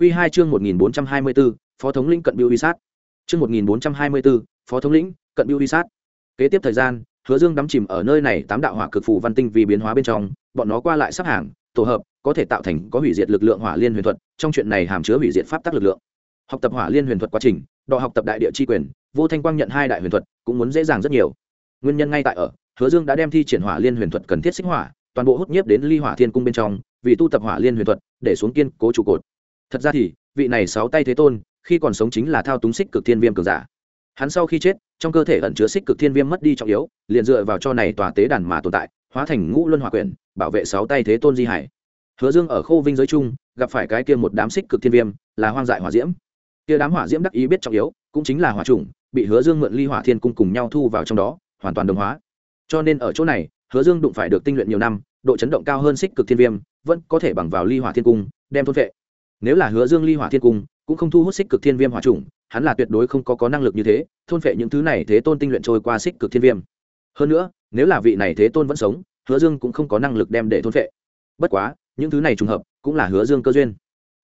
Quy 2 chương 1424, Phó thống lĩnh cận Bưu uy sát. Chương 1424, Phó thống lĩnh, cận Bưu uy sát. Kế tiếp thời gian, Hứa Dương đắm chìm ở nơi này tám đạo hỏa cực phù văn tinh vì biến hóa bên trong, bọn nó qua lại sắp hàng, tổ hợp, có thể tạo thành có hủy diệt lực lượng hỏa liên huyền thuật, trong chuyện này hàm chứa hủy diệt pháp tắc lực lượng. Học tập hỏa liên huyền thuật quá trình, đọ học tập đại địa chi quyền, vô thanh quang nhận hai đại huyền thuật, cũng muốn dễ dàng rất nhiều. Nguyên nhân ngay tại ở, Hứa Dương đã đem thi triển hỏa liên huyền thuật cần thiết sinh hỏa, toàn bộ hút nhiếp đến ly hỏa thiên cung bên trong, vì tu tập hỏa liên huyền thuật, để xuống kiên cố trụ cột thật ra thì, vị này sáu tay thế tôn, khi còn sống chính là thao túng xích cực thiên viêm cường giả. Hắn sau khi chết, trong cơ thể ẩn chứa xích cực thiên viêm mất đi trọng yếu, liền dựa vào cho này tòa tế đàn mà tồn tại, hóa thành ngũ luân hòa quyển, bảo vệ sáu tay thế tôn di hải. Hứa dương ở khô vinh giới chung, gặp phải cái kia một đám xích cực thiên viêm, là hoang dại hỏa diễm. Kia đám hỏa diễm đắc ý biết trọng yếu, cũng chính là hỏa trùng bị hứa dương mượn ly hỏa thiên cung cùng nhau thu vào trong đó, hoàn toàn đồng hóa. Cho nên ở chỗ này, hứa dương đụng phải được tinh luyện nhiều năm, độ chấn động cao hơn xích cực thiên viêm, vẫn có thể bằng vào ly hỏa thiên cung, đem thôn vệ nếu là hứa dương ly hỏa thiên cung, cũng không thu hút xích cực thiên viêm hỏa trùng hắn là tuyệt đối không có có năng lực như thế, thôn phệ những thứ này thế tôn tinh luyện trôi qua xích cực thiên viêm. Hơn nữa, nếu là vị này thế tôn vẫn sống, hứa dương cũng không có năng lực đem để thôn phệ. Bất quá, những thứ này trùng hợp, cũng là hứa dương cơ duyên.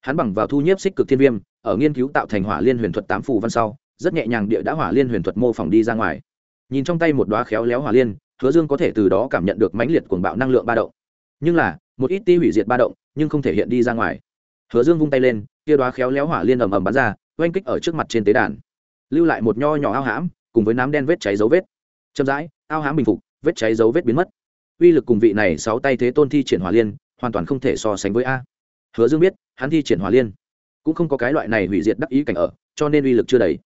Hắn bằng vào thu nhiếp xích cực thiên viêm, ở nghiên cứu tạo thành hỏa liên huyền thuật tám phù văn sau, rất nhẹ nhàng địa đã hỏa liên huyền thuật mô phỏng đi ra ngoài. Nhìn trong tay một đoá khéo léo hỏa liên, hứa dương có thể từ đó cảm nhận được mãnh liệt cuồng bạo năng lượng ba động. Nhưng là, một ít ti hủy diệt ba động, nhưng không thể hiện đi ra ngoài hứa dương vung tay lên, kia đoá khéo léo hỏa liên ầm ầm bắn ra, oanh kích ở trước mặt trên tế đàn. Lưu lại một nho nhỏ ao hãm, cùng với nám đen vết cháy dấu vết. Chậm rãi, ao hãm bình phục, vết cháy dấu vết biến mất. Uy lực cùng vị này sáu tay thế tôn thi triển hỏa liên, hoàn toàn không thể so sánh với a. Hứa dương biết, hắn thi triển hỏa liên cũng không có cái loại này hủy diệt đắc ý cảnh ở, cho nên uy lực chưa đầy.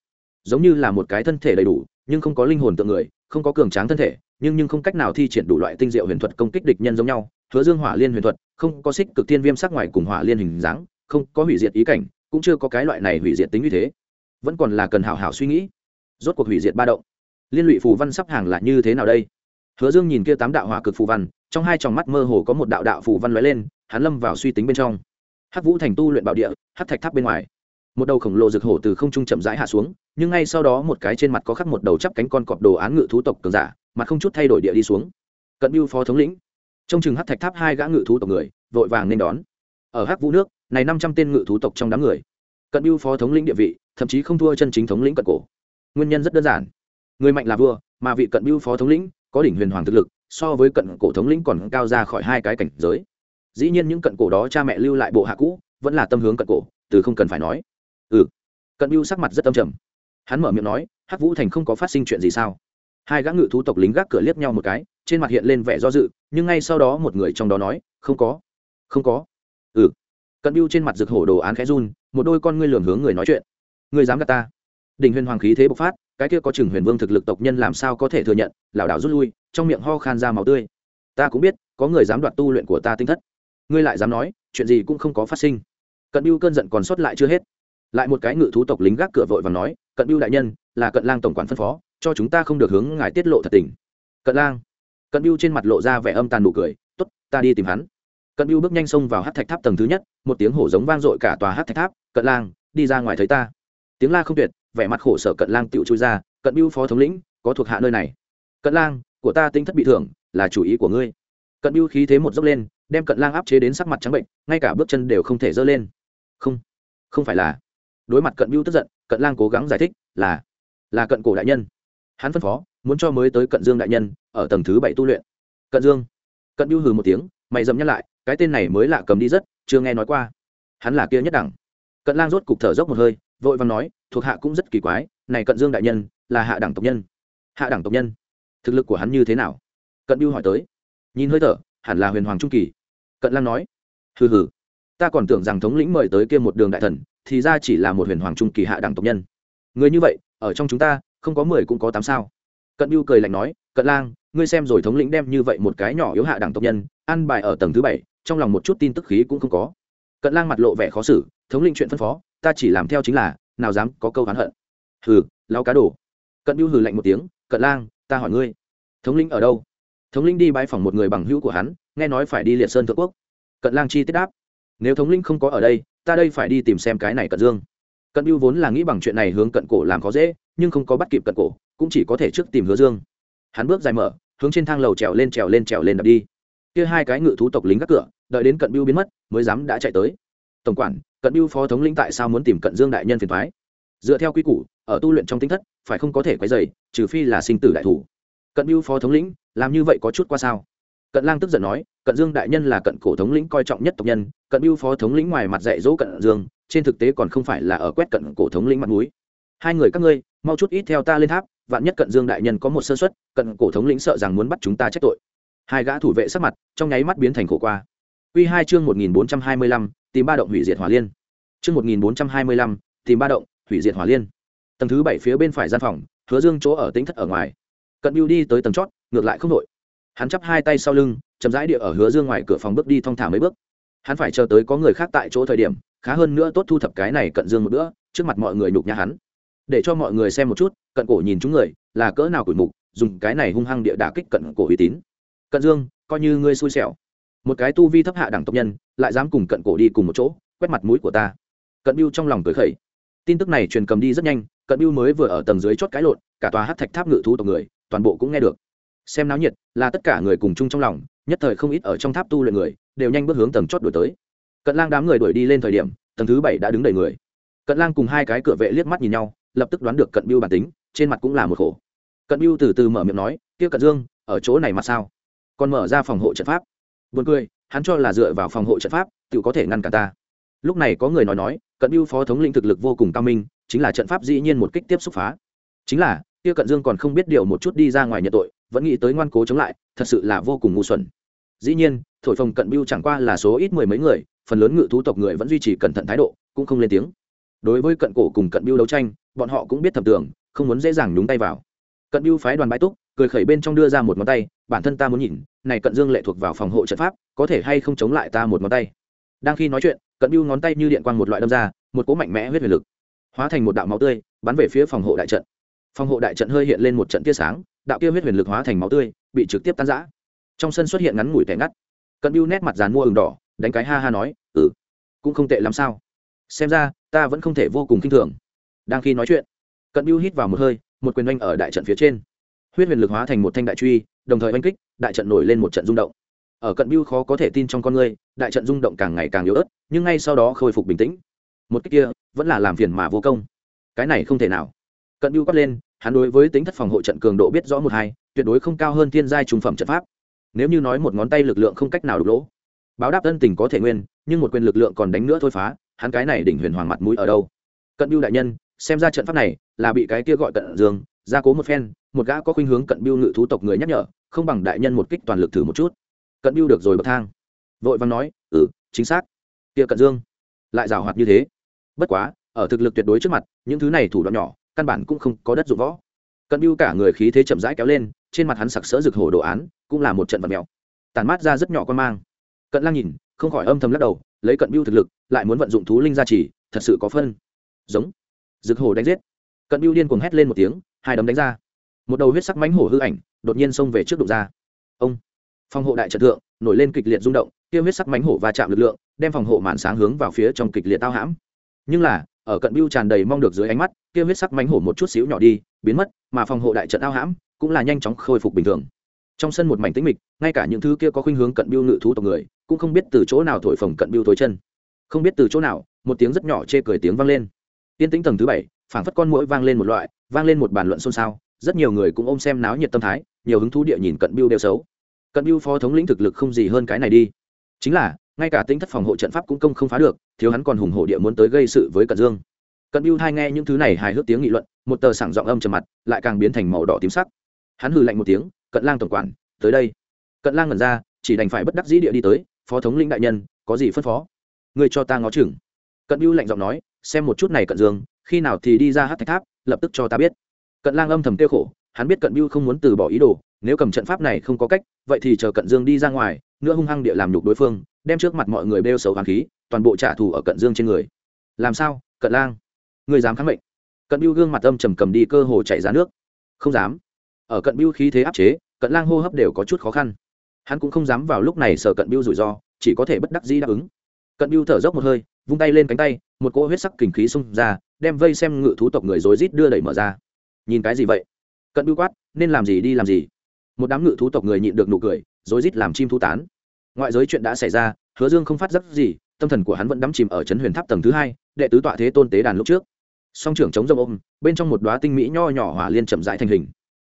Giống như là một cái thân thể đầy đủ, nhưng không có linh hồn tượng người, không có cường tráng thân thể, nhưng nhưng không cách nào thi triển đủ loại tinh diệu huyền thuật công kích địch nhân giống nhau. Hứa dương hỏa liên huyền thuật, không có xích cực thiên viêm sắc ngoài cùng hỏa liên hình dáng không có hủy diệt ý cảnh, cũng chưa có cái loại này hủy diệt tính như thế. Vẫn còn là cần hảo hảo suy nghĩ. Rốt cuộc hủy diệt ba động. Liên lụy phù văn sắp hàng là như thế nào đây? Hứa dương nhìn kia tám đạo hỏa cực phù văn, trong hai tròng mắt mơ hồ có một đạo đạo phù văn lóe lên, hắn lâm vào suy tính bên trong. Hắc vũ thành tu luyện bảo địa, hắc thạch tháp bên ngoài. Một đầu khổng lồ rực hổ từ không trung chậm rãi hạ xuống, nhưng ngay sau đó một cái trên mặt có khắc một đầu chắp cánh con cọp đồ án ngự thú tộc cường giả, mặt không chút thay đổi địa đi xuống. Cận biêu phó thống lĩnh. Trong chừng hắc thạch tháp hai gã ngự thú tộc người, vội vàng nên đón. Ở hắc vũ nước này năm trăm tên ngự thú tộc trong đám người. Cận biêu phó thống lĩnh địa vị, thậm chí không thua chân chính thống lĩnh cận cổ. Nguyên nhân rất đơn giản. Người mạnh là vua, mà vị cận biêu phó thống lĩnh có đỉnh huyền hoàng thực lực, so với cận cổ thống lĩnh còn cao ra khỏi hai cái cảnh giới. Dĩ nhiên những cận cổ đó cha mẹ lưu lại bộ hạ cũ, vẫn là tâm hướng cận cổ, từ không cần phải nói. Ừ. Cận biêu sắc mặt rất âm trầm. Hắn mở miệng nói, hắc vũ thành không có phát sinh chuyện gì sao? Hai gã ngự thú tộc lính gác cửa liếc nhau một cái, trên mặt hiện lên vẻ do dự, nhưng ngay sau đó một người trong đó nói, không có. Không có cận biêu trên mặt rực hổ đồ án khẽ run, một đôi con ngươi lường hướng người nói chuyện. Người dám gạt ta? Đình huyền hoàng khí thế bộc phát, cái kia có chừng huyền vương thực lực tộc nhân làm sao có thể thừa nhận? Lảo đảo rút lui, trong miệng ho khan ra máu tươi. Ta cũng biết, có người dám đoạt tu luyện của ta tinh thất. Ngươi lại dám nói, chuyện gì cũng không có phát sinh. Cận biêu cơn giận còn sót lại chưa hết. Lại một cái ngự thú tộc lính gác cửa vội và nói, cận biêu đại nhân, là cận lang tổng quản phân phó, cho chúng ta không được hướng ngài tiết lộ thật tình. Cận lang? Cận biêu trên mặt lộ ra vẻ âm tàn nụ cười t ố t ta đi tìm hắn cận biêu bước nhanh xông vào hát thạch tháp tầng thứ nhất, một tiếng hổ giống vang dội cả tòa hát thạch tháp, cận lang, đi ra ngoài thấy ta. Tiếng la không tuyệt, vẻ mặt khổ sở cận lang tựu chui ra, cận biêu phó thống lĩnh, có thuộc hạ nơi này. Cận lang, của ta tinh thất bị thưởng, là chủ ý của ngươi. Cận biêu khí thế một dốc lên, đem cận lang áp chế đến sắc mặt trắng bệnh, ngay cả bước chân đều không thể dơ lên. Không không phải là. Đối mặt cận biêu tức giận, cận lang cố gắng giải thích, là là cận cổ đại nhân. Hắn phân phó, muốn cho mới tới cận dương đại nhân, ở tầng thứ bảy tu luyện. Cận dương. Cận biêu hừ một tiếng, mày dầm nhắc lại cái tên này mới lạ cầm đi rất, chưa nghe nói qua. Hắn là kia nhất đẳng. Cận lang rốt cục thở dốc một hơi, vội vàng nói, thuộc hạ cũng rất kỳ quái, này cận dương đại nhân, là hạ đẳng tộc nhân. Hạ đẳng tộc nhân? Thực lực của hắn như thế nào? Cận biêu hỏi tới. Nhìn hơi thở, hẳn là huyền hoàng trung kỳ. Cận lang nói, hừ hừ, ta còn tưởng rằng thống lĩnh mời tới kia một đường đại thần, thì ra chỉ là một huyền hoàng trung kỳ hạ đẳng tộc nhân. Người như vậy, ở trong chúng ta, không có mười cũng có tám sao. Cận biêu cười lạnh nói, cận lang, ngươi xem rồi thống lĩnh đem như vậy một cái nhỏ yếu hạ đẳng tộc nhân An bài ở tầng thứ bảy, trong lòng một chút tin tức khí cũng không có. Cận lang mặt lộ vẻ khó xử, thống lĩnh chuyện phân phó, ta chỉ làm theo chính là, nào dám có câu hắn hận. Hừ lao cá đồ. cận biêu hừ lạnh một tiếng, cận lang, ta hỏi ngươi, thống lĩnh ở đâu? Thống lĩnh đi bãi phòng một người bằng hữu của hắn, nghe nói phải đi liệt sơn thượng quốc. Cận lang chi tiết đáp, nếu thống linh không có ở đây, ta đây phải đi tìm xem cái này cận dương. Cận biêu vốn là nghĩ bằng chuyện này hướng cận cổ làm khó dễ, nhưng không có bắt kịp cận cổ, cũng chỉ có thể trước tìm hứa dương. Hắn bước dài mở, hướng trên thang lầu trèo lên trèo lên trèo lên đập đi kia hai cái ngự thú tộc lính gác cửa, đợi đến cận biêu biến mất, mới dám đã chạy tới. Tổng quản, cận biêu phó thống lĩnh tại sao muốn tìm cận dương đại nhân phiền thoái dựa theo quy củ, ở tu luyện trong tính thất, phải không có thể quấy dày trừ phi là sinh tử đại thủ. Cận biêu phó thống lĩnh, làm như vậy có chút qua sao? Cận lang tức giận nói, cận dương đại nhân là cận cổ thống lĩnh coi trọng nhất tộc nhân, cận biêu phó thống lĩnh ngoài mặt dạy dỗ cận dương, trên thực tế còn không phải là ở quét cận cổ thống lĩnh mặt núi hai người các ngươi, mau chút ít theo ta lên tháp, vạn nhất cận dương đại nhân có một sơ xuất cận cổ thống lĩnh sợ rằng muốn bắt chúng ta trách tội hai gã thủ vệ sắc mặt trong nháy mắt biến thành khổ qua. Quy hai chương một nghìn bốn trăm hai mươi lăm, tìm ba động hủy diệt hỏa liên. Chương một nghìn bốn trăm hai mươi lăm, tìm ba động hủy diệt hỏa liên. Tầng thứ bảy phía bên phải gian phòng, hứa dương chỗ ở tính thất ở ngoài. Cận biêu đi tới tầng chót, ngược lại không đội. Hắn chắp hai tay sau lưng, chậm rãi địa ở hứa dương ngoài cửa phòng bước đi thong thả mấy bước. Hắn phải chờ tới có người khác tại chỗ thời điểm, khá hơn nữa tốt thu thập cái này cận dương một bữa, trước mặt mọi người nhục nhã hắn. Để cho mọi người xem một chút, cận cổ nhìn chúng người, là cỡ nào củi mục, dùng cái này hung hăng địa đả kích cận cổ uy tín cận dương, coi như ngươi xui xẻo. Một cái tu vi thấp hạ đẳng tộc nhân, lại dám cùng cận cổ đi cùng một chỗ, quét mặt mũi của ta. Cận biêu trong lòng cười khẩy. Tin tức này truyền cầm đi rất nhanh, cận biêu mới vừa ở tầng dưới chót cái lộn, cả tòa hát thạch tháp ngự thú tộc người, toàn bộ cũng nghe được. Xem náo nhiệt, là tất cả người cùng chung trong lòng, nhất thời không ít ở trong tháp tu luyện người, đều nhanh bước hướng tầng chót đuổi tới. Cận lang đám người đuổi đi lên thời điểm, tầng thứ bảy đã đứng đầy người. Cận lang cùng hai cái cửa vệ liếc mắt nhìn nhau, lập tức đoán được cận biêu bản tính, trên mặt cũng là một khổ. Cận biêu từ từ mở miệng nói, kia cận dương, ở chỗ này mà sao? Còn mở ra phòng hộ trận pháp Buồn cười, hắn cho là dựa vào phòng hộ trận pháp, tự có thể ngăn cả ta. Lúc này có người nói nói, Cận Bưu phó thống lĩnh thực lực vô cùng cao minh, chính là trận pháp dĩ nhiên một kích tiếp xúc phá. Chính là, kia Cận Dương còn không biết điều một chút đi ra ngoài nhận tội, vẫn nghĩ tới ngoan cố chống lại, thật sự là vô cùng ngu xuẩn. Dĩ nhiên, thổi phồng Cận Bưu chẳng qua là số ít mười mấy người, phần lớn ngự thú tộc người vẫn duy trì cẩn thận thái độ, cũng không lên tiếng. Đối với Cận Cổ cùng Cận Bưu đấu tranh, bọn họ cũng biết thầm tưởng, không muốn dễ dàng nhúng tay vào. Cận Bưu phái đoàn bái túc, cười khẩy bên trong đưa ra một ngón tay, bản thân ta muốn nhìn, này cận dương lệ thuộc vào phòng hộ trận pháp có thể hay không chống lại ta một ngón tay? Đang khi nói chuyện cận biêu ngón tay như điện quang một loại đâm ra một cỗ mạnh mẽ huyết huyền lực hóa thành một đạo máu tươi bắn về phía phòng hộ đại trận. Phòng hộ đại trận hơi hiện lên một trận tia sáng đạo kia huyết huyền lực hóa thành máu tươi bị trực tiếp tan rã. Trong sân xuất hiện ngắn ngủi tẻ ngắt. Cận biêu nét mặt dàn mua ừng đỏ đánh cái ha ha nói ừ cũng không tệ lắm sao. Xem ra ta vẫn không thể vô cùng kinh thường. Đang khi nói chuyện cận biêu hít vào một hơi một quyền oanh ở đại trận phía trên huyết huyền lực hóa thành một thanh đại truy, đồng thời oanh kích, đại trận nổi lên một trận rung động. Ở cận biêu khó có thể tin trong con người đại trận rung động càng ngày càng yếu ớt, nhưng ngay sau đó khôi phục bình tĩnh. Một cách kia vẫn là làm phiền mà vô công. Cái này không thể nào. Cận biêu quát lên, hắn đối với tính thất phòng hộ trận cường độ biết rõ một hai, tuyệt đối không cao hơn thiên giai trung phẩm trận pháp. Nếu như nói một ngón tay lực lượng không cách nào đục lỗ, báo đáp thân tình có thể nguyên, nhưng một quyền lực lượng còn đánh nữa thôi phá, hắn cái này đỉnh huyền hoàng mặt mũi ở đâu? Cận biêu đại nhân, xem ra trận pháp này là bị cái kia gọi cận dương, gia cố một phen một gã có khuynh hướng cận biêu ngự thú tộc người nhắc nhở, không bằng đại nhân một kích toàn lực thử một chút. Cận biêu được rồi bậc thang. Vội văn nói ừ chính xác. Kia cận dương lại rào hoạt như thế. Bất quá, ở thực lực tuyệt đối trước mặt, những thứ này thủ đoạn nhỏ, căn bản cũng không có đất dụng võ. Cận biêu cả người khí thế chậm rãi kéo lên, trên mặt hắn sặc sỡ rực hổ đồ án, cũng là một trận vật mèo. Tàn mát ra rất nhỏ con mang. Cận lang nhìn, không khỏi âm thầm lắc đầu, lấy cận biêu thực lực, lại muốn vận dụng thú linh gia trì, thật sự có phân. Giống. Rực hổ đánh giết. Cận biêu điên cuồng hét lên một tiếng, hai đấm đánh ra một đầu huyết sắc mánh hổ hư ảnh đột nhiên xông về trước đụng ra. Ông, phòng hộ đại trận thượng, nổi lên kịch liệt rung động tiêu huyết sắc mánh hổ va chạm lực lượng, đem phòng hộ màn sáng hướng vào phía trong kịch liệt tao hãm. Nhưng là, ở cận biêu tràn đầy mong được dưới ánh mắt tiêu huyết sắc mánh hổ một chút xíu nhỏ đi, biến mất, mà phòng hộ đại trận tao hãm cũng là nhanh chóng khôi phục bình thường. Trong sân một mảnh tĩnh mịch, ngay cả những thứ kia có khuynh hướng cận biêu ngự thú tộc người, cũng không biết từ chỗ nào thổi phồng cận biêu thối chân. Không biết từ chỗ nào, một tiếng rất nhỏ chê cười tiếng vang lên. Tiên tĩnh tầng thứ bảy, phảng phất con mũi vang lên một loại, vang lên một bàn luận xôn xao rất nhiều người cũng ôm xem náo nhiệt tâm thái, nhiều hứng thú địa nhìn cận biêu đều xấu. Cận biêu phó thống lĩnh thực lực không gì hơn cái này đi. Chính là, ngay cả tính thất phòng hộ trận pháp cũng công không phá được, thiếu hắn còn hùng hổ địa muốn tới gây sự với cận dương. Cận biêu hai nghe những thứ này hài hước tiếng nghị luận, một tờ sảng giọng âm trầm mặt, lại càng biến thành màu đỏ tím sắc. Hắn hừ lạnh một tiếng, cận lang tổng quản, tới đây. Cận lang ngẩn ra, chỉ đành phải bất đắc dĩ địa đi tới, phó thống lĩnh đại nhân, có gì phân phó? Người cho ta ngó chừng. Cận biêu lạnh giọng nói, xem một chút này cận dương, khi nào thì đi ra hát thạch tháp, lập tức cho ta biết cận lang âm thầm tiêu khổ, hắn biết cận biêu không muốn từ bỏ ý đồ, nếu cầm trận pháp này không có cách, vậy thì chờ cận dương đi ra ngoài, nữa hung hăng địa làm nhục đối phương, đem trước mặt mọi người bêu xấu hoàng khí, toàn bộ trả thù ở cận dương trên người. Làm sao, cận lang? Người dám kháng mệnh? Cận biêu gương mặt âm trầm cầm đi cơ hồ chạy ra nước. Không dám. Ở cận biêu khí thế áp chế, cận lang hô hấp đều có chút khó khăn. Hắn cũng không dám vào lúc này sợ cận biêu rủi ro, chỉ có thể bất đắc dĩ đáp ứng. Cận biêu thở dốc một hơi, vung tay lên cánh tay, một cỗ huyết sắc kình khí xung ra, đem vây xem ngự thú tộc người rối rít đưa đẩy mở ra nhìn cái gì vậy? Cận bưu quát, nên làm gì đi làm gì. Một đám ngự thú tộc người nhịn được nụ cười, rối rít làm chim thú tán. Ngoại giới chuyện đã xảy ra, hứa dương không phát giác gì, tâm thần của hắn vẫn đắm chìm ở chấn huyền tháp tầng thứ hai, đệ tứ tọa thế tôn tế đàn lúc trước. Song trưởng chống rông ôm, bên trong một đoá tinh mỹ nho nhỏ hỏa liên chậm rãi thành hình.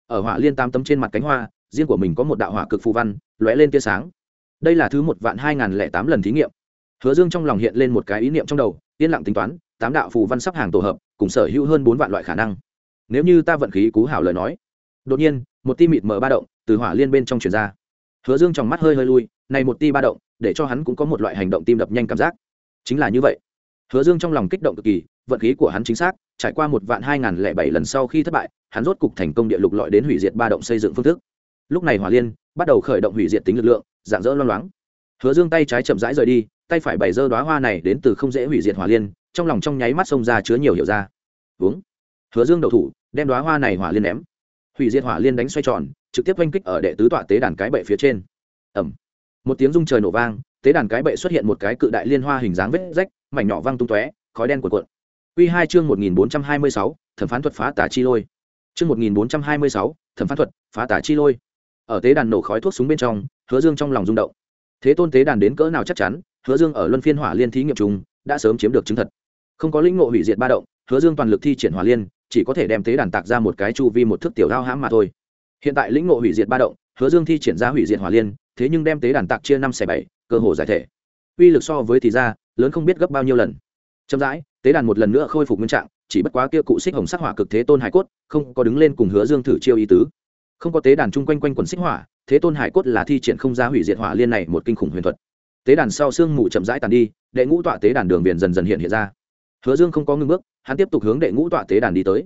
Ở hỏa liên tam tấm trên mặt cánh hoa, riêng của mình có một đạo hỏa cực phù văn, lóe lên tia sáng. Đây là thứ một vạn hai n g h n lẻ tám lần thí nghiệm. Hứa dương trong lòng hiện lên một cái ý niệm trong đầu, yên lặng tính toán, tám đạo phù văn sắp hàng tổ hợp, cùng sở hữu hơn bốn vạn loại khả năng nếu như ta vận khí cú hảo lời nói. Đột nhiên, một ti mịt mở ba động, từ hỏa liên bên trong truyền ra. Hứa dương trong mắt hơi hơi lui, này một ti ba động, để cho hắn cũng có một loại hành động tim đập nhanh cảm giác. Chính là như vậy. Hứa dương trong lòng kích động cực kỳ, vận khí của hắn chính xác, trải qua một vạn hai n g h n lẻ bảy lần sau khi thất bại, hắn rốt cục thành công địa lục lọi đến hủy diệt ba động xây dựng phương thức. Lúc này hỏa liên bắt đầu khởi động hủy diệt tính lực lượng, dạng dỡ loang loáng. Hứa dương tay trái chậm rãi rời đi, tay phải bảy dơ đoá hoa này đến từ không dễ hủy diệt hỏa liên, trong lòng trong nháy mắt xông ra chứa nhiều hiểu ra. Uống hứa dương đầu thủ, đem đoá hoa này hỏa liên ném. Hủy diệt hỏa liên đánh xoay tròn, trực tiếp oanh kích ở đệ tứ tọa tế đàn cái bệ phía trên. Ẩm một tiếng rung trời nổ vang, tế đàn cái bệ xuất hiện một cái cự đại liên hoa hình dáng vết rách, mảnh nhỏ văng tung tóe, khói đen cuộn cuộn. Quy hai chương một nghìn bốn trăm hai mươi sáu, thẩm phán thuật phá tả chi lôi. Chương một nghìn bốn trăm hai mươi sáu, thẩm phán thuật phá tả chi lôi. Ở tế đàn nổ khói thuốc súng bên trong, hứa dương trong lòng rung động. Thế tôn tế đàn đến cỡ nào chắc chắn, hứa dương ở luân phiên hỏa liên thí nghiệm trùng, đã sớm chiếm được chứng thật. Không có lĩnh ngộ hủy diệt ba động, hứa dương toàn lực thi triển hỏa liên chỉ có thể đem tế đàn tạc ra một cái chu vi một thước tiểu đao hãm mà thôi. Hiện tại lĩnh ngộ hủy diệt ba động, hứa dương thi triển ra hủy diệt hỏa liên, thế nhưng đem tế đàn tạc chia năm xẻ bảy, cơ hồ giải thể. Uy lực so với thì ra, lớn không biết gấp bao nhiêu lần. Chậm rãi, tế đàn một lần nữa khôi phục nguyên trạng, chỉ bất quá kia cụ xích hồng sắc hỏa cực thế tôn hải cốt, không có đứng lên cùng hứa dương thử chiêu ý tứ. Không có tế đàn chung quanh quanh quần xích hỏa, thế tôn hải cốt là thi triển không ra hủy diệt hỏa liên này một kinh khủng huyền thuật. Tế đàn sau sương mù chậm rãi tàn đi, đệ ngũ tọa tế đàn đường viền dần dần hiện hiện ra hứa dương không có ngưng bước, hắn tiếp tục hướng đệ ngũ tọa tế đàn đi tới.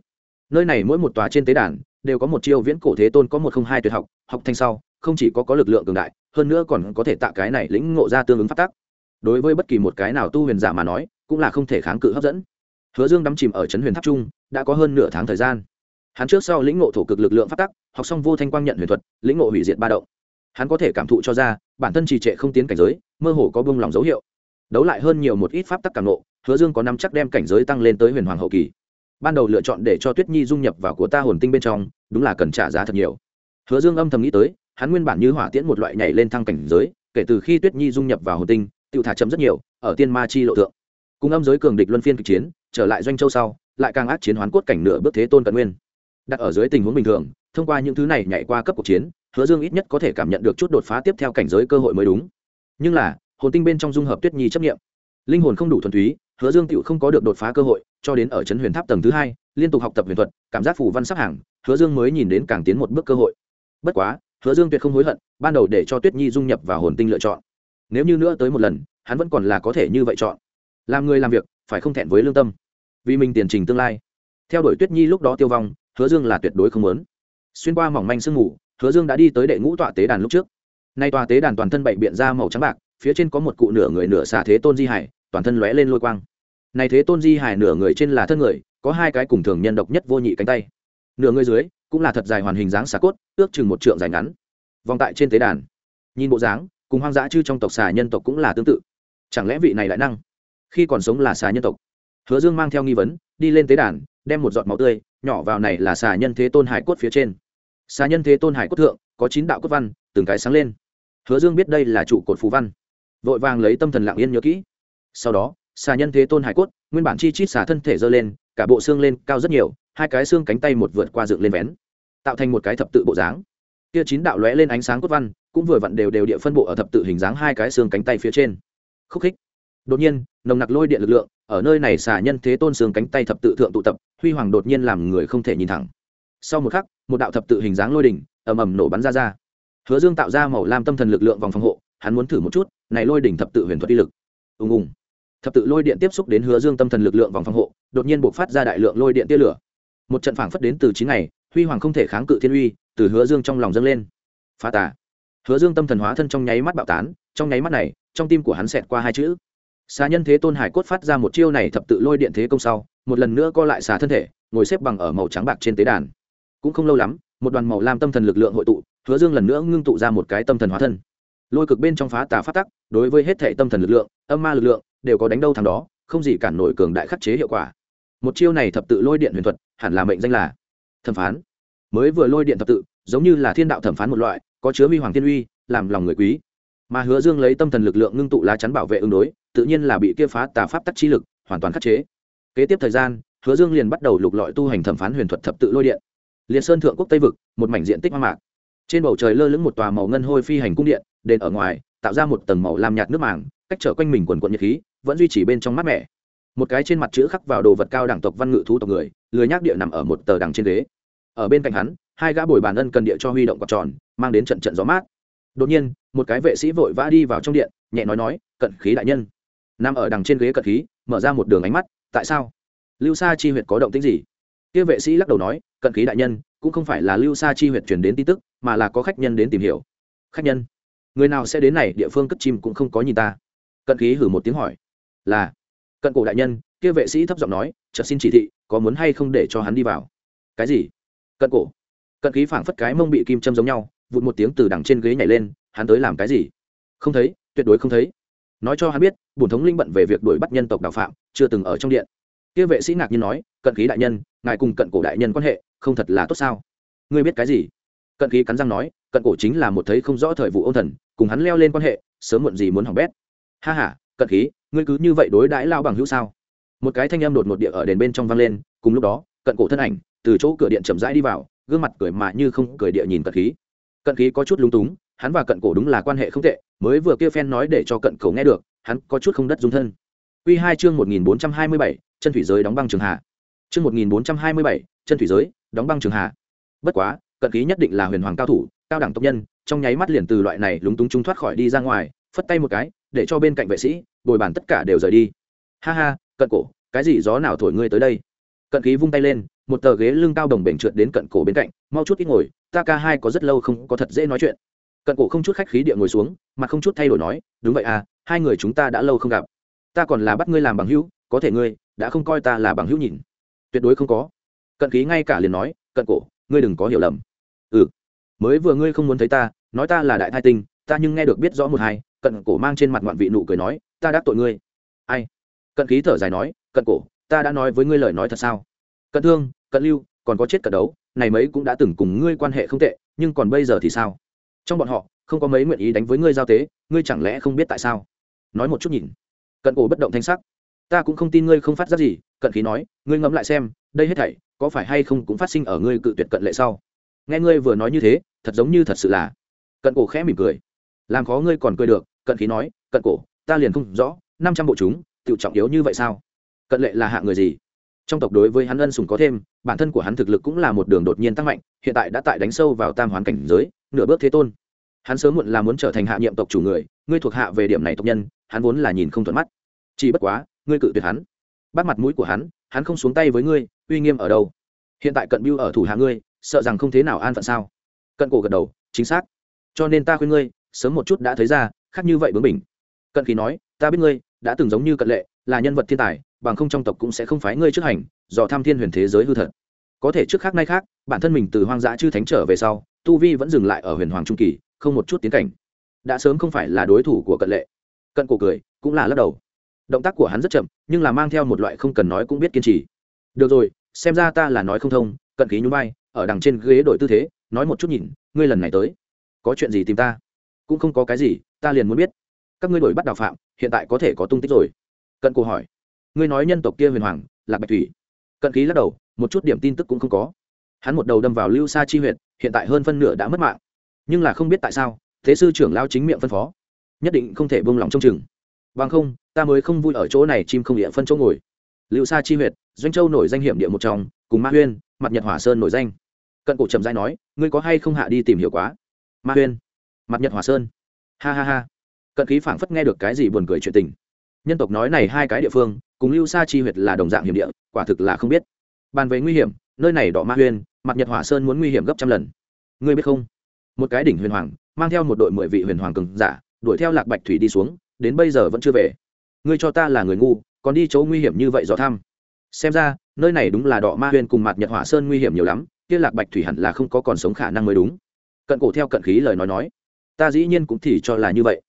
Nơi này mỗi một tòa trên tế đàn đều có một chiêu viễn cổ thế tôn có một không hai tuyệt học học thanh sau, không chỉ có có lực lượng cường đại, hơn nữa còn có thể tạ cái này lĩnh ngộ ra tương ứng phát tác đối với bất kỳ một cái nào tu huyền giả mà nói, cũng là không thể kháng cự hấp dẫn. Hứa dương đắm chìm ở trấn huyền tháp trung, đã có hơn nửa tháng thời gian. Hắn trước sau lĩnh ngộ thổ cực lực lượng phát tắc, học xong vô thanh quang nhận huyền thuật, lĩnh ngộ hủy diệt ba động. Hắn có thể cảm thụ cho ra, bản thân trì trệ không tiến cảnh giới, mơ hồ có bông lòng dấu hiệu đấu lại hơn nhiều một ít pháp tắc càng nộ, hứa dương có năm chắc đem cảnh giới tăng lên tới huyền hoàng hậu kỳ. Ban đầu lựa chọn để cho tuyết nhi dung nhập vào của ta hồn tinh bên trong, đúng là cần trả giá thật nhiều. Hứa dương âm thầm nghĩ tới, hắn nguyên bản như hỏa tiễn một loại nhảy lên thăng cảnh giới, kể từ khi tuyết nhi dung nhập vào hồn tinh tự thả chấm rất nhiều, ở tiên ma chi lộ thượng. Cùng âm giới cường địch luân phiên kịch chiến, trở lại doanh châu sau, lại càng ác chiến hoán cốt cảnh nửa bước thế tôn cận nguyên. Đặt ở dưới tình huống bình thường, thông qua những thứ này nhảy qua cấp cuộc chiến, hứa dương ít nhất có thể cảm nhận được chút đột phá tiếp theo cảnh giới cơ hội mới đúng. Nhưng là hồn tinh bên trong dung hợp tuyết nhi chấp nghiệm. Linh hồn không đủ thuần túy, hứa dương tựu không có được đột phá cơ hội, cho đến ở trấn huyền tháp tầng thứ hai, liên tục học tập huyền thuật, cảm giác phủ văn sắc hàng, hứa dương mới nhìn đến càng tiến một bước cơ hội. Bất quá, hứa dương tuyệt không hối hận, ban đầu để cho tuyết nhi dung nhập vào hồn tinh lựa chọn. Nếu như nữa tới một lần, hắn vẫn còn là có thể như vậy chọn. Làm người làm việc, phải không thẹn với lương tâm. Vì mình tiền trình tương lai. Theo đuổi tuyết nhi lúc đó tiêu vong, hứa dương là tuyệt đối không muốn. Xuyên qua mỏng manh sương mù, hứa dương đã đi tới đệ ngũ tọa tế đàn lúc trước. Nay tòa tế đàn toàn thân bậy biện ra màu trắng bạc phía trên có một cụ nửa người nửa xà thế tôn di hải, toàn thân lóe lên lôi quang. Này thế tôn di hải nửa người trên là thân người, có hai cái cùng thường nhân độc nhất vô nhị cánh tay. Nửa người dưới cũng là thật dài hoàn hình dáng xà cốt, ước chừng một trượng dài ngắn. Vòng tại trên tế đàn. Nhìn bộ dáng, cùng hoang dã chư trong tộc xà nhân tộc cũng là tương tự. Chẳng lẽ vị này lại năng? Khi còn sống là xà nhân tộc. Hứa dương mang theo nghi vấn, đi lên tế đàn, đem một giọt máu tươi nhỏ vào này là xà nhân thế tôn hải cốt phía trên. Xà nhân thế tôn hải cốt thượng, có chín đạo cốt văn, từng cái sáng lên. Hứa dương biết đây là trụ cột phú văn vội vàng lấy tâm thần lặng yên nhớ kỹ. Sau đó, xà nhân thế tôn hải cốt, nguyên bản chi chít xà thân thể dơ lên, cả bộ xương lên cao rất nhiều, hai cái xương cánh tay một vượt qua dựng lên vén, tạo thành một cái thập tự bộ dáng. Kia chín đạo lóe lên ánh sáng cốt văn, cũng vừa vặn đều đều địa phân bộ ở thập tự hình dáng hai cái xương cánh tay phía trên. Khúc khích. Đột nhiên, nồng nặc lôi điện lực lượng, ở nơi này xà nhân thế tôn xương cánh tay thập tự thượng tụ tập, huy hoàng đột nhiên làm người không thể nhìn thẳng. Sau một khắc, một đạo thập tự hình dáng lôi đỉnh, ầm ầm nổ bắn ra ra. Hứa dương tạo ra màu lam tâm thần lực lượng vòng phòng hộ hắn muốn thử một chút, này lôi đỉnh thập tự huyền thuật uy lực. Ùng ùng. Thập tự lôi điện tiếp xúc đến hứa dương tâm thần lực lượng vòng phòng hộ, đột nhiên buộc phát ra đại lượng lôi điện tia lửa. Một trận phảng phất đến từ chín ngày, huy hoàng không thể kháng cự thiên uy từ hứa dương trong lòng dâng lên. Phá tà. Hứa dương tâm thần hóa thân trong nháy mắt bạo tán, trong nháy mắt này, trong tim của hắn xẹt qua hai chữ. Xà nhân thế tôn hải cốt phát ra một chiêu này thập tự lôi điện thế công sau, một lần nữa co lại xà thân thể, ngồi xếp bằng ở màu trắng bạc trên tế đàn. Cũng không lâu lắm, một đoàn màu lam tâm thần lực lượng hội tụ, hứa dương lần nữa ngưng tụ ra một cái tâm thần hóa thân lôi cực bên trong phá tà phát tắc, đối với hết thể tâm thần lực lượng, âm ma lực lượng, đều có đánh đâu thằng đó, không gì cản nổi cường đại khắc chế hiệu quả. Một chiêu này thập tự lôi điện huyền thuật, hẳn là mệnh danh là thẩm phán. Mới vừa lôi điện thập tự, giống như là thiên đạo thẩm phán một loại, có chứa vi hoàng thiên uy, làm lòng người quý. Mà hứa dương lấy tâm thần lực lượng ngưng tụ lá chắn bảo vệ ứng đối, tự nhiên là bị kia phá tà pháp tắc chi lực hoàn toàn khắc chế. Kế tiếp thời gian, hứa dương liền bắt đầu lục lọi tu hành thẩm phán huyền thuật thập tự lôi điện. Liệt sơn thượng quốc tây vực, một mảnh diện tích hoang mạc trên bầu trời lơ lửng một tòa màu ngân hôi phi hành cung điện, đền ở ngoài, tạo ra một tầng màu lam nhạt nước màng, cách trở quanh mình quần quận nhiệt khí, vẫn duy trì bên trong mát mẻ. Một cái trên mặt chữ khắc vào đồ vật cao đẳng tộc văn ngự thú tộc người, lười nhác địa nằm ở một tờ đằng trên ghế. Ở bên cạnh hắn, hai gã bồi bàn ân cần địa cho huy động quạt tròn, mang đến trận trận gió mát. Đột nhiên, một cái vệ sĩ vội vã đi vào trong điện, nhẹ nói nói, cận khí đại nhân. Nằm ở đằng trên ghế cận khí, mở ra một đường ánh mắt, tại sao? Lưu sa chi huyệt có động tĩnh gì? Kia vệ sĩ lắc đầu nói, cận khí đại nhân, cũng không phải là lưu sa chi huyệt truyền đến tin tức mà là có khách nhân đến tìm hiểu. Khách nhân? Người nào sẽ đến này, địa phương cất chim cũng không có nhìn ta. Cận khí hử một tiếng hỏi. Là, cận cổ đại nhân, kia vệ sĩ thấp giọng nói, chợt xin chỉ thị, có muốn hay không để cho hắn đi vào? Cái gì? Cận cổ. Cận khí phảng phất cái mông bị kim châm giống nhau, vụt một tiếng từ đằng trên ghế nhảy lên, hắn tới làm cái gì? Không thấy, tuyệt đối không thấy. Nói cho hắn biết, bổn thống linh bận về việc đuổi bắt nhân tộc đạo phạm, chưa từng ở trong điện. Kia vệ sĩ ngạc nhiên nói, cận khí đại nhân, ngài cùng cận cổ đại nhân quan hệ không thật là tốt sao? Ngươi biết cái gì? Cận khí cắn răng nói, cận cổ chính là một thấy không rõ thời vụ ôn thần, cùng hắn leo lên quan hệ, sớm muộn gì muốn hỏng bét. Ha ha, cận khí, ngươi cứ như vậy đối đãi lao bằng hữu sao? Một cái thanh âm đột một địa ở đền bên trong vang lên, cùng lúc đó, cận cổ thân ảnh, từ chỗ cửa điện chậm rãi đi vào, gương mặt cười mà như không cười địa nhìn cận khí. Cận khí có chút lúng túng, hắn và cận cổ đúng là quan hệ không tệ, mới vừa kia phen nói để cho cận cổ nghe được, hắn có chút không đất dung thân. Quy hai chương một nghìn bốn trăm hai mươi bảy, chân thủy giới đóng băng trường hạ. Chương một nghìn bốn trăm hai mươi bảy, chân thủy giới đóng băng trường hạ. Bất quá cận khí nhất định là huyền hoàng cao thủ, cao đẳng tộc nhân, trong nháy mắt liền từ loại này lúng túng trung thoát khỏi đi ra ngoài, phất tay một cái, để cho bên cạnh vệ sĩ, bồi bàn tất cả đều rời đi. Ha ha, cận cổ, cái gì gió nào thổi ngươi tới đây? Cận khí vung tay lên, một tờ ghế lưng cao đồng bể trượt đến cận cổ bên cạnh, mau chút ít ngồi, ta ca hai có rất lâu không có thật dễ nói chuyện. Cận cổ không chút khách khí địa ngồi xuống, mà không chút thay đổi nói, đúng vậy à hai người chúng ta đã lâu không gặp. Ta còn là bắt ngươi làm bằng hữu, có thể ngươi đã không coi ta là bằng hữu nhìn. Tuyệt đối không có. Cận khí ngay cả liền nói, cận cổ, ngươi đừng có hiểu lầm ừ. Mới vừa ngươi không muốn thấy ta, nói ta là đại thai tinh, ta nhưng nghe được biết rõ một hai, cận cổ mang trên mặt ngoạn vị nụ cười nói, ta đắc tội ngươi. Ai? Cận khí thở dài nói, cận cổ, ta đã nói với ngươi lời nói thật sao? Cận thương, cận lưu, còn có chết cận đấu, này mấy cũng đã từng cùng ngươi quan hệ không tệ, nhưng còn bây giờ thì sao? Trong bọn họ, không có mấy nguyện ý đánh với ngươi giao tế, ngươi chẳng lẽ không biết tại sao? Nói một chút nhìn. Cận cổ bất động thanh sắc. Ta cũng không tin ngươi không phát giác gì, cận khí nói, ngươi ngẫm lại xem, đây hết thảy, có phải hay không cũng phát sinh ở ngươi cự tuyệt cận lệ sau? Nghe ngươi vừa nói như thế, thật giống như thật sự là. Cận cổ khẽ mỉm cười. Làm khó ngươi còn cười được, cận khí nói, cận cổ, ta liền không rõ, năm trăm bộ chúng tự trọng yếu như vậy sao? Cận lệ là hạ người gì? Trong tộc đối với hắn ân sùng có thêm, bản thân của hắn thực lực cũng là một đường đột nhiên tăng mạnh, hiện tại đã tại đánh sâu vào tam hoán cảnh giới, nửa bước thế tôn. Hắn sớm muộn là muốn trở thành hạ nhiệm tộc chủ người, ngươi thuộc hạ về điểm này tộc nhân, hắn vốn là nhìn không thuận mắt. Chỉ bất quá, ngươi cự tuyệt hắn. Bắt mặt mũi của hắn hắn không xuống tay với ngươi, uy nghiêm ở đâu? Hiện tại cận biêu ở thủ hạ ngươi sợ rằng không thế nào an phận sao? Cận cổ gật đầu, chính xác. Cho nên ta khuyên ngươi, sớm một chút đã thấy ra, khác như vậy bướng bỉnh. cận khí nói, ta biết ngươi đã từng giống như cận lệ, là nhân vật thiên tài, bằng không trong tộc cũng sẽ không phái ngươi trước hành do tham thiên huyền thế giới hư thật. Có thể trước khác nay khác, bản thân mình từ hoang dã chư thánh trở về sau, tu vi vẫn dừng lại ở huyền hoàng trung kỳ, không một chút tiến cảnh. Đã sớm không phải là đối thủ của cận lệ. Cận cổ cười, cũng là lắc đầu. Động tác của hắn rất chậm, nhưng là mang theo một loại không cần nói cũng biết kiên trì. Được rồi, xem ra ta là nói không thông, cận khí nhún vai ở đằng trên ghế đổi tư thế, nói một chút nhìn, ngươi lần này tới, có chuyện gì tìm ta? Cũng không có cái gì, ta liền muốn biết. Các ngươi đổi bắt đào phạm, hiện tại có thể có tung tích rồi. Cận cổ hỏi. Ngươi nói nhân tộc kia huyền hoàng, lạc bạch thủy. Cận khí lắc đầu, một chút điểm tin tức cũng không có. Hắn một đầu đâm vào lưu sa chi huyệt, hiện tại hơn phân nửa đã mất mạng. Nhưng là không biết tại sao, thế sư trưởng lao chính miệng phân phó. Nhất định không thể buông lỏng trong chừng. Bằng không, ta mới không vui ở chỗ này chim không địa phân chỗ ngồi. Lưu sa chi huyệt, doanh châu nổi danh hiểm địa một trong cùng ma huyên, mặt nhật hỏa sơn nổi danh. Cận cổ trầm dai nói, ngươi có hay không hạ đi tìm hiểu quá? Ma huyên, mặt nhật hỏa sơn. Ha ha ha. Cận khí phảng phất nghe được cái gì buồn cười chuyện tình. Nhân tộc nói này hai cái địa phương, cùng lưu sa chi huyệt là đồng dạng hiểm địa, quả thực là không biết. Bàn về nguy hiểm, nơi này đỏ ma huyên, mặt nhật hỏa sơn muốn nguy hiểm gấp trăm lần. Ngươi biết không? Một cái đỉnh huyền hoàng, mang theo một đội mười vị huyền hoàng cường giả, đuổi theo lạc bạch thủy đi xuống, đến bây giờ vẫn chưa về. Ngươi cho ta là người ngu, còn đi chỗ nguy hiểm như vậy dò thăm. Xem ra nơi này đúng là đỏ ma huyên cùng mặt nhật hỏa sơn nguy hiểm nhiều lắm, kia lạc bạch thủy hẳn là không có còn sống khả năng mới đúng. Cận cổ theo cận khí lời nói nói, ta dĩ nhiên cũng thì cho là như vậy.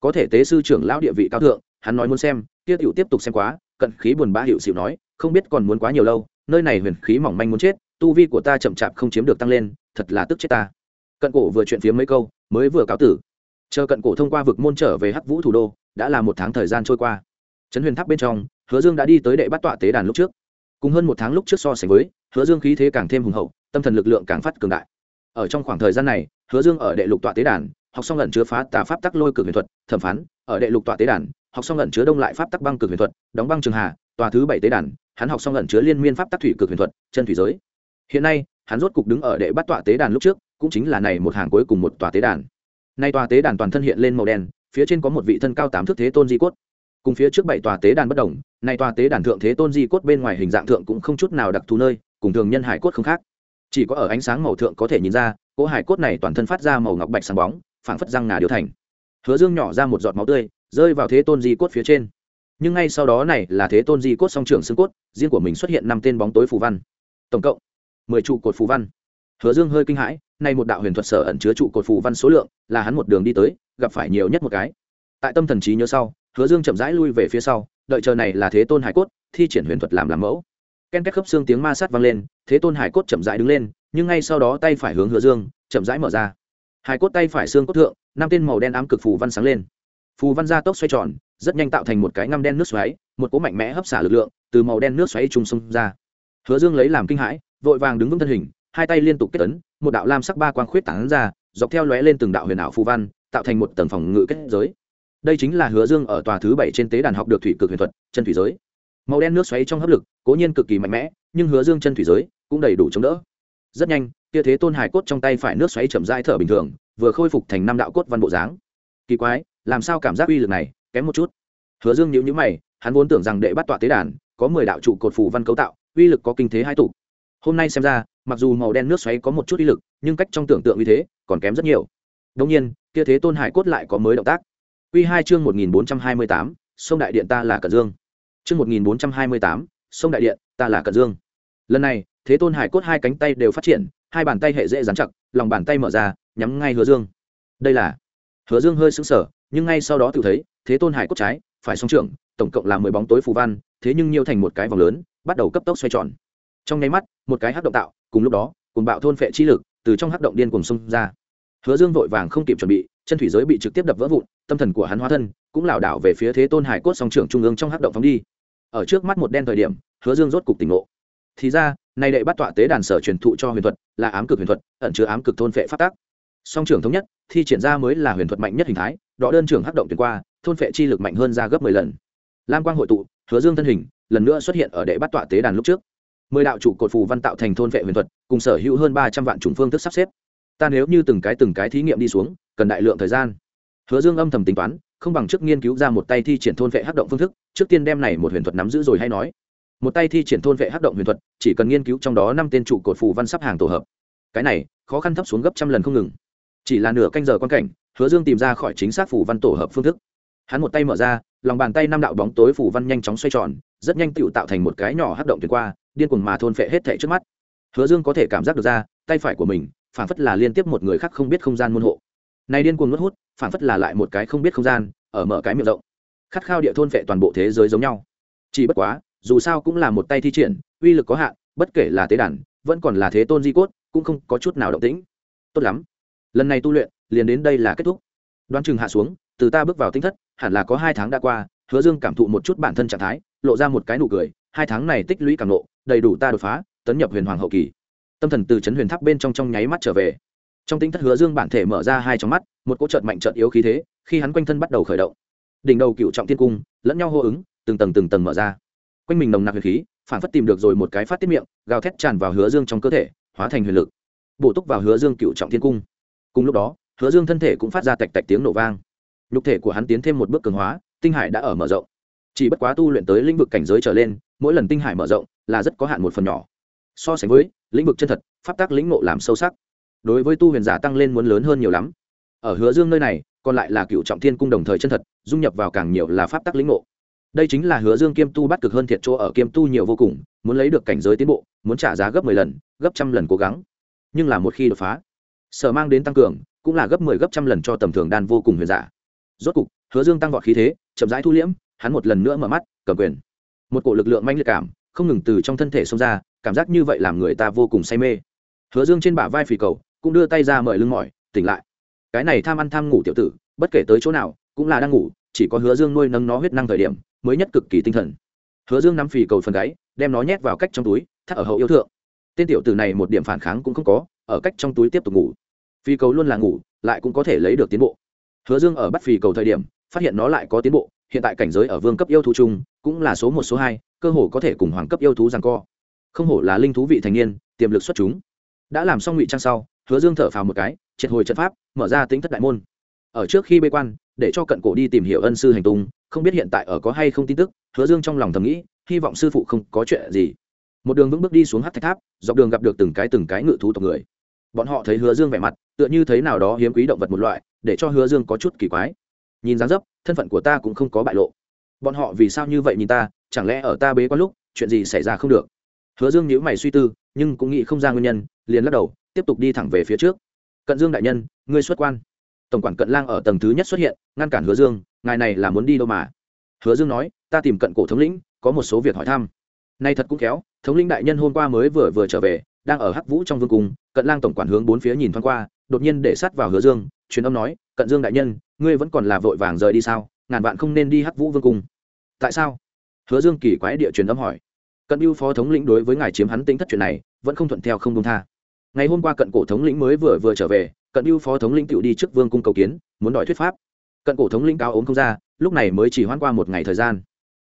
Có thể tế sư trưởng lão địa vị cao thượng, hắn nói muốn xem, kia tiểu tiếp tục xem quá, cận khí buồn bã hiệu xịu nói, không biết còn muốn quá nhiều lâu, nơi này huyền khí mỏng manh muốn chết, tu vi của ta chậm chạp không chiếm được tăng lên, thật là tức chết ta. Cận cổ vừa chuyện phía mấy câu, mới vừa cáo tử. Chờ cận cổ thông qua vực môn trở về hắc vũ thủ đô, đã là một tháng thời gian trôi qua. Trấn huyền tháp bên trong, hứa dương đã đi tới đệ bắt tọa tế đàn lúc trước cùng hơn một tháng lúc trước so sánh với, hứa dương khí thế càng thêm hùng hậu, tâm thần lực lượng càng phát cường đại. Ở trong khoảng thời gian này, hứa dương ở đệ lục tọa tế đàn, học xong lần chứa phá tà pháp tắc lôi cực huyền thuật, thẩm phán. Ở đệ lục tọa tế đàn, học xong lần chứa đông lại pháp tắc băng cực huyền thuật, đóng băng trường hà, tòa thứ bảy tế đàn, hắn học xong lần chứa liên miên pháp tắc thủy cực huyền thuật, chân thủy giới. Hiện nay, hắn rốt cục đứng ở đệ bắt tọa tế đàn lúc trước, cũng chính là này một hàng cuối cùng một tòa tế đàn. Nay tòa tế đàn toàn thân hiện lên màu đen, phía trên có một vị thân cao tám thước thế tôn di cốt cùng phía trước bảy tòa tế đàn bất đồng nay tòa tế đàn thượng thế tôn di cốt bên ngoài hình dạng thượng cũng không chút nào đặc thù nơi, cùng thường nhân hải cốt không khác. Chỉ có ở ánh sáng màu thượng có thể nhìn ra, cỗ hải cốt này toàn thân phát ra màu ngọc bạch sáng bóng, phảng phất răng ngà điếu thành. Hứa dương nhỏ ra một giọt máu tươi, rơi vào thế tôn di cốt phía trên. Nhưng ngay sau đó này là thế tôn di cốt song trưởng xương cốt, riêng của mình xuất hiện năm tên bóng tối phù văn. Tổng cộng, mười trụ cột phù văn. Hứa dương hơi kinh hãi, nay một đạo huyền thuật sở ẩn chứa trụ cột phù văn số lượng, là hắn một đường đi tới, gặp phải nhiều nhất một cái. Tại tâm thần trí nhớ sau hứa dương chậm rãi lui về phía sau đợi chờ này là thế tôn hải cốt thi triển huyền thuật làm làm mẫu. Ken két khớp xương tiếng ma sát vang lên thế tôn hải cốt chậm rãi đứng lên nhưng ngay sau đó tay phải hướng hứa dương chậm rãi mở ra. Hải cốt tay phải xương cốt thượng năm tên màu đen ám cực phù văn sáng lên. Phù văn ra tốc xoay tròn rất nhanh tạo thành một cái ngăm đen nước xoáy một cỗ mạnh mẽ hấp xả lực lượng từ màu đen nước xoáy trùng xông ra. Hứa dương lấy làm kinh hãi vội vàng đứng vững thân hình hai tay liên tục kết ấn, một đạo lam sắc ba quang khuyết tảng ra dọc theo lóe lên từng đạo huyền ảo phù văn tạo thành một tầng phòng ngự kết giới đây chính là hứa dương ở tòa thứ bảy trên tế đàn học được thủy cực huyền thuật, chân thủy giới. Màu đen nước xoáy trong hấp lực, cố nhiên cực kỳ mạnh mẽ, nhưng hứa dương chân thủy giới cũng đầy đủ chống đỡ. Rất nhanh, kia thế tôn hải cốt trong tay phải nước xoáy chậm rãi thở bình thường, vừa khôi phục thành năm đạo cốt văn bộ dáng. Kỳ quái, làm sao cảm giác uy lực này, kém một chút. Hứa dương nhíu nhíu mày, hắn vốn tưởng rằng đệ bắt tọa tế đàn có mười đạo trụ cột phù văn cấu tạo, uy lực có kinh thế hai tụ. Hôm nay xem ra, mặc dù màu đen nước xoáy có một chút uy lực, nhưng cách trong tưởng tượng như thế còn kém rất nhiều. Đông nhiên, kia thế tôn hải cốt lại có mới động tác. Quy hai chương một nghìn bốn trăm hai mươi tám, sông đại điện ta là cận dương. Chương một nghìn bốn trăm hai mươi tám, sông đại điện ta là cận dương. Lần này, thế tôn hải cốt hai cánh tay đều phát triển, hai bàn tay hệ dễ dán chặt, lòng bàn tay mở ra, nhắm ngay hứa dương. Đây là hứa dương hơi sững sờ, nhưng ngay sau đó tự thấy, thế tôn hải cốt trái, phải song trưởng, tổng cộng là mười bóng tối phù văn, thế nhưng nhiều thành một cái vòng lớn, bắt đầu cấp tốc xoay tròn. Trong nháy mắt, một cái hắc động tạo, cùng lúc đó, cùng bạo thôn phệ chi lực, từ trong hắc động điên cuồng xông ra. Hứa dương vội vàng không kịp chuẩn bị, chân thủy giới bị trực tiếp đập vỡ vụn tâm thần của hắn hóa thân, cũng lảo đảo về phía thế tôn hải cốt song trưởng trung ương trong hắc động phóng đi. Ở trước mắt một đen thời điểm, hứa dương rốt cục tỉnh ngộ. Thì ra, nay đệ bắt tọa tế đàn sở truyền thụ cho huyền thuật, là ám cực huyền thuật, ẩn chứa ám cực thôn phệ phát tác song trưởng thống nhất, thi triển ra mới là huyền thuật mạnh nhất hình thái, đọ đơn trưởng hắc động tuyển qua, thôn phệ chi lực mạnh hơn ra gấp mười lần. Lam quang hội tụ, hứa dương thân hình, lần nữa xuất hiện ở đệ bắt tọa tế đàn lúc trước. Mười đạo trụ cột phù văn tạo thành thôn vệ huyền thuật, cùng sở hữu hơn ba trăm vạn chủng phương thức sắp xếp. Ta nếu như từng cái từng cái thí nghiệm đi xuống, cần đại lượng thời gian hứa dương âm thầm tính toán, không bằng trước nghiên cứu ra một tay thi triển thôn vệ hắc động phương thức, trước tiên đem này một huyền thuật nắm giữ rồi hay nói. Một tay thi triển thôn vệ hắc động huyền thuật, chỉ cần nghiên cứu trong đó năm tên trụ cột phù văn sắp hàng tổ hợp. Cái này, khó khăn thấp xuống gấp trăm lần không ngừng. Chỉ là nửa canh giờ quan cảnh, hứa dương tìm ra khỏi chính xác phù văn tổ hợp phương thức. Hắn một tay mở ra, lòng bàn tay năm đạo bóng tối phù văn nhanh chóng xoay tròn, rất nhanh tựu tạo thành một cái nhỏ hắc động tuyệt qua, điên cuồng mà thôn phệ hết thảy trước mắt. Hứa dương có thể cảm giác được ra, tay phải của mình phản phất là liên tiếp một người khác không biết không gian môn hộ. Này điên cuồng nuốt hút phản phất là lại một cái không biết không gian, ở mở cái miệng rộng. Khát khao địa thôn vệ toàn bộ thế giới giống nhau. Chỉ bất quá, dù sao cũng là một tay thi triển, uy lực có hạn, bất kể là tế đàn, vẫn còn là thế tôn di cốt, cũng không có chút nào động tĩnh. Tốt lắm. Lần này tu luyện, liền đến đây là kết thúc. Đoán chừng hạ xuống, từ ta bước vào tinh thất, hẳn là có hai tháng đã qua, hứa dương cảm thụ một chút bản thân trạng thái, lộ ra một cái nụ cười, hai tháng này tích lũy càng nộ đầy đủ ta đột phá, tấn nhập huyền hoàng hậu kỳ. Tâm thần từ chấn huyền tháp bên trong trong nháy mắt trở về trong tính thất hứa dương bản thể mở ra hai trong mắt, một cỗ trợt mạnh trợt yếu khí thế, khi hắn quanh thân bắt đầu khởi động. Đỉnh đầu cựu trọng thiên cung, lẫn nhau hô ứng, từng tầng từng tầng mở ra. Quanh mình nồng nặc huyền khí, phản phất tìm được rồi một cái phát tiết miệng, gào thét tràn vào hứa dương trong cơ thể, hóa thành huyền lực. Bổ túc vào hứa dương cựu trọng thiên cung. Cùng lúc đó, hứa dương thân thể cũng phát ra tạch tạch tiếng nổ vang. Nhục thể của hắn tiến thêm một bước cường hóa, tinh hải đã ở mở rộng. Chỉ bất quá tu luyện tới lĩnh vực cảnh giới trở lên, mỗi lần tinh hải mở rộng là rất có hạn một phần nhỏ. So sánh với lĩnh vực chân thật, pháp tác lĩnh ngộ làm sâu sắc đối với tu huyền giả tăng lên muốn lớn hơn nhiều lắm. Ở hứa dương nơi này, còn lại là cựu trọng thiên cung đồng thời chân thật, dung nhập vào càng nhiều là pháp tắc lĩnh ngộ. Đây chính là hứa dương kiêm tu bắt cực hơn thiệt chỗ ở kiêm tu nhiều vô cùng, muốn lấy được cảnh giới tiến bộ, muốn trả giá gấp mười lần, gấp trăm lần cố gắng. Nhưng là một khi đột phá, sở mang đến tăng cường, cũng là gấp mười 10 gấp trăm lần cho tầm thường đan vô cùng huyền giả. Rốt cục, hứa dương tăng vọt khí thế, chậm rãi thu liễm, hắn một lần nữa mở mắt, cầm quyền. Một cổ lực lượng manh liệt cảm, không ngừng từ trong thân thể xông ra, cảm giác như vậy làm người ta vô cùng say mê. Hứa dương trên bả vai phì cầu cũng đưa tay ra mời lưng mỏi, tỉnh lại. Cái này tham ăn tham ngủ tiểu tử, bất kể tới chỗ nào, cũng là đang ngủ, chỉ có hứa dương nuôi nâng nó huyết năng thời điểm, mới nhất cực kỳ tinh thần. Hứa dương nắm phì cầu phần gáy, đem nó nhét vào cách trong túi, thắt ở hậu yêu thượng. Tên tiểu tử này một điểm phản kháng cũng không có, ở cách trong túi tiếp tục ngủ. Phì cầu luôn là ngủ, lại cũng có thể lấy được tiến bộ. Hứa dương ở bắt phì cầu thời điểm, phát hiện nó lại có tiến bộ, hiện tại cảnh giới ở vương cấp yêu thú chung, cũng là số một, số hai, cơ hồ có thể cùng hoàng cấp yêu thú rằng co. Không hổ là linh thú vị thành niên, tiềm lực xuất chúng. Đã làm xong ngụy trang sau hứa dương thở phào một cái, triệt hồi trận pháp, mở ra tính thất đại môn. Ở trước khi bê quan, để cho cận cổ đi tìm hiểu ân sư hành tung, không biết hiện tại ở có hay không tin tức, hứa dương trong lòng thầm nghĩ, hy vọng sư phụ không có chuyện gì. Một đường vững bước đi xuống hát thạch tháp, dọc đường gặp được từng cái từng cái ngự thú tộc người. Bọn họ thấy hứa dương vẻ mặt, tựa như thấy nào đó hiếm quý động vật một loại, để cho hứa dương có chút kỳ quái. Nhìn dáng dấp, thân phận của ta cũng không có bại lộ. Bọn họ vì sao như vậy nhìn ta, chẳng lẽ ở ta bế quan lúc, chuyện gì xảy ra không được? Hứa dương nhíu mày suy tư, nhưng cũng nghĩ không ra nguyên nhân, liền lắc đầu tiếp tục đi thẳng về phía trước. Cận dương đại nhân, ngươi xuất quan. Tổng quản cận lang ở tầng thứ nhất xuất hiện, ngăn cản hứa dương, ngài này là muốn đi đâu mà? Hứa dương nói, ta tìm cận cổ thống lĩnh, có một số việc hỏi thăm. Nay thật cũng khéo, thống lĩnh đại nhân hôm qua mới vừa vừa trở về, đang ở hắc vũ trong vương cung, cận lang tổng quản hướng bốn phía nhìn thoáng qua, đột nhiên để sát vào hứa dương, truyền âm nói, cận dương đại nhân, ngươi vẫn còn là vội vàng rời đi sao? Ngàn vạn không nên đi hắc vũ vương cung. Tại sao? Hứa dương kỳ quái địa truyền âm hỏi. Cận mưu phó thống lĩnh đối với ngài chiếm hắn tính thất chuyện này, vẫn không thuận theo không công tha ngày hôm qua cận cổ thống lĩnh mới vừa vừa trở về, cận biêu phó thống lĩnh tựu đi trước vương cung cầu kiến, muốn đòi thuyết pháp. Cận cổ thống lĩnh cao ốm không ra, lúc này mới chỉ hoãn qua một ngày thời gian.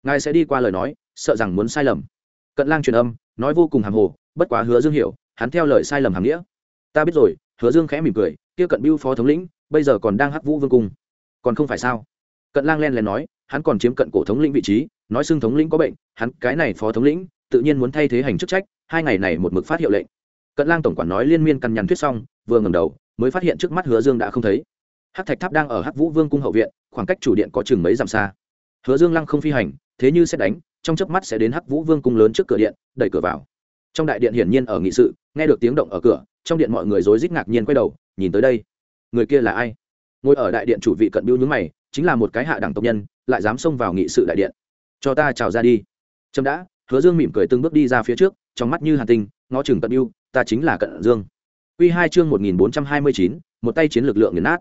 Ngài sẽ đi qua lời nói, sợ rằng muốn sai lầm. Cận lang truyền âm, nói vô cùng hàm hồ, bất quá hứa dương hiểu, hắn theo lời sai lầm hàm nghĩa. Ta biết rồi, hứa dương khẽ mỉm cười, kia cận biêu phó thống lĩnh, bây giờ còn đang hắc vũ vương cung. Còn không phải sao? Cận lang len lén nói, hắn còn chiếm cận cổ thống lĩnh vị trí, nói xưng thống lĩnh có bệnh, hắn cái này phó thống lĩnh, tự nhiên muốn thay thế hành chức trách, hai ngày này một mực phát hiệu lệnh cận lang tổng quản nói liên miên căn nhằn thuyết xong, vừa ngầm đầu, mới phát hiện trước mắt hứa dương đã không thấy. Hắc thạch tháp đang ở hắc vũ vương cung hậu viện, khoảng cách chủ điện có chừng mấy dặm xa. Hứa dương lăng không phi hành, thế như sẽ đánh, trong chớp mắt sẽ đến hắc vũ vương cung lớn trước cửa điện, đẩy cửa vào. Trong đại điện hiển nhiên ở nghị sự, nghe được tiếng động ở cửa, trong điện mọi người rối rít ngạc nhiên quay đầu, nhìn tới đây. Người kia là ai? Ngồi ở đại điện chủ vị cận biêu nhướng mày, chính là một cái hạ đẳng tộc nhân, lại dám xông vào nghị sự đại điện. Cho ta chào ra đi. Trâm đã, hứa dương mỉm cười từng bước đi ra phía trước, trong mắt như hàn tinh, ngó chừng cận biêu ta chính là cận dương. Quy hai chương một nghìn bốn trăm hai mươi chín, một tay chiến lực lượng nghiền nát.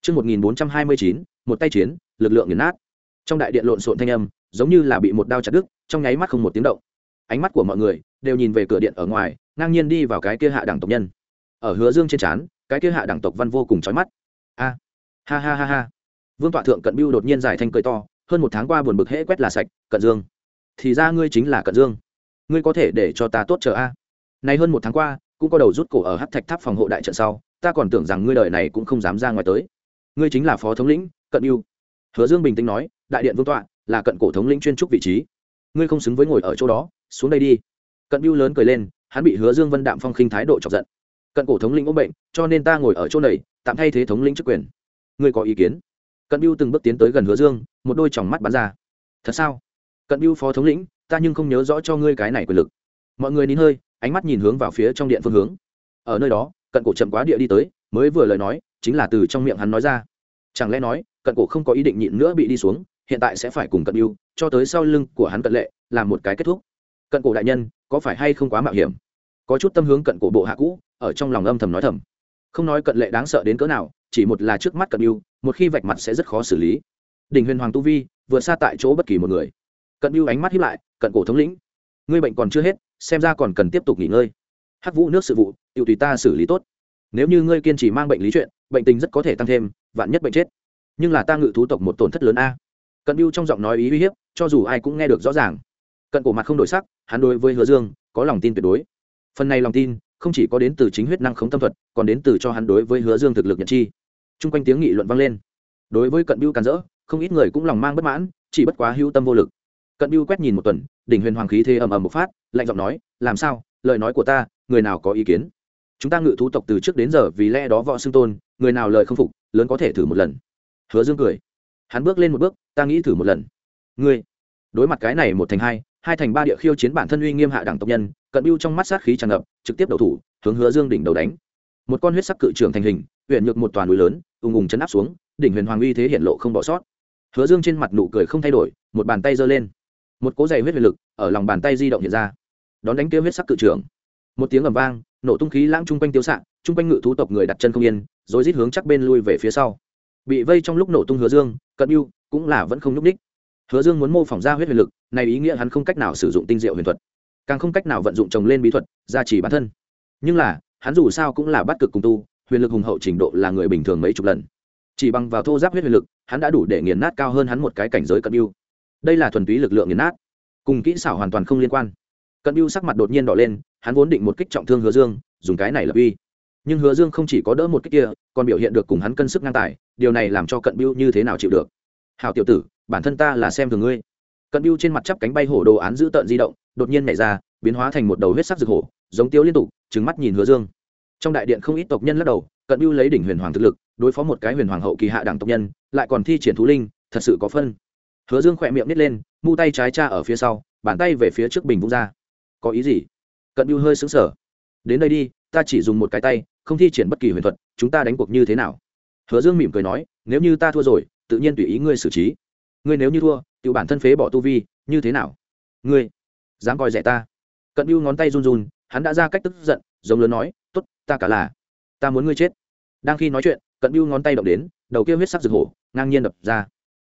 Chương một nghìn bốn trăm hai mươi chín, một tay chiến lực lượng nghiền nát. Trong đại điện lộn xộn thanh âm, giống như là bị một đao chặt đứt, trong nháy mắt không một tiếng động. Ánh mắt của mọi người đều nhìn về cửa điện ở ngoài, ngang nhiên đi vào cái kia hạ đẳng tộc nhân. Ở hứa dương trên trán, cái kia hạ đẳng tộc văn vô cùng chói mắt. A! Ha ha ha ha! Vương tọa thượng cận bưu đột nhiên giải thanh cười to, hơn một tháng qua buồn bực hễ quét là sạch, cận dương. Thì ra ngươi chính là cận dương. Ngươi có thể để cho ta tốt chờ a? Nay hơn một tháng qua, cũng có đầu rút cổ ở hát thạch tháp phòng hộ đại trận sau, ta còn tưởng rằng ngươi đời này cũng không dám ra ngoài tới. Ngươi chính là phó thống lĩnh, cận yêu hứa dương bình tĩnh nói, đại điện vương tọa, là cận cổ thống lĩnh chuyên trúc vị trí. Ngươi không xứng với ngồi ở chỗ đó, xuống đây đi. Cận yêu lớn cười lên, hắn bị hứa dương vân đạm phong khinh thái độ chọc giận. Cận cổ thống lĩnh ốm bệnh, cho nên ta ngồi ở chỗ này, tạm thay thế thống lĩnh chức quyền. Ngươi có ý kiến? Cận biêu từng bước tiến tới gần hứa dương, một đôi tròng mắt bắn ra. Thật sao? Cận biêu phó thống lĩnh, ta nhưng không nhớ rõ cho ngươi cái này quyền lực. Mọi người nín hơi ánh mắt nhìn hướng vào phía trong điện phương hướng. Ở nơi đó cận cổ chậm quá địa đi tới mới vừa lời nói chính là từ trong miệng hắn nói ra. Chẳng lẽ nói cận cổ không có ý định nhịn nữa bị đi xuống hiện tại sẽ phải cùng cận yêu cho tới sau lưng của hắn cận lệ làm một cái kết thúc. Cận cổ đại nhân có phải hay không quá mạo hiểm? Có chút tâm hướng cận cổ bộ hạ cũ ở trong lòng âm thầm nói thầm. Không nói cận lệ đáng sợ đến cỡ nào chỉ một là trước mắt cận yêu, một khi vạch mặt sẽ rất khó xử lý. Đình huyền hoàng tu vi vượt xa tại chỗ bất kỳ một người. Cận yêu ánh mắt hiếp lại cận cổ thống lĩnh. Ngươi bệnh còn chưa hết xem ra còn cần tiếp tục nghỉ ngơi. Hắc vũ nước sự vụ tự tùy ta xử lý tốt. Nếu như ngươi kiên trì mang bệnh lý chuyện, bệnh tình rất có thể tăng thêm, vạn nhất bệnh chết. Nhưng là ta ngự thú tộc một tổn thất lớn a. Cận biêu trong giọng nói ý uy hiếp, cho dù ai cũng nghe được rõ ràng. Cận cổ mặt không đổi sắc, hắn đối với hứa dương, có lòng tin tuyệt đối. Phần này lòng tin, không chỉ có đến từ chính huyết năng khống tâm thuật, còn đến từ cho hắn đối với hứa dương thực lực nhận chi. T r u n g quanh tiếng nghị luận vang lên. Đối với cận biêu càn rỡ, không ít người cũng lòng mang bất mãn, chỉ bất quá hữu tâm vô lực. Cận biêu quét nhìn một tuần, đỉnh huyền hoàng khí thế ầm ầm một phát lạnh giọng nói, làm sao? Lời nói của ta, người nào có ý kiến? Chúng ta ngự thú tộc từ trước đến giờ vì lẽ đó võ xưng tôn, người nào lời không phục, lớn có thể thử một lần. Hứa dương cười. Hắn bước lên một bước, ta nghĩ thử một lần. Ngươi. Đối mặt cái này một thành hai hai thành ba địa khiêu chiến bản thân uy nghiêm hạ đẳng tộc nhân, cận biêu trong mắt sát khí tràn ngập, trực tiếp đầu thủ, hướng hứa dương đỉnh đầu đánh. Một con huyết sắc cự trường thành hình huyện nhược một toàn núi lớn, ùng ùng chấn áp xuống, đỉnh huyền hoàng uy thế hiện lộ không bỏ sót. Hứa dương trên mặt nụ cười không thay đổi, một bàn tay giơ lên. Một cố dày huyết huyền lực, ở lòng bàn tay di động hiện ra đón đánh kia huyết sắc cự trưởng. một tiếng ầm vang, nổ tung khí lãng chung quanh tiêu xạ chung quanh ngự thú tộc người đặt chân không yên, rồi rít hướng chắc bên lui về phía sau. Bị vây trong lúc nổ tung hứa dương, cận yêu cũng là vẫn không nhúc ních hứa dương muốn mô phỏng ra huyết huyền lực, này ý nghĩa hắn không cách nào sử dụng tinh diệu huyền thuật, càng không cách nào vận dụng trồng lên bí thuật, gia trì bản thân. Nhưng là, hắn dù sao cũng là bắt cực cùng tu, huyền lực hùng hậu trình độ là người bình thường mấy chục lần. Chỉ bằng vào thô giáp huyết huyền lực, hắn đã đủ để nghiền nát cao hơn hắn một cái cảnh giới cận yêu đây là thuần túy lực lượng nghiền nát, cùng kỹ xảo hoàn toàn không liên quan cận biêu sắc mặt đột nhiên đỏ lên, hắn vốn định một kích trọng thương hứa dương, dùng cái này lập uy. Nhưng hứa dương không chỉ có đỡ một kích kia, còn biểu hiện được cùng hắn cân sức ngang tài, điều này làm cho cận biêu như thế nào chịu được? Hào tiểu tử, bản thân ta là xem thường ngươi. Cận biêu trên mặt chắp cánh bay hổ đồ án giữ tợn di động, đột nhiên nhảy ra, biến hóa thành một đầu huyết sắc rực hổ, giống tiêu liên tục trứng mắt nhìn hứa dương. Trong đại điện không ít tộc nhân lắc đầu, cận biêu lấy đỉnh huyền hoàng thực lực, đối phó một cái huyền hoàng hậu kỳ hạ đẳng tộc nhân, lại còn thi triển thú linh, thật sự có phân. Hứa dương khỏe miệng nít lên, mu tay trái cha ở phía sau, bàn tay về phía trước bình vung ra có ý gì? Cận biêu hơi xứng sở đến đây đi, ta chỉ dùng một cái tay, không thi triển bất kỳ huyền thuật, chúng ta đánh cuộc như thế nào? Hứa dương mỉm cười nói, nếu như ta thua rồi, tự nhiên tùy ý ngươi xử trí. Ngươi nếu như thua, tự bản thân phế bỏ tu vi, như thế nào? Ngươi dám coi rẻ ta? Cận biêu ngón tay run run, hắn đã ra cách tức giận, giống lớn nói t ố t ta cả là, ta muốn ngươi chết. Đang khi nói chuyện, cận biêu ngón tay động đến, đầu kia huyết sắc rực hổ, ngang nhiên đập ra.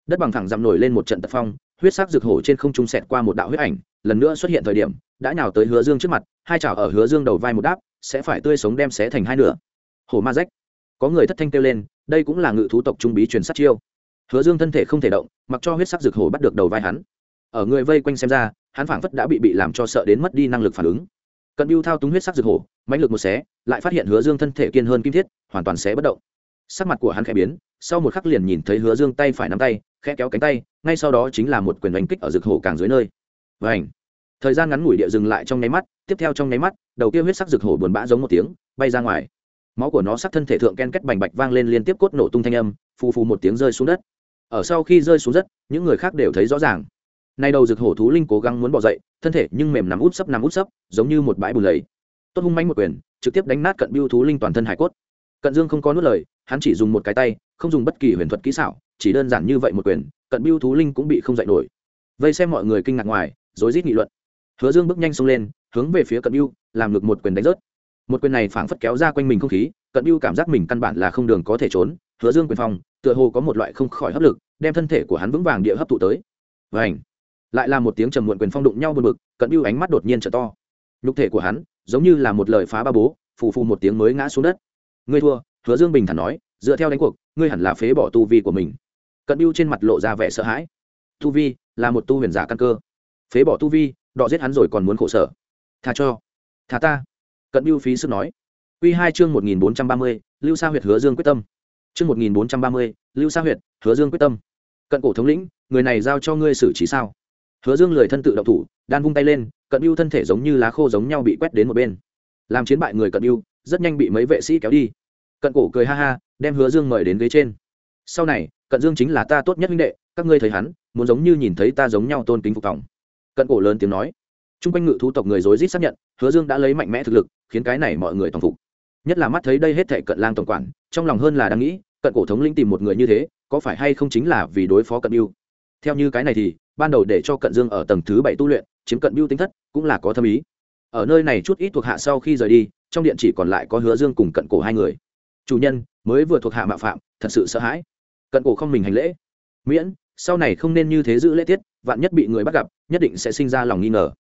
Đất bằng thẳng dặm nổi lên một trận tật phong, huyết sắc rực hổ trên không trung sẹt qua một đạo huyết ảnh, lần nữa xuất hiện thời điểm đã nhào tới hứa dương trước mặt, hai chảo ở hứa dương đầu vai một đáp, sẽ phải tươi sống đem xé thành hai nửa. Hổ ma rách. Có người thất thanh kêu lên, đây cũng là ngự thú tộc trung bí truyền sát chiêu. Hứa dương thân thể không thể động, mặc cho huyết sắc rực hổ bắt được đầu vai hắn. Ở người vây quanh xem ra, hắn phảng phất đã bị bị làm cho sợ đến mất đi năng lực phản ứng. Cận biêu thao túng huyết sắc rực hổ, mãnh lực một xé, lại phát hiện hứa dương thân thể kiên hơn kim thiết, hoàn toàn xé bất động. Sắc mặt của hắn khẽ biến, sau một khắc liền nhìn thấy hứa dương tay phải nắm tay, khẽ kéo cánh tay, ngay sau đó chính là một quyền đánh kích ở rực hổ càng dưới nơi. Vảnh thời gian ngắn ngủi địa dừng lại trong nháy mắt, tiếp theo trong nháy mắt, đầu kia huyết sắc rực hổ buồn bã giống một tiếng, bay ra ngoài. Máu của nó sắc thân thể thượng ken kết bành bạch vang lên liên tiếp cốt nổ tung thanh âm, phù phù một tiếng rơi xuống đất. Ở sau khi rơi xuống đất, những người khác đều thấy rõ ràng. Nay đầu rực hổ thú linh cố gắng muốn bỏ dậy, thân thể nhưng mềm nằm út sấp nằm út sấp, giống như một bãi bùn lầy. Tốt hung manh một quyền, trực tiếp đánh nát cận biêu thú linh toàn thân hải cốt. Cận dương không có nuốt lời, hắn chỉ dùng một cái tay, không dùng bất kỳ huyền thuật kỹ xảo, chỉ đơn giản như vậy một quyền, cận biêu thú linh cũng bị không dạy nổi. Vây xem mọi người kinh ngạc ngoài, rối rít nghị luận hứa dương bước nhanh xông lên, hướng về phía cận biêu làm ngược một quyền đánh rớt. Một quyền này phảng phất kéo ra quanh mình không khí, cận biêu cảm giác mình căn bản là không đường có thể trốn, hứa dương quyền phòng, tựa hồ có một loại không khỏi hấp lực, đem thân thể của hắn vững vàng địa hấp thụ tới. Vảnh lại là một tiếng trầm muộn quyền phong đụng nhau bật bực, cận biêu ánh mắt đột nhiên trở to. Nhục thể của hắn, giống như là một lời phá ba bố, phù phù một tiếng mới ngã xuống đất. Ngươi thua, hứa dương bình thản nói, dựa theo đánh cuộc, ngươi hẳn là phế bỏ tu vi của mình. Cận biêu trên mặt lộ ra vẻ sợ hãi. Tu vi là một tu huyền giả căn cơ. Phế bỏ tu vi đọ giết hắn rồi còn muốn khổ sở. Thà cho. Thà ta. Cận biêu phí sức nói. Q hai chương một nghìn bốn trăm ba mươi, lưu sa huyệt hứa dương quyết tâm. Chương một nghìn bốn trăm ba mươi, lưu sa huyệt hứa dương quyết tâm. Cận cổ thống lĩnh, người này giao cho ngươi xử trí sao? Hứa dương lười thân tự động thủ, đan vung tay lên, cận biêu thân thể giống như lá khô giống nhau bị quét đến một bên. Làm chiến bại người cận biêu rất nhanh bị mấy vệ sĩ kéo đi. Cận cổ cười ha ha, đem hứa dương mời đến ghế trên. Sau này, cận dương chính là ta tốt nhất minh đệ, các ngươi thấy hắn, muốn giống như nhìn thấy ta giống nhau tôn kính phục phòng cận cổ lớn tiếng nói. T r u n g quanh ngự thú tộc người dối rít xác nhận, hứa dương đã lấy mạnh mẽ thực lực, khiến cái này mọi người toàn phục. Nhất là mắt thấy đây hết thể cận lang tổng quản, trong lòng hơn là đang nghĩ, cận cổ thống linh tìm một người như thế, có phải hay không chính là vì đối phó cận biêu? Theo như cái này thì, ban đầu để cho cận dương ở tầng thứ bảy tu luyện, chiếm cận biêu tính thất, cũng là có thâm ý. Ở nơi này chút ít thuộc hạ sau khi rời đi, trong điện chỉ còn lại có hứa dương cùng cận cổ hai người. Chủ nhân, mới vừa thuộc hạ mạo phạm, thật sự sợ hãi. Cận cổ không mình hành lễ. Miễn sau này không nên như thế giữ lễ tiết, vạn nhất bị người bắt gặp, nhất định sẽ sinh ra lòng nghi ngờ.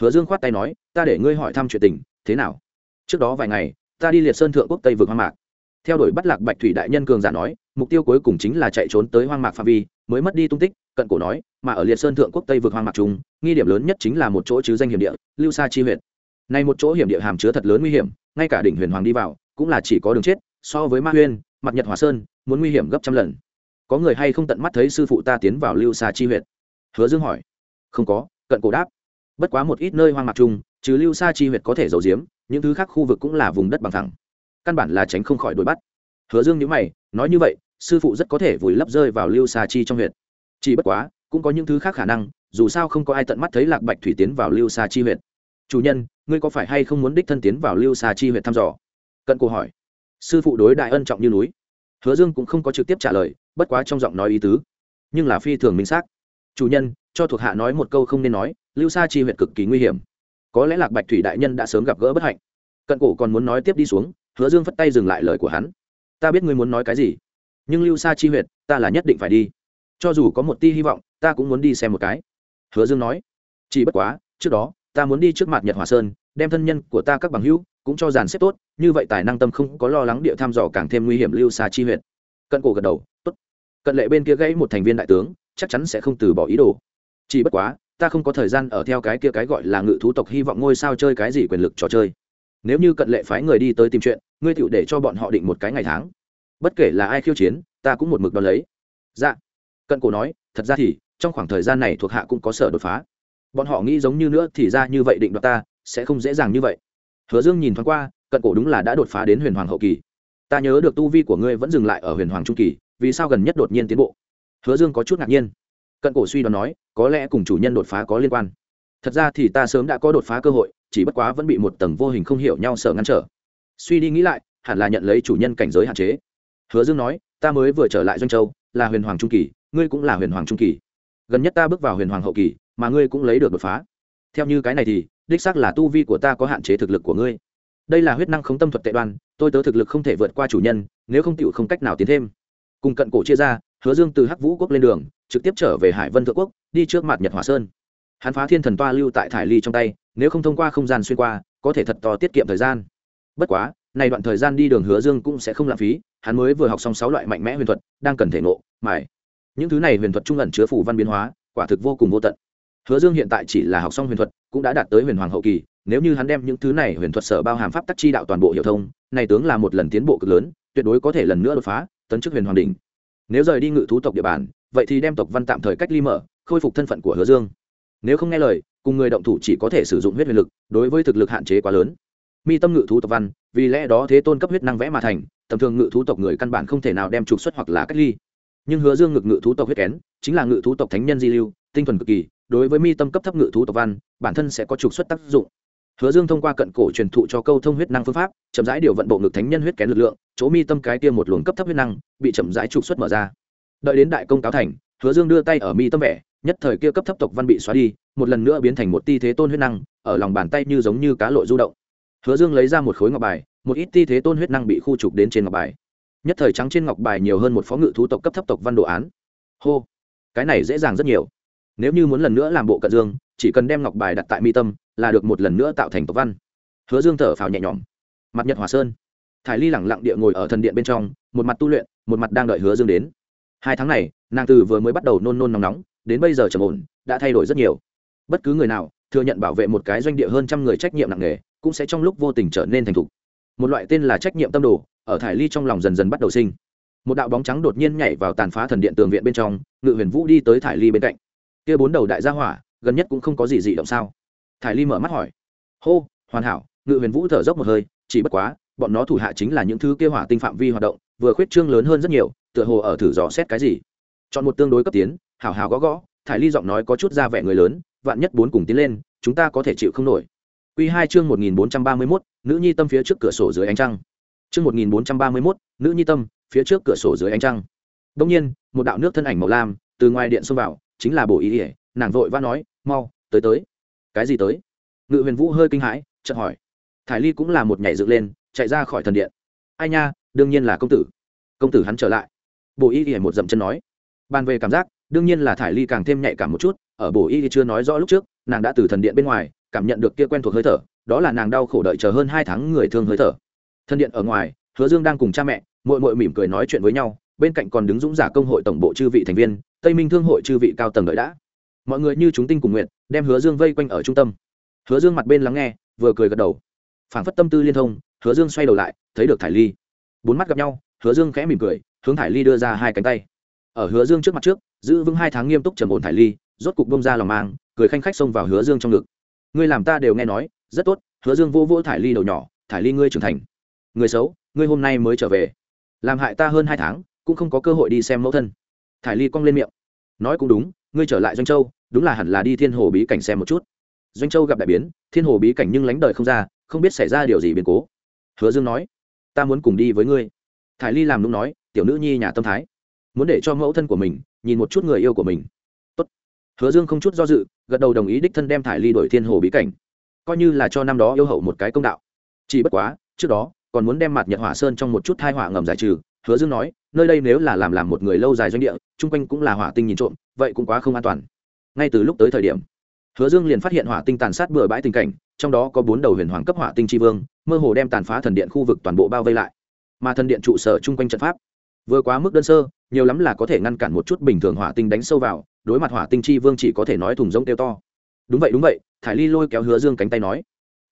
Hứa dương khoát tay nói, ta để ngươi hỏi thăm chuyện tình, thế nào? Trước đó vài ngày, ta đi liệt sơn thượng quốc tây vực hoang mạc. Theo đuổi bắt lạc bạch thủy đại nhân cường giả nói, mục tiêu cuối cùng chính là chạy trốn tới hoang mạc phạm vi, mới mất đi tung tích, cận cổ nói, mà ở liệt sơn thượng quốc tây vực hoang mạc trung, nghi điểm lớn nhất chính là một chỗ chứ danh hiểm địa, lưu sa chi huyện. Này một chỗ hiểm địa hàm chứa thật lớn nguy hiểm, ngay cả đỉnh huyền hoàng đi vào, cũng là chỉ có đường chết, so với ma huyên mặt nhật hòa sơn, muốn nguy hiểm gấp trăm lần có người hay không tận mắt thấy sư phụ ta tiến vào lưu xa chi Huyệt? hứa dương hỏi. Không có, cận cổ đáp. Bất quá một ít nơi hoang mạc chung, trừ lưu xa chi huyệt có thể giấu giếm, những thứ khác khu vực cũng là vùng đất bằng thẳng. Căn bản là tránh không khỏi đuổi bắt. Hứa dương nhữ mày, nói như vậy, sư phụ rất có thể vùi lấp rơi vào lưu xa chi trong huyệt. Chỉ bất quá, cũng có những thứ khác khả năng, dù sao không có ai tận mắt thấy lạc bạch thủy tiến vào lưu xa chi huyệt. Chủ nhân, ngươi có phải hay không muốn đích thân tiến vào lưu xa chi huyệt thăm dò? Cận cổ hỏi. Sư phụ đối đại ân trọng như núi. Hứa dương cũng không có trực tiếp trả lời bất quá trong giọng nói ý tứ, nhưng là phi thường minh xác. Chủ nhân, cho thuộc hạ nói một câu không nên nói, lưu sa chi huyện cực kỳ nguy hiểm. Có lẽ lạc bạch thủy đại nhân đã sớm gặp gỡ bất hạnh. Cận cổ còn muốn nói tiếp đi xuống, hứa dương phất tay dừng lại lời của hắn. Ta biết ngươi muốn nói cái gì, nhưng lưu sa chi huyện ta là nhất định phải đi. Cho dù có một ti hy vọng, ta cũng muốn đi xem một cái. Hứa dương nói. Chỉ bất quá, trước đó, ta muốn đi trước mặt nhật hòa sơn, đem thân nhân của ta các bằng hữu cũng cho dàn xếp tốt, như vậy tài năng tâm không có lo lắng địa thăm dò càng thêm nguy hiểm lưu xa chi huyện cận cổ gật đầu cận lệ bên kia gãy một thành viên đại tướng, chắc chắn sẽ không từ bỏ ý đồ. Chỉ bất quá, ta không có thời gian ở theo cái kia cái gọi là ngự thú tộc hy vọng ngôi sao chơi cái gì quyền lực trò chơi. Nếu như cận lệ phái người đi tới tìm chuyện, ngươi tựu để cho bọn họ định một cái ngày tháng. Bất kể là ai khiêu chiến, ta cũng một mực đo lấy. Dạ. Cận cổ nói, thật ra thì, trong khoảng thời gian này thuộc hạ cũng có sở đột phá. Bọn họ nghĩ giống như nữa thì ra như vậy định đoạt ta, sẽ không dễ dàng như vậy. Hứa dương nhìn thoáng qua, cận cổ đúng là đã đột phá đến huyền hoàng hậu kỳ. Ta nhớ được tu vi của ngươi vẫn dừng lại ở huyền hoàng trung kỳ vì sao gần nhất đột nhiên tiến bộ? Hứa dương có chút ngạc nhiên. Cận cổ suy đoán nói, có lẽ cùng chủ nhân đột phá có liên quan. Thật ra thì ta sớm đã có đột phá cơ hội, chỉ bất quá vẫn bị một tầng vô hình không hiểu nhau sợ ngăn trở. Suy đi nghĩ lại, hẳn là nhận lấy chủ nhân cảnh giới hạn chế. Hứa dương nói, ta mới vừa trở lại doanh châu, là huyền hoàng trung kỳ, ngươi cũng là huyền hoàng trung kỳ. Gần nhất ta bước vào huyền hoàng hậu kỳ, mà ngươi cũng lấy được đột phá. Theo như cái này thì, đích xác là tu vi của ta có hạn chế thực lực của ngươi. Đây là huyết năng không tâm thuật tệ đoan, tôi tớ thực lực không thể vượt qua chủ nhân, nếu không tựu không cách nào tiến thêm cùng cận cổ chia ra, hứa dương từ hắc vũ quốc lên đường, trực tiếp trở về hải vân thượng quốc, đi trước mặt nhật hòa sơn. Hắn phá thiên thần toa lưu tại thải ly trong tay, nếu không thông qua không gian xuyên qua, có thể thật to tiết kiệm thời gian. Bất quá, này đoạn thời gian đi đường hứa dương cũng sẽ không lãng phí, hắn mới vừa học xong sáu loại mạnh mẽ huyền thuật, đang cần thể ngộ mải những thứ này huyền thuật trung ẩn chứa phủ văn biến hóa, quả thực vô cùng vô tận. Hứa dương hiện tại chỉ là học xong huyền thuật, cũng đã đạt tới huyền hoàng hậu kỳ, nếu như hắn đem những thứ này huyền thuật sở bao hàm pháp tắc chi đạo toàn bộ hiệu thông, này tướng là một lần tiến bộ cực lớn, tuyệt đối có thể lần nữa đột phá tấn chức huyền hoàng đỉnh. Nếu rời đi ngự thú tộc địa bàn, vậy thì đem tộc văn tạm thời cách ly mở, khôi phục thân phận của hứa dương. Nếu không nghe lời, cùng người động thủ chỉ có thể sử dụng huyết huyền lực, đối với thực lực hạn chế quá lớn. Mi tâm ngự thú tộc văn, vì lẽ đó thế tôn cấp huyết năng vẽ mà thành, tầm thường ngự thú tộc người căn bản không thể nào đem trục xuất hoặc là cách ly. Nhưng hứa dương ngực ngự thú tộc huyết kén, chính là ngự thú tộc thánh nhân di lưu, tinh thuần cực kỳ, đối với mi tâm cấp thấp ngự thú tộc văn, bản thân sẽ có trục xuất tác dụng. Hứa dương thông qua cận cổ truyền thụ cho câu thông huyết năng phương pháp, chậm rãi điều vận bộ ngực thánh nhân huyết kén lực lượng chỗ mi tâm cái tiêm một luồng cấp thấp huyết năng bị chậm rãi trục xuất mở ra. Đợi đến đại công cáo thành, hứa dương đưa tay ở mi tâm vẻ, nhất thời kia cấp thấp tộc văn bị xóa đi, một lần nữa biến thành một ti thế tôn huyết năng, ở lòng bàn tay như giống như cá lội du động. Hứa dương lấy ra một khối ngọc bài, một ít ti thế tôn huyết năng bị khu trục đến trên ngọc bài. Nhất thời trắng trên ngọc bài nhiều hơn một phó ngự thú tộc cấp thấp tộc văn đồ án. Hô, cái này dễ dàng rất nhiều. Nếu như muốn lần nữa làm bộ cận dương, chỉ cần đem ngọc bài đặt tại mi tâm, là được một lần nữa tạo thành tộc văn. Hứa dương thở phào nhẹ nhõm. Mặt nhật hòa sơn thải ly lẳng lặng địa ngồi ở thần điện bên trong, một mặt tu luyện, một mặt đang đợi hứa dương đến. Hai tháng này, nàng từ vừa mới bắt đầu nôn nôn nóng nóng, đến bây giờ trầm ổn, đã thay đổi rất nhiều. Bất cứ người nào, thừa nhận bảo vệ một cái doanh địa hơn trăm người trách nhiệm nặng nề, cũng sẽ trong lúc vô tình trở nên thành thục. Một loại tên là trách nhiệm tâm đồ, ở thải ly trong lòng dần dần bắt đầu sinh. Một đạo bóng trắng đột nhiên nhảy vào tàn phá thần điện tường viện bên trong, ngự huyền vũ đi tới thải ly bên cạnh. Kia bốn đầu đại gia hỏa, gần nhất cũng không có gì dị động sao? Thải ly mở mắt hỏi. Hô, hoàn hảo, ngự huyền vũ thở dốc một hơi, chỉ bất quá bọn nó thủ hạ chính là những thứ kia hỏa tinh phạm vi hoạt động vừa khuyết trương lớn hơn rất nhiều tựa hồ ở thử dò xét cái gì chọn một tương đối cấp tiến hảo hảo gõ gõ thải ly giọng nói có chút ra vẻ người lớn vạn nhất bốn cùng tiến lên chúng ta có thể chịu không nổi Quy hai chương một nghìn bốn trăm ba mươi 1431, nữ nhi tâm phía trước cửa sổ dưới ánh trăng. Chương một nghìn bốn trăm ba mươi 1431, nữ nhi tâm, phía trước cửa sổ dưới ánh trăng. Đương nhiên, một đạo nước thân ảnh màu lam từ ngoài điện xông vào, chính là Bổ Ý Liễu, nàng vội vã nói, "Mau, tới tới." "Cái gì tới?" Ngự Huyền Vũ hơi kinh hãi, chợt hỏi. Thải Ly cũng là một nhảy dựng lên, chạy ra khỏi thần điện. "Ai nha, đương nhiên là công tử." Công tử hắn trở lại. Bổ Y Liễu một dậm chân nói. Bàn về cảm giác, đương nhiên là Thải Ly càng thêm nhạy cảm một chút, ở Bổ Y chưa nói rõ lúc trước, nàng đã từ thần điện bên ngoài, cảm nhận được kia quen thuộc hơi thở, đó là nàng đau khổ đợi chờ hơn hai tháng người thương hơi thở. Thần điện ở ngoài, Hứa Dương đang cùng cha mẹ, muội muội mỉm cười nói chuyện với nhau, bên cạnh còn đứng dũng giả công hội tổng bộ chư vị thành viên, Tây Minh thương hội chư vị cao tầng đợi đã. Mọi người như chúng tinh cùng nguyện, đem Hứa Dương vây quanh ở trung tâm. Hứa Dương mặt bên lắng nghe, vừa cười gật đầu. Phảng phất tâm tư liên thông, Hứa Dương xoay đầu lại, thấy được Thải Ly. Bốn mắt gặp nhau, Hứa Dương khẽ mỉm cười, hướng Thải Ly đưa ra hai cánh tay. Ở Hứa Dương trước mặt trước, giữ vững hai tháng nghiêm túc trầm ổn Thải Ly, rốt cục bông ra lòng mang, cười khanh khách xông vào Hứa Dương trong ngực. Ngươi làm ta đều nghe nói, rất tốt, Hứa Dương vô vỗ Thải Ly đầu nhỏ, Thải Ly ngươi trưởng thành. Người xấu, ngươi hôm nay mới trở về, làm hại ta hơn hai tháng, cũng không có cơ hội đi xem mẫu thân. Thải Ly cong lên miệng, nói cũng đúng, ngươi trở lại doanh châu, đúng là hẳn là đi Thiên Hồ bí cảnh xem một chút. Doanh châu gặp đại biến, Thiên Hồ bí cảnh nhưng lánh đời không ra, không biết xảy ra điều gì biến cố. Hứa Dương nói, ta muốn cùng đi với ngươi. Thải Ly làm nũng nói, tiểu nữ nhi nhà tâm thái, muốn để cho mẫu thân của mình nhìn một chút người yêu của mình. Tốt. Hứa Dương không chút do dự, gật đầu đồng ý đích thân đem Thải Ly đổi Thiên Hồ bí cảnh, coi như là cho năm đó yêu hậu một cái công đạo. Chỉ bất quá, trước đó còn muốn đem mặt Nhật Hỏa Sơn trong một chút thai hỏa ngầm giải trừ, hứa dương nói nơi đây nếu là làm làm một người lâu dài doanh địa chung quanh cũng là hỏa tinh nhìn trộm vậy cũng quá không an toàn ngay từ lúc tới thời điểm hứa dương liền phát hiện hỏa tinh tàn sát bừa bãi tình cảnh trong đó có bốn đầu huyền hoàng cấp hỏa tinh tri vương mơ hồ đem tàn phá thần điện khu vực toàn bộ bao vây lại. Mà thần điện trụ sở chung quanh trận pháp, vừa quá mức đơn sơ, nhiều lắm là có thể ngăn cản một chút bình thường hỏa tinh đánh sâu vào, đối mặt hỏa tinh chi vương chỉ có thể nói thùng rông tiêu to. Đúng vậy đúng vậy, thải ly lôi kéo hứa dương cánh tay nói,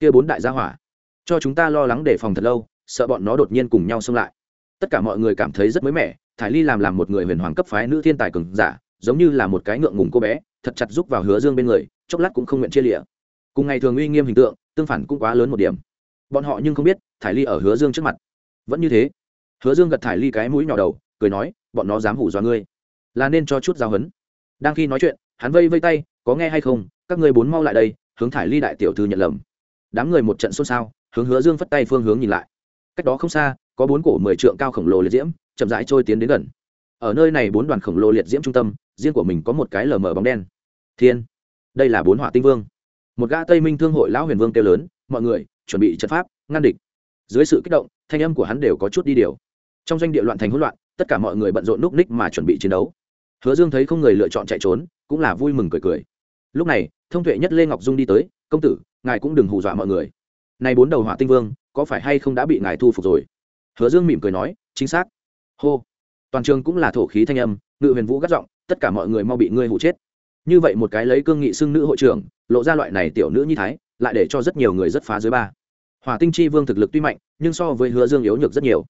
kia bốn đại gia hỏa, cho chúng ta lo lắng để phòng thật lâu, sợ bọn nó đột nhiên cùng nhau xông lại. Tất cả mọi người cảm thấy rất mới mẻ, thải ly làm làm một người huyền hoàng cấp phái nữ thiên tài cường giả, giống như là một cái ngượng ngùng cô bé, thật chặt giúp vào hứa dương bên người, chốc lát cũng không nguyện chia lịa cùng ngày thường uy nghiêm hình tượng, tương phản cũng quá lớn một điểm bọn họ nhưng không biết, thải ly ở hứa dương trước mặt. Vẫn như thế. Hứa dương gật thải ly cái mũi nhỏ đầu, cười nói, bọn nó dám hủ dọa ngươi. Là nên cho chút giáo hấn đang khi nói chuyện, hắn vây vây tay, có nghe hay không? Các ngươi bốn mau lại đây, hướng thải ly đại tiểu thư nhận lầm. Đám người một trận xôn xao, hướng hứa dương phất tay phương hướng nhìn lại. Cách đó không xa, có bốn cổ mười trượng cao khổng lồ liệt diễm, chậm rãi trôi tiến đến gần. Ở nơi này bốn đoàn khổng lồ liệt diễm trung tâm, riêng của mình có một cái lờ mờ bóng đen. Thiên! Đây là bốn hỏa tinh vương. Một gã tây minh thương hội lão huyền vương kêu lớn, mọi người chuẩn bị trận pháp, ngăn địch. Dưới sự kích động, thanh âm của hắn đều có chút đi điều. Trong doanh địa loạn thành hỗn loạn, tất cả mọi người bận rộn núp ních mà chuẩn bị chiến đấu. Hứa dương thấy không người lựa chọn chạy trốn, cũng là vui mừng cười cười. Lúc này, thông tuệ nhất lê ngọc dung đi tới, công tử, ngài cũng đừng hù dọa mọi người. Này bốn đầu hỏa tinh vương, có phải hay không đã bị ngài thu phục rồi? Hứa dương mỉm cười nói, chính xác. Hô. Toàn trường cũng là thổ khí thanh âm, ngự huyền vũ gắt giọng, tất cả mọi người mau bị ngươi hụ chết. Như vậy một cái lấy cương nghị xưng nữ hội trưởng, lộ ra loại này tiểu nữ như thái lại để cho rất nhiều người rất phá dưới ba. Hỏa tinh chi vương thực lực tuy mạnh, nhưng so với hứa dương yếu nhược rất nhiều.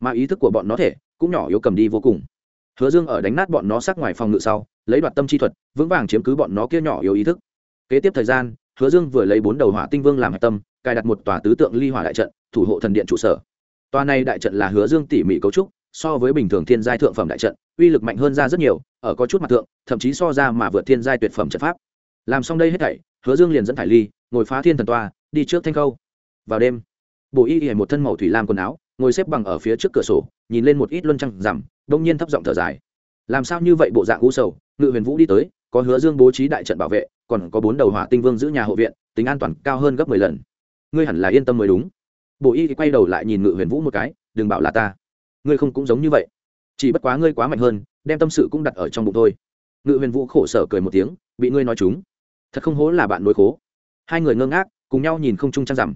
Mà ý thức của bọn nó thể cũng nhỏ yếu cầm đi vô cùng. Hứa dương ở đánh nát bọn nó sát ngoài phòng ngự sau, lấy đoạt tâm chi thuật, vững vàng chiếm cứ bọn nó kia nhỏ yếu ý thức. Kế tiếp thời gian, hứa dương vừa lấy bốn đầu hỏa tinh vương làm hạch tâm, cài đặt một tòa tứ tượng ly hỏa đại trận, thủ hộ thần điện trụ sở. Tòa này đại trận là hứa dương tỉ mỉ cấu trúc, so với bình thường thiên giai thượng phẩm đại trận, uy lực mạnh hơn ra rất nhiều, ở có chút mặt thượng, thậm chí so ra mà vượt thiên giai tuyệt phẩm trận pháp. Làm xong đây hết thảy hứa dương liền dẫn thải ly, ngồi phá thiên thần toa, đi trước thanh khâu. Vào đêm bộ y hề một thân màu thủy lam quần áo, ngồi xếp bằng ở phía trước cửa sổ, nhìn lên một ít luân trăng rằm, đông nhiên thấp giọng thở dài. Làm sao như vậy bộ dạng u sầu, ngự huyền vũ đi tới, có hứa dương bố trí đại trận bảo vệ, còn có bốn đầu hỏa tinh vương giữ nhà hộ viện, tính an toàn cao hơn gấp mười lần. Ngươi hẳn là yên tâm mới đúng. Bộ y quay đầu lại nhìn ngự huyền vũ một cái, đừng bảo là ta. Ngươi không cũng giống như vậy. Chỉ bất quá ngươi quá mạnh hơn, đem tâm sự cũng đặt ở trong bụng thôi. Ngự huyền vũ khổ sở cười một tiếng, bị ngươi nói chúng thật không hố là bạn nối khố. Hai người ngơ ngác, cùng nhau nhìn không chung trăng rằm.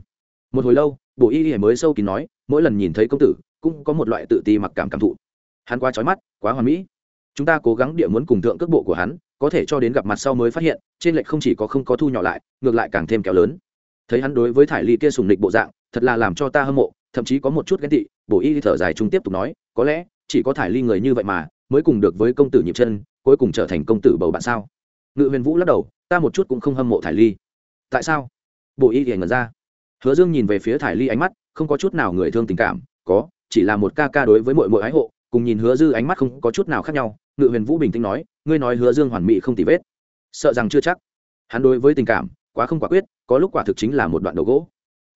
Một hồi lâu bộ y y mới sâu kín nói, mỗi lần nhìn thấy công tử, cũng có một loại tự ti mặc cảm cảm thụ. Hắn quá trói mắt, quá hoàn mỹ. Chúng ta cố gắng địa muốn cùng thượng cước bộ của hắn, có thể cho đến gặp mặt sau mới phát hiện, trên lệch không chỉ có không có thu nhỏ lại, ngược lại càng thêm kéo lớn. Thấy hắn đối với thải ly kia sùng địch bộ dạng, thật là làm cho ta hâm mộ, thậm chí có một chút ghen tị bổ y thở dài chúng tiếp tục nói, có lẽ, chỉ có thải ly người như vậy mà, mới cùng được với công tử nhịp chân, cuối cùng trở thành công tử bầu bạn sao? Ngự huyền vũ lắc đầu ta một chút cũng không hâm mộ thải ly. Tại sao? Bộ y thì ngẩn ra. Hứa dương nhìn về phía thải ly ánh mắt, không có chút nào người thương tình cảm, có, chỉ là một ca ca đối với mọi mọi ái hộ, cùng nhìn hứa dư ánh mắt không có chút nào khác nhau, ngự huyền vũ bình tĩnh nói, ngươi nói hứa dương hoàn mỹ không tì vết. Sợ rằng chưa chắc. Hắn đối với tình cảm, quá không quả quyết, có lúc quả thực chính là một đoạn đầu gỗ.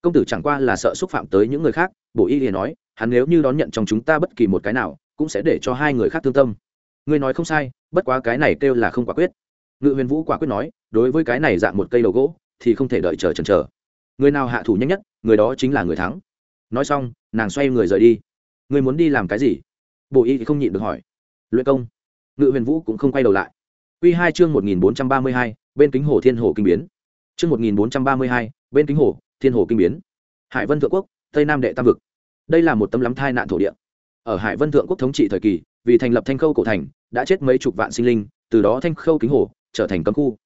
Công tử chẳng qua là sợ xúc phạm tới những người khác, Bộ y liền nói, hắn nếu như đón nhận trong chúng ta bất kỳ một cái nào, cũng sẽ để cho hai người khác thương tâm. Ngươi nói không sai, bất quá cái này kêu là không quả quyết. Ngự huyền vũ quả quyết nói đối với cái này dạng một cây đầu gỗ thì không thể đợi chờ chần chờ. Người nào hạ thủ nhanh nhất, người đó chính là người thắng. Nói xong, nàng xoay người rời đi. Người muốn đi làm cái gì? Bộ y thì không nhịn được hỏi. Luyện công. Ngự huyền vũ cũng không quay đầu lại. Q hai chương một nghìn bốn trăm ba mươi hai, bên kính hồ thiên hồ kinh biến. Chương một nghìn bốn trăm ba mươi hai, bên kính hồ, thiên hồ kinh biến. Hải vân thượng quốc, tây nam đệ tam vực. Đây là một tấm lắm thai nạn thổ địa. Ở hải vân thượng quốc thống trị thời kỳ, vì thành lập thanh khâu cổ thành, đã chết mấy chục vạn sinh linh, từ đó thanh khâu kính hồ trở thành cấm khu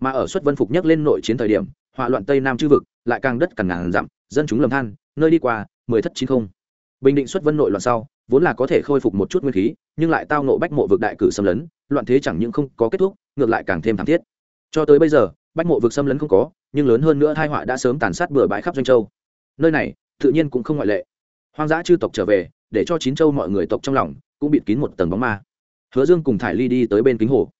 mà ở xuất vân phục nhắc lên nội chiến thời điểm, hỏa loạn tây nam chư vực, lại càng đất càng ngàn dặm, dân chúng lầm than, nơi đi qua, mười thất chín không. Bình định xuất vân nội loạn sau, vốn là có thể khôi phục một chút nguyên khí, nhưng lại tao nộ bách mộ vực đại cử xâm lấn, loạn thế chẳng những không có kết thúc, ngược lại càng thêm thảm thiết. Cho tới bây giờ, bách mộ vực xâm lấn không có, nhưng lớn hơn nữa hai họa đã sớm tàn sát bừa bãi khắp doanh châu. Nơi này, tự nhiên cũng không ngoại lệ. Hoang dã chư tộc trở về, để cho chín châu mọi người tộc trong lòng, cũng bịt kín một tầng bóng ma. Hứa dương cùng thải ly đi tới bên kính hồ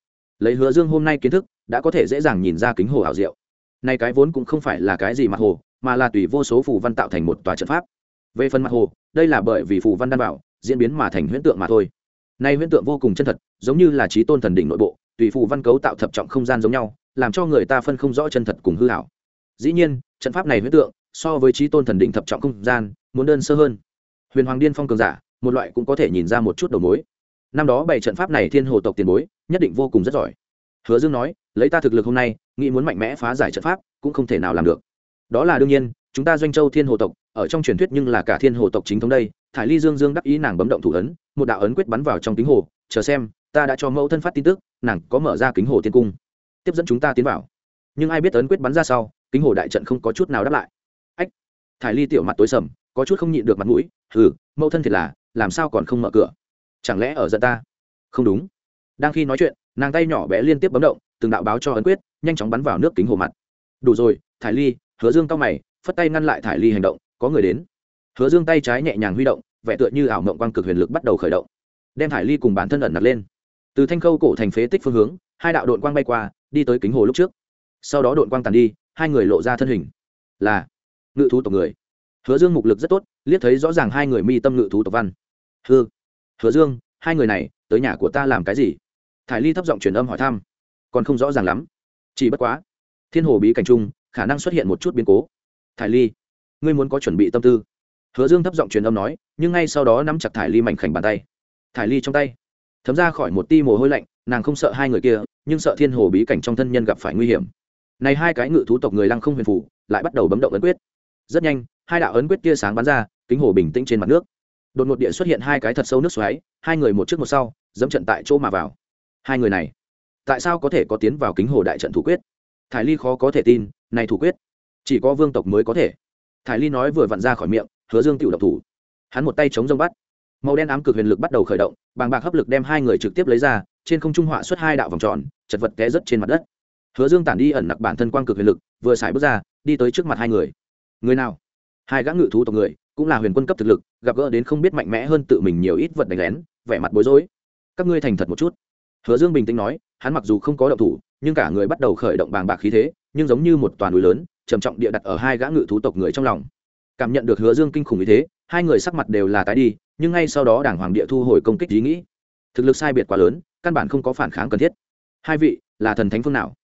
lấy hứa dương hôm nay kiến thức, đã có thể dễ dàng nhìn ra kính hồ ảo diệu. Nay cái vốn cũng không phải là cái gì mặt hồ, mà là tùy vô số phù văn tạo thành một tòa trận pháp. Về phần mặt hồ, đây là bởi vì phù văn đan bảo, diễn biến mà thành huyễn tượng mà thôi. Nay huyễn tượng vô cùng chân thật, giống như là trí tôn thần đỉnh nội bộ, tùy phù văn cấu tạo thập trọng không gian giống nhau, làm cho người ta phân không rõ chân thật cùng hư hảo dĩ nhiên, trận pháp này huyễn tượng, so với trí tôn thần đỉnh thập trọng không gian, muốn đơn sơ hơn. Huyền hoàng điên phong cường giả, một loại cũng có thể nhìn ra một chút đầu mối năm đó bảy trận pháp này thiên hồ tộc tiền bối, nhất định vô cùng rất giỏi. Hứa dương nói, lấy ta thực lực hôm nay, nghĩ muốn mạnh mẽ phá giải trận pháp, cũng không thể nào làm được. Đó là đương nhiên, chúng ta doanh châu thiên hồ tộc, ở trong truyền thuyết nhưng là cả thiên hồ tộc chính thống đây, thải ly dương dương đắc ý nàng bấm động thủ ấn, một đạo ấn quyết bắn vào trong kính hồ, chờ xem, ta đã cho mẫu thân phát tin tức, nàng có mở ra kính hồ tiên cung. Tiếp dẫn chúng ta tiến vào. Nhưng ai biết ấn quyết bắn ra sau, kính hồ đại trận không có chút nào đáp lại. Ách! Thải ly tiểu mặt tối sầm, có chút không nhịn được mặt mũi, hừ, mẫu thân thiệt là, làm sao còn không mở cửa? Chẳng lẽ ở giận ta? Không đúng. Đang khi nói chuyện, nàng tay nhỏ bé liên tiếp bấm động, từng đạo báo cho ấn quyết, nhanh chóng bắn vào nước kính hồ mặt. Đủ rồi, thải ly, hứa dương cao mày, phất tay ngăn lại thải ly hành động, có người đến. Hứa dương tay trái nhẹ nhàng huy động, vẻ tựa như ảo mộng quang cực huyền lực bắt đầu khởi động. Đem thải ly cùng bản thân ẩn nặc lên. Từ thanh khâu cổ thành phế tích phương hướng, hai đạo đội quang bay qua, đi tới kính hồ lúc trước. Sau đó đội quang tàn đi, hai người lộ ra thân hình. Là ngự thú tộc người. Hứa dương mục lực rất tốt, liếc thấy rõ ràng hai người mi tâm ngự thú tộc văn. Hư hứa dương, hai người này tới nhà của ta làm cái gì? Thải ly thấp giọng truyền âm hỏi thăm. Còn không rõ ràng lắm. Chỉ bất quá, thiên hồ bí cảnh Chung, khả năng xuất hiện một chút biến cố. Thải ly, ngươi muốn có chuẩn bị tâm tư. Hứa dương thấp giọng truyền âm nói, nhưng ngay sau đó nắm chặt thải ly mảnh khảnh bàn tay. Thải ly trong tay, thấm ra khỏi một ti mồ hôi lạnh, nàng không sợ hai người kia, nhưng sợ thiên hồ bí cảnh trong thân nhân gặp phải nguy hiểm. Này hai cái ngự thú tộc người lăng không huyền phủ lại bắt đầu bấm động ấn quyết. Rất nhanh, hai đạo ấn quyết tia sáng bắn ra, kính hồ bình tĩnh trên mặt nước đột ngột địa xuất hiện hai cái thật sâu nước xoáy, hai người một trước một sau, dẫm trận tại chỗ mà vào. Hai người này, tại sao có thể có tiến vào kính hồ đại trận thủ quyết? Thải ly khó có thể tin, này thủ quyết, chỉ có vương tộc mới có thể. Thải ly nói vừa vặn ra khỏi miệng, hứa dương tiểu độc thủ. Hắn một tay chống rông bắt. Màu đen ám cực huyền lực bắt đầu khởi động, bàng bạc hấp lực đem hai người trực tiếp lấy ra, trên không trung họa xuất hai đạo vòng tròn, chật vật té rất trên mặt đất. Hứa dương tản đi ẩn nặc bản thân quang cực huyền lực, vừa xài bước ra, đi tới trước mặt hai người. Người nào? Hai gã ngự thú tộc người, cũng là huyền quân cấp thực lực gặp gỡ đến không biết mạnh mẽ hơn tự mình nhiều ít vật đánh lén, vẻ mặt bối rối. Các ngươi thành thật một chút. Hứa dương bình tĩnh nói, hắn mặc dù không có động thủ, nhưng cả người bắt đầu khởi động bàng bạc khí thế, nhưng giống như một toàn núi lớn, trầm trọng địa đặt ở hai gã ngự thú tộc người trong lòng. Cảm nhận được hứa dương kinh khủng như thế, hai người sắc mặt đều là tái đi, nhưng ngay sau đó đảng hoàng địa thu hồi công kích ý nghĩ. Thực lực sai biệt quá lớn, căn bản không có phản kháng cần thiết. Hai vị, là thần thánh phương nào?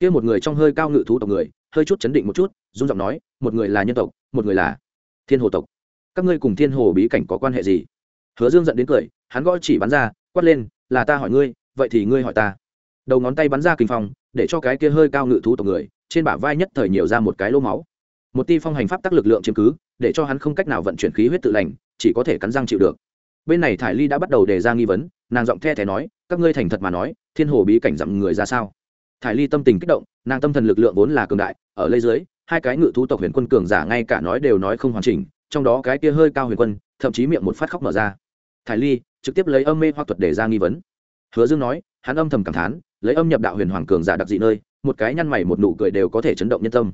Kia một người trong hơi cao ngự thú tộc người, hơi chút chấn định một chút dung giọng nói, một người là nhân tộc, một người là thiên hồ tộc các ngươi cùng thiên hồ bí cảnh có quan hệ gì? Hứa dương giận đến cười, hắn gõ chỉ bắn ra, quát lên, là ta hỏi ngươi, vậy thì ngươi hỏi ta. Đầu ngón tay bắn ra kinh phong, để cho cái kia hơi cao ngự thú tộc người, trên bả vai nhất thời nhiều ra một cái lỗ máu. Một ti phong hành pháp tác lực lượng chiếm cứ, để cho hắn không cách nào vận chuyển khí huyết tự lành, chỉ có thể cắn răng chịu được. Bên này thải ly đã bắt đầu đề ra nghi vấn, nàng giọng the thé nói, các ngươi thành thật mà nói, thiên hồ bí cảnh dặm người ra sao? Thải ly tâm tình kích động, nàng tâm thần lực lượng vốn là cường đại, ở lây dưới, hai cái ngự thú tộc huyền quân cường giả ngay cả nói đều nói không hoàn chỉnh trong đó cái kia hơi cao huyền quân, thậm chí miệng một phát khóc mở ra. Thải ly trực tiếp lấy âm mê hoặc thuật để ra nghi vấn. Hứa dương nói, hắn âm thầm cảm thán, lấy âm nhập đạo huyền hoàng cường giả đặc dị nơi, một cái nhăn mày một nụ cười đều có thể chấn động nhân tâm.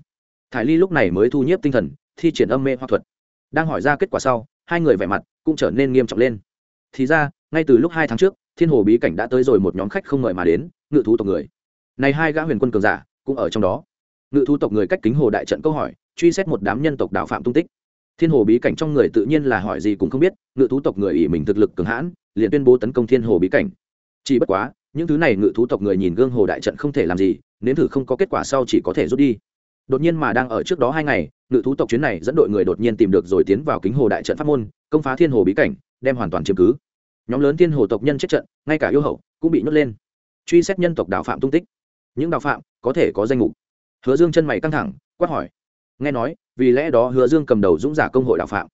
Thải ly lúc này mới thu nhiếp tinh thần, thi triển âm mê hoặc thuật. Đang hỏi ra kết quả sau, hai người vẻ mặt cũng trở nên nghiêm trọng lên. Thì ra, ngay từ lúc hai tháng trước, thiên hồ bí cảnh đã tới rồi một nhóm khách không mời mà đến, ngự thú tộc người. Này hai gã huyền quân cường giả cũng ở trong đó. Ngự thú tộc người cách kính hồ đại trận câu hỏi, truy xét một đám nhân tộc đạo phạm tung tích thiên hồ bí cảnh trong người tự nhiên là hỏi gì cũng không biết, ngự thú tộc người ỷ mình thực lực cường hãn, liền tuyên bố tấn công thiên hồ bí cảnh. Chỉ bất quá, những thứ này ngự thú tộc người nhìn gương hồ đại trận không thể làm gì, nếm thử không có kết quả sau chỉ có thể rút đi. Đột nhiên mà đang ở trước đó hai ngày, ngự thú tộc chuyến này dẫn đội người đột nhiên tìm được rồi tiến vào kính hồ đại trận pháp môn, công phá thiên hồ bí cảnh, đem hoàn toàn chiếm cứ. Nhóm lớn thiên hồ tộc nhân chết trận, ngay cả yêu hậu cũng bị nhốt lên. Truy xét nhân tộc đạo phạm tung tích. Những đạo phạm có thể có danh mục. Hứa dương chân mày căng thẳng, quát hỏi nghe nói, vì lẽ đó hứa dương cầm đầu dũng giả công hội đạo phạm.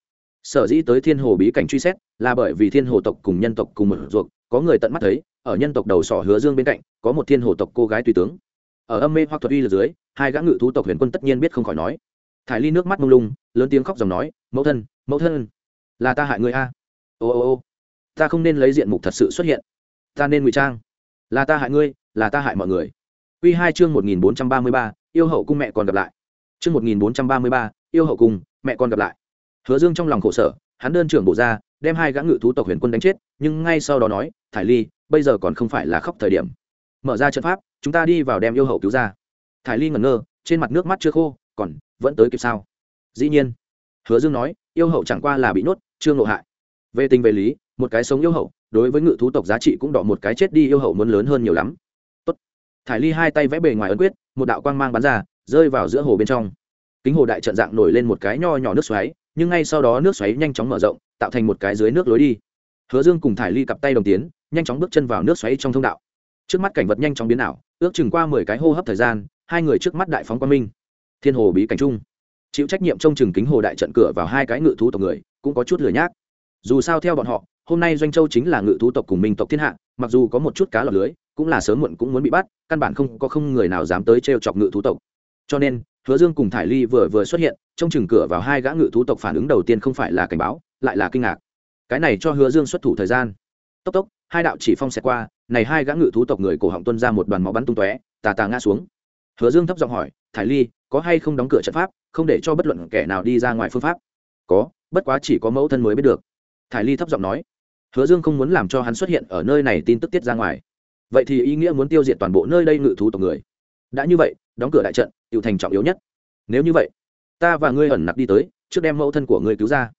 Sở dĩ tới thiên hồ bí cảnh truy xét là bởi vì thiên hồ tộc cùng nhân tộc cùng một ruột, có người tận mắt thấy, ở nhân tộc đầu sỏ hứa dương bên cạnh, có một thiên hồ tộc cô gái tùy tướng. Ở âm mê hoặc thuật uy lực dưới, hai gã ngự thú tộc huyền quân tất nhiên biết không khỏi nói. Thải ly nước mắt mông lung, lớn tiếng khóc dòng nói, mẫu thân mẫu thân, là ta hại người a. Ô ô ô, ta không nên lấy diện mục thật sự xuất hiện. Ta nên ngụy trang. Là ta hại ngươi, là ta hại mọi người. Quy hai chương một nghìn bốn trăm ba mươi ba, yêu hậu cung mẹ còn gặp lại chương một nghìn bốn trăm ba mươi ba yêu hậu cùng mẹ con gặp lại. Hứa dương trong lòng khổ sở hắn đơn trưởng bộ ra đem hai gã ngự thú tộc huyền quân đánh chết nhưng ngay sau đó nói thải ly bây giờ còn không phải là khóc thời điểm. Mở ra trận pháp chúng ta đi vào đem yêu hậu cứu ra. Thải ly ngẩn ngơ trên mặt nước mắt chưa khô còn vẫn tới kịp sao? Dĩ nhiên. Hứa dương nói yêu hậu chẳng qua là bị nốt, chưa ngộ hại. Về tình về lý một cái sống yêu hậu đối với ngự thú tộc giá trị cũng đọ một cái chết đi yêu hậu muốn lớn hơn nhiều lắm. Tốt. thải ly hai tay vẽ bề ngoài ấn quyết một đạo quang mang bắn ra rơi vào giữa hồ bên trong. Kính hồ đại trận dạng nổi lên một cái nho nhỏ nước xoáy, nhưng ngay sau đó nước xoáy nhanh chóng mở rộng, tạo thành một cái dưới nước lối đi. Hứa dương cùng thải ly cặp tay đồng tiến, nhanh chóng bước chân vào nước xoáy trong thông đạo. Trước mắt cảnh vật nhanh chóng biến ảo, ước chừng qua mười cái hô hấp thời gian, hai người trước mắt đại phóng quang minh. Thiên hồ bí cảnh trung. Chịu trách nhiệm trông chừng kính hồ đại trận cửa vào hai cái ngự thú tộc người, cũng có chút lừa nhác. Dù sao theo bọn họ, hôm nay doanh châu chính là ngự thú tộc cùng minh tộc thiên hạ, mặc dù có một chút cá lọc lưới, cũng là sớm muộn cũng muốn bị bắt, căn bản không có không người nào dám tới trêu chọc ngự thú tộc cho nên, hứa dương cùng thải ly vừa vừa xuất hiện trong chừng cửa vào hai gã ngự thú tộc phản ứng đầu tiên không phải là cảnh báo, lại là kinh ngạc. Cái này cho hứa dương xuất thủ thời gian. Tốc tốc, hai đạo chỉ phong xẹt qua, này hai gã ngự thú tộc người cổ họng tuân ra một đoàn máu bắn tung tóe, tà tà ngã xuống. Hứa dương thấp giọng hỏi, thải ly, có hay không đóng cửa trận pháp, không để cho bất luận kẻ nào đi ra ngoài phương pháp? Có, bất quá chỉ có mẫu thân mới biết được. Thải ly thấp giọng nói. Hứa dương không muốn làm cho hắn xuất hiện ở nơi này tin tức tiết ra ngoài. Vậy thì ý nghĩa muốn tiêu diệt toàn bộ nơi đây ngự thú tộc người. Đã như vậy, đóng cửa đại trận Tiểu thành trọng yếu nhất. Nếu như vậy, ta và ngươi ẩn nặc đi tới, trước đem mẫu thân của ngươi cứu ra.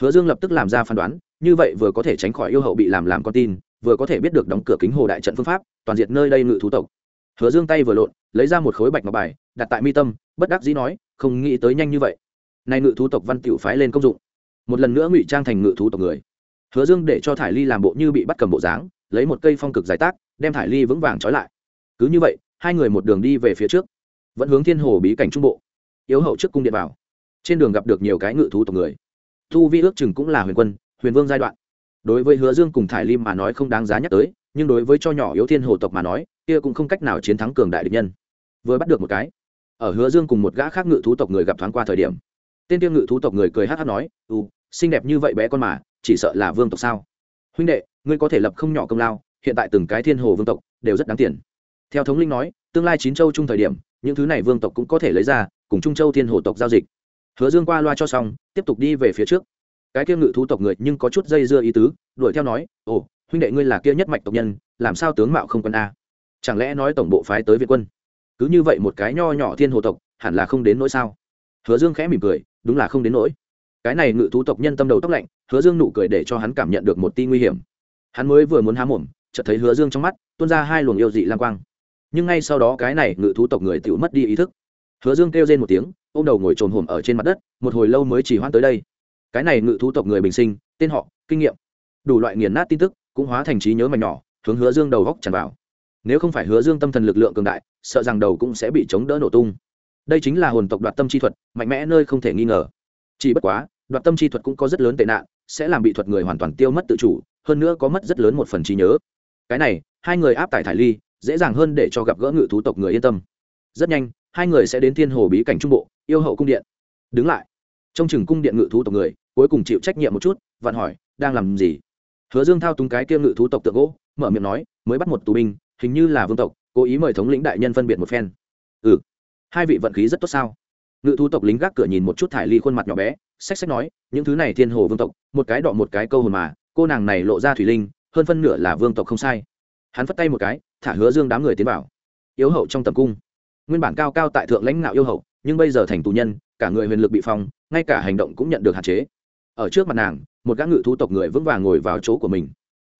Hứa dương lập tức làm ra phán đoán, như vậy vừa có thể tránh khỏi yêu hậu bị làm làm con tin, vừa có thể biết được đóng cửa kính hồ đại trận phương pháp, toàn diệt nơi đây ngự thú tộc. Hứa dương tay vừa lộn, lấy ra một khối bạch ngọc bài, đặt tại mi tâm, bất đắc dĩ nói, không nghĩ tới nhanh như vậy. Nay ngự thú tộc văn tiểu phái lên công dụng. Một lần nữa ngụy trang thành ngự thú tộc người. Hứa dương để cho thải ly làm bộ như bị bắt cầm bộ dáng, lấy một cây phong cực giải tác, đem thải ly vững vàng trói lại. Cứ như vậy, hai người một đường đi về phía trước vẫn hướng thiên hồ bí cảnh trung bộ, yếu hậu trước cung điện vào. Trên đường gặp được nhiều cái ngự thú tộc người. Thu vi ước chừng cũng là huyền quân, huyền vương giai đoạn. Đối với hứa dương cùng thải lim mà nói không đáng giá nhắc tới, nhưng đối với cho nhỏ yếu thiên hồ tộc mà nói, kia cũng không cách nào chiến thắng cường đại địch nhân. Vừa bắt được một cái, ở hứa dương cùng một gã khác ngự thú tộc người gặp thoáng qua thời điểm, tên tiêu ngự thú tộc người cười hát hát nói ừ xinh đẹp như vậy bé con mà, chỉ sợ là vương tộc sao? Huynh đệ, ngươi có thể lập không nhỏ công lao, hiện tại từng cái thiên hồ vương tộc đều rất đáng tiền. Theo thống linh nói, tương lai chín châu chung thời điểm những thứ này vương tộc cũng có thể lấy ra, cùng trung châu thiên hồ tộc giao dịch. Hứa dương qua loa cho xong, tiếp tục đi về phía trước. Cái kia ngự thú tộc người nhưng có chút dây dưa ý tứ, đuổi theo nói, ồ, huynh đệ ngươi là kia nhất mạch tộc nhân, làm sao tướng mạo không quân a? Chẳng lẽ nói tổng bộ phái tới việt quân? Cứ như vậy một cái nho nhỏ thiên hồ tộc, hẳn là không đến nỗi sao? Hứa dương khẽ mỉm cười, đúng là không đến nỗi. Cái này ngự thú tộc nhân tâm đầu tóc lạnh, hứa dương nụ cười để cho hắn cảm nhận được một ti nguy hiểm. Hắn mới vừa muốn há mồm, chợt thấy hứa dương trong mắt tuôn ra hai luồng yêu dị lang quang nhưng ngay sau đó cái này ngự thú tộc người tự mất đi ý thức. Hứa dương kêu lên một tiếng ô m đầu ngồi trồn hồm ở trên mặt đất, một hồi lâu mới chỉ hoãn tới đây. Cái này ngự thú tộc người bình sinh, tên họ, kinh nghiệm. Đủ loại nghiền nát tin tức, cũng hóa thành trí nhớ mảnh nhỏ, hướng hứa dương đầu góc tràn vào. Nếu không phải hứa dương tâm thần lực lượng cường đại, sợ rằng đầu cũng sẽ bị chống đỡ nổ tung. Đây chính là hồn tộc đoạt tâm chi thuật, mạnh mẽ nơi không thể nghi ngờ. Chỉ bất quá, đoạt tâm chi thuật cũng có rất lớn tệ nạn, sẽ làm bị thuật người hoàn toàn tiêu mất tự chủ, hơn nữa có mất rất lớn một phần trí nhớ. Cái này, hai người áp tải thải ly dễ dàng hơn để cho gặp gỡ ngự thú tộc người yên tâm. Rất nhanh, hai người sẽ đến thiên hồ bí cảnh trung bộ, yêu hậu cung điện. Đứng lại. Trong chừng cung điện ngự thú tộc người, cuối cùng chịu trách nhiệm một chút, vặn hỏi, đang làm gì? Hứa dương thao túng cái kia ngự thú tộc tượng gỗ, mở miệng nói, mới bắt một tù binh, hình như là vương tộc, cố ý mời thống lĩnh đại nhân phân biệt một phen. Ừ hai vị vận khí rất tốt sao? Ngự thú tộc lính gác cửa nhìn một chút thải ly khuôn mặt nhỏ bé, xách xách nói, những thứ này thiên hồ vương tộc, một cái đọ một cái câu hồn mà, cô nàng này lộ ra thủy linh, hơn phân nửa là vương tộc không sai hắn phất tay một cái, thả hứa dương đám người tiến vào. Yếu hậu trong tầm cung. Nguyên bản cao cao tại thượng lãnh ngạo yêu hậu, nhưng bây giờ thành tù nhân, cả người huyền lực bị phong, ngay cả hành động cũng nhận được hạn chế. Ở trước mặt nàng, một gã ngự thú tộc người vững vàng ngồi vào chỗ của mình.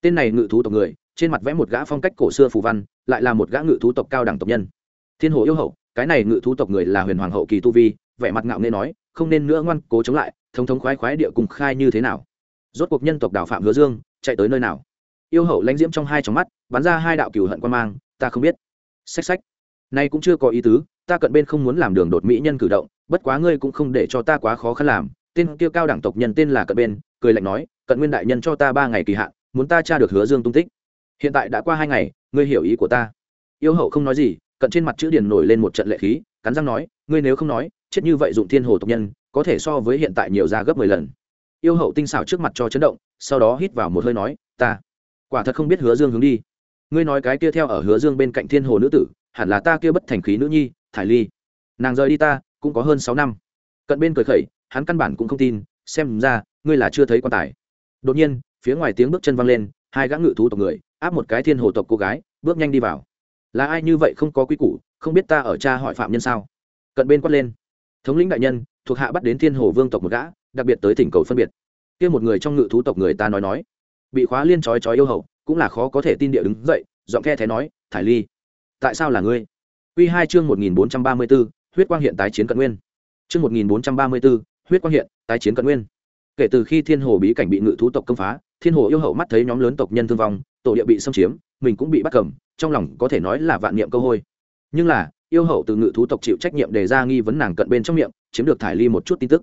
Tên này ngự thú tộc người, trên mặt vẽ một gã phong cách cổ xưa phù văn, lại là một gã ngự thú tộc cao đẳng tộc nhân. Thiên hồ yêu hậu, cái này ngự thú tộc người là huyền hoàng hậu kỳ tu vi, vẻ mặt ngạo nên nói, không nên nữa ngoan cố chống lại thống thống khoái khoái địa cùng khai như thế nào. Rốt cuộc nhân tộc đào phạm hứa dương, chạy tới nơi nào? Yêu hậu lãnh diễm trong hai trong mắt, bắn ra hai đạo cừu hận quan mang, ta không biết. Xách xách. Nay cũng chưa có ý tứ, ta cận bên không muốn làm đường đột mỹ nhân cử động, bất quá ngươi cũng không để cho ta quá khó khăn làm. Tên kia cao đẳng tộc nhân tên là cận bên, cười lạnh nói, cận nguyên đại nhân cho ta ba ngày kỳ hạn, muốn ta tra được hứa dương tung tích. Hiện tại đã qua hai ngày, ngươi hiểu ý của ta. Yêu hậu không nói gì, cận trên mặt chữ điền nổi lên một trận lệ khí, cắn răng nói, ngươi nếu không nói, chết như vậy dụng thiên hồ tộc nhân, có thể so với hiện tại nhiều ra gấp mười lần. Yêu hậu tinh xảo trước mặt cho chấn động, sau đó hít vào một hơi nói, ta quả thật không biết hứa dương hướng đi. Ngươi nói cái kia theo ở hứa dương bên cạnh thiên hồ nữ tử, hẳn là ta kia bất thành khí nữ nhi, thải ly. Nàng rời đi ta, cũng có hơn sáu năm. Cận bên cười khẩy, hắn căn bản cũng không tin, xem ra, ngươi là chưa thấy quan tài. Đột nhiên, phía ngoài tiếng bước chân văng lên, hai gã ngự thú tộc người, áp một cái thiên hồ tộc cô gái, bước nhanh đi vào. Là ai như vậy không có quy củ, không biết ta ở cha hỏi phạm nhân sao? Cận bên quát lên. Thống lĩnh đại nhân, thuộc hạ bắt đến thiên hồ vương tộc một gã, đặc biệt tới thỉnh cầu phân biệt. Kia một người trong ngự thú tộc người ta nói nói bị khóa liên trói trói yêu hậu cũng là khó có thể tin địa đứng dậy giọng khe thế nói thải ly tại sao là ngươi Quy hai chương một nghìn bốn trăm ba mươi 1434, huyết quang hiện tái chiến cận nguyên. Chương một nghìn bốn trăm ba mươi 1434, huyết quang hiện, tái chiến cận nguyên. Kể từ khi Thiên Hồ bí cảnh bị ngự thú tộc công phá, thiên hồ yêu hậu mắt thấy nhóm lớn tộc nhân thương vong tổ địa bị xâm chiếm mình cũng bị bắt cầm trong lòng có thể nói là vạn niệm câu hôi nhưng là yêu hậu từ ngự thú tộc chịu trách nhiệm đề ra nghi vấn nàng cận bên trong miệng chiếm được thải ly một chút tin tức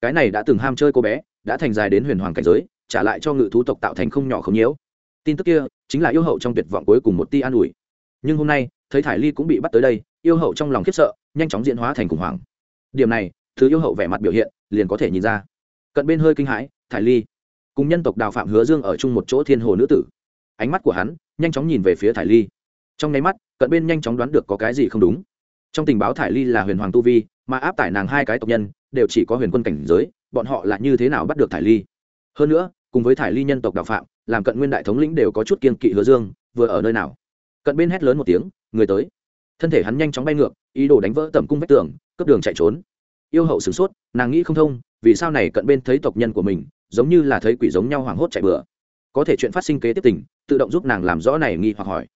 cái này đã từng ham chơi cô bé đã thành dài đến huyền hoàng cảnh giới trả lại cho ngự thú tộc tạo thành không nhỏ không nhiễu. Tin tức kia chính là yêu hậu trong tuyệt vọng cuối cùng một ti an ủi. Nhưng hôm nay, thấy thải ly cũng bị bắt tới đây, yêu hậu trong lòng khiếp sợ, nhanh chóng diễn hóa thành khủng hoảng. Điểm này, thứ yêu hậu vẻ mặt biểu hiện, liền có thể nhìn ra. Cận bên hơi kinh hãi, thải ly, cùng nhân tộc đào phạm hứa dương ở chung một chỗ thiên hồ nữ tử. Ánh mắt của hắn nhanh chóng nhìn về phía thải ly. Trong nháy mắt, cận bên nhanh chóng đoán được có cái gì không đúng. Trong tình báo thải ly là huyền hoàng tu vi, mà áp tải nàng hai cái tộc nhân, đều chỉ có huyền quân cảnh giới, bọn họ là như thế nào bắt được thải ly? Hơn nữa cùng với thải ly nhân tộc đạo phạm, làm cận nguyên đại thống lĩnh đều có chút kiên kỵ hứa dương, vừa ở nơi nào? Cận bên hét lớn một tiếng, người tới. Thân thể hắn nhanh chóng bay ngược, ý đồ đánh vỡ tầm cung vách tường, cướp đường chạy trốn. Yêu hậu sửng sốt, nàng nghĩ không thông, vì sao này cận bên thấy tộc nhân của mình, giống như là thấy quỷ giống nhau hoảng hốt chạy bừa. Có thể chuyện phát sinh kế tiếp tình, tự động giúp nàng làm rõ này nghi hoặc hỏi.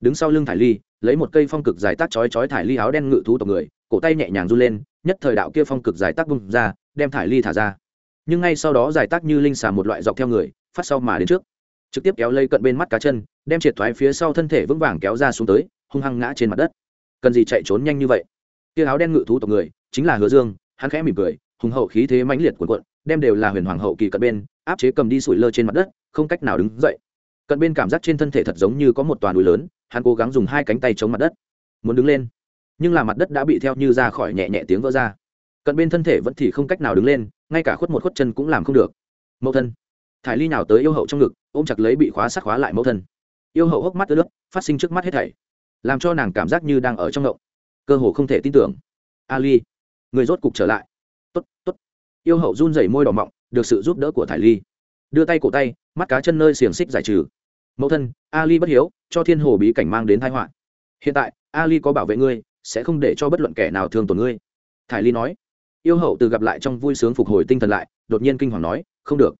Đứng sau lưng thải ly, lấy một cây phong cực dài tác chói chói thải ly áo đen ngự thú tộc người, cổ tay nhẹ nhàng run lên, nhất thời đạo kia phong cực dài tác bung ra, đem thải ly thả ra nhưng ngay sau đó giải tác như linh xà một loại dọc theo người, phát sau mà đến trước. Trực tiếp kéo lây cận bên mắt cá chân, đem triệt thoái phía sau thân thể vững vàng kéo ra xuống tới, hung hăng ngã trên mặt đất. Cần gì chạy trốn nhanh như vậy? Kia áo đen ngự thú tộc người, chính là hứa dương, hắn khẽ mỉm cười, hùng hậu khí thế mãnh liệt của cuộn, đem đều là huyền hoàng hậu kỳ cận bên, áp chế cầm đi sủi lơ trên mặt đất, không cách nào đứng dậy. Cận bên cảm giác trên thân thể thật giống như có một toàn núi lớn, hắn cố gắng dùng hai cánh tay chống mặt đất. Muốn đứng lên, nhưng là mặt đất đã bị theo như ra khỏi nhẹ nhẹ tiếng vỡ ra. Cận bên thân thể vẫn thì không cách nào đứng lên ngay cả khuất một khuất chân cũng làm không được. Mẫu thân. Thải ly nào tới yêu hậu trong ngực, ôm chặt lấy bị khóa sát khóa lại mẫu thân. Yêu hậu hốc mắt ướt nước phát sinh trước mắt hết thảy, làm cho nàng cảm giác như đang ở trong ngộng. Cơ hồ không thể tin tưởng. Ali, người rốt cục trở lại. Tốt tốt. Yêu hậu run rẩy môi đỏ mọng, được sự giúp đỡ của thải ly. Đưa tay cổ tay, mắt cá chân nơi xiềng xích giải trừ. Mẫu thân, ali bất hiếu, cho thiên hồ bí cảnh mang đến thái họa. Hiện tại, ali có bảo vệ ngươi, sẽ không để cho bất luận kẻ nào thương tổn ngươi. Thải ly nói yêu hậu từ gặp lại trong vui sướng phục hồi tinh thần lại, đột nhiên kinh hoàng nói, không được.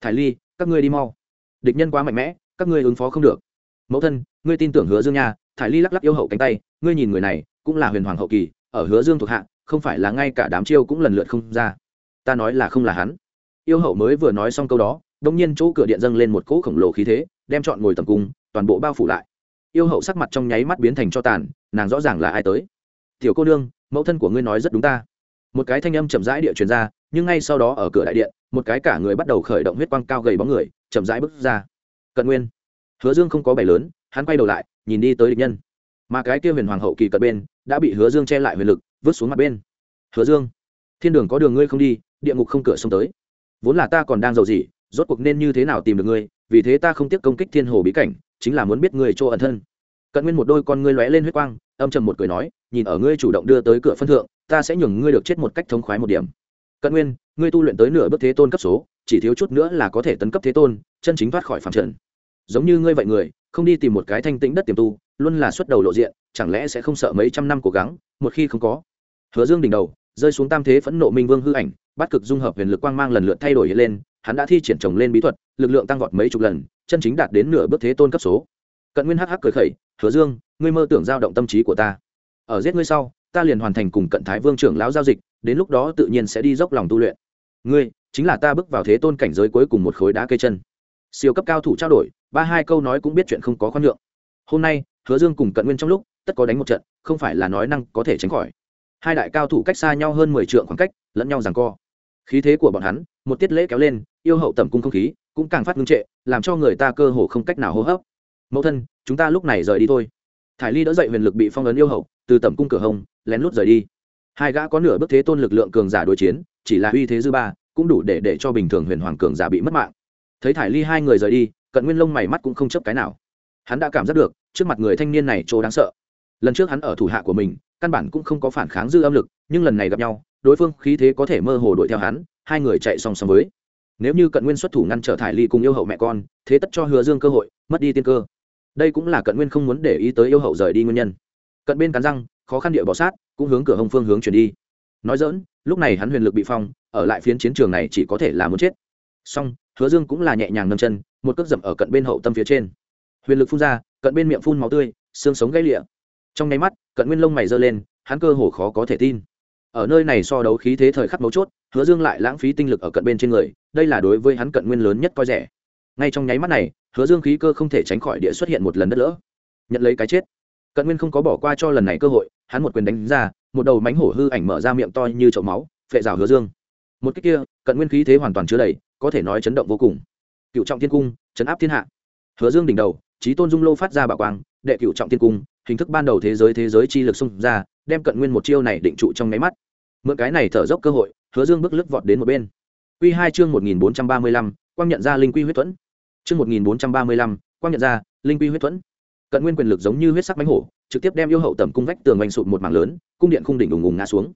Thải ly, các ngươi đi mau. Địch nhân quá mạnh mẽ, các ngươi ứng phó không được. Mẫu thân, ngươi tin tưởng hứa dương nha. Thải ly lắc lắc yêu hậu cánh tay, ngươi nhìn người này, cũng là huyền hoàng hậu kỳ, ở hứa dương thuộc hạ, không phải là ngay cả đám chiêu cũng lần lượt không ra. Ta nói là không là hắn. Yêu hậu mới vừa nói xong câu đó đông nhiên chỗ cửa điện dâng lên một cỗ khổng lồ khí thế, đem chọn ngồi tầm cung, toàn bộ bao phủ lại. Yêu hậu sắc mặt trong nháy mắt biến thành cho tàn, nàng rõ ràng là ai tới. Tiểu cô nương, mẫu thân của ngươi nói rất đúng ta một cái thanh âm chậm rãi địa truyền ra, nhưng ngay sau đó ở cửa đại điện, một cái cả người bắt đầu khởi động huyết quang cao gầy bóng người, chậm rãi bước ra. Cận nguyên. Hứa dương không có bày lớn, hắn quay đầu lại, nhìn đi tới địch nhân. Mà cái kia huyền hoàng hậu kỳ cận bên, đã bị hứa dương che lại huyền lực, vứt xuống mặt bên. Hứa dương, thiên đường có đường ngươi không đi, địa ngục không cửa xông tới. Vốn là ta còn đang giàu gì, rốt cuộc nên như thế nào tìm được ngươi, vì thế ta không tiếc công kích thiên hồ bí cảnh, chính là muốn biết ngươi chỗ ẩn thân. Cận nguyên một đôi con ngươi lóe lên huyết quang, âm trầm một cười nói, nhìn ở ngươi chủ động đưa tới cửa phân thượng ta sẽ nhường ngươi được chết một cách thống khoái một điểm. Cận nguyên, ngươi tu luyện tới nửa bước thế tôn cấp số, chỉ thiếu chút nữa là có thể tấn cấp thế tôn, chân chính thoát khỏi phạm trần. Giống như ngươi vậy người, không đi tìm một cái thanh tĩnh đất tiềm tu, luôn là xuất đầu lộ diện, chẳng lẽ sẽ không sợ mấy trăm năm cố gắng, một khi không có? Hứa dương đỉnh đầu, rơi xuống tam thế phẫn nộ minh vương hư ảnh, bắt cực dung hợp huyền lực quang mang lần lượt thay đổi lên, hắn đã thi triển trồng lên bí thuật, lực lượng tăng vọt mấy chục lần, chân chính đạt đến nửa bước thế tôn cấp số. Cận nguyên hắc hắc cười khẩy, hứa dương, ngươi mơ tưởng giao động tâm trí của ta. Ở giết ngươi sau ta liền hoàn thành cùng cận thái vương trưởng lão giao dịch, đến lúc đó tự nhiên sẽ đi dốc lòng tu luyện. Ngươi, chính là ta bước vào thế tôn cảnh giới cuối cùng một khối đá cây chân. Siêu cấp cao thủ trao đổi, ba hai câu nói cũng biết chuyện không có khoan nhượng. Hôm nay, hứa dương cùng cận nguyên trong lúc, tất có đánh một trận, không phải là nói năng có thể tránh khỏi. Hai đại cao thủ cách xa nhau hơn mười trượng khoảng cách, lẫn nhau rằng co. Khí thế của bọn hắn, một tiết lễ kéo lên, yêu hậu tầm cung không khí, cũng càng phát ngưng trệ, làm cho người ta cơ hồ không cách nào hô hấp. Mẫu thân, chúng ta lúc này rời đi thôi. Thải ly đỡ dậy huyền lực bị phong ấn yêu hậu, từ tầm cung cửa hồng lén lút rời đi. Hai gã có nửa bức thế tôn lực lượng cường giả đối chiến, chỉ là uy thế dư ba, cũng đủ để để cho bình thường huyền hoàng cường giả bị mất mạng. Thấy thải ly hai người rời đi, cận nguyên lông mày mắt cũng không chấp cái nào. Hắn đã cảm giác được, trước mặt người thanh niên này chỗ đáng sợ. Lần trước hắn ở thủ hạ của mình, căn bản cũng không có phản kháng dư âm lực, nhưng lần này gặp nhau, đối phương khí thế có thể mơ hồ đuổi theo hắn, hai người chạy song song với. Nếu như cận nguyên xuất thủ ngăn trở thải ly cùng yêu hậu mẹ con, thế tất cho hứa dương cơ hội, mất đi tiên cơ. Đây cũng là cận nguyên không muốn để ý tới yêu hậu rời đi nguyên nhân. Cận bên cắn răng khó khăn địa bỏ sát, cũng hướng cửa hồng phương hướng chuyển đi. Nói dỡn lúc này hắn huyền lực bị phong, ở lại phiến chiến trường này chỉ có thể là muốn chết. Song hứa dương cũng là nhẹ nhàng nâng chân, một cước dậm ở cận bên hậu tâm phía trên. Huyền lực phun ra, cận bên miệng phun máu tươi, xương sống gãy lịa. Trong nháy mắt, cận nguyên lông mày giơ lên, hắn cơ hồ khó có thể tin. Ở nơi này so đấu khí thế thời khắc mấu chốt, hứa dương lại lãng phí tinh lực ở cận bên trên người, đây là đối với hắn cận nguyên lớn nhất coi rẻ. Ngay trong nháy mắt này, hứa dương khí cơ không thể tránh khỏi địa xuất hiện một lần đất lỡ. Nhận lấy cái chết cận nguyên không có bỏ qua cho lần này cơ hội, hắn một quyền đánh ra, một đầu mánh hổ hư ảnh mở ra miệng to như chậu máu, phệ rào hứa dương. Một cách kia, cận nguyên khí thế hoàn toàn chứa đầy, có thể nói chấn động vô cùng. Cựu trọng thiên cung, chấn áp thiên hạ. Hứa dương đỉnh đầu trí tôn dung lô phát ra bảo quang, đệ cựu trọng thiên cung, hình thức ban đầu thế giới thế giới chi lực xung ra, đem cận nguyên một chiêu này định trụ trong nháy mắt. Mượn cái này thở dốc cơ hội, hứa dương bước lướt vọt đến một bên. Quy hai chương một nghìn bốn trăm ba mươi lăm, quang nhận ra linh quy huyết thuẫn. Chương một nghìn bốn trăm ba mươi lăm, quang nhận ra linh quy huyết thuẫn cận nguyên quyền lực giống như huyết sắc bánh hổ, trực tiếp đem yêu hậu tầm cung vách tường oanh sụt một mảng lớn, cung điện khung đỉnh ùng ùng ngã xuống.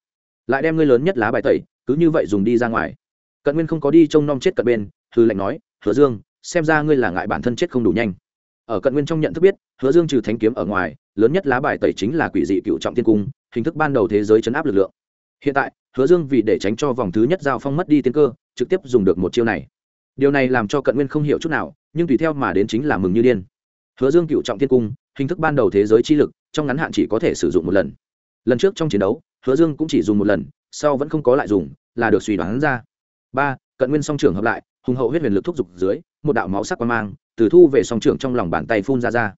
Lại đem ngươi lớn nhất lá bài tẩy, cứ như vậy dùng đi ra ngoài. Cận nguyên không có đi trông nom chết cận bên, hư lệnh nói, hứa dương, xem ra ngươi là ngại bản thân chết không đủ nhanh. Ở cận nguyên trong nhận thức biết, hứa dương trừ thánh kiếm ở ngoài, lớn nhất lá bài tẩy chính là quỷ dị cựu trọng tiên cung, hình thức ban đầu thế giới chấn áp lực lượng. Hiện tại, hứa dương vì để tránh cho vòng thứ nhất giao phong mất đi tiên cơ, trực tiếp dùng được một chiêu này. Điều này làm cho cận nguyên không hiểu chút nào, nhưng tùy theo mà đến chính là mừng như điên hứa dương cựu trọng thiên cung, hình thức ban đầu thế giới chi lực, trong ngắn hạn chỉ có thể sử dụng một lần. Lần trước trong chiến đấu, hứa dương cũng chỉ dùng một lần, sau vẫn không có lại dùng, là được suy đoán ra. Ba, cận nguyên song trưởng hợp lại, hùng hậu huyết huyền lực thúc giục dưới, một đạo máu sắc quan mang, từ thu về song trưởng trong lòng bàn tay phun ra ra.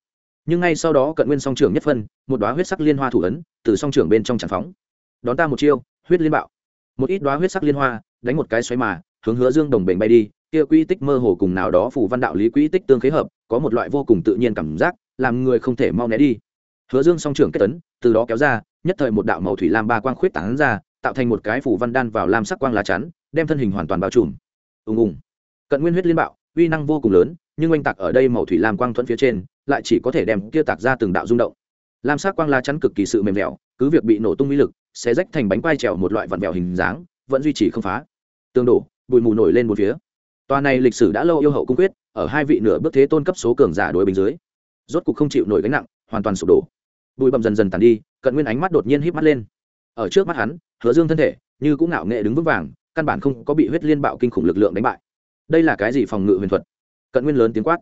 Nhưng ngay sau đó cận nguyên song trưởng nhất phân, một đoá huyết sắc liên hoa thủ ấn, từ song trưởng bên trong tràn phóng. Đón ta một chiêu, huyết liên bạo. Một ít đoá huyết sắc liên hoa, đánh một cái xoáy mà, hướng hứa dương đồng bền bay đi kia quy tích mơ hồ cùng nào đó phủ văn đạo lý quy tích tương khế hợp, có một loại vô cùng tự nhiên cảm giác, làm người không thể mau né đi. Hứa dương song trưởng kết tấn, từ đó kéo ra, nhất thời một đạo màu thủy lam ba quang khuyết tán ra, tạo thành một cái phủ văn đan vào lam sắc quang lá chắn, đem thân hình hoàn toàn bao trùm. Ùng ùng. Cận nguyên huyết liên bạo, uy năng vô cùng lớn, nhưng oanh tạc ở đây màu thủy lam quang thuẫn phía trên, lại chỉ có thể đem kia tạc ra từng đạo rung động. Lam sắc quang lá chắn cực kỳ sự mềm mẻo cứ việc bị nổ tung uy lực, sẽ rách thành bánh quai trèo một loại vặn vẹo hình dáng, vẫn duy trì không phá. Tương đổ, bụi mù nổi lên một phía tòa này lịch sử đã lâu yêu hậu cung quyết, ở hai vị nửa bước thế tôn cấp số cường giả đối bình dưới. Rốt cục không chịu nổi gánh nặng, hoàn toàn sụp đổ. Bụi bậm dần dần tàn đi, cận nguyên ánh mắt đột nhiên híp mắt lên. Ở trước mắt hắn, hứa dương thân thể, như cũng ngạo nghệ đứng vững vàng, căn bản không có bị huyết liên bạo kinh khủng lực lượng đánh bại. Đây là cái gì phòng ngự huyền thuật? Cận nguyên lớn tiếng quát.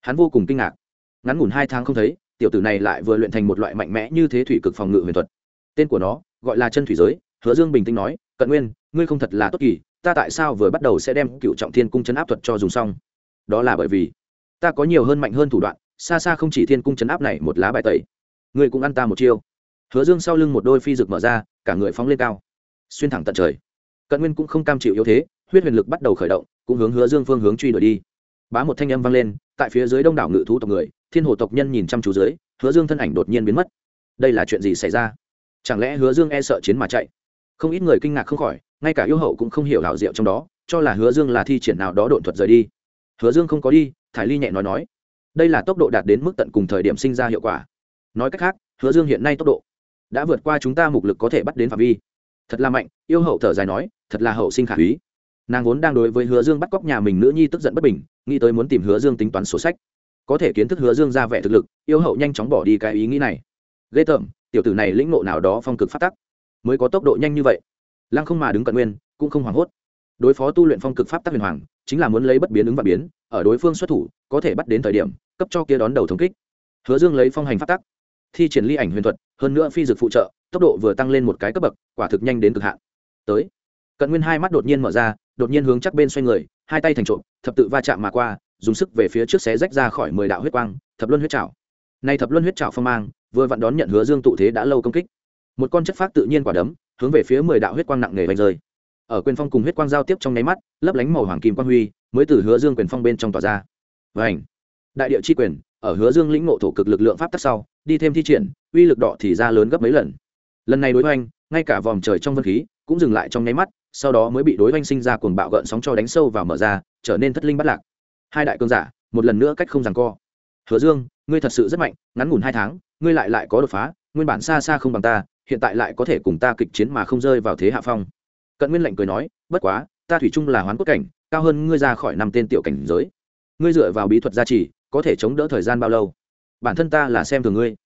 Hắn vô cùng kinh ngạc. Ngắn ngủn hai tháng không thấy, tiểu tử này lại vừa luyện thành một loại mạnh mẽ như thế thủy cực phòng ngự huyền thuật. Tên của nó, gọi là chân thủy giới, hứa dương bình tĩnh nói, cận nguyên, ngươi không thật là tốt kỳ ta tại sao vừa bắt đầu sẽ đem cựu trọng thiên cung chấn áp thuật cho dùng xong? Đó là bởi vì, ta có nhiều hơn mạnh hơn thủ đoạn, xa xa không chỉ thiên cung chấn áp này một lá bài tẩy. Ngươi cũng ăn ta một chiêu. Hứa dương sau lưng một đôi phi rực mở ra, cả người phóng lên cao. Xuyên thẳng tận trời. Cận nguyên cũng không cam chịu yếu thế, huyết huyền lực bắt đầu khởi động, cũng hướng hứa dương phương hướng truy đuổi đi. Bá một thanh âm vang lên, tại phía dưới đông đảo ngự thú tộc người, thiên hồ tộc nhân nhìn chăm chú dưới, hứa dương thân ảnh đột nhiên biến mất. Đây là chuyện gì xảy ra? Chẳng lẽ hứa dương e sợ chiến mà chạy? Không ít người kinh ngạc không khỏi, ngay cả yêu hậu cũng không hiểu hảo diệu trong đó, cho là hứa dương là thi triển nào đó độn thuật rời đi. Hứa dương không có đi, thải ly nhẹ nói nói, đây là tốc độ đạt đến mức tận cùng thời điểm sinh ra hiệu quả. Nói cách khác, hứa dương hiện nay tốc độ đã vượt qua chúng ta mục lực có thể bắt đến phạm vi. Thật là mạnh, yêu hậu thở dài nói, thật là hậu sinh khả úy nàng vốn đang đối với hứa dương bắt cóc nhà mình nữ nhi tức giận bất bình, nghĩ tới muốn tìm hứa dương tính toán sổ sách. Có thể kiến thức hứa dương ra vẻ thực lực, yêu hậu nhanh chóng bỏ đi cái ý nghĩ này. Ghê tởm, tiểu tử này lĩnh ngộ nào đó phong cực phát tắc mới có tốc độ nhanh như vậy. Lăng không mà đứng cận nguyên, cũng không hoảng hốt. Đối phó tu luyện phong cực pháp tắc huyền hoàng, chính là muốn lấy bất biến ứng và biến, ở đối phương xuất thủ, có thể bắt đến thời điểm, cấp cho kia đón đầu thống kích. Hứa dương lấy phong hành pháp tắc, thi triển ly ảnh huyền thuật, hơn nữa phi dược phụ trợ, tốc độ vừa tăng lên một cái cấp bậc, quả thực nhanh đến cực hạn. Tới, cận nguyên hai mắt đột nhiên mở ra, đột nhiên hướng chắc bên xoay người, hai tay thành trộm, thập tự va chạm mà qua, dùng sức về phía trước xé rách ra khỏi mười đạo huyết quang, thập luân huyết trào nay thập luân huyết trào phong mang, vừa vặn đón nhận hứa dương tụ thế đã lâu công kích một con chất phát tự nhiên quả đấm, hướng về phía mười đạo huyết quang nặng nề vành rơi. Ở quyền phong cùng huyết quang giao tiếp trong nháy mắt, lấp lánh màu hoàng kim quang huy, mới từ hứa dương quyền phong bên trong tỏa ra. Vảnh đại địa chi quyền, ở hứa dương lĩnh ngộ thổ cực lực lượng pháp tắc sau, đi thêm thi triển, uy lực đỏ thì ra lớn gấp mấy lần. Lần này đối với anh ngay cả vòm trời trong vân khí, cũng dừng lại trong nháy mắt, sau đó mới bị đối hoành sinh ra cuồng bạo gợn sóng cho đánh sâu vào mở ra, trở nên thất linh bắt lạc. Hai đại cơn giả, một lần nữa cách không rằng co. Hứa dương, ngươi thật sự rất mạnh, ngắn ngủn hai tháng, ngươi lại lại có đột phá, nguyên bản xa xa không bằng ta hiện tại lại có thể cùng ta kịch chiến mà không rơi vào thế hạ phong. Cận nguyên lạnh cười nói, bất quá, ta thủy chung là hoán cốt cảnh, cao hơn ngươi ra khỏi năm tên tiểu cảnh giới. Ngươi dựa vào bí thuật gia trì, có thể chống đỡ thời gian bao lâu? Bản thân ta là xem thường ngươi.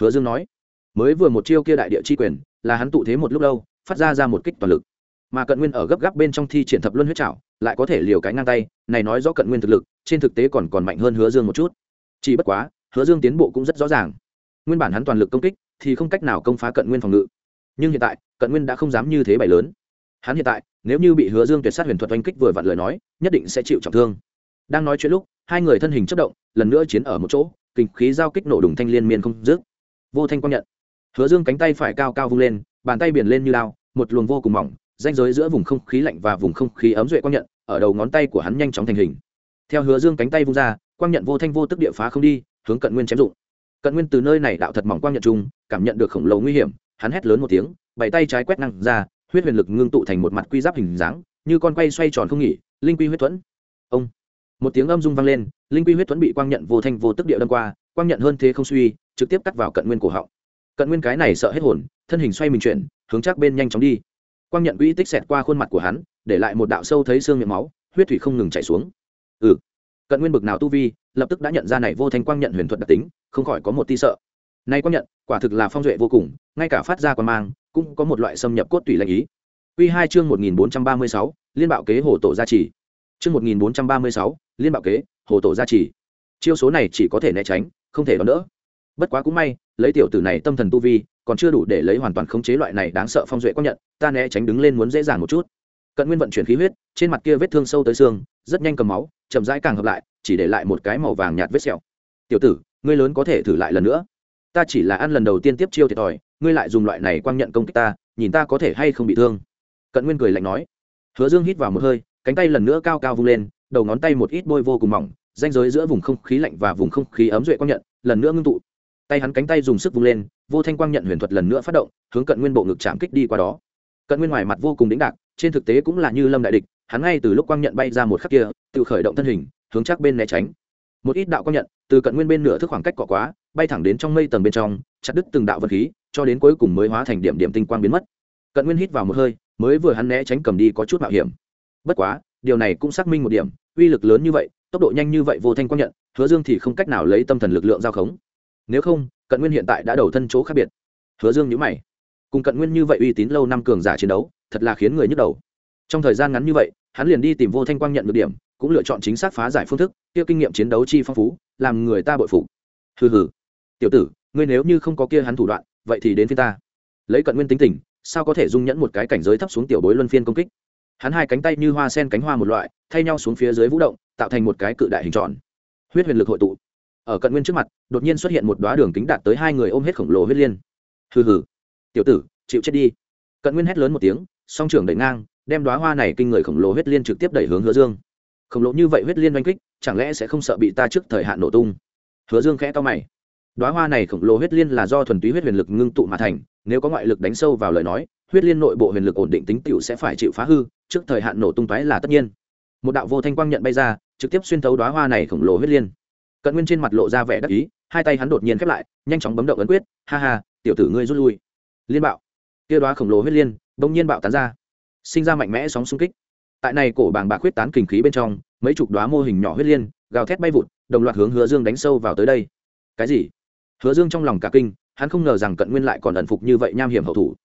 Hứa dương nói, mới vừa một chiêu kia đại địa chi quyền, là hắn tụ thế một lúc lâu, phát ra ra một kích toàn lực. Mà cận nguyên ở gấp gáp bên trong thi triển thập luân huyết trảo, lại có thể liều cái ngang tay, này nói rõ cận nguyên thực lực, trên thực tế còn còn mạnh hơn hứa dương một chút. Chỉ bất quá, hứa dương tiến bộ cũng rất rõ ràng. Nguyên bản hắn toàn lực công kích thì không cách nào công phá cận nguyên phòng ngự. Nhưng hiện tại, cận nguyên đã không dám như thế bày lớn. Hắn hiện tại, nếu như bị hứa dương tuyệt sát huyền thuật oanh kích vừa vặn lời nói, nhất định sẽ chịu trọng thương. Đang nói chuyện lúc, hai người thân hình chất động, lần nữa chiến ở một chỗ, kinh khí giao kích nổ đùng thanh liên miên không dứt. Vô thanh quang nhận. Hứa dương cánh tay phải cao cao vung lên, bàn tay biển lên như lao, một luồng vô cùng mỏng, ranh giới giữa vùng không khí lạnh và vùng không khí ấm duệ quang nhận, ở đầu ngón tay của hắn nhanh chóng thành hình. Theo hứa dương cánh tay vung ra, quang nhận vô thanh vô tức địa phá không đi, hướng cận nguyên chém dụng cận nguyên từ nơi này đạo thật mỏng quang nhận chung, cảm nhận được khổng lồ nguy hiểm, hắn hét lớn một tiếng bảy tay trái quét năng ra, huyết huyền lực ngưng tụ thành một mặt quy giáp hình dáng, như con quay xoay tròn không nghỉ, linh quy huyết thuẫn. Ông! Một tiếng âm rung vang lên, linh quy huyết thuẫn bị quang nhận vô thanh vô tức địa đâm qua, quang nhận hơn thế không suy, trực tiếp cắt vào cận nguyên cổ họng. Cận nguyên cái này sợ hết hồn, thân hình xoay mình chuyển, hướng chắc bên nhanh chóng đi. Quang nhận quỹ tích xẹt qua khuôn mặt của hắn, để lại một đạo sâu thấy xương miệng máu, huyết thủy không ngừng chảy xuống. Ừ. Cận nguyên bực nào tu vi, lập tức đã nhận ra này vô thanh quang nhận huyền thuật đặc tính không khỏi có một ti sợ. Nay quang nhận, quả thực là phong duệ vô cùng, ngay cả phát ra quan mang, cũng có một loại xâm nhập cốt tủy lệnh ý. Quy hai chương một nghìn bốn trăm ba mươi sáu, liên bạo kế hồ tổ gia trì. Chương một nghìn bốn trăm ba mươi sáu, liên bạo kế hồ tổ gia trì. Chiêu số này chỉ có thể né tránh, không thể đón đỡ. Bất quá cũng may, lấy tiểu tử này tâm thần tu vi, còn chưa đủ để lấy hoàn toàn khống chế loại này đáng sợ phong duệ quan nhận, ta né tránh đứng lên muốn dễ dàng một chút. Cận nguyên vận chuyển khí huyết, trên mặt kia vết thương sâu tới xương, rất nhanh cầm máu, chậm rãi càng hợp lại, chỉ để lại một cái màu vàng nhạt vết sẹo. Tiểu tử ngươi lớn có thể thử lại lần nữa. Ta chỉ là ăn lần đầu tiên tiếp chiêu thiệt thòi, ngươi lại dùng loại này quang nhận công kích ta, nhìn ta có thể hay không bị thương. Cận nguyên cười lạnh nói. Hứa dương hít vào một hơi, cánh tay lần nữa cao cao vung lên, đầu ngón tay một ít bôi vô cùng mỏng, ranh giới giữa vùng không khí lạnh và vùng không khí ấm duệ quang nhận, lần nữa ngưng tụ. Tay hắn cánh tay dùng sức vung lên, vô thanh quang nhận huyền thuật lần nữa phát động, hướng cận nguyên bộ ngực chạm kích đi qua đó. Cận nguyên ngoài mặt vô cùng đĩnh đạc, trên thực tế cũng là như lâm đại địch, hắn ngay từ lúc quang nhận bay ra một khắc kia, tự khởi động thân hình, hướng chắc bên né tránh một ít đạo quang nhận, từ cận nguyên bên nửa thước khoảng cách cọ quá, bay thẳng đến trong mây tầng bên trong, chặt đứt từng đạo vật khí, cho đến cuối cùng mới hóa thành điểm điểm tinh quang biến mất. Cận nguyên hít vào một hơi, mới vừa hắn né tránh cầm đi có chút mạo hiểm. Bất quá, điều này cũng xác minh một điểm, uy lực lớn như vậy, tốc độ nhanh như vậy vô thanh quang nhận, hứa dương thì không cách nào lấy tâm thần lực lượng giao khống. Nếu không, cận nguyên hiện tại đã đầu thân chỗ khác biệt. Hứa dương nhữ mày. Cùng cận nguyên như vậy uy tín lâu năm cường giả chiến đấu, thật là khiến người nhức đầu. Trong thời gian ngắn như vậy, hắn liền đi tìm vô thanh quang nhận được điểm cũng lựa chọn chính xác phá giải phương thức, kia kinh nghiệm chiến đấu chi phong phú, làm người ta bội phục. Hừ hừ. Tiểu tử, ngươi nếu như không có kia hắn thủ đoạn, vậy thì đến phía ta. Lấy cận nguyên tính tình, sao có thể dung nhẫn một cái cảnh giới thấp xuống tiểu bối luân phiên công kích? Hắn hai cánh tay như hoa sen cánh hoa một loại, thay nhau xuống phía dưới vũ động, tạo thành một cái cự đại hình tròn. Huyết huyền lực hội tụ. Ở cận nguyên trước mặt, đột nhiên xuất hiện một đoá đường kính đạt tới hai người ôm hết khổng lồ huyết liên. Hừ hừ. Tiểu tử, chịu chết đi. Cận nguyên hét lớn một tiếng, song trưởng đẩy ngang, đem đoá hoa này kinh người khổng lồ huyết liên trực tiếp đẩy hướng hứa dương khổng lồ như vậy huyết liên oanh kích, chẳng lẽ sẽ không sợ bị ta trước thời hạn nổ tung? Hứa dương khẽ to mày. Đoá hoa này khổng lồ huyết liên là do thuần túy huyết huyền lực ngưng tụ mà thành, nếu có ngoại lực đánh sâu vào lời nói, huyết liên nội bộ huyền lực ổn định tính tựu sẽ phải chịu phá hư, trước thời hạn nổ tung toái là tất nhiên. Một đạo vô thanh quang nhận bay ra, trực tiếp xuyên thấu đoá hoa này khổng lồ huyết liên. Cận nguyên trên mặt lộ ra vẻ đắc ý, hai tay hắn đột nhiên khép lại, nhanh chóng bấm động ấn quyết, ha ha, tiểu tử ngươi rút lui. Liên bạo. Kia đoá khổng lồ huyết liên bỗng nhiên bạo tán ra, sinh ra mạnh mẽ sóng xung kích tại này cổ bảng bạc huyết tán kình khí bên trong, mấy chục đoá mô hình nhỏ huyết liên, gào thét bay vụt, đồng loạt hướng hứa dương đánh sâu vào tới đây. Cái gì? Hứa dương trong lòng cả kinh, hắn không ngờ rằng cận nguyên lại còn ẩn phục như vậy nham hiểm hậu thủ.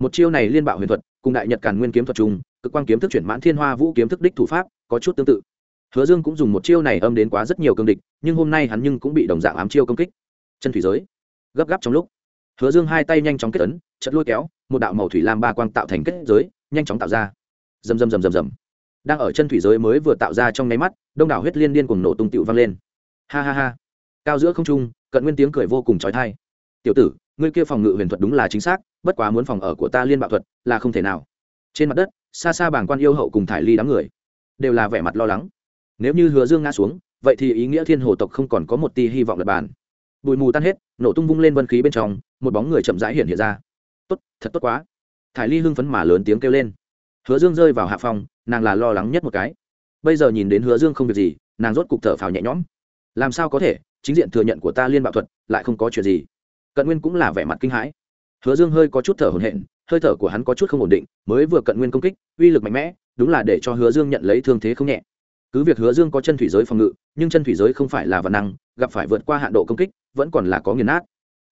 Một chiêu này liên bạo huyền thuật, cùng đại nhật càn nguyên kiếm thuật chung, cực quan kiếm thức chuyển mãn thiên hoa vũ kiếm thức đích thủ pháp, có chút tương tự. Hứa dương cũng dùng một chiêu này âm đến quá rất nhiều cương địch, nhưng hôm nay hắn nhưng cũng bị đồng dạng ám chiêu công kích. Chân thủy giới. Gấp gáp trong lúc, hứa dương hai tay nhanh chóng kết ấn chật lôi kéo, một đạo màu thủy lam ba quang tạo thành kết giới, nhanh chóng tạo ra. Rầm rầm rầm rầm rầm đang ở chân thủy giới mới vừa tạo ra trong nháy mắt, đông đảo huyết liên điên cùng nổ tung tựu vang lên. Ha ha ha. Cao giữa không trung, cận nguyên tiếng cười vô cùng trói thai tiểu tử, ngươi kia phòng ngự huyền thuật đúng là chính xác, bất quá muốn phòng ở của ta liên bạo thuật là không thể nào. Trên mặt đất, xa xa bảng quan yêu hậu cùng thải ly đám người đều là vẻ mặt lo lắng. Nếu như hứa dương ngã xuống, vậy thì ý nghĩa thiên hồ tộc không còn có một tia hy vọng lập bàn. Bụi mù tan hết, nổ tung vung lên vân khí bên trong, một bóng người chậm rãi hiện hiện ra. Tốt, thật tốt quá. Thải ly hưng phấn mà lớn tiếng kêu lên. Hứa dương rơi vào hạ phòng nàng là lo lắng nhất một cái. Bây giờ nhìn đến hứa dương không việc gì, nàng rốt cục thở phào nhẹ nhõm. Làm sao có thể, chính diện thừa nhận của ta liên bạo thuật, lại không có chuyện gì. Cận nguyên cũng là vẻ mặt kinh hãi. Hứa dương hơi có chút thở hổn hển, hơi thở của hắn có chút không ổn định, mới vừa cận nguyên công kích, uy lực mạnh mẽ, đúng là để cho hứa dương nhận lấy thương thế không nhẹ. Cứ việc hứa dương có chân thủy giới phòng ngự, nhưng chân thủy giới không phải là vật năng, gặp phải vượt qua hạn độ công kích, vẫn còn là có nghiền nát.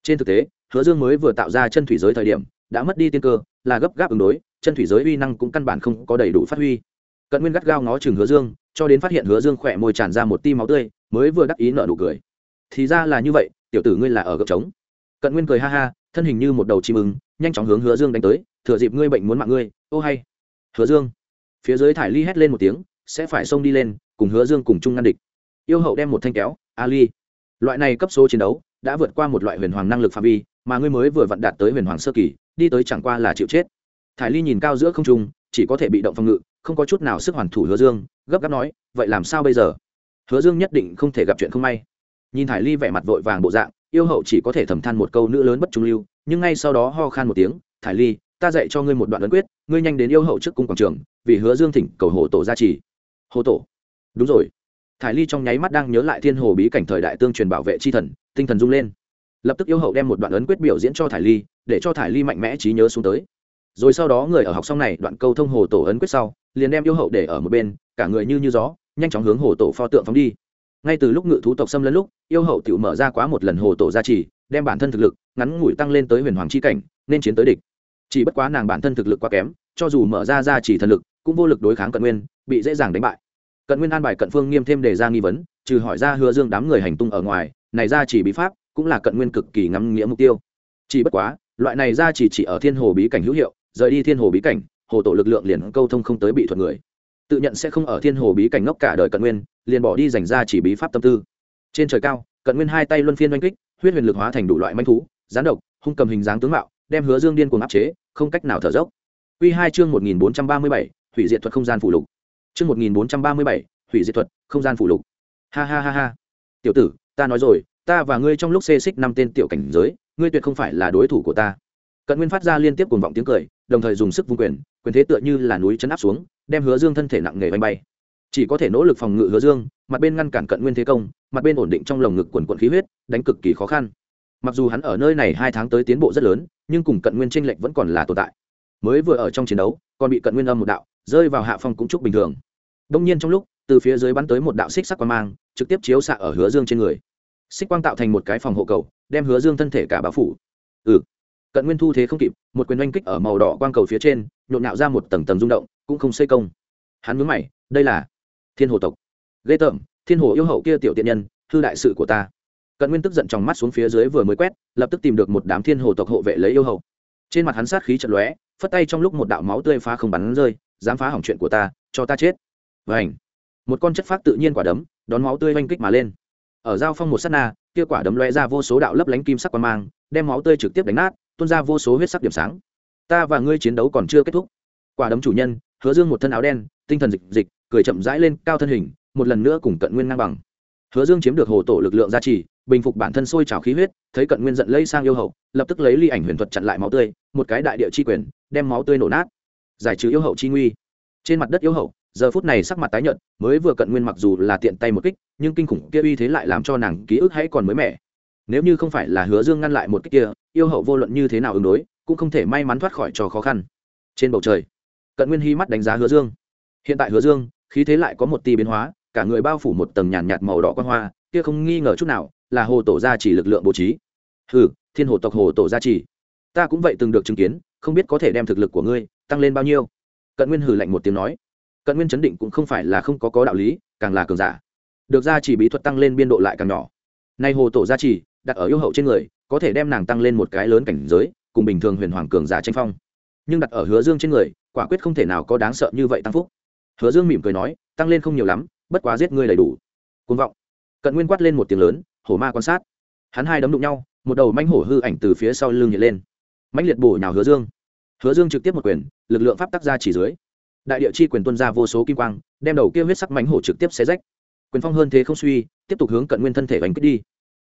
Trên thực tế, hứa dương mới vừa tạo ra chân thủy giới thời điểm, đã mất đi tiên cơ, là gấp gáp ứng đối chân thủy giới uy năng cũng căn bản không có đầy đủ phát huy. Cận nguyên gắt gao ngó chừng hứa dương, cho đến phát hiện hứa dương khỏe môi tràn ra một ti máu tươi, mới vừa đắc ý nợ nụ cười. Thì ra là như vậy, tiểu tử ngươi là ở gợp trống. Cận nguyên cười ha ha, thân hình như một đầu chim ưng, nhanh chóng hướng hứa dương đánh tới, thừa dịp ngươi bệnh muốn mạng ngươi, ô hay. Hứa dương, phía dưới thải ly hét lên một tiếng, sẽ phải xông đi lên, cùng hứa dương cùng chung ngăn địch. Yêu hậu đem một thanh kéo, ali. Loại này cấp số chiến đấu, đã vượt qua một loại huyền hoàng năng lực phạm vi, mà ngươi mới vừa vặn đạt tới huyền hoàng sơ kỳ, đi tới chẳng qua là chịu chết thải ly nhìn cao giữa không trung, chỉ có thể bị động phòng ngự, không có chút nào sức hoàn thủ hứa dương, gấp gáp nói, vậy làm sao bây giờ? Hứa dương nhất định không thể gặp chuyện không may. Nhìn thải ly vẻ mặt vội vàng bộ dạng, yêu hậu chỉ có thể thầm than một câu nữ lớn bất trung lưu, nhưng ngay sau đó ho khan một tiếng, thải ly, ta dạy cho ngươi một đoạn ấn quyết, ngươi nhanh đến yêu hậu trước cung quảng trường, vì hứa dương thỉnh cầu hồ tổ gia trì. Hồ tổ? Đúng rồi. Thải ly trong nháy mắt đang nhớ lại thiên hồ bí cảnh thời đại tương truyền bảo vệ c h i thần, tinh thần rung lên. Lập tức yêu hậu đem một đoạn ấn quyết biểu diễn cho thải ly, để cho thải ly mạnh mẽ trí nhớ xuống tới rồi sau đó người ở học xong này đoạn câu thông hồ tổ ấn quyết sau, liền đem yêu hậu để ở một bên, cả người như như gió, nhanh chóng hướng hồ tổ pho tượng phóng đi. Ngay từ lúc ngự thú tộc xâm lấn lúc, yêu hậu tự mở ra quá một lần hồ tổ gia trì, đem bản thân thực lực, ngắn ngủi tăng lên tới huyền hoàng c h i cảnh, nên chiến tới địch. Chỉ bất quá nàng bản thân thực lực quá kém, cho dù mở ra gia trì thần lực, cũng vô lực đối kháng cận nguyên, bị dễ dàng đánh bại. Cận nguyên an bài cận phương nghiêm thêm đề ra nghi vấn, trừ hỏi ra hứa dương đám người hành tung ở ngoài, này gia chỉ bí pháp cũng là cận nguyên cực kỳ ngắm nghĩa mục tiêu. Chỉ bất quá, loại này gia chỉ chỉ ở thiên hồ bí cảnh hữu hiệu rời đi thiên hồ bí cảnh, hồ tổ lực lượng liền câu thông không tới bị thuật người. Tự nhận sẽ không ở thiên hồ bí cảnh ngốc cả đời cận nguyên, liền bỏ đi dành ra chỉ bí pháp tâm tư. Trên trời cao, cận nguyên hai tay luân phiên oanh kích, huyết huyền lực hóa thành đủ loại manh thú, gián độc, hung cầm hình dáng tướng mạo, đem hứa dương điên cuồng áp chế, không cách nào thở dốc. Quy hai chương một nghìn bốn trăm ba mươi bảy, hủy diệt thuật không gian phụ lục. Chương một nghìn bốn trăm ba mươi bảy, hủy diệt thuật không gian phụ lục. Ha ha ha ha. Tiểu tử, ta nói rồi, ta và ngươi trong lúc xê xích năm tên tiểu cảnh giới, ngươi tuyệt không phải là đối thủ của ta. Cận nguyên phát ra liên tiếp cuồng vọng tiếng cười đồng thời dùng sức vung quyền quyền thế tựa như là núi chấn áp xuống, đem hứa dương thân thể nặng nề bay bay. Chỉ có thể nỗ lực phòng ngự hứa dương, mặt bên ngăn cản cận nguyên thế công, mặt bên ổn định trong lồng ngực quần quận khí huyết, đánh cực kỳ khó khăn. Mặc dù hắn ở nơi này hai tháng tới tiến bộ rất lớn, nhưng cùng cận nguyên tranh lệch vẫn còn là tồn tại. Mới vừa ở trong chiến đấu, còn bị cận nguyên âm một đạo, rơi vào hạ phong cũng chúc bình thường. Đông nhiên trong lúc, từ phía dưới bắn tới một đạo xích sắc quang mang, trực tiếp chiếu xạ ở hứa dương trên người. Xích quang tạo thành một cái phòng hộ cầu, đem hứa dương thân thể cả bao phủ. Ừ cận nguyên thu thế không kịp, một quyền oanh kích ở màu đỏ quang cầu phía trên, nhộn nhạo ra một tầng tầng rung động, cũng không xây công. Hắn mướn mày, đây là thiên hồ tộc. Ghê tởm, thiên hồ yêu hậu kia tiểu tiện nhân thư đại sự của ta. Cận nguyên tức giận trong mắt xuống phía dưới vừa mới quét, lập tức tìm được một đám thiên hồ tộc hộ vệ lấy yêu hậu. Trên mặt hắn sát khí chật lóe, phất tay trong lúc một đạo máu tươi phá không bắn rơi, dám phá hỏng chuyện của ta, cho ta chết. Vảnh một con chất phát tự nhiên quả đấm, đón máu tươi oanh kích mà lên. Ở giao phong một sát na, kia quả đấm lóe ra vô số đạo lấp lánh kim sắc quang mang, đem máu tươi trực tiếp đánh nát tuôn ra vô số huyết sắc điểm sáng. Ta và ngươi chiến đấu còn chưa kết thúc. Quả đấm chủ nhân, hứa dương một thân áo đen, tinh thần dịch dịch, cười chậm rãi lên cao thân hình, một lần nữa cùng cận nguyên ngang bằng. Hứa dương chiếm được hồ tổ lực lượng gia trì, bình phục bản thân sôi trào khí huyết, thấy cận nguyên giận lây sang yêu hậu, lập tức lấy ly ảnh huyền thuật chặn lại máu tươi, một cái đại địa chi quyền, đem máu tươi nổ nát. Giải trừ yêu hậu chi nguy. Trên mặt đất yêu hậu, giờ phút này sắc mặt tái nhợt, mới vừa cận nguyên mặc dù là tiện tay một kích, nhưng kinh khủng kia uy thế lại làm cho nàng ký ức hãy còn mới mẻ nếu như không phải là hứa dương ngăn lại một kích kia, yêu hậu vô luận như thế nào ứng đối, cũng không thể may mắn thoát khỏi trò khó khăn. Trên bầu trời, cận nguyên hy mắt đánh giá hứa dương. Hiện tại hứa dương, khí thế lại có một tì biến hóa, cả người bao phủ một tầng nhàn nhạt màu đỏ quan hoa, kia không nghi ngờ chút nào là hồ tổ gia chỉ lực lượng bố trí. Ừ thiên hồ tộc hồ tổ gia chỉ ta cũng vậy từng được chứng kiến, không biết có thể đem thực lực của ngươi tăng lên bao nhiêu. Cận nguyên Hử lạnh một tiếng nói. Cận nguyên chấn định cũng không phải là không có có đạo lý, càng là cường giả. Được gia chỉ bí thuật tăng lên biên độ lại càng nhỏ. Nay hồ tổ gia chỉ đặt ở yêu hậu trên người, có thể đem nàng tăng lên một cái lớn cảnh giới, cùng bình thường huyền hoàng cường giả tranh phong. Nhưng đặt ở hứa dương trên người, quả quyết không thể nào có đáng sợ như vậy tăng phúc. Hứa dương mỉm cười nói, tăng lên không nhiều lắm, bất quá giết ngươi đầy đủ. Côn vọng. Cận nguyên quát lên một tiếng lớn, hổ ma quan sát. Hắn hai đấm đụng nhau, một đầu manh hổ hư ảnh từ phía sau lưng hiện lên. Mãnh liệt bổ nhào hứa dương. Hứa dương trực tiếp một quyền, lực lượng pháp tắc ra chỉ dưới. Đại địa chi quyền tuân ra vô số kim quang, đem đầu kia huyết sắc mánh hổ trực tiếp xé rách. Quyền phong hơn thế không suy, tiếp tục hướng cận nguyên thân thể đánh kích đi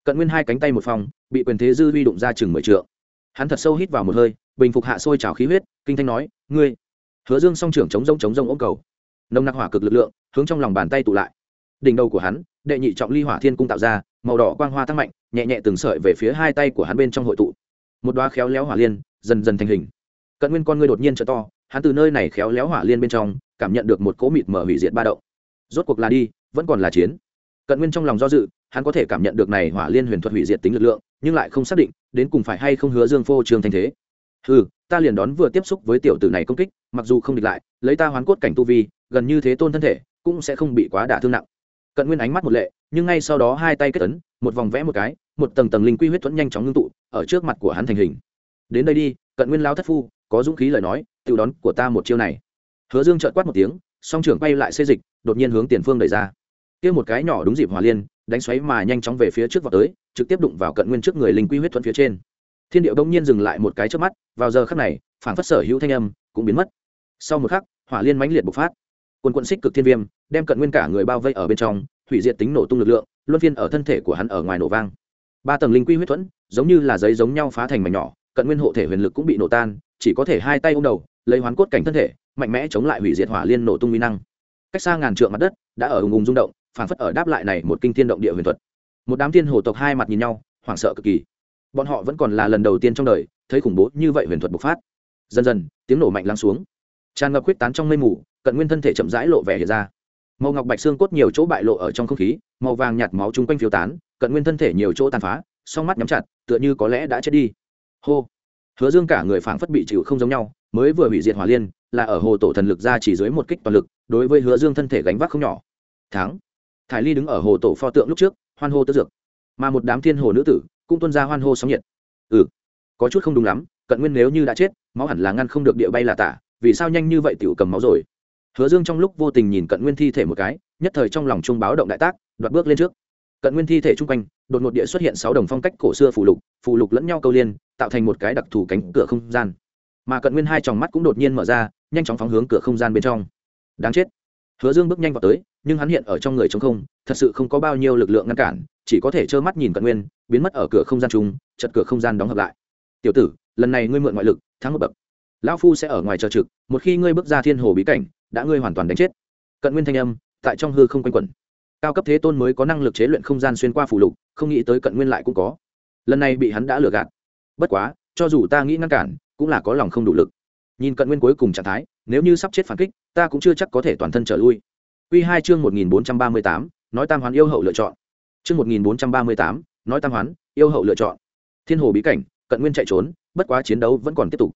cận nguyên hai cánh tay một phòng, bị quyền thế dư huy đụng ra chừng mười trượng. Hắn thật sâu hít vào một hơi, bình phục hạ sôi trào khí huyết, kinh thanh nói, ngươi. Hứa dương song trưởng chống rông chống rông ôm cầu. Nồng nặc hỏa cực lực lượng, hướng trong lòng bàn tay tụ lại. Đỉnh đầu của hắn, đệ nhị trọng ly hỏa thiên cung tạo ra, màu đỏ quang hoa tăng mạnh, nhẹ nhẹ từng sợi về phía hai tay của hắn bên trong hội tụ. Một đoá khéo léo hỏa liên, dần dần thành hình. Cận nguyên con ngươi đột nhiên trở to, hắn từ nơi này khéo léo hỏa liên bên trong, cảm nhận được một cỗ mịt mở hủy diệt ba động. Rốt cuộc là đi, vẫn còn là chiến. Cận nguyên trong lòng do dự hắn có thể cảm nhận được này hỏa liên huyền thuật hủy diệt tính lực lượng, nhưng lại không xác định đến cùng phải hay không hứa dương phô trường thành thế. Ừ ta liền đón vừa tiếp xúc với tiểu tử này công kích, mặc dù không địch lại, lấy ta hoán cốt cảnh tu vi, gần như thế tôn thân thể, cũng sẽ không bị quá đả thương nặng. Cận nguyên ánh mắt một lệ, nhưng ngay sau đó hai tay kết ấn, một vòng vẽ một cái, một tầng tầng linh quy huyết thuẫn nhanh chóng ngưng tụ, ở trước mặt của hắn thành hình. Đến đây đi, cận nguyên lao thất phu, có dũng khí lời nói tự đón của ta một chiêu này. Hứa dương trợt quát một tiếng, song trưởng bay lại xê dịch, đột nhiên hướng tiền phương đẩy ra. Kia một cái nhỏ đúng dịp hỏa liên đánh xoáy mà nhanh chóng về phía trước vào tới, trực tiếp đụng vào cận nguyên trước người linh quy huyết thuẫn phía trên. Thiên điệu đông nhiên dừng lại một cái trước mắt, vào giờ khắc này phản phất sở hữu thanh âm cũng biến mất. Sau một khắc, hỏa liên mãnh liệt bộc phát. Quần quận xích cực thiên viêm, đem cận nguyên cả người bao vây ở bên trong, hủy diệt tính nổ tung lực lượng, luân phiên ở thân thể của hắn ở ngoài nổ vang. Ba tầng linh quy huyết thuẫn, giống như là giấy giống nhau phá thành mảnh nhỏ, cận nguyên hộ thể huyền lực cũng bị nổ tan, chỉ có thể hai tay ôm đầu, lấy hoán cốt cảnh thân thể, mạnh mẽ chống lại hủy diệt hỏa liên nổ tung uy năng. Cách xa ngàn trượng mặt đất, đã ở ùng ùng rung động phản phất ở đáp lại này một kinh thiên động địa huyền thuật. Một đám thiên hồ tộc hai mặt nhìn nhau, hoảng sợ cực kỳ. Bọn họ vẫn còn là lần đầu tiên trong đời thấy khủng bố như vậy huyền thuật bộc phát. Dần dần, tiếng nổ mạnh lắng xuống. Tràn ngập huyết tán trong mây mù, cận nguyên thân thể chậm rãi lộ vẻ hiện ra. Màu ngọc bạch xương cốt nhiều chỗ bại lộ ở trong không khí, màu vàng nhạt máu chung quanh phiêu tán, cận nguyên thân thể nhiều chỗ tàn phá, song mắt nhắm chặt, tựa như có lẽ đã chết đi. Hô! Hứa dương cả người phảng phất bị chịu không giống nhau, mới vừa hủy diệt hỏa liên, là ở hồ tổ thần lực ra chỉ dưới một kích toàn lực, đối với hứa dương thân thể gánh vác không nhỏ. Thắng! Thải ly đứng ở hồ tổ pho tượng lúc trước, hoan hô tứ dược. Mà một đám thiên hồ nữ tử cũng tuân ra hoan hô sóng nhiệt. Ừ có chút không đúng lắm, cận nguyên nếu như đã chết, máu hẳn là ngăn không được địa bay là tả, vì sao nhanh như vậy tiểu cầm máu rồi? Hứa dương trong lúc vô tình nhìn cận nguyên thi thể một cái, nhất thời trong lòng trung báo động đại tác, đoạt bước lên trước. Cận nguyên thi thể chung quanh, đột ngột địa xuất hiện sáu đồng phong cách cổ xưa phù lục phù lục lẫn nhau câu liên, tạo thành một cái đặc thù cánh cửa không gian. Mà cận nguyên hai tròng mắt cũng đột nhiên mở ra, nhanh chóng phóng hướng cửa không gian bên trong. Đáng chết. Hứa dương bước nhanh vào tới nhưng hắn hiện ở trong người trống không, thật sự không có bao nhiêu lực lượng ngăn cản, chỉ có thể trơ mắt nhìn cận nguyên, biến mất ở cửa không gian chung chật cửa không gian đóng hợp lại. Tiểu tử, lần này ngươi mượn ngoại lực, thắng một bậc. Lão phu sẽ ở ngoài chờ trực, một khi ngươi bước ra thiên hồ bí cảnh, đã ngươi hoàn toàn đánh chết. Cận nguyên thanh âm, tại trong hư không quanh quẩn. Cao cấp thế tôn mới có năng lực chế luyện không gian xuyên qua phủ lục, không nghĩ tới cận nguyên lại cũng có. Lần này bị hắn đã lừa gạt. Bất quá, cho dù ta nghĩ ngăn cản, cũng là có lòng không đủ lực. Nhìn cận nguyên cuối cùng trạng thái, nếu như sắp chết phản kích, ta cũng chưa chắc có thể toàn thân trở lui. Quy hai chương một nghìn bốn trăm ba mươi tám, nói tam hoán yêu hậu lựa chọn. Chương một nghìn bốn trăm ba mươi tám, nói tam hoán yêu hậu lựa chọn. Thiên hồ bí cảnh, cận nguyên chạy trốn, bất quá chiến đấu vẫn còn tiếp tục.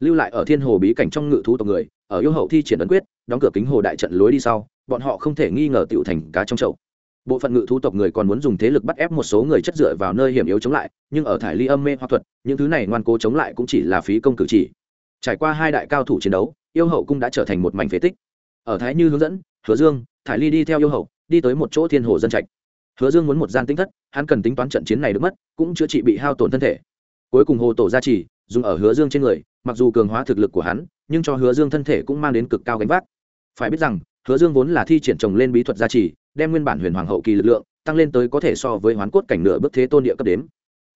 Lưu lại ở thiên hồ bí cảnh trong ngự thú tộc người, ở yêu hậu thi triển ấn quyết, đóng cửa kính hồ đại trận lối đi sau, bọn họ không thể nghi ngờ tiểu thành cá trong chậu. Bộ phận ngự thú tộc người còn muốn dùng thế lực bắt ép một số người chất dựa vào nơi hiểm yếu chống lại, nhưng ở thải ly âm mê hoặc thuật, những thứ này ngoan cố chống lại cũng chỉ là phí công cử chỉ. Trải qua hai đại cao thủ chiến đấu, yêu hậu cũng đã trở thành một mảnh phế tích. Ở thái như hướng dẫn hứa dương, thải ly đi theo yêu hậu, đi tới một chỗ thiên hồ dân trạch. Hứa dương muốn một gian tính thất, hắn cần tính toán trận chiến này được mất, cũng chữa trị bị hao tổn thân thể. Cuối cùng hồ tổ gia trì, dùng ở hứa dương trên người, mặc dù cường hóa thực lực của hắn, nhưng cho hứa dương thân thể cũng mang đến cực cao gánh vác. Phải biết rằng, hứa dương vốn là thi triển trồng lên bí thuật gia trì, đem nguyên bản huyền hoàng hậu kỳ lực lượng, tăng lên tới có thể so với hoán cốt cảnh nửa bước thế tôn địa cấp đến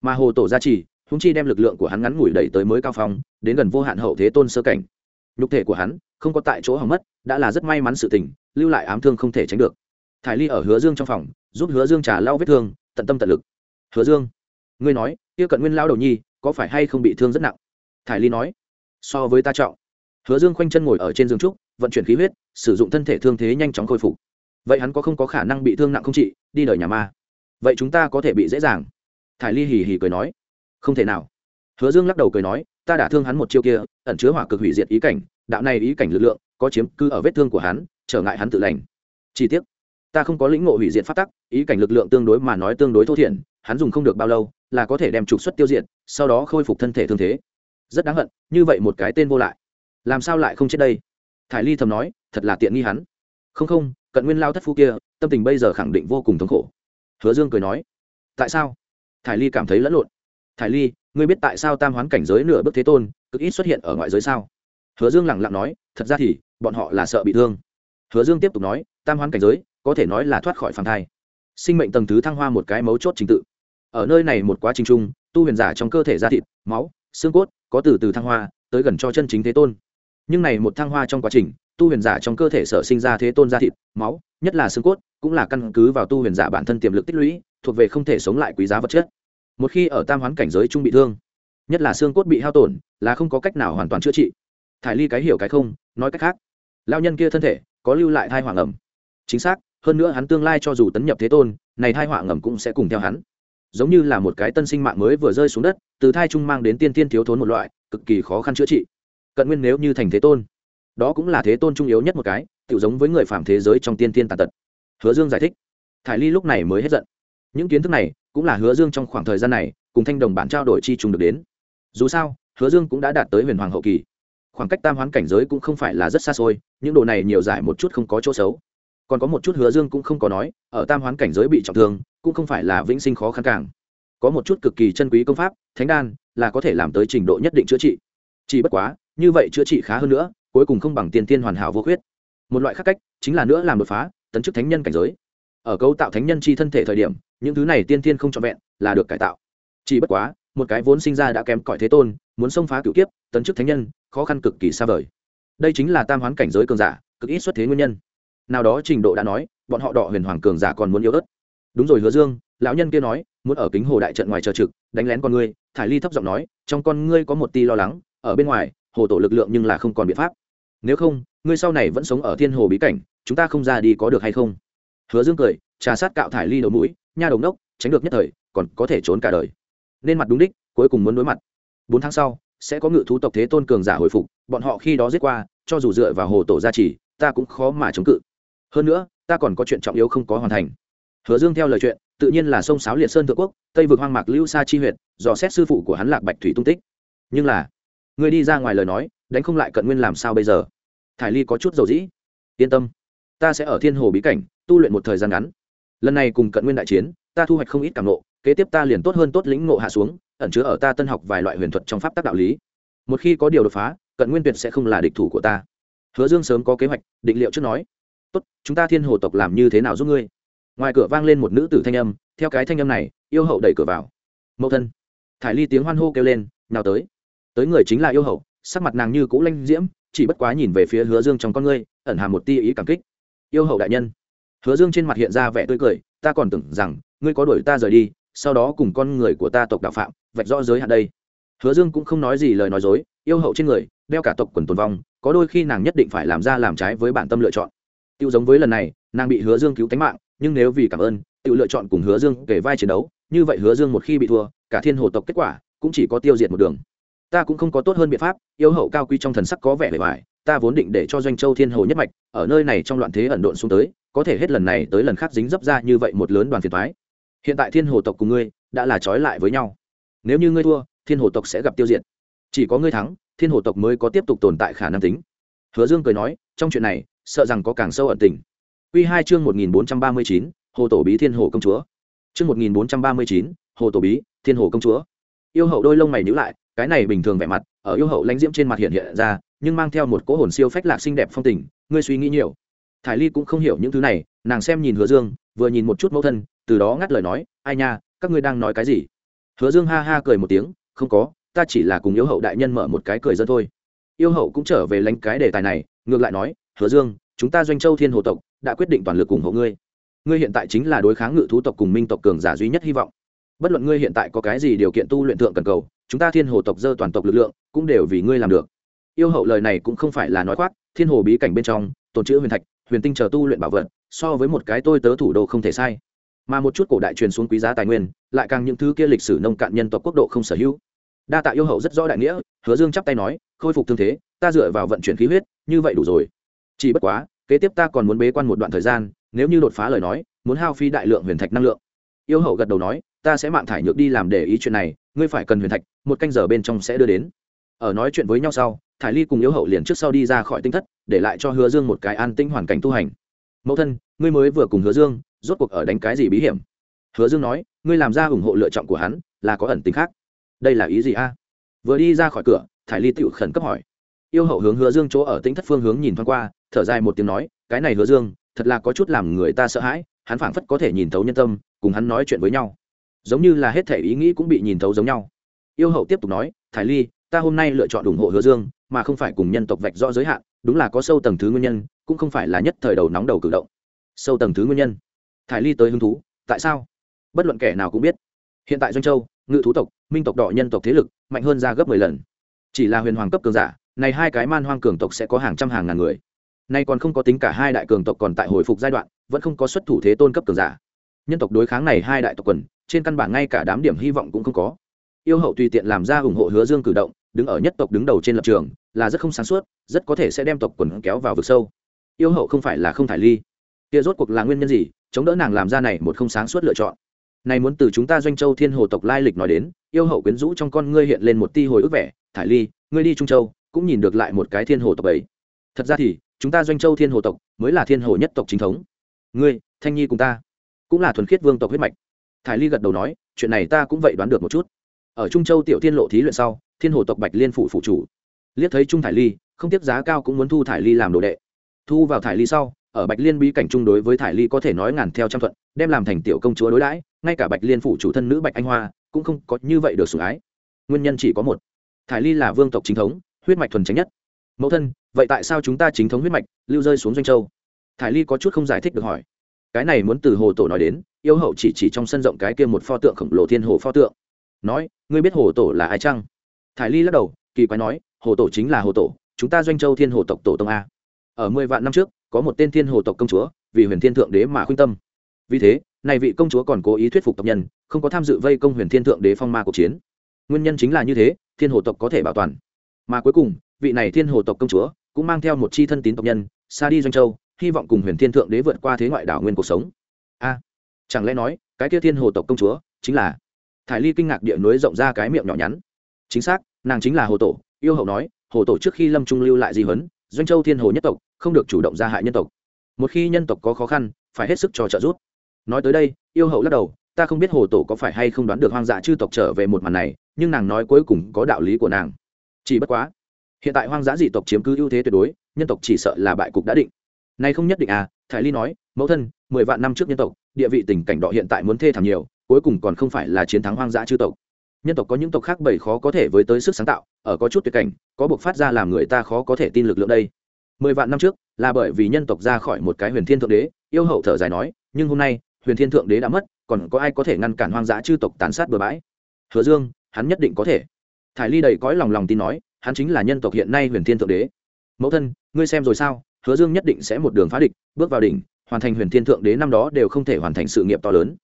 mà hồ tổ gia trì húng chi đem lực lượng của hắn ngắn ngủi đẩy tới mới cao phong, đến gần vô hạn hậu thế tôn sơ cảnh. Nhục thể của hắn, không có tại chỗ hỏng mất, đã là rất may mắn sự tình lưu lại ám thương không thể tránh được. Thải ly ở hứa dương trong phòng, giúp hứa dương trả lau vết thương, tận tâm tận lực. Hứa dương, ngươi nói, kia cận nguyên lao đầu nhi có phải hay không bị thương rất nặng? Thải ly nói. So với ta trọng. Hứa dương khoanh chân ngồi ở trên giường trúc, vận chuyển khí huyết, sử dụng thân thể thương thế nhanh chóng khôi phục. Vậy hắn có không có khả năng bị thương nặng không chị? đi đời nhà ma. Vậy chúng ta có thể bị dễ dàng. Thải ly hì hì cười nói. Không thể nào. Hứa dương lắc đầu cười nói, ta đã thương hắn một chiêu kia, ẩn chứa hỏa cực hủy diệt ý cảnh, đạo này ý cảnh lực lượng có chiếm cư ở vết thương của hắn trở ngại hắn tự lành. Chi tiết ta không có lĩnh ngộ hủy diệt phát tắc, ý cảnh lực lượng tương đối mà nói tương đối thô thiển, hắn dùng không được bao lâu là có thể đem trục xuất tiêu diệt, sau đó khôi phục thân thể thương thế. Rất đáng hận, như vậy một cái tên vô lại. Làm sao lại không chết đây? Thải ly thầm nói, thật là tiện nghi hắn. Không không, cận nguyên lao thất phu kia, tâm tình bây giờ khẳng định vô cùng thống khổ. Hứa dương cười nói, tại sao? Thải ly cảm thấy lẫn lộn. Thải ly, ngươi biết tại sao tam hoán cảnh giới nửa bước thế tôn, cực ít xuất hiện ở ngoại giới sao? Hứa dương lẳng lặng nói, thật ra thì, bọn họ là sợ bị thương hứa dương tiếp tục nói, tam hoán cảnh giới, có thể nói là thoát khỏi phản thai. Sinh mệnh tầng thứ thăng hoa một cái mấu chốt trình tự. Ở nơi này một quá trình chung, tu huyền giả trong cơ thể da thịt, máu, xương cốt, có từ từ thăng hoa, tới gần cho chân chính thế tôn. Nhưng này một thăng hoa trong quá trình, tu huyền giả trong cơ thể sở sinh ra thế tôn da thịt, máu, nhất là xương cốt, cũng là căn cứ vào tu huyền giả bản thân tiềm lực tích lũy, thuộc về không thể sống lại quý giá vật chất. Một khi ở tam hoán cảnh giới trung bị thương, nhất là xương cốt bị hao tổn, là không có cách nào hoàn toàn chữa trị. Thải ly cái hiểu cái không, nói cách khác lao nhân kia thân thể có lưu lại thai hoàng ẩm chính xác, hơn nữa hắn tương lai cho dù tấn nhập thế tôn, này thai họa ngầm cũng sẽ cùng theo hắn. Giống như là một cái tân sinh mạng mới vừa rơi xuống đất, từ thai trung mang đến tiên tiên thiếu thốn một loại, cực kỳ khó khăn chữa trị. Cận nguyên nếu như thành thế tôn, đó cũng là thế tôn trung yếu nhất một cái tự giống với người phạm thế giới trong tiên tiên tàn tật. Hứa dương giải thích. Thải ly lúc này mới hết giận. Những kiến thức này cũng là hứa dương trong khoảng thời gian này cùng thanh đồng bản trao đổi chi trùng được đến. Dù sao, hứa dương cũng đã đạt tới huyền hoàng hậu kỳ khoảng cách tam hoán cảnh giới cũng không phải là rất xa xôi, những đồ này nhiều giải một chút không có chỗ xấu. Còn có một chút hứa dương cũng không có nói, ở tam hoán cảnh giới bị trọng thương, cũng không phải là vĩnh sinh khó khăn càng. Có một chút cực kỳ chân quý công pháp, thánh đan, là có thể làm tới trình độ nhất định chữa trị. Chỉ bất quá, như vậy chữa trị khá hơn nữa, cuối cùng không bằng tiên tiên hoàn hảo vô khuyết. Một loại khác cách, chính là nữa làm đột phá, tấn chức thánh nhân cảnh giới. Ở cấu tạo thánh nhân chi thân thể thời điểm, những thứ này tiên tiên không trọn vẹn, là được cải tạo. Chỉ bất quá, một cái vốn sinh ra đã kém cỏi thế tôn, muốn xông phá cửu kiếp, tấn chức thánh nhân khó khăn cực kỳ xa vời. Đây chính là tam hoán cảnh giới cường giả, cực ít xuất thế nguyên nhân. Nào đó trình độ đã nói, bọn họ đọ huyền hoàng cường giả còn muốn yếu ớt. Đúng rồi hứa dương, lão nhân kia nói, muốn ở kính hồ đại trận ngoài chờ trực, đánh lén con ngươi, thải ly thấp giọng nói, trong con ngươi có một ti lo lắng, ở bên ngoài, hồ tổ lực lượng nhưng là không còn biện pháp. Nếu không, ngươi sau này vẫn sống ở thiên hồ bí cảnh, chúng ta không ra đi có được hay không? Hứa dương cười, trà sát cạo thải ly đầu mũi, nha đồng đốc tránh được nhất thời, còn có thể trốn cả đời. Nên mặt đúng đích, cuối cùng muốn đối mặt. Bốn tháng sau sẽ có ngự thú tộc thế tôn cường giả hồi phục, bọn họ khi đó giết qua, cho dù dựa vào hồ tổ gia trì, ta cũng khó mà chống cự. Hơn nữa, ta còn có chuyện trọng yếu không có hoàn thành. Hứa dương theo lời chuyện, tự nhiên là sông sáo liệt sơn thượng quốc, tây vực hoang mạc lưu sa chi huyện dò xét sư phụ của hắn lạc bạch thủy tung tích. Nhưng là, người đi ra ngoài lời nói, đánh không lại cận nguyên làm sao bây giờ? Thải ly có chút dầu dĩ. Yên tâm, ta sẽ ở thiên hồ bí cảnh, tu luyện một thời gian ngắn. Lần này cùng cận nguyên đại chiến, ta thu hoạch không ít cảm nộ kế tiếp ta liền tốt hơn tốt lĩnh ngộ hạ xuống, ẩn chứa ở ta tân học vài loại huyền thuật trong pháp tác đạo lý. Một khi có điều đột phá, cận nguyên tuyệt sẽ không là địch thủ của ta. Hứa dương sớm có kế hoạch, định liệu trước nói. Tốt, chúng ta thiên hồ tộc làm như thế nào giúp ngươi? Ngoài cửa vang lên một nữ tử thanh âm, theo cái thanh âm này, yêu hậu đẩy cửa vào. Mẫu thân. Thải ly tiếng hoan hô kêu lên, nào tới. Tới người chính là yêu hậu, sắc mặt nàng như cũ lanh diễm, chỉ bất quá nhìn về phía hứa dương trong con ngươi, ẩn hàm một tia ý cảm kích. Yêu hậu đại nhân. Hứa dương trên mặt hiện ra vẻ tươi cười, ta còn tưởng rằng, ngươi có đuổi ta rời đi sau đó cùng con người của ta tộc đạo phạm, vạch rõ giới hạn đây. Hứa dương cũng không nói gì lời nói dối, yêu hậu trên người, đeo cả tộc quần tồn vong, có đôi khi nàng nhất định phải làm ra làm trái với bản tâm lựa chọn. Tiêu giống với lần này, nàng bị hứa dương cứu tánh mạng, nhưng nếu vì cảm ơn tự lựa chọn cùng hứa dương kể vai chiến đấu, như vậy hứa dương một khi bị thua, cả thiên hồ tộc kết quả cũng chỉ có tiêu diệt một đường. Ta cũng không có tốt hơn biện pháp, yêu hậu cao quý trong thần sắc có vẻ bề bài ta vốn định để cho doanh châu thiên hồ nhất mạch, ở nơi này trong loạn thế ẩn độn xuống tới, có thể hết lần này tới lần khác dính dấp ra như vậy một lớn đoàn phiền thoái hiện tại thiên hồ tộc cùng ngươi đã là trói lại với nhau. Nếu như ngươi thua, thiên hồ tộc sẽ gặp tiêu diệt. Chỉ có ngươi thắng, thiên hồ tộc mới có tiếp tục tồn tại khả năng tính. Hứa dương cười nói, trong chuyện này, sợ rằng có càng sâu ẩn tình. Quy hai chương một nghìn bốn trăm ba mươi chín, hồ tổ bí thiên hồ công chúa. Chương một nghìn bốn trăm ba mươi chín, hồ tổ bí thiên hồ công chúa. Yêu hậu đôi lông mày nhíu lại, cái này bình thường vẻ mặt, ở yêu hậu lãnh diễm trên mặt hiện hiện ra, nhưng mang theo một cỗ hồn siêu phách lạc xinh đẹp phong tình, ngươi suy nghĩ nhiều. Thải ly cũng không hiểu những thứ này, nàng xem nhìn hứa dương, vừa nhìn một chút mẫu thân từ đó ngắt lời nói, ai nha, các ngươi đang nói cái gì? Hứa dương ha ha cười một tiếng, không có, ta chỉ là cùng yêu hậu đại nhân mở một cái cười dân thôi. Yêu hậu cũng trở về lánh cái đề tài này, ngược lại nói, hứa dương, chúng ta doanh châu thiên hồ tộc đã quyết định toàn lực ủng hộ ngươi. Ngươi hiện tại chính là đối kháng ngự thú tộc cùng minh tộc cường giả duy nhất hy vọng. Bất luận ngươi hiện tại có cái gì điều kiện tu luyện thượng cần cầu, chúng ta thiên hồ tộc dơ toàn tộc lực lượng cũng đều vì ngươi làm được. Yêu hậu lời này cũng không phải là nói khoác, thiên hồ bí cảnh bên trong, tồn chữ huyền thạch, huyền tinh chờ tu luyện bảo vật, so với một cái tôi tớ thủ đô không thể sai mà một chút cổ đại truyền xuống quý giá tài nguyên, lại càng những thứ kia lịch sử nông cạn nhân tộc quốc độ không sở hữu. Đa tạ yêu hậu rất rõ đại nghĩa, hứa dương chắp tay nói, khôi phục thương thế, ta dựa vào vận chuyển khí huyết, như vậy đủ rồi. Chỉ bất quá, kế tiếp ta còn muốn bế quan một đoạn thời gian, nếu như đột phá lời nói, muốn hao phi đại lượng huyền thạch năng lượng. Yêu hậu gật đầu nói, ta sẽ mạng thải nhược đi làm để ý chuyện này, ngươi phải cần huyền thạch, một canh giờ bên trong sẽ đưa đến. Ở nói chuyện với nhau sau, thải ly cùng yêu hậu liền trước sau đi ra khỏi tinh thất, để lại cho hứa dương một cái an tinh hoàn cảnh tu hành. Mẫu thân ngươi mới vừa cùng hứa dương, rốt cuộc ở đánh cái gì bí hiểm? Hứa dương nói, ngươi làm ra ủng hộ lựa chọn của hắn, là có ẩn tính khác. Đây là ý gì a? Vừa đi ra khỏi cửa, thải ly tựu khẩn cấp hỏi. Yêu hậu hướng hứa dương chỗ ở tĩnh thất phương hướng nhìn thoáng qua, thở dài một tiếng nói, cái này hứa dương, thật là có chút làm người ta sợ hãi, hắn phảng phất có thể nhìn thấu nhân tâm, cùng hắn nói chuyện với nhau. Giống như là hết thể ý nghĩ cũng bị nhìn thấu giống nhau. Yêu hậu tiếp tục nói, thải ly, ta hôm nay lựa chọn ủng hộ hứa dương, mà không phải cùng nhân tộc vạch rõ giới hạn, đúng là có sâu tầng thứ nguyên nhân, cũng không phải là nhất thời đầu nóng đầu cử động sâu tầng thứ nguyên nhân. Thải ly tới hứng thú, tại sao? Bất luận kẻ nào cũng biết. Hiện tại doanh châu, ngự thú tộc, minh tộc đỏ nhân tộc thế lực, mạnh hơn ra gấp mười lần. Chỉ là huyền hoàng cấp cường giả, này hai cái man hoang cường tộc sẽ có hàng trăm hàng ngàn người. Nay còn không có tính cả hai đại cường tộc còn tại hồi phục giai đoạn, vẫn không có xuất thủ thế tôn cấp cường giả. Nhân tộc đối kháng này hai đại tộc quần, trên căn bản ngay cả đám điểm hy vọng cũng không có. Yêu hậu tùy tiện làm ra ủng hộ hứa dương cử động, đứng ở nhất tộc đứng đầu trên lập trường, là rất không sáng suốt, rất có thể sẽ đem tộc quần kéo vào vực sâu. Yêu hậu không phải là không thải ly kia rốt cuộc là nguyên nhân gì? Chống đỡ nàng làm ra này một không sáng suốt lựa chọn. Này muốn từ chúng ta doanh châu thiên hồ tộc lai lịch nói đến, yêu hậu quyến rũ trong con ngươi hiện lên một ti hồi ức vẻ. Thải ly, ngươi đi trung châu, cũng nhìn được lại một cái thiên hồ tộc ấy. Thật ra thì, chúng ta doanh châu thiên hồ tộc mới là thiên hồ nhất tộc chính thống. Ngươi, thanh nhi cùng ta, cũng là thuần khiết vương tộc huyết mạch. Thải ly gật đầu nói, chuyện này ta cũng vậy đoán được một chút. Ở trung châu tiểu thiên lộ thí luyện sau, thiên hồ tộc bạch liên phụ phụ chủ. Liếc thấy trung thải ly, không tiếp giá cao cũng muốn thu thải ly làm đồ đệ. Thu vào thải ly sau ở bạch liên bí cảnh chung đối với thải ly có thể nói ngàn theo trăm thuận, đem làm thành tiểu công chúa đối đãi, ngay cả bạch liên phụ chủ thân nữ bạch anh hoa cũng không có như vậy được sủng ái. Nguyên nhân chỉ có một. Thải ly là vương tộc chính thống, huyết mạch thuần tránh nhất. Mẫu thân, vậy tại sao chúng ta chính thống huyết mạch, lưu rơi xuống doanh châu? Thải ly có chút không giải thích được hỏi. Cái này muốn từ hồ tổ nói đến, yêu hậu chỉ chỉ trong sân rộng cái kia một pho tượng khổng lồ thiên hồ pho tượng. Nói, ngươi biết hồ tổ là ai chăng? Thải ly lắc đầu, kỳ quái nói, hồ tổ chính là hồ tổ, chúng ta doanh châu thiên hồ tộc tổ tông a. Ở mười vạn năm trước có một tên thiên hồ tộc công chúa, vì huyền thiên thượng đế mà khuyên tâm. Vì thế này vị công chúa còn cố ý thuyết phục tộc nhân, không có tham dự vây công huyền thiên thượng đế phong ma cuộc chiến. Nguyên nhân chính là như thế, thiên hồ tộc có thể bảo toàn. Mà cuối cùng, vị này thiên hồ tộc công chúa cũng mang theo một chi thân tín tộc nhân, xa đi doanh châu, hy vọng cùng huyền thiên thượng đế vượt qua thế ngoại đảo nguyên cuộc sống. A, chẳng lẽ nói, cái kia thiên hồ tộc công chúa chính là? Thải ly kinh ngạc địa núi rộng ra cái miệng nhỏ nhắn. Chính xác, nàng chính là hồ tổ, yêu hậu nói, hồ tổ trước khi lâm trung lưu lại di huấn doanh châu thiên hồ nhất tộc, không được chủ động ra hại nhân tộc. Một khi nhân tộc có khó khăn, phải hết sức cho trợ giúp. Nói tới đây, yêu hậu lắc đầu, ta không biết hồ tổ có phải hay không đoán được hoang dã chư tộc trở về một màn này, nhưng nàng nói cuối cùng có đạo lý của nàng. Chỉ bất quá, hiện tại hoang dã dị tộc chiếm cứ ưu thế tuyệt đối, nhân tộc chỉ sợ là bại cục đã định. Nay không nhất định à thái ly nói, mẫu thân, mười vạn năm trước nhân tộc, địa vị tình cảnh đỏ hiện tại muốn thê thảm nhiều, cuối cùng còn không phải là chiến thắng hoang dã chư tộc nhân tộc có những tộc khác bảy khó có thể với tới sức sáng tạo, ở có chút tuyệt cảnh, có buộc phát ra làm người ta khó có thể tin lực lượng đây. Mười vạn năm trước, là bởi vì nhân tộc ra khỏi một cái huyền thiên thượng đế, yêu hậu thở dài nói, nhưng hôm nay, huyền thiên thượng đế đã mất, còn có ai có thể ngăn cản hoang dã chư tộc tàn sát bừa bãi? Hứa dương, hắn nhất định có thể. Thải ly đầy cõi lòng lòng tin nói, hắn chính là nhân tộc hiện nay huyền thiên thượng đế. Mẫu thân, ngươi xem rồi sao? Hứa dương nhất định sẽ một đường phá địch, bước vào đỉnh, hoàn thành huyền thiên thượng đế năm đó đều không thể hoàn thành sự nghiệp to lớn.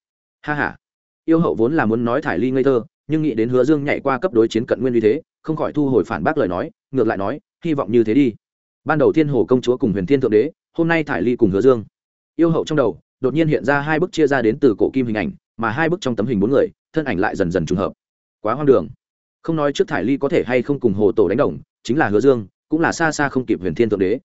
Ha h a yêu hậu vốn là muốn nói thải ly ngây thơ nhưng nghĩ đến hứa dương nhảy qua cấp đối chiến cận nguyên như thế, không khỏi thu hồi phản bác lời nói, ngược lại nói, hy vọng như thế đi. Ban đầu thiên hồ công chúa cùng huyền thiên thượng đế, hôm nay thải ly cùng hứa dương. Yêu hậu trong đầu, đột nhiên hiện ra hai bức chia ra đến từ cổ kim hình ảnh, mà hai bức trong tấm hình bốn người, thân ảnh lại dần dần trùng hợp. Quá hoang đường. Không nói trước thải ly có thể hay không cùng hồ tổ đánh đồng, chính là hứa dương, cũng là xa xa không kịp huyền thiên thượng đế.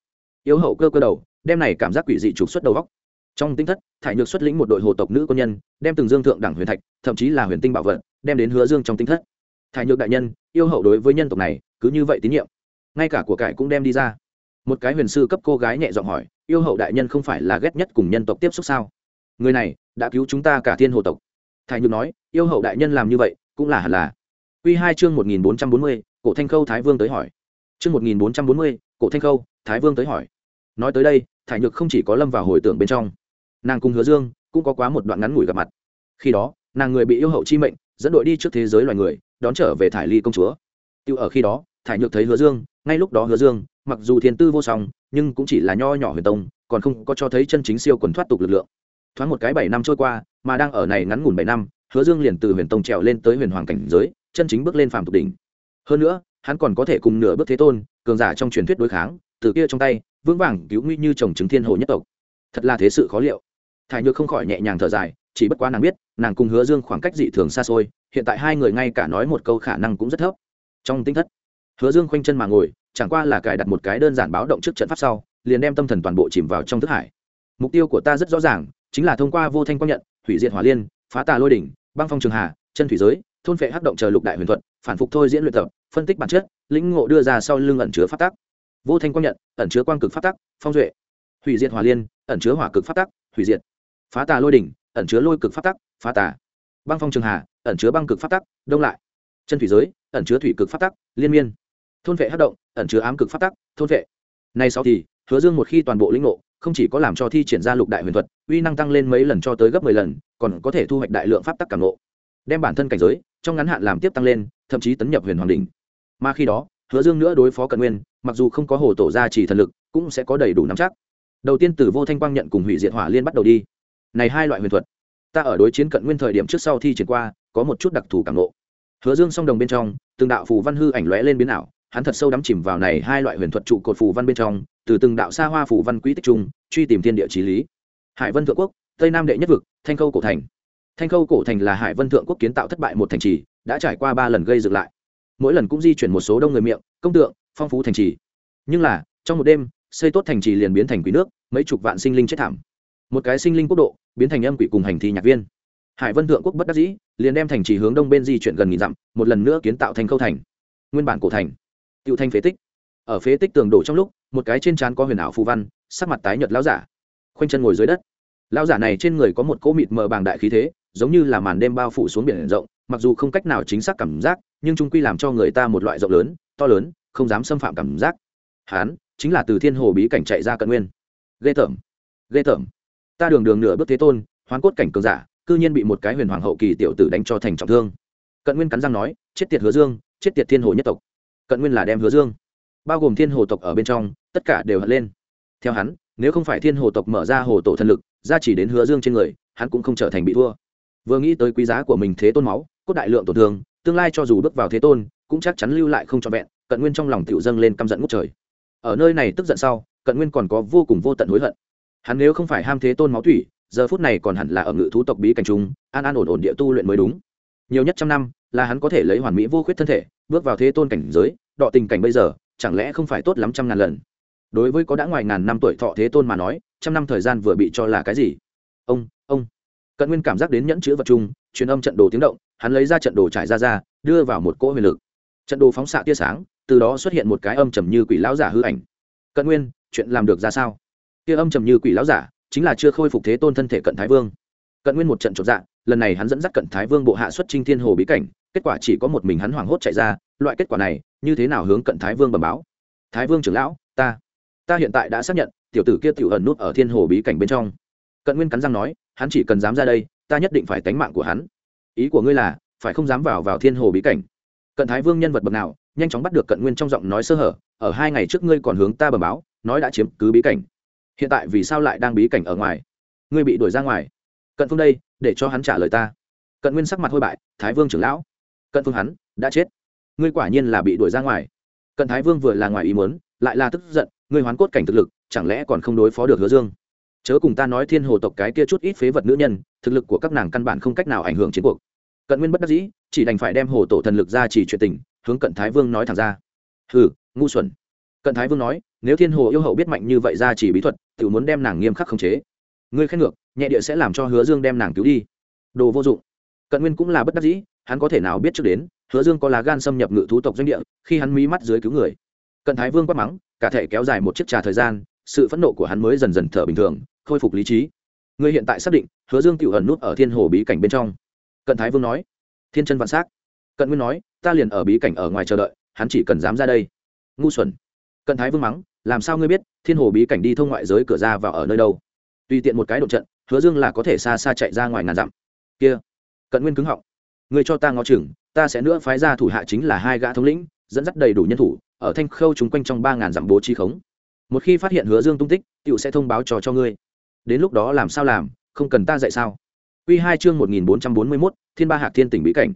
Yêu hậu cơ cơ đầu, đem này cảm giác quỷ dị trục xuất đầu góc trong tinh thất, thải nhược xuất lĩnh một đội hồ tộc nữ quân nhân, đem từng dương thượng đẳng huyền thạch, thậm chí là huyền tinh bảo vật đem đến hứa dương trong tinh thất. Thải nhược đại nhân, yêu hậu đối với nhân tộc này, cứ như vậy tín nhiệm. Ngay cả của cải cũng đem đi ra. Một cái huyền sư cấp cô gái nhẹ giọng hỏi, yêu hậu đại nhân không phải là ghét nhất cùng nhân tộc tiếp xúc sao? Người này, đã cứu chúng ta cả thiên hồ tộc. Thải nhược nói, yêu hậu đại nhân làm như vậy, cũng là hẳn là. Q hai chương một nghìn bốn trăm bốn mươi, cổ thanh khâu thái vương tới hỏi. Chương một nghìn bốn trăm bốn mươi, cổ thanh khâu, thái vương tới hỏi. Nói tới đây, thải nhược không chỉ có lâm vào hồi tưởng bên trong. Nàng cùng hứa dương, cũng có quá một đoạn ngắn ngủi gặp mặt. Khi đó, nàng người bị yêu hậu chi mệnh dẫn đội đi trước thế giới loài người, đón trở về thải ly công chúa. Tiêu ở khi đó, thải nhược thấy hứa dương, ngay lúc đó hứa dương, mặc dù thiên tư vô song, nhưng cũng chỉ là nho nhỏ huyền tông, còn không có cho thấy chân chính siêu quần thoát tục lực lượng. Thoáng một cái bảy năm trôi qua, mà đang ở này ngắn ngủn bảy năm, hứa dương liền từ huyền tông trèo lên tới huyền hoàng cảnh giới, chân chính bước lên phàm tục đỉnh. Hơn nữa, hắn còn có thể cùng nửa bước thế tôn, cường giả trong truyền thuyết đối kháng, từ kia trong tay, vững vàng cứu nguy như chồng trứng thiên hồ nhất tộc. Thật là thế sự khó liệu. Thải nhược không khỏi nhẹ nhàng thở dài, chỉ bất quá nàng biết nàng cùng hứa dương khoảng cách dị thường xa xôi, hiện tại hai người ngay cả nói một câu khả năng cũng rất thấp. Trong tinh thất, hứa dương khoanh chân mà ngồi, chẳng qua là cài đặt một cái đơn giản báo động trước trận pháp sau, liền đem tâm thần toàn bộ chìm vào trong thức hải. Mục tiêu của ta rất rõ ràng, chính là thông qua vô thanh quang nhận, hủy diệt hỏa liên, phá tà lôi đỉnh, băng phong trường hà, chân thủy giới, thôn phệ hắc động chờ lục đại huyền thuật, phản phục thôi diễn luyện tập, phân tích bản chất, lĩnh ngộ đưa ra sau lưng ẩn chứa phát tắc. Vô thanh quang nhận, ẩn chứa quang cực phát tắc, phong duệ. Hủy diệt hỏa liên, ẩn chứa hỏa cực phát tắc, hủy diệt. Phá tà lôi đỉnh, ẩn chứa lôi cực phát tắc phá tà. Băng phong trường hà, ẩn chứa băng cực phát tắc, đông lại. Chân thủy giới, ẩn chứa thủy cực phát tắc, liên miên. Thôn vệ hát động, ẩn chứa ám cực phát tắc, thôn vệ. Nay sau thì, hứa dương một khi toàn bộ lĩnh ngộ, không chỉ có làm cho thi triển ra lục đại huyền thuật, uy năng tăng lên mấy lần cho tới gấp mười lần, còn có thể thu hoạch đại lượng pháp tắc cảm ngộ. Đem bản thân cảnh giới, trong ngắn hạn làm tiếp tăng lên, thậm chí tấn nhập huyền hoàng đình mà khi đó, hứa dương nữa đối phó cận nguyên, mặc dù không có hồ tổ gia chỉ thần lực, cũng sẽ có đầy đủ nắm chắc. Đầu tiên từ vô thanh quang nhận cùng hủy diệt hỏa liên bắt đầu đi. Này hai loại huyền thuật ta ở đối chiến cận nguyên thời điểm trước sau thi triển qua, có một chút đặc thù cảm nộ. hứa dương song đồng bên trong, từng đạo phù văn hư ảnh lóe lên biến ảo, hắn thật sâu đắm chìm vào này hai loại huyền thuật trụ cột phù văn bên trong, từ từng đạo xa hoa phù văn quỹ tích trung truy tìm thiên địa trí lý. Hải vân thượng quốc, tây nam đệ nhất vực, thanh khâu cổ thành. Thanh khâu cổ thành là hải vân thượng quốc kiến tạo thất bại một thành trì, đã trải qua ba lần gây dựng lại. Mỗi lần cũng di chuyển một số đông người miệng, công tượng, phong phú thành trì. Nhưng là, trong một đêm, xây tốt thành trì liền biến thành quý nước, mấy chục vạn sinh linh chết thảm. Một cái sinh linh quốc độ biến thành âm quỷ cùng hành thi nhạc viên. Hải vân thượng quốc bất đắc dĩ, liền đem thành trì hướng đông bên di chuyển gần nghìn dặm, một lần nữa kiến tạo thành khâu thành. Nguyên bản cổ thành tiêu thanh phế tích. Ở phế tích tường đổ trong lúc, một cái trên trán có huyền ảo phù văn, sắc mặt tái nhợt lão giả. Khoanh chân ngồi dưới đất. Lão giả này trên người có một cỗ mịt mờ bàng đại khí thế, giống như là màn đêm bao phủ xuống biển rộng, mặc dù không cách nào chính xác cảm giác, nhưng trung quy làm cho người ta một loại rộng lớn, to lớn, không dám xâm phạm cảm giác. Hán, chính là từ thiên hồ bí cảnh chạy ra cận nguyên. Ghê tởm. Ghê tởm ta đường đường nửa bước thế tôn, hoán cốt cảnh cường giả, cư nhiên bị một cái huyền hoàng hậu kỳ tiểu tử đánh cho thành trọng thương. Cận nguyên cắn răng nói, chết tiệt hứa dương, chết tiệt thiên hồ nhất tộc. Cận nguyên là đem hứa dương, bao gồm thiên hồ tộc ở bên trong, tất cả đều hận lên. Theo hắn, nếu không phải thiên hồ tộc mở ra hồ tổ thần lực ra chỉ đến hứa dương trên người, hắn cũng không trở thành bị thua. Vừa nghĩ tới quý giá của mình thế tôn máu, cốt đại lượng tổn thương, tương lai cho dù bước vào thế tôn, cũng chắc chắn lưu lại không trọn vẹn, cận nguyên trong lòng tiểu dâng lên căm giận ngút trời. Ở nơi này tức giận sau, cận nguyên còn có vô cùng vô tận hối hận hắn nếu không phải ham thế tôn máu thủy giờ phút này còn hẳn là ở ngự thú tộc bí cảnh trung, an an ổn ổn địa tu luyện mới đúng. Nhiều nhất trăm năm, là hắn có thể lấy hoàn mỹ vô khuyết thân thể, bước vào thế tôn cảnh giới, đọ tình cảnh bây giờ, chẳng lẽ không phải tốt lắm trăm ngàn lần? Đối với có đã ngoài ngàn năm tuổi thọ thế tôn mà nói, trăm năm thời gian vừa bị cho là cái gì? Ông ông. Cận nguyên cảm giác đến nhẫn chữ vật chung truyền âm trận đồ tiếng động, hắn lấy ra trận đồ trải ra ra, đưa vào một cỗ huyền lực. Trận đồ phóng xạ tia sáng, từ đó xuất hiện một cái âm trầm như quỷ lão giả hư ảnh. Cận nguyên, chuyện làm được ra sao? Kia âm trầm như quỷ lão giả, chính là chưa khôi phục thế tôn thân thể cận thái vương. Cận nguyên một trận chột dạ lần này hắn dẫn dắt cận thái vương bộ hạ xuất trinh thiên hồ bí cảnh, kết quả chỉ có một mình hắn hoảng hốt chạy ra, loại kết quả này, như thế nào hướng cận thái vương bẩm báo? Thái vương trưởng lão, ta ta hiện tại đã xác nhận, tiểu tử kia tiểu ẩn nút ở thiên hồ bí cảnh bên trong. Cận nguyên cắn răng nói, hắn chỉ cần dám ra đây, ta nhất định phải tánh mạng của hắn. Ý của ngươi là, phải không dám vào vào thiên hồ bí cảnh? Cận thái vương nhân vật bậc nào, nhanh chóng bắt được cận nguyên trong giọng nói sơ hở, ở hai ngày trước ngươi còn hướng ta bẩm báo, nói đã chiếm cứ bí cảnh hiện tại vì sao lại đang bí cảnh ở ngoài? Ngươi bị đuổi ra ngoài. Cận phương đây, để cho hắn trả lời ta. Cận nguyên sắc mặt hôi bại, thái vương trưởng lão. Cận phương hắn, đã chết. Ngươi quả nhiên là bị đuổi ra ngoài. Cận thái vương vừa là ngoài ý muốn, lại là tức giận, ngươi hoán cốt cảnh thực lực, chẳng lẽ còn không đối phó được hứa dương? Chớ cùng ta nói thiên hồ tộc cái kia chút ít phế vật nữ nhân, thực lực của các nàng căn bản không cách nào ảnh hưởng chiến cuộc. Cận nguyên bất đắc dĩ, chỉ đành phải đem hồ tổ thần lực ra chỉ chuyện tình, hướng cận thái vương nói thẳng ra. Hừ, ngu xuẩn cận thái vương nói, nếu thiên hồ yêu hậu biết mạnh như vậy ra chỉ bí thuật tự muốn đem nàng nghiêm khắc khống chế. Ngươi khen ngược, nhẹ địa sẽ làm cho hứa dương đem nàng cứu đi. Đồ vô dụng. Cận nguyên cũng là bất đắc dĩ, hắn có thể nào biết trước đến, hứa dương có lá gan xâm nhập ngự thú tộc doanh địa, khi hắn mí mắt dưới cứu người. Cận thái vương quát mắng, cả thể kéo dài một chiếc trà thời gian, sự phẫn nộ của hắn mới dần dần thở bình thường, khôi phục lý trí. Ngươi hiện tại xác định, hứa dương tiểu ẩn nút ở thiên hồ bí cảnh bên trong. Cận thái vương nói, thiên chân vạn s á c cận nguyên nói, ta liền ở bí cảnh ở ngoài chờ đợi, hắn chỉ cần dám ra đây. Ngu xuẩn cận thái vương mắng, làm sao ngươi biết, thiên hồ bí cảnh đi thông ngoại giới cửa ra vào ở nơi đâu? Tùy tiện một cái độ trận, hứa dương là có thể xa xa chạy ra ngoài ngàn dặm. Kia, cận nguyên cứng họng. Người cho ta ngó chừng, ta sẽ nữa phái ra thủ hạ chính là hai gã thống lĩnh, dẫn dắt đầy đủ nhân thủ, ở thanh khâu chúng quanh trong ba ngàn dặm bố trí khống. Một khi phát hiện hứa dương tung tích tựu sẽ thông báo trò cho ngươi. Đến lúc đó làm sao làm, không cần ta dạy sao? Quy hai chương một nghìn bốn trăm bốn mươi mốt, thiên ba hạc thiên tỉnh bí cảnh.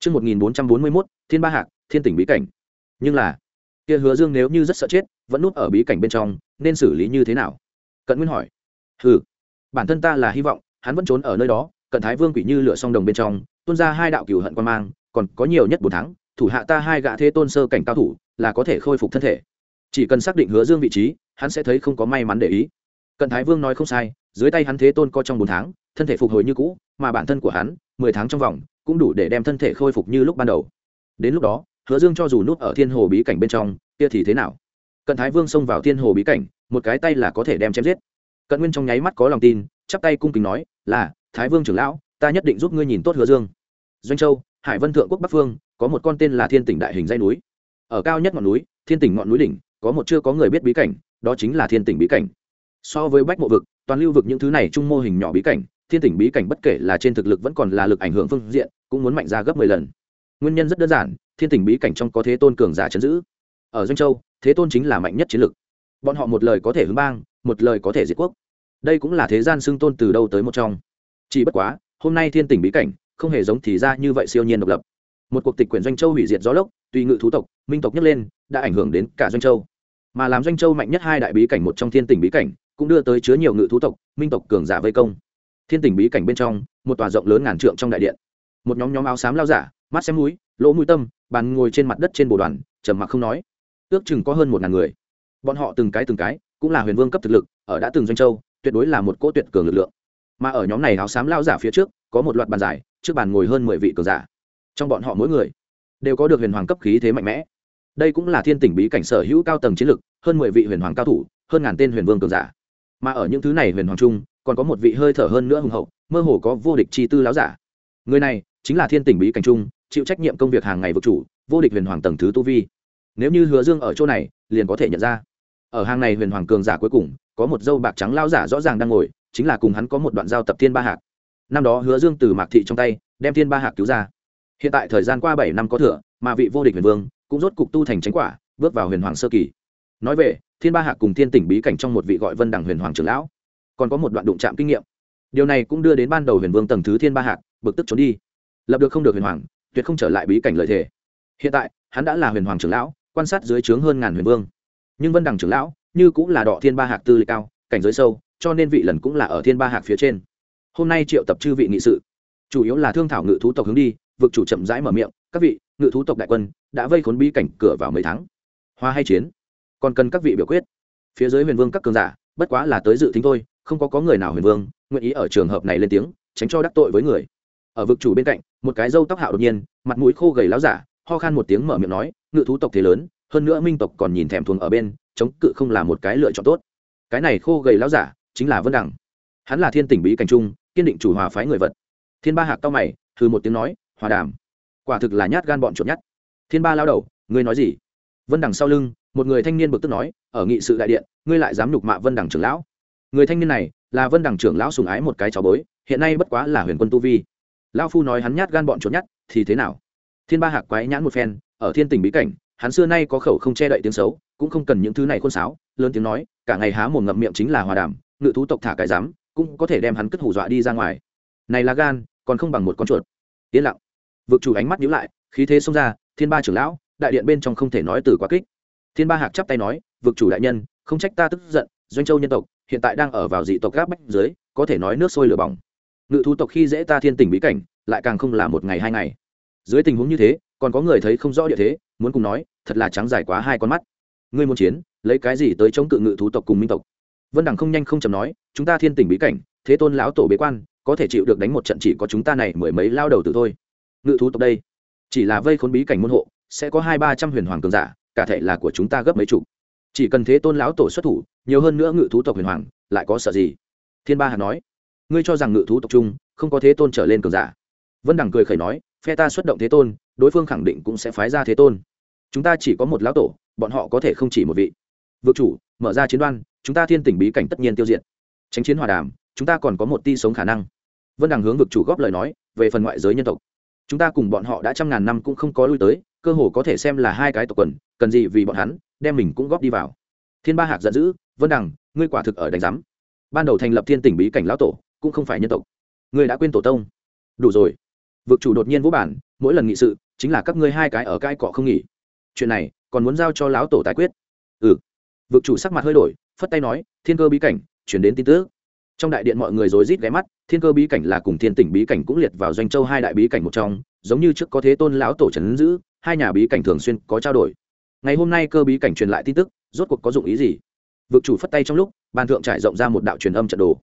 Chương một nghìn bốn trăm bốn mươi mốt, thiên ba hạc thiên tỉnh bí cảnh. Nhưng là kia hứa dương nếu như rất sợ chết, vẫn núp ở bí cảnh bên trong, nên xử lý như thế nào? Cận nguyên hỏi. Ừ bản thân ta là hy vọng, hắn vẫn trốn ở nơi đó, cận thái vương quỷ như lửa song đồng bên trong, tuôn ra hai đạo cửu hận quan mang, còn có nhiều nhất bốn tháng, thủ hạ ta hai gã thế tôn sơ cảnh cao thủ, là có thể khôi phục thân thể. Chỉ cần xác định hứa dương vị trí, hắn sẽ thấy không có may mắn để ý. Cận thái vương nói không sai, dưới tay hắn thế tôn co trong bốn tháng, thân thể phục hồi như cũ, mà bản thân của hắn, mười tháng trong vòng, cũng đủ để đem thân thể khôi phục như lúc ban đầu. Đến lúc đó hứa dương cho dù núp ở thiên hồ bí cảnh bên trong, kia thì thế nào? Cận thái vương xông vào thiên hồ bí cảnh, một cái tay là có thể đem chém giết. Cận nguyên trong nháy mắt có lòng tin, chắp tay cung kính nói, là, thái vương trưởng lão, ta nhất định giúp ngươi nhìn tốt hứa dương. Doanh châu, hải vân thượng quốc bắc phương, có một con tên là thiên tỉnh đại hình dây núi. Ở cao nhất ngọn núi, thiên tỉnh ngọn núi đỉnh, có một chưa có người biết bí cảnh, đó chính là thiên tỉnh bí cảnh. So với bách mộ vực, toàn lưu vực những thứ này chung mô hình nhỏ bí cảnh, thiên tỉnh bí cảnh bất kể là trên thực lực vẫn còn là lực ảnh hưởng phương diện, cũng muốn mạnh ra gấp mười lần nguyên nhân rất đơn giản, thiên tỉnh bí cảnh trong có thế tôn cường giả chấn giữ. Ở doanh châu, thế tôn chính là mạnh nhất chiến lực. Bọn họ một lời có thể hướng bang, một lời có thể diệt quốc. Đây cũng là thế gian xưng tôn từ đâu tới một trong. Chỉ bất quá, hôm nay thiên tỉnh bí cảnh, không hề giống thì ra như vậy siêu nhiên độc lập. Một cuộc tịch quyển doanh châu hủy diệt gió lốc, tùy ngự thú tộc, minh tộc nhấc lên, đã ảnh hưởng đến cả doanh châu. Mà làm doanh châu mạnh nhất hai đại bí cảnh một trong thiên tỉnh bí cảnh, cũng đưa tới chứa nhiều ngự thú tộc, minh tộc cường giả vây công. Thiên tỉnh bí cảnh bên trong, một tòa rộng lớn ngàn trượng trong đại điện. Một nhóm nhóm áo xám lao giả mắt xem mũi, lỗ mũi tâm, bàn ngồi trên mặt đất trên bồ đoàn, trầm mặc không nói. Ước chừng có hơn một ngàn người. Bọn họ từng cái từng cái, cũng là huyền vương cấp thực lực, ở đã từng doanh châu, tuyệt đối là một cỗ tuyệt cường lực lượng. Mà ở nhóm này áo xám lao giả phía trước, có một loạt bàn dài trước bàn ngồi hơn mười vị cường giả. Trong bọn họ mỗi người, đều có được huyền hoàng cấp khí thế mạnh mẽ. Đây cũng là thiên tỉnh bí cảnh sở hữu cao tầng chiến lực, hơn mười vị huyền hoàng cao thủ, hơn ngàn tên huyền vương cường giả. Mà ở những thứ này huyền hoàng trung, còn có một vị hơi thở hơn nữa hùng hậu, mơ hồ có vô địch chi tư láo giả. Người này chính là thiên tỉnh bí cảnh trung chịu trách nhiệm công việc hàng ngày vực chủ, vô địch huyền hoàng tầng thứ tu vi. Nếu như hứa dương ở chỗ này, liền có thể nhận ra. Ở hàng này huyền hoàng cường giả cuối cùng, có một dâu bạc trắng lao giả rõ ràng đang ngồi, chính là cùng hắn có một đoạn giao tập thiên ba hạc. Năm đó hứa dương từ mạc thị trong tay, đem thiên ba hạc cứu ra. Hiện tại thời gian qua bảy năm có thừa, mà vị vô địch huyền vương cũng rốt cục tu thành tránh quả, bước vào huyền hoàng sơ kỳ. Nói về, thiên ba hạc cùng thiên tỉnh bí cảnh trong một vị gọi vân đẳng huyền hoàng trưởng lão, còn có một đoạn đụng chạm kinh nghiệm. Điều này cũng đưa đến ban đầu huyền vương tầng thứ thiên ba hạc, bực tức trốn đi. Lập được không được huyền hoàng tuyệt không trở lại bí cảnh lợi thể hiện tại, hắn đã là huyền hoàng trưởng lão, quan sát dưới trướng hơn ngàn huyền vương. Nhưng vân đẳng trưởng lão như cũng là đọ thiên ba hạc tư lịch cao, cảnh giới sâu, cho nên vị lần cũng là ở thiên ba hạc phía trên. Hôm nay triệu tập chư vị nghị sự. Chủ yếu là thương thảo ngự thú tộc hướng đi, vực chủ chậm rãi mở miệng, các vị, ngự thú tộc đại quân đã vây khốn bí cảnh cửa vào mấy tháng. Hoa hay chiến, còn cần các vị biểu quyết. Phía dưới huyền vương các cường giả, bất quá là tới dự tính thôi, không có có người nào huyền vương nguyện ý ở trường hợp này lên tiếng, tránh cho đắc tội với người ở vực chủ bên cạnh, một cái râu tóc hạo đột nhiên, mặt mũi khô gầy láo giả, ho khan một tiếng mở miệng nói, ngự thú tộc thế lớn, hơn nữa minh tộc còn nhìn thèm thuồng ở bên, chống cự không là một cái lựa chọn tốt. Cái này khô gầy láo giả chính là vân đẳng hắn là thiên tỉnh bí cảnh trung, kiên định chủ hòa phái người vật. Thiên ba hạc cao mày thư một tiếng nói, hòa đàm, quả thực là nhát gan bọn chuột nhát. Thiên ba lao đầu, ngươi nói gì? Vân đằng sau lưng, một người thanh niên bực tức nói, ở nghị sự đại điện, ngươi lại dám nhục mạ vân đằng trưởng lão? Người thanh niên này là vân đằng trưởng lão sùng ái một cái cháu bối, hiện nay bất quá là huyền quân tu vi lão phu nói hắn nhát gan bọn chuột nhát thì thế nào? Thiên ba hạc quái nhãn một phen, ở thiên tình bí cảnh, hắn xưa nay có khẩu không che đậy tiếng xấu, cũng không cần những thứ này khôn sáo, lớn tiếng nói, cả ngày há mồm ngậm miệng chính là hòa đàm, ngự thú tộc thả cái dám cũng có thể đem hắn cất hù dọa đi ra ngoài. Này là gan, còn không bằng một con chuột. Yên lặng. Vực chủ ánh mắt nhíu lại, khí thế xông ra, thiên ba trưởng lão, đại điện bên trong không thể nói từ quá kích. Thiên ba hạc chắp tay nói, vực chủ đại nhân, không trách ta tức giận, doanh châu nhân tộc hiện tại đang ở vào dị tộc gáp bách dưới, có thể nói nước sôi lửa bỏng ngự thú tộc khi dễ ta thiên tình bí cảnh, lại càng không là một ngày hai ngày. Dưới tình huống như thế, còn có người thấy không rõ địa thế, muốn cùng nói, thật là trắng dài quá hai con mắt. Ngươi muốn chiến, lấy cái gì tới chống cự ngự thú tộc cùng minh tộc? Vân đẳng không nhanh không chầm nói, chúng ta thiên tình bí cảnh, thế tôn lão tổ bế quan, có thể chịu được đánh một trận chỉ có chúng ta này mười mấy lao đầu từ thôi. Ngự thú tộc đây, chỉ là vây khốn bí cảnh môn hộ, sẽ có hai ba trăm huyền hoàng cường giả, cả thể là của chúng ta gấp mấy chục. Chỉ cần thế tôn lão tổ xuất thủ, nhiều hơn nữa ngự thú tộc huyền hoàng, lại có sợ gì? Thiên ba hà nói ngươi cho rằng ngự thú tộc chung không có thế tôn trở lên cường giả. Vân Đằng cười khẩy nói, phe ta xuất động thế tôn, đối phương khẳng định cũng sẽ phái ra thế tôn. Chúng ta chỉ có một lão tổ, bọn họ có thể không chỉ một vị. Vượt chủ, mở ra chiến đoan, chúng ta thiên tỉnh bí cảnh tất nhiên tiêu diệt. Tránh chiến hòa đàm, chúng ta còn có một ti sống khả năng. Vân đằng hướng vực chủ góp lời nói, về phần ngoại giới nhân tộc. Chúng ta cùng bọn họ đã trăm ngàn năm cũng không có lui tới, cơ hồ có thể xem là hai cái tộc quần, cần gì vì bọn hắn, đem mình cũng góp đi vào. Thiên ba hạc giận dữ, vân đằng, ngươi quả thực ở đánh giám. Ban đầu thành lập thiên tỉnh bí cảnh lão tổ cũng không phải nhân tộc. Người đã quên tổ tông. Đủ rồi. Vực chủ đột nhiên vũ bản mỗi lần nghị sự, chính là các ngươi hai cái ở cai cọ không nghỉ. Chuyện này, còn muốn giao cho lão tổ tài quyết. Ừ. Vực chủ sắc mặt hơi đổi, phất tay nói, thiên cơ bí cảnh, chuyển đến tin tức. Trong đại điện mọi người rối rít ghé mắt, thiên cơ bí cảnh là cùng thiên tỉnh bí cảnh cũng liệt vào doanh châu hai đại bí cảnh một trong, giống như trước có thế tôn lão tổ trấn giữ, hai nhà bí cảnh thường xuyên có trao đổi. Ngày hôm nay cơ bí cảnh truyền lại tin tức, rốt cuộc có dụng ý gì? Vực chủ phất tay trong lúc ban thượng trải rộng ra một đạo truyền âm trận đồ.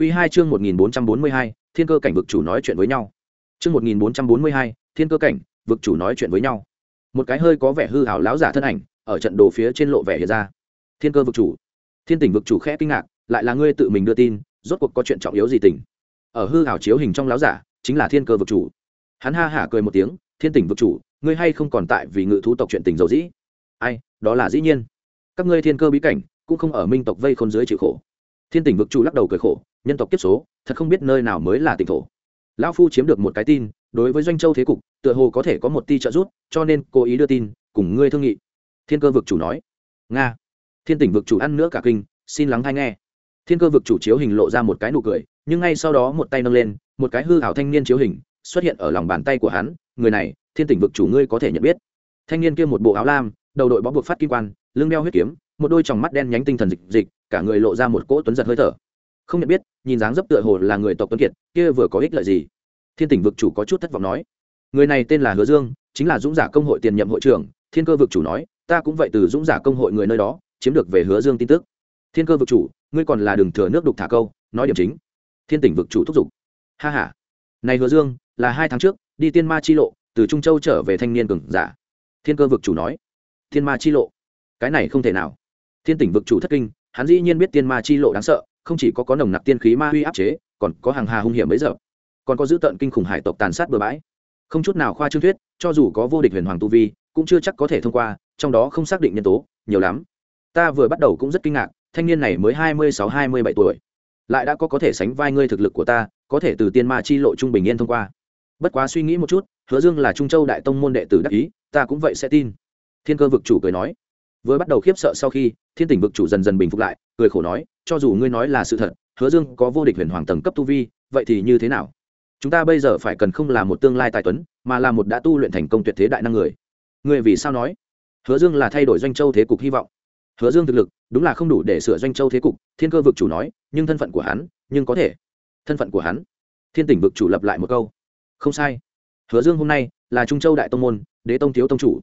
Quy hai chương một nghìn bốn trăm bốn mươi hai, thiên cơ cảnh vực chủ nói chuyện với nhau. Chương một nghìn bốn trăm bốn mươi hai, thiên cơ cảnh vực chủ nói chuyện với nhau. Một cái hơi có vẻ hư hảo láo giả thân ảnh, ở trận đồ phía trên lộ vẻ hiện ra. Thiên cơ vực chủ. Thiên tỉnh vực chủ khẽ kinh ngạc, lại là ngươi tự mình đưa tin, rốt cuộc có chuyện trọng yếu gì tỉnh? ở hư hảo chiếu hình trong láo giả, chính là thiên cơ vực chủ. Hắn ha hả cười một tiếng, thiên tỉnh vực chủ, ngươi hay không còn tại vì ngự thú tộc chuyện tình dầu dĩ? Ai, đó là dĩ nhiên. Các ngươi thiên cơ bí cảnh, cũng không ở minh tộc vây khôn dưới chịu khổ. Thiên tỉnh vực chủ lắc đầu cười khổ nhân tộc kiếp số, thật không biết nơi nào mới là tỉnh thổ. Lão phu chiếm được một cái tin, đối với doanh châu thế cục, tựa hồ có thể có một ti trợ giúp, cho nên cố ý đưa tin, cùng ngươi thương nghị. Thiên cơ vực chủ nói. Nga. Thiên tỉnh vực chủ ăn nữa cả kinh, xin lắng hay nghe. Thiên cơ vực chủ chiếu hình lộ ra một cái nụ cười, nhưng ngay sau đó một tay nâng lên, một cái hư hảo thanh niên chiếu hình, xuất hiện ở lòng bàn tay của hắn, người này, thiên tỉnh vực chủ ngươi có thể nhận biết. Thanh niên kia một bộ áo lam, đầu đội bó buộc phát kim quan, lưng đeo huyết kiếm, một đôi tròng mắt đen nhánh tinh thần dịch dịch, cả người lộ ra một cỗ tuấn giật hơi thở không nhận biết, nhìn dáng dấp tựa hồ là người tộc tuấn kiệt, kia vừa có ích lợi gì? Thiên tỉnh vực chủ có chút thất vọng nói. Người này tên là hứa dương, chính là dũng giả công hội tiền nhậm hội trưởng, thiên cơ vực chủ nói, ta cũng vậy từ dũng giả công hội người nơi đó, chiếm được về hứa dương tin tức. Thiên cơ vực chủ, ngươi còn là đường thừa nước đục thả câu, nói điểm chính. Thiên tỉnh vực chủ thúc giục. Ha h a này hứa dương, là hai tháng trước, đi tiên ma chi lộ, từ trung châu trở về thanh niên cường giả. Thiên cơ vực chủ nói. Thiên ma chi lộ? Cái này không thể nào. Thiên tỉnh vực chủ thất kinh, hắn dĩ nhiên biết tiên ma chi lộ đáng sợ không chỉ có có nồng nặc tiên khí ma huy áp chế, còn có hàng hà hung hiểm bấy giờ. Còn có dữ tợn kinh khủng hải tộc tàn sát bừa bãi. Không chút nào khoa trương thuyết, cho dù có vô địch huyền hoàng tu vi, cũng chưa chắc có thể thông qua, trong đó không xác định nhân tố, nhiều lắm. Ta vừa bắt đầu cũng rất kinh ngạc, thanh niên này mới hai mươi sáu, hai mươi bảy tuổi. Lại đã có có thể sánh vai ngươi thực lực của ta, có thể từ tiên ma chi lộ trung bình yên thông qua. Bất quá suy nghĩ một chút, hứa dương là trung châu đại tông môn đệ tử đắc ý, ta cũng vậy sẽ tin. Thiên cơ vực chủ cười nói. Vừa bắt đầu khiếp sợ sau khi, thiên tỉnh vực chủ dần dần bình phục lại, cười khổ nói cho dù ngươi nói là sự thật, hứa dương có vô địch huyền hoàng tầng cấp tu vi, vậy thì như thế nào? Chúng ta bây giờ phải cần không là một tương lai tài tuấn, mà là một đã tu luyện thành công tuyệt thế đại năng người. Người vì sao nói? Hứa dương là thay đổi doanh châu thế cục hy vọng. Hứa dương thực lực, đúng là không đủ để sửa doanh châu thế cục, thiên cơ vực chủ nói, nhưng thân phận của hắn, nhưng có thể. Thân phận của hắn, thiên tỉnh vực chủ lập lại một câu. Không sai. Hứa dương hôm nay là trung châu đại tông môn, đế tông thiếu tông chủ.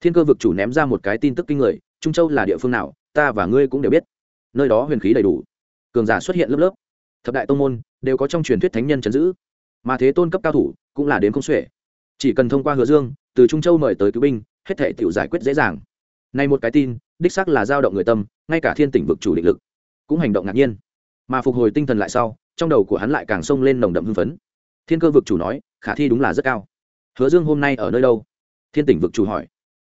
Thiên cơ vực chủ ném ra một cái tin tức kinh người, trung châu là địa phương nào, ta và ngươi cũng đều biết nơi đó huyền khí đầy đủ. Cường giả xuất hiện lớp lớp. Thập đại tông môn đều có trong truyền thuyết thánh nhân chấn giữ. Mà thế tôn cấp cao thủ cũng là đến không xuể. Chỉ cần thông qua hứa dương, từ trung châu mời tới cứu binh, hết thể tự giải quyết dễ dàng. Nay một cái tin, đích xác là dao động người tâm, ngay cả thiên tỉnh vực chủ định lực cũng hành động ngạc nhiên. Mà phục hồi tinh thần lại sau, trong đầu của hắn lại càng sông lên nồng đậm hưng phấn. Thiên cơ vực chủ nói, khả thi đúng là rất cao. Hứa dương hôm nay ở nơi đâu? Thiên tỉnh vực chủ hỏi.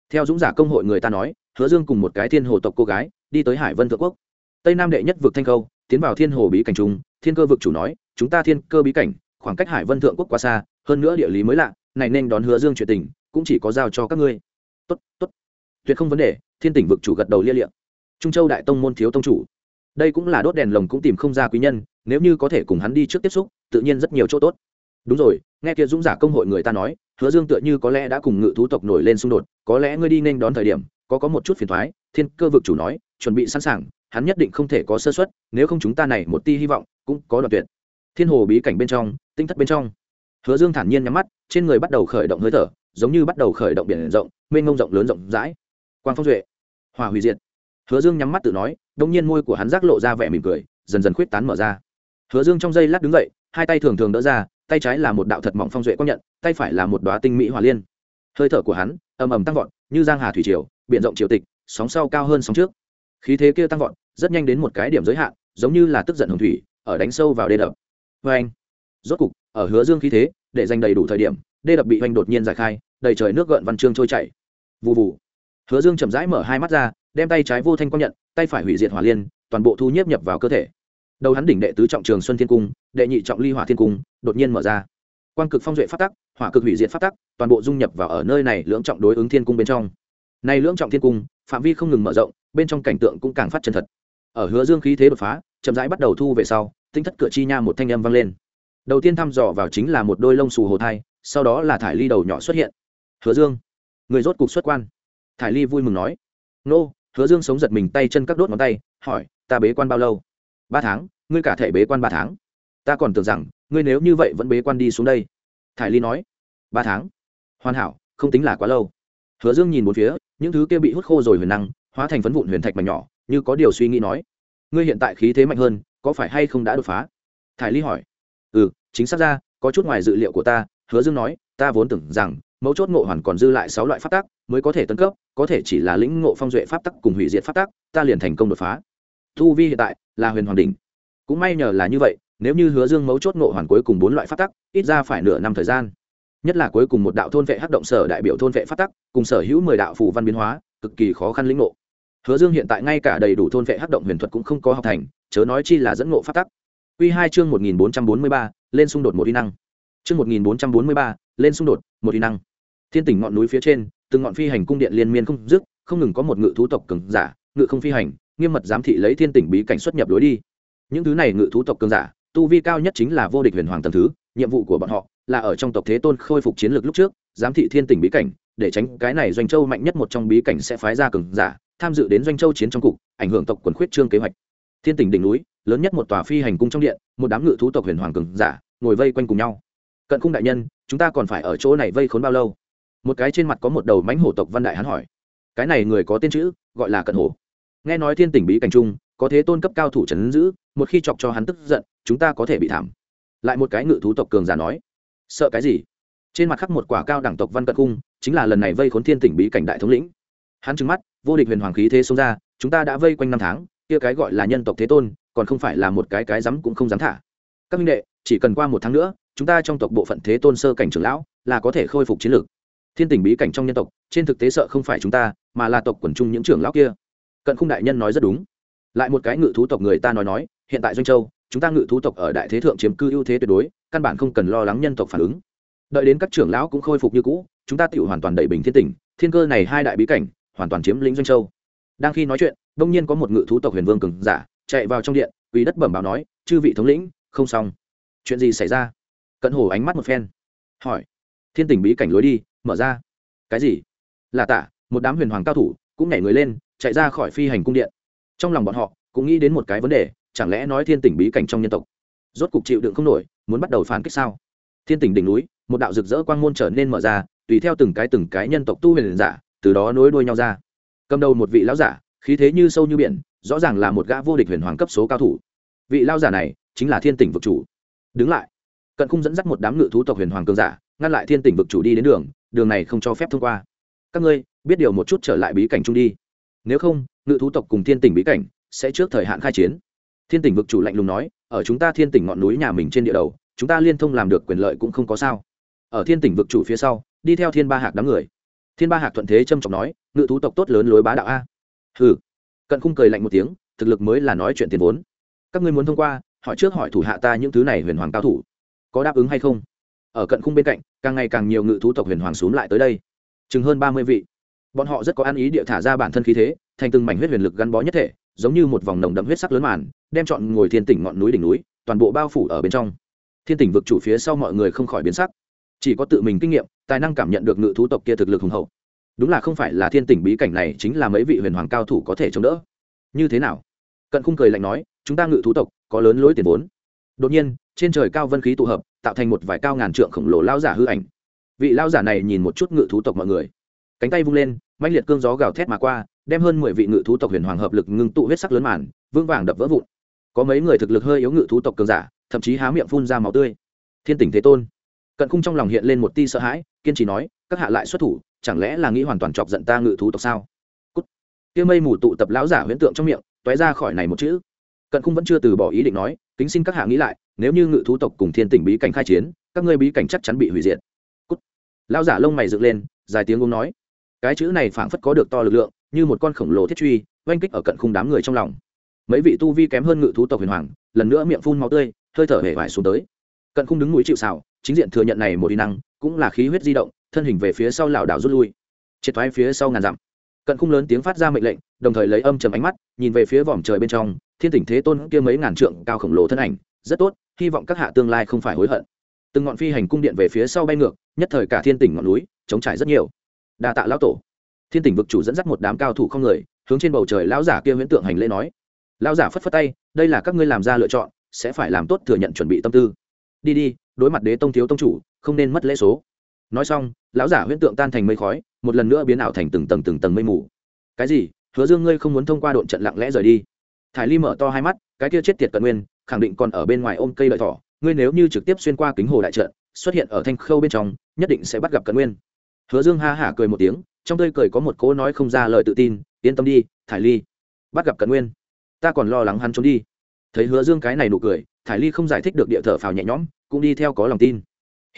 Theo dũng giả công hội người ta nói, hứa dương cùng một cái thiên hồ tộc cô gái, đi tới hải vân thượng quốc tây nam đệ nhất vực thanh khâu, tiến vào thiên hồ bí cảnh trung, thiên cơ vực chủ nói, chúng ta thiên cơ bí cảnh, khoảng cách hải vân thượng quốc quá xa, hơn nữa địa lý mới lạ, này nên đón hứa dương chuyện tình, cũng chỉ có giao cho các ngươi. Tốt tốt. Tuyệt không vấn đề. Thiên tỉnh vực chủ gật đầu lia liệm trung châu đại tông môn thiếu tông chủ. Đây cũng là đốt đèn lồng cũng tìm không ra quý nhân, nếu như có thể cùng hắn đi trước tiếp xúc, tự nhiên rất nhiều chỗ tốt. Đúng rồi, nghe kia dũng giả công hội người ta nói, hứa dương tựa như có lẽ đã cùng ngự thú tộc nổi lên xung đột, có lẽ ngươi đi nên đón thời điểm, có có một chút phiền thoái. Thiên cơ vực chủ nói, chuẩn bị sẵn sàng hắn nhất định không thể có sơ xuất nếu không chúng ta này một ti hy vọng cũng có đoạn tuyệt. Thiên hồ bí cảnh bên trong, tinh thất bên trong. Hứa dương thản nhiên nhắm mắt, trên người bắt đầu khởi động hơi thở, giống như bắt đầu khởi động biển rộng, mênh mông rộng lớn rộng rãi. Quang phong duệ hòa hủy diệt. Hứa dương nhắm mắt tự nói, đông nhiên môi của hắn giác lộ ra vẻ mỉm cười, dần dần khuyết tán mở ra. Hứa dương trong giây lát đứng dậy, hai tay thường thường đỡ ra, tay trái là một đạo thật mỏng phong duệ công nhận, tay phải là một đoá tinh mỹ hòa liên. Hơi thở của hắn ầm ầm tăng vọt, như giang hà thủy triều, biển rộng triều tịch, sóng sau cao hơn sóng trước. Khí thế kia tăng vọt rất nhanh đến một cái điểm giới hạn, giống như là tức giận hồng thủy, ở đánh sâu vào đê đập. Vê anh, rốt cục, ở hứa dương khí thế, để dành đầy đủ thời điểm, đê đập bị oanh đột nhiên giải khai, đầy trời nước gợn văn chương trôi chảy. Vụ vụ hứa dương chậm rãi mở hai mắt ra, đem tay trái vô thanh quang nhận, tay phải hủy diệt hỏa liên, toàn bộ thu nhiếp nhập vào cơ thể. Đầu hắn đỉnh đệ tứ trọng trường xuân thiên cung, đệ nhị trọng ly hỏa thiên cung, đột nhiên mở ra. Quang cực phong duệ phát tắc, hỏa cực hủy diệt phát tắc, toàn bộ dung nhập vào ở nơi này lưỡng trọng đối ứng thiên cung bên trong. Này lưỡng trọng thiên cung, phạm vi không ngừng mở rộng, bên trong cảnh tượng cũng càng phát chân thật ở hứa dương khí thế đột phá, chậm rãi bắt đầu thu về sau, tinh thất cửa chi nha một thanh âm vang lên. Đầu tiên thăm dò vào chính là một đôi lông xù hồ thai, sau đó là thải ly đầu nhỏ xuất hiện. Hứa dương, người rốt cục xuất quan. Thải ly vui mừng nói. Nô, hứa dương sống giật mình tay chân các đốt ngón tay, hỏi, ta bế quan bao lâu? Ba tháng, ngươi cả thể bế quan ba tháng. Ta còn tưởng rằng, ngươi nếu như vậy vẫn bế quan đi xuống đây. Thải ly nói. Ba tháng? Hoàn hảo, không tính là quá lâu. Hứa dương nhìn một phía, những thứ kia bị hút khô rồi huyền năng, hóa thành phấn vụn huyền thạch mảnh nhỏ như có điều suy nghĩ nói. Ngươi hiện tại khí thế mạnh hơn, có phải hay không đã đột phá? Thải ly hỏi. Ừ chính xác ra, có chút ngoài dự liệu của ta, hứa dương nói, ta vốn tưởng rằng, mấu chốt ngộ hoàn còn dư lại sáu loại pháp tắc, mới có thể tấn cấp, có thể chỉ là lĩnh ngộ phong duệ pháp tắc cùng hủy diệt pháp tắc, ta liền thành công đột phá. Thu vi hiện tại là huyền hoàng đỉnh. Cũng may nhờ là như vậy, nếu như hứa dương mấu chốt ngộ hoàn cuối cùng bốn loại pháp tắc, ít ra phải nửa năm thời gian. Nhất là cuối cùng một đạo thôn vệ hắc động sở đại biểu thôn vệ pháp tắc, cùng sở hữu mười đạo phù văn biến hóa, cực kỳ khó khăn lĩnh ngộ hứa dương hiện tại ngay cả đầy đủ thôn vệ hắc động huyền thuật cũng không có học thành, chớ nói chi là dẫn ngộ pháp tắc. Quy hai chương một nghìn bốn trăm bốn mươi ba, lên xung đột một y năng. Chương một nghìn bốn trăm bốn mươi ba, lên xung đột một y năng. Thiên tỉnh ngọn núi phía trên, từng ngọn phi hành cung điện liên miên không dứt, không ngừng có một ngự thú tộc cường giả, ngự không phi hành, nghiêm mật giám thị lấy thiên tỉnh bí cảnh xuất nhập lối đi. Những thứ này ngự thú tộc cường giả, tu vi cao nhất chính là vô địch huyền hoàng tầng thứ, nhiệm vụ của bọn họ là ở trong tộc thế tôn khôi phục chiến lược lúc trước, giám thị thiên tỉnh bí cảnh, để tránh cái này doanh châu mạnh nhất một trong bí cảnh sẽ phái ra cường giả tham dự đến doanh châu chiến trong cục, ảnh hưởng tộc quần khuyết trương kế hoạch. Thiên tỉnh đỉnh núi, lớn nhất một tòa phi hành cung trong điện, một đám ngự thú tộc huyền hoàng cường giả, ngồi vây quanh cùng nhau. Cận cung đại nhân, chúng ta còn phải ở chỗ này vây khốn bao lâu? Một cái trên mặt có một đầu mãnh hổ tộc văn đại hắn hỏi. Cái này người có tên chữ, gọi là cận hổ. Nghe nói thiên tỉnh bí cảnh trung, có thế tôn cấp cao thủ trấn giữ, một khi chọc cho hắn tức giận, chúng ta có thể bị thảm. Lại một cái ngự thú tộc cường giả nói. Sợ cái gì? Trên mặt khắc một quả cao đẳng tộc văn cận cung, chính là lần này vây khốn thiên tỉnh bí cảnh đại thống lĩnh hắn trừng mắt, vô địch huyền hoàng khí thế xông ra, chúng ta đã vây quanh năm tháng, kia cái gọi là nhân tộc thế tôn, còn không phải là một cái cái dám cũng không dám thả. Các minh đệ, chỉ cần qua một tháng nữa, chúng ta trong tộc bộ phận thế tôn sơ cảnh trưởng lão, là có thể khôi phục chiến lược. Thiên tình bí cảnh trong nhân tộc, trên thực tế sợ không phải chúng ta, mà là tộc quần chung những trưởng lão kia. Cận khung đại nhân nói rất đúng. Lại một cái ngự thú tộc người ta nói nói, hiện tại doanh châu, chúng ta ngự thú tộc ở đại thế thượng chiếm cư ưu thế tuyệt đối, căn bản không cần lo lắng nhân tộc phản ứng. Đợi đến các trưởng lão cũng khôi phục như cũ, chúng ta tự hoàn toàn đẩy bình thiên tỉnh thiên cơ này hai đại bí cảnh hoàn toàn chiếm lĩnh doanh châu. Đang khi nói chuyện, đông nhiên có một ngự thú tộc huyền vương cường giả chạy vào trong điện vì đất bẩm báo nói, chư vị thống lĩnh, không xong. Chuyện gì xảy ra? Cận hổ ánh mắt một phen, hỏi, thiên tình bí cảnh lối đi, mở ra. Cái gì? Là tạ, một đám huyền hoàng cao thủ cũng nhảy người lên, chạy ra khỏi phi hành cung điện. Trong lòng bọn họ cũng nghĩ đến một cái vấn đề, chẳng lẽ nói thiên tình bí cảnh trong nhân tộc rốt cục chịu đựng không nổi, muốn bắt đầu phản kích sao? Thiên tình đỉnh núi, một đạo rực rỡ quang môn trở nên mở ra, tùy theo từng cái từng cái nhân tộc tu huyền giả từ đó nối đuôi nhau ra. Cầm đầu một vị lão giả, khí thế như sâu như biển, rõ ràng là một gã vô địch huyền hoàng cấp số cao thủ. Vị lão giả này chính là thiên tỉnh vực chủ. Đứng lại. Cận khung dẫn dắt một đám ngự thú tộc huyền hoàng cường giả, ngăn lại thiên tỉnh vực chủ đi đến đường đường này không cho phép thông qua. Các ngươi, biết điều một chút trở lại bí cảnh chung đi. Nếu không, ngự thú tộc cùng thiên tỉnh bí cảnh sẽ trước thời hạn khai chiến. Thiên tỉnh vực chủ lạnh lùng nói, ở chúng ta thiên tỉnh ngọn núi nhà mình trên địa đầu, chúng ta liên thông làm được quyền lợi cũng không có sao. Ở thiên tỉnh vực chủ phía sau, đi theo thiên ba hạc đám người thiên ba hạc thuận thế trâm trọng nói, ngự thú tộc tốt lớn lối bá đạo a. Hừ. Cận khung cười lạnh một tiếng, thực lực mới là nói chuyện tiền vốn. Các ngươi muốn thông qua, hỏi trước hỏi thủ hạ ta những thứ này huyền hoàng cao thủ, có đáp ứng hay không? Ở cận khung bên cạnh, càng ngày càng nhiều ngự thú tộc huyền hoàng xuống lại tới đây. Chừng hơn ba mươi vị. Bọn họ rất có ăn ý địa thả ra bản thân khí thế, thành từng mảnh huyết huyền lực gắn bó nhất thể, giống như một vòng nồng đậm huyết sắc lớn màn, đem chọn ngồi thiên tỉnh ngọn núi đỉnh núi, toàn bộ bao phủ ở bên trong. Thiên tỉnh vực chủ phía sau mọi người không khỏi biến sắc chỉ có tự mình kinh nghiệm, tài năng cảm nhận được ngự thú tộc kia thực lực hùng hậu. Đúng là không phải là thiên tỉnh bí cảnh này chính là mấy vị huyền hoàng cao thủ có thể chống đỡ. Như thế nào? Cận khung cười lạnh nói, chúng ta ngự thú tộc có lớn lối tiền vốn. Đột nhiên, trên trời cao vân khí tụ hợp, tạo thành một vài cao ngàn trượng khổng lồ lao giả hư ảnh. Vị lao giả này nhìn một chút ngự thú tộc mọi người. Cánh tay vung lên mạnh liệt cương gió gào thét mà qua, đem hơn mười vị ngự thú tộc huyền hoàng hợp lực ngưng tụ huyết sắc lớn màn vương vàng đập vỡ vụn. Có mấy người thực lực hơi yếu ngự thú tộc cường giả, thậm chí há miệng phun ra máu tươi. Thiên tỉnh thế tôn cận khung trong lòng hiện lên một ti sợ hãi, kiên trì nói, các hạ lại xuất thủ, chẳng lẽ là nghĩ hoàn toàn chọc giận ta ngự thú tộc sao? Cút. Kia mây mù tụ tập lão giả huyễn tượng trong miệng toé ra khỏi này một chữ. Cận khung vẫn chưa từ bỏ ý định nói, kính xin các hạ nghĩ lại, nếu như ngự thú tộc cùng thiên tỉnh bí cảnh khai chiến, các ngươi bí cảnh chắc chắn bị hủy diệt. Cút. Lão giả lông mày dựng lên, dài tiếng ông nói. Cái chữ này phảng phất có được to lực lượng, như một con khổng lồ thiết truy, oanh kích ở cận khung đám người trong lòng. Mấy vị tu vi kém hơn ngự thú tộc huyền hoàng, lần nữa miệng phun máu tươi, hơi thở hể vải xuống tới. Cận khung đứng núi chịu xào chính diện thừa nhận này một đi năng, cũng là khí huyết di động, thân hình về phía sau lảo đảo rút lui. Triệt thoái phía sau ngàn dặm. Cận khung lớn tiếng phát ra mệnh lệnh, đồng thời lấy âm trầm ánh mắt, nhìn về phía vòm trời bên trong, thiên tỉnh thế tôn kia mấy ngàn trượng cao khổng lồ thân ảnh, rất tốt, hy vọng các hạ tương lai không phải hối hận. Từng ngọn phi hành cung điện về phía sau bay ngược, nhất thời cả thiên tỉnh ngọn núi chống trải rất nhiều. Đa tạ lão tổ. Thiên tỉnh vực chủ dẫn dắt một đám cao thủ không người, hướng trên bầu trời lão giả kia huyễn tượng hành lễ nói. Lão giả phất phất tay, đây là các ngươi làm ra lựa chọn, sẽ phải làm tốt thừa nhận chuẩn bị tâm tư. Đi đi đối mặt đế tông thiếu tông chủ, không nên mất lễ số. Nói xong, lão giả huyễn tượng tan thành mây khói, một lần nữa biến ảo thành từng tầng từng tầng mây mù. Cái gì? Hứa dương ngươi không muốn thông qua độn trận lặng lẽ rời đi? Thải ly mở to hai mắt, cái kia chết tiệt cận nguyên, khẳng định còn ở bên ngoài ôm cây lợi thỏ. Ngươi nếu như trực tiếp xuyên qua kính hồ đại trận, xuất hiện ở thanh khâu bên trong, nhất định sẽ bắt gặp cận nguyên. Hứa dương ha hả cười một tiếng, trong tươi cười có một cố nói không ra lời tự tin, yên tâm đi, thải ly, bắt gặp cận nguyên. Ta còn lo lắng hắn trốn đi. Thấy hứa dương cái này nụ cười, thải ly không giải thích được địa thở phào nhẹ nhõm cũng đi theo có lòng tin.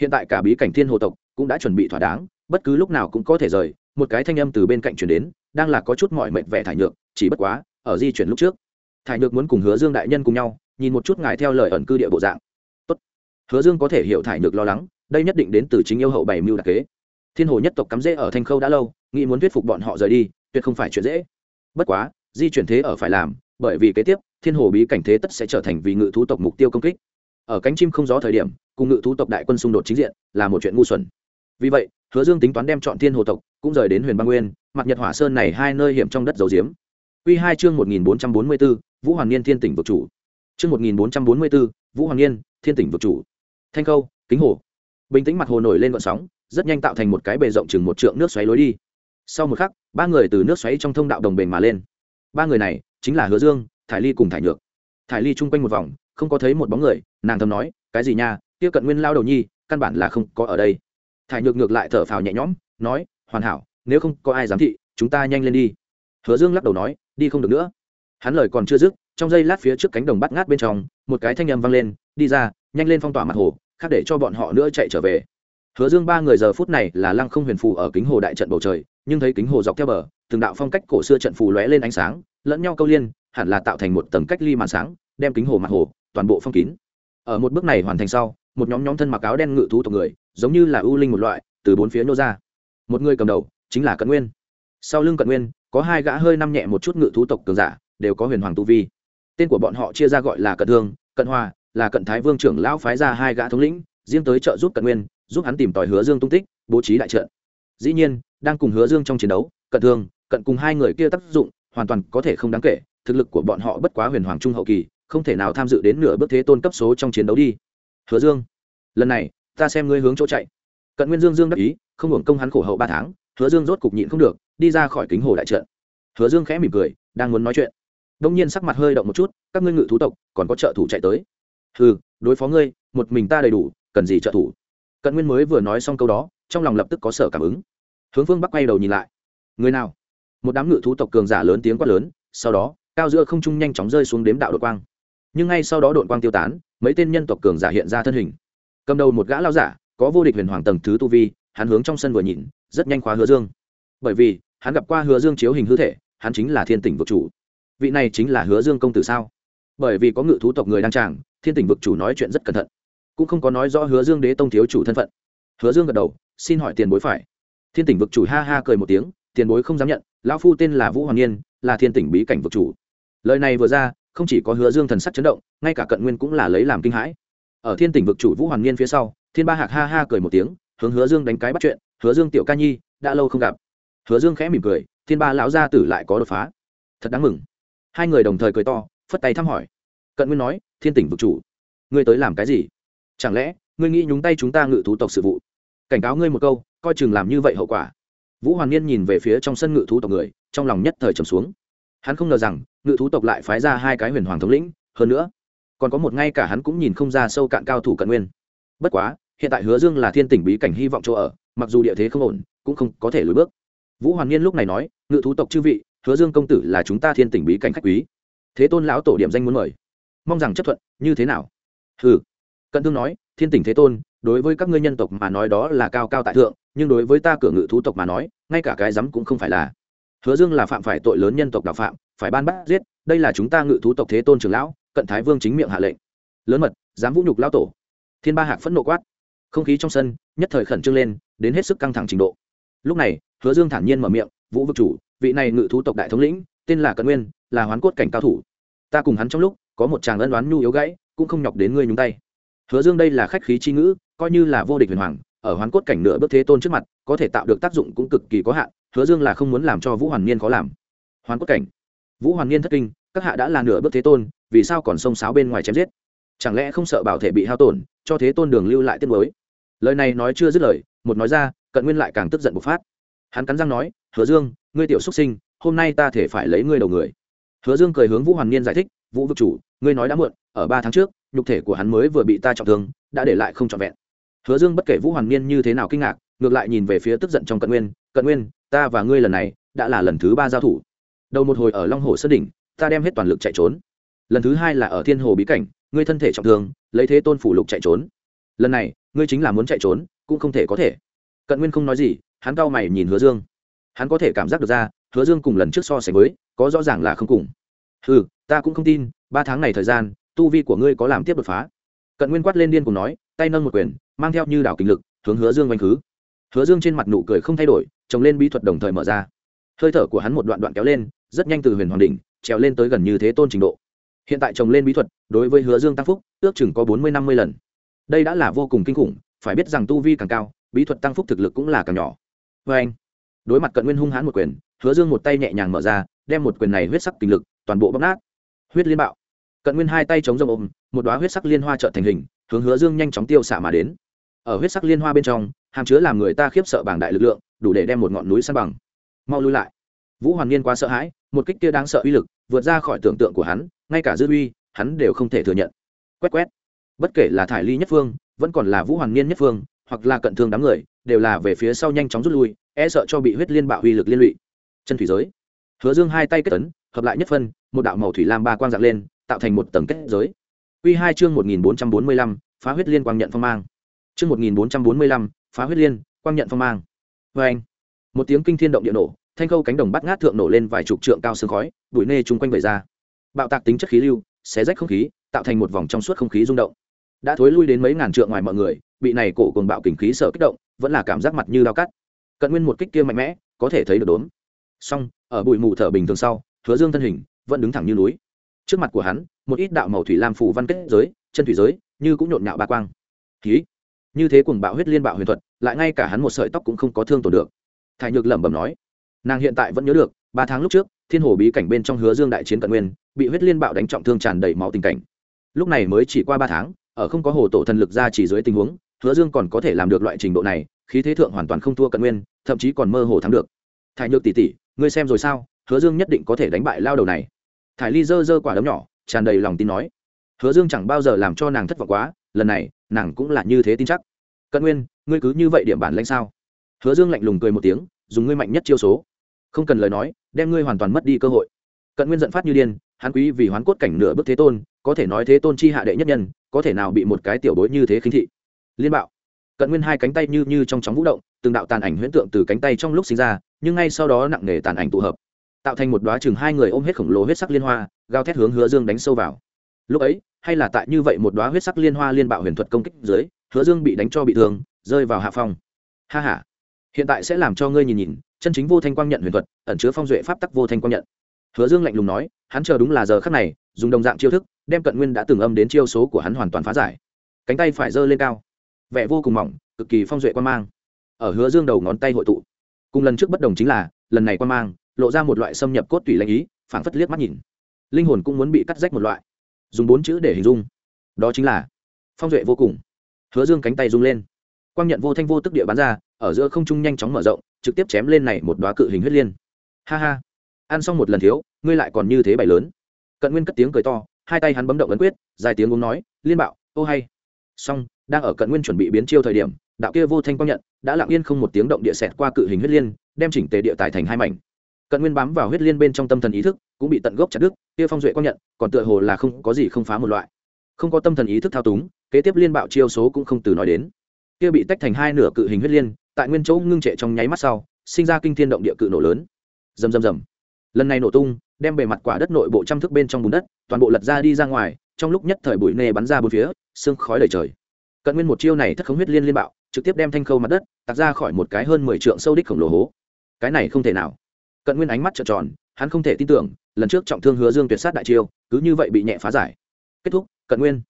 Hiện tại cả bí cảnh thiên hồ tộc cũng đã chuẩn bị thỏa đáng, bất cứ lúc nào cũng có thể rời, một cái thanh âm từ bên cạnh chuyển đến, đang là có chút mọi mệt vẻ thải nhược, chỉ bất quá, ở di chuyển lúc trước, thải nhược muốn cùng hứa dương đại nhân cùng nhau, nhìn một chút ngài theo lời ẩn cư địa bộ dạng. Tốt. hứa dương có thể hiểu thải nhược lo lắng, đây nhất định đến từ chính yêu hậu bảy mưu đặc kế. Thiên hồ nhất tộc cắm rễ ở thanh khâu đã lâu, nghĩ muốn thuyết phục bọn họ rời đi, tuyệt không phải chuyện dễ. Bất quá, di chuyển thế ở phải làm, bởi vì kế tiếp, thiên hồ bí cảnh thế tất sẽ trở thành vì ngự thú tộc mục tiêu công kích ở cánh chim không gió thời điểm cùng ngự thú tộc đại quân xung đột chính diện là một chuyện ngu xuẩn vì vậy hứa dương tính toán đem chọn thiên hồ tộc cũng rời đến huyền băng nguyên mặt nhật hỏa sơn này hai nơi hiểm trong đất dầu diếm Quy hai chương một nghìn bốn trăm bốn mươi 1444, Vũ Hoàng Niên Thiên Tỉnh vực chủ. Chương một nghìn bốn trăm bốn mươi 1444, Vũ Hoàng Niên, Thiên Tỉnh vực chủ. Thanh Khâu, Kính Hồ. Bình tĩnh mặt hồ nổi lên vận sóng, rất nhanh tạo thành một cái bề rộng chừng một trượng nước xoáy lối đi. Sau một khắc, ba người từ nước xoáy trong thông đạo đồng bền mà lên. Ba người này chính là Hứa Dương, thải ly cùng thải nhược thải ly chung quanh một vòng không có thấy một bóng người, nàng thầm nói, cái gì nha tiêu cận nguyên lao đầu nhi, căn bản là không có ở đây. Thải nhược ngược lại thở phào nhẹ nhõm, nói, hoàn hảo, nếu không có ai giám thị, chúng ta nhanh lên đi. Hứa dương lắc đầu nói, đi không được nữa. Hắn lời còn chưa dứt, trong giây lát phía trước cánh đồng bắt ngát bên trong, một cái thanh âm vang lên, đi ra, nhanh lên phong tỏa mặt hồ, khác để cho bọn họ nữa chạy trở về. Hứa dương ba người giờ phút này là lăng không huyền phù ở kính hồ đại trận bầu trời, nhưng thấy kính hồ dọc theo bờ, từng đạo phong cách cổ xưa trận phù lóe lên ánh sáng, lẫn nhau câu liên, hẳn là tạo thành một tầng cách ly màn sáng, đem kính hồ mặt hồ toàn bộ phong kín. Ở một bước này hoàn thành sau một nhóm nhóm thân mặc áo đen ngự thú tộc người giống như là ưu linh một loại từ bốn phía nô ra. Một người cầm đầu chính là cận nguyên. Sau lưng cận nguyên có hai gã hơi năm nhẹ một chút ngự thú tộc cường giả đều có huyền hoàng tu vi. Tên của bọn họ chia ra gọi là cận thương cận hòa, là cận thái vương trưởng lão phái ra hai gã thống lĩnh riêng tới trợ giúp cận nguyên giúp hắn tìm tòi hứa dương tung tích bố trí đại trận. Dĩ nhiên đang cùng hứa dương trong chiến đấu cận thương cận cùng hai người kia tác dụng hoàn toàn có thể không đáng kể thực lực của bọn họ bất quá huyền hoàng trung hậu kỳ không thể nào tham dự đến nửa bước thế tôn cấp số trong chiến đấu đi. Hứa dương, lần này, ta xem ngươi hướng chỗ chạy. Cận nguyên dương dương đắc ý, không hưởng công hắn khổ hậu ba tháng, hứa dương rốt cục nhịn không được, đi ra khỏi kính hồ đại trận. Hứa dương khẽ mỉm cười, đang muốn nói chuyện. Đông nhiên sắc mặt hơi động một chút, các ngươi ngự thú tộc, còn có trợ thủ chạy tới. Ừ đối phó ngươi, một mình ta đầy đủ, cần gì trợ thủ? Cận nguyên mới vừa nói xong câu đó, trong lòng lập tức có sở cảm ứng. Hướng phương bắc quay đầu nhìn lại. Người nào? Một đám ngự thú tộc cường giả lớn tiếng quát lớn, sau đó, cao giữa không trung nhanh chóng rơi xuống đếm đạo đội quang nhưng ngay sau đó đội quang tiêu tán, mấy tên nhân tộc cường giả hiện ra thân hình. Cầm đầu một gã lao giả, có vô địch huyền hoàng tầng thứ tu vi, hắn hướng trong sân vừa nhìn, rất nhanh khóa hứa dương. Bởi vì, hắn gặp qua hứa dương chiếu hình hư thể, hắn chính là thiên tỉnh vực chủ. Vị này chính là hứa dương công tử sao? Bởi vì có ngự thú tộc người đang tràng, thiên tỉnh vực chủ nói chuyện rất cẩn thận. Cũng không có nói rõ hứa dương đế tông thiếu chủ thân phận. Hứa dương gật đầu, xin hỏi tiền bối phải. Thiên tỉnh vực chủ ha ha cười một tiếng, tiền bối không dám nhận, lão phu tên là vũ hoàng niên là thiên tỉnh bí cảnh vực chủ. Lời này vừa ra không chỉ có hứa dương thần sắc chấn động, ngay cả cận nguyên cũng là lấy làm kinh hãi. Ở thiên tỉnh vực chủ vũ hoàng niên phía sau, thiên ba hạc ha ha cười một tiếng, hướng hứa dương đánh cái bắt chuyện, hứa dương tiểu ca nhi, đã lâu không gặp. Hứa dương khẽ mỉm cười, thiên ba lão gia tử lại có đột phá. Thật đáng mừng. Hai người đồng thời cười to, phất tay thăm hỏi. Cận nguyên nói, thiên tỉnh vực chủ, ngươi tới làm cái gì? Chẳng lẽ, ngươi nghĩ nhúng tay chúng ta ngự thú tộc sự vụ? Cảnh cáo ngươi một câu, coi chừng làm như vậy hậu quả. Vũ hoàn niên nhìn về phía trong sân ngự thú tộc người, trong lòng nhất thời trầm xuống hắn không ngờ rằng, ngự thú tộc lại phái ra hai cái huyền hoàng thống lĩnh, hơn nữa, còn có một ngay cả hắn cũng nhìn không ra sâu cạn cao thủ cận nguyên. Bất quá, hiện tại hứa dương là thiên tỉnh bí cảnh hy vọng chỗ ở, mặc dù địa thế không ổn, cũng không có thể lùi bước. Vũ hoàn niên lúc này nói, ngự thú tộc chư vị, hứa dương công tử là chúng ta thiên tỉnh bí cảnh khách quý. Thế tôn lão tổ điểm danh muốn mời. Mong rằng chấp thuận, như thế nào? Ừ cận thương nói, thiên tỉnh thế tôn, đối với các ngươi nhân tộc mà nói đó là cao cao tại thượng, nhưng đối với ta cửa ngự thú tộc mà nói, ngay cả cái rắm cũng không phải là hứa dương là phạm phải tội lớn nhân tộc đạo phạm, phải ban bắt giết, đây là chúng ta ngự thú tộc thế tôn trưởng lão, cận thái vương chính miệng hạ lệnh. Lớn mật dám vũ nhục lão tổ. Thiên ba hạc phẫn nộ quát. Không khí trong sân, nhất thời khẩn trương lên, đến hết sức căng thẳng trình độ. Lúc này, hứa dương thản nhiên mở miệng, vũ vực chủ, vị này ngự thú tộc đại thống lĩnh, tên là cận nguyên, là hoán cốt cảnh cao thủ. Ta cùng hắn trong lúc, có một chàng ân đoán nhu yếu gãy, cũng không nhọc đến ngươi nhúng tay. Hứa dương đây là khách khí chi ngữ, coi như là vô địch huyền hoàng, ở hoán cốt cảnh nửa bước thế tôn trước mặt, có thể tạo được tác dụng cũng cực kỳ có hạn hứa dương là không muốn làm cho vũ hoàn niên khó làm. Hoàn quốc cảnh. Vũ hoàn niên thất kinh, các hạ đã là nửa bước thế tôn, vì sao còn xông sáo bên ngoài chém giết? Chẳng lẽ không sợ bảo thể bị hao tổn, cho thế tôn đường lưu lại tiết mới lời này nói chưa dứt lời, một nói ra, cận nguyên lại càng tức giận bộc phát. Hắn cắn răng nói, hứa dương, ngươi tiểu xuất sinh, hôm nay ta thể phải lấy ngươi đầu người. Hứa dương cười hướng vũ hoàn niên giải thích, vũ vực chủ, ngươi nói đã muộn, ở ba tháng trước, nhục thể của hắn mới vừa bị ta trọng thương, đã để lại không trọn vẹn. Hứa dương bất kể vũ hoàn niên như thế nào kinh ngạc, ngược lại nhìn về phía tức giận trong cận nguyên cận nguyên ta và ngươi lần này đã là lần thứ ba giao thủ. Đầu một hồi ở long hồ sơn đỉnh, ta đem hết toàn lực chạy trốn. Lần thứ hai là ở thiên hồ bí cảnh, ngươi thân thể trọng thương, lấy thế tôn phủ lục chạy trốn. Lần này, ngươi chính là muốn chạy trốn, cũng không thể có thể. Cận nguyên không nói gì, hắn cau mày nhìn hứa dương. Hắn có thể cảm giác được ra, hứa dương cùng lần trước so sánh với, có rõ ràng là không cùng. Ừ ta cũng không tin, ba tháng này thời gian, tu vi của ngươi có làm tiếp đột phá. Cận nguyên quát lên điên cùng nói, tay nâng một quyền, mang theo như đảo kinh lực, hướng hứa dương quanh khứ. Hứa dương trên mặt nụ cười không thay đổi trồng lên bí thuật đồng thời mở ra. Hơi thở của hắn một đoạn đoạn kéo lên, rất nhanh từ huyền hoàng đỉnh, trèo lên tới gần như thế tôn trình độ. Hiện tại trồng lên bí thuật, đối với hứa dương tăng phúc, ước chừng có bốn mươi năm mươi lần. Đây đã là vô cùng kinh khủng, phải biết rằng tu vi càng cao, bí thuật tăng phúc thực lực cũng là càng nhỏ. Vê anh, đối mặt cận nguyên hung hãn một quyền, hứa dương một tay nhẹ nhàng mở ra, đem một quyền này huyết sắc kinh lực, toàn bộ bóc nát. Huyết liên bạo. Cận nguyên hai tay chống rộng ôm, một đoá huyết sắc liên hoa trợ thành hình, hướng hứa dương nhanh chóng tiêu xạ mà đến. Ở huyết sắc liên hoa bên trong, hàm chứa làm người ta khiếp sợ bảng đại lực lượng đủ để đem một ngọn núi san bằng. Mau lui lại. Vũ hoàn niên quá sợ hãi, một kích kia đáng sợ uy lực, vượt ra khỏi tưởng tượng của hắn, ngay cả dư uy, hắn đều không thể thừa nhận. Quét quét. Bất kể là thải ly nhất phương, vẫn còn là vũ hoàng niên nhất phương, hoặc là cận thương đám người, đều là về phía sau nhanh chóng rút lui e sợ cho bị huyết liên bạo uy lực liên lụy. Chân thủy giới. Hứa dương hai tay kết tấn hợp lại nhất phân, một đạo màu thủy lam ba quang dạng lên, tạo thành một tầng kết giới. Quy hai chương một nghìn bốn trăm bốn mươi lăm, phá huyết liên quang nhận phong mang. Chương một nghìn bốn trăm bốn mươi lăm, phá huyết liên quang nhận phong mang vê anh. Một tiếng kinh thiên động địa nổ, thanh khâu cánh đồng bắt ngát thượng nổ lên vài chục trượng cao sương khói, bụi nê chung quanh vẩy ra. Bạo tạc tính chất khí lưu, xé rách không khí, tạo thành một vòng trong suốt không khí rung động. Đã thối lui đến mấy ngàn trượng ngoài mọi người, bị này cổ cùng bạo kình khí sợ kích động, vẫn là cảm giác mặt như lao cắt. Cận nguyên một kích kia mạnh mẽ, có thể thấy được đốn song ở bụi mù thở bình thường sau, hứa dương thân hình vẫn đứng thẳng như núi. Trước mặt của hắn, một ít đạo màu thủy lam phủ văn kết giới, chân thủy giới, như cũng nhộn nhạo ba quang. Khí như thế cùng bạo huyết liên bạo huyền thuật, lại ngay cả hắn một sợi tóc cũng không có thương tổn được. Thải nhược lẩm bẩm nói, nàng hiện tại vẫn nhớ được, ba tháng lúc trước, thiên hồ bí cảnh bên trong hứa dương đại chiến cận nguyên, bị huyết liên bạo đánh trọng thương tràn đầy máu tình cảnh. Lúc này mới chỉ qua ba tháng, ở không có hồ tổ thần lực ra chỉ dưới tình huống, hứa dương còn có thể làm được loại trình độ này, khí thế thượng hoàn toàn không thua cận nguyên, thậm chí còn mơ hồ thắng được. Thải nhược tỷ tỷ ngươi xem rồi sao, hứa dương nhất định có thể đánh bại lao đầu này. Thải ly dơ dơ quả đấm nhỏ, tràn đầy lòng tin nói, hứa dương chẳng bao giờ làm cho nàng thất vọng quá lần này, nàng cũng là như thế tin chắc. Cận nguyên, ngươi cứ như vậy điểm bản lãnh sao? Hứa dương lạnh lùng cười một tiếng, dùng ngươi mạnh nhất chiêu số. Không cần lời nói, đem ngươi hoàn toàn mất đi cơ hội. Cận nguyên giận phát như điên, hắn quý vì hoán cốt cảnh nửa bước thế tôn, có thể nói thế tôn chi hạ đệ nhất nhân, có thể nào bị một cái tiểu bối như thế khinh thị? Liên bạo. Cận nguyên hai cánh tay như như trong chóng vũ động, từng đạo tàn ảnh huyễn tượng từ cánh tay trong lúc sinh ra, nhưng ngay sau đó nặng nề tàn ảnh tụ hợp, tạo thành một đoá chừng hai người ôm hết khổng lồ huyết sắc liên hoa gao thét hướng hứa dương đánh sâu vào. Lúc ấy hay là tại như vậy một đoá huyết sắc liên hoa liên bạo huyền thuật công kích dưới, hứa dương bị đánh cho bị thương, rơi vào hạ phong. Ha h a hiện tại sẽ làm cho ngươi nhìn nhìn, chân chính vô thanh quang nhận huyền thuật, ẩn chứa phong duệ pháp tắc vô thanh quang nhận. Hứa dương lạnh lùng nói, hắn chờ đúng là giờ khắc này, dùng đồng dạng chiêu thức, đem cận nguyên đã từng âm đến chiêu số của hắn hoàn toàn phá giải. Cánh tay phải giơ lên cao. Vẻ vô cùng mỏng, cực kỳ phong duệ quan mang. Ở hứa dương đầu ngón tay hội tụ. Cùng lần trước bất đồng chính là, lần này quan mang, lộ ra một loại xâm nhập cốt tủy linh ý, phảng phất liếc mắt nhìn. Linh hồn cũng muốn bị cắt rách một loại dùng bốn chữ để hình dung. Đó chính là, phong duệ vô cùng. Hứa dương cánh tay rung lên. Quang nhận vô thanh vô tức địa bắn ra, ở giữa không trung nhanh chóng mở rộng, trực tiếp chém lên này một đoá cự hình huyết liên. Ha ha. Ăn xong một lần thiếu, ngươi lại còn như thế bày lớn. Cận nguyên cất tiếng cười to, hai tay hắn bấm động ấn quyết, dài tiếng uống nói, liên bạo, ô hay. Xong, đang ở cận nguyên chuẩn bị biến chiêu thời điểm, đạo kia vô thanh quang nhận đã lặng yên không một tiếng động địa xẹt qua cự hình huyết liên, đem chỉnh tề địa tài thành hai mảnh. Cận nguyên bám vào huyết liên bên trong tâm thần ý thức, cũng bị tận gốc chặt đứt kia phong duệ quang nhận, còn tựa hồ là không có gì không phá một loại. Không có tâm thần ý thức thao túng, kế tiếp liên bạo chiêu số cũng không từ nói đến. Kia bị tách thành hai nửa cự hình huyết liên, tại nguyên chỗ ngưng trệ trong nháy mắt sau, sinh ra kinh thiên động địa cự nổ lớn. Rầm rầm rầm. Lần này nổ tung, đem bề mặt quả đất nội bộ trăm thước bên trong bùn đất, toàn bộ lật ra đi ra ngoài, trong lúc nhất thời bụi nê bắn ra bốn phía, sương khói đầy trời. Cận nguyên một chiêu này thất khống huyết liên liên bạo, trực tiếp đem thanh khâu mặt đất, tạc ra khỏi một cái hơn mười trượng sâu đích khổng lồ hố. Cái này không thể nào cận nguyên ánh mắt trợn tròn hắn không thể tin tưởng lần trước trọng thương hứa dương tuyệt sát đại chiêu cứ như vậy bị nhẹ phá giải. Kết thúc cận nguyên.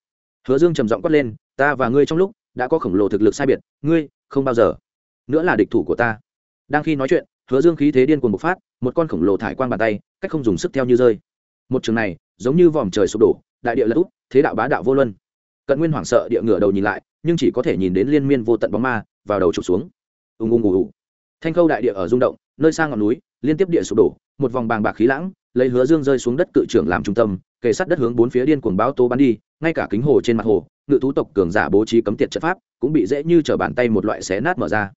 Hứa dương trầm giọng quát lên ta và ngươi trong lúc đã có khổng lồ thực lực sai biệt ngươi không bao giờ nữa là địch thủ của ta. Đang khi nói chuyện hứa dương khí thế điên cuồng bộc phát một con khổng lồ thải quan bàn tay cách không dùng sức theo như rơi. Một trường này giống như vòm trời sụp đổ đại địa lật úp, thế đạo bá đạo vô luân. Cận nguyên hoảng sợ địa ngửa đầu nhìn lại nhưng chỉ có thể nhìn đến liên miên vô tận bóng ma vào đầu trục xuống. Ùng ùng ù ù thanh khâu đại địa ở rung động nơi sang ngọn núi, liên tiếp địa sụp đổ, một vòng bàng bạc khí lãng, lấy hứa dương rơi xuống đất cự trưởng làm trung tâm, kề sát đất hướng bốn phía điên cuồng báo tố bắn đi, ngay cả kính hồ trên mặt hồ, ngự thú tộc cường giả bố trí cấm tiệt trận pháp, cũng bị dễ như trở bàn tay một loại xé nát mở ra.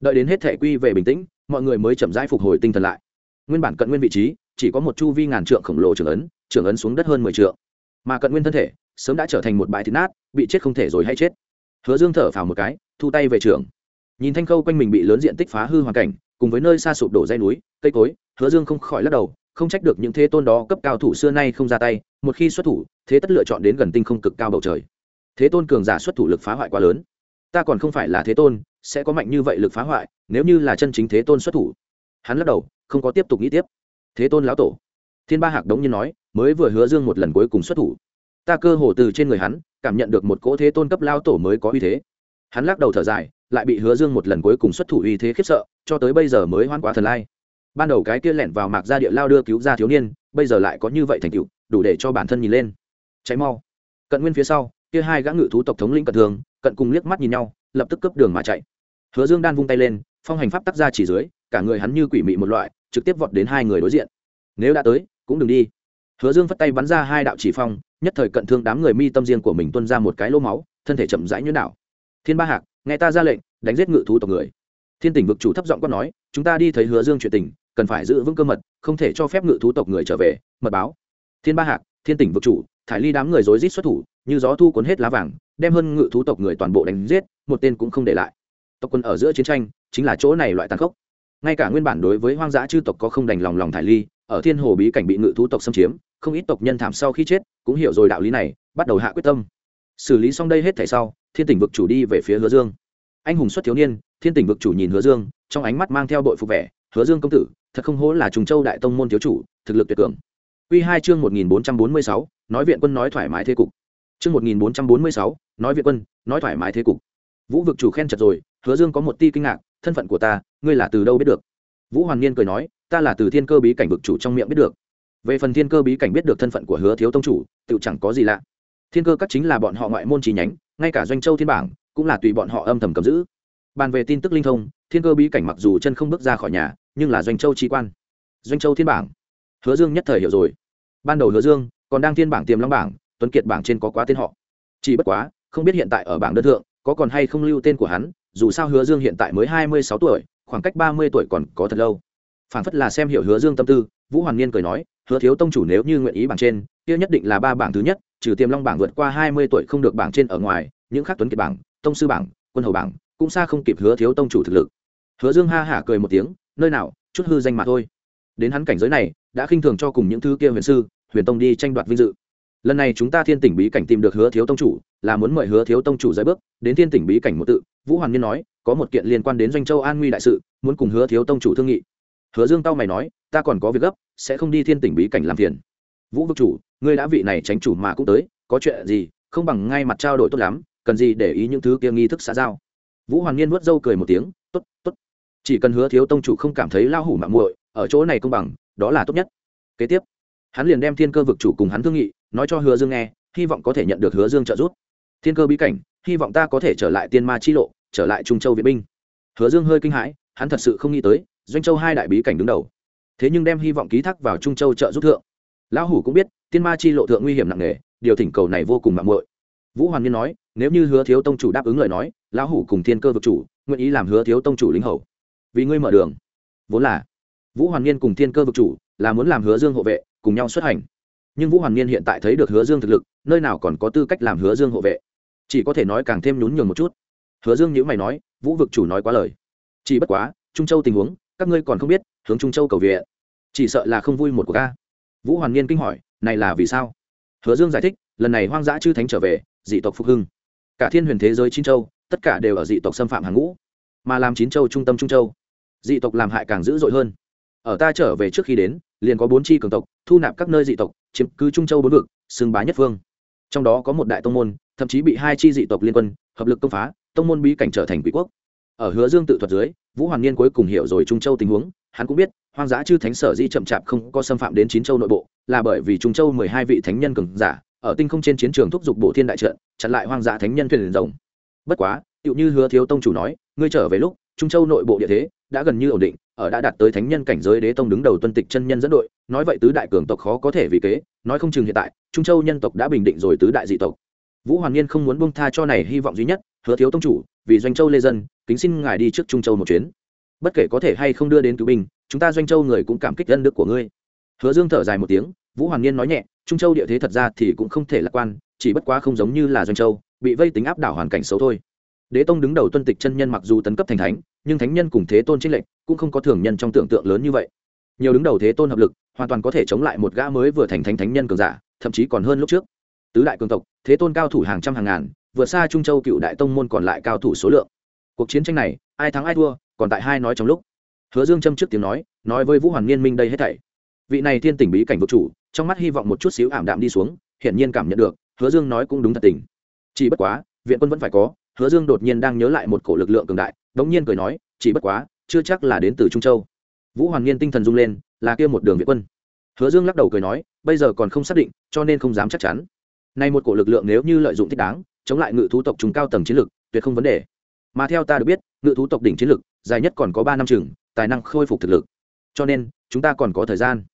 Đợi đến hết thể quy về bình tĩnh, mọi người mới chậm rãi phục hồi tinh thần lại. Nguyên bản cận nguyên vị trí, chỉ có một chu vi ngàn trượng khổng lồ trưởng ấn trưởng ấn xuống đất hơn mười trượng. Mà cận nguyên thân thể, sớm đã trở thành một bãi thịt nát, bị chết không thể rồi hay chết. Hứa dương thở phào một cái, thu tay về trường. Nhìn thanh khâu quanh mình bị lớn diện tích phá hư hoàn cảnh cùng với nơi xa sụp đổ dây núi, cây cối, hứa dương không khỏi lắc đầu, không trách được những thế tôn đó cấp cao thủ xưa nay không ra tay, một khi xuất thủ, thế tất lựa chọn đến gần tinh không cực cao bầu trời. Thế tôn cường giả xuất thủ lực phá hoại quá lớn. Ta còn không phải là thế tôn, sẽ có mạnh như vậy lực phá hoại, nếu như là chân chính thế tôn xuất thủ. Hắn lắc đầu, không có tiếp tục nghĩ tiếp. Thế tôn lão tổ. Thiên ba hạc đống nhiên nói, mới vừa hứa dương một lần cuối cùng xuất thủ. Ta cơ hồ từ trên người hắn, cảm nhận được một cỗ thế tôn cấp lao tổ mới có uy thế. Hắn lắc đầu thở dài lại bị hứa dương một lần cuối cùng xuất thủ uy thế khiếp sợ, cho tới bây giờ mới hoan quá thần lai. Ban đầu cái kia lẻn vào mạc ra địa lao đưa cứu ra thiếu niên, bây giờ lại có như vậy thành tựu, đủ để cho bản thân nhìn lên. Cháy mau. Cận nguyên phía sau, kia hai gã ngự thú tộc thống lĩnh cận thường, cận cùng liếc mắt nhìn nhau, lập tức cướp đường mà chạy. Hứa dương đan vung tay lên, phong hành pháp tắc ra chỉ dưới, cả người hắn như quỷ mị một loại, trực tiếp vọt đến hai người đối diện. Nếu đã tới, cũng đừng đi. Hứa dương phất tay bắn ra hai đạo chỉ phong, nhất thời cận thương đám người mi tâm riêng của mình tuân ra một cái lô máu, thân thể chậm rãi nhuyễn đảo. Thiên ba hạc nghe ta ra lệnh, đánh giết ngự thú tộc người. Thiên tỉnh vực chủ thấp giọng quát nói, chúng ta đi thấy hứa dương chuyện tình, cần phải giữ vững cơ mật, không thể cho phép ngự thú tộc người trở về, mật báo. Thiên ba hạc, thiên tỉnh vực chủ, thải ly đám người rối rít xuất thủ, như gió thu cuốn hết lá vàng, đem hơn ngự thú tộc người toàn bộ đánh giết, một tên cũng không để lại. Tộc quân ở giữa chiến tranh, chính là chỗ này loại tàn khốc. Ngay cả nguyên bản đối với hoang dã chư tộc có không đành lòng lòng thải ly, ở thiên hồ bí cảnh bị ngự thú tộc xâm chiếm, không ít tộc nhân thảm sau khi chết, cũng hiểu rồi đạo lý này, bắt đầu hạ quyết tâm. Xử lý xong đây hết thảy sau thiên tỉnh vực chủ đi về phía hứa dương. Anh hùng xuất thiếu niên, thiên tỉnh vực chủ nhìn hứa dương, trong ánh mắt mang theo đội phục vẻ, hứa dương công tử, thật không hổ là trùng châu đại tông môn thiếu chủ, thực lực tuyệt cường. Quy hai chương một nghìn bốn trăm bốn mươi sáu, nói viện quân nói thoải mái thế cục. Chương một nghìn bốn trăm bốn mươi sáu, nói viện quân, nói thoải mái thế cục. Vũ vực chủ khen chật rồi, hứa dương có một ti kinh ngạc, thân phận của ta, ngươi là từ đâu biết được? Vũ hoàn niên cười nói, ta là từ thiên cơ bí cảnh vực chủ trong miệng biết được. Về phần thiên cơ bí cảnh biết được thân phận của hứa thiếu tông chủ tự chẳng có gì lạ. Thiên cơ các chính là bọn họ ngoại môn trí nhánh ngay cả doanh châu thiên bảng cũng là tùy bọn họ âm thầm cầm giữ. Bàn về tin tức linh thông, thiên cơ bí cảnh mặc dù chân không bước ra khỏi nhà, nhưng là doanh châu trí quan. Doanh châu thiên bảng. Hứa dương nhất thời hiểu rồi. Ban đầu hứa dương còn đang thiên bảng tiềm long bảng, tuấn kiệt bảng trên có quá tên họ. Chỉ bất quá, không biết hiện tại ở bảng đơn thượng, có còn hay không lưu tên của hắn, dù sao hứa dương hiện tại mới hai mươi sáu tuổi, khoảng cách ba mươi tuổi còn có thật lâu. Phản phất là xem hiểu hứa dương tâm tư vũ hoàn niên cười nói, hứa thiếu tông chủ nếu như nguyện ý bảng trên, kia nhất định là ba bảng thứ nhất, trừ tiềm long bảng vượt qua hai mươi tuổi không được bảng trên ở ngoài, những khác tuấn kiệt bảng, tông sư bảng, quân hầu bảng, cũng xa không kịp hứa thiếu tông chủ thực lực. Hứa dương ha hả cười một tiếng, nơi nào, chút hư danh mà thôi. Đến hắn cảnh giới này, đã khinh thường cho cùng những thứ kia huyền sư, huyền tông đi tranh đoạt vinh dự. Lần này chúng ta thiên tỉnh bí cảnh tìm được hứa thiếu tông chủ, là muốn mời hứa thiếu tông chủ giải bước, đến thiên tỉnh bí cảnh một tự. Vũ hoàng niên nói, có một kiện liên quan đến doanh châu an nguy đại sự, muốn cùng hứa thiếu tông chủ thương nghị. Hứa dương tao mày nói ta còn có việc gấp, sẽ không đi thiên tỉnh bí cảnh làm phiền. Vũ vực chủ, ngươi đã vị này tránh chủ mà cũng tới, có chuyện gì, không bằng ngay mặt trao đổi tốt lắm, cần gì để ý những thứ kia nghi thức xã giao. Vũ hoàng niên vuốt râu cười một tiếng, tốt tốt. Chỉ cần hứa thiếu tông chủ không cảm thấy lao hủ mạng muội, ở chỗ này công bằng, đó là tốt nhất. Kế tiếp, hắn liền đem thiên cơ vực chủ cùng hắn thương nghị, nói cho hứa dương nghe, hy vọng có thể nhận được hứa dương trợ giúp. Thiên cơ bí cảnh, hy vọng ta có thể trở lại tiên ma chi lộ, trở lại trung châu viện binh. Hứa dương hơi kinh hãi, hắn thật sự không nghĩ tới, doanh châu hai đại bí cảnh đứng đầu thế nhưng đem hy vọng ký thác vào trung châu trợ giúp thượng. Lão hủ cũng biết, tiên ma chi lộ thượng nguy hiểm nặng nề, điều thỉnh cầu này vô cùng mạng muội. Vũ hoàn nhiên nói, nếu như hứa thiếu tông chủ đáp ứng lời nói, lão hủ cùng thiên cơ vực chủ nguyện ý làm hứa thiếu tông chủ lính hầu. Vì ngươi mở đường. Vốn là, vũ hoàn nhiên cùng thiên cơ vực chủ là muốn làm hứa dương hộ vệ, cùng nhau xuất hành. Nhưng vũ hoàn nhiên hiện tại thấy được hứa dương thực lực, nơi nào còn có tư cách làm hứa dương hộ vệ. Chỉ có thể nói càng thêm nhún nhường một chút. Hứa dương nhữ mày nói, vũ vực chủ nói quá lời. Chỉ bất quá, trung châu tình huống, các ngươi còn không biết hướng trung châu cầu viện. Chỉ sợ là không vui một cuộc ca vũ hoàn niên kinh hỏi, này là vì sao? Hứa dương giải thích, lần này hoang dã chư thánh trở về, dị tộc phục hưng. Cả thiên huyền thế giới chín châu, tất cả đều ở dị tộc xâm phạm hàng ngũ, mà làm chín châu trung tâm trung châu, dị tộc làm hại càng dữ dội hơn. Ở ta trở về trước khi đến, liền có bốn chi cường tộc, thu nạp các nơi dị tộc, chiếm cứ trung châu bốn vực, xưng bá nhất phương trong đó có một đại tông môn, thậm chí bị hai chi dị tộc liên quân, hợp lực công phá, tông môn bí cảnh trở thành quỷ quốc ở hứa dương tự thuật dưới, vũ hoàng niên cuối cùng hiểu rồi trung châu tình huống, hắn cũng biết, hoang dã chư thánh sở di chậm chạp không có xâm phạm đến chín châu nội bộ, là bởi vì trung châu mười hai vị thánh nhân cường giả, ở tinh không trên chiến trường thúc giục bộ thiên đại trận, chặn lại hoang dã thánh nhân thuyền rồng. Bất quá, tựu như hứa thiếu tông chủ nói, ngươi trở về lúc, trung châu nội bộ địa thế đã gần như ổn định, ở đã đạt tới thánh nhân cảnh giới đế tông đứng đầu tuân tịch chân nhân dẫn đội, nói vậy tứ đại cường tộc khó có thể vì kế, nói không chừng hiện tại, trung châu nhân tộc đã bình định rồi tứ đại dị tộc. Vũ hoàn niên không muốn bông tha cho này hy vọng duy nhất hứa thiếu tông chủ, vì doanh châu lê dân, kính xin ngài đi trước trung châu một chuyến. Bất kể có thể hay không đưa đến cứu binh, chúng ta doanh châu người cũng cảm kích ân đức của ngươi. Hứa dương thở dài một tiếng, vũ hoàng niên nói nhẹ, trung châu địa thế thật ra thì cũng không thể lạc quan, chỉ bất quá không giống như là doanh châu, bị vây tính áp đảo hoàn cảnh xấu thôi. Đế tông đứng đầu tuân tịch chân nhân mặc dù tấn cấp thành thánh, nhưng thánh nhân cùng thế tôn trích lệnh cũng không có thường nhân trong tưởng tượng lớn như vậy. Nhiều đứng đầu thế tôn hợp lực, hoàn toàn có thể chống lại một gã mới vừa thành thánh thánh nhân cường giả, thậm chí còn hơn lúc trước. Tứ đại cường tộc, thế tôn cao thủ hàng trăm hàng ngàn vượt xa trung châu cựu đại tông môn còn lại cao thủ số lượng. Cuộc chiến tranh này, ai thắng ai thua, còn tại hai nói trong lúc. Hứa dương châm trước tiếng nói nói với vũ hoàn niên minh đây hết thảy. Vị này thiên tỉnh bí cảnh vực chủ, trong mắt hy vọng một chút xíu ảm đạm đi xuống, hiển nhiên cảm nhận được, hứa dương nói cũng đúng thật tình. Chỉ bất quá, viện quân vẫn phải có, hứa dương đột nhiên đang nhớ lại một cổ lực lượng cường đại, đống nhiên cười nói, chỉ bất quá, chưa chắc là đến từ trung châu. Vũ hoàn niên tinh thần rung lên, là kia một đường viện quân. Hứa dương lắc đầu cười nói, bây giờ còn không xác định, cho nên không dám chắc chắn. Nay một cổ lực lượng nếu như lợi dụng thích đáng chống lại ngự thú tộc chúng cao tầng chiến lực tuyệt không vấn đề. Mà theo ta được biết, ngự thú tộc đỉnh chiến lực dài nhất còn có ba năm chừng, tài năng khôi phục thực lực. Cho nên, chúng ta còn có thời gian.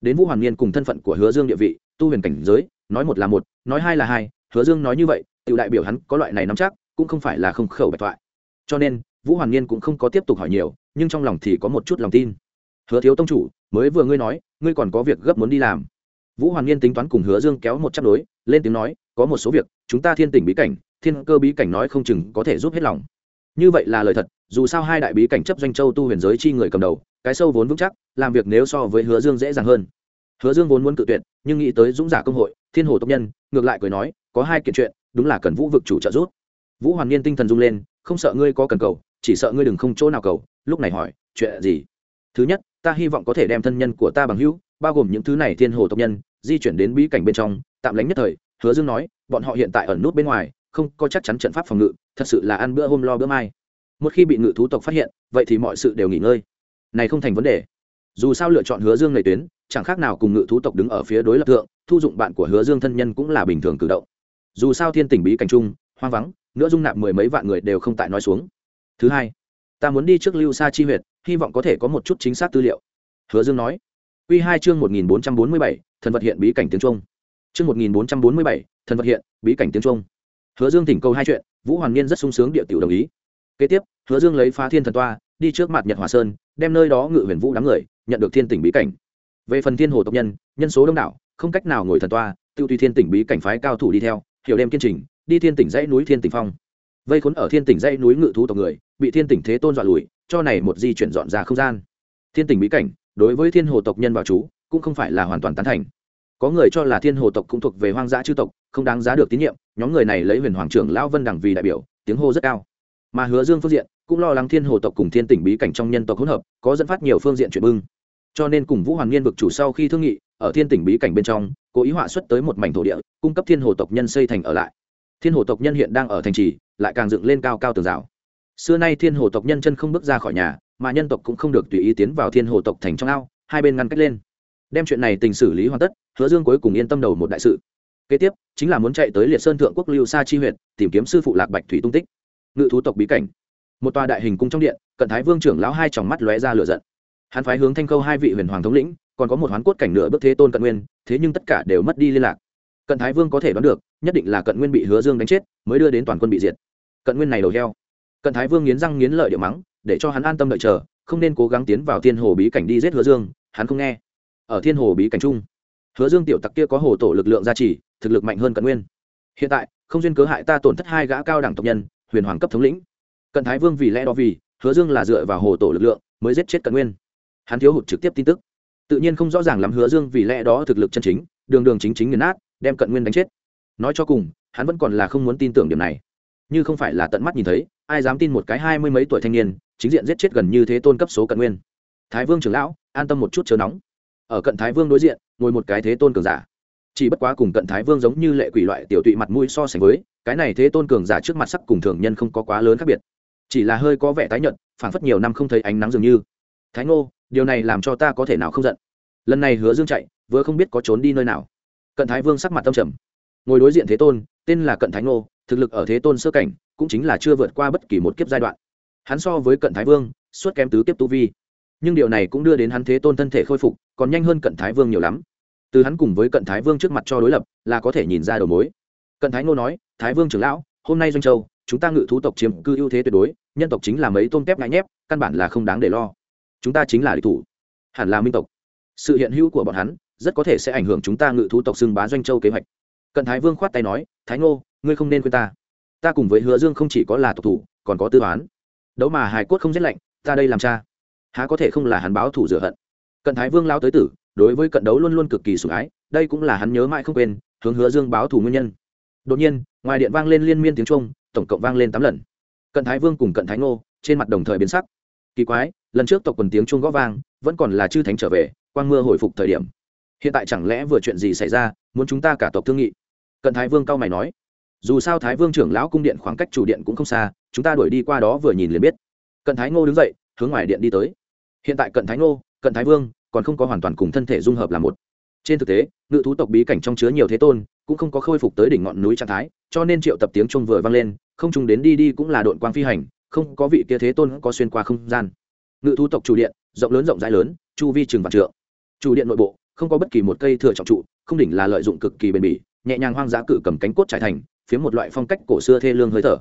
Đến vũ hoàn niên cùng thân phận của hứa dương địa vị, tu huyền cảnh giới, nói một là một, nói hai là hai, hứa dương nói như vậy tự đại biểu hắn có loại này nắm chắc, cũng không phải là không khẩu bạch thoại. Cho nên, vũ hoàn niên cũng không có tiếp tục hỏi nhiều, nhưng trong lòng thì có một chút lòng tin. Hứa thiếu tông chủ, mới vừa ngươi nói, ngươi còn có việc gấp muốn đi làm. Vũ hoàn niên tính toán cùng hứa dương kéo một chấp đối, lên tiếng nói có một số việc, chúng ta thiên tỉnh bí cảnh, thiên cơ bí cảnh nói không chừng có thể giúp hết lòng. Như vậy là lời thật, dù sao hai đại bí cảnh chấp doanh châu tu huyền giới chi người cầm đầu, cái sâu vốn vững chắc, làm việc nếu so với hứa dương dễ dàng hơn. Hứa dương vốn muốn cự tuyệt, nhưng nghĩ tới dũng giả công hội, thiên hồ tộc nhân, ngược lại cười nói, có hai kiện chuyện, đúng là cần vũ vực chủ trợ giúp. Vũ hoàn niên tinh thần rung lên, không sợ ngươi có cần cầu, chỉ sợ ngươi đừng không chỗ nào cầu. Lúc này hỏi, chuyện gì? Thứ nhất, ta hy vọng có thể đem thân nhân của ta bằng hữu, bao gồm những thứ này thiên hồ tộc nhân, di chuyển đến bí cảnh bên trong, tạm lánh nhất thời hứa dương nói, bọn họ hiện tại ẩn nút bên ngoài, không có chắc chắn trận pháp phòng ngự, thật sự là ăn bữa hôm lo bữa mai. Một khi bị ngự thú tộc phát hiện, vậy thì mọi sự đều nghỉ ngơi. Này không thành vấn đề. Dù sao lựa chọn hứa dương này tuyến, chẳng khác nào cùng ngự thú tộc đứng ở phía đối lập thượng, thu dụng bạn của hứa dương thân nhân cũng là bình thường cử động. Dù sao thiên tỉnh bí cảnh trung hoang vắng, nữa dung nạp mười mấy vạn người đều không tại nói xuống. Thứ hai, ta muốn đi trước lưu xa chi huyệt, hy vọng có thể có một chút chính xác tư liệu. Hứa dương nói. Q hai chương một nghìn bốn trăm bốn mươi bảy, thần vật hiện bí cảnh tiếng trung chương một nghìn bốn trăm bốn mươi bảy, thần vật hiện, bí cảnh tiếng trung. Hứa dương thỉnh cầu hai chuyện, vũ hoàn niên rất sung sướng địa tiểu đồng ý. Kế tiếp, hứa dương lấy phá thiên thần toa, đi trước mặt nhật hòa sơn, đem nơi đó ngự huyền vũ đám người, nhận được thiên tỉnh bí cảnh. Về phần thiên hồ tộc nhân nhân số đông đảo, không cách nào ngồi thần toa, tiêu tùy thiên tỉnh bí cảnh phái cao thủ đi theo, hiểu đêm kiên trình, đi thiên tỉnh dãy núi thiên tỉnh phong. Vây khốn ở thiên tỉnh dãy núi ngự thú tộc người, bị thiên tỉnh thế tôn dọa lùi, cho này một di chuyển dọn ra không gian. Thiên tỉnh bí cảnh, đối với thiên hồ tộc nhân bảo chú, cũng không phải là hoàn toàn tán thành có người cho là thiên hồ tộc cũng thuộc về hoang dã chư tộc, không đáng giá được tín nhiệm, nhóm người này lấy huyền hoàng trưởng lão vân đằng vì đại biểu, tiếng hô rất cao. Mà hứa dương phương diện cũng lo lắng thiên hồ tộc cùng thiên tỉnh bí cảnh trong nhân tộc hỗn hợp, có dẫn phát nhiều phương diện chuyển bưng. Cho nên cùng vũ hoàng niên vực chủ sau khi thương nghị, ở thiên tỉnh bí cảnh bên trong, cố ý họa xuất tới một mảnh thổ địa, cung cấp thiên hồ tộc nhân xây thành ở lại. Thiên hồ tộc nhân hiện đang ở thành trì, lại càng dựng lên cao cao tường rào. Xưa nay thiên hồ tộc nhân chân không bước ra khỏi nhà, mà nhân tộc cũng không được tùy ý tiến vào thiên hồ tộc thành trong ao, hai bên ngăn cách lên đem chuyện này tình xử lý hoàn tất, hứa dương cuối cùng yên tâm đầu một đại sự. Kế tiếp, chính là muốn chạy tới liệt sơn thượng quốc lưu sa chi huyện, tìm kiếm sư phụ lạc bạch thủy tung tích. Ngự thú tộc bí cảnh. Một tòa đại hình cung trong điện, cận thái vương trưởng lão hai tròng mắt lóe ra lửa giận. Hắn phái hướng thanh khâu hai vị huyền hoàng thống lĩnh, còn có một hoán cốt cảnh nửa bước thế tôn cận nguyên, thế nhưng tất cả đều mất đi liên lạc. Cận thái vương có thể đoán được, nhất định là cận nguyên bị hứa dương đánh chết, mới đưa đến toàn quân bị diệt. Cận nguyên này đầu heo. Cận thái vương nghiến răng nghiến lợi địa mắng, để cho hắn an tâm đợi chờ, không nên cố gắng tiến vào thiên hồ bí cảnh đi giết hứa dương, hắn không nghe ở thiên hồ bí cảnh chung. Hứa dương tiểu tặc kia có hồ tổ lực lượng gia trì, thực lực mạnh hơn cận nguyên. Hiện tại, không duyên cớ hại ta tổn thất hai gã cao đẳng tộc nhân, huyền hoàng cấp thống lĩnh. Cận thái vương vì lẽ đó vì, hứa dương là dựa vào hồ tổ lực lượng mới giết chết cận nguyên. Hắn thiếu hụt trực tiếp tin tức. Tự nhiên không rõ ràng lắm hứa dương vì lẽ đó thực lực chân chính, đường đường chính chính nghiền nát, đem cận nguyên đánh chết. Nói cho cùng, hắn vẫn còn là không muốn tin tưởng điểm này. Như không phải là tận mắt nhìn thấy, ai dám tin một cái hai mươi mấy tuổi thanh niên, chính diện giết chết gần như thế tôn cấp số cận nguyên. Thái vương trưởng lão, an tâm một chút chớ nóng ở cận thái vương đối diện, ngồi một cái thế tôn cường giả. Chỉ bất quá cùng cận thái vương giống như lệ quỷ loại tiểu tụy mặt mũi so sánh với, cái này thế tôn cường giả trước mặt sắc cùng thường nhân không có quá lớn khác biệt. Chỉ là hơi có vẻ tái nhợt, phảng phất nhiều năm không thấy ánh nắng dường như. Thái ngô, điều này làm cho ta có thể nào không giận? Lần này hứa dương chạy, vừa không biết có trốn đi nơi nào. Cận thái vương sắc mặt tâm trầm. Ngồi đối diện thế tôn, tên là cận thái ngô, thực lực ở thế tôn sơ cảnh, cũng chính là chưa vượt qua bất kỳ một kiếp giai đoạn. Hắn so với cận thái vương, suốt kém tứ kiếp tu vi nhưng điều này cũng đưa đến hắn thế tôn thân thể khôi phục, còn nhanh hơn cận thái vương nhiều lắm. Từ hắn cùng với cận thái vương trước mặt cho đối lập, là có thể nhìn ra đầu mối. Cận thái ngô nói, thái vương trưởng lão, hôm nay doanh châu, chúng ta ngự thú tộc chiếm cư ưu thế tuyệt đối, nhân tộc chính là mấy tôm kép ngại nhép, căn bản là không đáng để lo. Chúng ta chính là địch thủ. Hẳn là minh tộc. Sự hiện hữu của bọn hắn, rất có thể sẽ ảnh hưởng chúng ta ngự thú tộc xưng bá doanh châu kế hoạch. Cận thái vương khoát tay nói, thái ngô, ngươi không nên quên ta. Ta cùng với hứa dương không chỉ có là tộc thủ, còn có tư toán. Đấu mà hài cốt không giết lạnh, ta đây làm cha há có thể không là hắn báo thủ rửa hận. Cận thái vương lao tới tử, đối với cận đấu luôn luôn cực kỳ sủng ái, đây cũng là hắn nhớ mãi không quên, hướng hứa dương báo thủ nguyên nhân. Đột nhiên, ngoài điện vang lên liên miên tiếng trung tổng cộng vang lên tám lần. Cận thái vương cùng cận thái ngô, trên mặt đồng thời biến sắc. Kỳ quái, lần trước tộc quần tiếng chuông gõ vang, vẫn còn là chư thánh trở về, quang mưa hồi phục thời điểm. Hiện tại chẳng lẽ vừa chuyện gì xảy ra, muốn chúng ta cả tộc thương nghị? Cận thái vương cao mày nói. Dù sao thái vương trưởng lão cung điện khoảng cách chủ điện cũng không xa, chúng ta đuổi đi qua đó vừa nhìn liền biết. Cận thái ngô đứng dậy, hướng ngoài điện đi tới hiện tại cận thái ngô, cận thái vương, còn không có hoàn toàn cùng thân thể dung hợp là một. Trên thực tế, ngự thú tộc bí cảnh trong chứa nhiều thế tôn, cũng không có khôi phục tới đỉnh ngọn núi trạng thái, cho nên triệu tập tiếng trung vừa vang lên, không trùng đến đi đi cũng là đội quang phi hành, không có vị kia thế tôn có xuyên qua không gian. Ngự thú tộc chủ điện, rộng lớn rộng rãi lớn, chu vi trường vạn trượng. Chủ điện nội bộ, không có bất kỳ một cây thừa trọng trụ, không đỉnh là lợi dụng cực kỳ bền bỉ, nhẹ nhàng hoang dã cự cầm cánh cốt trải thành, phía một loại phong cách cổ xưa thê lương hơi thở.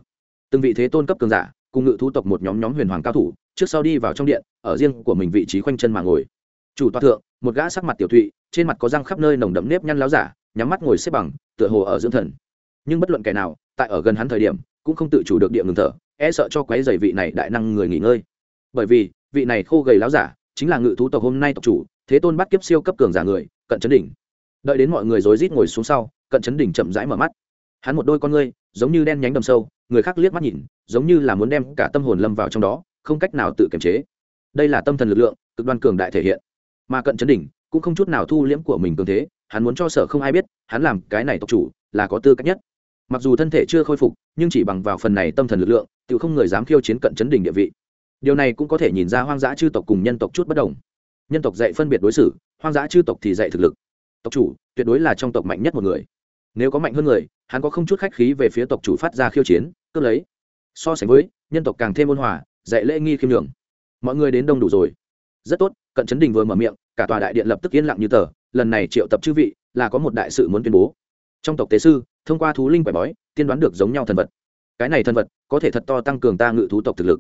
Từng vị thế tôn cấp cường giả cùng ngự thú tộc một nhóm nhóm huyền hoàng cao thủ, trước sau đi vào trong điện, ở riêng của mình vị trí khoanh chân mà ngồi. Chủ tọa thượng, một gã sắc mặt tiểu thụy, trên mặt có răng khắp nơi nồng đậm nếp nhăn láo giả, nhắm mắt ngồi xếp bằng, tựa hồ ở dưỡng thần. Nhưng bất luận kẻ nào, tại ở gần hắn thời điểm, cũng không tự chủ được địa ngừng thở e sợ cho quấy dày vị này đại năng người nghỉ ngơi. Bởi vì, vị này khô gầy láo giả, chính là ngự thú tộc hôm nay tộc chủ, thế tôn bắt kiếp siêu cấp cường giả người, cận chấn đỉnh. Đợi đến mọi người rối rít ngồi xuống sau, cận chấn đỉnh chậm rãi mở mắt. Hắn một đôi con ngươi giống như đen nhánh đầm sâu, người khác liếc mắt nhìn, giống như là muốn đem cả tâm hồn lâm vào trong đó, không cách nào tự kiềm chế. Đây là tâm thần lực lượng, cực đoan cường đại thể hiện. Mà cận chấn đỉnh, cũng không chút nào thu liễm của mình cường thế, hắn muốn cho sở không ai biết, hắn làm cái này tộc chủ, là có tư cách nhất. Mặc dù thân thể chưa khôi phục, nhưng chỉ bằng vào phần này tâm thần lực lượng, tự không người dám khiêu chiến cận chấn đỉnh địa vị. Điều này cũng có thể nhìn ra hoang dã chư tộc cùng nhân tộc chút bất đồng. Nhân tộc dạy phân biệt đối xử, hoang dã chư tộc thì dạy thực lực. Tộc chủ, tuyệt đối là trong tộc mạnh nhất một người nếu có mạnh hơn người, hắn có không chút khách khí về phía tộc chủ phát ra khiêu chiến, cướp lấy. So sánh với, nhân tộc càng thêm ôn hòa, dạy lễ nghi khiêm đường mọi người đến đông đủ rồi. Rất tốt, cận chấn đình vừa mở miệng, cả tòa đại điện lập tức yên lặng như tờ, lần này triệu tập chư vị là có một đại sự muốn tuyên bố. Trong tộc tế sư, thông qua thú linh quẻ bói, tiên đoán được giống nhau thần vật. Cái này thần vật, có thể thật to tăng cường ta ngự thú tộc thực lực.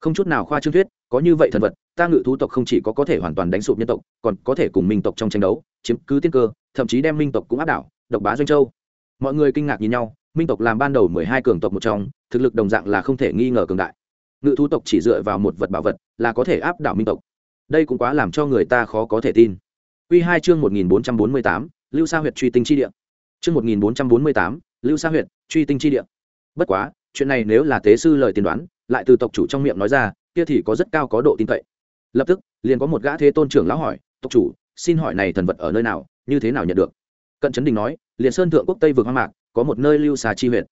Không chút nào khoa trương thuyết, có như vậy thần vật, ta ngự thú tộc không chỉ có có thể hoàn toàn đánh sụp nhân tộc, còn có thể cùng minh tộc trong tranh đấu, chiếm cứ tiên cơ, thậm chí đem minh tộc cũng áp đảo độc bá doanh châu. Mọi người kinh ngạc nhìn nhau, minh tộc làm ban đầu mười hai cường tộc một trong, thực lực đồng dạng là không thể nghi ngờ cường đại. Ngự thú tộc chỉ dựa vào một vật bảo vật là có thể áp đảo minh tộc. Đây cũng quá làm cho người ta khó có thể tin. Quy hai chương một nghìn bốn trăm bốn mươi tám, lưu sa huyệt truy tinh chi địa. Chương một nghìn bốn trăm bốn mươi tám, lưu sa huyệt truy tinh chi địa. Bất quá, chuyện này nếu là tế sư lời tiên đoán, lại từ tộc chủ trong miệng nói ra, kia thì có rất cao có độ tin cậy. Lập tức, liền có một gã thế tôn trưởng lão hỏi, tộc chủ, xin hỏi này thần vật ở nơi nào, như thế nào nhận được? Cận trấn đình nói, liền sơn thượng quốc tây vượt hoang mạc, có một nơi lưu xà chi huyện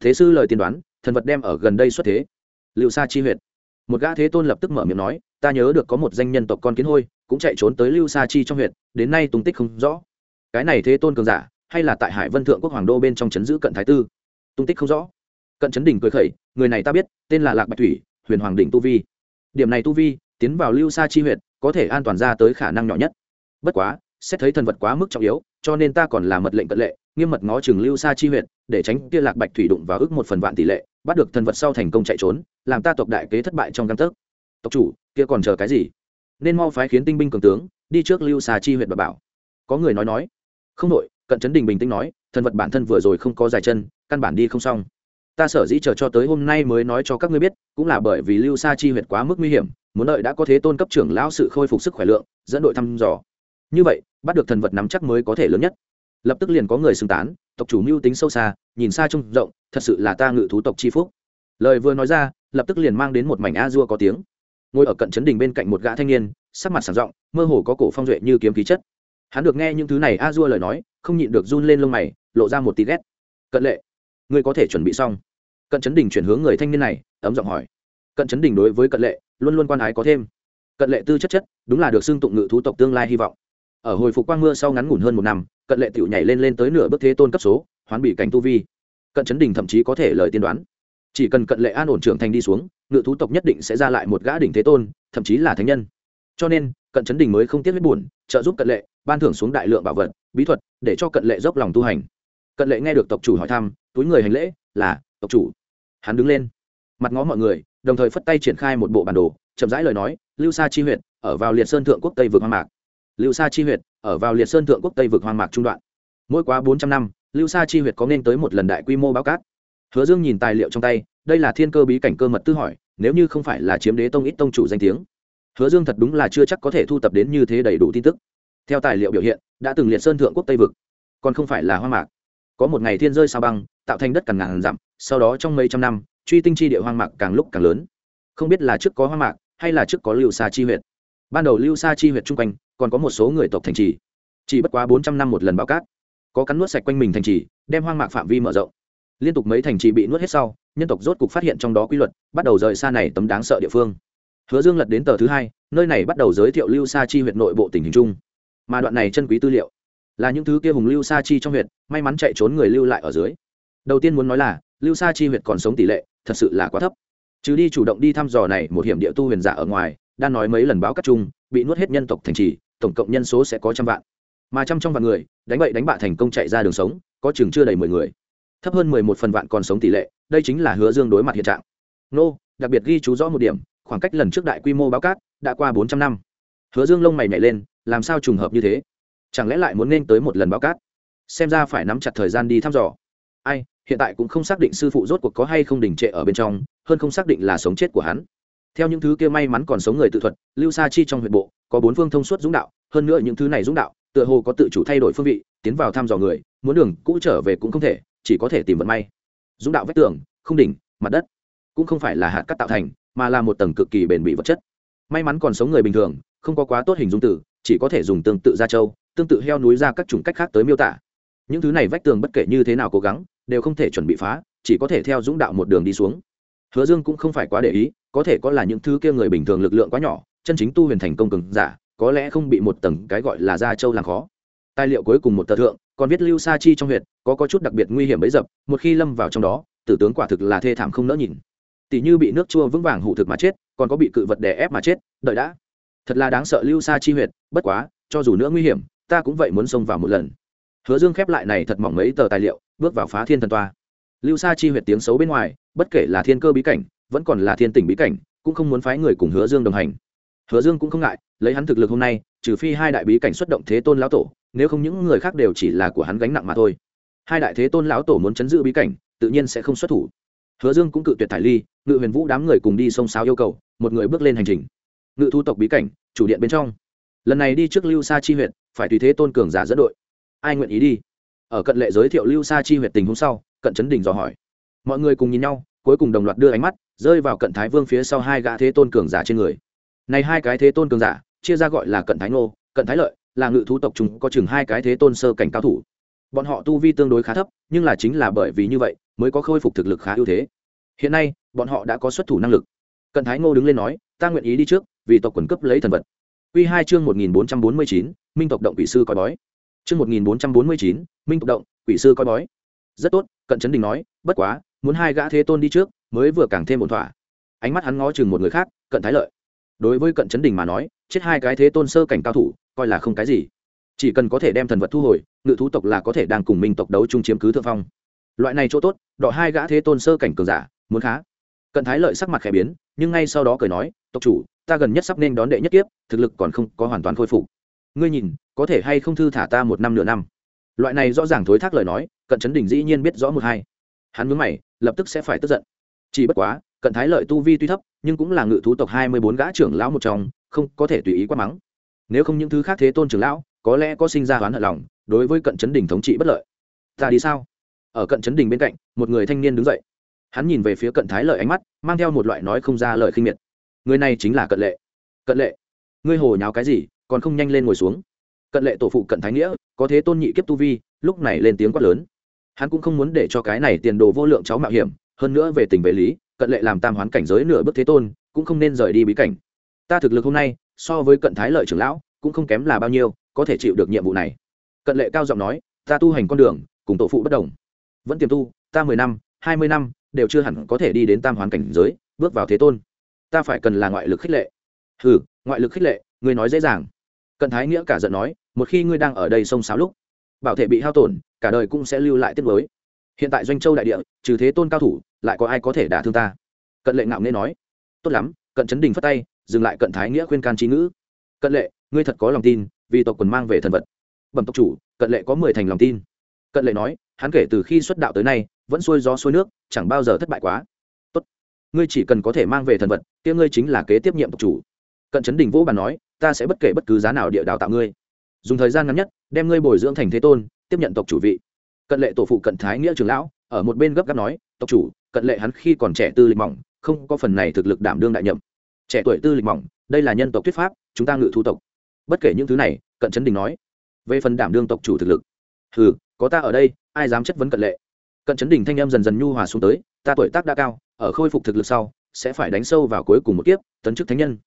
thế sư lời tiên đoán, thần vật đem ở gần đây xuất thế. Lưu xà chi huyện một gã thế tôn lập tức mở miệng nói, ta nhớ được có một danh nhân tộc con kiến hôi, cũng chạy trốn tới lưu sa chi trong huyện đến nay tung tích không rõ. Cái này thế tôn cường giả, hay là tại hải vân thượng quốc hoàng đô bên trong chấn giữ cận thái tư? Tung tích không rõ. Cận chấn đỉnh cười khẩy, người này ta biết, tên là lạc bạch thủy, huyền hoàng đỉnh tu vi. Điểm này tu vi, tiến vào lưu sa chi huyện có thể an toàn ra tới khả năng nhỏ nhất. Bất quá xét thấy thần vật quá mức trọng yếu cho nên ta còn là mật lệnh cận lệ nghiêm mật ngó chừng lưu sa chi huyện để tránh kia lạc bạch thủy đụng vào ước một phần vạn tỷ lệ bắt được thần vật sau thành công chạy trốn làm ta tộc đại kế thất bại trong căn tấc. Tộc chủ kia còn chờ cái gì? Nên mau phái khiến tinh binh cường tướng đi trước lưu sa chi huyện và bảo. Có người nói nói. Không nội, cận chấn đình bình tĩnh nói thần vật bản thân vừa rồi không có dài chân căn bản đi không xong. Ta sở dĩ chờ cho tới hôm nay mới nói cho các ngươi biết cũng là bởi vì lưu sa chi huyệt quá mức nguy hiểm muốn đợi đã có thế tôn cấp trưởng lão sự khôi phục sức khỏe lượng dẫn đội thăm dò như vậy, bắt được thần vật nắm chắc mới có thể lớn nhất. Lập tức liền có người xưng tán, tộc chủ mưu tính sâu xa, nhìn xa trông rộng, thật sự là ta ngự thú tộc chi phúc. Lời vừa nói ra, lập tức liền mang đến một mảnh a dua có tiếng. Ngồi ở cận trấn đình bên cạnh một gã thanh niên, sắc mặt sảng rộng, mơ hồ có cổ phong duệ như kiếm khí chất. Hắn được nghe những thứ này a dua lời nói, không nhịn được run lên lông mày, lộ ra một tí ghét. Cận lệ, ngươi có thể chuẩn bị xong. Cận trấn đình chuyển hướng người thanh niên này, ấm giọng hỏi. Cận trấn đình đối với cận lệ, luôn luôn quan ái có thêm. Cận lệ tư chất chất, đúng là được xưng tụng ngự thú tộc tương lai hy vọng ở hồi phục quang mưa sau ngắn ngủn hơn một năm, cận lệ tiểu nhảy lên lên tới nửa bước thế tôn cấp số, hoán bị cảnh tu vi. Cận chấn đình thậm chí có thể lời tiên đoán. Chỉ cần cận lệ an ổn trưởng thành đi xuống, ngự thú tộc nhất định sẽ ra lại một gã đỉnh thế tôn, thậm chí là thánh nhân. Cho nên, cận chấn đình mới không tiếc huyết buồn, trợ giúp cận lệ, ban thưởng xuống đại lượng bảo vật, bí thuật, để cho cận lệ dốc lòng tu hành. Cận lệ nghe được tộc chủ hỏi thăm, túi người hành lễ, là, tộc chủ. Hắn đứng lên, mặt ngó mọi người, đồng thời phất tay triển khai một bộ bản đồ, chậm rãi lời nói, lưu sa chi huyện ở vào liệt sơn thượng quốc tây vực hoang mạc lưu sa chi Huyệt, ở vào liệt sơn thượng quốc tây vực hoang mạc trung đoạn. Mỗi quá bốn trăm năm, lưu sa chi huyệt có nên tới một lần đại quy mô báo cát? Hứa dương nhìn tài liệu trong tay, đây là thiên cơ bí cảnh cơ mật tư hỏi, nếu như không phải là chiếm đế tông ít tông chủ danh tiếng. Hứa dương thật đúng là chưa chắc có thể thu tập đến như thế đầy đủ tin tức. Theo tài liệu biểu hiện, đã từng liệt sơn thượng quốc tây vực, còn không phải là hoang mạc. Có một ngày thiên rơi sao băng, tạo thành đất càng ngàn dặm, sau đó trong mấy trăm năm, truy tinh chi địa hoang mạc càng lúc càng lớn. Không biết là trước có hoang mạc, hay là trước có lưu sa chi huyện ban đầu lưu sa chi huyện chung quanh còn có một số người tộc thành trì. Chỉ bất quá bốn trăm năm một lần bao cát. Có cắn nuốt sạch quanh mình thành trì, đem hoang mạc phạm vi mở rộng. Liên tục mấy thành trì bị nuốt hết sau, nhân tộc rốt cục phát hiện trong đó quy luật, bắt đầu rời xa này tấm đáng sợ địa phương. Hứa dương lật đến tờ thứ hai, nơi này bắt đầu giới thiệu lưu sa chi huyện nội bộ tình hình chung. Mà đoạn này chân quý tư liệu là những thứ kia hùng lưu sa chi trong huyện may mắn chạy trốn người lưu lại ở dưới. Đầu tiên muốn nói là, lưu sa chi huyện còn sống tỷ lệ, thật sự là quá thấp. Chứ đi chủ động đi thăm dò này một hiểm địa tu huyền giả ở ngoài đang nói mấy lần báo cắt chung, bị nuốt hết nhân tộc thành trì tổng cộng nhân số sẽ có trăm vạn. Mà trăm trong vạn người, đánh bậy đánh bạ thành công chạy ra đường sống, có chừng chưa đầy mười người. Thấp hơn mười một phần vạn còn sống tỷ lệ, đây chính là hứa dương đối mặt hiện trạng. Nô, đặc biệt ghi chú rõ một điểm, khoảng cách lần trước đại quy mô báo cát đã qua bốn trăm năm. Hứa dương lông mày nhảy lên, làm sao trùng hợp như thế? Chẳng lẽ lại muốn nên tới một lần báo cát? Xem ra phải nắm chặt thời gian đi thăm dò. Ai, hiện tại cũng không xác định sư phụ rốt cuộc có hay không đình trệ ở bên trong, hơn không xác định là sống chết của hắn. Theo những thứ kia may mắn còn sống người tự thuật, lưu sa chi trong huyện bộ có bốn phương thông suốt dũng đạo, hơn nữa những thứ này dũng đạo, tựa hồ có tự chủ thay đổi phương vị, tiến vào thăm dò người, muốn đường, cũ trở về cũng không thể, chỉ có thể tìm vận may. Dũng đạo vách tường, không đỉnh, mặt đất, cũng không phải là hạt cắt tạo thành, mà là một tầng cực kỳ bền bỉ vật chất. May mắn còn sống người bình thường, không có quá tốt hình dung tử, chỉ có thể dùng tương tự ra châu tương tự heo núi ra các chủng cách khác tới miêu tả. Những thứ này vách tường bất kể như thế nào cố gắng, đều không thể chuẩn bị phá, chỉ có thể theo dũng đạo một đường đi xuống. Hứa dương cũng không phải quá để ý, có thể có là những thứ kia người bình thường lực lượng quá nhỏ chân chính tu huyền thành công cường giả, có lẽ không bị một tầng cái gọi là gia châu làm khó. Tài liệu cuối cùng một tờ thượng, còn viết lưu sa chi trong huyện có có chút đặc biệt nguy hiểm bấy dập, một khi lâm vào trong đó, tử tướng quả thực là thê thảm không nỡ nhìn. Tỷ như bị nước chua vững vàng hụ thực mà chết, còn có bị cự vật đè ép mà chết, đợi đã. Thật là đáng sợ lưu sa chi huyệt, bất quá, cho dù nữa nguy hiểm, ta cũng vậy muốn xông vào một lần. Hứa dương khép lại này thật mỏng mấy tờ tài liệu, bước vào phá thiên thần toa. Lưu sa chi huyệt tiếng xấu bên ngoài, bất kể là thiên cơ bí cảnh, vẫn còn là thiên tỉnh bí cảnh, cũng không muốn phái người cùng hứa dương đồng hành hứa dương cũng không ngại, lấy hắn thực lực hôm nay, trừ phi hai đại bí cảnh xuất động thế tôn lão tổ, nếu không những người khác đều chỉ là của hắn gánh nặng mà thôi. Hai đại thế tôn lão tổ muốn chấn giữ bí cảnh, tự nhiên sẽ không xuất thủ. Hứa dương cũng cự tuyệt thải ly, ngự huyền vũ đám người cùng đi sông sáo yêu cầu, một người bước lên hành trình. Ngự thu tộc bí cảnh, chủ điện bên trong. Lần này đi trước lưu sa chi huyện, phải tùy thế tôn cường giả dẫn đội. Ai nguyện ý đi? Ở cận lệ giới thiệu lưu sa chi huyện tình hôm sau, cận chấn đình dò hỏi. Mọi người cùng nhìn nhau, cuối cùng đồng loạt đưa ánh mắt, rơi vào cận thái vương phía sau hai gã thế tôn cường giả trên người này hai cái thế tôn cường giả, chia ra gọi là cận thái ngô, cận thái lợi, là ngự thú tộc chúng có chừng hai cái thế tôn sơ cảnh cao thủ. Bọn họ tu vi tương đối khá thấp, nhưng là chính là bởi vì như vậy, mới có khôi phục thực lực khá ưu thế. Hiện nay, bọn họ đã có xuất thủ năng lực. Cận thái ngô đứng lên nói, ta nguyện ý đi trước, vì tộc quần cấp lấy thần vật. Q hai chương một nghìn bốn trăm bốn mươi chín, minh tộc động quỷ sư coi bói. Chương một nghìn bốn trăm bốn mươi chín, minh tộc động quỷ sư coi bói. Rất tốt, cận trấn đình nói, bất quá, muốn hai gã thế tôn đi trước, mới vừa càng thêm một thỏa. Ánh mắt hắn ngó chừng một người khác, cận thái lợi đối với cận chấn đình mà nói, chết hai cái thế tôn sơ cảnh cao thủ, coi là không cái gì. Chỉ cần có thể đem thần vật thu hồi, ngự thú tộc là có thể đang cùng minh tộc đấu chung chiếm cứ thượng phong. Loại này chỗ tốt, đọ hai gã thế tôn sơ cảnh cường giả, muốn khá. Cận thái lợi sắc mặt khẽ biến, nhưng ngay sau đó cười nói, tộc chủ, ta gần nhất sắp nên đón đệ nhất kiếp, thực lực còn không có hoàn toàn khôi phục. Ngươi nhìn, có thể hay không thư thả ta một năm nửa năm? Loại này rõ ràng thối thác lời nói, cận chấn đình dĩ nhiên biết rõ một hai. Hắn mướn mày, lập tức sẽ phải tức giận. Chỉ bất quá cận thái lợi tu vi tuy thấp, nhưng cũng là ngự thú tộc hai mươi bốn gã trưởng lão một trong, không có thể tùy ý quá mắng. Nếu không những thứ khác thế tôn trưởng lão, có lẽ có sinh ra hoán hận lòng, đối với cận chấn đình thống trị bất lợi. Ta đi sao? Ở cận chấn đình bên cạnh, một người thanh niên đứng dậy. Hắn nhìn về phía cận thái lợi ánh mắt, mang theo một loại nói không ra lời khinh miệt. Người này chính là cận lệ. Cận lệ? Ngươi hồ nháo cái gì, còn không nhanh lên ngồi xuống. Cận lệ tổ phụ cận thái nghĩa, có thế tôn nhị kiếp tu vi, lúc này lên tiếng quát lớn. Hắn cũng không muốn để cho cái này tiền đồ vô lượng cháu mạo hiểm, hơn nữa về tình về lý cận lệ làm tam hoán cảnh giới nửa bước thế tôn, cũng không nên rời đi bí cảnh. Ta thực lực hôm nay, so với cận thái lợi trưởng lão, cũng không kém là bao nhiêu, có thể chịu được nhiệm vụ này. Cận lệ cao giọng nói, ta tu hành con đường, cùng tổ phụ bất đồng. Vẫn tiềm tu, ta mười năm, hai mươi năm, đều chưa hẳn có thể đi đến tam hoàn cảnh giới, bước vào thế tôn. Ta phải cần là ngoại lực khích lệ. Ừ ngoại lực khích lệ, ngươi nói dễ dàng. Cận thái nghĩa cả giận nói, một khi ngươi đang ở đây sông sáo lúc, bảo thể bị hao tổn, cả đời cũng sẽ lưu lại tiết mới hiện tại doanh châu đại địa, trừ thế tôn cao thủ lại có ai có thể đả thương ta? Cận lệ ngạo nghê nói. Tốt lắm, cận chấn đình phất tay, dừng lại cận thái nghĩa khuyên can trí ngữ. Cận lệ, ngươi thật có lòng tin, vì tộc quần mang về thần vật. Bẩm tộc chủ, cận lệ có mười thành lòng tin. Cận lệ nói, hắn kể từ khi xuất đạo tới nay, vẫn xuôi gió xuôi nước, chẳng bao giờ thất bại quá. Tốt, ngươi chỉ cần có thể mang về thần vật, kia ngươi chính là kế tiếp nhiệm tộc chủ. Cận chấn đình vũ bàn nói, ta sẽ bất kể bất cứ giá nào địa đào tạo ngươi. Dùng thời gian ngắn nhất, đem ngươi bồi dưỡng thành thế tôn, tiếp nhận tộc chủ vị. Cận lệ tổ phụ cận thái nghĩa trường lão, ở một bên gấp gáp nói tộc chủ, cận lệ hắn khi còn trẻ tư lịch mỏng, không có phần này thực lực đảm đương đại nhậm. Trẻ tuổi tư lịch mỏng, đây là nhân tộc thuyết pháp, chúng ta ngự thu tộc. Bất kể những thứ này, cận chấn đình nói, về phần đảm đương tộc chủ thực lực. Hừ, có ta ở đây, ai dám chất vấn cận lệ? Cận chấn đình thanh em dần dần nhu hòa xuống tới, ta tuổi tác đã cao, ở khôi phục thực lực sau, sẽ phải đánh sâu vào cuối cùng một kiếp, tấn chức thánh nhân.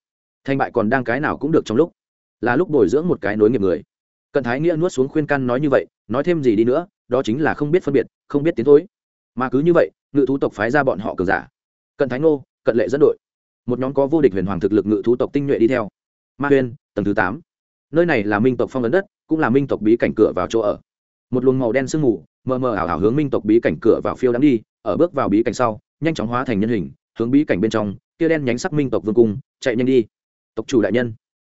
Thanh bại còn đang cái nào cũng được trong lúc. Là lúc bồi dưỡng một cái nối nghiệp người. Cận thái nghĩa nuốt xuống khuyên căn nói như vậy, nói thêm gì đi nữa, đó chính là không biết phân biệt, không biết tiến thối. Mà cứ như vậy ngự thú tộc phái ra bọn họ cường giả. Cận thái ngô cận lệ dẫn đội. Một nhóm có vô địch huyền hoàng thực lực ngự thú tộc tinh nhuệ đi theo. Ma huyên, tầng thứ tám. Nơi này là minh tộc phong ấn đất, cũng là minh tộc bí cảnh cửa vào chỗ ở. Một luồng màu đen sương mù, mờ mờ ảo ảo hướng minh tộc bí cảnh cửa vào phiêu đắm đi, ở bước vào bí cảnh sau, nhanh chóng hóa thành nhân hình, hướng bí cảnh bên trong kia đen nhánh sắc minh tộc vương cung, chạy nhanh đi. Tộc chủ đại nhân.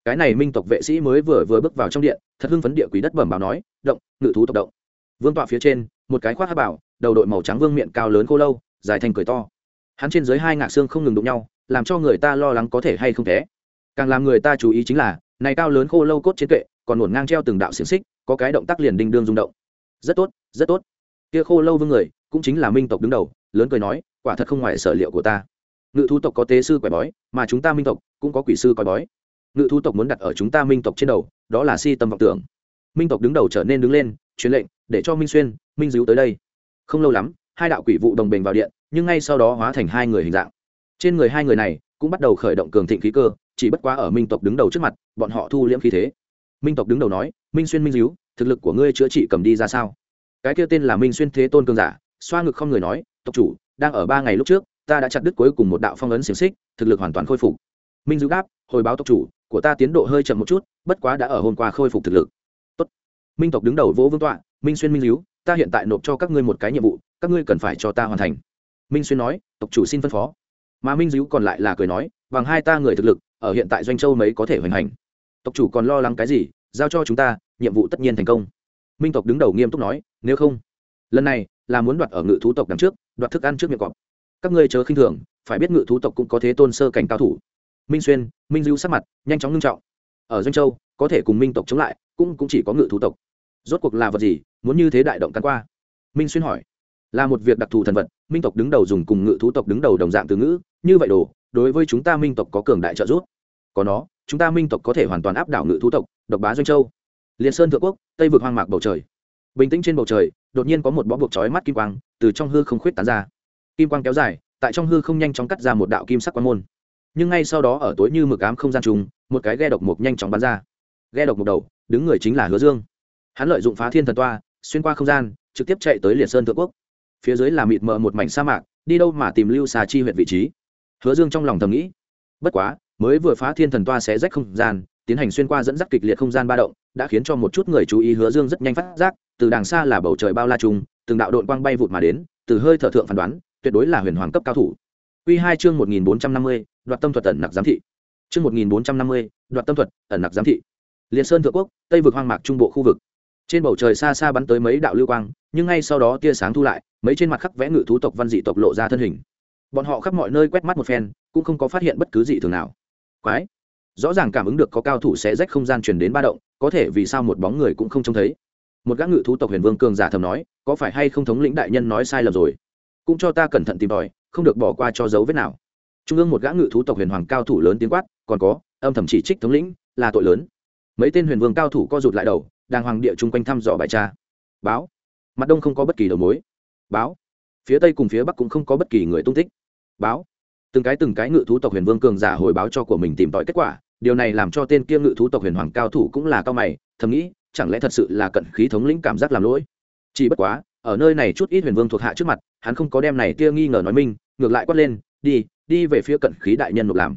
Cái này minh tộc vệ sĩ mới vừa vừa bước vào trong điện, thật hưng phấn địa quý đất bẩm báo nói, động, ngự thú tộc động. Vương tọa phía trên, một cái khoác hát bảo đầu đội màu trắng vương miệng cao lớn khô lâu, dài thành cười to. Hắn trên dưới hai ngạc xương không ngừng đụng nhau, làm cho người ta lo lắng có thể hay không thế. Càng làm người ta chú ý chính là, này cao lớn khô lâu cốt trên kệ, còn ngổn ngang treo từng đạo xiềng xích, có cái động tác liền đinh đương rung động. Rất tốt rất tốt. Kia khô lâu vương người, cũng chính là minh tộc đứng đầu, lớn cười nói, quả thật không ngoài sở liệu của ta. Ngự thú tộc có tế sư quẻ bói, mà chúng ta minh tộc cũng có quỷ sư coi bói. Ngự thú tộc muốn đặt ở chúng ta minh tộc trên đầu, đó là si tâm vọng tưởng. Minh tộc đứng đầu trở nên đứng lên, truyền lệnh, để cho minh xuyên, minh díu tới đây không lâu lắm, hai đạo quỷ vụ đồng bình vào điện, nhưng ngay sau đó hóa thành hai người hình dạng. Trên người hai người này cũng bắt đầu khởi động cường thịnh khí cơ, chỉ bất quá ở minh tộc đứng đầu trước mặt, bọn họ thu liễm khí thế. Minh tộc đứng đầu nói, minh xuyên minh díu thực lực của ngươi chữa trị cầm đi ra sao? Cái kia tên là minh xuyên thế tôn cường giả, xoa ngực không người nói, tộc chủ, đang ở ba ngày lúc trước, ta đã chặt đứt cuối cùng một đạo phong ấn xiềng xích, thực lực hoàn toàn khôi phục. Minh dữ đáp, hồi báo tộc chủ, của ta tiến độ hơi chậm một chút, bất quá đã ở hôm qua khôi phục thực lực. Tốt. minh tộc đứng đầu vỗ vương tọa, minh xuyên minh díu ta hiện tại nộp cho các ngươi một cái nhiệm vụ, các ngươi cần phải cho ta hoàn thành. Minh xuyên nói, tộc chủ xin phân phó. Mà minh dữ còn lại là cười nói, bằng hai ta người thực lực, ở hiện tại doanh châu mấy có thể hoành hành. Tộc chủ còn lo lắng cái gì, giao cho chúng ta, nhiệm vụ tất nhiên thành công. Minh tộc đứng đầu nghiêm túc nói, nếu không, lần này là muốn đoạt ở ngự thú tộc đằng trước, đoạt thức ăn trước miệng cọp. Các ngươi chớ khinh thường, phải biết ngự thú tộc cũng có thế tôn sơ cảnh cao thủ. Minh xuyên, minh dữ sắc mặt nhanh chóng ngưng trọng. Ở doanh châu, có thể cùng minh tộc chống lại, cũng cũng chỉ có ngự thú tộc. Rốt cuộc là vật gì muốn như thế đại động căn qua. Minh xuyên hỏi, là một việc đặc thù thần vật, minh tộc đứng đầu dùng cùng ngự thú tộc đứng đầu đồng dạng từ ngữ, như vậy đồ, đối với chúng ta minh tộc có cường đại trợ giúp. Có nó, chúng ta minh tộc có thể hoàn toàn áp đảo ngự thú tộc, độc bá doanh châu. Liệt sơn thượng quốc, tây vực hoang mạc bầu trời. Bình tĩnh trên bầu trời, đột nhiên có một bó buộc chói mắt kim quang từ trong hư không khuyết tán ra. Kim quang kéo dài, tại trong hư không nhanh chóng cắt ra một đạo kim sắc quan môn. Nhưng ngay sau đó ở tối như mực ám không gian trùng, một cái ghe độc mục nhanh chóng bắn ra. Ghe độc mục đầu, đứng người chính là hứa dương. Hắn lợi dụng phá thiên thần toa xuyên qua không gian trực tiếp chạy tới liệt sơn thượng quốc phía dưới là mịt mờ một mảnh sa mạc đi đâu mà tìm lưu xà chi huyện vị trí hứa dương trong lòng thầm nghĩ bất quá mới vừa phá thiên thần toa sẽ rách không gian tiến hành xuyên qua dẫn dắt kịch liệt không gian ba động đã khiến cho một chút người chú ý hứa dương rất nhanh phát giác từ đàng xa là bầu trời bao la trùng từng đạo đội quang bay vụt mà đến từ hơi thở thượng phán đoán tuyệt đối là huyền hoàng cấp cao thủ Quy 2 chương 1450, đoạt tâm thuật ẩn nặc giám thị. Chương 1450, đoạt tâm thuật, ẩn nặc giám thị. Liên Sơn thượng quốc, Tây vực hoang mạc trung bộ khu vực. Trên bầu trời xa xa bắn tới mấy đạo lưu quang, nhưng ngay sau đó tia sáng thu lại, mấy trên mặt khắc vẽ ngự thú tộc văn dị tộc lộ ra thân hình. Bọn họ khắp mọi nơi quét mắt một phen, cũng không có phát hiện bất cứ gì thường nào. Quái, rõ ràng cảm ứng được có cao thủ sẽ rách không gian truyền đến ba động, có thể vì sao một bóng người cũng không trông thấy. Một gã ngự thú tộc Huyền Vương cường giả thầm nói, có phải hay không thống lĩnh đại nhân nói sai lầm rồi? Cũng cho ta cẩn thận tìm tòi, không được bỏ qua cho dấu vết nào trung ương một gã ngự thú tộc huyền hoàng cao thủ lớn tiếng quát còn có âm thầm chỉ trích thống lĩnh là tội lớn mấy tên huyền vương cao thủ co rụt lại đầu đang hoàng địa chung quanh thăm dò bài tra. Báo. Mặt đông không có bất kỳ đầu mối. Báo. Phía tây cùng phía bắc cũng không có bất kỳ người tung tích. Báo. Từng cái từng cái ngự thú tộc huyền vương cường giả hồi báo cho của mình tìm tòi kết quả, điều này làm cho tên kia ngự thú tộc huyền hoàng cao thủ cũng là cao mày, thầm nghĩ, chẳng lẽ thật sự là cận khí thống lĩnh cảm giác làm lỗi? Chỉ bất quá, ở nơi này chút ít huyền vương thuộc hạ trước mặt, hắn không có đem này tia nghi ngờ nói minh, ngược lại quát lên, đi đi về phía cận khí đại nhân nộp làm.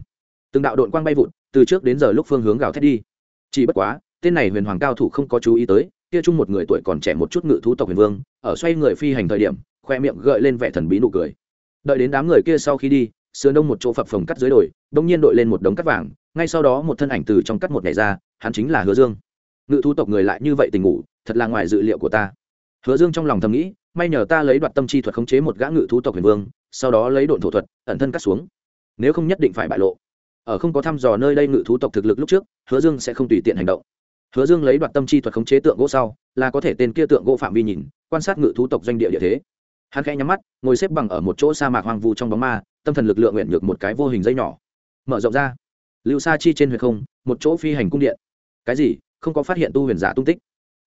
Từng đạo đội quang bay vụt, từ trước đến giờ lúc phương hướng gào thét đi. Chỉ bất quá tên này huyền hoàng cao thủ không có chú ý tới, kia chung một người tuổi còn trẻ một chút ngự thú tộc huyền vương, ở xoay người phi hành thời điểm, khoe miệng gợi lên vẻ thần bí nụ cười. Đợi đến đám người kia sau khi đi, sườn đông một chỗ phập phồng cắt dưới đồi, đông nhiên đội lên một đống cắt vàng, ngay sau đó một thân ảnh từ trong cắt một ngày ra, hắn chính là hứa dương. Ngự thú tộc người lại như vậy tình ngủ, thật là ngoài dự liệu của ta. Hứa dương trong lòng thầm nghĩ, may nhờ ta lấy đoạt tâm chi thuật khống chế một gã ngự thú tộc huyền vương, sau đó lấy độn thổ thuật, ẩn thân cắt xuống. Nếu không nhất định phải bại lộ. Ở không có thăm dò nơi đây ngự thú tộc thực lực lúc trước, hứa dương sẽ không tùy tiện hành động hứa dương lấy đoạt tâm chi thuật khống chế tượng gỗ sau, là có thể tên kia tượng gỗ phạm vi nhìn, quan sát ngự thú tộc doanh địa địa thế. Hắn khẽ nhắm mắt, ngồi xếp bằng ở một chỗ sa mạc hoang vu trong bóng ma, tâm thần lực lượng nguyện nhược một cái vô hình dây nhỏ. Mở rộng ra. Lưu sa chi trên huyền không, một chỗ phi hành cung điện. Cái gì? Không có phát hiện tu huyền giả tung tích.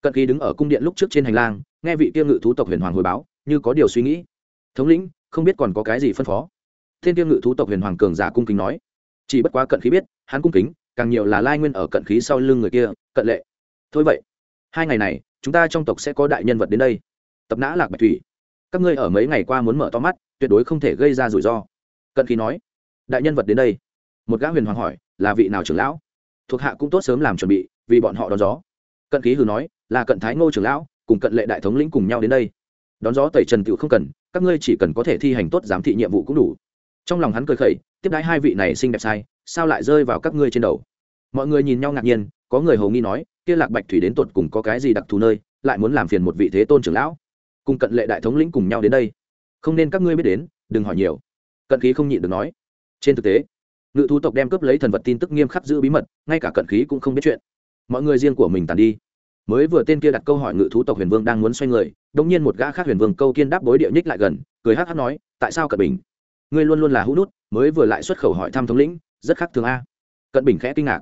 Cận kỳ đứng ở cung điện lúc trước trên hành lang, nghe vị kia ngự thú tộc huyền hoàng hồi báo, như có điều suy nghĩ. Thống lĩnh, không biết còn có cái gì phân phó. Thiên tiêu ngự thú tộc huyền hoàng cường giả cung kính nói. Chỉ bất quá cận khí biết, hắn cung kính càng nhiều là lai nguyên ở cận khí sau lưng người kia, cận lệ. Thôi vậy, hai ngày này, chúng ta trong tộc sẽ có đại nhân vật đến đây. Tập nã lạc bạch thủy, các ngươi ở mấy ngày qua muốn mở to mắt, tuyệt đối không thể gây ra rủi ro. Cận khí nói, đại nhân vật đến đây. Một gã huyền hoàng hỏi, là vị nào trưởng lão? Thuộc hạ cũng tốt sớm làm chuẩn bị, vì bọn họ đón gió. Cận khí hừ nói, là cận thái ngô trưởng lão, cùng cận lệ đại thống lĩnh cùng nhau đến đây. Đón gió tẩy trần tựu không cần, các ngươi chỉ cần có thể thi hành tốt giám thị nhiệm vụ cũng đủ. Trong lòng hắn cười khẩy, tiếp đãi hai vị này xinh đẹp sai sao lại rơi vào các ngươi trên đầu? Mọi người nhìn nhau ngạc nhiên, có người hầu nghi nói, kia lạc bạch thủy đến tột cùng có cái gì đặc thù nơi, lại muốn làm phiền một vị thế tôn trưởng lão? Cùng cận lệ đại thống lĩnh cùng nhau đến đây. Không nên các ngươi biết đến, đừng hỏi nhiều. Cận khí không nhịn được nói. Trên thực tế, ngự thú tộc đem cướp lấy thần vật tin tức nghiêm khắc giữ bí mật, ngay cả cận khí cũng không biết chuyện. Mọi người riêng của mình tàn đi. Mới vừa tên kia đặt câu hỏi ngự thú tộc huyền vương đang muốn xoay người đông nhiên một gã khác huyền vương câu kiên đáp bối địa nhích lại gần, cười hát hát nói, tại sao cận bình? Ngươi luôn luôn là hũ nút, mới vừa lại xuất khẩu hỏi thăm thống lĩnh rất khác thường a. Cận bình khẽ kinh ngạc,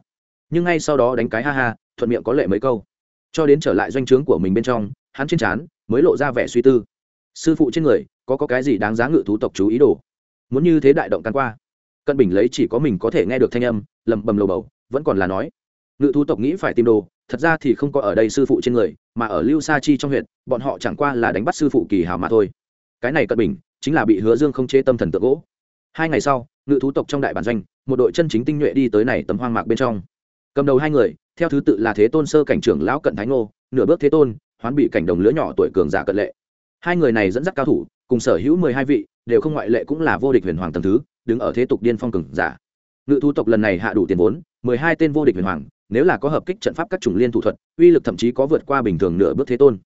nhưng ngay sau đó đánh cái ha ha, thuận miệng có lệ mấy câu. Cho đến trở lại doanh trướng của mình bên trong, hắn trên trán mới lộ ra vẻ suy tư. Sư phụ trên người có có cái gì đáng giá ngự thú tộc chú ý đồ? Muốn như thế đại động căn qua. Cận bình lấy chỉ có mình có thể nghe được thanh âm lầm bầm lầu bầu, vẫn còn là nói, ngự thú tộc nghĩ phải tìm đồ, thật ra thì không có ở đây sư phụ trên người, mà ở lưu sa chi trong huyện, bọn họ chẳng qua là đánh bắt sư phụ kỳ hào mà thôi. Cái này cận bình chính là bị hứa dương không chế tâm thần tượng gỗ. Hai ngày sau, ngự thú tộc trong đại bản doanh một đội chân chính tinh nhuệ đi tới này tấm hoang mạc bên trong. Cầm đầu hai người, theo thứ tự là thế tôn sơ cảnh trưởng lão cận thái ngô, nửa bước thế tôn, hoán bị cảnh đồng lứa nhỏ tuổi cường giả cận lệ. Hai người này dẫn dắt cao thủ, cùng sở hữu mười hai vị, đều không ngoại lệ cũng là vô địch huyền hoàng tầm thứ, đứng ở thế tục điên phong cường giả. Ngự thu tộc lần này hạ đủ tiền vốn, mười hai tên vô địch huyền hoàng, nếu là có hợp kích trận pháp các chủng liên thủ thuật, uy lực thậm chí có vượt qua bình thường nửa bước thế tôn.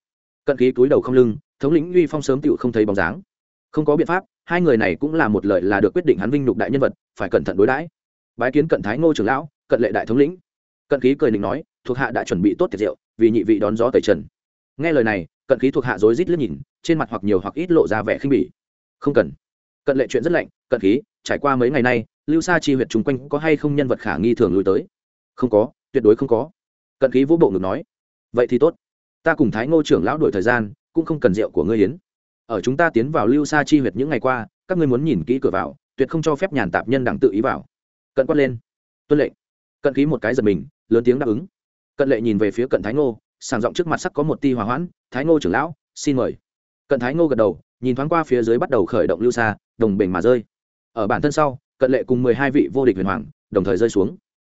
Cận khí túi đầu không lưng, thống lĩnh uy phong sớm tựu không thấy bóng dáng. Không có biện pháp, hai người này cũng là một lợi là được quyết định hắn vinh nhục đại nhân vật, phải cẩn thận đối đãi bái kiến cận thái ngô trưởng lão, cận lệ đại thống lĩnh. Cận khí cười định nói, thuộc hạ đã chuẩn bị tốt tiệt diệu vì nhị vị đón gió tẩy trần. Nghe lời này, cận khí thuộc hạ rối rít liếc nhìn, trên mặt hoặc nhiều hoặc ít lộ ra vẻ khinh bỉ. Không cần. Cận lệ chuyện rất lạnh, cận khí, trải qua mấy ngày nay, lưu sa chi huyệt chung quanh có hay không nhân vật khả nghi thường lui tới? Không có, tuyệt đối không có. Cận khí vũ bộ ngực nói, vậy thì tốt. Ta cùng thái ngô trưởng lão đổi thời gian, cũng không cần rượu của ngươi yến ở chúng ta tiến vào lưu sa chi huyệt những ngày qua, các ngươi muốn nhìn kỹ cửa vào, tuyệt không cho phép nhàn tạp nhân đẳng tự ý vào cận quát lên. Tuân lệnh. Cận khí một cái giật mình, lớn tiếng đáp ứng. Cận lệ nhìn về phía cận thái ngô, sàng giọng trước mặt sắc có một ti hòa hoãn, thái ngô trưởng lão, xin mời. Cận thái ngô gật đầu, nhìn thoáng qua phía dưới bắt đầu khởi động lưu xa, đồng bình mà rơi. Ở bản thân sau, cận lệ cùng mười hai vị vô địch huyền hoàng, đồng thời rơi xuống.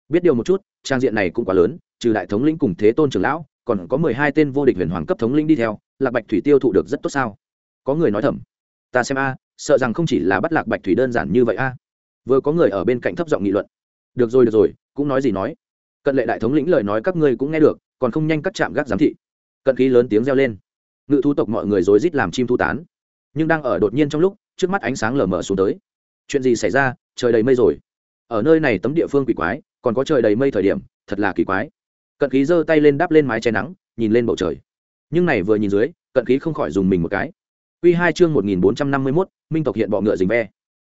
Biết điều một chút, trang diện này cũng quá lớn, trừ đại thống lĩnh cùng thế tôn trưởng lão, còn có mười hai tên vô địch huyền hoàng cấp thống lĩnh đi theo, lạc bạch thủy tiêu thụ được rất tốt sao? Có người nói thầm, ta xem a, sợ rằng không chỉ là bắt lạc bạch thủy đơn giản như vậy a vừa có người ở bên cạnh thấp giọng nghị luận. Được rồi được rồi cũng nói gì nói. Cận lệ đại thống lĩnh lời nói các ngươi cũng nghe được còn không nhanh cắt chạm gác giám thị. Cận khí lớn tiếng reo lên. Ngự thu tộc mọi người rối rít làm chim thu tán. Nhưng đang ở đột nhiên trong lúc trước mắt ánh sáng lờ mờ xuống tới. Chuyện gì xảy ra? Trời đầy mây rồi. Ở nơi này tấm địa phương quỷ quái còn có trời đầy mây thời điểm thật là kỳ quái. Cận khí giơ tay lên đắp lên mái che nắng nhìn lên bầu trời. Nhưng này vừa nhìn dưới cận khí không khỏi dùng mình một cái. Quy hai chương một nghìn bốn trăm năm mươi 1451, Minh tộc hiện bọ ngựa rình ve.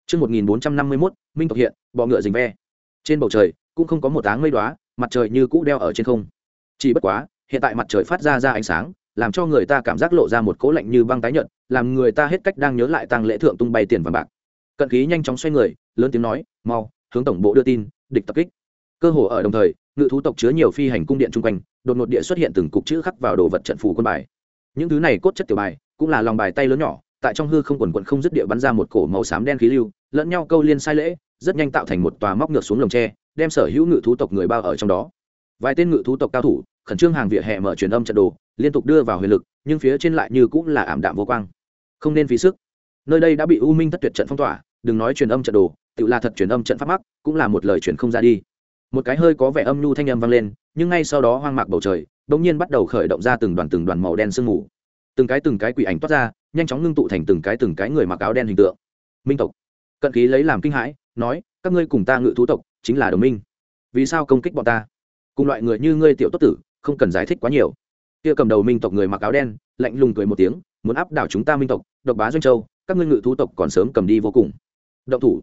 Chương một nghìn bốn trăm năm mươi 1451, Minh tộc hiện, bọ ngựa rình ve. Trên bầu trời cũng không có một áng mây đóa, mặt trời như cũ đeo ở trên không. Chỉ bất quá, hiện tại mặt trời phát ra ra ánh sáng, làm cho người ta cảm giác lộ ra một cố lạnh như băng tái nhợt, làm người ta hết cách đang nhớ lại tang lễ thượng tung bay tiền vàng bạc. Cận khí nhanh chóng xoay người, lớn tiếng nói, "Mau, hướng tổng bộ đưa tin, địch tập kích." Cơ hồ ở đồng thời, ngự thú tộc chứa nhiều phi hành cung điện trung quanh, đột ngột địa xuất hiện từng cục chữ khắc vào đồ vật trận phù quân bài. Những thứ này cốt chất tiểu bài, cũng là lòng bài tay lớn nhỏ, tại trong hư không quần quần không dứt địa bắn ra một cổ màu xám đen khí lưu, lẫn nhau câu liên sai lễ, rất nhanh tạo thành một tòa móc ngược xuống lồng tre, đem sở hữu ngự thú tộc người bao ở trong đó. Vài tên ngự thú tộc cao thủ, khẩn trương hàng vỉa hè mở truyền âm trận đồ, liên tục đưa vào huyền lực, nhưng phía trên lại như cũng là ảm đạm vô quang. Không nên phí sức. Nơi đây đã bị U Minh thất tuyệt trận phong tỏa, đừng nói truyền âm trận đồ, tự là thật truyền âm trận pháp mắc, cũng là một lời truyền không ra đi. Một cái hơi có vẻ âm nhu thanh âm vang lên, nhưng ngay sau đó hoang mạc bầu trời, bỗng nhiên bắt đầu khởi động ra từng đoàn từng đoàn màu đen sương mù. Từng cái từng cái quỷ ảnh toát ra, nhanh chóng ngưng tụ thành từng cái từng cái người mặc áo đen hình tượng. Minh tộc. Cận khí lấy làm kinh hãi, nói, các ngươi cùng ta ngự thú tộc, chính là đồng minh. Vì sao công kích bọn ta? Cùng loại người như ngươi tiểu tốt tử, không cần giải thích quá nhiều. Kia cầm đầu minh tộc người mặc áo đen, lạnh lùng cười một tiếng, muốn áp đảo chúng ta minh tộc, độc bá doanh châu, các ngươi ngự thú tộc còn sớm cầm đi vô cùng. Động thủ.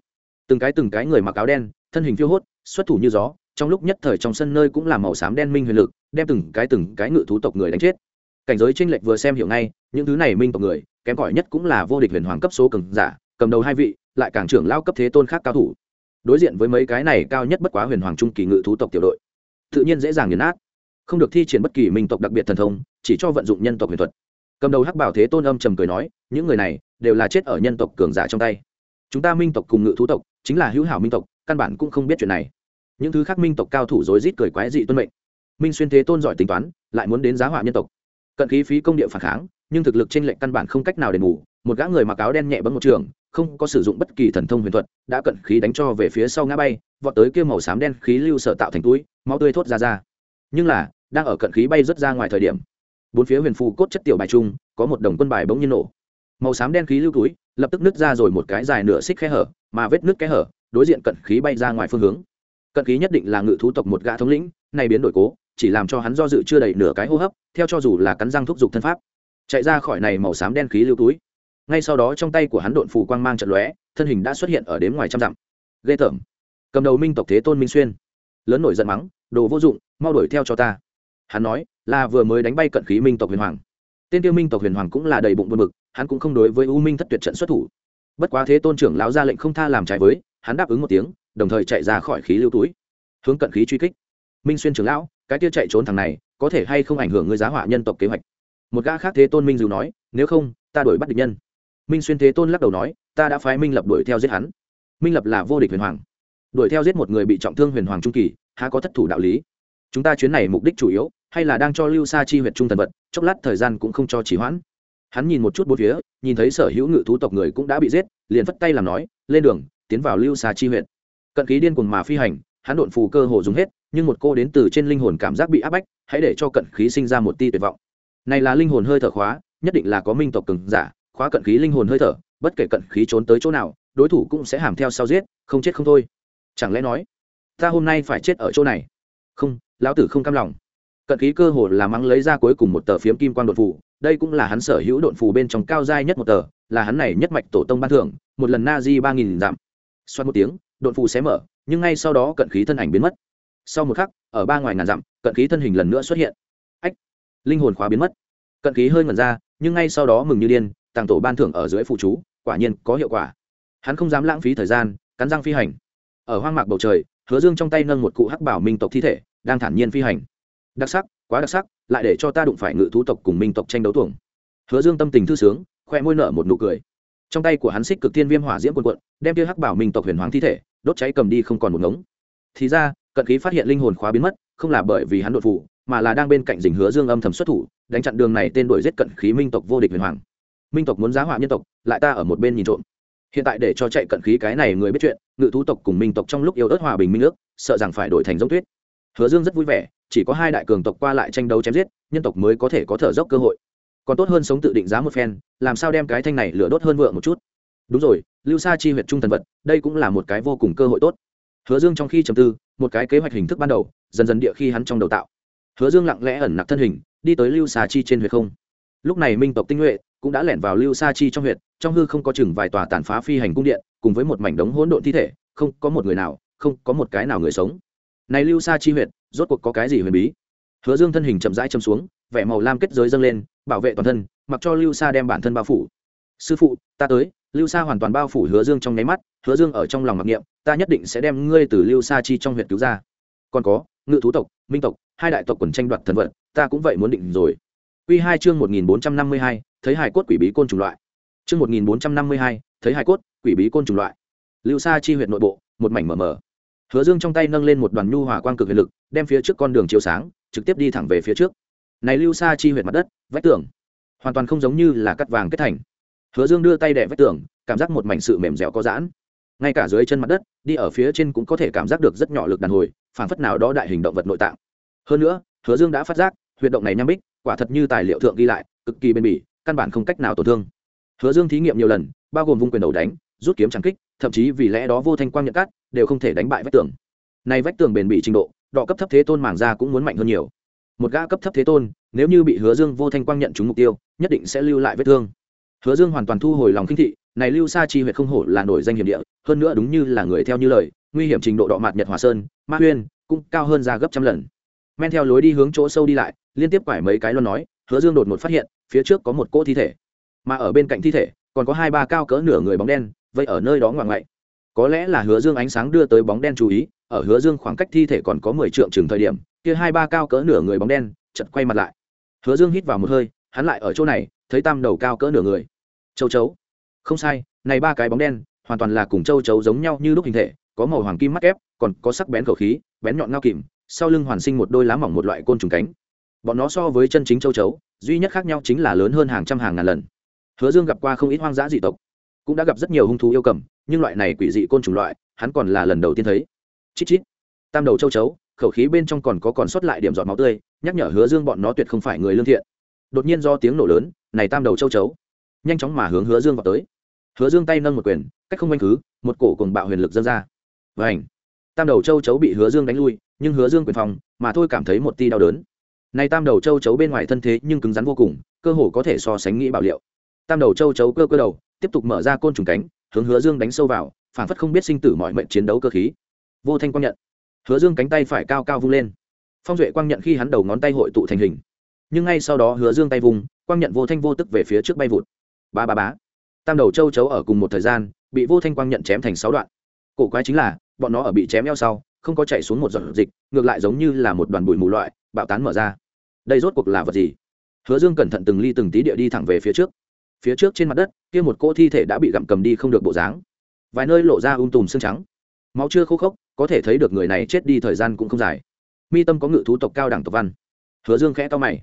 Từng cái từng cái người mặc áo đen, thân hình phiêu hốt, xuất thủ như gió, trong lúc nhất thời trong sân nơi cũng là màu xám đen minh huyền lực đem từng cái từng cái ngự thú tộc người đánh chết cảnh giới tranh lệch vừa xem hiểu ngay những thứ này minh tộc người kém cỏi nhất cũng là vô địch huyền hoàng cấp số cường giả, cầm đầu hai vị, lại càng trưởng lao cấp thế tôn khác cao thủ. Đối diện với mấy cái này cao nhất bất quá huyền hoàng trung kỳ ngự thú tộc tiểu đội, tự nhiên dễ dàng nghiền nát. Không được thi triển bất kỳ minh tộc đặc biệt thần thông, chỉ cho vận dụng nhân tộc huyền thuật. Cầm đầu hắc bảo thế tôn âm trầm cười nói, những người này đều là chết ở nhân tộc cường giả trong tay. Chúng ta minh tộc cùng ngự thú tộc, chính là hữu hảo minh tộc, căn bản cũng không biết chuyện này. Những thứ khác minh tộc cao thủ rối rít cười quái dị tuân mệnh. Minh xuyên thế tôn giỏi tính toán, lại muốn đến giá họa nhân tộc. Cận khí phí công địa phản kháng nhưng thực lực trên lệnh căn bản không cách nào đền bù, một gã người mặc áo đen nhẹ bấm một trường, không có sử dụng bất kỳ thần thông huyền thuật, đã cận khí đánh cho về phía sau ngã bay, vọt tới kia màu xám đen khí lưu sở tạo thành túi, máu tươi thốt ra ra. Nhưng là, đang ở cận khí bay rất ra ngoài thời điểm, bốn phía huyền phù cốt chất tiểu bài trung có một đồng quân bài bỗng nhiên nổ. Màu xám đen khí lưu túi, lập tức nứt ra rồi một cái dài nửa xích khe hở, mà vết nứt kẽ hở, đối diện cận khí bay ra ngoài phương hướng. Cận khí nhất định là ngự thú tộc một gã thống lĩnh này biến đổi cố, chỉ làm cho hắn do dự chưa đầy nửa cái hô hấp, theo cho dù là cắn răng thúc giục thân pháp chạy ra khỏi này màu xám đen khí lưu túi. Ngay sau đó trong tay của hắn độn phù quang mang trận lóe, thân hình đã xuất hiện ở đếm ngoài trăm dặm. Ghê tởm. Cầm đầu minh tộc thế tôn minh xuyên. Lớn nổi giận mắng, đồ vô dụng, mau đuổi theo cho ta. Hắn nói, là vừa mới đánh bay cận khí minh tộc huyền hoàng. Tên tiêu minh tộc huyền hoàng cũng là đầy bụng buồn bực, hắn cũng không đối với u minh thất tuyệt trận xuất thủ. Bất quá thế tôn trưởng lão ra lệnh không tha làm trái với, hắn đáp ứng một tiếng, đồng thời chạy ra khỏi khí lưu túi. Hướng cận khí truy kích. Minh xuyên trưởng lão, cái kia chạy trốn thằng này, có thể hay không ảnh hưởng người giá họa nhân tộc kế hoạch? Một gã khác thế tôn minh dù nói, nếu không, ta đuổi bắt địch nhân. Minh xuyên thế tôn lắc đầu nói, ta đã phái minh lập đuổi theo giết hắn. Minh lập là vô địch huyền hoàng. Đuổi theo giết một người bị trọng thương huyền hoàng trung kỳ, há có thất thủ đạo lý? Chúng ta chuyến này mục đích chủ yếu, hay là đang cho lưu sa chi huyện trung thần vật, chốc lát thời gian cũng không cho trì hoãn. Hắn nhìn một chút bốn phía, nhìn thấy sở hữu ngự thú tộc người cũng đã bị giết, liền phất tay làm nói, lên đường, tiến vào lưu sa chi huyện cận khí điên cuồng mà phi hành, hắn độn phù cơ hồ dùng hết, nhưng một cô đến từ trên linh hồn cảm giác bị áp bách, hãy để cho cận khí sinh ra một ti tuyệt vọng này là linh hồn hơi thở khóa, nhất định là có minh tộc cường giả, khóa cận khí linh hồn hơi thở, bất kể cận khí trốn tới chỗ nào, đối thủ cũng sẽ hàm theo sau giết, không chết không thôi. Chẳng lẽ nói, ta hôm nay phải chết ở chỗ này? Không, lão tử không cam lòng. Cận khí cơ hồ là mắng lấy ra cuối cùng một tờ phiếm kim quan đột phù, đây cũng là hắn sở hữu đột phù bên trong cao dai nhất một tờ, là hắn này nhất mạch tổ tông ban thưởng, một lần na di ba nghìn dặm xoát một tiếng đột phù xé mở, nhưng ngay sau đó cận khí thân ảnh biến mất. Sau một khắc, ở ba ngoài ngàn dặm cận khí thân hình lần nữa xuất hiện linh hồn khóa biến mất. Cận khí hơi ngẩn ra, nhưng ngay sau đó mừng như điên, tàng tổ ban thưởng ở dưới phụ chú, quả nhiên có hiệu quả. Hắn không dám lãng phí thời gian, cắn răng phi hành. Ở hoang mạc bầu trời, hứa dương trong tay nâng một cụ hắc bảo minh tộc thi thể, đang thản nhiên phi hành. Đặc sắc, quá đặc sắc, lại để cho ta đụng phải ngự thú tộc cùng minh tộc tranh đấu tuồng. Hứa dương tâm tình thư sướng, khoe môi nở một nụ cười. Trong tay của hắn xích cực tiên viêm hỏa diễm quần quận đem kia hắc bảo minh tộc huyền hoàng thi thể, đốt cháy cầm đi không còn một ngống. Thì ra, cận khí phát hiện linh hồn khóa biến mất, không là bởi vì hắn đột phủ mà là đang bên cạnh dình hứa dương âm thầm xuất thủ, đánh chặn đường này tên đổi giết cận khí minh tộc vô địch huyền hoàng. Minh tộc muốn giá họa nhân tộc, lại ta ở một bên nhìn trộm. Hiện tại để cho chạy cận khí cái này người biết chuyện, ngự thú tộc cùng minh tộc trong lúc yêu ớt hòa bình minh ước, sợ rằng phải đổi thành giống tuyết. Hứa dương rất vui vẻ, chỉ có hai đại cường tộc qua lại tranh đấu chém giết, nhân tộc mới có thể có thở dốc cơ hội. Còn tốt hơn sống tự định giá một phen, làm sao đem cái thanh này lửa đốt hơn vợ một chút. Đúng rồi, lưu sa chi huyệt trung thần vật, đây cũng là một cái vô cùng cơ hội tốt. Hứa dương trong khi trầm tư, một cái kế hoạch hình thức ban đầu, dần dần địa khi hắn trong đầu tạo hứa dương lặng lẽ ẩn nặc thân hình, đi tới lưu sa chi trên huyệt không. Lúc này minh tộc tinh nhuệ cũng đã lẻn vào lưu sa chi trong huyệt, trong hư không có chừng vài tòa tàn phá phi hành cung điện, cùng với một mảnh đống hỗn độn thi thể, không có một người nào, không có một cái nào người sống. Này lưu sa chi huyệt, rốt cuộc có cái gì huyền bí? Hứa dương thân hình chậm rãi châm xuống, vẻ màu lam kết giới dâng lên, bảo vệ toàn thân, mặc cho lưu sa đem bản thân bao phủ. Sư phụ, ta tới. Lưu sa hoàn toàn bao phủ hứa dương trong nháy mắt, hứa dương ở trong lòng mặc niệm, ta nhất định sẽ đem ngươi từ lưu sa chi trong huyện cứu ra. Còn có, ngự thú tộc, minh tộc hai đại tộc quần tranh đoạt thần vật ta cũng vậy muốn định rồi. Quy hai chương một nghìn bốn trăm năm mươi hai, thấy hải cốt quỷ bí côn trùng loại. Chương một nghìn bốn trăm năm mươi hai, thấy hải cốt quỷ bí côn trùng loại. Lưu sa chi huyệt nội bộ, một mảnh mờ mờ. Hứa dương trong tay nâng lên một đoàn nhu hòa quang cực huyền lực, đem phía trước con đường chiếu sáng, trực tiếp đi thẳng về phía trước. Này lưu sa chi huyệt mặt đất, vách tường, hoàn toàn không giống như là cắt vàng kết thành. Hứa dương đưa tay đè vách tường, cảm giác một mảnh sự mềm dẻo có giãn. Ngay cả dưới chân mặt đất, đi ở phía trên cũng có thể cảm giác được rất nhỏ lực đàn hồi phản phất nào đó đại hình động vật nội tạng hơn nữa, hứa dương đã phát giác, huyệt động này nham bích, quả thật như tài liệu thượng ghi lại, cực kỳ bền bỉ, căn bản không cách nào tổn thương. Hứa dương thí nghiệm nhiều lần, bao gồm vung quyền đầu đánh, rút kiếm trắng kích, thậm chí vì lẽ đó vô thanh quang nhận cắt, đều không thể đánh bại vách tường. Này vách tường bền bỉ trình độ, đọ cấp thấp thế tôn mảng ra cũng muốn mạnh hơn nhiều. Một gã cấp thấp thế tôn, nếu như bị hứa dương vô thanh quang nhận trúng mục tiêu, nhất định sẽ lưu lại vết thương. Hứa dương hoàn toàn thu hồi lòng khinh thị, này lưu sa chi huyệt không hổ là nổi danh hiểm địa, hơn nữa đúng như là người theo như lời, nguy hiểm trình độ đọ mạt nhật hòa sơn, ma huyên, cũng cao hơn ra gấp trăm lần men theo lối đi hướng chỗ sâu đi lại, liên tiếp quải mấy cái luôn nói, hứa dương đột ngột phát hiện, phía trước có một cỗ thi thể. Mà ở bên cạnh thi thể, còn có hai ba cao cỡ nửa người bóng đen, vậy ở nơi đó ngoạn ngoại. Có lẽ là hứa dương ánh sáng đưa tới bóng đen chú ý, ở hứa dương khoảng cách thi thể còn có mười trượng chừng thời điểm, kia hai ba cao cỡ nửa người bóng đen chật quay mặt lại. Hứa dương hít vào một hơi, hắn lại ở chỗ này, thấy tam đầu cao cỡ nửa người. Châu chấu. Không sai, này ba cái bóng đen, hoàn toàn là cùng châu chấu giống nhau như lúc hình thể, có màu hoàng kim mắt ép còn có sắc bén khẩu khí, bén nhọn ngao kìm sau lưng hoàn sinh một đôi lá mỏng một loại côn trùng cánh. Bọn nó so với chân chính châu chấu, duy nhất khác nhau chính là lớn hơn hàng trăm hàng ngàn lần. Hứa dương gặp qua không ít hoang dã dị tộc, cũng đã gặp rất nhiều hung thú yêu cầm, nhưng loại này quỷ dị côn trùng loại, hắn còn là lần đầu tiên thấy. Chít chít. Tam đầu châu chấu, khẩu khí bên trong còn có còn sót lại điểm giọt máu tươi, nhắc nhở hứa dương bọn nó tuyệt không phải người lương thiện. Đột nhiên do tiếng nổ lớn, này tam đầu châu chấu, nhanh chóng mà hướng hứa dương vào tới. Hứa dương tay nâng một quyền, cách không quanh khứ, một cổ cùng bạo huyền lực dâng ra. Và ảnh tam đầu châu chấu bị hứa dương đánh lui nhưng hứa dương quyền phòng mà thôi cảm thấy một ti đau đớn. Này tam đầu châu chấu bên ngoài thân thế nhưng cứng rắn vô cùng, cơ hồ có thể so sánh nghĩ bảo liệu. Tam đầu châu chấu cơ cơ đầu, tiếp tục mở ra côn trùng cánh, hướng hứa dương đánh sâu vào, phản phất không biết sinh tử mọi mệnh chiến đấu cơ khí. Vô thanh quang nhận. Hứa dương cánh tay phải cao cao vung lên. Phong duệ quang nhận khi hắn đầu ngón tay hội tụ thành hình. Nhưng ngay sau đó hứa dương tay vùng quang nhận vô thanh vô tức về phía trước bay vụt. Ba ba bá tam đầu châu chấu ở cùng một thời gian, bị vô thanh quang nhận chém thành sáu đoạn. Cổ quái chính là, bọn nó ở bị chém eo sau không có chạy xuống một giọt dịch, ngược lại giống như là một đoàn bụi mù loại, bạo tán mở ra. Đây rốt cuộc là vật gì? Hứa dương cẩn thận từng ly từng tí địa đi thẳng về phía trước. Phía trước trên mặt đất, kia một cỗ thi thể đã bị gặm cầm đi không được bộ dáng. Vài nơi lộ ra um tùm xương trắng. Máu chưa khô khốc, có thể thấy được người này chết đi thời gian cũng không dài. Mi tâm có ngự thú tộc cao đẳng tộc văn. Hứa dương khẽ to mày.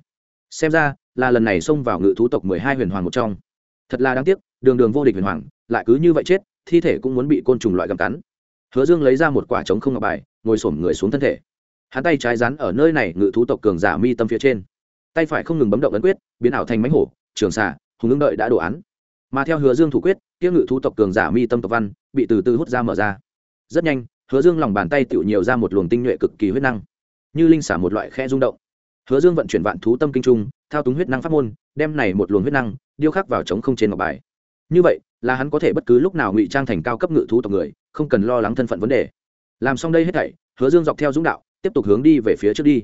Xem ra, là lần này xông vào ngự thú tộc mười hai huyền hoàng một trong. Thật là đáng tiếc, đường đường vô địch huyền hoàng, lại cứ như vậy chết, thi thể cũng muốn bị côn trùng loại gặm cắn hứa dương lấy ra một quả trống không ngọc bài, ngồi xổm người xuống thân thể. Hắn tay trái rắn ở nơi này ngự thú tộc cường giả mi tâm phía trên. Tay phải không ngừng bấm động ấn quyết, biến ảo thành mánh hổ, trường xà, hùng ứng đợi đã đồ án. Mà theo hứa dương thủ quyết tiêu ngự thú tộc cường giả mi tâm tộc văn bị từ từ hút ra mở ra. Rất nhanh, hứa dương lòng bàn tay tựu nhiều ra một luồng tinh nhuệ cực kỳ huyết năng, như linh xả một loại khe rung động. Hứa dương vận chuyển vạn thú tâm kinh trung, thao túng huyết năng pháp môn, đem này một luồng huyết năng điêu khắc vào chống không trên ngọc bài. Như vậy, là hắn có thể bất cứ lúc nào ngụy trang thành cao cấp ngự thú tộc người không cần lo lắng thân phận vấn đề. Làm xong đây hết thảy, hứa dương dọc theo dũng đạo, tiếp tục hướng đi về phía trước đi.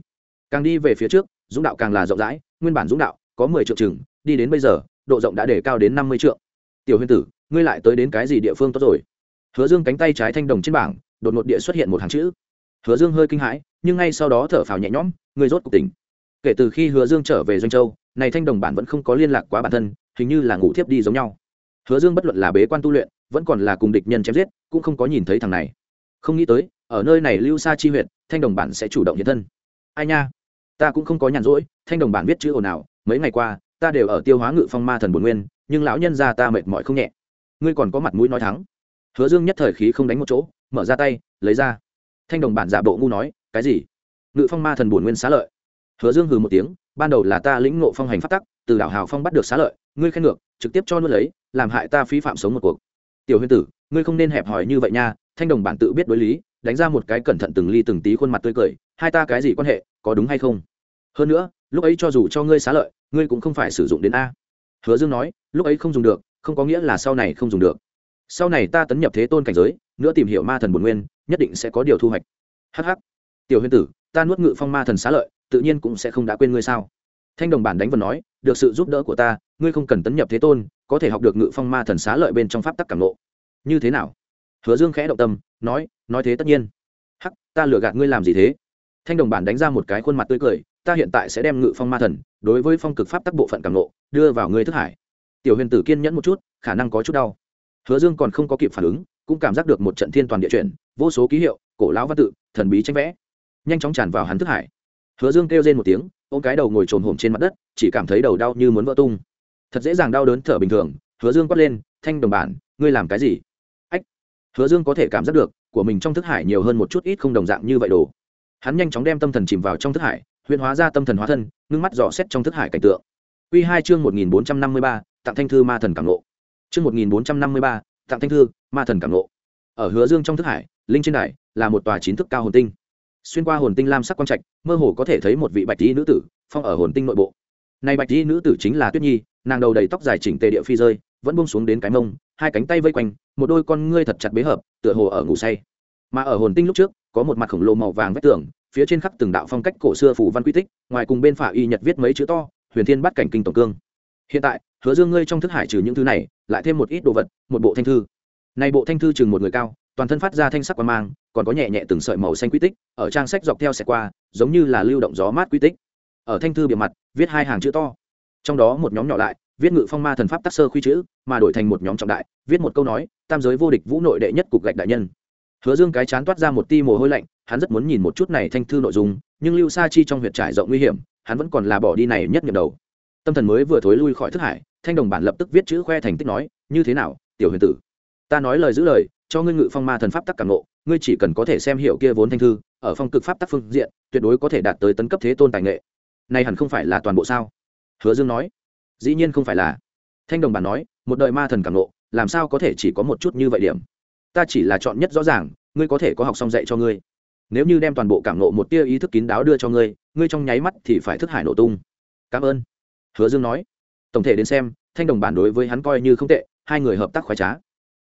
Càng đi về phía trước, dũng đạo càng là rộng rãi, nguyên bản dũng đạo có mười triệu chừng, đi đến bây giờ, độ rộng đã để cao đến năm mươi triệu tiểu Huyên tử, ngươi lại tới đến cái gì địa phương tốt rồi? Hứa dương cánh tay trái thanh đồng trên bảng, đột ngột địa xuất hiện một hàng chữ. Hứa dương hơi kinh hãi, nhưng ngay sau đó thở phào nhẹ nhõm, ngươi rốt cuộc tỉnh. Kể từ khi hứa dương trở về doanh châu, này thanh đồng bản vẫn không có liên lạc quá bản thân, hình như là ngủ thiếp đi giống nhau. Hứa dương bất luận là bế quan tu luyện vẫn còn là cùng địch nhân chém giết, cũng không có nhìn thấy thằng này. Không nghĩ tới, ở nơi này lưu xa chi huyện thanh đồng bản sẽ chủ động hiện thân. Ai nha? Ta cũng không có nhàn rỗi, thanh đồng bản viết chữ ồn ào, mấy ngày qua, ta đều ở tiêu hóa ngự phong ma thần bồn nguyên, nhưng lão nhân ra ta mệt mỏi không nhẹ. Ngươi còn có mặt mũi nói thắng. Hứa dương nhất thời khí không đánh một chỗ, mở ra tay, lấy ra. Thanh đồng bản giả bộ ngu nói, cái gì? Ngự phong ma thần bổn nguyên xá lợi. Hứa dương hừ một tiếng, ban đầu là ta lĩnh ngộ phong hành phát tắc, từ đảo hào phong bắt được xá lợi, ngươi khen ngược, trực tiếp cho nuốt lấy, làm hại ta phí phạm sống một cuộc tiểu huyền tử, ngươi không nên hẹp hòi như vậy nha, thanh đồng bản tự biết đối lý, đánh ra một cái cẩn thận từng ly từng tí khuôn mặt tươi cười, hai ta cái gì quan hệ, có đúng hay không? Hơn nữa, lúc ấy cho dù cho ngươi xá lợi, ngươi cũng không phải sử dụng đến a. Hứa dương nói, lúc ấy không dùng được, không có nghĩa là sau này không dùng được. Sau này ta tấn nhập thế tôn cảnh giới, nữa tìm hiểu ma thần bồn nguyên, nhất định sẽ có điều thu hoạch. Hh tiểu huyền tử, ta nuốt ngự phong ma thần xá lợi, tự nhiên cũng sẽ không đã quên ngươi sao? Thanh đồng bản đánh vần nói, được sự giúp đỡ của ta, ngươi không cần tấn nhập thế tôn có thể học được ngự phong ma thần xá lợi bên trong pháp tắc cảm lộ như thế nào? Hứa dương khẽ động tâm, nói nói thế tất nhiên. Hắc, ta lừa gạt ngươi làm gì thế? Thanh đồng bản đánh ra một cái khuôn mặt tươi cười, ta hiện tại sẽ đem ngự phong ma thần, đối với phong cực pháp tắc bộ phận cảm lộ đưa vào ngươi thức hải. Tiểu huyền tử kiên nhẫn một chút, khả năng có chút đau. Hứa dương còn không có kịp phản ứng, cũng cảm giác được một trận thiên toàn địa chuyển, vô số ký hiệu, cổ lão văn tự, thần bí tranh vẽ, nhanh chóng tràn vào hắn thức hải. Hứa dương kêu lên một tiếng, ôm cái đầu ngồi trồn hổm trên mặt đất, chỉ cảm thấy đầu đau như muốn vỡ tung thật dễ dàng đau đớn thở bình thường, hứa dương quát lên, thanh đồng bản, ngươi làm cái gì? Ách, hứa dương có thể cảm giác được, của mình trong thức hải nhiều hơn một chút ít không đồng dạng như vậy đồ. Hắn nhanh chóng đem tâm thần chìm vào trong thức hải, huyền hóa ra tâm thần hóa thân, ngưng mắt dò xét trong thức hải cảnh tượng. Quy hai chương một nghìn bốn trăm năm mươi ba tặng thanh thư ma thần cảm lộ chương một nghìn bốn trăm năm mươi ba tặng thanh thư ma thần cảm lộ ở hứa dương trong thức hải, linh trên đài là một tòa chín thức cao hồn tinh. Xuyên qua hồn tinh lam sắc quang trạch, mơ hồ có thể thấy một vị bạch tí nữ tử, phong ở hồn tinh nội bộ này bạch y nữ tử chính là tuyết nhi, nàng đầu đầy tóc dài chỉnh tề địa phi rơi, vẫn buông xuống đến cái mông, hai cánh tay vây quanh, một đôi con ngươi thật chặt bế hợp, tựa hồ ở ngủ say. Mà ở hồn tinh lúc trước, có một mặt khổng lồ màu vàng vách tường, phía trên khắc từng đạo phong cách cổ xưa phủ văn quy tích, ngoài cùng bên phải y nhật viết mấy chữ to, huyền thiên bắt cảnh kinh tổng cương. Hiện tại, hứa dương ngươi trong thức hải trừ những thứ này, lại thêm một ít đồ vật, một bộ thanh thư. Này bộ thanh thư chừng một người cao, toàn thân phát ra thanh sắc quang mang, còn có nhẹ nhẹ từng sợi màu xanh quy tích, ở trang sách dọc theo sẽ qua, giống như là lưu động gió mát quy tích ở thanh thư bề mặt, viết hai hàng chữ to. Trong đó một nhóm nhỏ lại, viết ngự phong ma thần pháp tác sơ khuy chữ, mà đổi thành một nhóm trọng đại, viết một câu nói, tam giới vô địch vũ nội đệ nhất cục gạch đại nhân. Hứa dương cái chán toát ra một ti mồ hôi lạnh, hắn rất muốn nhìn một chút này thanh thư nội dung, nhưng lưu sa chi trong huyệt trải rộng nguy hiểm, hắn vẫn còn là bỏ đi này nhất nhầm đầu. Tâm thần mới vừa thối lui khỏi thức hải, thanh đồng bản lập tức viết chữ khoe thành tích nói, như thế nào, tiểu huyền tử? Ta nói lời giữ lời, cho ngươi ngự phong ma thần pháp tắc cảm nộ ngươi chỉ cần có thể xem hiểu kia vốn thanh thư, ở phong cực pháp tắc phương diện, tuyệt đối có thể đạt tới tấn cấp thế tôn tài nghệ này hẳn không phải là toàn bộ sao? Hứa dương nói. Dĩ nhiên không phải là. Thanh đồng bản nói, một đời ma thần cảm nộ, làm sao có thể chỉ có một chút như vậy điểm? Ta chỉ là chọn nhất rõ ràng, ngươi có thể có học xong dạy cho ngươi. Nếu như đem toàn bộ cảm nộ một tia ý thức kín đáo đưa cho ngươi ngươi trong nháy mắt thì phải thức hải nổ tung. Cảm ơn. Hứa dương nói. Tổng thể đến xem, thanh đồng bản đối với hắn coi như không tệ, hai người hợp tác khoái trá.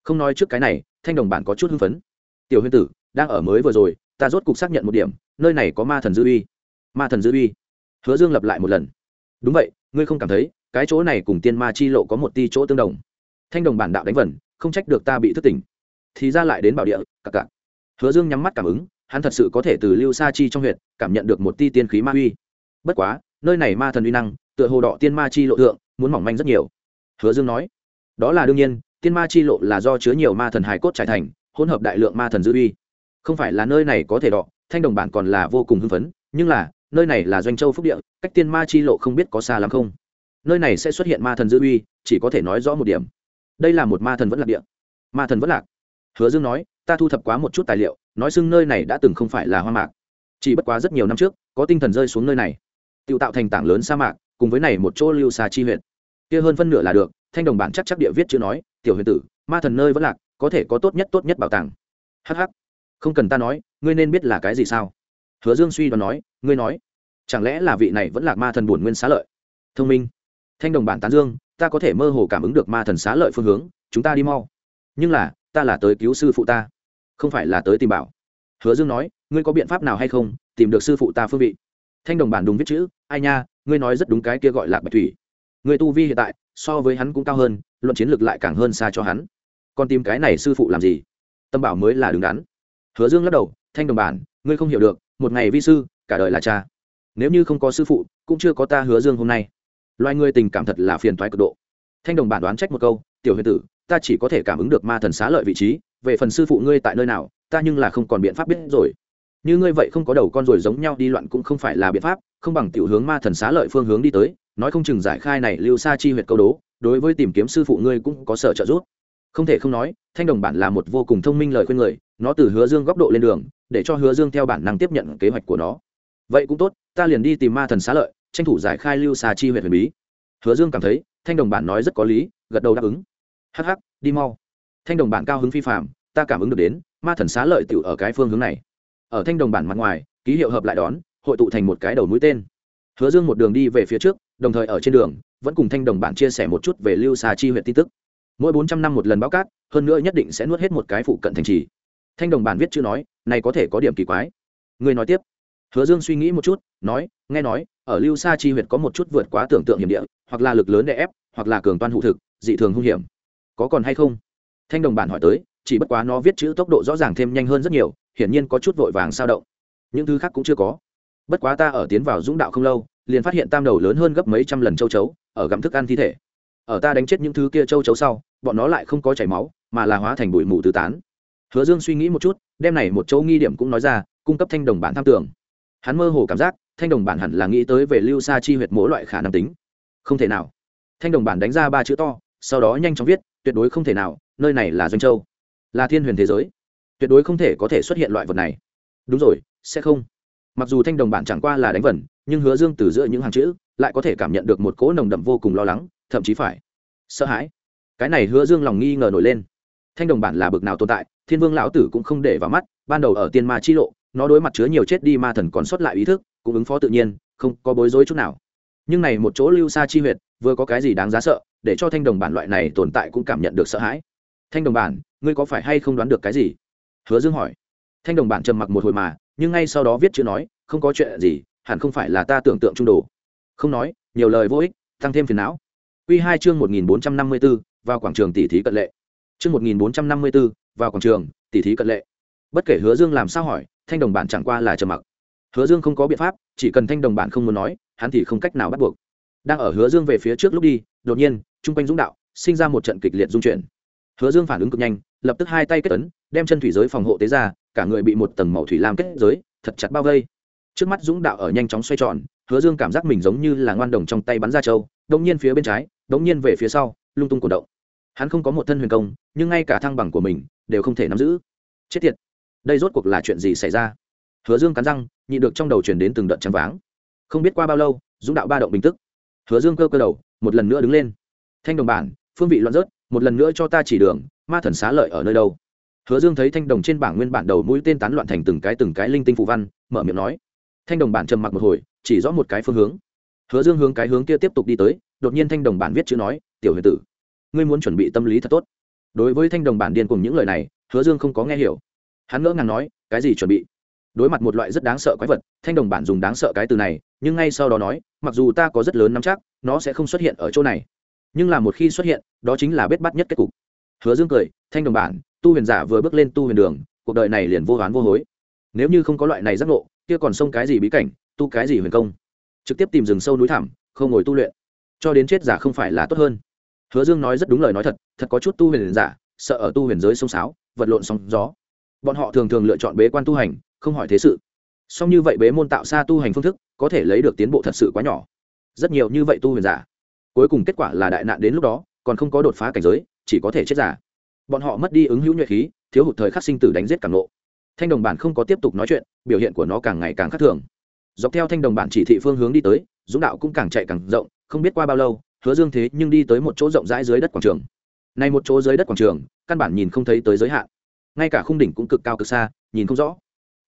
Không nói trước cái này, thanh đồng bản có chút hưng phấn. Tiểu Huyên tử, đang ở mới vừa rồi, ta rốt cục xác nhận một điểm, nơi này có ma thần dư uy. Ma thần dư uy hứa dương lặp lại một lần. Đúng vậy, ngươi không cảm thấy cái chỗ này cùng tiên ma chi lộ có một ti chỗ tương đồng? Thanh đồng bản đạo đánh vần, không trách được ta bị thức tỉnh. Thì ra lại đến bảo địa cặp cặp hứa dương nhắm mắt cảm ứng, hắn thật sự có thể từ lưu sa chi trong huyện cảm nhận được một ti tiên khí ma uy. Bất quá, nơi này ma thần uy năng, tựa hồ đỏ tiên ma chi lộ thượng, muốn mỏng manh rất nhiều. Hứa dương nói, đó là đương nhiên, tiên ma chi lộ là do chứa nhiều ma thần hài cốt trải thành, hỗn hợp đại lượng ma thần dư uy. Không phải là nơi này có thể đọ thanh đồng bản còn là vô cùng hưng phấn, nhưng là nơi này là doanh châu phúc địa, cách tiên ma chi lộ không biết có xa lắm không? Nơi này sẽ xuất hiện ma thần dư uy, chỉ có thể nói rõ một điểm. Đây là một ma thần vẫn lạc địa. Ma thần vẫn lạc. Hứa dương nói, ta thu thập quá một chút tài liệu, nói xưng nơi này đã từng không phải là hoa mạc. Chỉ bất quá rất nhiều năm trước, có tinh thần rơi xuống nơi này. Tự tạo thành tảng lớn sa mạc, cùng với này một chỗ lưu xa chi huyện. Kia hơn phân nửa là được, thanh đồng bản chắc chắc địa viết chữ nói, tiểu huyền tử, ma thần nơi vẫn lạc, có thể có tốt nhất tốt nhất bảo tàng. Hh không cần ta nói, ngươi nên biết là cái gì sao? Hứa dương suy đoán nói, ngươi nói, chẳng lẽ là vị này vẫn là ma thần buồn nguyên xá lợi? Thông minh. Thanh đồng bản tán dương, ta có thể mơ hồ cảm ứng được ma thần xá lợi phương hướng, chúng ta đi mau. Nhưng là, ta là tới cứu sư phụ ta, không phải là tới tìm bảo. Hứa dương nói, ngươi có biện pháp nào hay không, tìm được sư phụ ta phương vị? Thanh đồng bản đúng viết chữ, ai nha, ngươi nói rất đúng cái kia gọi là bạch thủy. Người tu vi hiện tại, so với hắn cũng cao hơn, luận chiến lược lại càng hơn xa cho hắn. Còn tìm cái này sư phụ làm gì? Tâm bảo mới là đứng đắn. Hứa dương lắc đầu, thanh đồng bản ngươi không hiểu được, một ngày vi sư, cả đời là cha. Nếu như không có sư phụ, cũng chưa có ta hứa dương hôm nay. Loài ngươi tình cảm thật là phiền toái cực độ. Thanh đồng bản đoán trách một câu, tiểu huyền tử, ta chỉ có thể cảm ứng được ma thần xá lợi vị trí, về phần sư phụ ngươi tại nơi nào, ta nhưng là không còn biện pháp biết rồi. Như ngươi vậy không có đầu con rồi giống nhau đi loạn cũng không phải là biện pháp, không bằng tiểu hướng ma thần xá lợi phương hướng đi tới, nói không chừng giải khai này lưu xa chi huyệt câu đố, đối với tìm kiếm sư phụ ngươi cũng có sở trợ giúp không thể không nói, thanh đồng bản là một vô cùng thông minh lời khuyên người, nó từ hứa dương góc độ lên đường, để cho hứa dương theo bản năng tiếp nhận kế hoạch của nó. Vậy cũng tốt, ta liền đi tìm ma thần xá lợi, tranh thủ giải khai lưu xà chi huyện huyền bí. Hứa dương cảm thấy, thanh đồng bản nói rất có lý, gật đầu đáp ứng. Hắc hắc, đi mau. Thanh đồng bản cao hứng phi phạm ta cảm ứng được đến, ma thần xá lợi tự ở cái phương hướng này. Ở thanh đồng bản mặt ngoài, ký hiệu hợp lại đón, hội tụ thành một cái đầu mũi tên. Hứa dương một đường đi về phía trước, đồng thời ở trên đường, vẫn cùng thanh đồng bản chia sẻ một chút về lưu xà chi huyện tin tức mỗi bốn trăm năm một lần báo cát, hơn nữa nhất định sẽ nuốt hết một cái phụ cận thành trì. Thanh đồng bản viết chữ nói, này có thể có điểm kỳ quái. Người nói tiếp. Hứa dương suy nghĩ một chút, nói, nghe nói, ở lưu sa chi huyệt có một chút vượt quá tưởng tượng hiểm địa, hoặc là lực lớn đè ép, hoặc là cường toan hụ thực, dị thường hung hiểm. Có còn hay không? Thanh đồng bản hỏi tới, chỉ bất quá nó viết chữ tốc độ rõ ràng thêm nhanh hơn rất nhiều, hiển nhiên có chút vội vàng sao động. Những thứ khác cũng chưa có. Bất quá ta ở tiến vào dũng đạo không lâu, liền phát hiện tam đầu lớn hơn gấp mấy trăm lần châu chấu, ở gặm thức ăn thi thể ở ta đánh chết những thứ kia châu chấu sau, bọn nó lại không có chảy máu, mà là hóa thành bụi mù tứ tán. Hứa dương suy nghĩ một chút, đem này một châu nghi điểm cũng nói ra, cung cấp thanh đồng bản tham tưởng. Hắn mơ hồ cảm giác, thanh đồng bản hẳn là nghĩ tới về lưu sa chi huyệt mỗi loại khả năng tính. Không thể nào. Thanh đồng bản đánh ra ba chữ to, sau đó nhanh chóng viết, tuyệt đối không thể nào, nơi này là doanh châu. Là thiên huyền thế giới. Tuyệt đối không thể có thể xuất hiện loại vật này. Đúng rồi, sẽ không. Mặc dù thanh đồng bản chẳng qua là đánh vần, nhưng hứa dương từ giữa những hàng chữ, lại có thể cảm nhận được một cỗ nồng đậm vô cùng lo lắng thậm chí phải sợ hãi. Cái này hứa dương lòng nghi ngờ nổi lên. Thanh đồng bản là bực nào tồn tại, thiên vương lão tử cũng không để vào mắt, ban đầu ở tiên ma chi lộ, nó đối mặt chứa nhiều chết đi ma thần còn sót lại ý thức, cũng ứng phó tự nhiên, không có bối rối chút nào. Nhưng này một chỗ lưu xa chi huyệt, vừa có cái gì đáng giá sợ, để cho thanh đồng bản loại này tồn tại cũng cảm nhận được sợ hãi. Thanh đồng bản, ngươi có phải hay không đoán được cái gì? Hứa dương hỏi. Thanh đồng bản trầm mặc một hồi mà, nhưng ngay sau đó viết chữ nói, không có chuyện gì, hẳn không phải là ta tưởng tượng trung đồ. Không nói, nhiều lời vô ích, tăng thêm phiền não. Quy 2 chương 1454, vào quảng trường tỷ thí cận lệ. Chương 1454, vào quảng trường, tỷ thí cận lệ. Bất kể Hứa Dương làm sao hỏi, thanh đồng bạn chẳng qua là trầm mặc. Hứa Dương không có biện pháp, chỉ cần thanh đồng bạn không muốn nói, hắn thì không cách nào bắt buộc. Đang ở Hứa Dương về phía trước lúc đi, đột nhiên, trung quanh dũng đạo, sinh ra một trận kịch liệt dung chuyển. Hứa Dương phản ứng cực nhanh, lập tức hai tay kết ấn, đem chân thủy giới phòng hộ tế ra cả người bị một tầng màu thủy lam kết giới thật chặt bao vây trước mắt dũng đạo ở nhanh chóng xoay tròn hứa dương cảm giác mình giống như là ngoan đồng trong tay bắn ra châu đột nhiên phía bên trái đống nhiên về phía sau, lung tung cổ động. Hắn không có một thân huyền công, nhưng ngay cả thăng bằng của mình đều không thể nắm giữ. Chết tiệt! Đây rốt cuộc là chuyện gì xảy ra? Hứa dương cắn răng, nhị được trong đầu chuyển đến từng đợt trắng váng. Không biết qua bao lâu, dũng đạo ba động bình tức. Hứa dương cơ cơ đầu, một lần nữa đứng lên. Thanh đồng bản, phương vị loạn rớt, một lần nữa cho ta chỉ đường, ma thần xá lợi ở nơi đâu? Hứa dương thấy thanh đồng trên bảng nguyên bản đầu mũi tên tán loạn thành từng cái từng cái linh tinh phụ văn, mở miệng nói. Thanh đồng bản trầm mặc một hồi, chỉ rõ một cái phương hướng. Hứa dương hướng cái hướng kia tiếp tục đi tới đột nhiên thanh đồng bản viết chữ nói, tiểu huyền tử, ngươi muốn chuẩn bị tâm lý thật tốt. Đối với thanh đồng bản điên cùng những lời này, hứa dương không có nghe hiểu. Hắn ngỡ ngàng nói, cái gì chuẩn bị? Đối mặt một loại rất đáng sợ quái vật, thanh đồng bản dùng đáng sợ cái từ này, nhưng ngay sau đó nói, mặc dù ta có rất lớn nắm chắc, nó sẽ không xuất hiện ở chỗ này. Nhưng là một khi xuất hiện, đó chính là bết bắt nhất kết cục. Hứa dương cười, thanh đồng bản, tu huyền giả vừa bước lên tu huyền đường, cuộc đời này liền vô hoán vô hối. Nếu như không có loại này giác ngộ, kia còn sông cái gì bí cảnh, tu cái gì huyền công? Trực tiếp tìm rừng sâu núi thẳm, không ngồi tu luyện cho đến chết giả không phải là tốt hơn. Hứa dương nói rất đúng lời nói thật thật có chút tu huyền giả, sợ ở tu huyền giới sông sáo, vật lộn sóng gió. Bọn họ thường thường lựa chọn bế quan tu hành, không hỏi thế sự. Song như vậy bế môn tạo xa tu hành phương thức, có thể lấy được tiến bộ thật sự quá nhỏ. Rất nhiều như vậy tu huyền giả, cuối cùng kết quả là đại nạn đến lúc đó, còn không có đột phá cảnh giới, chỉ có thể chết giả. Bọn họ mất đi ứng hữu nhuệ khí, thiếu hụt thời khắc sinh tử đánh giết càng lộ. Thanh đồng bản không có tiếp tục nói chuyện, biểu hiện của nó càng ngày càng khác thường. Dọc theo thanh đồng bản chỉ thị phương hướng đi tới, dũng đạo cũng càng chạy càng rộng không biết qua bao lâu, hứa dương thế nhưng đi tới một chỗ rộng rãi dưới đất quảng trường. Này một chỗ dưới đất quảng trường, căn bản nhìn không thấy tới giới hạn. Ngay cả khung đỉnh cũng cực cao cực xa, nhìn không rõ.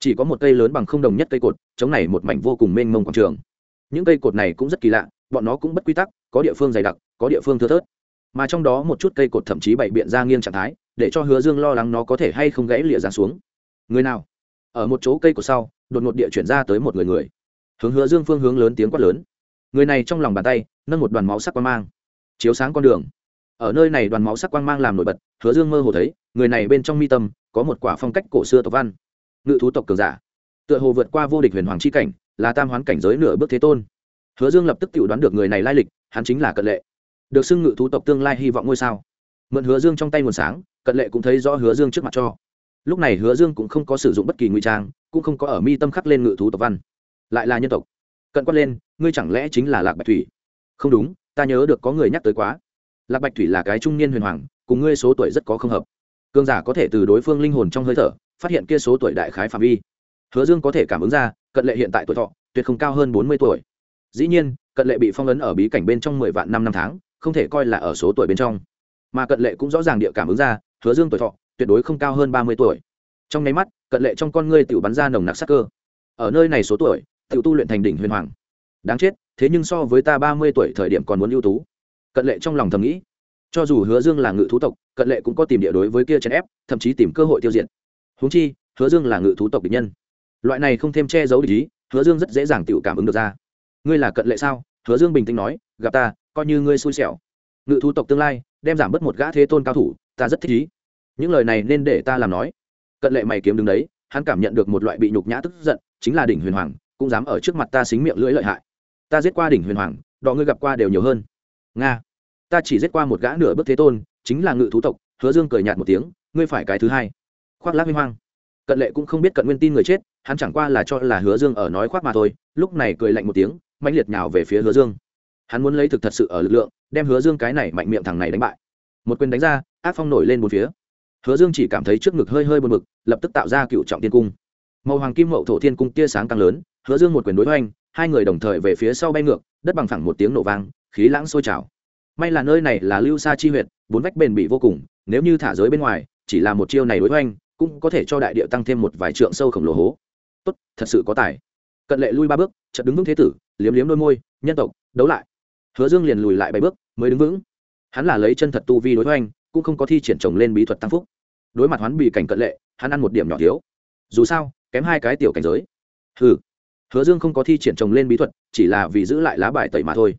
Chỉ có một cây lớn bằng không đồng nhất cây cột, chống này một mảnh vô cùng mênh mông quảng trường. Những cây cột này cũng rất kỳ lạ, bọn nó cũng bất quy tắc, có địa phương dày đặc, có địa phương thưa thớt. Mà trong đó một chút cây cột thậm chí bày biện ra nghiêng trạng thái, để cho hứa dương lo lắng nó có thể hay không gãy lịa ra xuống. Người nào? Ở một chỗ cây cột sau, đột ngột địa chuyển ra tới một người người. Hướng hứa dương phương hướng lớn tiếng quát lớn. Người này trong lòng bàn tay nâng một đoàn máu sắc quang mang, chiếu sáng con đường. Ở nơi này đoàn máu sắc quang mang làm nổi bật, hứa dương mơ hồ thấy, người này bên trong mi tâm, có một quả phong cách cổ xưa tộc văn. Ngự thú tộc cường giả. Tựa hồ vượt qua vô địch huyền hoàng c h i cảnh, là tam hoán cảnh giới nửa bước thế tôn. Hứa dương lập tức tự đoán được người này lai lịch, hắn chính là cận lệ. Được xưng ngự thú tộc tương lai hy vọng ngôi sao. Mượn hứa dương trong tay nguồn sáng, cận lệ cũng thấy rõ hứa dương trước mặt cho. Lúc này hứa dương cũng không có sử dụng bất kỳ ngụy trang, cũng không có ở mi tâm khắc lên ngự thú tộc văn. Lại là nhân tộc. Cận quát lên, ngươi chẳng lẽ chính là lạc bạch thủy? Không đúng, ta nhớ được có người nhắc tới quá. Lạc bạch thủy là cái trung niên huyền hoàng, cùng ngươi số tuổi rất có không hợp. Cương giả có thể từ đối phương linh hồn trong hơi thở, phát hiện kia số tuổi đại khái phạm vi. Hứa dương có thể cảm ứng ra, cận lệ hiện tại tuổi thọ, tuyệt không cao hơn bốn mươi tuổi. Dĩ nhiên, cận lệ bị phong ấn ở bí cảnh bên trong mười vạn năm năm tháng, không thể coi là ở số tuổi bên trong. Mà cận lệ cũng rõ ràng địa cảm ứng ra, hứa dương tuổi thọ, tuyệt đối không cao hơn ba mươi tuổi. Trong nháy mắt, cận lệ trong con ngươi tự bắn ra nồng nặc sắc cơ. Ở nơi này số tuổi tự tu luyện thành đỉnh huyền hoàng đáng chết, thế nhưng so với ta ba mươi tuổi thời điểm còn muốn ưu tú. Cận lệ trong lòng thầm nghĩ. Cho dù hứa dương là ngự thú tộc, cận lệ cũng có tìm địa đối với kia chèn ép, thậm chí tìm cơ hội tiêu diệt. Húng chi, hứa dương là ngự thú tộc địch nhân. Loại này không thêm che giấu địch ý, hứa dương rất dễ dàng tự cảm ứng được ra. Ngươi là cận lệ sao? Hứa dương bình tĩnh nói, gặp ta, coi như ngươi xui xẻo. Ngự thú tộc tương lai, đem giảm bớt một gã thế tôn cao thủ, ta rất thích ý. Những lời này nên để ta làm nói. Cận lệ mày kiếm đứng đấy, hắn cảm nhận được một loại bị nhục nhã tức giận, chính là đỉnh huyền hoàng, cũng dám ở trước mặt ta xính miệng lưỡi lợi hại ta giết qua đỉnh huyền hoàng, đọ ngươi gặp qua đều nhiều hơn. Nga. Ta chỉ giết qua một gã nửa bước thế tôn, chính là ngự thú tộc, hứa dương cười nhạt một tiếng, ngươi phải cái thứ hai. Khoác lác huy hoang. Cận lệ cũng không biết cận nguyên tin người chết, hắn chẳng qua là cho là hứa dương ở nói khoác mà thôi, lúc này cười lạnh một tiếng mạnh liệt nhào về phía hứa dương. Hắn muốn lấy thực thật sự ở lực lượng, đem hứa dương cái này mạnh miệng thằng này đánh bại. Một quyền đánh ra, ác phong nổi lên một phía. Hứa dương chỉ cảm thấy trước ngực hơi hơi buồn mực lập tức tạo ra cựu trọng tiên cung. Màu hoàng kim mậu thổ thiên cung tia sáng càng lớn, hứa dương một quyền đối hoành hai người đồng thời về phía sau bay ngược, đất bằng phẳng một tiếng nổ vang, khí lãng sôi trào. May là nơi này là lưu sa chi huyệt bốn vách bền bị vô cùng, nếu như thả giới bên ngoài, chỉ là một chiêu này đối hoành, cũng có thể cho đại địa tăng thêm một vài trượng sâu khổng lồ hố. Tốt, thật sự có tài. Cận lệ lui ba bước, chợt đứng vững thế tử, liếm liếm đôi môi, nhân tộc, đấu lại. Hứa dương liền lùi lại bảy bước, mới đứng vững. Hắn là lấy chân thật tu vi đối với anh cũng không có thi triển trồng lên bí thuật tăng phúc. Đối mặt hoán bị cảnh cận lệ, hắn ăn một điểm nhỏ thiếu. Dù sao, kém hai cái tiểu cảnh giới. Hừ hứa dương không có thi triển trồng lên bí thuật, chỉ là vì giữ lại lá bài tẩy mà thôi.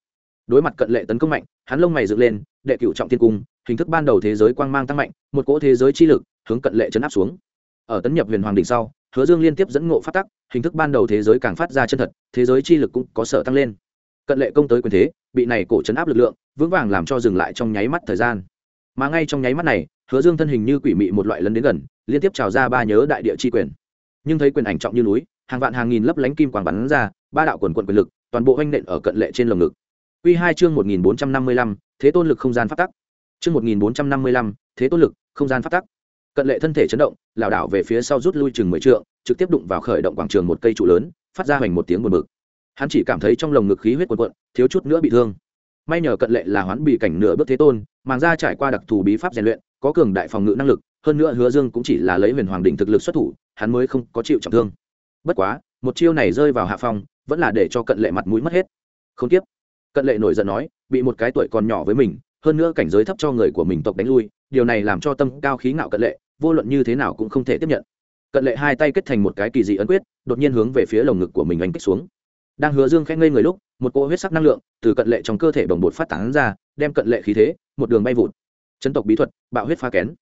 Đối mặt cận lệ tấn công mạnh, hắn lông mày dựng lên, đệ cửu trọng thiên cung, hình thức ban đầu thế giới quang mang tăng mạnh, một cỗ thế giới chi lực, hướng cận lệ chấn áp xuống. Ở tấn nhập huyền hoàng đỉnh sau, hứa dương liên tiếp dẫn ngộ phát tắc, hình thức ban đầu thế giới càng phát ra chân thật, thế giới chi lực cũng có sở tăng lên. Cận lệ công tới quyền thế, bị này cổ chấn áp lực lượng, vững vàng làm cho dừng lại trong nháy mắt thời gian. Mà ngay trong nháy mắt này, hứa dương thân hình như quỷ mị một loại lấn đến gần, liên tiếp trào ra ba nhớ đại địa chi quyền. Nhưng thấy quyền ảnh trọng như núi hàng vạn hàng nghìn lấp lánh kim quang bắn ra, ba đạo quần quận quyền lực, toàn bộ oanh nện ở cận lệ trên lồng ngực. Quy hai chương một nghìn bốn trăm năm mươi lăm, thế tôn lực không gian phát tắc. Chương một nghìn bốn trăm năm mươi lăm, thế tôn lực, không gian phát tắc. Cận lệ thân thể chấn động, lảo đảo về phía sau rút lui chừng mười trượng, trực tiếp đụng vào khởi động quảng trường một cây trụ lớn, phát ra hoành một tiếng buồn bực. Hắn chỉ cảm thấy trong lồng ngực khí huyết quần quận thiếu chút nữa bị thương. May nhờ cận lệ là hoán bị cảnh nửa bước thế tôn, màng ra trải qua đặc thù bí pháp rèn luyện, có cường đại phòng ngự năng lực, hơn nữa hứa dương cũng chỉ là lấy huyền hoàng đỉnh thực lực xuất thủ, hắn mới không có chịu trọng thương bất quá, một chiêu này rơi vào hạ phong, vẫn là để cho cận lệ mặt mũi mất hết. Không tiếp. Cận lệ nổi giận nói, bị một cái tuổi còn nhỏ với mình, hơn nữa cảnh giới thấp cho người của mình tộc đánh lui, điều này làm cho tâm cao khí ngạo cận lệ, vô luận như thế nào cũng không thể tiếp nhận. Cận lệ hai tay kết thành một cái kỳ dị ấn quyết, đột nhiên hướng về phía lồng ngực của mình đánh kích xuống. Đang hứa dương khẽ ngây người lúc, một cỗ huyết sắc năng lượng từ cận lệ trong cơ thể bồng bột phát tán ra, đem cận lệ khí thế, một đường bay vụt. Chấn tộc bí thuật, bạo huyết pha kén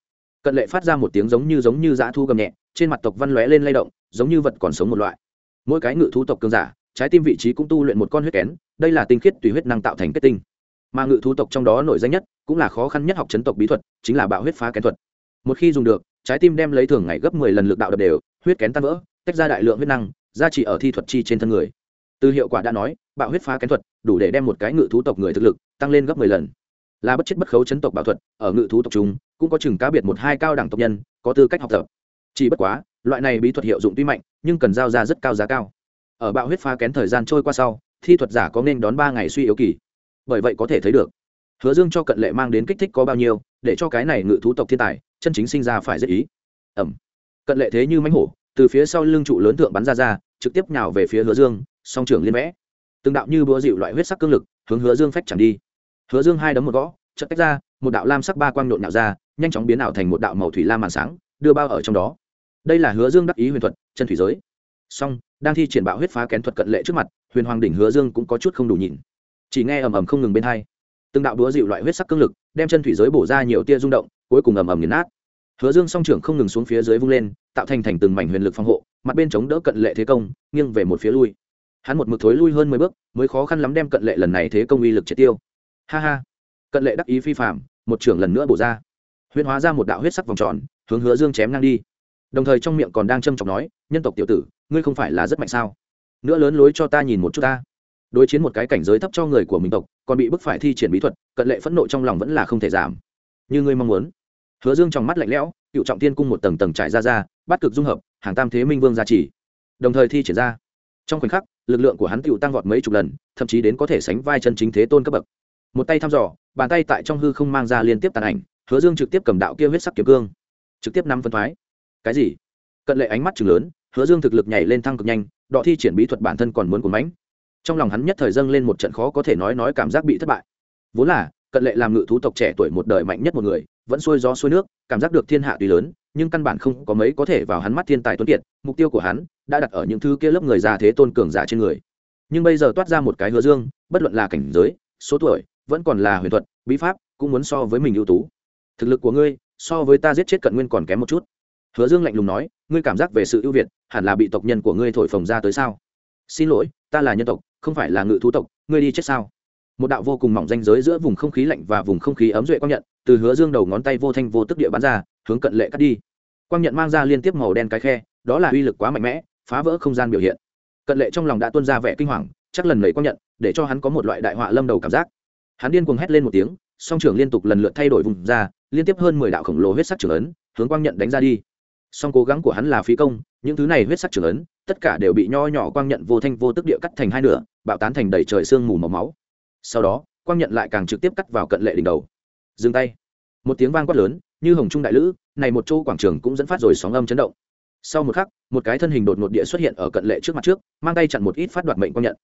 cận lệ phát ra một tiếng giống như giống như dã thu gầm nhẹ, trên mặt tộc văn lóe lên lay động, giống như vật còn sống một loại. Mỗi cái ngự thú tộc cường giả, trái tim vị trí cũng tu luyện một con huyết kén, đây là tinh khiết tùy huyết năng tạo thành kết tinh. Mà ngự thú tộc trong đó nổi danh nhất, cũng là khó khăn nhất học chấn tộc bí thuật, chính là bạo huyết phá kén thuật. Một khi dùng được, trái tim đem lấy thường ngày gấp mười lần lực đạo đập đều, huyết kén tan vỡ, tách ra đại lượng huyết năng, gia trị ở thi thuật chi trên thân người. Từ hiệu quả đã nói, bạo huyết phá kén thuật, đủ để đem một cái ngự thú tộc người thực lực, tăng lên gấp mười lần. Là bất chết bất khấu chấn tộc bảo thuật, ở ngự thú tộc chúng cũng có chừng cá biệt một hai cao đẳng tộc nhân, có tư cách học tập. Chỉ bất quá, loại này bí thuật hiệu dụng tuy mạnh, nhưng cần giao ra rất cao giá cao. Ở bạo huyết phá kén thời gian trôi qua sau, thi thuật giả có nên đón ba ngày suy yếu kỳ? Bởi vậy có thể thấy được, hứa dương cho cận lệ mang đến kích thích có bao nhiêu, để cho cái này ngự thú tộc thiên tài, chân chính sinh ra phải dễ ý. Ẩm. Cận lệ thế như mánh hổ, từ phía sau lưng trụ lớn thượng bắn ra ra, trực tiếp nhào về phía hứa dương, song trưởng liên vẽ. Từng đạo như búa dịu loại huyết sắc cương lực, hướng hứa dương phách chẳng đi. Hứa dương hai đấm một gõ, chợt tách ra, một đạo lam sắc ba quang nhộn nhạo ra nhanh chóng biến ảo thành một đạo màu thủy lam màn sáng, đưa bao ở trong đó. Đây là hứa dương đắc ý huyền thuật, chân thủy giới. Song, đang thi triển bạo huyết phá kén thuật cận lệ trước mặt, huyền hoàng đỉnh hứa dương cũng có chút không đủ nhìn. Chỉ nghe ầm ầm không ngừng bên hai. Từng đạo đúa dịu loại huyết sắc cương lực, đem chân thủy giới bổ ra nhiều tia rung động, cuối cùng ầm ầm nghiền nát. Hứa dương song trưởng không ngừng xuống phía dưới vung lên, tạo thành thành từng mảnh huyền lực phòng hộ, mặt bên chống đỡ cận lệ thế công, nghiêng về một phía lui. Hắn một mực thối lui hơn mười bước, mới khó khăn lắm đem cận lệ lần này thế công uy lực triệt tiêu. Ha ha. Cận lệ đắc ý phi phạm một trưởng lần nữa bổ ra huyễn hóa ra một đạo huyết sắc vòng tròn, hướng hứa dương chém ngang đi. Đồng thời trong miệng còn đang châm chọc nói, nhân tộc tiểu tử, ngươi không phải là rất mạnh sao? Nữa lớn lối cho ta nhìn một chút ta. Đối chiến một cái cảnh giới thấp cho người của mình tộc, còn bị bức phải thi triển bí thuật, cận lệ phẫn nộ trong lòng vẫn là không thể giảm. Như ngươi mong muốn. Hứa dương trong mắt lạnh lẽo, cựu trọng tiên cung một tầng tầng trải ra ra, bắt cực dung hợp, hàng tam thế minh vương gia trì. Đồng thời thi triển ra. Trong khoảnh khắc, lực lượng của hắn cựu tăng vọt mấy chục lần, thậm chí đến có thể sánh vai chân chính thế tôn cấp bậc. Một tay thăm dò, bàn tay tại trong hư không mang ra liên tiếp tàn ảnh hứa dương trực tiếp cầm đạo kia huyết sắc kiếm cương, trực tiếp năm phân thoái. Cái gì? Cận lệ ánh mắt chừng lớn, hứa dương thực lực nhảy lên thăng cực nhanh, đọ thi triển bí thuật bản thân còn muốn cuốn mánh trong lòng hắn nhất thời dâng lên một trận khó có thể nói nói cảm giác bị thất bại. Vốn là, cận lệ làm ngự thú tộc trẻ tuổi một đời mạnh nhất một người, vẫn xuôi gió xuôi nước, cảm giác được thiên hạ tùy lớn, nhưng căn bản không có mấy có thể vào hắn mắt thiên tài tuấn kiệt, mục tiêu của hắn đã đặt ở những thứ kia lớp người già thế tôn cường giả trên người. Nhưng bây giờ toát ra một cái hứa dương, bất luận là cảnh giới, số tuổi, vẫn còn là huyền thuật, bí pháp, cũng muốn so với mình ưu tú thực lực của ngươi, so với ta giết chết cận nguyên còn kém một chút. Hứa dương lạnh lùng nói, ngươi cảm giác về sự ưu việt, hẳn là bị tộc nhân của ngươi thổi phồng ra tới sao? Xin lỗi, ta là nhân tộc, không phải là ngự thú tộc, ngươi đi chết sao? Một đạo vô cùng mỏng danh giới giữa vùng không khí lạnh và vùng không khí ấm duệ quang nhận, từ hứa dương đầu ngón tay vô thanh vô tức địa bắn ra, hướng cận lệ cắt đi. Quang nhận mang ra liên tiếp màu đen cái khe, đó là uy lực quá mạnh mẽ, phá vỡ không gian biểu hiện. Cận lệ trong lòng đã tuân ra vẻ kinh hoàng, chắc lần lấy quang nhận, để cho hắn có một loại đại họa lâm đầu cảm giác. Hắn điên cuồng hét lên một tiếng, song trưởng liên tục lần lượt thay đổi vùng ra liên tiếp hơn mười đạo khổng lồ huyết sắc trưởng ấn, hướng quang nhận đánh ra đi. Song cố gắng của hắn là phí công, những thứ này huyết sắc trưởng ấn, tất cả đều bị nho nhỏ quang nhận vô thanh vô tức địa cắt thành hai nửa, bạo tán thành đầy trời sương mù màu máu. Sau đó, quang nhận lại càng trực tiếp cắt vào cận lệ đỉnh đầu. Dừng tay. Một tiếng vang quát lớn, như hồng trung đại lữ, này một chỗ quảng trường cũng dẫn phát rồi sóng âm chấn động. Sau một khắc, một cái thân hình đột ngột địa xuất hiện ở cận lệ trước mặt trước, mang tay chặn một ít phát đoạt mệnh quang nhận.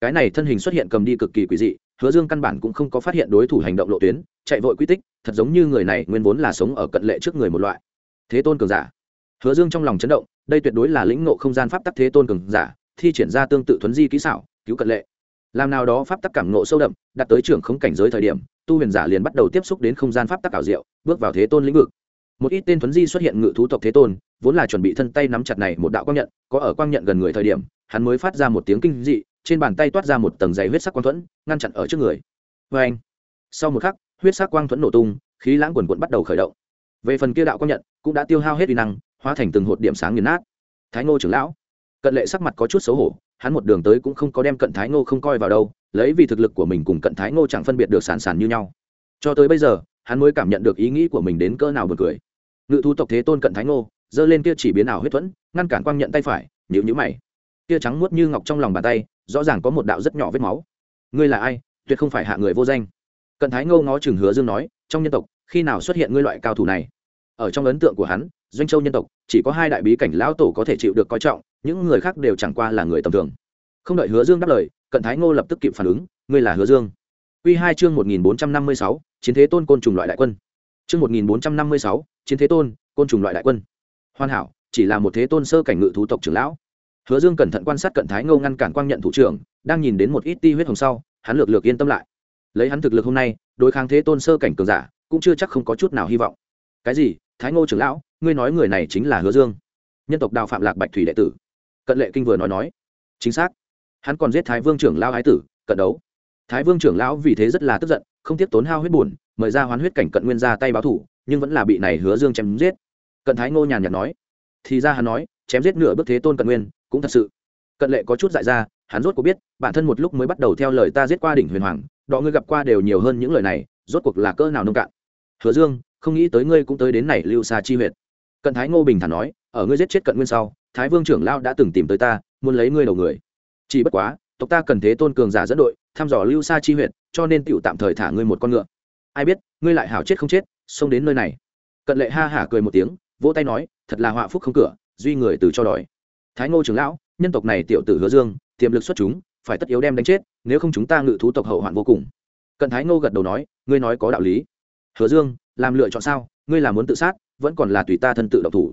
Cái này thân hình xuất hiện cầm đi cực kỳ quỷ dị hứa dương căn bản cũng không có phát hiện đối thủ hành động lộ tuyến, chạy vội quy tích, thật giống như người này nguyên vốn là sống ở cận lệ trước người một loại. Thế tôn cường giả. Hứa dương trong lòng chấn động, đây tuyệt đối là lĩnh ngộ không gian pháp tắc thế tôn cường giả, thi triển ra tương tự thuấn di kỹ xảo, cứu cận lệ. Làm nào đó pháp tắc cảm ngộ sâu đậm đặt tới trưởng không cảnh giới thời điểm, tu huyền giả liền bắt đầu tiếp xúc đến không gian pháp tắc ảo diệu, bước vào thế tôn lĩnh vực. Một ít tên thuấn di xuất hiện ngự thú tộc thế tôn, vốn là chuẩn bị thân tay nắm chặt này một đạo quang nhận, có ở quang nhận gần người thời điểm, hắn mới phát ra một tiếng kinh dị trên bàn tay toát ra một tầng dày huyết sắc quang thuẫn, ngăn chặn ở trước người. Vê anh, sau một khắc, huyết sắc quang thuẫn nổ tung, khí lãng quần quận bắt đầu khởi động. Về phần kia đạo công nhận, cũng đã tiêu hao hết uy năng, hóa thành từng hột điểm sáng nghiền nát. Thái ngô trưởng lão, cận lệ sắc mặt có chút xấu hổ, hắn một đường tới cũng không có đem cận thái ngô không coi vào đâu, lấy vì thực lực của mình cùng cận thái ngô chẳng phân biệt được sàn sàn như nhau. Cho tới bây giờ, hắn mới cảm nhận được ý nghĩ của mình đến cỡ nào bật cười. Ngự thú tộc thế tôn cận thái ngô, giơ lên kia chỉ biến ảo huyết thuẫn, ngăn cản quang nhận tay phải nhịu nhữ mày. Kia trắng muốt như ngọc trong lòng bàn tay rõ ràng có một đạo rất nhỏ vết máu. Ngươi là ai? Tuyệt không phải hạ người vô danh. Cận thái ngô ngó chừng hứa dương nói, trong nhân tộc, khi nào xuất hiện ngươi loại cao thủ này? Ở trong ấn tượng của hắn, doanh châu nhân tộc, chỉ có hai đại bí cảnh lão tổ có thể chịu được coi trọng, những người khác đều chẳng qua là người tầm thường. Không đợi hứa dương đáp lời, cận thái ngô lập tức kịp phản ứng, ngươi là hứa dương. Quy hai chương một nghìn bốn trăm năm mươi sáu, chiến thế tôn côn trùng loại đại quân. Chương một nghìn bốn trăm năm mươi sáu, chiến thế tôn, côn trùng loại đại quân. Hoàn hảo, chỉ là một thế tôn sơ cảnh ngự thú tộc trưởng lão hứa dương cẩn thận quan sát cận thái ngô ngăn cản quang nhận thủ trưởng, đang nhìn đến một ít ti huyết hồng sau, hắn lược lược yên tâm lại. Lấy hắn thực lực hôm nay, đối kháng thế tôn sơ cảnh cường giả, cũng chưa chắc không có chút nào hy vọng. Cái gì? Thái ngô trưởng lão, ngươi nói người này chính là hứa dương. Nhân tộc đào phạm lạc bạch thủy đệ tử. Cận lệ kinh vừa nói nói. Chính xác. Hắn còn giết thái vương trưởng lão ái tử, cận đấu. Thái vương trưởng lão vì thế rất là tức giận, không tiếp tốn hao huyết buồn, mời ra hoán huyết cảnh cận nguyên ra tay báo thủ, nhưng vẫn là bị này hứa dương chém giết. Cận thái ngô nhàn nhạt nói. Thì ra hắn nói, chém giết nửa bước thế tôn cận nguyên cũng thật sự. Cận lệ có chút dại ra, hắn rốt cuộc biết, bản thân một lúc mới bắt đầu theo lời ta giết qua đỉnh huyền hoàng, đọ ngươi gặp qua đều nhiều hơn những lời này, rốt cuộc là cỡ nào nông cạn. Hứa dương, không nghĩ tới ngươi cũng tới đến này lưu xa chi huyệt cận thái ngô bình thản nói, ở ngươi giết chết cận nguyên sau, thái vương trưởng lao đã từng tìm tới ta, muốn lấy ngươi đầu người. Chỉ bất quá, tộc ta cần thế tôn cường giả dẫn đội, thăm dò lưu xa chi huyệt cho nên tựu tạm thời thả ngươi một con ngựa. Ai biết, ngươi lại hảo chết không chết, xông đến nơi này. Cận lệ ha hả cười một tiếng, vỗ tay nói, thật là họa phúc không cửa, duy người từ cho đòi thái ngô trưởng lão, nhân tộc này tiểu tử hứa dương, tiềm lực xuất chúng, phải tất yếu đem đánh chết, nếu không chúng ta ngự thú tộc hậu hoạn vô cùng. Cận thái ngô gật đầu nói, ngươi nói có đạo lý. Hứa dương, làm lựa chọn sao? Ngươi là muốn tự sát, vẫn còn là tùy ta thân tự độc thủ.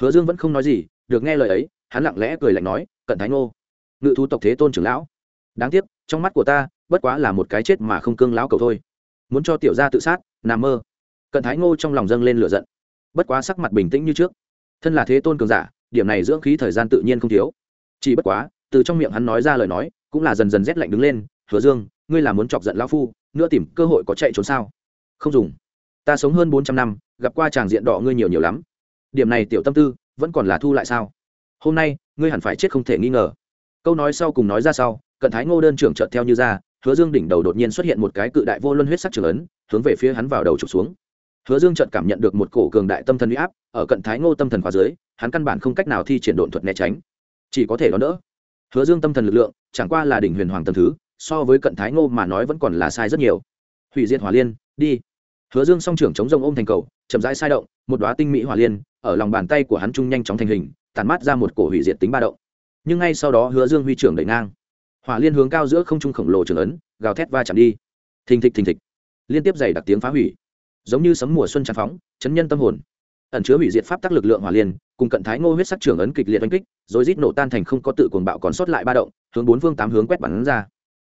Hứa dương vẫn không nói gì, được nghe lời ấy, hắn lặng lẽ cười lạnh nói, cận thái ngô, ngự thú tộc thế tôn trưởng lão. Đáng tiếc, trong mắt của ta, bất quá là một cái chết mà không cương lão cầu thôi. Muốn cho tiểu gia tự sát, nằm mơ. Cận thái ngô trong lòng dâng lên lửa giận. Bất quá sắc mặt bình tĩnh như trước. Thân là thế tôn cường giả điểm này dưỡng khí thời gian tự nhiên không thiếu. Chỉ bất quá, từ trong miệng hắn nói ra lời nói, cũng là dần dần rét lạnh đứng lên, hứa dương, ngươi là muốn chọc giận lão phu, nữa tìm cơ hội có chạy trốn sao? Không dùng. Ta sống hơn bốn trăm năm, gặp qua tràng diện đỏ ngươi nhiều nhiều lắm. Điểm này tiểu tâm tư, vẫn còn là thu lại sao? Hôm nay, ngươi hẳn phải chết không thể nghi ngờ. Câu nói sau cùng nói ra sau, cận thái ngô đơn trưởng trợt theo như ra, hứa dương đỉnh đầu đột nhiên xuất hiện một cái cự đại vô luân huyết sắc trường ấn, hướng về phía hắn vào đầu trục xuống hứa dương chợt cảm nhận được một cổ cường đại tâm thần uy áp, ở cận thái ngô tâm thần khóa dưới, hắn căn bản không cách nào thi triển độn thuật né tránh. Chỉ có thể đón đỡ. Hứa dương tâm thần lực lượng, chẳng qua là đỉnh huyền hoàng tầm thứ, so với cận thái ngô mà nói vẫn còn là sai rất nhiều. Hủy diệt hỏa liên, đi. Hứa dương song trưởng chống rông ôm thành cầu, chậm rãi sai động, một đoá tinh mỹ hỏa liên, ở lòng bàn tay của hắn trung nhanh chóng thành hình tàn mát ra một cổ hủy diệt tính ba động. Nhưng ngay sau đó hứa dương huy trưởng đẩy ngang. Hỏa liên hướng cao giữa không trung khổng lồ trường ấn, gào thét va chạm đi. Thình thịch thình thịch. Liên tiếp dày đặc tiếng phá hủy giống như sấm mùa xuân tràn phóng, chấn nhân tâm hồn. Ẩn chứa hủy diệt pháp tắc lực lượng hỏa liên, cùng cận thái ngô huyết sắc trưởng ấn kịch liệt đánh kích, rồi rít nổ tan thành không có tự cuồng bạo còn sót lại ba động, hướng bốn phương tám hướng quét bắn ra.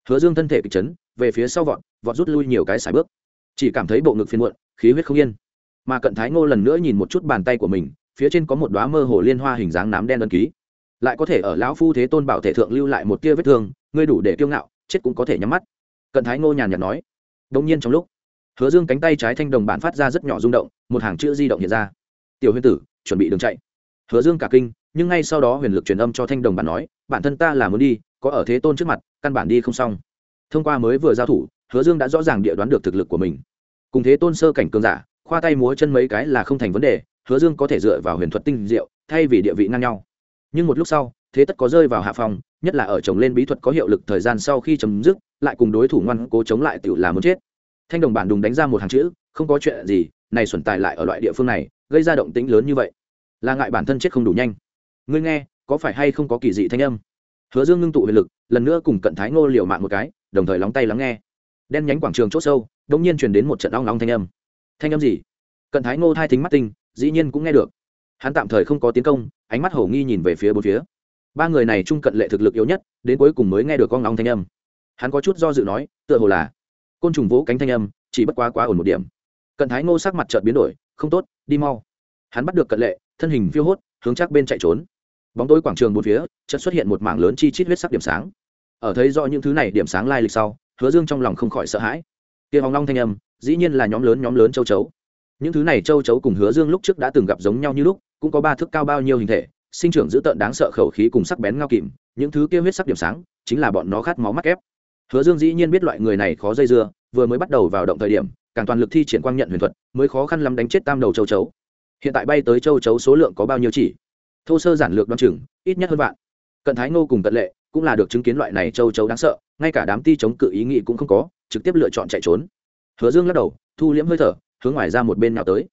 Hứa dương thân thể kịch chấn, về phía sau vọt vọt rút lui nhiều cái xài bước. Chỉ cảm thấy bộ ngực phiền muộn, khí huyết không yên. Mà cận thái ngô lần nữa nhìn một chút bàn tay của mình, phía trên có một đoá mơ hồ liên hoa hình dáng nám đen đơn ký. Lại có thể ở lão phu thế tôn bảo thể thượng lưu lại một tia vết thương, ngươi đủ để kiêu ngạo, chết cũng có thể nhắm mắt. Cận thái ngô nhàn nhạt nói. Đông nhiên trong lúc hứa dương cánh tay trái thanh đồng bản phát ra rất nhỏ rung động, một hàng chữ di động hiện ra. Tiểu huyền tử, chuẩn bị đường chạy. Hứa dương cả kinh, nhưng ngay sau đó huyền lực truyền âm cho thanh đồng bản nói, bản thân ta là muốn đi, có ở thế tôn trước mặt, căn bản đi không xong. Thông qua mới vừa giao thủ, hứa dương đã rõ ràng địa đoán được thực lực của mình. Cùng thế tôn sơ cảnh cường giả, khoa tay múa chân mấy cái là không thành vấn đề, hứa dương có thể dựa vào huyền thuật tinh diệu, thay vì địa vị ngang nhau. Nhưng một lúc sau, thế tất có rơi vào hạ phòng, nhất là ở chồng lên bí thuật có hiệu lực thời gian sau khi chấm dứt, lại cùng đối thủ ngoan cố chống lại tự là muốn chết thanh đồng bản đùng đánh ra một hàng chữ, không có chuyện gì, này xuẩn tài lại ở loại địa phương này, gây ra động tĩnh lớn như vậy. Là ngại bản thân chết không đủ nhanh. Ngươi nghe, có phải hay không có kỳ dị thanh âm? Hứa dương ngưng tụ huyền lực, lần nữa cùng cận thái ngô liều mạng một cái, đồng thời lóng tay lắng nghe. Đen nhánh quảng trường c h sâu đ ỗ n g nhiên truyền đến một trận long long thanh âm. Thanh âm gì? Cận thái ngô thai thính mắt tinh, dĩ nhiên cũng nghe được. Hắn tạm thời không có tiến công, ánh mắt hổ nghi nhìn về phía bốn phía. Ba người này trung cận lệ thực lực yếu nhất, đến cuối cùng mới nghe được con long thanh âm. Hắn có chút do dự nói, tựa hồ là côn trùng vỗ cánh thanh âm, chỉ bất quá quá ổn một điểm. Cận thái ngô sắc mặt trợt biến đổi, không tốt, đi mau. Hắn bắt được cận lệ, thân hình phiêu hốt, hướng chắc bên chạy trốn. Bóng tối quảng trường một phía, chợt xuất hiện một mảng lớn chi chít huyết sắc điểm sáng. Ở thấy rõ những thứ này điểm sáng lai lịch sau, hứa dương trong lòng không khỏi sợ hãi. Kia hòng long thanh âm, dĩ nhiên là nhóm lớn nhóm lớn châu chấu. Những thứ này châu chấu cùng hứa dương lúc trước đã từng gặp giống nhau như lúc, cũng có ba thước cao bao nhiêu hình thể, sinh trưởng dữ tợn đáng sợ khẩu khí cùng sắc bén ngao kìm, những thứ kia huyết sắc điểm sáng, chính là bọn nó khát máu mắc ép hứa dương dĩ nhiên biết loại người này khó dây dưa, vừa mới bắt đầu vào động thời điểm, càng toàn lực thi triển quang nhận huyền thuật, mới khó khăn lắm đánh chết tam đầu châu chấu. Hiện tại bay tới châu chấu số lượng có bao nhiêu chỉ? Thô sơ giản lược đoan chừng, ít nhất hơn vạn. Cận thái ngô cùng cận lệ cũng là được chứng kiến loại này châu chấu đáng sợ, ngay cả đám ti chống cự ý nghĩ cũng không có, trực tiếp lựa chọn chạy trốn. Hứa dương lắc đầu, thu liễm hơi thở, hướng ngoài ra một bên nào tới.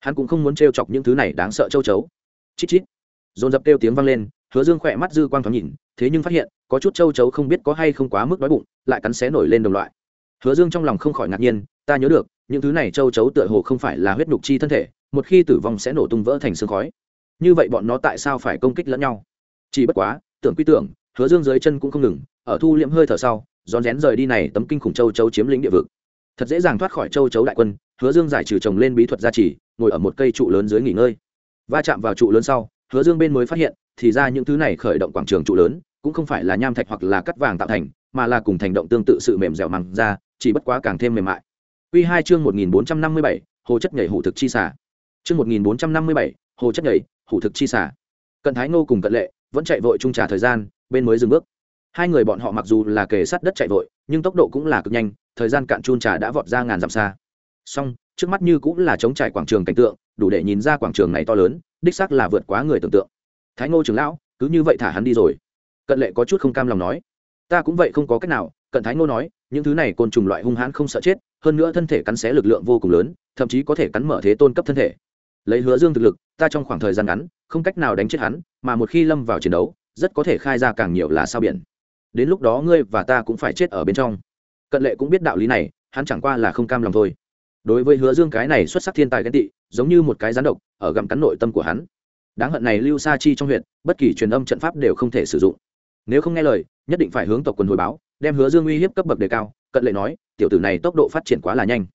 Hắn cũng không muốn t chọc những thứ này đáng sợ châu chấu. Chít chít. Dồn dập kêu tiếng vang lên, hứa dương khỏe mắt dư quang thoáng nhìn thế nhưng phát hiện, có chút châu chấu không biết có hay không quá mức đói bụng, lại cắn xé nổi lên đồng loại. Hứa dương trong lòng không khỏi ngạc nhiên, ta nhớ được, những thứ này châu chấu tựa hồ không phải là huyết nhục chi thân thể, một khi tử vong sẽ nổ tung vỡ thành sương khói. Như vậy bọn nó tại sao phải công kích lẫn nhau? Chỉ bất quá, tưởng quy tưởng, hứa dương dưới chân cũng không ngừng, ở thu liễm hơi thở sau, rón rén rời đi này tấm kinh khủng châu chấu chiếm lĩnh địa vực. Thật dễ dàng thoát khỏi châu chấu đại quân, hứa dương giải trừ trồng lên bí thuật gia trì, ngồi ở một cây trụ lớn dưới nghỉ ngơi. Va chạm vào trụ lớn sau, hứa dương bên mới phát hiện thì ra những thứ này khởi động quảng trường trụ lớn cũng không phải là nham thạch hoặc là cắt vàng tạo thành mà là cùng thành động tương tự sự mềm dẻo mằng ra chỉ bất quá càng thêm mềm mại Quy 2 chương 1457, hồ chất nhảy hủ thực chi xả. Chương 1457, hồ chất nhảy, hủ thực chi xả. Cận Thái Ngô cùng Cận Lệ vẫn chạy vội chung trả thời gian, bên mới dừng bước. Hai người bọn họ mặc dù là kề sát đất chạy vội, nhưng tốc độ cũng là cực nhanh, thời gian cạn chun trà đã vọt ra ngàn dặm xa. Song, trước mắt như cũng là chống trải quảng trường cảnh tượng, đủ để nhìn ra quảng trường này to lớn, đích xác là vượt quá người tưởng tượng. Thái Ngô trưởng lão, cứ như vậy thả hắn đi rồi. Cận Lệ có chút không cam lòng nói, ta cũng vậy không có cách nào, Cận Thái Ngô nói, những thứ này côn trùng loại hung hãn không sợ chết, hơn nữa thân thể cắn xé lực lượng vô cùng lớn thậm chí có thể cắn mở thế tôn cấp thân thể. Lấy hứa dương thực lực ta trong khoảng thời gian ngắn không cách nào đánh chết hắn mà một khi lâm vào chiến đấu rất có thể khai ra càng nhiều là sao biển. Đến lúc đó ngươi và ta cũng phải chết ở bên trong. Cận lệ cũng biết đạo lý này hắn chẳng qua là không cam lòng thôi. Đối với hứa dương cái này xuất sắc thiên tài ghen tị giống như một cái rán độc ở gặm cắn nội tâm của hắn đáng hận này lưu sa chi trong huyện, bất kỳ truyền âm trận pháp đều không thể sử dụng. Nếu không nghe lời, nhất định phải hướng tộc quần hồi báo, đem hứa dương uy hiếp cấp bậc đề cao, cận lệ nói, tiểu tử này tốc độ phát triển quá là nhanh.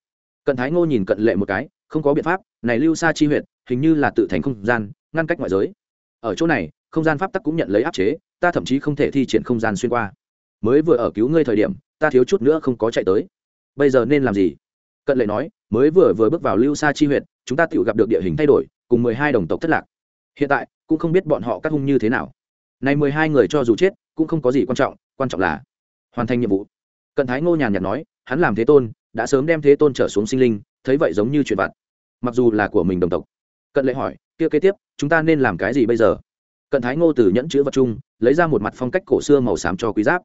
Cận thái ngô nhìn cận lệ một cái, không có biện pháp, này lưu Sa chi huyện, hình như là tự thành không gian, ngăn cách ngoại giới. Ở chỗ này, không gian pháp tắc cũng nhận lấy áp chế, ta thậm chí không thể thi triển không gian xuyên qua. Mới vừa ở cứu ngươi thời điểm, ta thiếu chút nữa không có chạy tới. Bây giờ nên làm gì? Cận lệ nói, mới vừa vừa bước vào lưu Sa chi huyện, chúng ta tự gặp được địa hình thay đổi, cùng mười hai đồng tộc thất lạc hiện tại cũng không biết bọn họ cắt hung như thế nào. Này mười hai người cho dù chết, cũng không có gì quan trọng quan trọng là hoàn thành nhiệm vụ. Cận thái ngô nhàn nhạt nói, hắn làm thế tôn, đã sớm đem thế tôn trở xuống sinh linh, thấy vậy giống như chuyện vặt. Mặc dù là của mình đồng tộc. Cận lệ hỏi, kia kế tiếp, chúng ta nên làm cái gì bây giờ? Cận thái ngô từ nhẫn chữ vật chung, lấy ra một mặt phong cách cổ xưa màu xám cho quý giáp.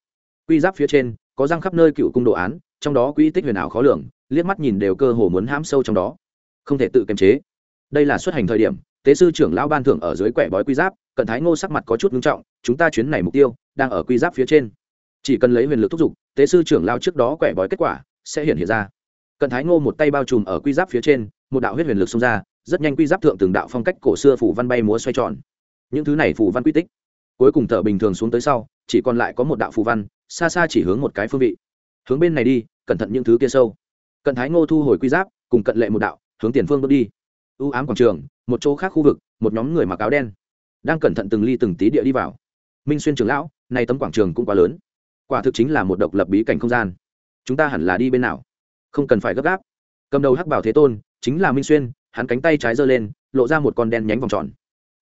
Quy giáp phía trên, có răng khắp nơi cựu cung đồ án, trong đó quỹ tích huyền ảo khó lường, liếc mắt nhìn đều cơ hồ muốn hãm sâu trong đó. Không thể tự kiềm chế. Đây là xuất hành thời điểm tế sư trưởng lão ban thưởng ở dưới quẻ bói quy giáp, cận thái ngô sắc mặt có chút nghiêm trọng, chúng ta chuyến này mục tiêu đang ở quy giáp phía trên. Chỉ cần lấy huyền lực thúc giục, tế sư trưởng lao trước đó quẻ bói kết quả sẽ hiện hiện ra. Cận thái ngô một tay bao trùm ở quy giáp phía trên, một đạo huyết huyền lực xông ra, rất nhanh quy giáp thượng từng đạo phong cách cổ xưa phủ văn bay múa xoay tròn. Những thứ này phủ văn quy tích, cuối cùng thở bình thường xuống tới sau, chỉ còn lại có một đạo phủ văn, xa xa chỉ hướng một cái phương vị. Hướng bên này đi, cẩn thận những thứ kia sâu. Cận thái ngô thu hồi quy giáp, cùng cận lệ một đạo, hướng tiền phương bước đi ưu ám quảng trường, một chỗ khác khu vực, một nhóm người mặc áo đen, đang cẩn thận từng ly từng tí địa đi vào. Minh xuyên trường lão, nay tấm quảng trường cũng quá lớn. Quả thực chính là một độc lập bí cảnh không gian. Chúng ta hẳn là đi bên nào? Không cần phải gấp gáp. Cầm đầu hắc bảo thế tôn, chính là minh xuyên, hắn cánh tay trái giơ lên, lộ ra một con đen nhánh vòng tròn.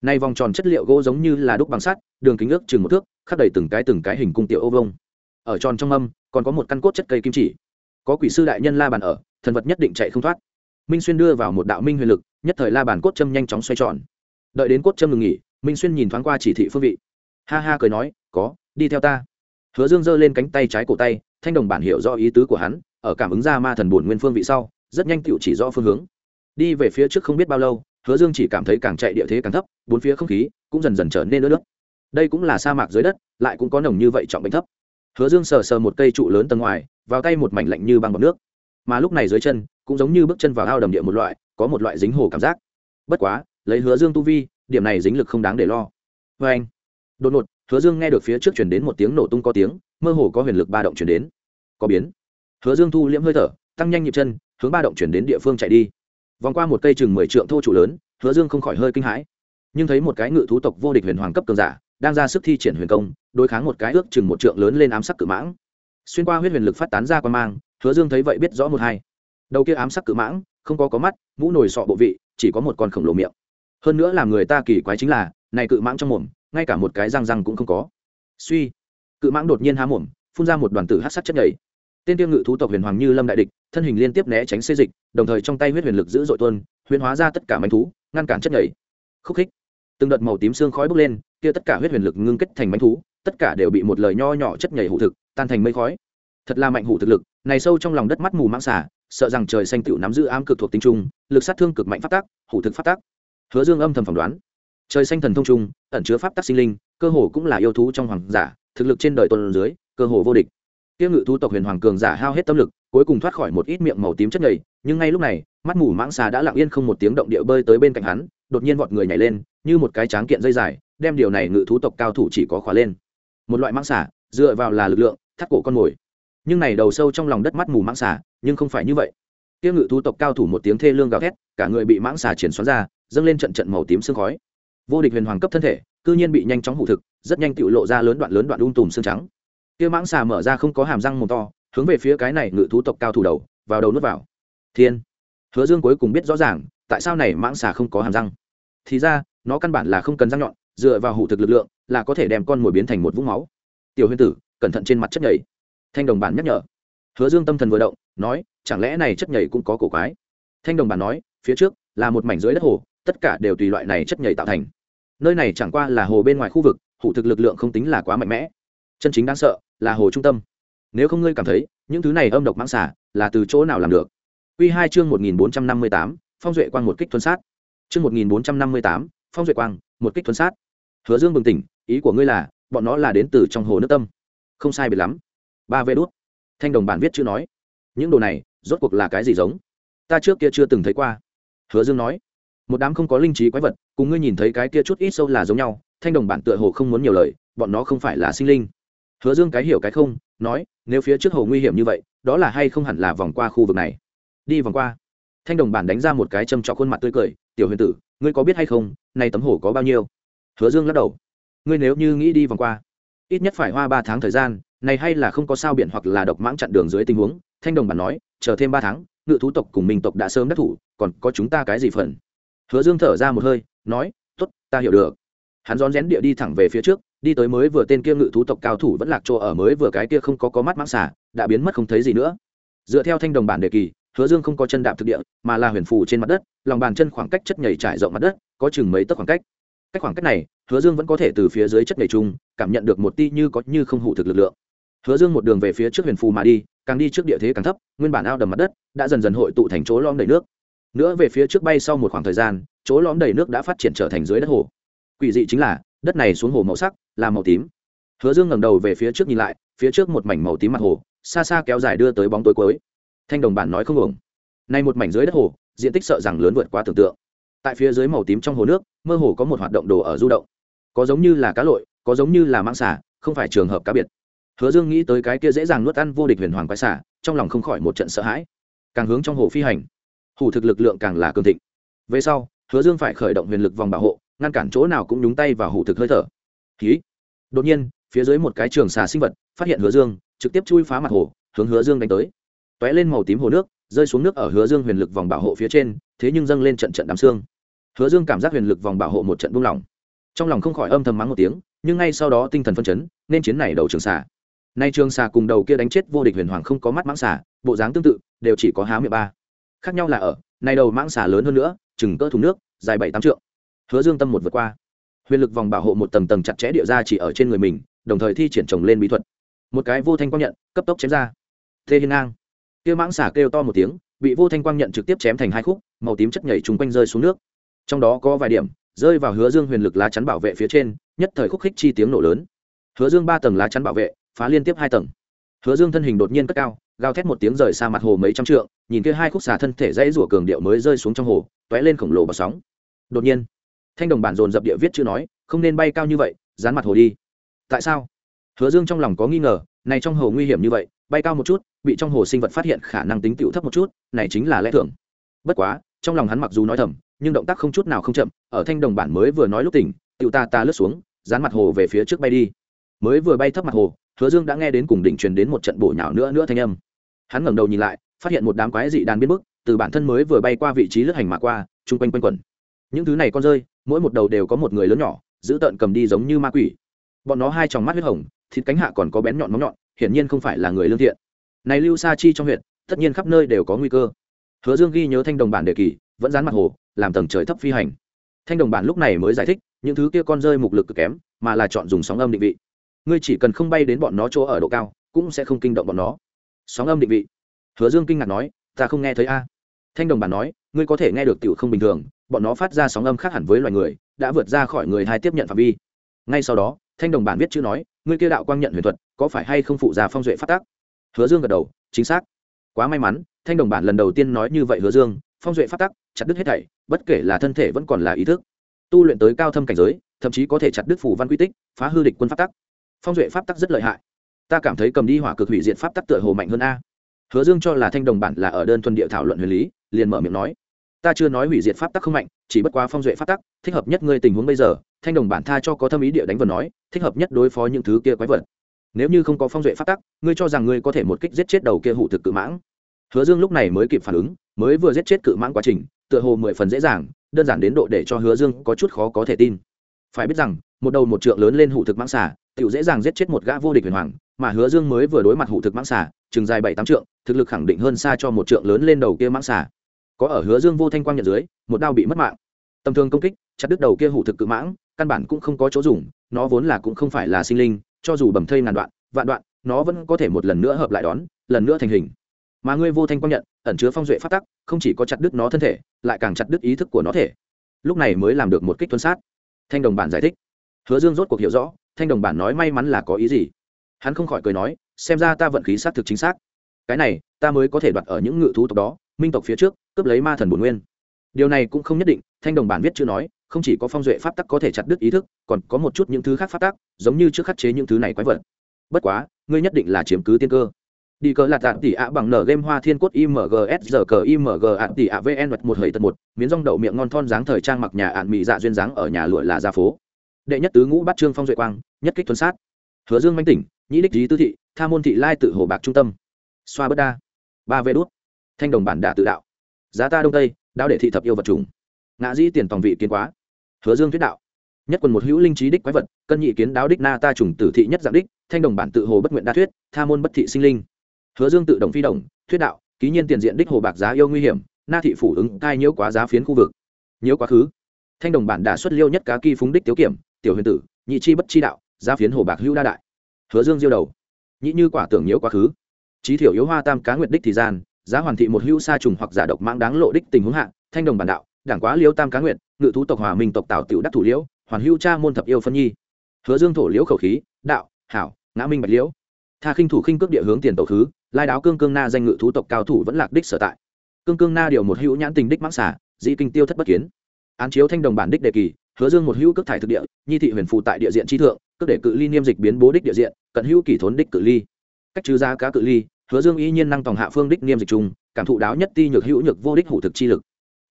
Nay vòng tròn chất liệu gỗ giống như là đúc bằng sắt, đường kính ước chừng một thước, khắc đầy từng cái từng cái hình cung tiểu ô vông ở tròn trong âm, còn có một căn cốt chất cây kim chỉ. Có quỷ sư đại nhân la bàn ở, thần vật nhất định chạy không thoát. Minh xuyên đưa vào một đạo minh huyền lực nhất thời la bàn cốt châm nhanh chóng xoay tròn. Đợi đến cốt châm ngừng nghỉ, minh xuyên nhìn thoáng qua chỉ thị phương vị. Ha ha cười nói, có, đi theo ta. Hứa dương giơ lên cánh tay trái cổ tay, thanh đồng bản hiểu rõ ý tứ của hắn, ở cảm ứng ra ma thần buồn nguyên phương vị sau, rất nhanh tựu chỉ rõ phương hướng. Đi về phía trước không biết bao lâu, hứa dương chỉ cảm thấy càng chạy địa thế càng thấp, bốn phía không khí cũng dần dần trở nên ướt nước đây cũng là sa mạc dưới đất, lại cũng có nồng như vậy trọng bệnh thấp. Hứa dương sờ sờ một cây trụ lớn tầng ngoài, vào tay một mảnh lạnh như băng bọc nước. Mà lúc này dưới chân, cũng giống như bước chân vào ao đầm địa một loại có một loại dính hồ cảm giác. Bất quá, lấy hứa dương tu vi, điểm này dính lực không đáng để lo. Vê anh, đột ngột, hứa dương nghe được phía trước chuyển đến một tiếng nổ tung có tiếng, mơ hồ có huyền lực ba động chuyển đến. Có biến. Hứa dương thu liễm hơi thở, tăng nhanh nhịp chân, hướng ba động chuyển đến địa phương chạy đi. Vòng qua một cây chừng mười trượng thô trụ lớn, hứa dương không khỏi hơi kinh hãi. Nhưng thấy một cái ngự thú tộc vô địch huyền hoàng cấp cường giả, đang ra sức thi triển huyền công, đối kháng một cái ước chừng một trượng lớn lên ám sắc cự mãng. Xuyên qua huyết huyền lực phát tán ra qua mang, hứa dương thấy vậy biết rõ một hai. Đầu kia ám sắc cự mãng không có có mắt, mũ nồi sọ bộ vị, chỉ có một con khổng lồ miệng. Hơn nữa làm người ta kỳ quái chính là, này cự mãng trong mồm, ngay cả một cái răng răng cũng không có. Suy, cự mãng đột nhiên há mồm, phun ra một đoàn tử hát sắc chất nhảy tên tiêu ngự thú tộc huyền hoàng như lâm đại địch, thân hình liên tiếp né tránh xê dịch, đồng thời trong tay huyết huyền lực giữ dội tuân huyền hóa ra tất cả mánh thú, ngăn cản chất nhảy khúc khích. Từng đợt màu tím xương khói bốc lên, kia tất cả huyết huyền lực ngưng kết thành mánh thú, tất cả đều bị một lời nho nhỏ chất nhảy hụ thực, tan thành mây khói thật là mạnh hủ thực lực, này sâu trong lòng đất mắt mù mang xả sợ rằng trời xanh tựu nắm giữ ám cực thuộc tính trung lực sát thương cực mạnh phát tác hủ thực phát tác hứa dương âm thầm phỏng đoán, trời xanh thần thông trung ẩn chứa pháp tác sinh linh, cơ hồ cũng là yêu thú trong hoàng giả, thực lực trên đời tuần dưới, cơ hồ vô địch. Tiêu ngự thú tộc huyền hoàng cường giả hao hết tâm lực, cuối cùng thoát khỏi một ít miệng màu tím chất nhầy, nhưng ngay lúc này, mắt mù mãng xà đã lặng yên không một tiếng động địa bơi tới bên cạnh hắn, đột nhiên vọt người nhảy lên, như một cái tráng kiện dây dài, đem điều này ngự thú tộc cao thủ chỉ có khóa lên. Một loại mãng xà, dựa vào là lực lượng, thắt cổ con mồi nhưng này đầu sâu trong lòng đất mắt mù mãng xà, nhưng không phải như vậy. Tiêu ngự thú tộc cao thủ một tiếng thê lương gào thét, cả người bị mãng xà triển xoắn ra, dâng lên trận trận màu tím sương khói. Vô địch huyền hoàng cấp thân thể, cư nhiên bị nhanh chóng hụ thực, rất nhanh tự lộ ra lớn đoạn lớn đoạn ung tùm xương trắng. Kia mãng xà mở ra không có hàm răng mồm to, hướng về phía cái này ngự thú tộc cao thủ đầu, vào đầu nuốt vào. Thiên! Hứa dương cuối cùng biết rõ ràng, tại sao này mãng xà không có hàm răng. Thì ra, nó căn bản là không cần răng nhọn, dựa vào hủ thực lực lượng, là có thể đem con mồi biến thành một vũng máu. Tiểu huyên tử, cẩn thận trên mặt chất nhảy thanh đồng bản nhắc nhở. Hứa dương tâm thần vừa động, nói, chẳng lẽ này chất nhảy cũng có cổ quái? Thanh đồng bản nói, phía trước là một mảnh dưới đất hồ, tất cả đều tùy loại này chất nhảy tạo thành. Nơi này chẳng qua là hồ bên ngoài khu vực, hủ thực lực lượng không tính là quá mạnh mẽ. Chân chính đáng sợ là hồ trung tâm. Nếu không ngươi cảm thấy, những thứ này âm độc mãng xả là từ chỗ nào làm được? Quy hai chương một nghìn bốn trăm năm mươi tám, phong duệ quang một kích thuần sát. Chương một nghìn bốn trăm năm mươi tám, phong duệ quang một kích thuần sát. Hứa dương bừng tỉnh, ý của ngươi là, bọn nó là đến từ trong hồ nước tâm. Không sai biệt lắm ba vê đốt thanh đồng bản viết chữ nói, những đồ này, rốt cuộc là cái gì giống? Ta trước kia chưa từng thấy qua. Hứa dương nói, một đám không có linh trí quái vật, cùng ngươi nhìn thấy cái kia chút ít sâu là giống nhau, thanh đồng bản tựa hồ không muốn nhiều lời, bọn nó không phải là sinh linh. Hứa dương cái hiểu cái không, nói, nếu phía trước hồ nguy hiểm như vậy, đó là hay không hẳn là vòng qua khu vực này? Đi vòng qua. Thanh đồng bản đánh ra một cái châm trọc khuôn mặt tươi cười, tiểu huyền tử, ngươi có biết hay không, nay tấm hồ có bao nhiêu? Hứa dương lắc đầu, ngươi nếu như nghĩ đi vòng qua ít nhất phải hoa ba tháng thời gian, này hay là không có sao biển hoặc là độc mãng chặn đường dưới tình huống, thanh đồng bản nói, chờ thêm ba tháng, ngự thú tộc cùng minh tộc đã sớm đắc thủ, còn có chúng ta cái gì phần? Hứa dương thở ra một hơi, nói t ố t ta hiểu được. Hắn rón rén địa đi thẳng về phía trước, đi tới mới vừa tên kia ngự thú tộc cao thủ vẫn lạc chỗ ở mới vừa cái kia không có có mắt mãng xả đã biến mất không thấy gì nữa. Dựa theo thanh đồng bản đề kỳ, hứa dương không có chân đạp thực địa, mà là huyền phù trên mặt đất, lòng bàn chân khoảng cách chất nhảy trải rộng mặt đất, có chừng mấy tấc khoảng cách. Cách khoảng cách này hứa dương vẫn có thể từ phía dưới chất nhảy chung, cảm nhận được một ti như có như không hủ thực lực lượng. Hứa dương một đường về phía trước huyền phù mà đi, càng đi trước địa thế càng thấp, nguyên bản ao đầm mặt đất đã dần dần hội tụ thành chỗ lõm đầy nước. Nữa về phía trước bay sau một khoảng thời gian, chỗ lõm đầy nước đã phát triển trở thành dưới đất hồ. Quỷ dị chính là, đất này xuống hồ màu sắc, là màu tím. Hứa dương ngẩng đầu về phía trước nhìn lại, phía trước một mảnh màu tím mặt hồ, xa xa kéo dài đưa tới bóng tối cuối. Thanh đồng bản nói không ổng nay một mảnh dưới đất hồ, diện tích sợ rằng lớn vượt quá tưởng tượng. Tại phía dưới màu tím trong hồ nước, mơ hồ có một hoạt động đồ ở du động có giống như là cá lội, có giống như là mang xả không phải trường hợp cá biệt. Hứa dương nghĩ tới cái kia dễ dàng nuốt ăn vô địch huyền hoàng quái xả trong lòng không khỏi một trận sợ hãi. Càng hướng trong hồ phi hành, hủ thực lực lượng càng là cương thịnh. Về sau, hứa dương phải khởi động huyền lực vòng bảo hộ, ngăn cản chỗ nào cũng nhúng tay vào hủ thực hơi thở. Ký đột nhiên, phía dưới một cái trường xà sinh vật phát hiện hứa dương, trực tiếp chui phá mặt hồ, hướng hứa dương đánh tới. T lên màu tím hồ nước, rơi xuống nước ở hứa dương huyền lực vòng bảo hộ phía trên, thế nhưng dâng lên trận trận đám xương. Hứa dương cảm giác huyền lực vòng bảo hộ một trận buông lỏng trong lòng không khỏi âm thầm mắng một tiếng, nhưng ngay sau đó tinh thần phân chấn, nên chiến này đầu trường xà. Nay trường xà cùng đầu kia đánh chết vô địch huyền hoàng không có mắt mãng xà, bộ dáng tương tự, đều chỉ có há miệng ba. Khác nhau là ở nay đầu mãng xà lớn hơn nữa, chừng cỡ thùng nước, dài bảy tám trượng. Hứa dương tâm một vượt qua. Huyền lực vòng bảo hộ một tầng tầng chặt chẽ địa ra chỉ ở trên người mình, đồng thời thi triển trồng lên bí thuật. Một cái vô thanh quang nhận, cấp tốc chém ra. Thê hiên ngang. Kia mãng xà kêu to một tiếng, bị vô thanh quang nhận trực tiếp chém thành hai khúc, màu tím chất nhảy chung quanh rơi xuống nước. Trong đó có vài điểm rơi vào hứa dương huyền lực lá chắn bảo vệ phía trên, nhất thời khúc khích chi tiếng nổ lớn. Hứa dương ba tầng lá chắn bảo vệ, phá liên tiếp hai tầng. Hứa dương thân hình đột nhiên cất cao, gào thét một tiếng rời xa mặt hồ mấy trăm trượng, nhìn kia hai khúc xà thân thể dãy rủa cường điệu mới rơi xuống trong hồ t ó é lên khổng lồ bọt sóng. Đột nhiên, thanh đồng bản dồn dập địa viết chữ nói, không nên bay cao như vậy, dán mặt hồ đi. Tại sao? Hứa dương trong lòng có nghi ngờ, này trong hồ nguy hiểm như vậy, bay cao một chút, bị trong hồ sinh vật phát hiện khả năng tính tựu thấp một chút, này chính là lẽ thường. Bất quá, trong lòng hắn mặc dù nói thầm nhưng động tác không chút nào không chậm, ở thanh đồng bản mới vừa nói lúc tỉnh tựu ta ta lướt xuống, dán mặt hồ về phía trước bay đi. Mới vừa bay thấp mặt hồ, hứa dương đã nghe đến cùng đỉnh truyền đến một trận bổ nhào nữa nữa thanh âm. Hắn ngẩng đầu nhìn lại, phát hiện một đám quái dị đàn biến bức, từ bản thân mới vừa bay qua vị trí lướt hành mà qua, chung quanh quanh quẩn. Những thứ này con rơi, mỗi một đầu đều có một người lớn nhỏ, giữ tợn cầm đi giống như ma quỷ. Bọn nó hai tròng mắt huyết hồng, thịt cánh hạ còn có bén nhọn móng nhọn, hiển nhiên không phải là người lương thiện. Này lưu sa chi trong huyện, tất nhiên khắp nơi đều có nguy cơ. Hứa dương ghi nhớ thanh đồng bản đề kỳ, vẫn dán mặt hồ làm tầng trời thấp phi hành. Thanh đồng bản lúc này mới giải thích, những thứ kia con rơi mục lực cực kém, mà là chọn dùng sóng âm định vị. Ngươi chỉ cần không bay đến bọn nó chỗ ở độ cao, cũng sẽ không kinh động bọn nó. Sóng âm định vị. Hứa dương kinh ngạc nói, ta không nghe thấy a. Thanh đồng bản nói, ngươi có thể nghe được tiểu không bình thường, bọn nó phát ra sóng âm khác hẳn với loài người, đã vượt ra khỏi người hai tiếp nhận phạm vi. Ngay sau đó, thanh đồng bản viết chữ nói, ngươi kia đạo quang nhận huyền thuật, có phải hay không phụ già phong duệ phát tác? Hứa dương gật đầu, chính xác. Quá may mắn, thanh đồng bản lần đầu tiên nói như vậy hứa dương, phong duệ phát tắc chặt đứt hết thảy bất kể là thân thể vẫn còn là ý thức. Tu luyện tới cao thâm cảnh giới, thậm chí có thể chặt đứt phủ văn quy tích, phá hư địch quân pháp tắc. Phong duệ pháp tắc rất lợi hại. Ta cảm thấy cầm đi hỏa cực hủy diệt pháp tắc tựa hồ mạnh hơn a. Hứa dương cho là thanh đồng bản là ở đơn thuần địa thảo luận huyền lý, liền mở miệng nói. Ta chưa nói hủy diệt pháp tắc không mạnh, chỉ bất quá phong duệ pháp tắc, thích hợp nhất ngươi tình huống bây giờ, thanh đồng bản tha cho có thâm ý địa đánh vần nói, thích hợp nhất đối phó những thứ kia quái vật. Nếu như không có phong duệ pháp tắc, ngươi cho rằng ngươi có thể một kích giết chết đầu kia hụ thực cự mãng? Hứa dương lúc này mới kịp phản ứng, mới vừa giết chết cự mãng quá trình tựa hồ mười phần dễ dàng, đơn giản đến độ để cho hứa dương có chút khó có thể tin. Phải biết rằng, một đầu một trượng lớn lên Hủ thực mãng xà tự dễ dàng giết chết một gã vô địch huyền hoàng, mà hứa dương mới vừa đối mặt Hủ thực mãng xà, chừng dài bảy tám trượng, thực lực khẳng định hơn xa cho một trượng lớn lên đầu kia mãng xà. Có ở hứa dương vô thanh quang nhận dưới, một đao bị mất mạng. Tầm thường công kích, chặt đứt đầu kia Hủ thực cự mãng, căn bản cũng không có chỗ dùng, nó vốn là cũng không phải là sinh linh, cho dù bầm thây ngàn đoạn, vạn đoạn, nó vẫn có thể một lần nữa hợp lại đón, lần nữa thành hình. Mà ngươi vô thanh quang nhận ẩn chứa phong duệ phát tắc, không chỉ có chặt đứt nó thân thể, lại càng chặt đứt ý thức của nó thể. Lúc này mới làm được một kích tuân sát. Thanh đồng bản giải thích. Hứa dương rốt cuộc hiểu rõ, thanh đồng bản nói may mắn là có ý gì. Hắn không khỏi cười nói, xem ra ta vận khí xác thực chính xác. Cái này, ta mới có thể đoạt ở những ngự thú tộc đó, minh tộc phía trước, cướp lấy ma thần bổn nguyên. Điều này cũng không nhất định, thanh đồng bản viết chưa nói, không chỉ có phong duệ pháp tắc có thể chặt đứt ý thức, còn có một chút những thứ khác pháp tắc, giống như trước khắc chế những thứ này quái vật. Bất quá, ngươi nhất định là chiếm cứ tiên cơ đi cờ là tạm tỷ ạ bằng nở game hoa thiên cốt imgs giờ cờ img ạ tỷ ạ vn một hơi tật một miến rong đậu miệng ngon thon dáng thời trang mặc nhà ạn mỹ dạ duyên dáng ở nhà lụa là gia phố. Đệ nhất tứ ngũ bắt trương phong duệ quang, nhất kích tuấn sát. Hứa dương manh tỉnh, nhĩ đích lý tư thị, tha môn thị lai tự hồ bạc trung tâm. Xoa bất đa. Ba vê đốt thanh đồng bản đả tự đạo. Giá ta đông tây đao để thị thập yêu vật trùng. Ngã dĩ tiền tòng vị kiến quá. Hứa dương thuyết đạo. Nhất quần một hữu linh trí đích quái vật, cân nhị kiến đáo đích na ta trùng tử thị nhất dạng đích, thanh đồng bản tự hồ bất nguyện đa thuyết, tha môn bất thị sinh linh hứa dương tự động phi đồng thuyết đạo, ký nhiên tiền diện đích hồ bạc giá yêu nguy hiểm, na thị phủ ứng cai nhiễu quá giá phiến khu vực. Nhiễu quá khứ. Thanh đồng bản đã xuất liêu nhất cá kỳ phúng đích tiếu kiểm, tiểu huyền tử, nhị chi bất chi đạo, giá phiến hồ bạc hữu đa đại. Hứa dương diêu đầu. Nhị như quả tưởng nhiễu quá khứ. Trí thiểu yếu hoa tam cá nguyệt đích thì gian, giá hoàn thị một hữu sa trùng hoặc giả độc mãng đáng lộ đích tình huống hạ, thanh đồng bản đạo, đảng quá liêu tam cá nguyệt, ngự thú tộc hòa minh tộc tạo tiểu đắc thủ liễu, hoàn hữu cha môn thập yêu phân nhi. Hứa dương thổ liễu khẩu khí, đạo, hảo, ngã minh bạch liễu. Tha khinh thủ khinh cước địa hướng tiền tổ khứ lai đáo cương cương na danh ngự thú tộc cao thủ vẫn lạc đích sở tại. Cương cương na điều một hữu nhãn tình đích mãng xả dĩ kinh tiêu thất bất kiến. Án chiếu thanh đồng bản đích đề kỳ, hứa dương một hữu cước thải thực địa, nhi thị huyền phụ tại địa diện chi thượng, cước để cự ly niêm dịch biến bố đích địa diện, cận hữu kỷ thốn đích cự ly. Cách trừ ra cá cự ly, hứa dương y nhiên năng tòng hạ phương đích niêm dịch chung cảm thụ đáo nhất ti nhược hữu nhược vô đích hủ thực chi lực.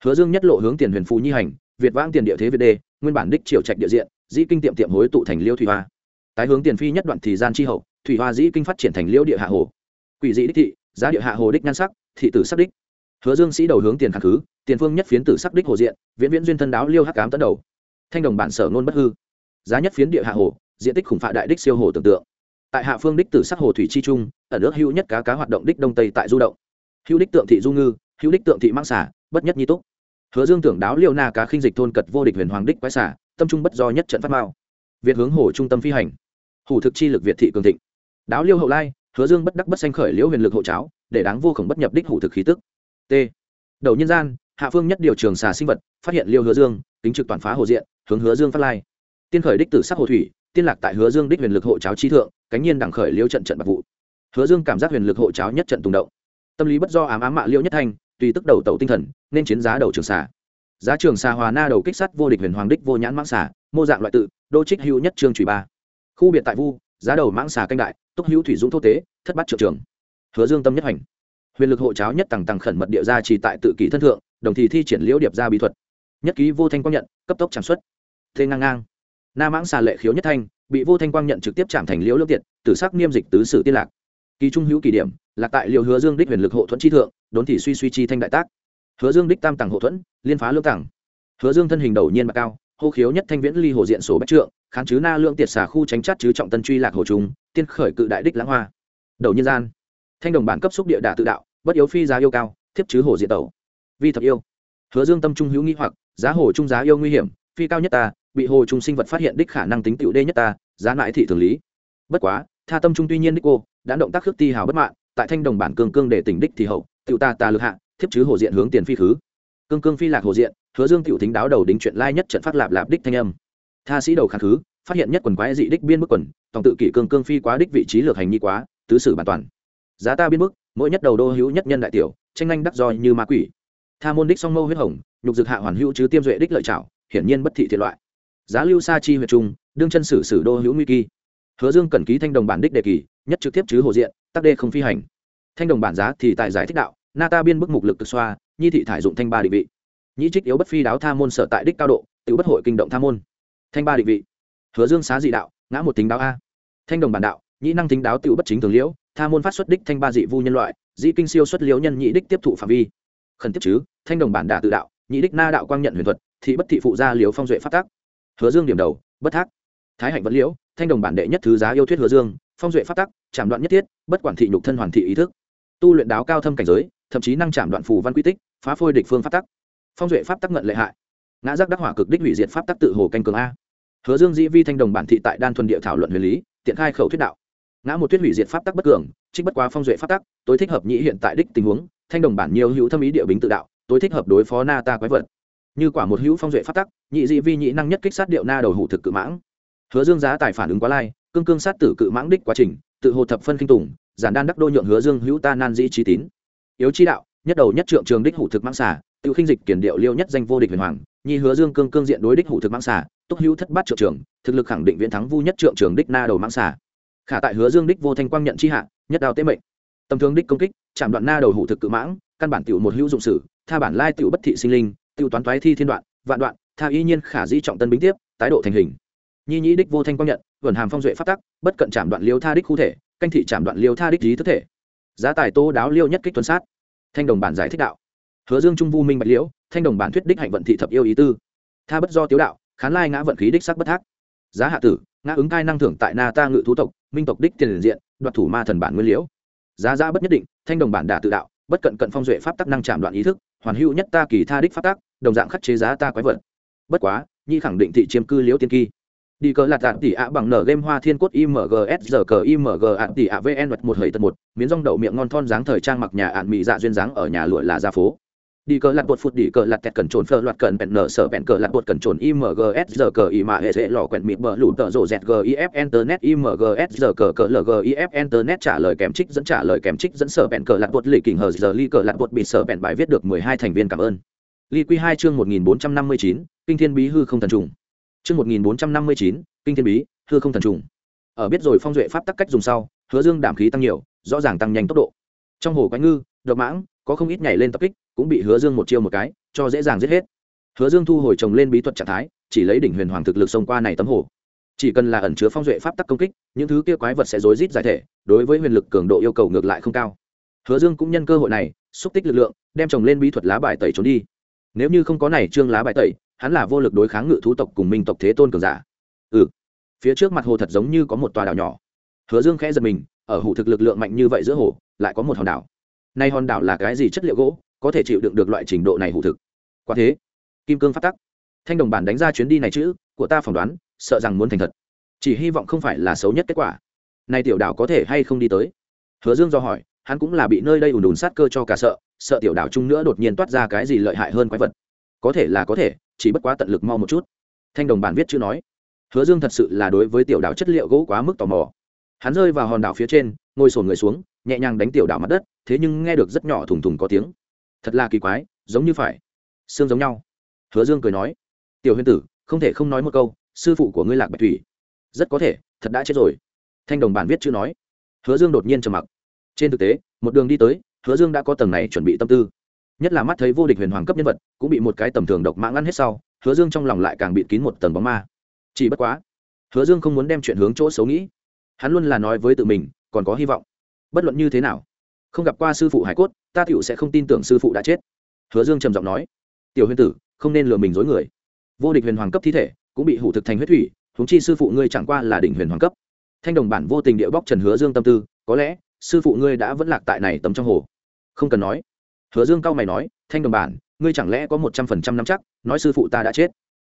Hứa dương nhất lộ hướng tiền huyền phù nhi hành, việt vãng tiền địa thế việt đê, nguyên bản đích triều trạch địa diện, dĩ kinh tiệm tiệm hối tụ thành liêu thủy hoa. Tái hướng tiền phi nhất đoạn thì gian chi hậu, thủy hoa dĩ kinh phát triển thành liêu địa hạ hồ quỷ dị đích thị, giá địa hạ hồ đích nhan sắc, thị tử sắc đích. Hứa dương sĩ đầu hướng tiền kháng khứ, tiền phương nhất phiến tử sắc đích hồ diện, viễn viễn duyên thân đáo liêu hắc cám tấn đầu. Thanh đồng bản sở ngôn bất hư. Giá nhất phiến địa hạ hồ, diện tích khủng phạ đại đích siêu hồ tưởng tượng. Tại hạ phương đích tử sắc hồ thủy chi trung, ẩn ước hữu nhất cá cá hoạt động đích đông tây tại du động. Hữu đích tượng thị du ngư, hữu đích tượng thị mang xả bất nhất nhi túc. Hứa dương tưởng đáo liêu na cá khinh dịch thôn cật vô địch huyền hoàng đích quái xả tâm trung bất do nhất trận phát mao. Việt hướng hồ trung tâm phi hành. Hủ thực chi lực việt thị cường thịnh. Đáo liêu hậu lai hứa dương bất đắc bất sanh khởi liễu huyền lực hộ cháo, để đáng vô khổng bất nhập đích hủ thực khí tức. T. Đầu nhân gian, hạ phương nhất điều trường xà sinh vật, phát hiện liêu hứa dương tính trực toàn phá hồ diện, hướng hứa dương phát lai. Tiên khởi đích tử sắc hồ thủy, tiên lạc tại hứa dương đích huyền lực hộ cháo chi thượng, cánh nhiên đẳng khởi liêu trận trận bạc vụ. Hứa dương cảm giác huyền lực hộ cháo nhất trận tùng động. Tâm lý bất do ám ám mạ liêu nhất thanh, tùy tức đầu tẩu tinh thần, nên chiến giá đầu trường xà. Giá trường xà hòa na đầu kích sắt vô địch huyền hoàng đích vô nhãn mãng xà, mô dạng loại tự, đô trích hữu nhất trương trùy ba. Khu biệt tại vu giá đầu mãng xà canh đại, túc hữu thủy dũng thô tế, thất bát trượng trường. Hứa dương tâm nhất hành. Huyền lực hộ cháo nhất tầng tầng khẩn mật địa gia trì tại tự kỷ thân thượng, đồng thì thi triển liễu điệp ra bí thuật. Nhất ký vô thanh quang nhận, cấp tốc sản xuất. Thế ngang ngang. Na mãng xà lệ khiếu nhất thanh, bị vô thanh quang nhận trực tiếp chạm thành liễu lương tiện tử sắc niêm dịch tứ sử tiên lạc. Kỳ trung hữu kỳ điểm, lạc tại liều hứa dương đích huyền lực hộ thuẫn chi thượng, đốn thì suy suy chi thanh đại tác. Hứa dương đích tam tàng hộ thuẫn, liên phá lương tàng hứa dương thân hình đầu nhiên bạc cao, hô khiếu nhất thanh viễn ly hồ diện sổ bách trượng khán chứ na lượng tiệt xả khu tránh chát chứ trọng tân truy lạc hồ trung, tiên khởi cự đại đích lãng hoa. Đầu nhân gian. Thanh đồng bản cấp xúc địa đả tự đạo, bất yếu phi giá yêu cao, thiếp chứ hồ diện tẩu. Vi thập yêu. Hứa dương tâm trung hữu nghi hoặc, giá hồ trung giá yêu nguy hiểm, phi cao nhất ta, bị hồ trung sinh vật phát hiện đích khả năng tính tiểu đê nhất ta, giá lại thị thường lý. Bất quá, tha tâm trung tuy nhiên đích cô, đã động tác khước ti hào bất mạng tại thanh đồng bản cương cương để tỉnh đích thì hậu, tiểu ta ta lực hạ, thiếp chứ hồ diện hướng tiền phi khứ. Cương cương phi lạc hồ diện, hứa dương tiểu thính đáo đầu đính chuyện lai nhất trận phát lạp lạp đích thanh âm tha sĩ đầu kháng khứ, phát hiện nhất quần quái dị đích biên bức quần, tổng tự kỷ cương cương phi quá đích vị trí lược hành nhi quá, tứ sử bản toàn. Giá ta biên bức, mỗi nhất đầu đô hữu nhất nhân đại tiểu, tranh anh đắc do như ma quỷ. Tha môn đích song mâu huyết hồng, nhục dực hạ hoàn hữu chứ tiêm duệ đích lợi trảo, hiển nhiên bất thị thiệt loại. Giá lưu sa chi huyệt trung, đương chân sử sử đô hữu nguy kỳ. Hứa dương cần ký thanh đồng bản đích đề kỳ, nhất trực tiếp chứ hồ diện, tắc đê không phi hành. Thanh đồng bản giá thì tại giải thích đạo, na ta biên bức mục lực cực xoa, nhi thị thải dụng thanh ba định vị. Nhĩ trích yếu bất phi đáo tha môn sở tại đích cao độ tự bất hội kinh động tha môn thanh ba định vị. Hứa dương xá dị đạo ngã một tính đáo a. Thanh đồng bản đạo nhĩ năng tính đáo tự bất chính thường liễu tha môn phát xuất đích thanh ba dị vu nhân loại dị kinh siêu xuất liễu nhân nhị đích tiếp thụ phạm vi. Khẩn tiếp chứ thanh đồng bản đả tự đạo nhị đích na đạo quang nhận huyền thuật thị bất thị phụ gia liễu phong duệ phát tác. Hứa dương điểm đầu bất thác. Thái hạnh vẫn liễu thanh đồng bản đệ nhất thứ giá yêu thuyết hứa dương phong duệ phát tác, chạm đoạn nhất thiết bất quản thị nhục thân hoàn thị ý thức. Tu luyện đáo cao thâm cảnh giới thậm chí năng chạm đoạn phù văn quy tích phá phôi địch phương phát tắc phong duệ pháp tắc ngận lệ hại ngã giác đắc hỏa cực đích hủy diệt pháp tắc tự hồ canh cường a. Hứa dương dĩ vi thanh đồng bản thị tại đan thuần địa thảo luận huyền lý, tiện khai khẩu thuyết đạo. Ngã một thuyết hủy diệt pháp tắc bất cường, trích bất quá phong duệ pháp tắc, tối thích hợp nhĩ hiện tại đích tình huống, thanh đồng bản nhiều hữu thâm ý địa bính tự đạo, tối thích hợp đối phó na ta quái vật. Như quả một hữu phong duệ pháp tắc, nhị dị vi nhị năng nhất kích sát điệu na đầu hủ thực cự mãng. Hứa dương giá tài phản ứng quá lai, cương cương sát tử cự mãng đích quá trình, tự hồ thập phân kinh tùng giản đan đắc đô nhượng hứa dương hữu ta nan dĩ trí tín. Yếu chi đạo, nhất đầu nhất trượng trường đích hủ thực mãng xà, tự khinh dịch kiển điệu liêu nhất danh vô địch huyền hoàng nhi hứa dương cương cương diện đối đích hủ thực mãng xà, túc hữu thất bát trượng trường, thực lực khẳng định viễn thắng vu nhất trượng trường đích na đầu mãng xà. Khả tại hứa dương đích vô thanh quang nhận chi hạ, nhất đào tế mệnh. Tầm thường đích công kích, chạm đoạn na đầu hủ thực cự mãng, căn bản tiểu một hữu dụng sử, tha bản lai tiểu bất thị sinh linh, tiểu toán toái thi thiên đoạn, vạn đoạn, tha y nhiên khả dĩ trọng tân bính tiếp, tái độ thành hình. Nhi nhĩ đích vô thanh quang nhận, vẩn hàm phong duệ phát tắc, bất cận chạm đoạn liêu tha đích khu thể, canh thị chạm đoạn liêu tha đích lý thức thể. Giá tài tô đáo liêu nhất kích tuần sát. Thanh đồng bản giải thích đạo. Hứa dương trung vu minh bạch liễu thanh đồng bản thuyết đích hạnh vận thị thập yêu ý tư. Tha bất do tiếu đạo, khán lai ngã vận khí đích sắc bất thác. Giá hạ tử, ngã ứng cai năng thưởng tại na ta ngự thú tộc, minh tộc đích tiền diện, đoạt thủ ma thần bản nguyên liễu. Giá giá bất nhất định, thanh đồng bản đả tự đạo, bất cận cận phong duệ pháp tắc năng chạm đoạn ý thức, hoàn hữu nhất ta kỳ tha đích pháp tắc, đồng dạng khắc chế giá ta quái vật. Bất quá, nhi khẳng định thị chiêm cư liễu tiên kỳ. Đi cờ lạt tạm tỷ ạ bằng nở game hoa thiên cốt imgs giờ cờ img ạ tỷ ạ vn một hơi tật một, miến rong đậu miệng ngon thon dáng thời trang mặc nhà ạn mị dạ duyên dáng ở nhà lụa là ra phố đi cờ lặt bột phụt, đi cờ lặt tẹt cần trồn phơ loạt cần bẹn nở, sở bẹn cờ lặt bột cần trồn imgs giờ cờ y mạ hệ dễ lò quẹn mịt bờ lụt tờ rổ dẹt gif internet imgs giờ cờ cờ lgif internet trả lời kèm trích dẫn, trả lời kèm trích dẫn, sở bẹn cờ lặt bột lì kình hờ giờ ly cờ lặt bột bị sở bẹn bài viết được mười hai thành viên cảm ơn. Ly quy hai chương một nghìn bốn trăm năm mươi chín, kinh thiên bí hư không thần trùng. Chương một nghìn bốn trăm năm mươi chín, kinh thiên bí hư không thần trùng. Ở biết rồi phong duệ pháp tắc cách dùng sau, hứa dương đảm khí tăng nhiều, rõ ràng tăng nhanh tốc độ. Trong hồ quái ngư, độc mãng, có không ít nhảy lên tập kích cũng bị hứa dương một chiêu một cái, cho dễ dàng giết hết. Hứa dương thu hồi trồng lên bí thuật trạng thái, chỉ lấy đỉnh huyền hoàng thực lực xông qua này tấm hồ. Chỉ cần là ẩn chứa phong duệ pháp tắc công kích, những thứ kia quái vật sẽ rối rít giải thể, đối với huyền lực cường độ yêu cầu ngược lại không cao. Hứa dương cũng nhân cơ hội này, xúc tích lực lượng, đem trồng lên bí thuật lá bài tẩy trốn đi. Nếu như không có này trương lá bài tẩy, hắn là vô lực đối kháng ngự thú tộc cùng minh tộc thế tôn cường giả. Ừ. Phía trước mặt hồ thật giống như có một tòa đảo nhỏ. Hứa dương khẽ giật mình, ở hủ thực lực lượng mạnh như vậy giữa hồ, lại có một hòn đảo. Nay hòn đảo là cái gì chất liệu gỗ? Có thể chịu đựng được loại trình độ này hủ thực. Quả thế, kim cương phát tắc. Thanh đồng bản đánh ra chuyến đi này chữ của ta phỏng đoán, sợ rằng muốn thành thật. Chỉ hy vọng không phải là xấu nhất kết quả. Nay tiểu đảo có thể hay không đi tới? Hứa dương do hỏi, hắn cũng là bị nơi đây ùn ùn sát cơ cho cả sợ sợ tiểu đảo chung nữa đột nhiên toát ra cái gì lợi hại hơn quái vật. Có thể là có thể, chỉ bất quá tận lực mau một chút. Thanh đồng bản viết chữ nói. Hứa dương thật sự là đối với tiểu đảo chất liệu gỗ quá mức tò mò. Hắn rơi vào hòn đảo phía trên, ngồi sổn người xuống, nhẹ nhàng đánh tiểu đảo mặt đất, thế nhưng nghe được rất nhỏ thùng thùng có tiếng thật là kỳ quái, giống như phải. Xương giống nhau. Hứa dương cười nói, tiểu huyền tử, không thể không nói một câu, sư phụ của ngươi lạc bạch thủy, rất có thể, thật đã chết rồi. Thanh đồng bản viết chữ nói. Hứa dương đột nhiên trầm mặc. Trên thực tế, một đường đi tới, hứa dương đã có tầng này chuẩn bị tâm tư. Nhất là mắt thấy vô địch huyền hoàng cấp nhân vật, cũng bị một cái tầm thường độc mãng ăn hết sau, hứa dương trong lòng lại càng bịt kín một tầng bóng ma. Chỉ bất quá, hứa dương không muốn đem chuyện hướng chỗ xấu nghĩ. Hắn luôn là nói với tự mình, còn có hy vọng. Bất luận như thế nào không gặp qua sư phụ hải cốt, ta tựu sẽ không tin tưởng sư phụ đã chết. Hứa dương trầm giọng nói, tiểu huyền tử, không nên lừa mình dối người. Vô địch huyền hoàng cấp thi thể, cũng bị hủ thực thành huyết thủy, huống chi sư phụ ngươi chẳng qua là đỉnh huyền hoàng cấp. Thanh đồng bản vô tình địa bóc trần hứa dương tâm tư, có lẽ, sư phụ ngươi đã vẫn lạc tại này tấm trong hồ. Không cần nói. Hứa dương cao mày nói, thanh đồng bản, ngươi chẳng lẽ có một trăm phần trăm năm chắc, nói sư phụ ta đã chết?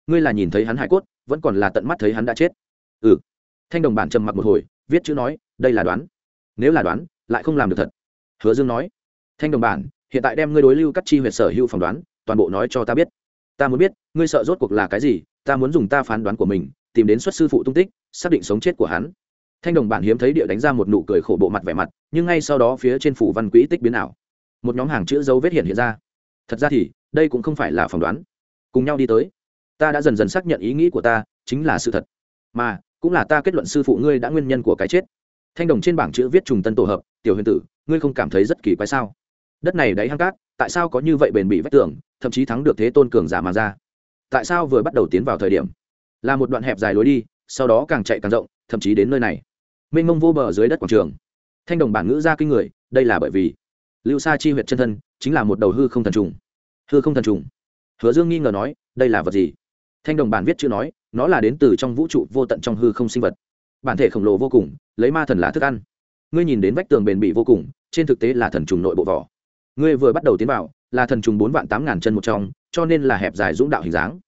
Ngươi là nhìn thấy hắn hải cốt, vẫn còn là tận mắt thấy hắn đã chết. Ừ. Thanh đồng bản trầm mặc một hồi, viết chữ nói, đây là đoán. Nếu là đoán, lại không làm được thật hứa dương nói, thanh đồng bản, hiện tại đem ngươi đối lưu các chi huyệt sở hữu phỏng đoán, toàn bộ nói cho ta biết. Ta muốn biết, ngươi sợ rốt cuộc là cái gì, ta muốn dùng ta phán đoán của mình, tìm đến xuất sư phụ tung tích, xác định sống chết của hắn. Thanh đồng bản hiếm thấy địa đánh ra một nụ cười khổ bộ mặt vẻ mặt, nhưng ngay sau đó phía trên phủ văn quỹ tích biến ảo. Một nhóm hàng chữ dấu vết hiện hiện ra. Thật ra thì, đây cũng không phải là phỏng đoán. Cùng nhau đi tới. Ta đã dần dần xác nhận ý nghĩ của ta, chính là sự thật. Mà, cũng là ta kết luận sư phụ ngươi đã nguyên nhân của cái chết. Thanh đồng trên bảng chữ viết trùng tân tổ hợp, tiểu huyền tử ngươi không cảm thấy rất kỳ quái sao? Đất này đáy hang cát, tại sao có như vậy bền bỉ vách tường, thậm chí thắng được thế tôn cường giả mà ra? Tại sao vừa bắt đầu tiến vào thời điểm, là một đoạn hẹp dài lối đi, sau đó càng chạy càng rộng, thậm chí đến nơi này? Mênh mông vô bờ dưới đất quảng trường. Thanh đồng bản ngữ ra kinh người, đây là bởi vì lưu sa chi huyệt chân thân chính là một đầu hư không thần trùng. Hư không thần trùng. Hứa dương nghi ngờ nói, đây là vật gì? Thanh đồng bản viết chữ nói, nó là đến từ trong vũ trụ vô tận trong hư không sinh vật. Bản thể khổng lồ vô cùng, lấy ma thần là thức ăn ngươi nhìn đến vách tường bền bỉ vô cùng, trên thực tế là thần trùng nội bộ vỏ. Ngươi vừa bắt đầu tiến vào, là thần trùng bốn vạn tám ngàn chân một trong, cho nên là hẹp dài dũng đạo hình dáng.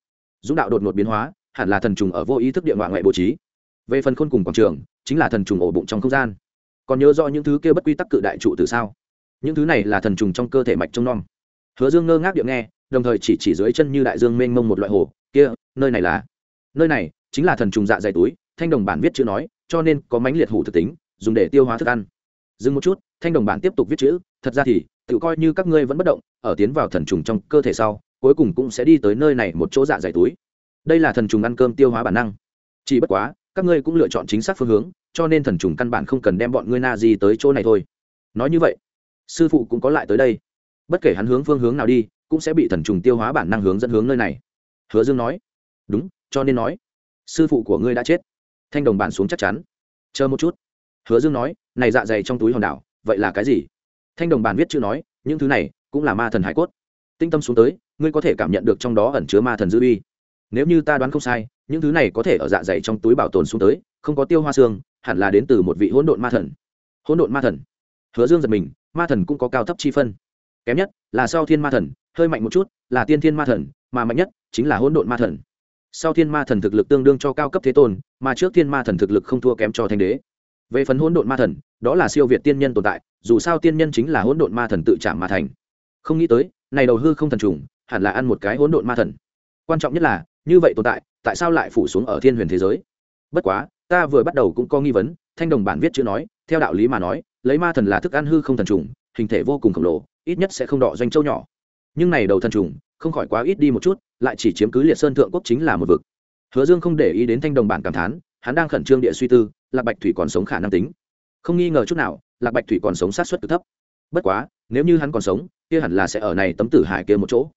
Dũng đạo đột ngột biến hóa, hẳn là thần trùng ở vô ý thức địa ngoại ngoại bố trí. Về phần khôn cùng quảng trường, chính là thần trùng ổ bụng trong không gian. Còn nhớ rõ những thứ kia bất quy tắc cự đại trụ từ sao? Những thứ này là thần trùng trong cơ thể mạch trông non hứa dương ngơ ngác điệu nghe, đồng thời chỉ chỉ dưới chân như đại dương mênh mông một loại hồ, kia, nơi này là? Nơi này chính là thần trùng dạ dày túi, thanh đồng bản viết chữ nói, cho nên có mánh liệt hủ thực tính dùng để tiêu hóa thức ăn. Dừng một chút, thanh đồng bản tiếp tục viết chữ, thật ra thì, tự coi như các ngươi vẫn bất động, ở tiến vào thần trùng trong cơ thể sau, cuối cùng cũng sẽ đi tới nơi này một chỗ dạ dày túi. Đây là thần trùng ăn cơm tiêu hóa bản năng. Chỉ bất quá, các ngươi cũng lựa chọn chính xác phương hướng, cho nên thần trùng căn bản không cần đem bọn ngươi na gì tới chỗ này thôi. Nói như vậy, sư phụ cũng có lại tới đây. Bất kể hắn hướng phương hướng nào đi, cũng sẽ bị thần trùng tiêu hóa bản năng hướng dẫn hướng nơi này. Hứa dương nói, đúng, cho nên nói, sư phụ của ngươi đã chết. Thanh đồng bản xuống chắc chắn. Chờ một chút hứa dương nói, này dạ dày trong túi hòn đảo, vậy là cái gì? Thanh đồng bản viết chữ nói, những thứ này cũng là ma thần hải cốt. Tinh tâm xuống tới, ngươi có thể cảm nhận được trong đó ẩn chứa ma thần dư uy. Nếu như ta đoán không sai, những thứ này có thể ở dạ dày trong túi bảo tồn xuống tới, không có tiêu hoa xương, hẳn là đến từ một vị hỗn độn ma thần. Hỗn độn ma thần? Hứa dương giật mình, ma thần cũng có cao thấp chi phân. Kém nhất là sau thiên ma thần, hơi mạnh một chút, là tiên thiên ma thần, mà mạnh nhất chính là hỗn độn ma thần. Sau thiên ma thần thực lực tương đương cho cao cấp thế tôn, mà trước thiên ma thần thực lực không thua kém cho thanh đế về phần hỗn độn ma thần, đó là siêu việt tiên nhân tồn tại, dù sao tiên nhân chính là hỗn độn ma thần tự chạm mà thành. Không nghĩ tới, này đầu hư không thần trùng, hẳn là ăn một cái hỗn độn ma thần. Quan trọng nhất là, như vậy tồn tại tại sao lại phủ xuống ở thiên huyền thế giới? Bất quá, ta vừa bắt đầu cũng có nghi vấn, thanh đồng bản viết chữ nói, theo đạo lý mà nói, lấy ma thần là thức ăn hư không thần trùng, hình thể vô cùng khổng lồ, ít nhất sẽ không đọ doanh châu nhỏ. Nhưng này đầu thần trùng, không khỏi quá ít đi một chút, lại chỉ chiếm cứ liệt sơn thượng quốc chính là một vực. Hứa dương không để ý đến thanh đồng bản cảm thán, hắn đang khẩn trương địa suy tư lạc bạch thủy còn sống khả năng tính không nghi ngờ chút nào lạc bạch thủy còn sống sát xuất cực thấp bất quá nếu như hắn còn sống kia hẳn là sẽ ở này tấm tử hải kia một chỗ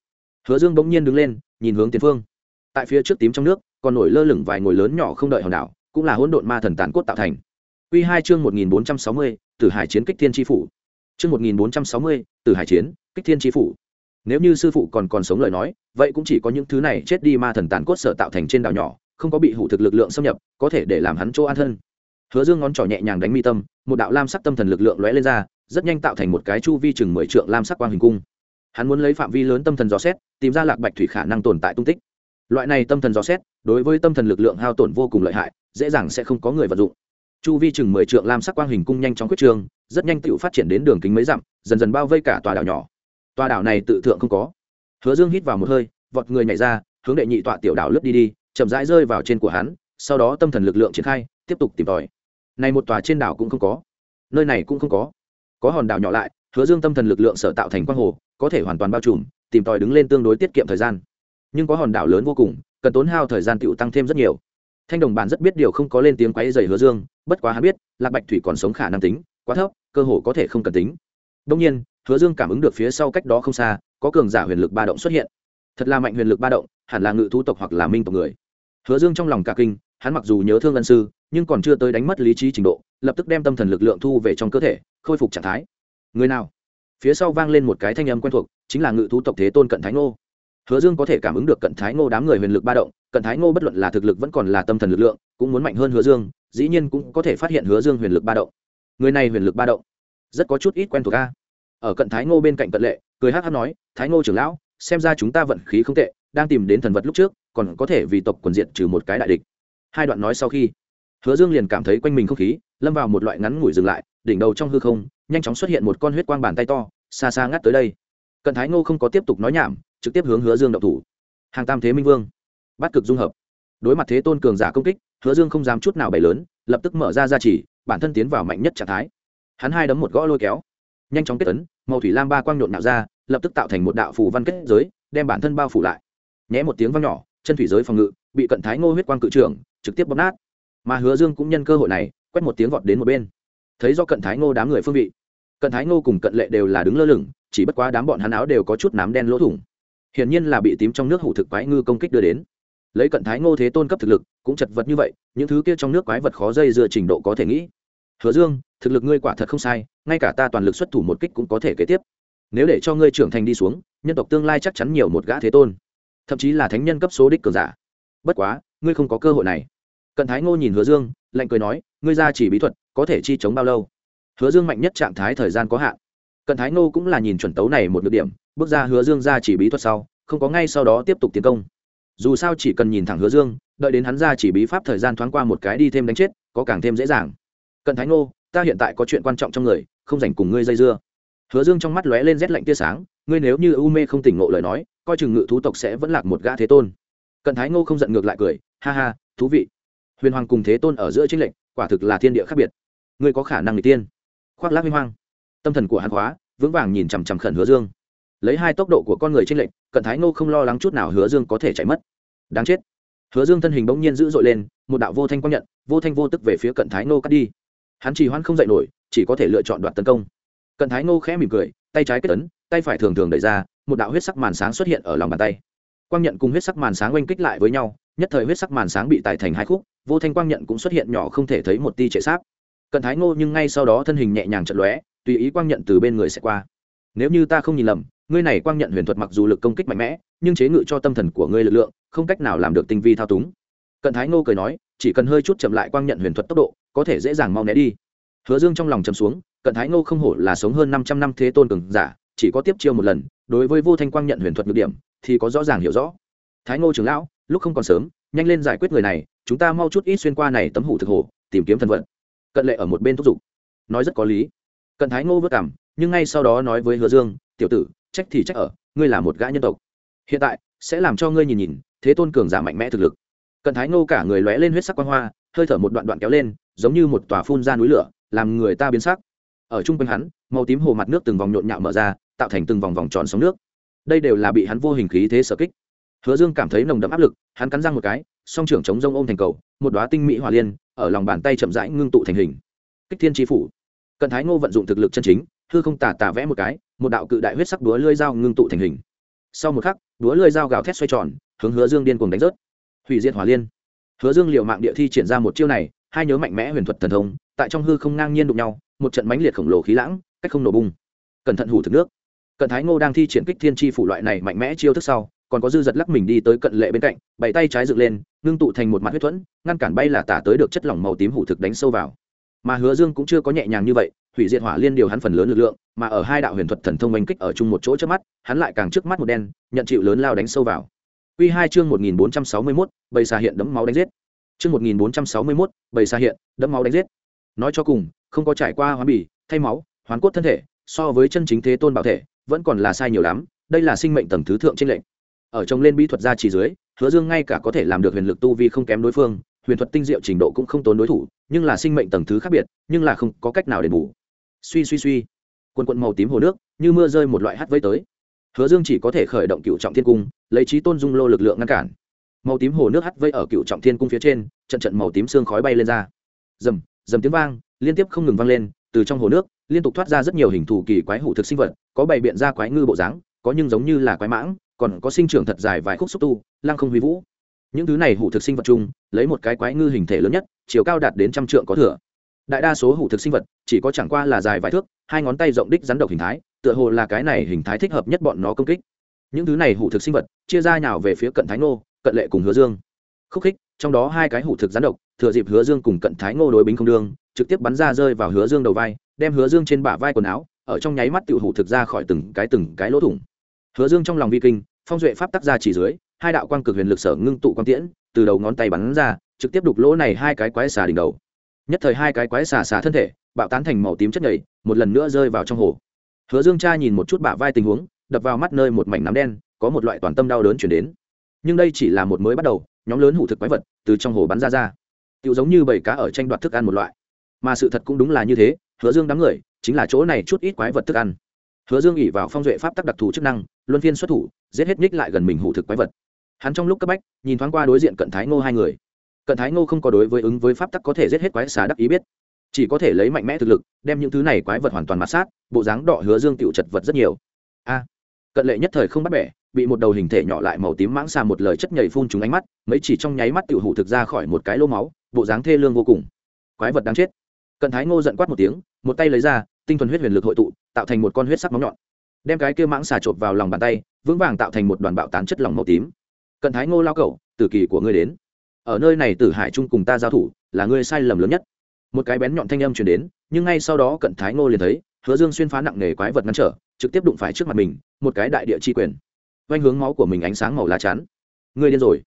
hứa dương bỗng nhiên đứng lên nhìn hướng tiền phương tại phía trước tím trong nước còn nổi lơ lửng vài ngồi lớn nhỏ không đợi hòn đảo cũng là hỗn độn ma thần tàn cốt tạo thành Quy hai chương một nghìn bốn trăm sáu mươi Tử Hải chiến kích thiên chi phủ. Chương một nghìn bốn trăm sáu mươi Tử Hải chiến, kích thiên chi phủ. Nếu như sư phụ còn còn sống lời nói, vậy cũng chỉ có những thứ này chết đi ma thần tàn cốt sở tạo thành trên đảo nhỏ, không có bị hủ thực lực lượng xâm nhập, có thể để làm hắn chỗ an thân. Hứa Dương ngón trỏ nhẹ nhàng đánh mi tâm, một đạo lam sắc tâm thần lực lượng lóe lên ra, rất nhanh tạo thành một cái chu vi chừng mười trượng lam sắc quang hình cung. Hắn muốn lấy phạm vi lớn tâm thần dò xét, tìm ra Lạc Bạch Thủy khả năng tồn tại tung tích. Loại này tâm thần dò xét, đối với tâm thần lực lượng hao tổn vô cùng lợi hại, dễ dàng sẽ không có người vận dụng chu vi chừng mười trượng lam sắc quang hình cung nhanh chóng quyết trường rất nhanh tựu phát triển đến đường kính mấy dặm dần dần bao vây cả tòa đảo nhỏ tòa đảo này tự thượng không có hứa dương hít vào một hơi vọt người nhảy ra hướng đệ nhị tọa tiểu đảo lướt đi đi chậm rãi rơi vào trên của hắn sau đó tâm thần lực lượng triển khai tiếp tục tìm tòi này một tòa trên đảo cũng không có. Nơi này cũng không có. Có hòn đảo nhỏ lại, hứa dương tâm thần lực lượng sở tạo thành quang hồ, có thể hoàn toàn bao trùm, tìm tòi đứng lên tương đối tiết kiệm thời gian. Nhưng có hòn đảo lớn vô cùng, cần tốn hao thời gian tựu tăng thêm rất nhiều. Thanh đồng bản rất biết điều không có lên tiếng quấy dày hứa dương, bất quá hắn biết, lạc bạch thủy còn sống khả năng tính, quá thấp, cơ hồ có thể không cần tính. Đông nhiên, hứa dương cảm ứng được phía sau cách đó không xa, có cường giả huyền lực ba động xuất hiện. Thật là mạnh huyền lực ba động, hẳn là ngự thú tộc hoặc là minh tộc người. Hứa dương trong lòng cả kinh, hắn mặc dù nhớ thương ân sư nhưng còn chưa tới đánh mất lý trí trình độ, lập tức đem tâm thần lực lượng thu về trong cơ thể, khôi phục trạng thái. Người nào? Phía sau vang lên một cái thanh âm quen thuộc, chính là ngự thú tộc thế tôn cận thái ngô. Hứa dương có thể cảm ứng được cận thái ngô đám người huyền lực ba động, cận thái ngô bất luận là thực lực vẫn còn là tâm thần lực lượng, cũng muốn mạnh hơn hứa dương, dĩ nhiên cũng có thể phát hiện hứa dương huyền lực ba động. Người này huyền lực ba động, rất có chút ít quen thuộc ca ở cận thái ngô bên cạnh cận lệ, cười hát hát nói, thái ngô trưởng lão, xem ra chúng ta vận khí không tệ, đang tìm đến thần vật lúc trước, còn có thể vì tộc quần diện trừ một cái đại địch. Hai đoạn nói sau khi hứa dương liền cảm thấy quanh mình không khí lâm vào một loại ngắn ngủi dừng lại đỉnh đầu trong hư không nhanh chóng xuất hiện một con huyết quang bàn tay to xa xa ngắt tới đây. Cận thái ngô không có tiếp tục nói nhảm trực tiếp hướng hứa dương động thủ. Hàng tam thế minh vương bắt cực dung hợp. Đối mặt thế tôn cường giả công kích hứa dương không dám chút nào bày lớn lập tức mở ra gia chỉ, bản thân tiến vào mạnh nhất trạng thái. Hắn hai đấm một gõ lôi kéo nhanh chóng kết tấn màu thủy lam ba quang nhộn nạo ra lập tức tạo thành một đạo phù văn kết giới đem bản thân bao phủ lại. Nhé một tiếng vang nhỏ chân thủy giới phòng ngự bị cận thái ngô huyết quang cự trưởng trực tiếp bóp nát mà hứa dương cũng nhân cơ hội này, quét một tiếng vọt đến một bên. Thấy do cận thái ngô đám người phương vị, cận thái ngô cùng cận lệ đều là đứng lơ lửng, chỉ bất quá đám bọn hắn áo đều có chút nám đen lỗ thủng. Hiển nhiên là bị tím trong nước hủ thực quái ngư công kích đưa đến. Lấy cận thái ngô thế tôn cấp thực lực, cũng chật vật như vậy, những thứ kia trong nước quái vật khó dây dựa trình độ có thể nghĩ. Hứa dương, thực lực ngươi quả thật không sai, ngay cả ta toàn lực xuất thủ một kích cũng có thể kế tiếp. Nếu để cho ngươi trưởng thành đi xuống, nhân tộc tương lai chắc chắn nhiều một gã thế tôn. Thậm chí là thánh nhân cấp số đích cường giả. Bất quá, ngươi không có cơ hội này cận thái ngô nhìn hứa dương, lạnh cười nói, ngươi ra chỉ bí thuật, có thể chi chống bao lâu? Hứa dương mạnh nhất trạng thái thời gian có hạn. Cận thái ngô cũng là nhìn chuẩn tấu này một được điểm, bước ra hứa dương ra chỉ bí thuật sau, không có ngay sau đó tiếp tục tiến công. Dù sao chỉ cần nhìn thẳng hứa dương, đợi đến hắn ra chỉ bí pháp thời gian thoáng qua một cái đi thêm đánh chết, có càng thêm dễ dàng. Cận thái ngô, ta hiện tại có chuyện quan trọng trong người, không dành cùng ngươi dây dưa. Hứa dương trong mắt lóe lên rét lạnh tia sáng, ngươi nếu như u mê không tỉnh ngộ lời nói, coi chừng ngự thú tộc sẽ vẫn lạc một gã thế tôn. Cận thái ngô không giận ngược lại cười, ha ha, thú vị huyền hoàng cùng thế tôn ở giữa tranh lệnh quả thực là thiên địa khác biệt. Ngươi có khả năng người tiên? Khoác lác huy hoang. Tâm thần của hàn hóa, vững vàng nhìn chằm chằm khẩn hứa dương. Lấy hai tốc độ của con người trên lệnh cận thái ngô không lo lắng chút nào hứa dương có thể chạy mất. Đáng chết. Hứa dương thân hình bỗng nhiên dữ dội lên, một đạo vô thanh quang nhận, vô thanh vô tức về phía cận thái ngô cắt đi. Hắn chỉ hoan không dậy nổi, chỉ có thể lựa chọn đoạt tấn công. Cận thái ngô khẽ mỉm cười, tay trái kết tấn tay phải thường thường đẩy ra, một đạo huyết sắc màn sáng xuất hiện ở lòng bàn tay. Quang nhận cùng huyết sắc màn sáng oanh kích lại với nhau, nhất thời huyết sắc màn sáng bị tải thành hai khúc vô thanh quang nhận cũng xuất hiện nhỏ không thể thấy một tia trệ sáp. Cận thái ngô nhưng ngay sau đó thân hình nhẹ nhàng chật lóe, tùy ý quang nhận từ bên người sẽ qua. Nếu như ta không nhìn lầm, ngươi này quang nhận huyền thuật mặc dù lực công kích mạnh mẽ, nhưng chế ngự cho tâm thần của ngươi lực lượng, không cách nào làm được tinh vi thao túng. Cận thái ngô cười nói, chỉ cần hơi chút chậm lại quang nhận huyền thuật tốc độ, có thể dễ dàng mau né đi. Hứa dương trong lòng chầm xuống, cận thái ngô không hổ là sống hơn năm trăm năm thế tôn cường giả, chỉ có tiếp chiêu một lần, đối với vô thanh quang nhận huyền thuật nhược điểm, thì có rõ ràng hiểu rõ. Thái ngô trưởng lão, lúc không còn sớm nhanh lên giải quyết người này, chúng ta mau chút ít xuyên qua này tấm hủ thực hồ, tìm kiếm thần vận. Cận lệ ở một bên thúc giục. Nói rất có lý. Cận thái ngô vất cảm, nhưng ngay sau đó nói với hứa dương, tiểu tử, trách thì trách ở, ngươi là một gã nhân tộc. Hiện tại, sẽ làm cho ngươi nhìn nhìn, thế tôn cường giả mạnh mẽ thực lực. Cận thái ngô cả người lóe lên huyết sắc quang hoa, hơi thở một đoạn đoạn kéo lên, giống như một tòa phun ra núi lửa, làm người ta biến sắc. Ở trung quanh hắn, màu tím hồ mặt nước từng vòng nhộn nhạo mở ra, tạo thành từng vòng vòng tròn sóng nước. Đây đều là bị hắn vô hình khí thế sở kích hứa dương cảm thấy nồng đậm áp lực, hắn cắn răng một cái, song trưởng chống rông ôm thành cầu, một đoá tinh mỹ hỏa liên, ở lòng bàn tay chậm rãi ngưng tụ thành hình. Kích thiên tri phủ. Cận thái ngô vận dụng thực lực chân chính, hư không tả tả vẽ một cái, một đạo cự đại huyết sắc đúa lưỡi dao ngưng tụ thành hình. Sau một khắc đúa lưỡi dao gào thét xoay tròn, hướng hứa dương điên cuồng đánh rớt. Hủy diệt hỏa liên. Hứa dương liều mạng địa thi triển ra một chiêu này, hai nhớ mạnh mẽ huyền thuật thần thông, tại trong hư không ngang nhiên đụng nhau, một trận mãnh liệt khổng lồ khí lãng, cách không nổ bung cẩn thận hủ thực nước. Cận thái ngô đang thi triển kích thiên tri phủ loại này mạnh mẽ chiêu thức sau còn có dư giật lắc mình đi tới cận lệ bên cạnh bày tay trái dựng lên ngưng tụ thành một mặt huyết thuẫn ngăn cản bay là tả tới được chất lỏng màu tím hủ thực đánh sâu vào mà hứa dương cũng chưa có nhẹ nhàng như vậy hủy diệt hỏa liên điều hắn phần lớn lực lượng mà ở hai đạo huyền thuật thần thông oanh kích ở chung một chỗ trước mắt hắn lại càng trước mắt một đen nhận chịu lớn lao đánh sâu vào Quy hai chương một nghìn bốn trăm sáu mươi 1461, bầy xà hiện đấm máu đánh giết. Chương một nghìn bốn trăm sáu mươi 1461, bầy xà hiện, đấm máu đánh giết. Nói cho cùng, không có trải qua hoán bì, thay máu, hoán cốt thân thể, so với chân chính thế tôn bảo thể, vẫn còn là sai nhiều lắm, đây là sinh mệnh tầng thứ thượng trên lệnh. Ở trong lên bí thuật gia chỉ dưới, Hứa Dương ngay cả có thể làm được huyền lực tu vi không kém đối phương, huyền thuật tinh diệu trình độ cũng không tốn đối thủ, nhưng là sinh mệnh tầng thứ khác biệt, nhưng là không có cách nào đền bù. Suy suy suy. Quần quận màu tím hồ nước như mưa rơi một loại hát vây tới. Hứa dương chỉ có thể khởi động cựu trọng thiên cung lấy trí tôn dung lô lực lượng ngăn cản. Màu tím hồ nước hắt vây ở cựu trọng thiên cung phía trên trận trận màu tím xương khói bay lên ra. Dầm dầm tiếng vang liên tiếp không ngừng vang lên từ trong hồ nước liên tục thoát ra rất nhiều hình thù kỳ quái hủ thực sinh vật có bày biện ra quái ngư bộ dáng có nhưng giống như là quái mãng còn có sinh trưởng thật dài vài khúc xúc tu, lăng không huy vũ. Những thứ này hủ thực sinh vật chung, lấy một cái quái ngư hình thể lớn nhất, chiều cao đạt đến trăm trượng có thừa. Đại đa số hủ thực sinh vật, chỉ có chẳng qua là dài vài thước, hai ngón tay rộng đích rắn độc hình thái, tựa hồ là cái này hình thái thích hợp nhất bọn nó công kích. Những thứ này hủ thực sinh vật, chia ra nhào về phía cận thái ngô, cận lệ cùng hứa dương. Khúc khích, trong đó hai cái hủ thực rắn độc, thừa dịp hứa dương cùng cận thái ngô đối bính không đương, trực tiếp bắn ra rơi vào hứa dương đầu vai, đem hứa dương trên bả vai quần áo, ở trong nháy mắt tự hủ thực ra khỏi từng cái từng cái lỗ thủng. Hứa dương trong lòng vi kinh phong duệ pháp tắc ra chỉ dưới, hai đạo quang cực huyền lực sở ngưng tụ quang tiễn, từ đầu ngón tay bắn ra, trực tiếp đục lỗ này hai cái quái xà đỉnh đầu. Nhất thời hai cái quái xà xà thân thể, bạo tán thành màu tím chất nhầy, một lần nữa rơi vào trong hồ. Hứa dương cha nhìn một chút bả vai tình huống, đập vào mắt nơi một mảnh nắm đen, có một loại toàn tâm đau đớn chuyển đến. Nhưng đây chỉ là một mới bắt đầu, nhóm lớn hủ thực quái vật từ trong hồ bắn ra ra. Tự giống như bầy cá ở tranh đoạt thức ăn một loại. Mà sự thật cũng đúng là như thế, hứa dương đám người, chính là chỗ này chút ít quái vật thức ăn hứa dương ỉ vào phong duệ pháp tắc đặc thù chức năng, luân phiên xuất thủ, giết hết ních lại gần mình hủ thực quái vật. Hắn trong lúc cấp bách, nhìn thoáng qua đối diện cận thái ngô hai người. Cận thái ngô không có đối với ứng với pháp tắc có thể giết hết quái xà đắc ý biết. Chỉ có thể lấy mạnh mẽ thực lực, đem những thứ này quái vật hoàn toàn mạt sát, bộ dáng đỏ hứa dương tựu chật vật rất nhiều. A! Cận lệ nhất thời không bắt bẻ, bị một đầu hình thể nhỏ lại màu tím mãng xà một lời chất nhảy phun trúng ánh mắt, mấy chỉ trong nháy mắt tựu hủ thực ra khỏi một cái lô máu, bộ dáng thê lương vô cùng. Quái vật đáng chết. Cận thái ngô giận quát một tiếng, một tay lấy ra tinh thuần huyết huyền lực hội tụ, tạo thành một con huyết sắc móng nhọn. Đem cái kia mãng xà chộp vào lòng bàn tay, vững vàng tạo thành một đoàn bạo tán chất lỏng màu tím. Cận thái ngô lao cẩu, tử kỳ của ngươi đến. Ở nơi này tử hải trung cùng ta giao thủ, là ngươi sai lầm lớn nhất. Một cái bén nhọn thanh âm truyền đến, nhưng ngay sau đó cận thái ngô liền thấy, hứa dương xuyên phá nặng nề quái vật ngăn trở, trực tiếp đụng phải trước mặt mình, một cái đại địa chi quyền. Quanh hướng máu của mình ánh sáng màu lá chắn. Ngươi điên rồi.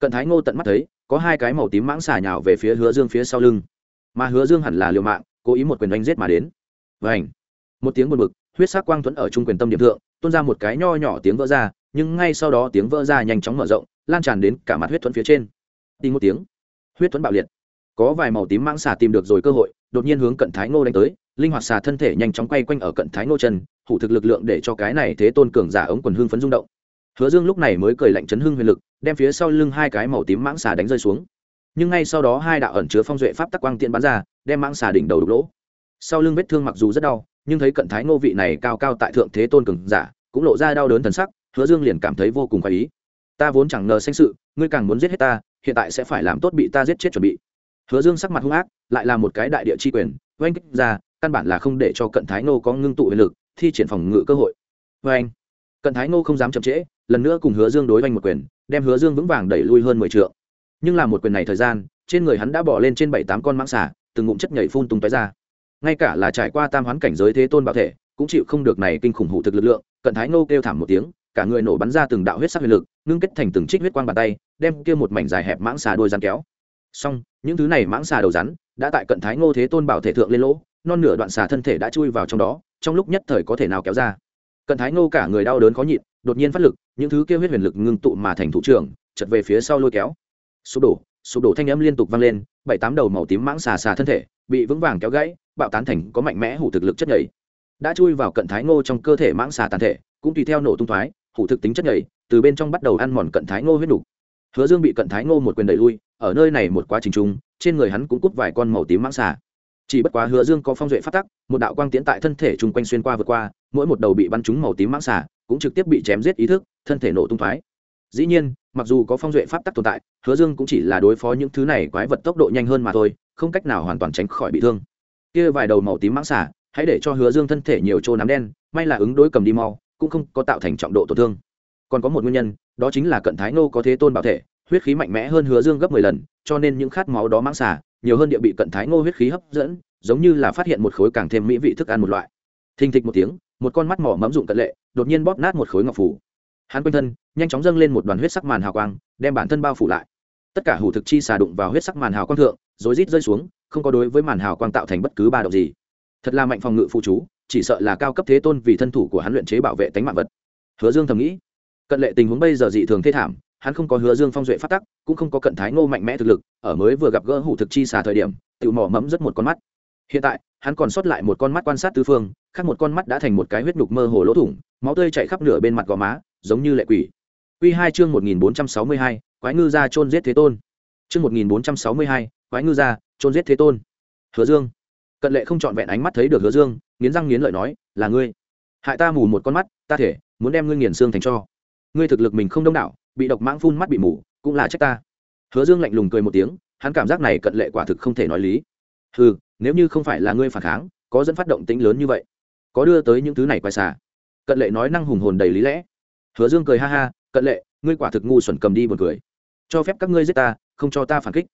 Cận thái ngô tận mắt thấy, có hai cái màu tím mãng xà nhào về phía hứa dương phía sau lưng. Mà hứa dương hẳn là liều mạng, cố ý một quyền đánh giết mà đến vảnh một tiếng buồn bực, huyết sắc quang thuẫn ở trung quyền tâm điểm thượng, tuôn ra một cái nho nhỏ tiếng vỡ ra, nhưng ngay sau đó tiếng vỡ ra nhanh chóng mở rộng, lan tràn đến cả mặt huyết thuẫn phía trên. Đi một tiếng, huyết thuẫn bạo liệt. Có vài màu tím mãng xà tìm được rồi cơ hội, đột nhiên hướng cận thái ngô đánh tới, linh hoạt xà thân thể nhanh chóng quay quanh ở cận thái ngô chân, hủ thực lực lượng để cho cái này thế tôn cường giả ống quần hương phấn rung động. Hứa dương lúc này mới cười lạnh chấn hưng huyền lực, đem phía sau lưng hai cái màu tím mãng xà đánh rơi xuống. Nhưng ngay sau đó hai đạo ẩn chứa phong duệ pháp tắc quang tiện bắn ra, đem mãng xà đỉnh đầu đục lỗ sau lưng vết thương mặc dù rất đau, nhưng thấy cận thái ngô vị này cao cao tại thượng thế tôn cường giả, cũng lộ ra đau đớn thần sắc, hứa dương liền cảm thấy vô cùng khoái ý. Ta vốn chẳng ngờ sanh sự, ngươi càng muốn giết hết ta, hiện tại sẽ phải làm tốt bị ta giết chết chuẩn bị. Hứa dương sắc mặt hung ác, lại là một cái đại địa chi quyền, oanh kích ra, căn bản là không để cho cận thái ngô có ngưng tụ huyền lực, thi triển phòng ngự cơ hội. Oanh! Cận thái ngô không dám chậm trễ, lần nữa cùng hứa dương đối oanh một quyền, đem hứa dương vững vàng đẩy lui hơn mười t nhưng là một quyền này thời gian, trên người hắn đã bỏ lên trên bảy tám con mãng xả từng ngụm chất nhảy phun tung tói ra ngay cả là trải qua tam hoán cảnh giới thế tôn bảo thể, cũng chịu không được này kinh khủng hủ thực lực lượng, cận thái ngô kêu thảm một tiếng, cả người nổ bắn ra từng đạo huyết sắc huyền lực, ngưng kết thành từng trích huyết quang bàn tay, đem kia một mảnh dài hẹp mãng xà đôi rắn kéo. Xong, những thứ này mãng xà đầu rắn đã tại cận thái ngô thế tôn bảo thể thượng lên lỗ, non nửa đoạn xà thân thể đã chui vào trong đó, trong lúc nhất thời có thể nào kéo ra. Cận thái ngô cả người đau đớn khó nhịn, đột nhiên phát lực, những thứ kia huyết huyền lực ngưng tụ mà thành thủ trưởng chật về phía sau lôi kéo. Sụp đổ sụp đổ thanh âm liên tục vang lên, bảy tám đầu màu tím mãng xà xà thân thể bị vững vàng kéo gãy bạo tán thành có mạnh mẽ hủ thực lực chất nhảy. Đã chui vào cận thái ngô trong cơ thể mãng xà tàn thể, cũng tùy theo nổ tung thoái, hủ thực tính chất nhảy, từ bên trong bắt đầu ăn mòn cận thái ngô huyết đủ. hứa dương bị cận thái ngô một quyền đẩy lui, ở nơi này một quá trình chung, trên người hắn cũng cút vài con màu tím mãng xà. Chỉ bất quá hứa dương có phong duệ phát tắc, một đạo quang tiến tại thân thể chung quanh xuyên qua vượt qua, mỗi một đầu bị bắn trúng màu tím mãng xà, cũng trực tiếp bị chém giết ý thức, thân thể nổ tung thoái. Dĩ nhiên, mặc dù có phong duệ pháp tắc tồn tại, hứa dương cũng chỉ là đối phó những thứ này quái vật tốc độ nhanh hơn mà thôi, không cách nào hoàn toàn tránh khỏi bị thương kia vài đầu màu tím mãng xả hãy để cho hứa dương thân thể nhiều trô nám đen, may là ứng đối cầm đi mau, cũng không có tạo thành trọng độ tổn thương. Còn có một nguyên nhân, đó chính là cận thái nô có thế tôn bảo thể, huyết khí mạnh mẽ hơn hứa dương gấp mười lần, cho nên những khát máu đó mãng xả nhiều hơn địa bị cận thái ngô huyết khí hấp dẫn, giống như là phát hiện một khối càng thêm mỹ vị thức ăn một loại. Thình thịch một tiếng, một con mắt mỏ mẫm dụng cận lệ, đột nhiên bóp nát một khối ngọc phủ. Hắn quanh thân, nhanh chóng dâng lên một đoàn huyết sắc màn hào quang, đem bản thân bao phủ lại. Tất cả hủ thực chi xà đụng vào huyết sắc màn hào quang thượng, rối rít rơi xuống không có đối với màn hào quang tạo thành bất cứ ba động gì. Thật là mạnh phòng ngự phụ chú chỉ sợ là cao cấp thế tôn vì thân thủ của hắn luyện chế bảo vệ tánh mạng vật. Hứa dương thầm nghĩ cận lệ tình huống bây giờ dị thường thê thảm hắn không có hứa dương phong duệ phát tắc cũng không có cận thái ngô mạnh mẽ thực lực ở mới vừa gặp gỡ hủ thực chi xà thời điểm tự mỏ mẫm rất một con mắt. Hiện tại hắn còn sót lại một con mắt quan sát tư phương khác một con mắt đã thành một cái huyết nhục mơ hồ lỗ thủng máu tươi chạy khắp nửa bên mặt gò má giống như lệ quỷ. Q hai chương 1462, quái ngư gia chôn giết thế tôn. Chương 1462, quái ngư gia, chôn giết thế tôn. Hứa Dương. Cận Lệ không trọn vẹn ánh mắt thấy được Hứa Dương, nghiến răng nghiến lợi nói, "Là ngươi, hại ta mù một con mắt, ta thể muốn đem ngươi nghiền xương thành cho. Ngươi thực lực mình không đông đảo, bị độc mãng phun mắt bị mù, cũng là trách ta." Hứa Dương lạnh lùng cười một tiếng, hắn cảm giác này Cận Lệ quả thực không thể nói lý. ừ nếu như không phải là ngươi phản kháng, có dẫn phát động tính lớn như vậy, có đưa tới những thứ này quay xả cận lệ nói năng hùng hồn đầy lý lẽ hứa dương cười ha ha cận lệ ngươi quả thực ngu xuẩn cầm đi buồn cười cho phép các ngươi giết ta không cho ta phản kích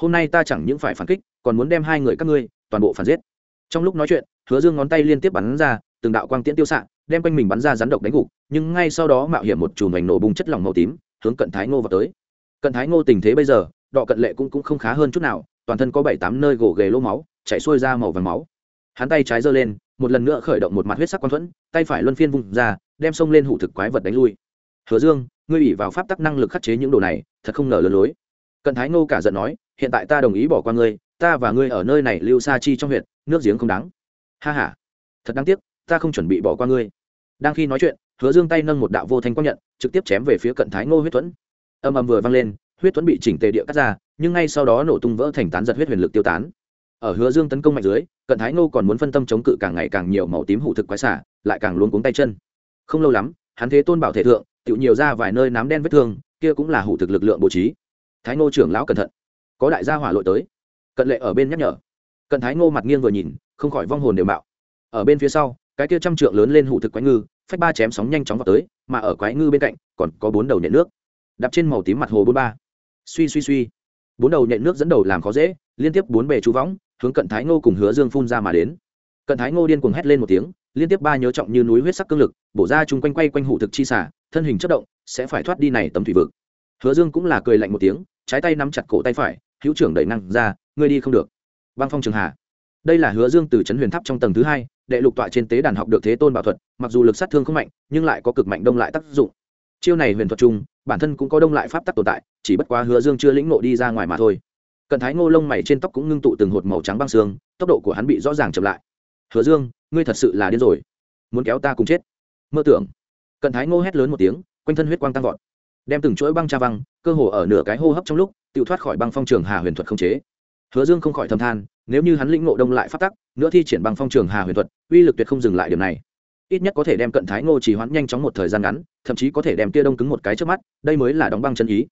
hôm nay ta chẳng những phải phản kích còn muốn đem hai người các ngươi toàn bộ phản giết. Trong lúc nói chuyện hứa dương ngón tay liên tiếp bắn ra từng đạo quang tiễn tiêu xạ đem quanh mình bắn ra rắn độc đánh gục nhưng ngay sau đó mạo hiểm một chùm ảnh nổ bùng chất lỏng màu tím hướng cận thái ngô vào tới. Cận thái ngô tình thế bây giờ đọ cận lệ cũng, cũng không khá hơn chút nào toàn thân có bảy tám nơi gỗ ghề lỗ máu chảy xuôi ra màu vàng máu. Hắn tay trái giơ lên một lần nữa khởi động một mặt huyết sắc quang thuẫn tay phải luân phiên vùng ra đem xông lên hủ thực quái vật đánh lui. Hứa dương ngươi ủy vào pháp tắc năng lực khắc chế những đồ này thật không ngờ lừa lối cận thái ngô cả giận nói, hiện tại ta đồng ý bỏ qua ngươi, ta và ngươi ở nơi này lưu sa chi trong huyện nước giếng không đáng ha ha, thật đáng tiếc, ta không chuẩn bị bỏ qua ngươi. Đang khi nói chuyện, hứa dương tay nâng một đạo vô thanh quang nhận, trực tiếp chém về phía cận thái ngô huyết thuẫn âm âm vừa vang lên, huyết thuẫn bị chỉnh tề địa cắt ra, nhưng ngay sau đó nổ tung vỡ thành tán giật huyết huyền lực tiêu tán. Ở hứa dương tấn công mạnh dưới, cận thái ngô còn muốn phân tâm chống cự càng ngày càng nhiều màu tím hủ thực quái xả lại càng luôn cuống tay chân. Không lâu lắm, hắn thế tôn bảo thể thượng tự nhiều ra vài nơi nám đen vết thương, kia cũng là hủ thực lực lượng bố trí thái ngô trưởng lão cẩn thận. Có đại gia hỏa lội tới. Cận lệ ở bên nhắc nhở. Cận thái ngô mặt nghiêng vừa nhìn, không khỏi vong hồn đều mạo. Ở bên phía sau, cái kia trăm trượng lớn lên hủ thực quái ngư, phách ba chém sóng nhanh chóng vào tới, mà ở quái ngư bên cạnh, còn có bốn đầu nhện nước. Đạp trên màu tím mặt hồ bốn ba. Suy suy suy. Bốn đầu nhện nước dẫn đầu làm khó dễ, liên tiếp bốn bề chú võng, hướng cận thái ngô cùng hứa dương phun ra mà đến. Cận thái ngô điên cuồng hét lên một tiếng, liên tiếp ba nhớ trọng như núi huyết sắc cương lực, bổ ra chung quanh quay quanh hủ thực chi xả thân hình chất động, sẽ phải thoát đi này tấm thủy vực hứa dương cũng là cười lạnh một tiếng, trái tay nắm chặt cổ tay phải, hữu trưởng đẩy năng ra, ngươi đi không được. Băng phong trường hà. Đây là hứa dương từ trấn huyền tháp trong tầng thứ hai, đệ lục tọa trên tế đàn học được thế tôn bảo thuật, mặc dù lực sát thương không mạnh, nhưng lại có cực mạnh đông lại tác dụng. Chiêu này huyền thuật chung, bản thân cũng có đông lại pháp tắc tồn tại, chỉ bất quá hứa dương chưa lĩnh nộ đi ra ngoài mà thôi. Cận thái ngô lông mày trên tóc cũng ngưng tụ từng hột màu trắng băng xương, tốc độ của hắn bị rõ ràng chậm lại. Hứa dương, ngươi thật sự là điên rồi. Muốn kéo ta cùng chết. Mơ tưởng. Cận thái ngô hét lớn một tiếng, quanh thân huyết quang tăng vọt đem từng chuỗi băng tra văng, cơ hồ ở nửa cái hô hấp trong lúc, tự thoát khỏi băng phong trường hà huyền thuật không chế. Hứa dương không khỏi thâm than, nếu như hắn lĩnh ngộ đông lại phát tắc, nữa thi triển băng phong trường hà huyền thuật, uy lực tuyệt không dừng lại điểm này. Ít nhất có thể đem cận thái ngô chỉ hoãn nhanh chóng một thời gian ngắn, thậm chí có thể đem tia đông cứng một cái trước mắt, đây mới là đóng băng chân ý.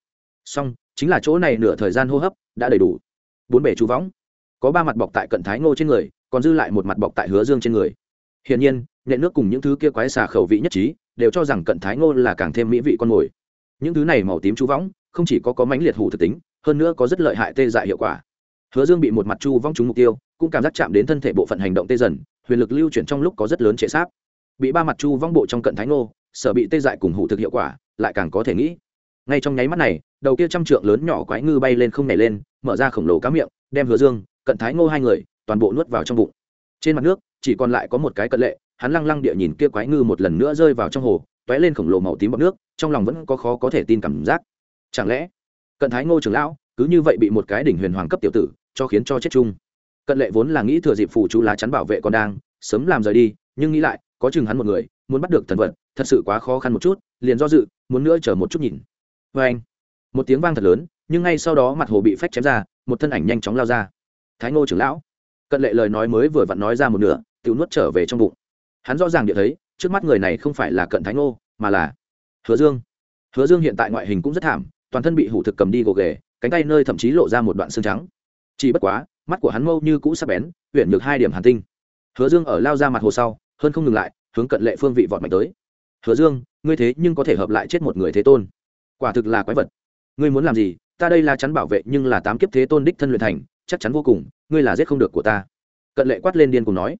Song chính là chỗ này nửa thời gian hô hấp đã đầy đủ. Bốn bể chú võng. Có ba mặt bọc tại cận thái ngô trên người, còn dư lại một mặt bọc tại hứa dương trên người. Hiển nhiên, nhện nước cùng những thứ kia quái xà khẩu vị nhất trí, đều cho rằng cận thái ngô là càng thêm mỹ vị con mồi những thứ này màu tím chú võng, không chỉ có có mãnh liệt hủ thực tính, hơn nữa có rất lợi hại tê dại hiệu quả. Hứa dương bị một mặt chu vong trúng mục tiêu, cũng cảm giác chạm đến thân thể bộ phận hành động tê dần, huyền lực lưu chuyển trong lúc có rất lớn trệ sáp. Bị ba mặt chu vong bộ trong cận thái ngô sở bị tê dại cùng hủ thực hiệu quả, lại càng có thể nghĩ. Ngay trong nháy mắt này, đầu kia trăm trượng lớn nhỏ quái ngư bay lên không nảy lên, mở ra khổng lồ cá miệng, đem hứa dương, cận thái ngô hai người, toàn bộ nuốt vào trong bụng. Trên mặt nước, chỉ còn lại có một cái cận lệ, hắn lăng lăng địa nhìn kia quái ngư một lần nữa rơi vào trong hồ t lên khổng lồ màu tím bọc nước trong lòng vẫn có khó có thể tin cảm giác. Chẳng lẽ, cận thái ngô trưởng lão cứ như vậy bị một cái đỉnh huyền hoàng cấp tiểu tử cho khiến cho chết chung? Cận lệ vốn là nghĩ thừa dịp phủ chú lá chắn bảo vệ còn đang, sớm làm rời đi, nhưng nghĩ lại, có chừng hắn một người, muốn bắt được thần vật, thật sự quá khó khăn một chút, liền do dự, muốn nữa chờ một chút nhìn. Vê anh, một tiếng vang thật lớn, nhưng ngay sau đó mặt hồ bị phách chém ra, một thân ảnh nhanh chóng lao ra. Thái ngô trưởng lão, cận lệ lời nói mới vừa vặn nói ra một nửa tự nuốt trở về trong bụng. Hắn rõ ràng địa thấy, trước mắt người này không phải là cận thái ngô, mà là hứa dương. Hứa dương hiện tại ngoại hình cũng rất thảm, toàn thân bị hủ thực cầm đi gồ ghề, cánh tay nơi thậm chí lộ ra một đoạn xương trắng. Chỉ bất quá, mắt của hắn mâu như cũ sắc bén huyện được hai điểm hàn tinh. Hứa dương ở lao ra mặt hồ sau, hơn không ngừng lại, hướng cận lệ phương vị vọt mạnh tới. Hứa dương, ngươi thế nhưng có thể hợp lại chết một người thế tôn. Quả thực là quái vật. Ngươi muốn làm gì? Ta đây là chắn bảo vệ nhưng là tám kiếp thế tôn đích thân luyện thành, chắc chắn vô cùng, ngươi là giết không được của ta. Cận lệ quát lên điên cùng nói.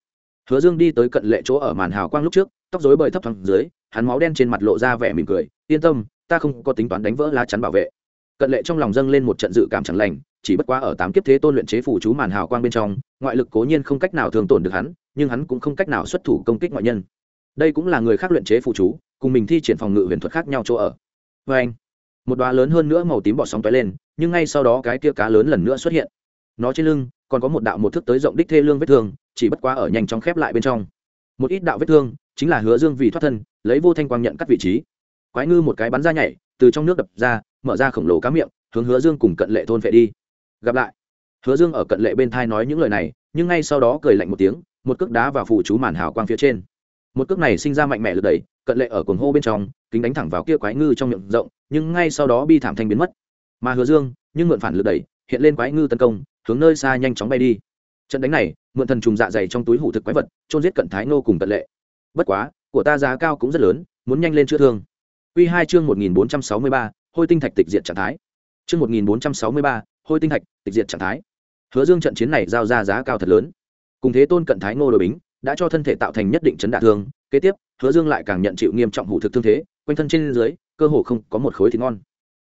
Hứa dương đi tới cận lệ chỗ ở màn hào quang lúc trước, tóc rối bời thấp thoáng dưới hắn máu đen trên mặt lộ ra vẻ mỉm cười, yên tâm, ta không có tính toán đánh vỡ lá chắn bảo vệ. Cận lệ trong lòng dâng lên một trận dự cảm chẳng lành, chỉ bất quá ở tám kiếp thế tôn luyện chế phủ chú màn hào quang bên trong, ngoại lực cố nhiên không cách nào thường tổn được hắn, nhưng hắn cũng không cách nào xuất thủ công kích ngoại nhân. Đây cũng là người khác luyện chế phụ chú, cùng mình thi triển phòng ngự huyền thuật khác nhau chỗ ở. Vê anh, một đoá lớn hơn nữa màu tím bọt sóng toái lên, nhưng ngay sau đó cái kia cá lớn lần nữa xuất hiện. Nó trên lưng, còn có một đạo một thước tới rộng đích thê lương vết thương, chỉ bất quá ở nhanh chóng khép lại bên trong. Một ít đạo vết thương, chính là hứa dương vì thoát thân lấy vô thanh quang nhận cắt vị trí. Quái ngư một cái bắn ra nhảy, từ trong nước đập ra, mở ra khổng lồ cá miệng, hướng hứa dương cùng cận lệ thôn vệ đi. Gặp lại. Hứa dương ở cận lệ bên thai nói những lời này, nhưng ngay sau đó cười lạnh một tiếng, một cước đá vào phủ chú màn hào quang phía trên. Một cước này sinh ra mạnh mẽ lực đẩy, cận lệ ở cuồng hô bên trong, kính đánh thẳng vào kia quái ngư trong miệng rộng, nhưng ngay sau đó bi thảm thanh biến mất. Mà hứa dương, nhưng mượn phản lực đẩy, hiện lên quái ngư tấn công, hướng nơi xa nhanh chóng bay đi. Trận đánh này, mượn thần trùng dạ dày trong túi hủ thực quái vật trôn giết cận thái nô cùng cận lệ. Bất quá của ta giá cao cũng rất lớn, muốn nhanh lên chữa thương. Quy hai chương một nghìn bốn trăm sáu mươi ba, hôi tinh thạch tịch diệt trạng thái. Chương một nghìn bốn trăm sáu mươi ba, hôi tinh thạch tịch diệt trạng thái. Hứa dương trận chiến này giao ra giá cao thật lớn. Cùng thế tôn cận thái ngô Đồ bính, đã cho thân thể tạo thành nhất định chấn đả thương, kế tiếp, hứa dương lại càng nhận chịu nghiêm trọng hủ thực thương thế, quanh thân trên dưới, cơ hồ không có một khối thịt ngon.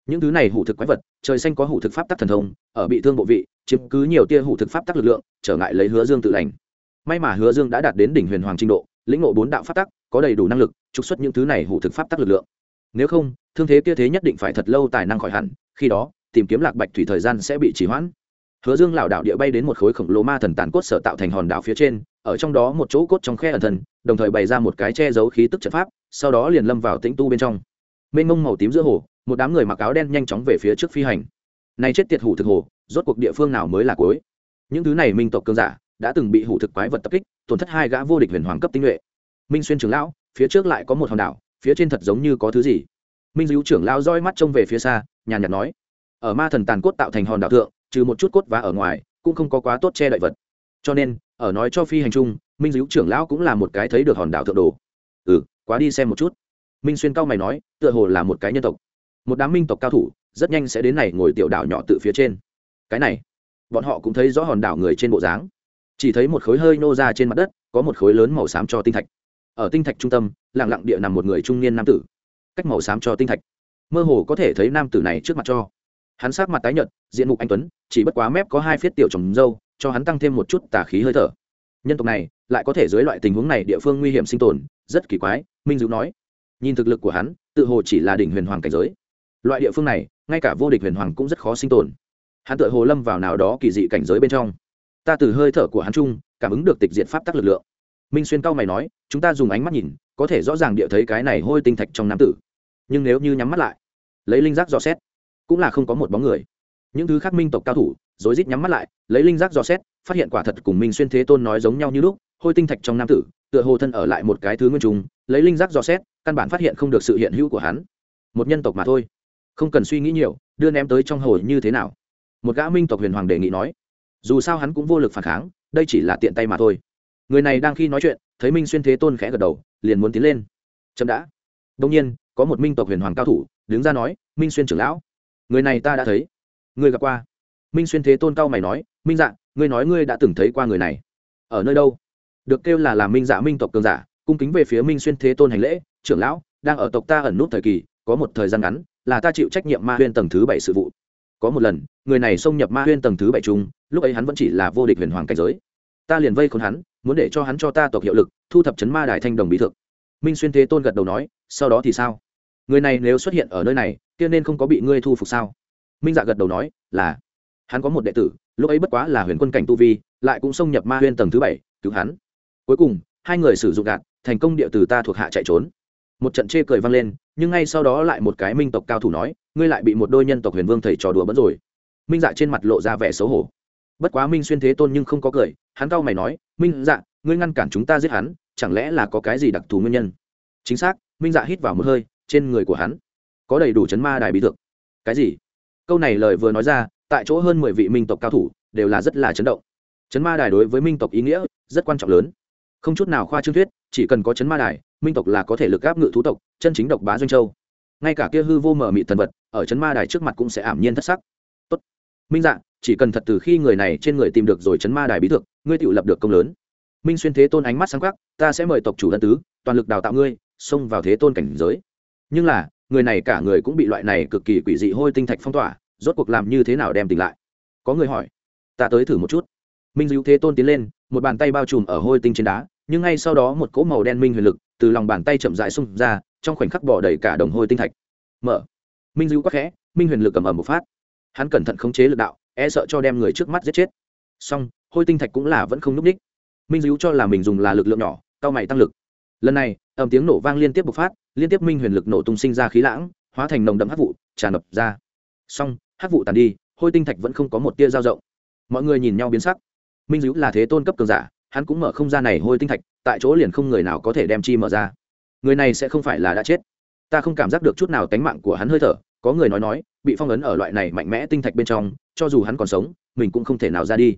Những thứ này hủ thực quái vật, trời xanh có hủ thực pháp tắc thần thông, ở bị thương bộ vị, chiếm cứ nhiều tia hủ thực pháp tắc lực lượng, trở ngại lấy hứa dương tự lành. May mà hứa dương đã đạt đến đỉnh huyền hoàng trình độ lĩnh ngộ bốn đạo pháp tắc, có đầy đủ năng lực, trục xuất những thứ này hủ thực pháp tắc lực lượng. Nếu không, thương thế kia thế nhất định phải thật lâu tài năng khỏi hẳn, khi đó, tìm kiếm lạc bạch thủy thời gian sẽ bị trì hoãn. Hứa dương lảo đạo địa bay đến một khối khổng lồ ma thần tàn cốt sở tạo thành hòn đảo phía trên, ở trong đó một chỗ cốt trong khe ẩn thần đồng thời bày ra một cái che giấu khí tức trận pháp, sau đó liền lâm vào tĩnh tu bên trong. Mênh mông màu tím giữa hồ, một đám người mặc áo đen nhanh chóng về phía trước phi hành. Nay chết tiệt hủ thực hồ, rốt cuộc địa phương nào mới là cuối? Những thứ này minh tộc cương giả đã từng bị hủ thực quái vật tập kích, tổn thất hai gã vô địch huyền hoàng cấp tinh nhuệ. Minh xuyên trưởng lão, phía trước lại có một hòn đảo, phía trên thật giống như có thứ gì. Minh dữ trưởng lão roi mắt trông về phía xa, nhàn nhạt nói, ở ma thần tàn cốt tạo thành hòn đảo thượng, trừ một chút cốt và ở ngoài, cũng không có quá tốt che đậy vật. Cho nên, ở nói cho phi hành trung minh dữ trưởng lão cũng là một cái thấy được hòn đảo thượng đồ. Ừ quá đi xem một chút. Minh xuyên cao mày nói, tựa hồ là một cái nhân tộc. Một đám minh tộc cao thủ, rất nhanh sẽ đến này ngồi tiểu đảo nhỏ tự phía trên. Cái này, bọn họ cũng thấy rõ hòn đảo người trên bộ dáng chỉ thấy một khối hơi nô ra trên mặt đất, có một khối lớn màu xám cho tinh thạch. Ở tinh thạch trung tâm, lặng lặng địa nằm một người trung niên nam tử. Cách màu xám cho tinh thạch. Mơ hồ có thể thấy nam tử này trước mặt cho. Hắn sát mặt tái nhợt, diện mục anh tuấn, chỉ bất quá mép có hai phiết tiểu trồng dâu, cho hắn tăng thêm một chút tà khí hơi thở. Nhân tộc này, lại có thể dưới loại tình huống này địa phương nguy hiểm sinh tồn, rất kỳ quái, minh dữ nói. Nhìn thực lực của hắn, tự hồ chỉ là đỉnh huyền hoàng cảnh giới. Loại địa phương này, ngay cả vô địch huyền hoàng cũng rất khó sinh tồn. Hắn tự hồ lâm vào nào đó kỳ dị cảnh giới bên trong ta từ hơi thở của hắn chung, cảm ứng được tịch diện pháp tắc lực lượng. Minh xuyên cao mày nói, chúng ta dùng ánh mắt nhìn, có thể rõ ràng địa thấy cái này hôi tinh thạch trong nam tử. Nhưng nếu như nhắm mắt lại, lấy linh giác dò xét, cũng là không có một bóng người. Những thứ khác minh tộc cao thủ, rối rít nhắm mắt lại, lấy linh giác dò xét, phát hiện quả thật cùng minh xuyên thế tôn nói giống nhau như lúc, hôi tinh thạch trong nam tử, tựa hồ thân ở lại một cái thứ nguyên trùng lấy linh giác dò xét, căn bản phát hiện không được sự hiện hữu của hắn. Một nhân tộc mà thôi. Không cần suy nghĩ nhiều, đưa ném tới trong hồ như thế nào. Một gã minh tộc huyền hoàng đề nghị nói dù sao hắn cũng vô lực phản kháng, đây chỉ là tiện tay mà thôi. Người này đang khi nói chuyện, thấy minh xuyên thế tôn khẽ gật đầu, liền muốn tiến lên. Chậm đã. Đông nhiên, có một minh tộc huyền hoàng cao thủ, đứng ra nói, minh xuyên trưởng lão, người này ta đã thấy. Người gặp qua. Minh xuyên thế tôn cao mày nói, minh dạ ngươi nói ngươi đã từng thấy qua người này. Ở nơi đâu? Được kêu là làm minh dạ minh tộc cường giả, cung kính về phía minh xuyên thế tôn hành lễ, trưởng lão, đang ở tộc ta ẩn nút thời kỳ, có một thời gian ngắn, là ta chịu trách nhiệm ma huyên tầng thứ bảy sự vụ. Có một lần, người này xông nhập ma huyên tầng thứ bảy chung lúc ấy hắn vẫn chỉ là vô địch huyền hoàng cảnh giới. Ta liền vây khốn hắn, muốn để cho hắn cho ta tộc hiệu lực, thu thập chấn ma đài thanh đồng bí thực minh xuyên thế tôn gật đầu nói, sau đó thì sao? Người này nếu xuất hiện ở nơi này, kia nên không có bị ngươi thu phục sao? Minh dạ gật đầu nói, là. Hắn có một đệ tử, lúc ấy bất quá là huyền quân cảnh tu vi, lại cũng xông nhập ma huyên tầng thứ bảy, cứu hắn. Cuối cùng, hai người sử dụng gạt, thành công địa từ ta thuộc hạ chạy trốn. Một trận chê cười vang lên, nhưng ngay sau đó lại một cái minh tộc cao thủ nói, ngươi lại bị một đôi nhân tộc huyền vương thầy trò đùa bẫn rồi. Minh dạ trên mặt lộ ra vẻ xấu hổ bất quá minh xuyên thế tôn nhưng không có cười, hắn cau mày nói, minh dạ ngươi ngăn cản chúng ta giết hắn, chẳng lẽ là có cái gì đặc thù nguyên nhân? Chính xác. Minh dạ hít vào một hơi, trên người của hắn có đầy đủ chấn ma đài bí thực cái gì? Câu này lời vừa nói ra, tại chỗ hơn mười vị minh tộc cao thủ đều là rất là chấn động. Chấn ma đài đối với minh tộc ý nghĩa rất quan trọng lớn. Không chút nào khoa trương thuyết, chỉ cần có chấn ma đài, minh tộc là có thể lực gáp ngự thú tộc, chân chính độc bá doanh châu. Ngay cả kia hư vô mở mị thần vật, ở chấn ma đài trước mặt cũng sẽ ảm nhiên thất sắc. Tốt. Minh dạ chỉ cần thật từ khi người này trên người tìm được rồi chấn ma đài bí thực ngươi tự lập được công lớn. Minh xuyên thế tôn ánh mắt sáng khắc ta sẽ mời tộc chủ ân tứ, toàn lực đào tạo ngươi, xông vào thế tôn cảnh giới. Nhưng là, người này cả người cũng bị loại này cực kỳ quỷ dị hôi tinh thạch phong tỏa, rốt cuộc làm như thế nào đem tỉnh lại? Có người hỏi. Ta tới thử một chút. Minh dữ thế tôn tiến lên, một bàn tay bao trùm ở hôi tinh trên đá, nhưng ngay sau đó một cỗ màu đen minh huyền lực từ lòng bàn tay chậm rãi xung ra, trong khoảnh khắc bỏ đầy cả đồng hôi tinh thạch. Mở. Minh dữ quắc khẽ, minh huyền lực cầm ẩm một phát. Hắn cẩn thận khống chế lực đạo e sợ cho đem người trước mắt giết chết. Song hôi tinh thạch cũng là vẫn không n ú c ních minh dữ cho là mình dùng là lực lượng nhỏ, cao mày tăng lực. Lần này ẩm tiếng nổ vang liên tiếp bộc phát, liên tiếp minh huyền lực nổ tung sinh ra khí lãng, hóa thành nồng đậm hắc vụ, tràn ngập ra. Song hắc vụ tàn đi, hôi tinh thạch vẫn không có một tia dao rộng mọi người nhìn nhau biến sắc. Minh dữ là thế tôn cấp cường giả, hắn cũng mở không ra này hôi tinh thạch, tại chỗ liền không người nào có thể đem chi mở ra. Người này sẽ không phải là đã chết. Ta không cảm giác được chút nào tánh mạng của hắn hơi thở, có người nói nói bị phong ấn ở loại này mạnh mẽ tinh thạch bên trong, cho dù hắn còn sống, mình cũng không thể nào ra đi.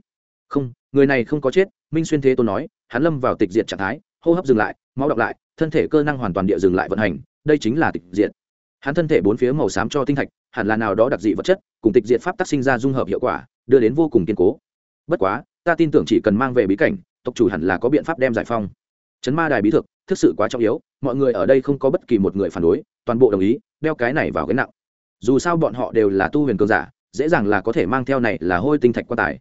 Không, người này không có chết, minh xuyên thế tôn nói, hắn lâm vào tịch diệt trạng thái, hô hấp dừng lại, máu đọc lại, thân thể cơ năng hoàn toàn địa dừng lại vận hành, đây chính là tịch diệt. Hắn thân thể bốn phía màu xám cho tinh thạch, hẳn là nào đó đặc dị vật chất, cùng tịch diệt pháp tác sinh ra dung hợp hiệu quả, đưa đến vô cùng kiên cố. Bất quá, ta tin tưởng chỉ cần mang về bí cảnh, tộc chủ hẳn là có biện pháp đem giải phong. Chấn ma đài bí thực thực sự quá trọng yếu, mọi người ở đây không có bất kỳ một người phản đối, toàn bộ đồng ý, đeo cái này vào cái nặng dù sao bọn họ đều là tu huyền cường giả dễ dàng là có thể mang theo này là hôi tinh thạch quan tài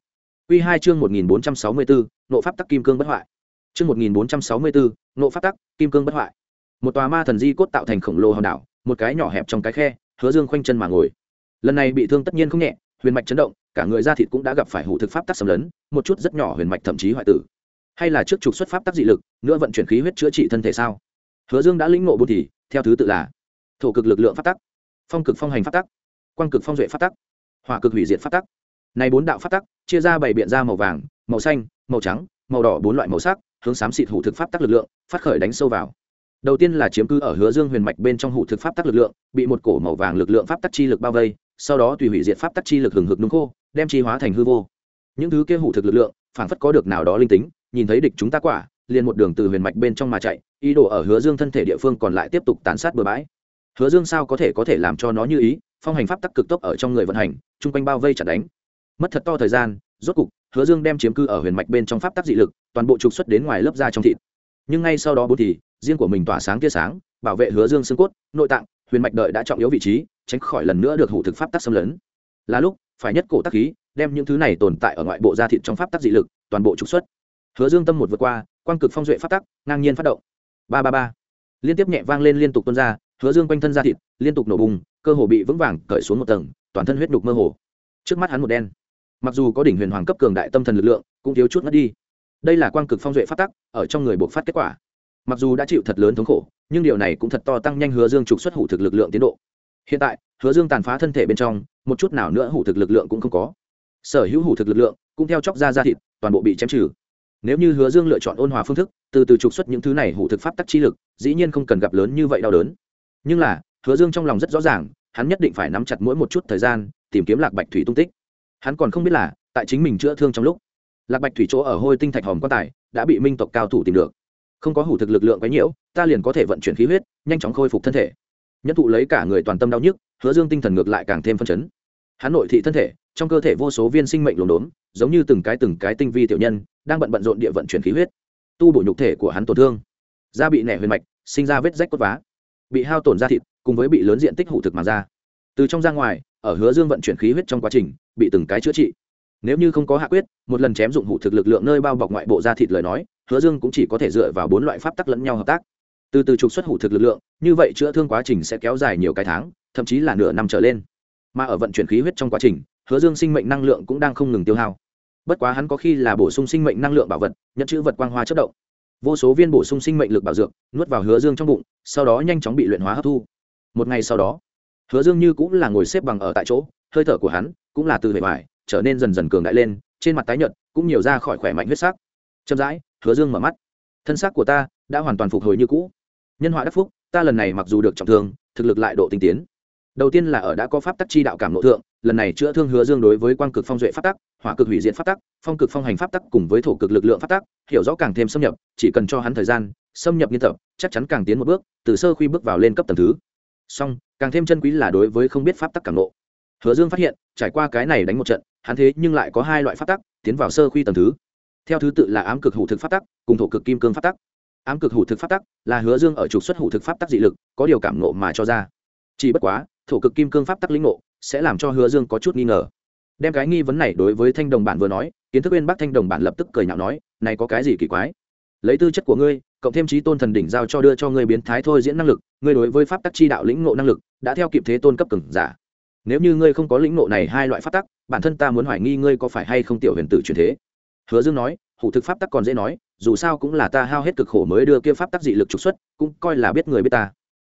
Quy 2 chương 1464, nộ pháp tắc kim cương bất hoại. Chương 1464, nộ pháp tắc, kim cương bất hoại. Một tòa ma thần di cốt tạo thành khổng lồ hòn đảo, một cái nhỏ hẹp trong cái khe, Hứa Dương khoanh chân mà ngồi. Lần này bị thương tất nhiên không nhẹ, huyền mạch chấn động, cả người da thịt cũng đã gặp phải hủ thực pháp tắc xâm lấn, một chút rất nhỏ huyền mạch thậm chí hoại tử. Hay là trước trục xuất pháp tắc dị lực, nữa vận chuyển khí huyết chữa trị thân thể sao? Hứa Dương đã lĩnh ngộ bốn thì, theo thứ tự là: thổ cực lực lượng pháp tắc, phong cực phong hành phát tắc, quang cực phong duệ phát tắc, hỏa cực hủy diệt phát tắc. Này bốn đạo phát tắc chia ra bảy biện ra màu vàng, màu xanh, màu trắng, màu đỏ bốn loại màu sắc, hướng xám xịt hủ thực pháp tắc lực lượng, phát khởi đánh sâu vào. Đầu tiên là chiếm cứ ở Hứa Dương huyền mạch bên trong hủ thực pháp tắc lực lượng, bị một cổ màu vàng lực lượng pháp tắc chi lực bao vây, sau đó tùy hủy diệt pháp tắc chi lực hừng hực nung khô, đem chi hóa thành hư vô. Những thứ kia hủ thực lực lượng, phản phất có được nào đó linh tính, nhìn thấy địch chúng ta quả, liền một đường từ huyền mạch bên trong mà chạy, ý đồ ở Hứa Dương thân thể địa phương còn lại tiếp tục tàn sát bừa bãi. Hứa Dương sao có thể có thể làm cho nó như ý, phong hành pháp tắc cực tốc ở trong người vận hành, trung quanh bao vây chặt đánh. Mất thật to thời gian, rốt cục, Hứa Dương đem chiếm cư ở huyền mạch bên trong pháp tắc dị lực, toàn bộ trục xuất đến ngoài lớp da trong thịt. Nhưng ngay sau đó bố thì, riêng của mình tỏa sáng tia sáng, bảo vệ Hứa Dương xương cốt, nội tạng, huyền mạch đợi đã trọng yếu vị trí, tránh khỏi lần nữa được hủ thực pháp tắc xâm lấn. Là lúc, phải nhất cổ tắc khí, đem những thứ này tồn tại ở ngoại bộ da thịt trong pháp tắc dị lực, toàn bộ trục xuất. Hứa Dương tâm một vượt qua, quang cực phong duệ pháp tắc, ngang nhiên phát động. Ba ba ba. Liên tiếp nhẹ vang lên liên tục tuôn ra, hứa dương quanh thân ra thịt liên tục nổ bùng, cơ hồ bị vững vàng cởi xuống một tầng, toàn thân huyết đục mơ hồ. Trước mắt hắn một đen. Mặc dù có đỉnh huyền hoàng cấp cường đại tâm thần lực lượng, cũng thiếu chút mất đi. Đây là quang cực phong duệ phát tắc, ở trong người buộc phát kết quả. Mặc dù đã chịu thật lớn thống khổ, nhưng điều này cũng thật to tăng nhanh hứa dương trục xuất hủ thực lực lượng tiến độ. Hiện tại, hứa dương tàn phá thân thể bên trong, một chút nào nữa hủ thực lực lượng cũng không có. Sở hữu hủ thực lực lượng cũng theo chóc ra ra thịt, toàn bộ bị chém trừ. Nếu như hứa dương lựa chọn ôn hòa phương thức, từ từ trục xuất những thứ này hủ thực pháp tắc chi lực, dĩ nhiên không cần gặp lớn như vậy đau đớn nhưng là, hứa dương trong lòng rất rõ ràng, hắn nhất định phải nắm chặt mỗi một chút thời gian, tìm kiếm lạc bạch thủy tung tích. Hắn còn không biết là, tại chính mình chữa thương trong lúc, lạc bạch thủy chỗ ở hôi tinh thạch hòm quan tài đã bị minh tộc cao thủ tìm được. Không có hủ thực lực lượng quấy nhiễu, ta liền có thể vận chuyển khí huyết, nhanh chóng khôi phục thân thể. Nhân thụ lấy cả người toàn tâm đau nhức, hứa dương tinh thần ngược lại càng thêm phân chấn. Hắn nội thị thân thể, trong cơ thể vô số viên sinh mệnh lồn đốn giống như từng cái từng cái tinh vi tiểu nhân, đang bận bận rộn địa vận chuyển khí huyết. Tu bổ nhục thể của hắn tổn thương. Da bị nẻ huyền mạch, sinh ra vết rách cốt vá bị hao tổn da thịt, cùng với bị lớn diện tích hủ thực mà ra. Từ trong ra ngoài, ở hứa dương vận chuyển khí huyết trong quá trình, bị từng cái chữa trị. Nếu như không có hạ quyết, một lần chém dụng hủ thực lực lượng nơi bao bọc ngoại bộ da thịt lời nói, hứa dương cũng chỉ có thể dựa vào bốn loại pháp tắc lẫn nhau hợp tác. Từ từ trục xuất hủ thực lực lượng, như vậy chữa thương quá trình sẽ kéo dài nhiều cái tháng, thậm chí là nửa năm trở lên. Mà ở vận chuyển khí huyết trong quá trình, hứa dương sinh mệnh năng lượng cũng đang không ngừng tiêu hao. Bất quá hắn có khi là bổ sung sinh mệnh năng lượng bảo vật, nhận chữ vật quang hoa chất động vô số viên bổ sung sinh mệnh lực bảo dược, nuốt vào hứa dương trong bụng, sau đó nhanh chóng bị luyện hóa hấp thu. Một ngày sau đó, hứa dương như cũng là ngồi xếp bằng ở tại chỗ, hơi thở của hắn cũng là từ bề ngoài trở nên dần dần cường đại lên, trên mặt tái nhợt cũng nhiều ra khỏi khỏe mạnh huyết sắc. Chậm rãi, hứa dương mở mắt. Thân xác của ta đã hoàn toàn phục hồi như cũ. Nhân họa đắc phúc, ta lần này mặc dù được trọng thương, thực lực lại độ tinh tiến. Đầu tiên là ở đã có pháp tắc chi đạo cảm nội thượng lần này chữa thương hứa dương đối với quang cực phong duệ pháp tắc, hỏa cực hủy diệt pháp tắc, phong cực phong hành pháp tắc cùng với thổ cực lực lượng pháp tắc, hiểu rõ càng thêm xâm nhập, chỉ cần cho hắn thời gian, xâm nhập nghiên tập, chắc chắn càng tiến một bước, từ sơ khuy bước vào lên cấp tầng thứ. Song, càng thêm chân quý là đối với không biết pháp tắc càng nộ hứa dương phát hiện, trải qua cái này đánh một trận, hắn thế nhưng lại có hai loại pháp tắc, tiến vào sơ khuy tầng thứ. Theo thứ tự là ám cực hủ thực pháp tắc, cùng thổ cực kim cương pháp tắc. Ám cực hủ thực pháp tắc là hứa dương ở trục xuất hủ thực pháp tắc dị lực, có điều cảm nộ mà cho ra. Chỉ bất quá thổ cực kim cương pháp tắc lĩnh ngộ, sẽ làm cho hứa dương có chút nghi ngờ. Đem cái nghi vấn này đối với thanh đồng bản vừa nói, kiến thức bên bắc thanh đồng bản lập tức cười nhạo nói, này có cái gì kỳ quái? Lấy tư chất của ngươi, cộng thêm trí tôn thần đỉnh giao cho đưa cho ngươi biến thái thôi diễn năng lực, ngươi đối với pháp tắc chi đạo lĩnh ngộ năng lực, đã theo kịp thế tôn cấp cường giả. Nếu như ngươi không có lĩnh ngộ này hai loại pháp tắc, bản thân ta muốn hoài nghi ngươi có phải hay không tiểu huyền tử truyền thế? Hứa dương nói, hủ thực pháp tắc còn dễ nói, dù sao cũng là ta hao hết cực khổ mới đưa kia pháp tắc dị lực trục xuất, cũng coi là biết người biết ta.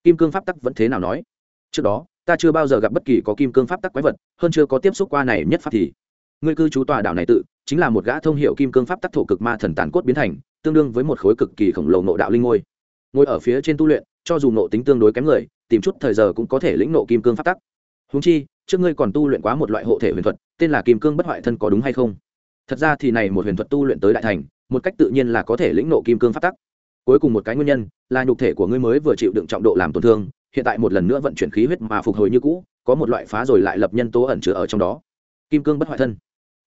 Kim cương pháp tắc vẫn thế nào nói? Trước đó ta chưa bao giờ gặp bất kỳ có kim cương pháp tắc quái vật, hơn chưa có tiếp xúc qua này nhất pháp thì. Ngươi cư trú tòa đảo này tự, chính là một gã thông hiệu kim cương pháp tắc thổ cực ma thần tàn cốt biến thành, tương đương với một khối cực kỳ khổng lồ nộ đạo linh ngôi. Ngồi ở phía trên tu luyện, cho dù nộ tính tương đối kém người, tìm chút thời giờ cũng có thể lĩnh nộ kim cương pháp tắc. Húng chi, trước ngươi còn tu luyện quá một loại hộ thể huyền thuật, tên là kim cương bất hoại thân có đúng hay không? Thật ra thì này một huyền thuật tu luyện tới đại thành, một cách tự nhiên là có thể lĩnh nộ kim cương pháp tắc. Cuối cùng một cái nguyên nhân là nhục thể của ngươi mới vừa chịu đựng trọng độ làm tổn thương hiện tại một lần nữa vận chuyển khí huyết mà phục hồi như cũ, có một loại phá rồi lại lập nhân tố ẩn chứa ở trong đó. Kim cương bất hoại thân.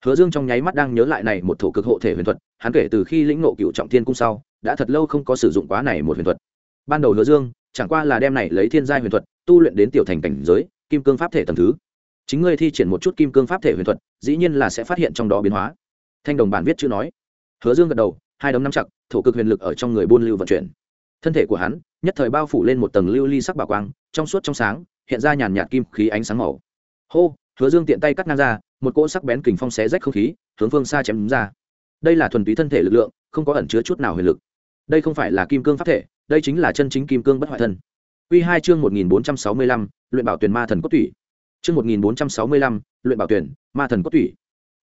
Hứa dương trong nháy mắt đang nhớ lại này một thổ cực hộ thể huyền thuật, hắn kể từ khi lĩnh nộ cựu trọng thiên cung sau, đã thật lâu không có sử dụng quá này một huyền thuật. Ban đầu hứa dương, chẳng qua là đem này lấy thiên giai huyền thuật, tu luyện đến tiểu thành cảnh giới, kim cương pháp thể tầng thứ. Chính ngươi thi triển một chút kim cương pháp thể huyền thuật, dĩ nhiên là sẽ phát hiện trong đó biến hóa. Thanh đồng bản viết chữ nói. Hứa dương gật đầu, hai đấm nắm chặt, thổ cực huyền lực ở trong người buôn lưu vận chuyển thân thể của hắn nhất thời bao phủ lên một tầng lưu ly sắc bảo quang, trong suốt trong sáng, hiện ra nhàn nhạt kim khí ánh sáng màu. Hô, hứa dương tiện tay cắt ngang ra, một cỗ sắc bén kình phong xé rách không khí, hướng phương xa chém đúng ra. Đây là thuần túy thân thể lực lượng, không có ẩn chứa chút nào huyền lực. Đây không phải là kim cương pháp thể, đây chính là chân chính kim cương bất hoại thân. Quy hai chương một nghìn bốn trăm sáu mươi lăm, luyện bảo tuyển ma thần cốt tủy. Chương một nghìn bốn trăm sáu mươi lăm, luyện bảo tuyển ma thần cốt tủy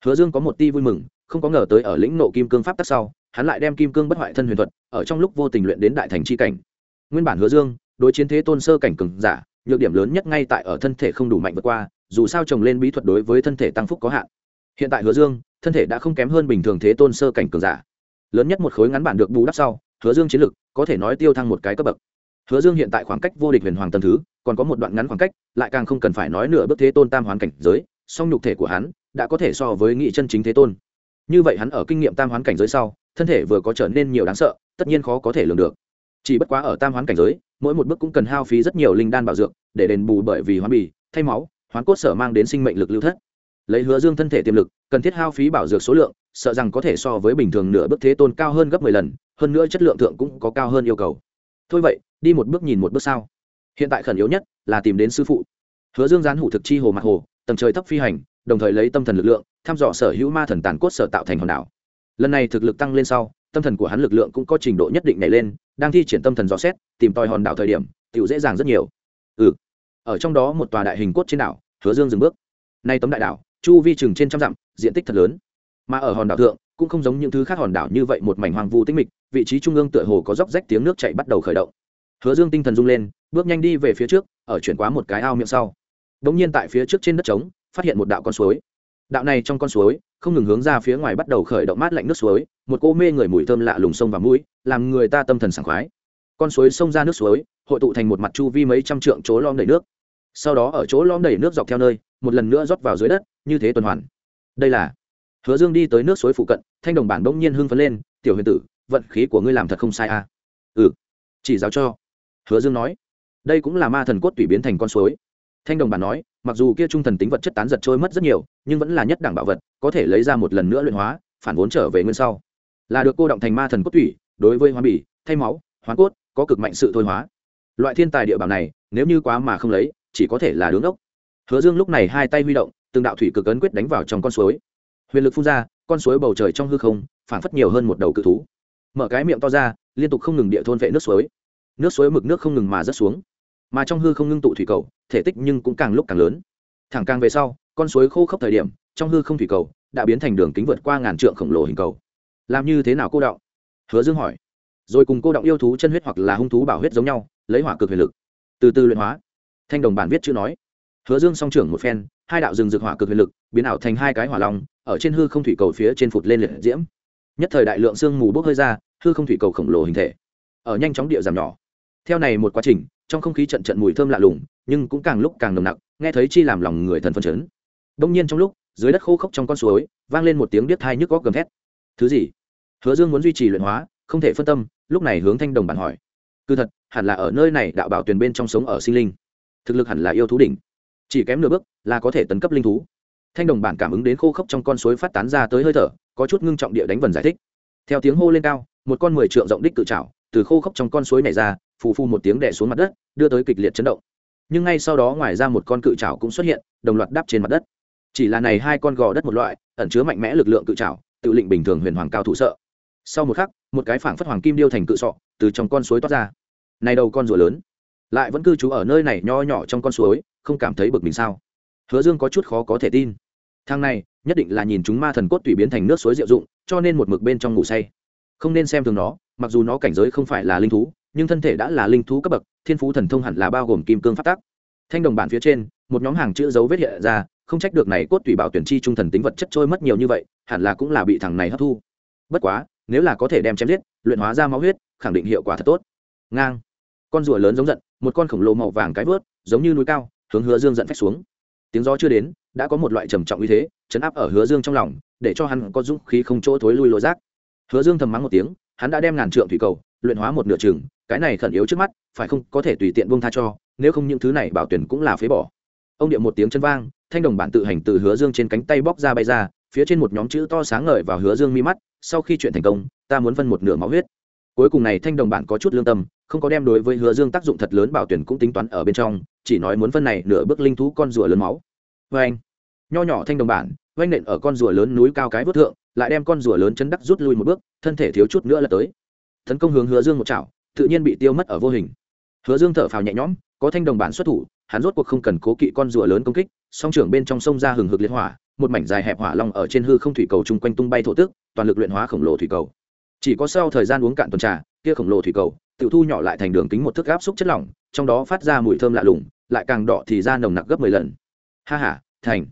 hứa dương có một ti vui mừng, không có ngờ tới ở lĩnh nộ kim cương pháp tắc sau, hắn lại đem kim cương bất hoại thân huyền thuật, ở trong lúc vô tình luyện đến đại thành chi cảnh. Nguyên bản hứa dương, đối chiến thế tôn sơ cảnh cường giả, nhược điểm lớn nhất ngay tại ở thân thể không đủ mạnh vượt qua, dù sao trồng lên bí thuật đối với thân thể tăng phúc có hạn. Hiện tại hứa dương, thân thể đã không kém hơn bình thường thế tôn sơ cảnh cường giả. Lớn nhất một khối ngắn bản được bù đắp sau, hứa dương chiến lực, có thể nói tiêu thăng một cái cấp bậc. Hứa dương hiện tại khoảng cách vô địch huyền hoàng tầm thứ, còn có một đoạn ngắn khoảng cách, lại càng không cần phải nói nửa bước thế tôn tam hoàn cảnh giới, song nhục thể của hắn đã có thể so với nghị chân chính thế tôn. Như vậy hắn ở kinh nghiệm tam hoán cảnh giới sau, thân thể vừa có trở nên nhiều đáng sợ, tất nhiên khó có thể lường được. Chỉ bất quá ở tam hoán cảnh giới, mỗi một bước cũng cần hao phí rất nhiều linh đan bảo dưỡng để đền bù bởi vì hoán bì, thay máu, hoán cốt sở mang đến sinh mệnh lực lưu thất. Lấy hứa dương thân thể tiềm lực, cần thiết hao phí bảo dược số lượng, sợ rằng có thể so với bình thường nửa bước thế tôn cao hơn gấp mười lần, hơn nữa chất lượng thượng cũng có cao hơn yêu cầu. Thôi vậy, đi một bước nhìn một bước sao hiện tại khẩn yếu nhất là tìm đến sư phụ. Hứa dương gián hủ thực chi hồ mặt hồ, tầng trời thấp phi hành đồng thời lấy tâm thần lực lượng, thăm dò sở hữu ma thần tàn cốt sở tạo thành hòn đảo. Lần này thực lực tăng lên sau, tâm thần của hắn lực lượng cũng có trình độ nhất định nảy lên, đang thi triển tâm thần dò xét, tìm tòi hòn đảo thời điểm, tiểu dễ dàng rất nhiều. Ừ. Ở trong đó một tòa đại hình cốt trên đảo, hứa dương dừng bước. Nay tấm đại đảo, chu vi chừng trên trăm dặm, diện tích thật lớn. Mà ở hòn đảo thượng, cũng không giống những thứ khác hòn đảo như vậy một mảnh hoang vu tĩnh mịch, vị trí trung ương tựa hồ có dốc rách tiếng nước chảy bắt đầu khởi động. Hứa dương tinh thần rung lên, bước nhanh đi về phía trước, ở chuyển qua một cái ao miệng sau. Đ ỗ n g nhiên tại phía trước trên đất trống phát hiện một đạo con suối. Đạo này trong con suối, không ngừng hướng ra phía ngoài bắt đầu khởi động mát lạnh nước suối, một cô mê người mùi thơm lạ lùng sông và mũi, làm người ta tâm thần sảng khoái. Con suối xông ra nước suối, hội tụ thành một mặt chu vi mấy trăm trượng chỗ lom đầy nước. Sau đó ở chỗ lom đầy nước dọc theo nơi, một lần nữa rót vào dưới đất, như thế tuần hoàn. Đây là hứa dương đi tới nước suối phụ cận, thanh đồng bản bỗng nhiên hưng phấn lên, tiểu huyền tử, vận khí của ngươi làm thật không sai à? Ừ chỉ giáo cho. Hứa dương nói. Đây cũng là ma thần cốt tùy biến thành con suối. Thanh đồng bản nói mặc dù kia trung thần tính vật chất tán giật trôi mất rất nhiều, nhưng vẫn là nhất đẳng bảo vật, có thể lấy ra một lần nữa luyện hóa, phản vốn trở về nguyên sau. Là được cô động thành ma thần cốt tủy, đối với hoa bỉ, thay máu, hoán cốt, có cực mạnh sự thôi hóa. Loại thiên tài địa bảo này, nếu như quá mà không lấy, chỉ có thể là đứng ốc. Hứa dương lúc này hai tay huy động, từng đạo thủy cực ấn quyết đánh vào trong con suối. Huyền lực phun ra, con suối bầu trời trong hư không phản phất nhiều hơn một đầu cự thú. Mở cái miệng to ra, liên tục không ngừng địa thôn vệ nước suối. Nước suối mực nước không ngừng mà rớt xuống mà trong hư không ngưng tụ thủy cầu, thể tích nhưng cũng càng lúc càng lớn. Thẳng càng về sau, con suối khô khốc thời điểm, trong hư không thủy cầu đã biến thành đường kính vượt qua ngàn trượng khổng lồ hình cầu. Làm như thế nào cô đọng? Hứa dương hỏi. Rồi cùng cô đọng yêu thú chân huyết hoặc là hung thú bảo huyết giống nhau, lấy hỏa cực huyền lực. Từ từ luyện hóa. Thanh đồng bản viết chữ nói. Hứa dương song trưởng một phen, hai đạo rừng rực hỏa cực huyền lực biến ảo thành hai cái hỏa long, ở trên hư không thủy cầu phía trên phụt lên liệt diễm. Nhất thời đại lượng sương mù bốc hơi ra, hư không thủy cầu khổng lồ hình thể, ở nhanh chóng địa giảm nhỏ. Theo này một quá trình trong không khí trận trận mùi thơm lạ lùng, nhưng cũng càng lúc càng nồng nặc, nghe thấy chi làm lòng người thần phân chấn. Đông nhiên trong lúc, dưới đất khô khốc trong con suối, vang lên một tiếng điếc thai nhức góc gầm thét. Thứ gì? Hứa dương muốn duy trì luyện hóa, không thể phân tâm, lúc này hướng thanh đồng bản hỏi. Cứ thật, hẳn là ở nơi này đạo bảo tuyền bên trong sống ở sinh linh. Thực lực hẳn là yêu thú đỉnh. Chỉ kém nửa bước là có thể tấn cấp linh thú. Thanh đồng bản cảm ứng đến khô khốc trong con suối phát tán ra tới hơi thở, có chút ngưng trọng địa đánh vần giải thích. Theo tiếng hô lên cao, một con mười trượng rộng đích tự trảo, từ khô khốc trong con suối này ra phù phù một tiếng đè xuống mặt đất, đưa tới kịch liệt chấn động. Nhưng ngay sau đó ngoài ra một con cự trảo cũng xuất hiện, đồng loạt đáp trên mặt đất. Chỉ là này hai con gò đất một loại, ẩn chứa mạnh mẽ lực lượng cự trảo, tự lệnh bình thường huyền hoàng cao thủ sợ. Sau một khắc, một cái phảng phất hoàng kim điêu thành cự sọ từ trong con suối toát ra. Này đầu con rùa lớn, lại vẫn cư trú ở nơi này nho nhỏ trong con suối, không cảm thấy bực mình sao? Hứa dương có chút khó có thể tin. Thang này, nhất định là nhìn chúng ma thần cốt tùy biến thành nước suối diệu dụng, cho nên một mực bên trong ngủ say. Không nên xem thường nó, mặc dù nó cảnh giới không phải là linh thú nhưng thân thể đã là linh thú cấp bậc, thiên phú thần thông hẳn là bao gồm kim cương phát tác thanh đồng bản phía trên, một nhóm hàng chữ dấu vết hiện ra, không trách được này cốt tùy bảo tuyển chi trung thần tính vật chất trôi mất nhiều như vậy, hẳn là cũng là bị thằng này hấp thu. Bất quá, nếu là có thể đem chém giết, luyện hóa ra máu huyết, khẳng định hiệu quả thật tốt. Ngang. Con rùa lớn giống giận, một con khổng lồ màu vàng cái vớt, giống như núi cao, hướng hứa dương giận phách xuống. Tiếng gió chưa đến, đã có một loại trầm trọng uy thế, chấn áp ở hứa dương trong lòng, để cho hắn có dũng khí không chỗ thối lui lội rác hứa dương thầm mắng một tiếng, hắn đã đem ngàn trượng thủy cầu luyện hóa một nửa chừng, cái này khẩn yếu trước mắt, phải không, có thể tùy tiện buông tha cho, nếu không những thứ này bảo tuyển cũng là phế bỏ. Ông điệu một tiếng chân vang, thanh đồng bản tự hành từ hứa dương trên cánh tay bóc ra bay ra, phía trên một nhóm chữ to sáng ngời vào hứa dương mi mắt, sau khi chuyện thành công, ta muốn phân một nửa máu huyết. Cuối cùng này thanh đồng bản có chút lương tâm, không có đem đối với hứa dương tác dụng thật lớn bảo tuyển cũng tính toán ở bên trong, chỉ nói muốn phân này nửa bước linh thú con rùa lớn máu. Vê anh, nho nhỏ thanh đồng bản oanh nện ở con rùa lớn núi cao cái vớt thượng, lại đem con rùa lớn chân đắc rút lui một bước, thân thể thiếu chút nữa là tới tấn công hướng hứa dương một chảo, tự nhiên bị tiêu mất ở vô hình. Hứa dương thở phào nhẹ nhõm, có thanh đồng bản xuất thủ, hắn rốt cuộc không cần cố kỵ con rùa lớn công kích, song trưởng bên trong sông ra hừng hực liệt hỏa, một mảnh dài hẹp hỏa long ở trên hư không thủy cầu chung quanh tung bay thổ tức, toàn lực luyện hóa khổng lồ thủy cầu. Chỉ có sau thời gian uống cạn tuần trà, kia khổng lồ thủy cầu tự thu nhỏ lại thành đường kính một thước áp xúc chất lỏng, trong đó phát ra mùi thơm lạ lùng, lại càng đỏ thì ra nồng nặc gấp mười lần. Ha ha, thành.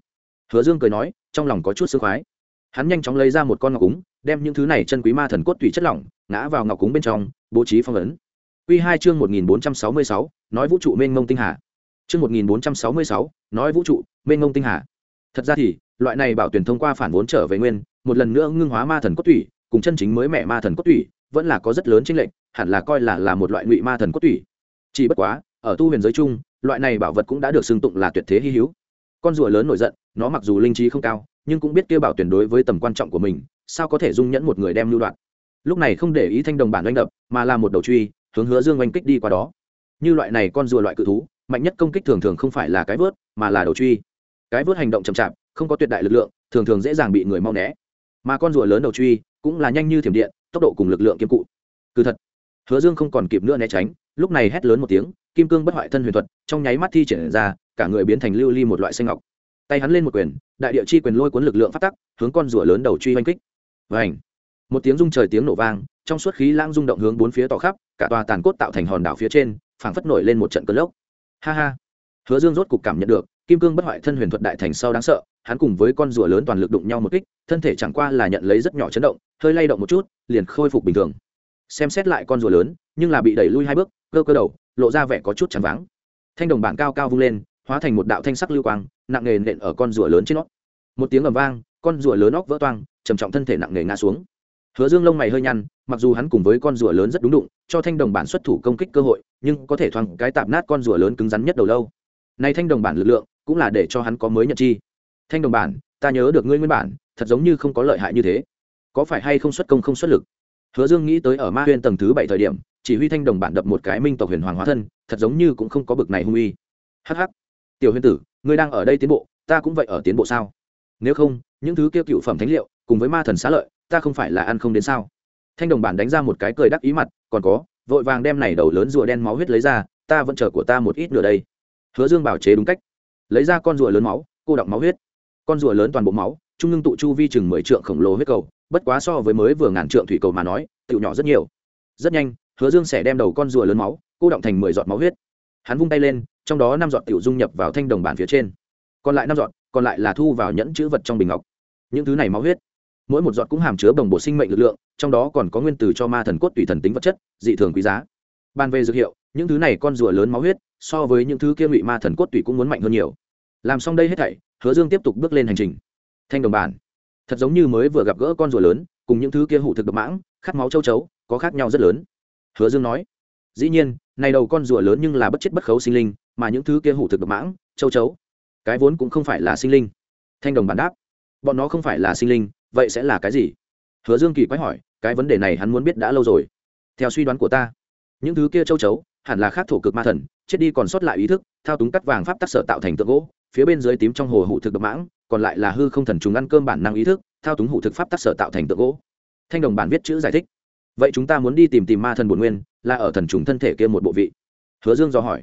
Hứa dương cười nói, trong lòng có chút sương khoái. Hắn nhanh chóng lấy ra một con ngọc cúng đem những thứ này chân quý ma thần cốt tùy chất lỏng ngã vào ngọc cúng bên trong, bố trí phong ấn. Quy hai chương một nghìn bốn trăm sáu mươi sáu, nói vũ trụ mênh mông tinh hà. Chương một nghìn bốn trăm sáu mươi sáu, nói vũ trụ mênh mông tinh hà. Thật ra thì, loại này bảo tuyển thông qua phản vốn trở về nguyên, một lần nữa ngưng hóa ma thần cốt tủy, cùng chân chính mới mẹ ma thần cốt tủy, vẫn là có rất lớn chênh lệch, hẳn là coi là là một loại ngụy ma thần cốt tủy. Chỉ bất quá, ở tu huyền giới chung, loại này bảo vật cũng đã được xưng tụng là tuyệt thế hy hữu. Con rùa lớn nổi giận, nó mặc dù linh trí không cao, nhưng cũng biết kêu bảo tuyển đối với tầm quan trọng của mình sao có thể dung nhẫn một người đem lưu đoạn? Lúc này không để ý thanh đồng bản oanh đập, mà là một đầu truy, hướng hứa dương oanh kích đi qua đó. Như loại này con rùa loại cự thú, mạnh nhất công kích thường thường không phải là cái vớt, mà là đầu truy. Cái vớt hành động chậm chạp, không có tuyệt đại lực lượng, thường thường dễ dàng bị người mau né. Mà con rùa lớn đầu truy, cũng là nhanh như thiểm điện, tốc độ cùng lực lượng kiêm cụ. Cứ thật, hứa dương không còn kịp nữa né tránh, lúc này hét lớn một tiếng, kim cương bất hoại thân huyền thuật, trong nháy mắt thi triển ra, cả người biến thành lưu ly một loại xanh ngọc. Tay hắn lên một quyền, đại địa chi quyền lôi cuốn lực lượng phát tắc, hướng con rùa lớn đầu truy oanh kích và ảnh một tiếng rung trời tiếng nổ vang, trong suốt khí lãng rung động hướng bốn phía tỏ khắp, cả tòa tàn cốt tạo thành hòn đảo phía trên, phảng phất nổi lên một trận cơn lốc. Ha ha. Hứa dương rốt cục cảm nhận được, kim cương bất hoại thân huyền thuật đại thành sau đáng sợ, hắn cùng với con rùa lớn toàn lực đụng nhau một kích, thân thể chẳng qua là nhận lấy rất nhỏ chấn động, hơi lay động một chút, liền khôi phục bình thường. Xem xét lại con rùa lớn, nhưng là bị đẩy lui hai bước, cơ cơ đầu, lộ ra vẻ có chút chẳng vắng thanh đồng bản cao cao vung lên, hóa thành một đạo thanh sắc lưu quang, nặng nề nện ở con rùa lớn trên nó. Một tiếng ầm vang, con rùa lớn óc vỡ toang trầm trọng thân thể nặng nề ngã xuống. Hứa dương lông mày hơi nhăn, mặc dù hắn cùng với con rùa lớn rất đúng đụng, cho thanh đồng bản xuất thủ công kích cơ hội, nhưng có thể thoáng cái tạp nát con rùa lớn cứng rắn nhất đầu lâu. Nay thanh đồng bản lực lượng, cũng là để cho hắn có mới nhận chi. Thanh đồng bản, ta nhớ được ngươi nguyên bản, thật giống như không có lợi hại như thế. Có phải hay không xuất công không xuất lực? Hứa dương nghĩ tới ở ma huyên tầng thứ bảy thời điểm, chỉ huy thanh đồng bản đập một cái minh tộc huyền hoàng hóa thân, thật giống như cũng không có bực này hung uy. Hh tiểu huyền tử, ngươi đang ở đây tiến bộ, ta cũng vậy ở tiến bộ sao? Nếu không những thứ kia cựu phẩm thánh liệu, cùng với ma thần xá lợi, ta không phải là ăn không đến sao? Thanh đồng bản đánh ra một cái cười đắc ý mặt, còn có, vội vàng đem này đầu lớn rùa đen máu huyết lấy ra, ta vẫn chờ của ta một ít nữa đây. Hứa dương bảo chế đúng cách. Lấy ra con rùa lớn máu, cô đọng máu huyết. Con rùa lớn toàn bộ máu, trung ngưng tụ chu vi chừng mười trượng khổng lồ huyết cầu, bất quá so với mới vừa ngàn trượng thủy cầu mà nói, tựu nhỏ rất nhiều. Rất nhanh, hứa dương sẽ đem đầu con rùa lớn máu, cô động thành mười giọt máu huyết. Hắn vung tay lên, trong đó năm giọt tiểu dung nhập vào thanh đồng bản phía trên. Còn lại năm giọt, còn lại là thu vào nhẫn chữ vật trong bình ngọc những thứ này máu huyết. Mỗi một giọt cũng hàm chứa bồng bộ sinh mệnh lực lượng, trong đó còn có nguyên từ cho ma thần cốt tùy thần tính vật chất, dị thường quý giá. Ban về dược hiệu, những thứ này con rùa lớn máu huyết, so với những thứ kia ngụy ma thần cốt tùy cũng muốn mạnh hơn nhiều. Làm xong đây hết thảy, hứa dương tiếp tục bước lên hành trình. Thanh đồng bản. Thật giống như mới vừa gặp gỡ con rùa lớn, cùng những thứ kia hủ thực độc mãng, khát máu châu chấu, có khác nhau rất lớn. Hứa dương nói, dĩ nhiên, này đầu con rùa lớn nhưng là bất chết bất khấu sinh linh, mà những thứ kia hủ thực độc mãng, châu chấu, cái vốn cũng không phải là sinh linh. Thanh đồng bản đáp bọn nó không phải là sinh linh, vậy sẽ là cái gì? Hứa dương kỳ quái hỏi, cái vấn đề này hắn muốn biết đã lâu rồi. Theo suy đoán của ta, những thứ kia châu chấu, hẳn là khác thổ cực ma thần, chết đi còn sót lại ý thức, thao túng cắt vàng pháp tác sở tạo thành tượng gỗ, phía bên dưới tím trong hồ hụ thực độc mãng, còn lại là hư không thần trùng ăn cơm bản năng ý thức, thao túng hụ thực pháp tác sở tạo thành tượng gỗ. Thanh đồng bản viết chữ giải thích. Vậy chúng ta muốn đi tìm tìm ma thần bổn nguyên, là ở thần trùng thân thể kia một bộ vị. Hứa dương do hỏi.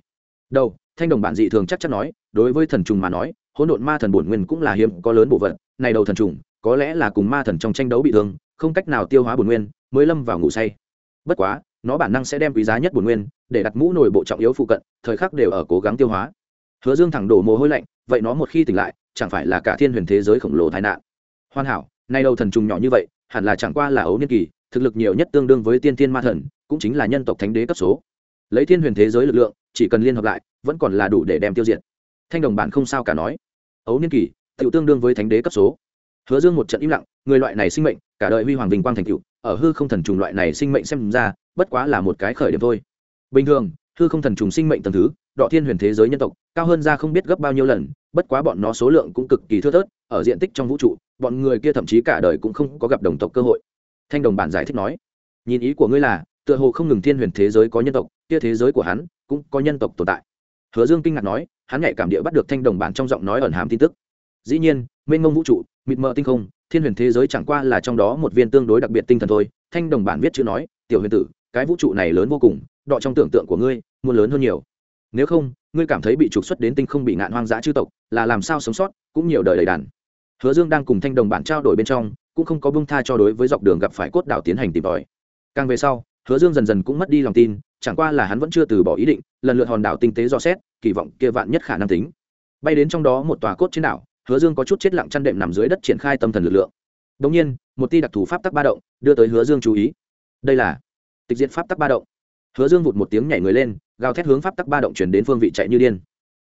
Đâu thanh đồng bản dị thường chắc chắn nói, đối với thần trùng mà nói, hỗn độn ma thần bổn nguyên cũng là hiếm, có lớn bộ phận này đầu thần trùng, có lẽ là cùng ma thần trong tranh đấu bị thương, không cách nào tiêu hóa bổn nguyên, mới lâm vào ngủ say. Bất quá, nó bản năng sẽ đem quý giá nhất bổn nguyên để đặt mũ nổi bộ trọng yếu phụ cận, thời khắc đều ở cố gắng tiêu hóa. Hứa dương thẳng đổ mồ hôi lạnh, vậy nó một khi tỉnh lại, chẳng phải là cả thiên huyền thế giới khổng lồ tai nạn? Hoàn hảo nay đầu thần trùng nhỏ như vậy, hẳn là chẳng qua là ấu niên kỳ, thực lực nhiều nhất tương đương với tiên thiên ma thần, cũng chính là nhân tộc thánh đế cấp số. Lấy thiên huyền thế giới lực lượng, chỉ cần liên hợp lại, vẫn còn là đủ để đem tiêu diệt. Thanh đồng bản không sao cả nói. Ấu niên kỳ tự tương đương với thánh đế cấp số. Hứa dương một trận im lặng, người loại này sinh mệnh, cả đời huy hoàng vinh quang thành cựu ở hư không thần trùng loại này sinh mệnh xem ra, bất quá là một cái khởi điểm thôi. Bình thường, hư không thần trùng sinh mệnh tầng thứ, đọ thiên huyền thế giới nhân tộc, cao hơn ra không biết gấp bao nhiêu lần, bất quá bọn nó số lượng cũng cực kỳ thưa thớt, ở diện tích trong vũ trụ, bọn người kia thậm chí cả đời cũng không có gặp đồng tộc cơ hội. Thanh đồng bản giải thích nói, nhìn ý của ngươi là, tựa hồ không ngừng thiên huyền thế giới có nhân tộc, kia thế giới của hắn cũng có nhân tộc tồn tại. Hứa dương kinh ngạc nói, hắn nhạy cảm địa bắt được thanh đồng bản trong giọng nói ẩn hàm tin tức dĩ nhiên, mênh mông vũ trụ, mịt mờ tinh không, thiên huyền thế giới chẳng qua là trong đó một viên tương đối đặc biệt tinh thần thôi. Thanh đồng bản viết chữ nói, tiểu huyền tử, cái vũ trụ này lớn vô cùng, đọ trong tưởng tượng của ngươi, muốn lớn hơn nhiều. Nếu không, ngươi cảm thấy bị trục xuất đến tinh không bị ngạn hoang dã chư tộc, là làm sao sống sót, cũng nhiều đời đầy đàn. Hứa dương đang cùng thanh đồng bản trao đổi bên trong, cũng không có bông tha cho đối với dọc đường gặp phải cốt đảo tiến hành tìm tòi. Càng về sau, hứa dương dần dần cũng mất đi lòng tin, chẳng qua là hắn vẫn chưa từ bỏ ý định, lần lượt hòn đảo tinh tế do xét, kỳ vọng kia vạn nhất khả năng tính. Bay đến trong đó một tòa cốt trên đảo hứa dương có chút chết lặng chăn đệm nằm dưới đất triển khai tâm thần lực lượng. Đồng nhiên, một ti đặc thù pháp tắc ba động đưa tới hứa dương chú ý. Đây là tịch diện pháp tắc ba động. Hứa dương vụt một tiếng nhảy người lên, gào thét hướng pháp tắc ba động chuyển đến phương vị chạy như điên.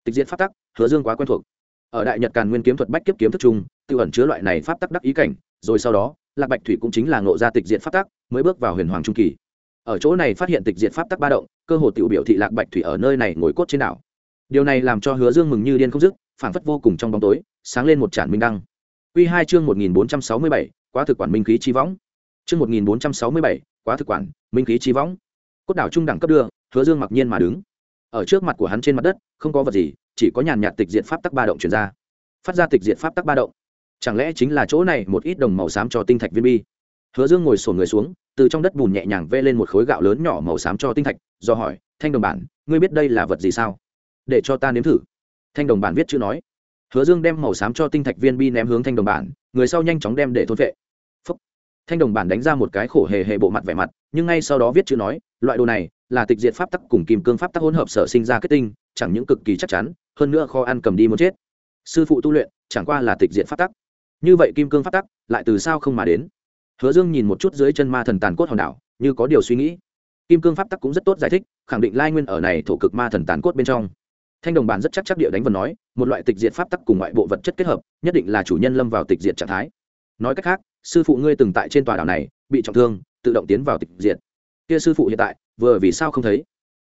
Tịch diện pháp tắc, hứa dương quá quen thuộc. Ở đại nhật càn nguyên kiếm thuật bách kiếp kiếm thức chung tự ẩn chứa loại này pháp tắc đắc ý cảnh, rồi sau đó, lạc bạch thủy cũng chính là ngộ ra tịch diện pháp tắc, mới bước vào huyền hoàng trung kỳ. Ở chỗ này phát hiện tịch diện pháp tắc ba động, cơ hồ tự biểu thị lạc bạch thủy ở nơi này ngồi cốt trên đảo. Điều này làm cho hứa dương mừng như điên không dứt, phảng phất vô cùng trong bóng tối sáng lên một tràn minh đăng. Quy hai chương một nghìn bốn trăm sáu mươi bảy, quá thực quản minh khí chi võng. Chương một nghìn bốn trăm sáu mươi bảy, quá thực quản minh khí chi võng. Cốt đảo trung đẳng cấp đưa, hứa dương mặc nhiên mà đứng. Ở trước mặt của hắn trên mặt đất, không có vật gì, chỉ có nhàn nhạt tịch diện pháp tắc ba động chuyển ra. Phát ra tịch diện pháp tắc ba động. Chẳng lẽ chính là chỗ này một ít đồng màu xám cho tinh thạch viên bi? Hứa dương ngồi sổn người xuống, từ trong đất bùn nhẹ nhàng vê lên một khối gạo lớn nhỏ màu xám cho tinh thạch, do hỏi, thanh đồng bản, ngươi biết đây là vật gì sao? Để cho ta nếm thử. Thanh đồng bản viết chữ nói hứa dương đem màu xám cho tinh thạch viên bi ném hướng thanh đồng bản, người sau nhanh chóng đem để thôn vệ. Phúc. thanh đồng bản đánh ra một cái khổ hề hề bộ mặt vẻ mặt, nhưng ngay sau đó viết chữ nói, loại đồ này là tịch diệt pháp tắc cùng kim cương pháp tắc hỗn hợp sở sinh ra kết tinh, chẳng những cực kỳ chắc chắn, hơn nữa kho ăn cầm đi muốn chết. Sư phụ tu luyện, chẳng qua là tịch diệt pháp tắc. Như vậy kim cương pháp tắc lại từ sao không mà đến? Hứa dương nhìn một chút dưới chân ma thần tàn cốt hòn đảo, như có điều suy nghĩ. Kim cương pháp tắc cũng rất tốt giải thích, khẳng định lai nguyên ở này thổ cực ma thần tàn cốt bên trong thanh đồng bản rất chắc chắc địa đánh vần nói, một loại tịch diệt pháp tắc cùng ngoại bộ vật chất kết hợp, nhất định là chủ nhân lâm vào tịch diệt trạng thái. Nói cách khác, sư phụ ngươi từng tại trên tòa đảo này, bị trọng thương, tự động tiến vào tịch diệt. Kia sư phụ hiện tại, vừa vì sao không thấy?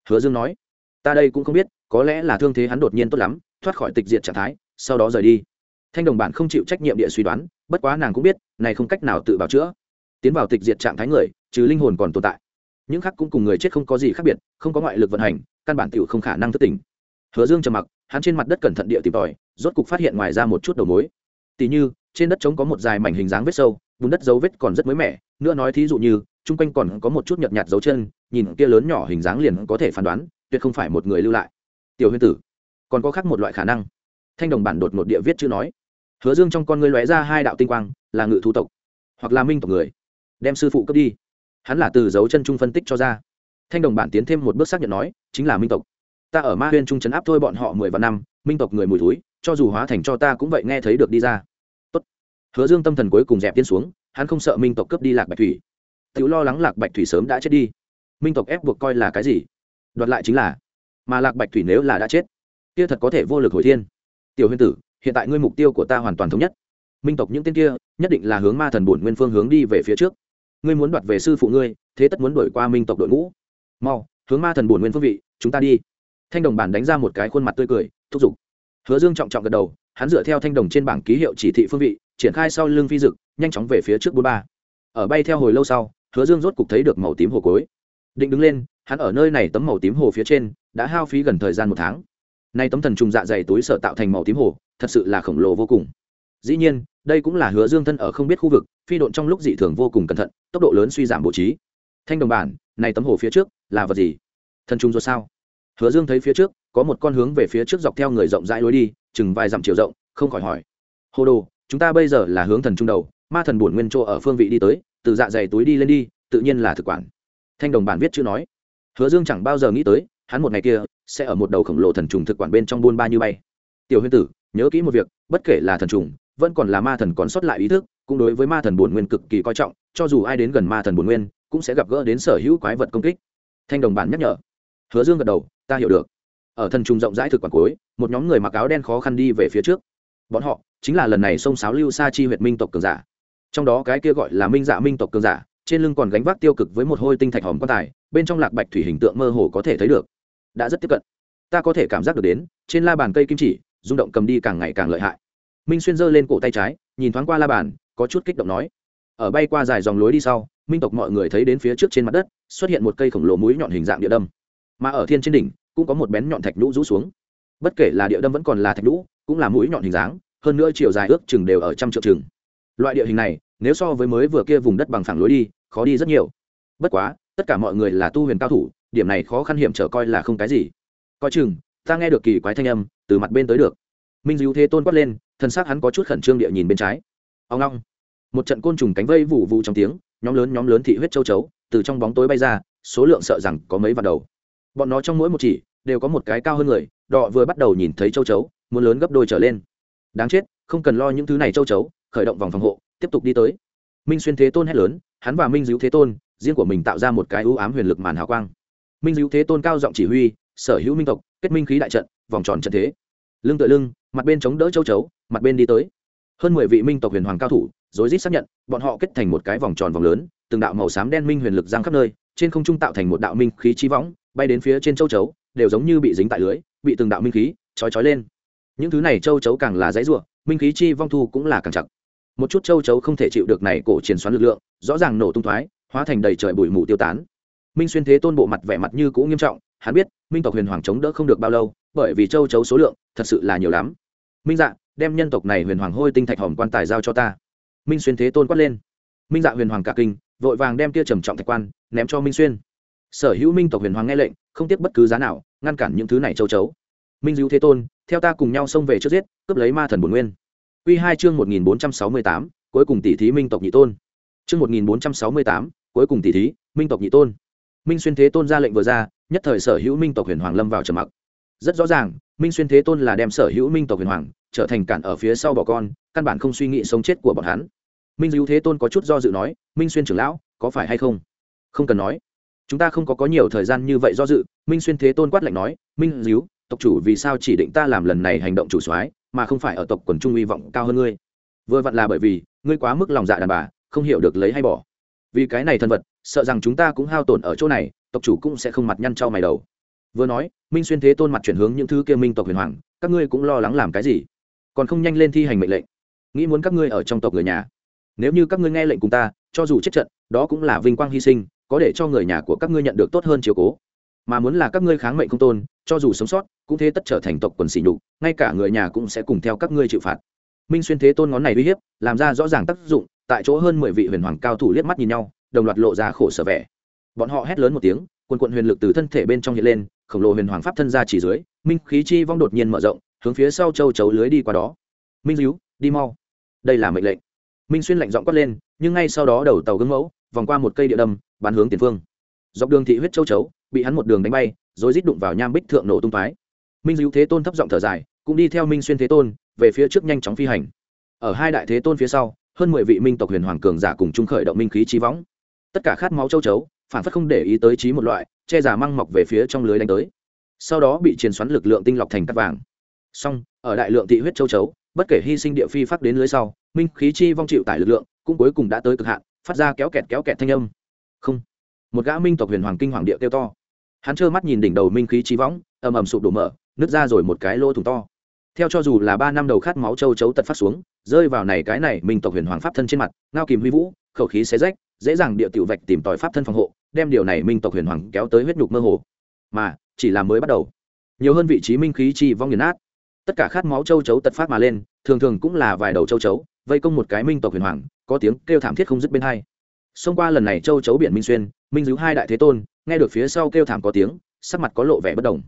Hứa dương nói, ta đây cũng không biết, có lẽ là thương thế hắn đột nhiên tốt lắm, thoát khỏi tịch diệt trạng thái, sau đó rời đi. Thanh đồng bản không chịu trách nhiệm địa suy đoán, bất quá nàng cũng biết, này không cách nào tự bào chữa. Tiến vào tịch diệt trạng thái người, trừ linh hồn còn tồn tại. Những khác cũng cùng người chết không có gì khác biệt, không có ngoại lực vận hành, căn bản tiểu không khả năng thức tỉnh hứa dương trầm mặc, hắn trên mặt đất cẩn thận địa tìm tòi, rốt cục phát hiện ngoài ra một chút đầu mối. Tỉ như, trên đất trống có một dài mảnh hình dáng vết sâu, bùn đất dấu vết còn rất mới mẻ. Nữa nói thí dụ như, chung quanh còn có một chút nhợt nhạt dấu chân, nhìn kia lớn nhỏ hình dáng liền có thể phán đoán, tuyệt không phải một người lưu lại. Tiểu huyền tử, còn có khác một loại khả năng. Thanh đồng bản đột một địa viết chữ nói. Hứa dương trong con ngươi lóe ra hai đạo tinh quang, là ngự thú tộc, hoặc là minh tộc người. Đem sư phụ cướp đi. Hắn là từ dấu chân trung phân tích cho ra. Thanh đồng bản tiến thêm một bước xác nhận nói, chính là minh tộc ta ở ma huyên trung trấn áp thôi bọn họ mười vạn năm, minh tộc người mùi thúi, cho dù hóa thành cho ta cũng vậy nghe thấy được đi ra. Tốt. hứa dương tâm thần cuối cùng dẹp tiến xuống, hắn không sợ minh tộc cướp đi lạc bạch thủy. Thiếu lo lắng lạc bạch thủy sớm đã chết đi. Minh tộc ép buộc coi là cái gì? Đoạt lại chính là. Mà lạc bạch thủy nếu là đã chết, kia thật có thể vô lực hồi thiên. Tiểu huyền tử, hiện tại ngươi mục tiêu của ta hoàn toàn thống nhất. Minh tộc những tên kia, nhất định là hướng ma thần bổn nguyên phương hướng đi về phía trước. Ngươi muốn đoạt về sư phụ ngươi, thế tất muốn đuổi qua minh tộc đội ngũ. Mau, hướng ma thần bổn nguyên phương vị, chúng ta đi thanh đồng bản đánh ra một cái khuôn mặt tươi cười, thúc giục. Hứa dương trọng trọng gật đầu, hắn dựa theo thanh đồng trên bảng ký hiệu chỉ thị phương vị, triển khai sau lưng phi dực, nhanh chóng về phía trước bốn ba. Ở bay theo hồi lâu sau, hứa dương rốt cục thấy được màu tím hồ cối. Định đứng lên, hắn ở nơi này tấm màu tím hồ phía trên, đã hao phí gần thời gian một tháng. Nay tấm thần trùng dạ dày túi sở tạo thành màu tím hồ, thật sự là khổng lồ vô cùng. Dĩ nhiên, đây cũng là hứa dương thân ở không biết khu vực, phi độn trong lúc dị thường vô cùng cẩn thận, tốc độ lớn suy giảm bố trí. Thanh đồng bản, này tấm hồ phía trước, là vật gì? Thần trùng rồi sao? Hứa dương thấy phía trước, có một con hướng về phía trước dọc theo người rộng rãi lối đi, chừng vài dặm chiều rộng, không khỏi hỏi. Hồ đồ, chúng ta bây giờ là hướng thần trung đầu, ma thần bổn nguyên chỗ ở phương vị đi tới, từ dạ dày túi đi lên đi, tự nhiên là thực quản. Thanh đồng bản viết chữ nói. Hứa dương chẳng bao giờ nghĩ tới, hắn một ngày kia sẽ ở một đầu khổng lồ thần trùng thực quản bên trong buôn ba như bay. Tiểu huyền tử, nhớ kỹ một việc, bất kể là thần trùng, vẫn còn là ma thần còn sót lại ý thức, cũng đối với ma thần bổn nguyên cực kỳ coi trọng, cho dù ai đến gần ma thần bổn nguyên, cũng sẽ gặp gỡ đến sở hữu quái vật công kích. Thanh đồng bản nhắc nhở hứa dương gật đầu, ta hiểu được. Ở thần trùng rộng rãi thực quản cuối, một nhóm người mặc áo đen khó khăn đi về phía trước. Bọn họ chính là lần này sông sáo lưu sa chi huyệt minh tộc cường giả. Trong đó cái kia gọi là minh dạ minh tộc cường giả, trên lưng còn gánh vác tiêu cực với một hôi tinh thạch hòm quan tài, bên trong lạc bạch thủy hình tượng mơ hồ có thể thấy được. Đã rất tiếp cận. Ta có thể cảm giác được đến, trên la bàn cây kim chỉ, rung động cầm đi càng ngày càng lợi hại. Minh xuyên giơ lên cổ tay trái, nhìn thoáng qua la bàn, có chút kích động nói. Ở bay qua dài dòng lối đi sau, minh tộc mọi người thấy đến phía trước trên mặt đất, xuất hiện một cây khổng lồ mũi nhọn hình dạng địa đâm mà ở thiên trên đỉnh cũng có một bén nhọn thạch nhũ rũ xuống. Bất kể là địa đâm vẫn còn là thạch nhũ, cũng là mũi nhọn hình dáng, hơn nữa chiều dài ước chừng đều ở trăm triệu chừng. Loại địa hình này, nếu so với mới vừa kia vùng đất bằng phẳng lối đi, khó đi rất nhiều. Bất quá, tất cả mọi người là tu huyền cao thủ, điểm này khó khăn hiểm trở coi là không cái gì. Coi chừng, ta nghe được kỳ quái thanh âm, từ mặt bên tới được. Minh dữ thế tôn quát lên, thân xác hắn có chút khẩn trương địa nhìn bên trái. Ông long một trận côn trùng cánh vây vụ vụ trong tiếng, nhóm lớn nhóm lớn thị huyết châu chấu, từ trong bóng tối bay ra, số lượng sợ rằng có mấy vạn đầu bọn nó trong mỗi một chỉ, đều có một cái cao hơn người, đọ vừa bắt đầu nhìn thấy châu chấu, muốn lớn gấp đôi trở lên. Đáng chết, không cần lo những thứ này châu chấu, khởi động vòng phòng hộ, tiếp tục đi tới. Minh xuyên thế tôn hét lớn, hắn và minh dữ thế tôn, riêng của mình tạo ra một cái ưu ám huyền lực màn hào quang. Minh dữ thế tôn cao giọng chỉ huy, sở hữu minh tộc, kết minh khí đại trận, vòng tròn trận thế. Lưng tựa lưng, mặt bên chống đỡ châu chấu, mặt bên đi tới. Hơn mười vị minh tộc huyền hoàng cao thủ, rối rít xác nhận, bọn họ kết thành một cái vòng tròn vòng lớn, từng đạo màu xám đen minh huyền lực giang khắp nơi trên không trung tạo thành một đạo minh khí chi võng, bay đến phía trên châu chấu, đều giống như bị dính tại lưới, bị từng đạo minh khí trói trói lên. Những thứ này châu chấu càng là dãy ruộng minh khí chi vong thu cũng là càng chặt một chút châu chấu không thể chịu được này cổ triển xoắn lực lượng, rõ ràng nổ tung thoái, hóa thành đầy trời bụi mù tiêu tán. Minh xuyên thế tôn bộ mặt vẻ mặt như cũ nghiêm trọng, hắn biết, minh tộc huyền hoàng chống đỡ không được bao lâu, bởi vì châu chấu số lượng thật sự là nhiều lắm. Minh dạ đem nhân tộc này huyền hoàng hôi tinh thạch hòm quan tài giao cho ta. Minh xuyên thế tôn quát lên. Minh dạ huyền hoàng cả kinh, vội vàng đem tia trầm trọng thạch quan ném cho minh xuyên. Sở hữu minh tộc huyền hoàng nghe lệnh, không tiếp bất cứ giá nào, ngăn cản những thứ này châu chấu. Minh dữ thế tôn, theo ta cùng nhau xông về trước giết, cướp lấy ma thần bổn nguyên. Quy hai chương một nghìn bốn trăm sáu mươi tám, cuối cùng tỷ thí minh tộc nhị tôn. Chương một nghìn bốn trăm sáu mươi tám, cuối cùng tỷ thí minh tộc nhị tôn. Minh xuyên thế tôn ra lệnh vừa ra, nhất thời sở hữu minh tộc huyền hoàng lâm vào trầm mặc. Rất rõ ràng, minh xuyên thế tôn là đem sở hữu minh tộc huyền hoàng trở thành cản ở phía sau bò con, căn bản không suy nghĩ sống chết của bọn hắn. Minh dữ thế tôn có chút do dự nói, minh xuyên trưởng lão, có phải hay không? Không cần nói. Chúng ta không có có nhiều thời gian như vậy do dự, minh xuyên thế tôn quát lạnh nói, minh dữ tộc chủ vì sao chỉ định ta làm lần này hành động chủ soái, mà không phải ở tộc quần trung hy vọng cao hơn ngươi? Vừa vặn là bởi vì, ngươi quá mức lòng dạ đàn bà, không hiểu được lấy hay bỏ. Vì cái này thân vật, sợ rằng chúng ta cũng hao tổn ở chỗ này, tộc chủ cũng sẽ không mặt nhăn trao mày đầu. Vừa nói, minh xuyên thế tôn mặt chuyển hướng những thứ kia minh tộc huyền hoàng, các ngươi cũng lo lắng làm cái gì? Còn không nhanh lên thi hành mệnh lệnh. Nghĩ muốn các ngươi ở trong tộc người nhà. Nếu như các ngươi nghe lệnh cùng ta, cho dù chết trận, đó cũng là vinh quang hy sinh có để cho người nhà của các ngươi nhận được tốt hơn chiều cố. Mà muốn là các ngươi kháng mệnh không tôn, cho dù sống sót, cũng thế tất trở thành tộc quần xỉ nhục, ngay cả người nhà cũng sẽ cùng theo các ngươi chịu phạt. Minh xuyên thế tôn ngón này uy hiếp, làm ra rõ ràng tác dụng, tại chỗ hơn mười vị huyền hoàng cao thủ liếc mắt nhìn nhau, đồng loạt lộ ra khổ sở vẻ. Bọn họ hét lớn một tiếng, quần quận huyền lực từ thân thể bên trong hiện lên, khổng lồ huyền hoàng pháp thân ra chỉ dưới, minh khí chi vong đột nhiên mở rộng, hướng phía sau châu chấu lưới đi qua đó. Minh díu đi mau. Đây là mệnh lệnh. Minh xuyên lạnh giọng quát lên, nhưng ngay sau đó đầu tàu gương mẫu vòng qua một cây địa đâm, bắn hướng tiền phương. Dọc đường thị huyết châu chấu, bị hắn một đường đánh bay, rồi rít đụng vào nham bích thượng nổ tung phái minh dữ thế tôn thấp giọng thở dài, cũng đi theo minh xuyên thế tôn, về phía trước nhanh chóng phi hành. Ở hai đại thế tôn phía sau, hơn mười vị minh tộc huyền hoàng cường giả cùng trung khởi động minh khí trí võng. Tất cả khát máu châu chấu, phản phất không để ý tới trí một loại, che giả măng mọc về phía trong lưới đánh tới. Sau đó bị chiến xoắn lực lượng tinh lọc thành cắt vàng. Song, ở đại lượng thị huyết châu chấu, bất kể hy sinh địa phi phát đến lưới sau, minh khí chi vong chịu tải lực lượng cũng cuối cùng đã tới cực hạn phát ra kéo kẹt kéo kẹt thanh âm. Không. Một gã minh tộc huyền hoàng kinh hoàng địa kêu to. Hắn trơ mắt nhìn đỉnh đầu minh khí chi võng, ầm ầm sụp đổ mở, nứt ra rồi một cái lỗ thủng to. Theo cho dù là ba năm đầu khát máu châu chấu tật phát xuống, rơi vào này cái này minh tộc huyền hoàng pháp thân trên mặt, ngao kìm huy vũ, khẩu khí xé rách, dễ dàng địa tiểu vạch tìm tòi pháp thân phòng hộ, đem điều này minh tộc huyền hoàng kéo tới huyết nhục mơ hồ. Mà, chỉ là mới bắt đầu. Nhiều hơn vị trí minh khí chi vong nghiền nát. Tất cả khát máu châu chấu tật phát mà lên, thường thường cũng là vài đầu châu chấu vây công một cái minh tộc huyền hoàng, có tiếng kêu thảm thiết không dứt bên hai. Xông qua lần này châu chấu biển minh xuyên, minh dữ hai đại thế tôn, nghe được phía sau kêu thảm có tiếng, sắc mặt có lộ vẻ bất đồng.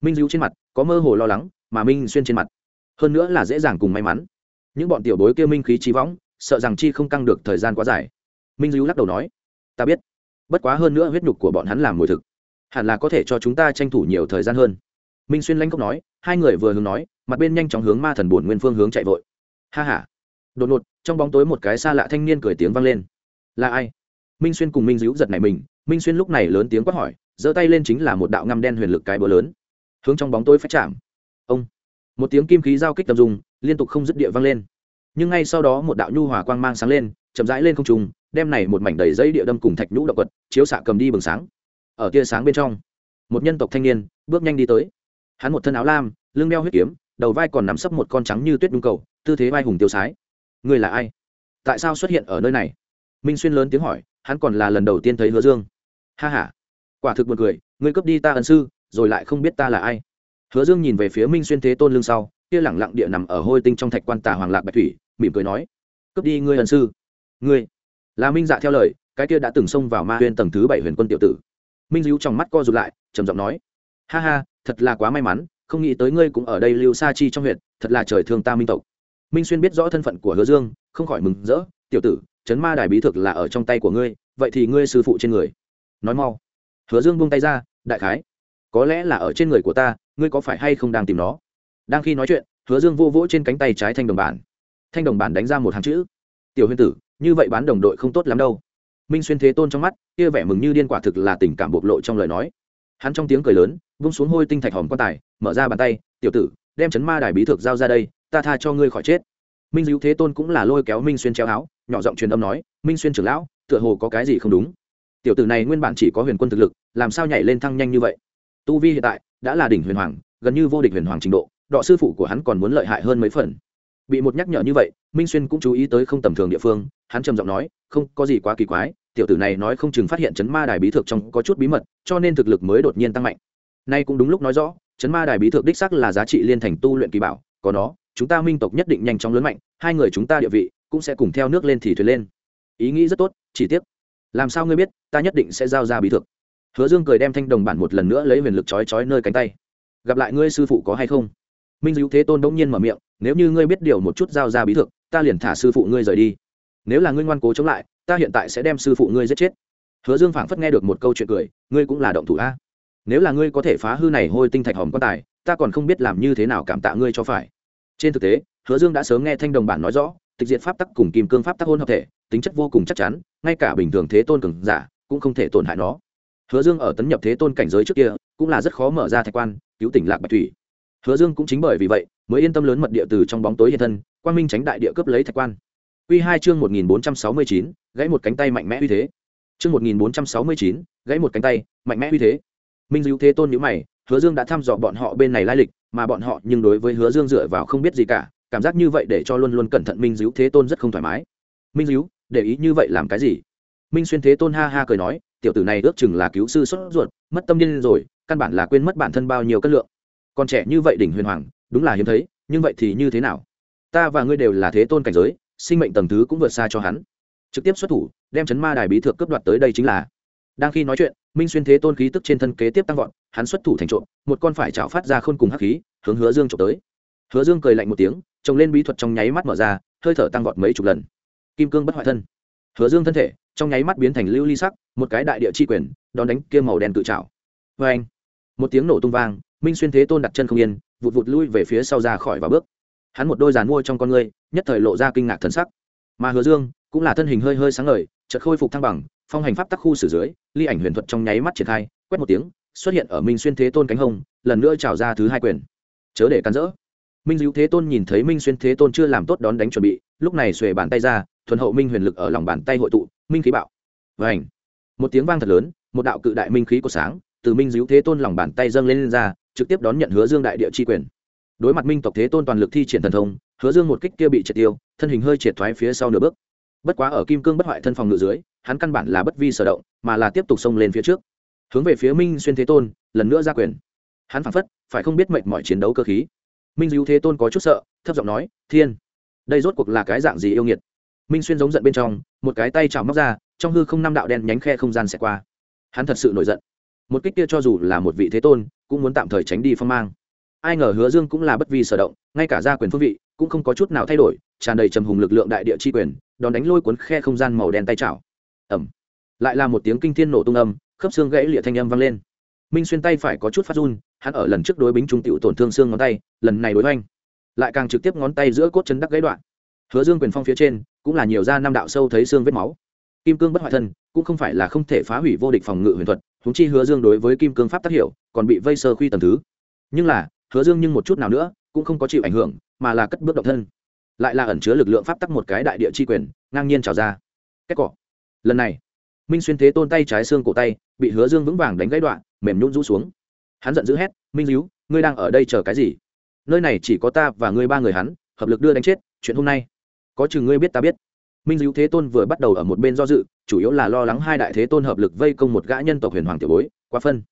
Minh dữ trên mặt có mơ hồ lo lắng, mà minh xuyên trên mặt hơn nữa là dễ dàng cùng may mắn. Những bọn tiểu bối kêu minh khí trí võng, sợ rằng chi không căng được thời gian quá dài. Minh dữ lắc đầu nói, ta biết, bất quá hơn nữa huyết nhục của bọn hắn làm mùi thực, hẳn là có thể cho chúng ta tranh thủ nhiều thời gian hơn. Minh xuyên lanh cốc nói, hai người vừa hướng nói, mặt bên nhanh chóng hướng ma thần bổn nguyên phương hướng chạy vội. Ha h a đột ngột, trong bóng tối một cái xa lạ thanh niên cười tiếng vang lên. Là ai? Minh xuyên cùng minh dữ giật này mình, minh xuyên lúc này lớn tiếng quát hỏi, giơ tay lên chính là một đạo ngăm đen huyền lực cái búa lớn. Hướng trong bóng tối phách chạm. Ông! Một tiếng kim khí giao kích tập dùng liên tục không dứt địa vang lên. Nhưng ngay sau đó một đạo nhu hòa quang mang sáng lên, chậm rãi lên không trung, đem này một mảnh đầy giấy địa đâm cùng thạch nhũ động quật, chiếu xạ cầm đi bừng sáng. Ở tia sáng bên trong, một nhân tộc thanh niên bước nhanh đi tới. Hắn một thân áo lam, lưng đeo huyết kiếm, đầu vai còn nắm sấp một con trắng như tuyết đung cầu, tư thế vai hùng tiêu sái. Ngươi là ai? Tại sao xuất hiện ở nơi này? Minh xuyên lớn tiếng hỏi hắn còn là lần đầu tiên thấy hứa dương. Ha h a quả thực một cười, ngươi cướp đi ta ân sư rồi lại không biết ta là ai. Hứa dương nhìn về phía minh xuyên thế tôn lưng sau kia lẳng lặng địa nằm ở hôi tinh trong thạch quan tà hoàng lạc bạch thủy mỉm cười nói cướp đi ngươi ân sư. Ngươi. Là minh dạ theo lời cái kia đã từng xông vào ma huyên tầng thứ bảy huyền quân tiểu tử. Minh dữ trong mắt co rụt lại trầm giọng nói ha ha thật là quá may mắn không nghĩ tới ngươi cũng ở đây lưu sa chi trong huyện thật là trời thương ta minh tộc minh xuyên biết rõ thân phận của hứa dương, không khỏi mừng rỡ. Tiểu tử chấn ma đài bí thực là ở trong tay của ngươi, vậy thì ngươi sư phụ trên người. Nói mau. Hứa dương buông tay ra, đại khái, có lẽ là ở trên người của ta, ngươi có phải hay không đang tìm nó? Đang khi nói chuyện, hứa dương vô vỗ trên cánh tay trái thanh đồng bản. Thanh đồng bản đánh ra một hàng chữ. Tiểu huyền tử, như vậy bán đồng đội không tốt lắm đâu. Minh xuyên thế tôn trong mắt, kia vẻ mừng như điên quả thực là tình cảm bộc lộ trong lời nói. Hắn trong tiếng cười lớn, vung xuống hôi tinh thạch hòm quan tài, mở ra bàn tay. Tiểu tử, đem chấn ma đài bí thực giao ra đây ta tha cho ngươi khỏi chết. Minh dữ thế tôn cũng là lôi kéo minh xuyên treo áo, nhỏ giọng truyền âm nói, minh xuyên trưởng lão, tựa hồ có cái gì không đúng. Tiểu tử này nguyên bản chỉ có huyền quân thực lực, làm sao nhảy lên thăng nhanh như vậy? Tu vi hiện tại đã là đỉnh huyền hoàng, gần như vô địch huyền hoàng trình độ, đọ sư phụ của hắn còn muốn lợi hại hơn mấy phần. Bị một nhắc nhở như vậy, minh xuyên cũng chú ý tới không tầm thường địa phương, hắn trầm giọng nói, không, có gì quá kỳ quái, tiểu tử này nói không chừng phát hiện chấn ma đài bí thực trong có chút bí mật, cho nên thực lực mới đột nhiên tăng mạnh. Nay cũng đúng lúc nói rõ, chấn ma đài bí thực đích sắc là giá trị liên thành tu luyện kỳ bảo, có nó chúng ta minh tộc nhất định nhanh chóng lớn mạnh, hai người chúng ta địa vị cũng sẽ cùng theo nước lên thì thuyền lên. Ý nghĩ rất tốt, chỉ tiếc. Làm sao ngươi biết, ta nhất định sẽ giao ra bí thực hứa dương cười đem thanh đồng bản một lần nữa lấy huyền lực chói chói nơi cánh tay. Gặp lại ngươi sư phụ có hay không? Minh dữ thế tôn đ nhiên mở miệng, nếu như ngươi biết điều một chút giao ra bí thực ta liền thả sư phụ ngươi rời đi. Nếu là ngươi ngoan cố chống lại, ta hiện tại sẽ đem sư phụ ngươi giết chết. Hứa dương phảng phất nghe được một câu chuyện cười, ngươi cũng là động thủ a. Nếu là ngươi có thể phá hư này hôi tinh thạch hòm quan tài, ta còn không biết làm như thế nào cảm tạ ngươi cho phải trên thực tế, hứa dương đã sớm nghe thanh đồng bản nói rõ, tịch diện pháp tắc cùng kim cương pháp tắc hôn hợp thể, tính chất vô cùng chắc chắn, ngay cả bình thường thế tôn cường giả cũng không thể tổn hại nó. Hứa dương ở tấn nhập thế tôn cảnh giới trước kia, cũng là rất khó mở ra thạch quan, cứu tỉnh lạc bạch thủy. Hứa dương cũng chính bởi vì vậy, mới yên tâm lớn mật địa từ trong bóng tối hiện thân, quang minh tránh đại địa cướp lấy thạch quan. Quy hai chương một nghìn bốn trăm sáu mươi chín, gãy một cánh tay mạnh mẽ uy thế. Chương một nghìn bốn trăm sáu mươi chín, gãy một cánh tay mạnh mẽ uy thế. Minh dữ thế tôn nhữ mày hứa dương đã thăm dò bọn họ bên này lai lịch, mà bọn họ nhưng đối với hứa dương dựa vào không biết gì cả, cảm giác như vậy để cho luôn luôn cẩn thận minh dữ thế tôn rất không thoải mái. Minh dữ để ý như vậy làm cái gì? Minh xuyên thế tôn ha ha cười nói, tiểu tử này ước chừng là cứu sư xuất ruột, mất tâm điên rồi, căn bản là quên mất bản thân bao nhiêu cân lượng. Còn trẻ như vậy đỉnh huyền hoàng, đúng là hiếm thấy, nhưng vậy thì như thế nào? Ta và ngươi đều là thế tôn cảnh giới, sinh mệnh tầng thứ cũng vượt xa cho hắn. Trực tiếp xuất thủ, đem chấn ma đài bí thượng cướp đoạt tới đây chính là đang khi nói chuyện, minh xuyên thế tôn khí tức trên thân kế tiếp tăng vọt, hắn xuất thủ thành trộm, một con phải chảo phát ra khôn cùng hắc khí, hướng hứa dương trộm tới. Hứa dương cười lạnh một tiếng, trồng lên bí thuật trong nháy mắt mở ra, hơi thở tăng vọt mấy chục lần. Kim cương bất hoại thân. Hứa dương thân thể, trong nháy mắt biến thành lưu ly sắc, một cái đại địa chi quyền, đón đánh kia màu đen tự trào vê anh một tiếng nổ tung vang, minh xuyên thế tôn đặt chân không yên, vụt vụt lui về phía sau ra khỏi và bước. Hắn một đôi giàn mua trong con ngươi nhất thời lộ ra kinh ngạc thần sắc. Mà hứa dương cũng là thân hình hơi hơi sáng ngời, chợt khôi phục thăng bằng phong hành pháp tắc khu xử dưới ly ảnh huyền thuật trong nháy mắt triển khai quét một tiếng xuất hiện ở minh xuyên thế tôn cánh hông lần nữa trào ra thứ hai quyền. Chớ để cắn rỡ. Minh dữ thế tôn nhìn thấy minh xuyên thế tôn chưa làm tốt đón đánh chuẩn bị lúc này xuề bàn tay ra thuần hậu minh huyền lực ở lòng bàn tay hội tụ minh khí bạo. Vảnh một tiếng vang thật lớn một đạo cự đại minh khí của sáng từ minh dữ thế tôn lòng bàn tay dâng lên, lên ra trực tiếp đón nhận hứa dương đại địa chi quyền. Đối mặt minh tộc thế tôn toàn lực thi triển thần thông hứa dương một kích kia bị triệt tiêu thân hình hơi triệt thoái phía sau nửa bước. Bất quá ở kim cương bất hoại thân phòng ngự dưới hắn căn bản là bất vi sở động, mà là tiếp tục xông lên phía trước. Hướng về phía minh xuyên thế tôn, lần nữa ra quyền. Hắn phảng phất, phải không biết mệnh mọi chiến đấu cơ khí. Minh dữ thế tôn có chút sợ, thấp giọng nói, thiên, đây rốt cuộc là cái dạng gì yêu nghiệt? Minh xuyên giống giận bên trong, một cái tay chảo móc ra, trong hư không năm đạo đen nhánh khe không gian xẹt qua. Hắn thật sự nổi giận. Một kích kia cho dù là một vị thế tôn, cũng muốn tạm thời tránh đi phong mang. Ai ngờ hứa dương cũng là bất vi sở động, ngay cả gia quyền phương vị, cũng không có chút nào thay đổi, tràn đầy trầm hùng lực lượng đại địa chi quyền, đón đánh lôi cuốn khe không gian màu đen tay chảo ẩm lại là một tiếng kinh thiên nổ tung âm, khớp xương gãy lịa thanh âm vang lên. Minh xuyên tay phải có chút phát run, hắn ở lần trước đối bính trung tiểu tổn thương xương ngón tay, lần này đối oanh lại càng trực tiếp ngón tay giữa cốt chân đắc gãy đoạn. Hứa dương quyền phong phía trên, cũng là nhiều da năm đạo sâu thấy xương vết máu. Kim cương bất hoại thân, cũng không phải là không thể phá hủy vô địch phòng ngự huyền thuật húng chi hứa dương đối với kim cương pháp tác hiệu, còn bị vây sơ khuy tầm thứ. Nhưng là, hứa dương nhưng một chút nào nữa, cũng không có chịu ảnh hưởng, mà là cất bước động thân. Lại là ẩn chứa lực lượng pháp tắc một cái đại địa chi quyền, ngang nhiên trào ra. Kết cỏ lần này, minh xuyên thế tôn tay trái xương cổ tay bị hứa dương vững vàng đánh gãy đoạn, mềm nhún rũ xuống. Hắn giận dữ hét, minh hữu ngươi đang ở đây chờ cái gì? Nơi này chỉ có ta và ngươi ba người hắn, hợp lực đưa đánh chết, chuyện hôm nay, có chừng ngươi biết ta biết. Minh hữu thế tôn vừa bắt đầu ở một bên do dự, chủ yếu là lo lắng hai đại thế tôn hợp lực vây công một gã nhân tộc huyền hoàng tiểu bối, quá phân.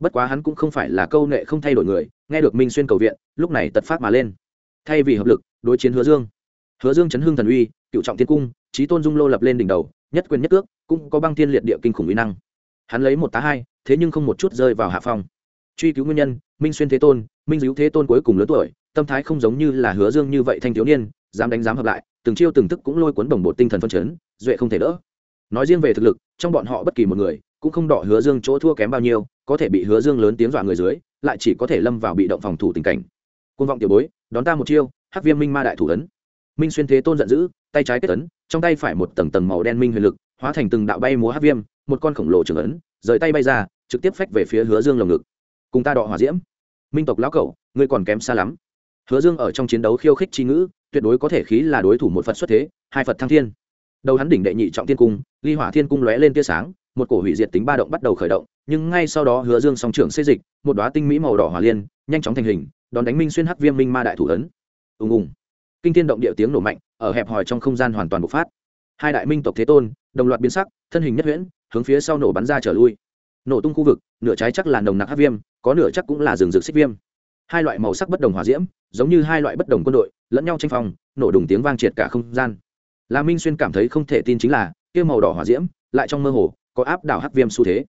Bất quá hắn cũng không phải là câu nệ không thay đổi người, nghe được minh xuyên cầu viện, lúc này tật phát mà lên. Thay vì hợp lực, đối chiến hứa dương. Hứa dương chấn hương thần uy, cựu trọng thiên cung trí tôn dung lô lập lên đỉnh đầu nhất quyền nhất cước, cũng có băng thiên liệt địa kinh khủng uy năng. Hắn lấy một tá hai, thế nhưng không một chút rơi vào hạ phong. Truy cứu nguyên nhân, minh xuyên thế tôn, minh dữ thế tôn cuối cùng lớn tuổi, tâm thái không giống như là hứa dương như vậy thanh thiếu niên, dám đánh dám hợp lại, từng chiêu từng thức cũng lôi cuốn bồng bột tinh thần phân chấn, duệ không thể đỡ. Nói riêng về thực lực, trong bọn họ bất kỳ một người, cũng không đọ hứa dương chỗ thua kém bao nhiêu, có thể bị hứa dương lớn tiếng dọa người dưới, lại chỉ có thể lâm vào bị động phòng thủ tình cảnh. Côn vọng tiểu bối, đón ta một chiêu, hắc viêm minh ma đại thủ ấn. Minh xuyên thế tôn giận dữ, tay trái kết ấn trong tay phải một tầng tầng màu đen minh huyền lực, hóa thành từng đạo bay múa hắc viêm, một con khổng lồ trưởng ấn, rời tay bay ra, trực tiếp phách về phía hứa dương lồng ngực. Cùng ta đọ hỏa diễm. Minh tộc lão cẩu, ngươi còn kém xa lắm. Hứa dương ở trong chiến đấu khiêu khích chi ngữ, tuyệt đối có thể khí là đối thủ một phật xuất thế, hai phật thăng thiên. Đầu hắn đỉnh đệ nhị trọng thiên cung, ly hỏa thiên cung lóe lên tia sáng, một cổ hủy diệt tính ba động bắt đầu khởi động, nhưng ngay sau đó hứa dương song trưởng xây dịch, một đoá tinh mỹ màu đỏ hỏa liên, nhanh chóng thành hình, đón đánh minh xuyên hắc viêm minh ma đại thủ ấn. Ùng ùng kinh thiên động địa tiếng nổ mạnh, ở hẹp hòi trong không gian hoàn toàn bộc phát. Hai đại minh tộc thế tôn, đồng loạt biến sắc, thân hình nhất huyễn, hướng phía sau nổ bắn ra trở lui. Nổ tung khu vực, nửa trái chắc là nồng nặc hắc viêm, có nửa chắc cũng là rừng rực xích viêm. Hai loại màu sắc bất đồng hòa diễm, giống như hai loại bất đồng quân đội, lẫn nhau tranh phòng nổ đùng tiếng vang triệt cả không gian. Là minh xuyên cảm thấy không thể tin chính là, kia màu đỏ hòa diễm, lại trong mơ hồ, có áp đảo hắc viêm xu thế.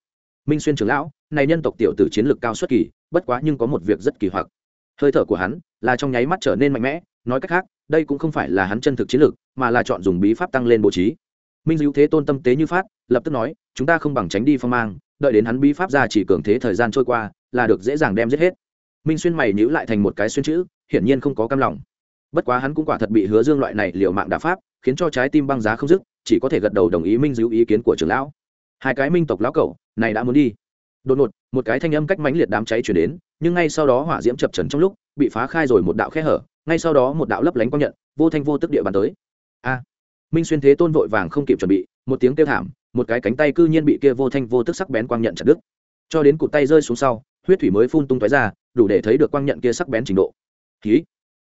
Minh xuyên trưởng lão, này nhân tộc tiểu tử chiến lược cao xuất kỳ, bất quá nhưng có một việc rất kỳ hoặc. Hơi thở của hắn là trong nháy mắt trở nên mạnh mẽ, nói cách khác đây cũng không phải là hắn chân thực chiến lược, mà là chọn dùng bí pháp tăng lên bố trí. Minh hữu thế tôn tâm tế như phát, lập tức nói, chúng ta không bằng tránh đi phong mang, đợi đến hắn bí pháp ra chỉ cường thế thời gian trôi qua, là được dễ dàng đem giết hết. Minh xuyên mày nhữ lại thành một cái xuyên chữ, hiển nhiên không có cam lòng. Bất quá hắn cũng quả thật bị hứa dương loại này liều mạng đà pháp, khiến cho trái tim băng giá không dứt, chỉ có thể gật đầu đồng ý minh giữ ý kiến của trưởng lão. Hai cái minh tộc lão cẩu, này đã muốn đi. Đột ngột, một cái thanh âm cách mãnh liệt đám cháy chuyển đến, nhưng ngay sau đó hỏa diễm chập trần trong lúc, bị phá khai rồi một đạo khe hở ngay sau đó một đạo lấp lánh quang nhận, vô thanh vô tức địa bàn tới. A! Minh xuyên thế tôn vội vàng không kịp chuẩn bị, một tiếng kêu thảm, một cái cánh tay cư nhiên bị kia vô thanh vô tức sắc bén quang nhận chặt đứt. Cho đến cụt tay rơi xuống sau, huyết thủy mới phun tung tói ra, đủ để thấy được quang nhận kia sắc bén trình độ. Ký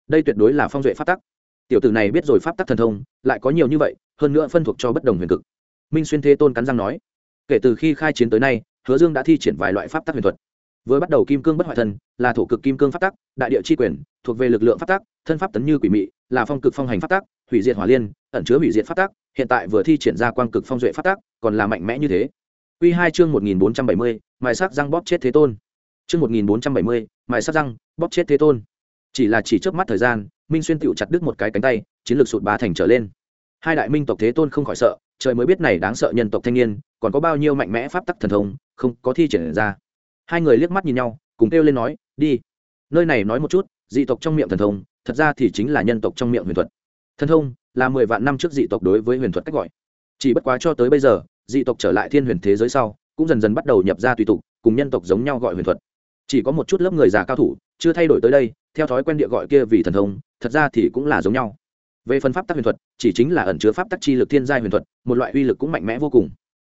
đây tuyệt đối là phong duệ pháp tắc. Tiểu tử này biết rồi pháp tắc thần thông, lại có nhiều như vậy, hơn nữa phân thuộc cho bất đồng huyền cực. Minh xuyên thế tôn cắn răng nói, kể từ khi khai chiến tới nay, hứa dương đã thi triển vài loại pháp tắc huyền thuật với bắt đầu kim cương bất hoại thân, là thổ cực kim cương pháp tắc, đại địa chi quyền, thuộc về lực lượng pháp tắc, thân pháp tấn như quỷ mị, là phong cực phong hành pháp tắc, hủy diệt hỏa liên, ẩn chứa hủy diệt pháp tắc, hiện tại vừa thi triển ra quang cực phong duệ pháp tắc, còn là mạnh mẽ như thế. Quy hai chương một nghìn bốn trăm bảy mươi, mài sắc răng bóp chết thế tôn. Chương một nghìn bốn trăm bảy mươi, mài sắc răng bóp chết thế tôn. Chỉ là chỉ chớp mắt thời gian, minh xuyên tiểu chặt đứt một cái cánh tay, chiến lược sụt ba thành trở lên. Hai đại minh tộc thế tôn không khỏi sợ, trời mới biết này đáng sợ nhân tộc thanh niên, còn có bao nhiêu mạnh mẽ pháp tắc thần thông, không có thi triển ra hai người liếc mắt nhìn nhau, cùng kêu lên nói, đi. Nơi này nói một chút, dị tộc trong miệng thần thông, thật ra thì chính là nhân tộc trong miệng huyền thuật. Thần thông là mười vạn năm trước dị tộc đối với huyền thuật cách gọi. Chỉ bất quá cho tới bây giờ, dị tộc trở lại thiên huyền thế giới sau, cũng dần dần bắt đầu nhập ra tùy tục, cùng nhân tộc giống nhau gọi huyền thuật. Chỉ có một chút lớp người già cao thủ, chưa thay đổi tới đây, theo thói quen địa gọi kia vì thần thông, thật ra thì cũng là giống nhau. Về phần pháp tắc huyền thuật, chỉ chính là ẩn chứa pháp tắc chi lực thiên gia huyền thuật, một loại uy lực cũng mạnh mẽ vô cùng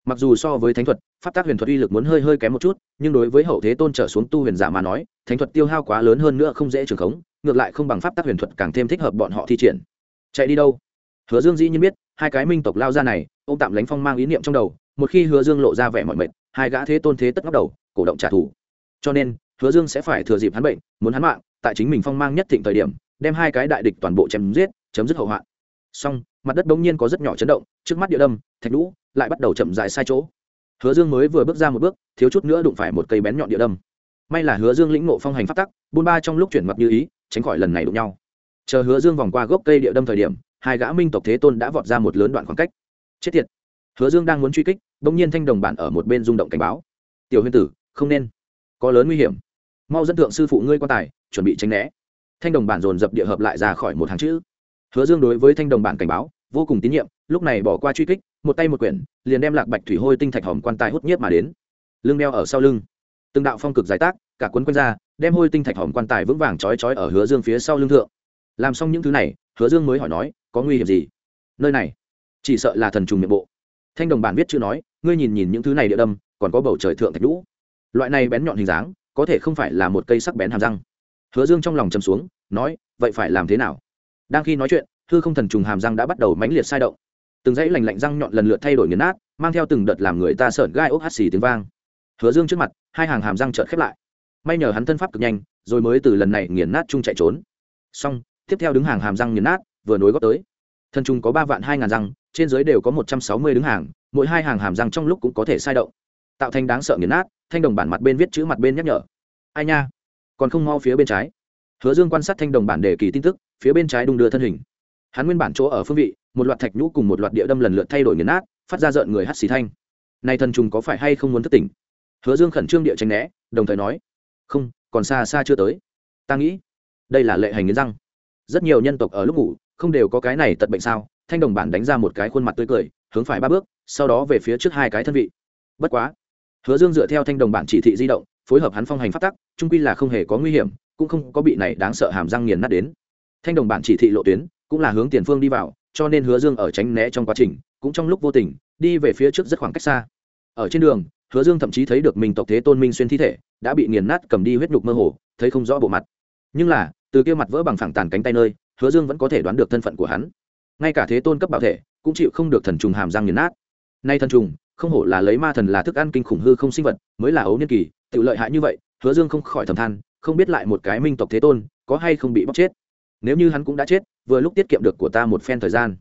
mặc dù so với thánh thuật, pháp tác huyền thuật uy lực muốn hơi hơi kém một chút, nhưng đối với hậu thế tôn trở xuống tu huyền giả mà nói, thánh thuật tiêu hao quá lớn hơn nữa không dễ trường khống, ngược lại không bằng pháp tác huyền thuật càng thêm thích hợp bọn họ thi triển. Chạy đi đâu? Hứa dương dĩ nhiên biết, hai cái minh tộc lao ra này ô m tạm lánh phong mang ý niệm trong đầu, một khi hứa dương lộ ra vẻ mọi mệt, hai gã thế tôn thế tất ngóc đầu, cổ động trả thù. Cho nên, hứa dương sẽ phải thừa dịp hắn bệnh, muốn hắn mạng, tại chính mình phong mang nhất thịnh thời điểm, đem hai cái đại địch toàn bộ chém giết, chấm dứt hậu hoạn. Song mặt đất bỗng nhiên có rất nhỏ chấn động, trước mắt địa đâm, thạch lũ lại bắt đầu chậm dài sai chỗ. Hứa dương mới vừa bước ra một bước, thiếu chút nữa đụng phải một cây bén nhọn địa đâm. May là hứa dương lĩnh ngộ phong hành phát tắc, buôn ba trong lúc chuyển mặt như ý, tránh khỏi lần này đụng nhau. Chờ hứa dương vòng qua gốc cây địa đâm thời điểm, hai gã minh tộc thế tôn đã vọt ra một lớn đoạn khoảng cách. Chết tiệt! Hứa dương đang muốn truy kích, bỗng nhiên thanh đồng bản ở một bên rung động cảnh báo. Tiểu huyền tử, không nên. Có lớn nguy hiểm. Mau dẫn thượng sư phụ ngươi quan tài, chuẩn bị tránh né. Thanh đồng bản dồn dập địa hợp lại ra khỏi một hàng chữ hứa dương đối với thanh đồng bản cảnh báo, vô cùng tín nhiệm, lúc này bỏ qua truy kích, một tay một quyển, liền đem lạc bạch thủy hôi tinh thạch hòm quan tài hút nhiếp mà đến. Lưng đeo ở sau lưng. Từng đạo phong cực giải tác, cả quấn quanh ra, đem hôi tinh thạch hòm quan tài vững vàng trói trói ở hứa dương phía sau lưng thượng. Làm xong những thứ này, hứa dương mới hỏi nói, có nguy hiểm gì? Nơi này. Chỉ sợ là thần trùng miệng bộ. Thanh đồng bản viết chưa nói, ngươi nhìn nhìn những thứ này địa đâm, còn có bầu trời thượng thạch lũ loại này bén nhọn hình dáng, có thể không phải là một cây sắc bén hàm răng. Hứa dương trong lòng trầm xuống, nói, vậy phải làm thế nào? Đang khi nói chuyện, hư không thần trùng hàm răng đã bắt đầu mãnh liệt sai động. Từng dãy lành lạnh răng nhọn lần lượt thay đổi nghiền nát, mang theo từng đợt làm người ta sợn gai ốc hắt xì tiếng vang. Hứa dương trước mặt, hai hàng hàm răng trợn khép lại. May nhờ hắn thân pháp cực nhanh, rồi mới từ lần này nghiền nát chung chạy trốn. Xong, tiếp theo đứng hàng hàm răng nghiền nát, vừa nối góp tới. Thần trùng có ba vạn hai ngàn răng, trên dưới đều có một trăm sáu mươi đứng hàng, mỗi hai hàng hàm răng trong lúc cũng có thể sai động. Tạo thành đáng sợ nghiền nát, thanh đồng bản mặt bên viết chữ mặt bên nhắc nhở. Ai nha, còn không mau phía bên trái. Hứa dương quan sát thanh đồng bản đề kỳ tin tức phía bên trái đung đưa thân hình. Hắn nguyên bản chỗ ở phương vị, một loạt thạch nhũ cùng một loạt địa đâm lần lượt thay đổi nghiền nát, phát ra rợn người hắt xì thanh. Này thần trùng có phải hay không muốn thất tỉnh? Hứa dương khẩn trương địa tranh né, đồng thời nói, không, còn xa xa chưa tới. Ta nghĩ, đây là lệ hành nghiến răng. Rất nhiều nhân tộc ở lúc ngủ, không đều có cái này tật bệnh sao? Thanh đồng bản đánh ra một cái khuôn mặt tươi cười, hướng phải ba bước, sau đó về phía trước hai cái thân vị. Bất quá, hứa dương dựa theo thanh đồng bản chỉ thị di động, phối hợp hắn phong hành phát tắc trung quy là không hề có nguy hiểm, cũng không có bị này đáng sợ hàm răng nghiền nát đến thanh đồng bản chỉ thị lộ tuyến, cũng là hướng tiền phương đi vào, cho nên hứa dương ở tránh né trong quá trình, cũng trong lúc vô tình, đi về phía trước rất khoảng cách xa. Ở trên đường, hứa dương thậm chí thấy được mình tộc thế tôn minh xuyên thi thể, đã bị nghiền nát cầm đi huyết nhục mơ hồ, thấy không rõ bộ mặt. Nhưng là, từ kia mặt vỡ bằng phẳng tàn cánh tay nơi, hứa dương vẫn có thể đoán được thân phận của hắn. Ngay cả thế tôn cấp bảo thể, cũng chịu không được thần trùng hàm răng nghiền nát. Nay thần trùng, không hổ là lấy ma thần là thức ăn kinh khủng hư không sinh vật, mới là ấu niên kỳ, tự lợi hại như vậy, hứa dương không khỏi thầm than, không biết lại một cái minh tộc thế tôn, có hay không bị bóc chết nếu như hắn cũng đã chết, vừa lúc tiết kiệm được của ta một phen thời gian.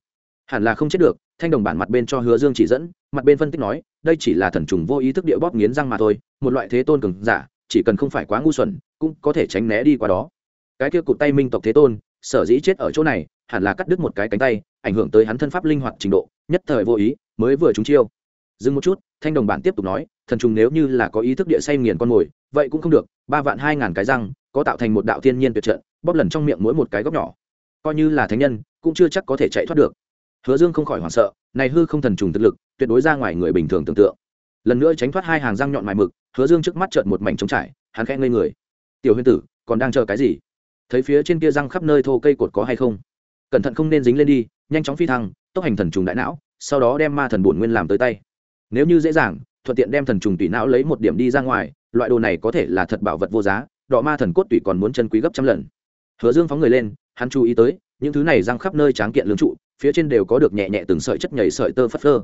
Hẳn là không chết được, thanh đồng bản mặt bên cho hứa dương chỉ dẫn, mặt bên phân tích nói, đây chỉ là thần trùng vô ý thức địa bóp nghiến răng mà thôi, một loại thế tôn cường giả, chỉ cần không phải quá ngu xuẩn, cũng có thể tránh né đi qua đó. Cái kia cụt tay minh tộc thế tôn, sở dĩ chết ở chỗ này, hẳn là cắt đứt một cái cánh tay, ảnh hưởng tới hắn thân pháp linh hoạt trình độ, nhất thời vô ý, mới vừa trúng chiêu. Dừng một chút, thanh đồng bản tiếp tục nói, thần trùng nếu như là có ý thức địa say nghiền con mồi, vậy cũng không được, ba vạn hai ngàn cái răng có tạo thành một đạo thiên nhiên tuyệt trận, bóp lần trong miệng mỗi một cái góc nhỏ. Coi như là thánh nhân, cũng chưa chắc có thể chạy thoát được. Hứa dương không khỏi hoảng sợ, này hư không thần trùng thực lực, tuyệt đối ra ngoài người bình thường tưởng tượng. Lần nữa tránh thoát hai hàng răng nhọn mài mực, hứa dương trước mắt trợn một mảnh trống trải, hắn khẽ ngây người. Tiểu Huyên tử, còn đang chờ cái gì? Thấy phía trên kia răng khắp nơi thô cây cột có hay không? Cẩn thận không nên dính lên đi, nhanh chóng phi thăng, tốc hành thần trùng đại não, sau đó đem ma thần bổn nguyên làm tới tay. Nếu như dễ dàng, thuận tiện đem thần trùng tùy não lấy một điểm đi ra ngoài, loại đồ này có thể là thật bảo vật vô giá đọ ma thần cốt tùy còn muốn chân quý gấp trăm lần. Hứa dương phóng người lên, hắn chú ý tới, những thứ này răng khắp nơi tráng kiện lương trụ, phía trên đều có được nhẹ nhẹ từng sợi chất nhảy sợi tơ phất phơ.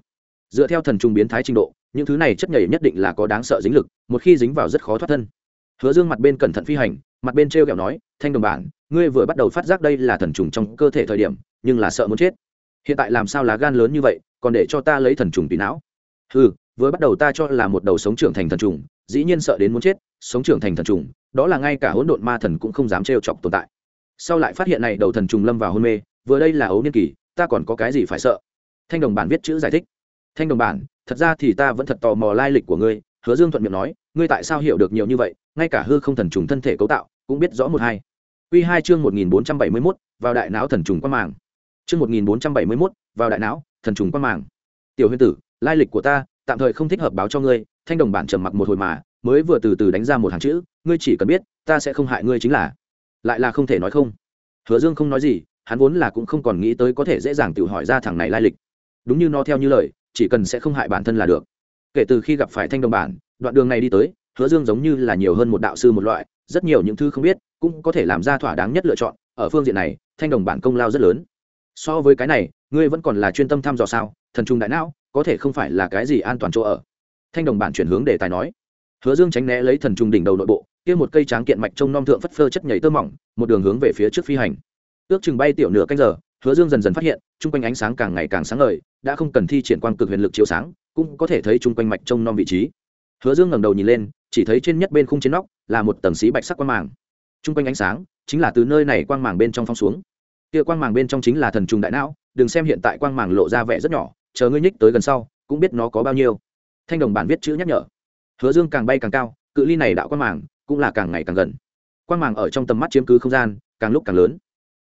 Dựa theo thần trùng biến thái trình độ, những thứ này chất nhảy nhất định là có đáng sợ dính lực, một khi dính vào rất khó thoát thân. Hứa dương mặt bên cẩn thận phi hành, mặt bên t r e o kẹo nói, thanh đồng bản, ngươi vừa bắt đầu phát giác đây là thần trùng trong cơ thể thời điểm, nhưng là sợ muốn chết. Hiện tại làm sao lá gan lớn như vậy, còn để cho ta lấy thần trùng tùy não? Ừ vừa bắt đầu ta cho là một đầu sống trưởng thành thần trùng, dĩ nhiên sợ đến muốn chết, sống trưởng thành thần trùng đó là ngay cả hỗn độn ma thần cũng không dám trêu chọc tồn tại sau lại phát hiện này đầu thần trùng lâm vào hôn mê vừa đây là ấu niên kỳ ta còn có cái gì phải sợ thanh đồng bản viết chữ giải thích thanh đồng bản thật ra thì ta vẫn thật tò mò lai lịch của ngươi hứa dương thuận miệng nói ngươi tại sao hiểu được nhiều như vậy ngay cả hư không thần trùng thân thể cấu tạo cũng biết rõ một hai Quy hai chương một nghìn bốn trăm bảy mươi 1471, vào đại não thần trùng quan màng. Chương một nghìn bốn trăm bảy mươi 1471, vào đại não, thần trùng quan màng. Tiểu Huyền tử, lai lịch của ta, tạm thời không thích hợp báo cho ngươi, thanh đồng bản trầm mặc một hồi mà, mới vừa từ từ đánh ra một hàng chữ, ngươi chỉ cần biết, ta sẽ không hại ngươi chính là. Lại là không thể nói không. Hứa Dương không nói gì, hắn vốn là cũng không còn nghĩ tới có thể dễ dàng tự hỏi ra thằng này lai lịch. Đúng như nó theo như lời, chỉ cần sẽ không hại bản thân là được. Kể từ khi gặp phải thanh đồng bản, đoạn đường này đi tới, Hứa Dương giống như là nhiều hơn một đạo sư một loại, rất nhiều những thứ không biết, cũng có thể làm ra thỏa đáng nhất lựa chọn, ở phương diện này, thanh đồng bản công lao rất lớn. So với cái này, ngươi vẫn còn là chuyên tâm thăm dò sao? Thần trung đại não, có thể không phải là cái gì an toàn chỗ ở. Thanh đồng bản chuyển hướng để tài nói. Hứa Dương tránh né lấy thần trung đỉnh đầu nội bộ, kia một cây tráng kiện mạch trông non thượng phất phơ chất nhảy tơ mỏng, một đường hướng về phía trước phi hành. Ước chừng bay tiểu nửa canh giờ hứa dương dần dần phát hiện chung quanh ánh sáng càng ngày càng sáng ngời đã không cần thi triển quang cực huyền lực chiếu sáng cũng có thể thấy chung quanh mạch trông nom vị trí. Hứa dương ngẩng đầu nhìn lên chỉ thấy trên nhất bên khung trên nóc là một tầng xí bạch sắc quang màng. Chung quanh ánh sáng chính là từ nơi này quang màng bên trong phong xuống. Kia quang màng bên trong chính là thần trùng đại não đừng xem hiện tại quang màng lộ ra vẻ rất nhỏ chờ ngươi nhích tới gần sau cũng biết nó có bao nhiêu thanh đồng bản viết chữ nhắc nhở. Hứa dương càng bay càng cao, cự ly này đạo quang màng cũng là càng ngày càng gần. Quang màng ở trong tầm mắt chiếm cứ không gian, càng lúc càng lớn.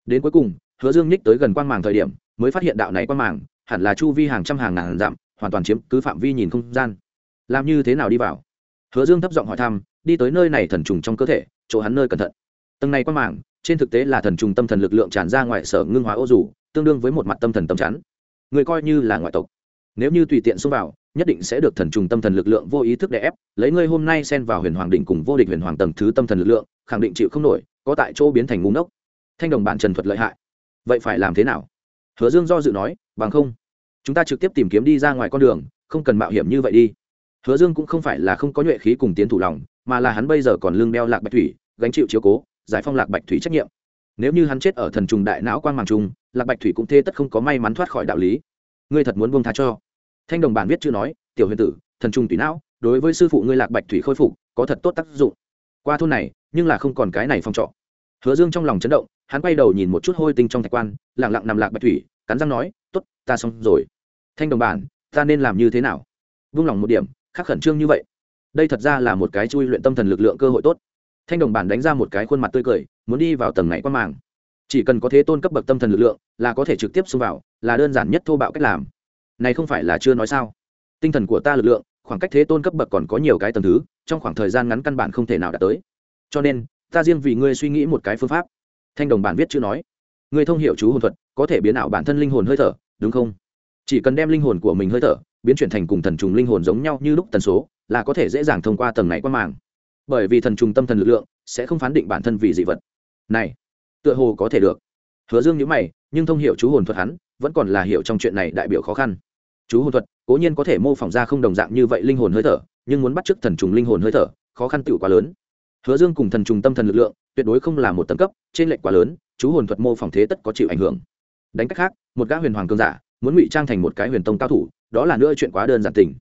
Đến cuối cùng, hứa dương nhích tới gần quang màng thời điểm, mới phát hiện đạo này quang màng hẳn là chu vi hàng trăm hàng ngàn dặm, hoàn toàn chiếm cứ phạm vi nhìn không gian. Làm như thế nào đi vào? Hứa dương thấp giọng hỏi thăm, đi tới nơi này thần trùng trong cơ thể, chỗ hắn nơi cẩn thận. Tầng này quang màng, trên thực tế là thần trùng tâm thần lực lượng tràn ra ngoài sở ngưng hóa ô dù, tương đương với một mặt tâm thần tâm chắn. Người coi như là ngoại tộc. Nếu như tùy tiện xông vào nhất định sẽ được thần trùng tâm thần lực lượng vô ý thức đè ép, lấy ngươi hôm nay xen vào huyền hoàng đỉnh cùng vô địch huyền hoàng tầng thứ tâm thần lực lượng, khẳng định chịu không nổi, có tại chỗ biến thành ngu ngốc. Thanh đồng bản trần thuật lợi hại. Vậy phải làm thế nào? Hứa dương do dự nói, bằng không, chúng ta trực tiếp tìm kiếm đi ra ngoài con đường, không cần mạo hiểm như vậy đi. Hứa dương cũng không phải là không có nhuệ khí cùng tiến thủ lòng, mà là hắn bây giờ còn lương đeo lạc bạch thủy, gánh chịu chiếu cố, giải phong lạc bạch thủy trách nhiệm. Nếu như hắn chết ở thần trùng đại não quan màng trung lạc bạch thủy cũng thê tất không có may mắn thoát khỏi đạo lý. Ngươi thật muốn buông tha cho thanh đồng bản viết chưa nói, tiểu huyền tử, thần trùng tùy não, đối với sư phụ ngươi lạc bạch thủy khôi phục, có thật tốt tác dụng. Qua thôn này, nhưng là không còn cái này phong trọ. Hứa dương trong lòng chấn động, hắn quay đầu nhìn một chút hôi tinh trong thạch quan lẳng lặng nằm lạc bạch thủy, cắn răng nói t ố t ta xong rồi. Thanh đồng bản, ta nên làm như thế nào? Vung lòng một điểm, khắc khẩn trương như vậy. Đây thật ra là một cái chui luyện tâm thần lực lượng cơ hội tốt. Thanh đồng bản đánh ra một cái khuôn mặt tươi cười, muốn đi vào tầng này quan màng. Chỉ cần có thế tôn cấp bậc tâm thần lực lượng, là có thể trực tiếp xông vào, là đơn giản nhất thô bạo cách làm này không phải là chưa nói sao? Tinh thần của ta lực lượng, khoảng cách thế tôn cấp bậc còn có nhiều cái tầng thứ, trong khoảng thời gian ngắn căn bản không thể nào đạt tới. Cho nên, ta riêng vì ngươi suy nghĩ một cái phương pháp. Thanh đồng bản viết chữ nói. Ngươi thông hiệu chú hồn thuật, có thể biến ảo bản thân linh hồn hơi thở, đúng không? Chỉ cần đem linh hồn của mình hơi thở, biến chuyển thành cùng thần trùng linh hồn giống nhau như lúc tần số, là có thể dễ dàng thông qua tầng này qua màng bởi vì thần trùng tâm thần lực lượng, sẽ không phán định bản thân vì dị vật. Này, tựa hồ có thể được. Hứa dương nhữ mày, nhưng thông hiệu chú hồn thuật hắn vẫn còn là hiểu trong chuyện này đại biểu khó khăn. Chú hồn thuật, cố nhiên có thể mô phỏng ra không đồng dạng như vậy linh hồn hơi thở, nhưng muốn bắt chước thần trùng linh hồn hơi thở, khó khăn tựu quá lớn. Hứa dương cùng thần trùng tâm thần lực lượng, tuyệt đối không là một tầng cấp, trên lệnh quá lớn, chú hồn thuật mô phỏng thế tất có chịu ảnh hưởng. Đánh cách khác, một gã huyền hoàng cương giả, muốn ngụy trang thành một cái huyền tông cao thủ, đó là nữa chuyện quá đơn giản tình.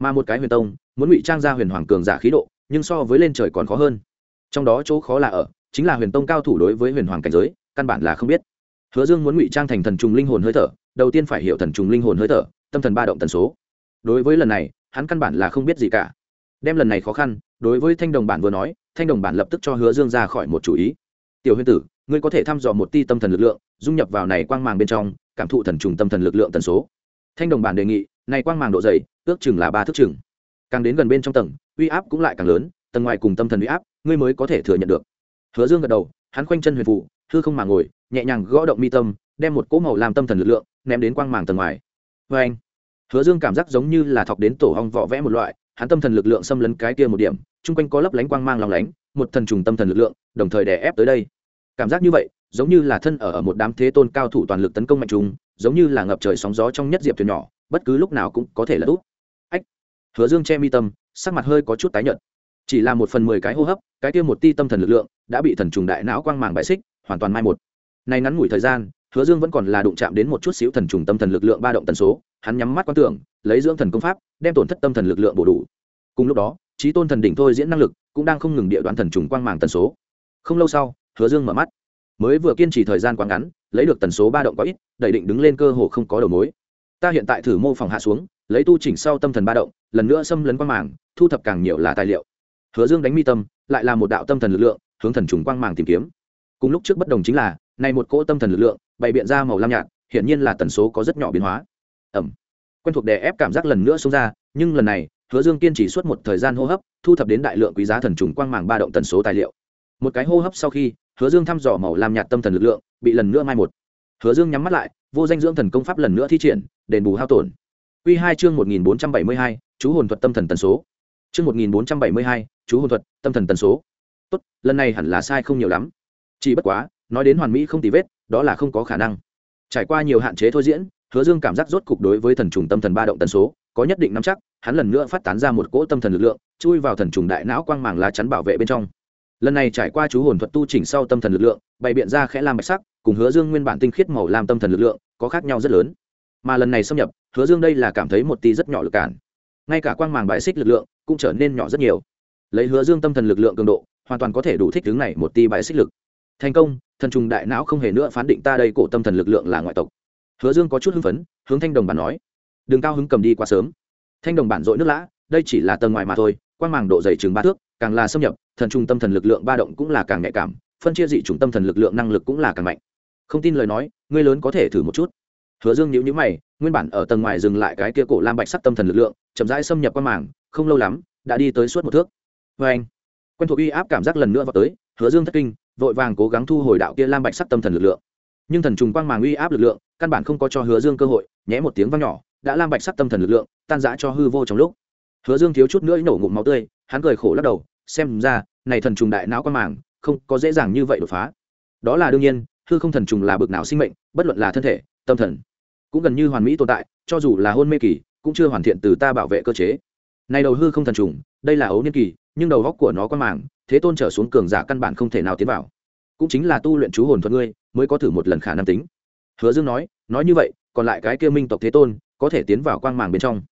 Mà một cái huyền tông, muốn ngụy trang ra huyền hoàng cường giả khí độ, nhưng so với lên trời còn khó hơn. Trong đó chỗ khó là ở, chính là huyền tông cao thủ đối với huyền hoàng cảnh giới, căn bản là không biết hứa dương muốn ngụy trang thành thần trùng linh hồn hơi thở, đầu tiên phải hiểu thần trùng linh hồn hơi thở, tâm thần ba động tần số. Đối với lần này, hắn căn bản là không biết gì cả. Đem lần này khó khăn, đối với thanh đồng bản vừa nói, thanh đồng bản lập tức cho hứa dương ra khỏi một chủ ý. Tiểu huyền tử, ngươi có thể thăm dò một ti tâm thần lực lượng, dung nhập vào này quang màng bên trong, cảm thụ thần trùng tâm thần lực lượng tần số. Thanh đồng bản đề nghị, này quang màng độ dày, ước chừng là ba thước chừng. Càng đến gần bên trong tầng, uy áp cũng lại càng lớn, tầng ngoài cùng tâm thần uy áp, ngươi mới có thể thừa nhận được. Hứa dương gật đầu, hắn khoanh chân huyền phụ, hư không mà ngồi nhẹ nhàng gõ động mi tâm, đem một cỗ màu làm tâm thần lực lượng ném đến quang màng tầng ngoài. Vê anh, hứa dương cảm giác giống như là thọc đến tổ hong vỏ vẽ một loại, hắn tâm thần lực lượng xâm lấn cái kia một điểm, chung quanh có lấp lánh quang mang lòng lánh, một thần trùng tâm thần lực lượng đồng thời đè ép tới đây. Cảm giác như vậy, giống như là thân ở ở một đám thế tôn cao thủ toàn lực tấn công mạnh trùng, giống như là ngập trời sóng gió trong nhất diệp thuyền nhỏ, bất cứ lúc nào cũng có thể là úp. Ách, hứa dương che mi tâm, sắc mặt hơi có chút tái nhợt. Chỉ là một phần mười cái hô hấp, cái kia một ti tâm thần lực lượng đã bị thần trùng đại não quang màng bại xích, hoàn toàn mai một này ngắn ngủi thời gian, hứa dương vẫn còn là đụng chạm đến một chút xíu thần trùng tâm thần lực lượng ba động tần số, hắn nhắm mắt quan tưởng, lấy dưỡng thần công pháp, đem tổn thất tâm thần lực lượng bổ đủ. Cùng lúc đó, trí tôn thần đỉnh thôi diễn năng lực cũng đang không ngừng địa đoán thần trùng quang màng tần số. Không lâu sau, hứa dương mở mắt. Mới vừa kiên trì thời gian quá ngắn, lấy được tần số ba động có ít, đẩy định đứng lên cơ hồ không có đầu mối. Ta hiện tại thử mô phỏng hạ xuống, lấy tu chỉnh sau tâm thần ba động, lần nữa xâm lấn quang màng thu thập càng nhiều là tài liệu. Hứa dương đánh mi tâm, lại là một đạo tâm thần lực lượng, hướng thần trùng quang màng tìm kiếm. Cùng lúc trước bất đồng chính là này một cỗ tâm thần lực lượng, bày biện ra màu lam nhạt, hiển nhiên là tần số có rất nhỏ biến hóa. Ẩm. Quen thuộc đè ép cảm giác lần nữa xông ra, nhưng lần này, hứa dương kiên trì suốt một thời gian hô hấp, thu thập đến đại lượng quý giá thần trùng quang màng ba động tần số tài liệu. Một cái hô hấp sau khi, hứa dương thăm dò màu lam nhạt tâm thần lực lượng, bị lần nữa mai một. Hứa dương nhắm mắt lại, vô danh dưỡng thần công pháp lần nữa thi triển, đền bù hao tổn. Q hai chương một nghìn bốn trăm bảy mươi hai, chú hồn thuật tâm thần tần số. Chương một nghìn bốn trăm bảy mươi hai, chú hồn thuật tâm thần tần số. Tốt, lần này hẳn là sai không nhiều lắm. Chỉ bất quá nói đến hoàn mỹ không tì vết, đó là không có khả năng. Trải qua nhiều hạn chế thôi diễn, hứa dương cảm giác rốt cục đối với thần trùng tâm thần ba động tần số, có nhất định nắm chắc, hắn lần nữa phát tán ra một cỗ tâm thần lực lượng, chui vào thần trùng đại não quang màng lá chắn bảo vệ bên trong. Lần này trải qua chú hồn thuật tu chỉnh sau tâm thần lực lượng, bày biện ra khẽ lam bạch sắc, cùng hứa dương nguyên bản tinh khiết màu làm tâm thần lực lượng, có khác nhau rất lớn. Mà lần này xâm nhập, hứa dương đây là cảm thấy một tí rất nhỏ lực cản. Ngay cả quang màng bại xích lực lượng cũng trở nên nhỏ rất nhiều. Lấy hứa dương tâm thần lực lượng cường độ, hoàn toàn có thể đủ thích hướng này một tí bại xích lực thành công thần trùng đại não không hề nữa phán định ta đây cổ tâm thần lực lượng là ngoại tộc. Hứa dương có chút hưng phấn hướng thanh đồng bản nói đừng cao hứng cầm đi quá sớm. Thanh đồng bản dội nước lã đây chỉ là tầng ngoài mà thôi quan màng độ dày chừng ba thước càng là xâm nhập thần trùng tâm thần lực lượng ba động cũng là càng nhạy cảm phân chia dị chủng tâm thần lực lượng năng lực cũng là càng mạnh. Không tin lời nói ngươi lớn có thể thử một chút. Hứa dương nhíu nhíu mày nguyên bản ở tầng ngoài dừng lại cái kia cổ lam bạch sắc tâm thần lực lượng chậm rãi xâm nhập qua màng, không lâu lắm đã đi tới suốt một thước. Vê anh quen thuộc uy áp cảm giác lần nữa vào tới hứa dương thất kinh, vội vàng cố gắng thu hồi đạo kia lam bạch sắc tâm thần lực lượng. Nhưng thần trùng quang màng uy áp lực lượng, căn bản không có cho hứa dương cơ hội, nhé một tiếng vang nhỏ, đã lam bạch sắc tâm thần lực lượng, tan rã cho hư vô trong lúc. Hứa dương thiếu chút nữa nổ ngụm máu tươi, hắn cười khổ lắc đầu, xem ra, này thần trùng đại não quang màng, không có dễ dàng như vậy đột phá. Đó là đương nhiên, hư không thần trùng là bực não sinh mệnh, bất luận là thân thể, tâm thần, cũng gần như hoàn mỹ tồn tại, cho dù là hôn mê kỳ, cũng chưa hoàn thiện từ ta bảo vệ cơ chế. Này đầu hư không thần trùng, đây là ấu niên kỳ, nhưng đầu góc của nó có màng thế tôn trở xuống cường giả căn bản không thể nào tiến vào. Cũng chính là tu luyện chú hồn thuật ngươi, mới có thử một lần khả năng tính. Hứa dương nói nói như vậy, còn lại cái kia minh tộc thế tôn, có thể tiến vào quang màng bên trong.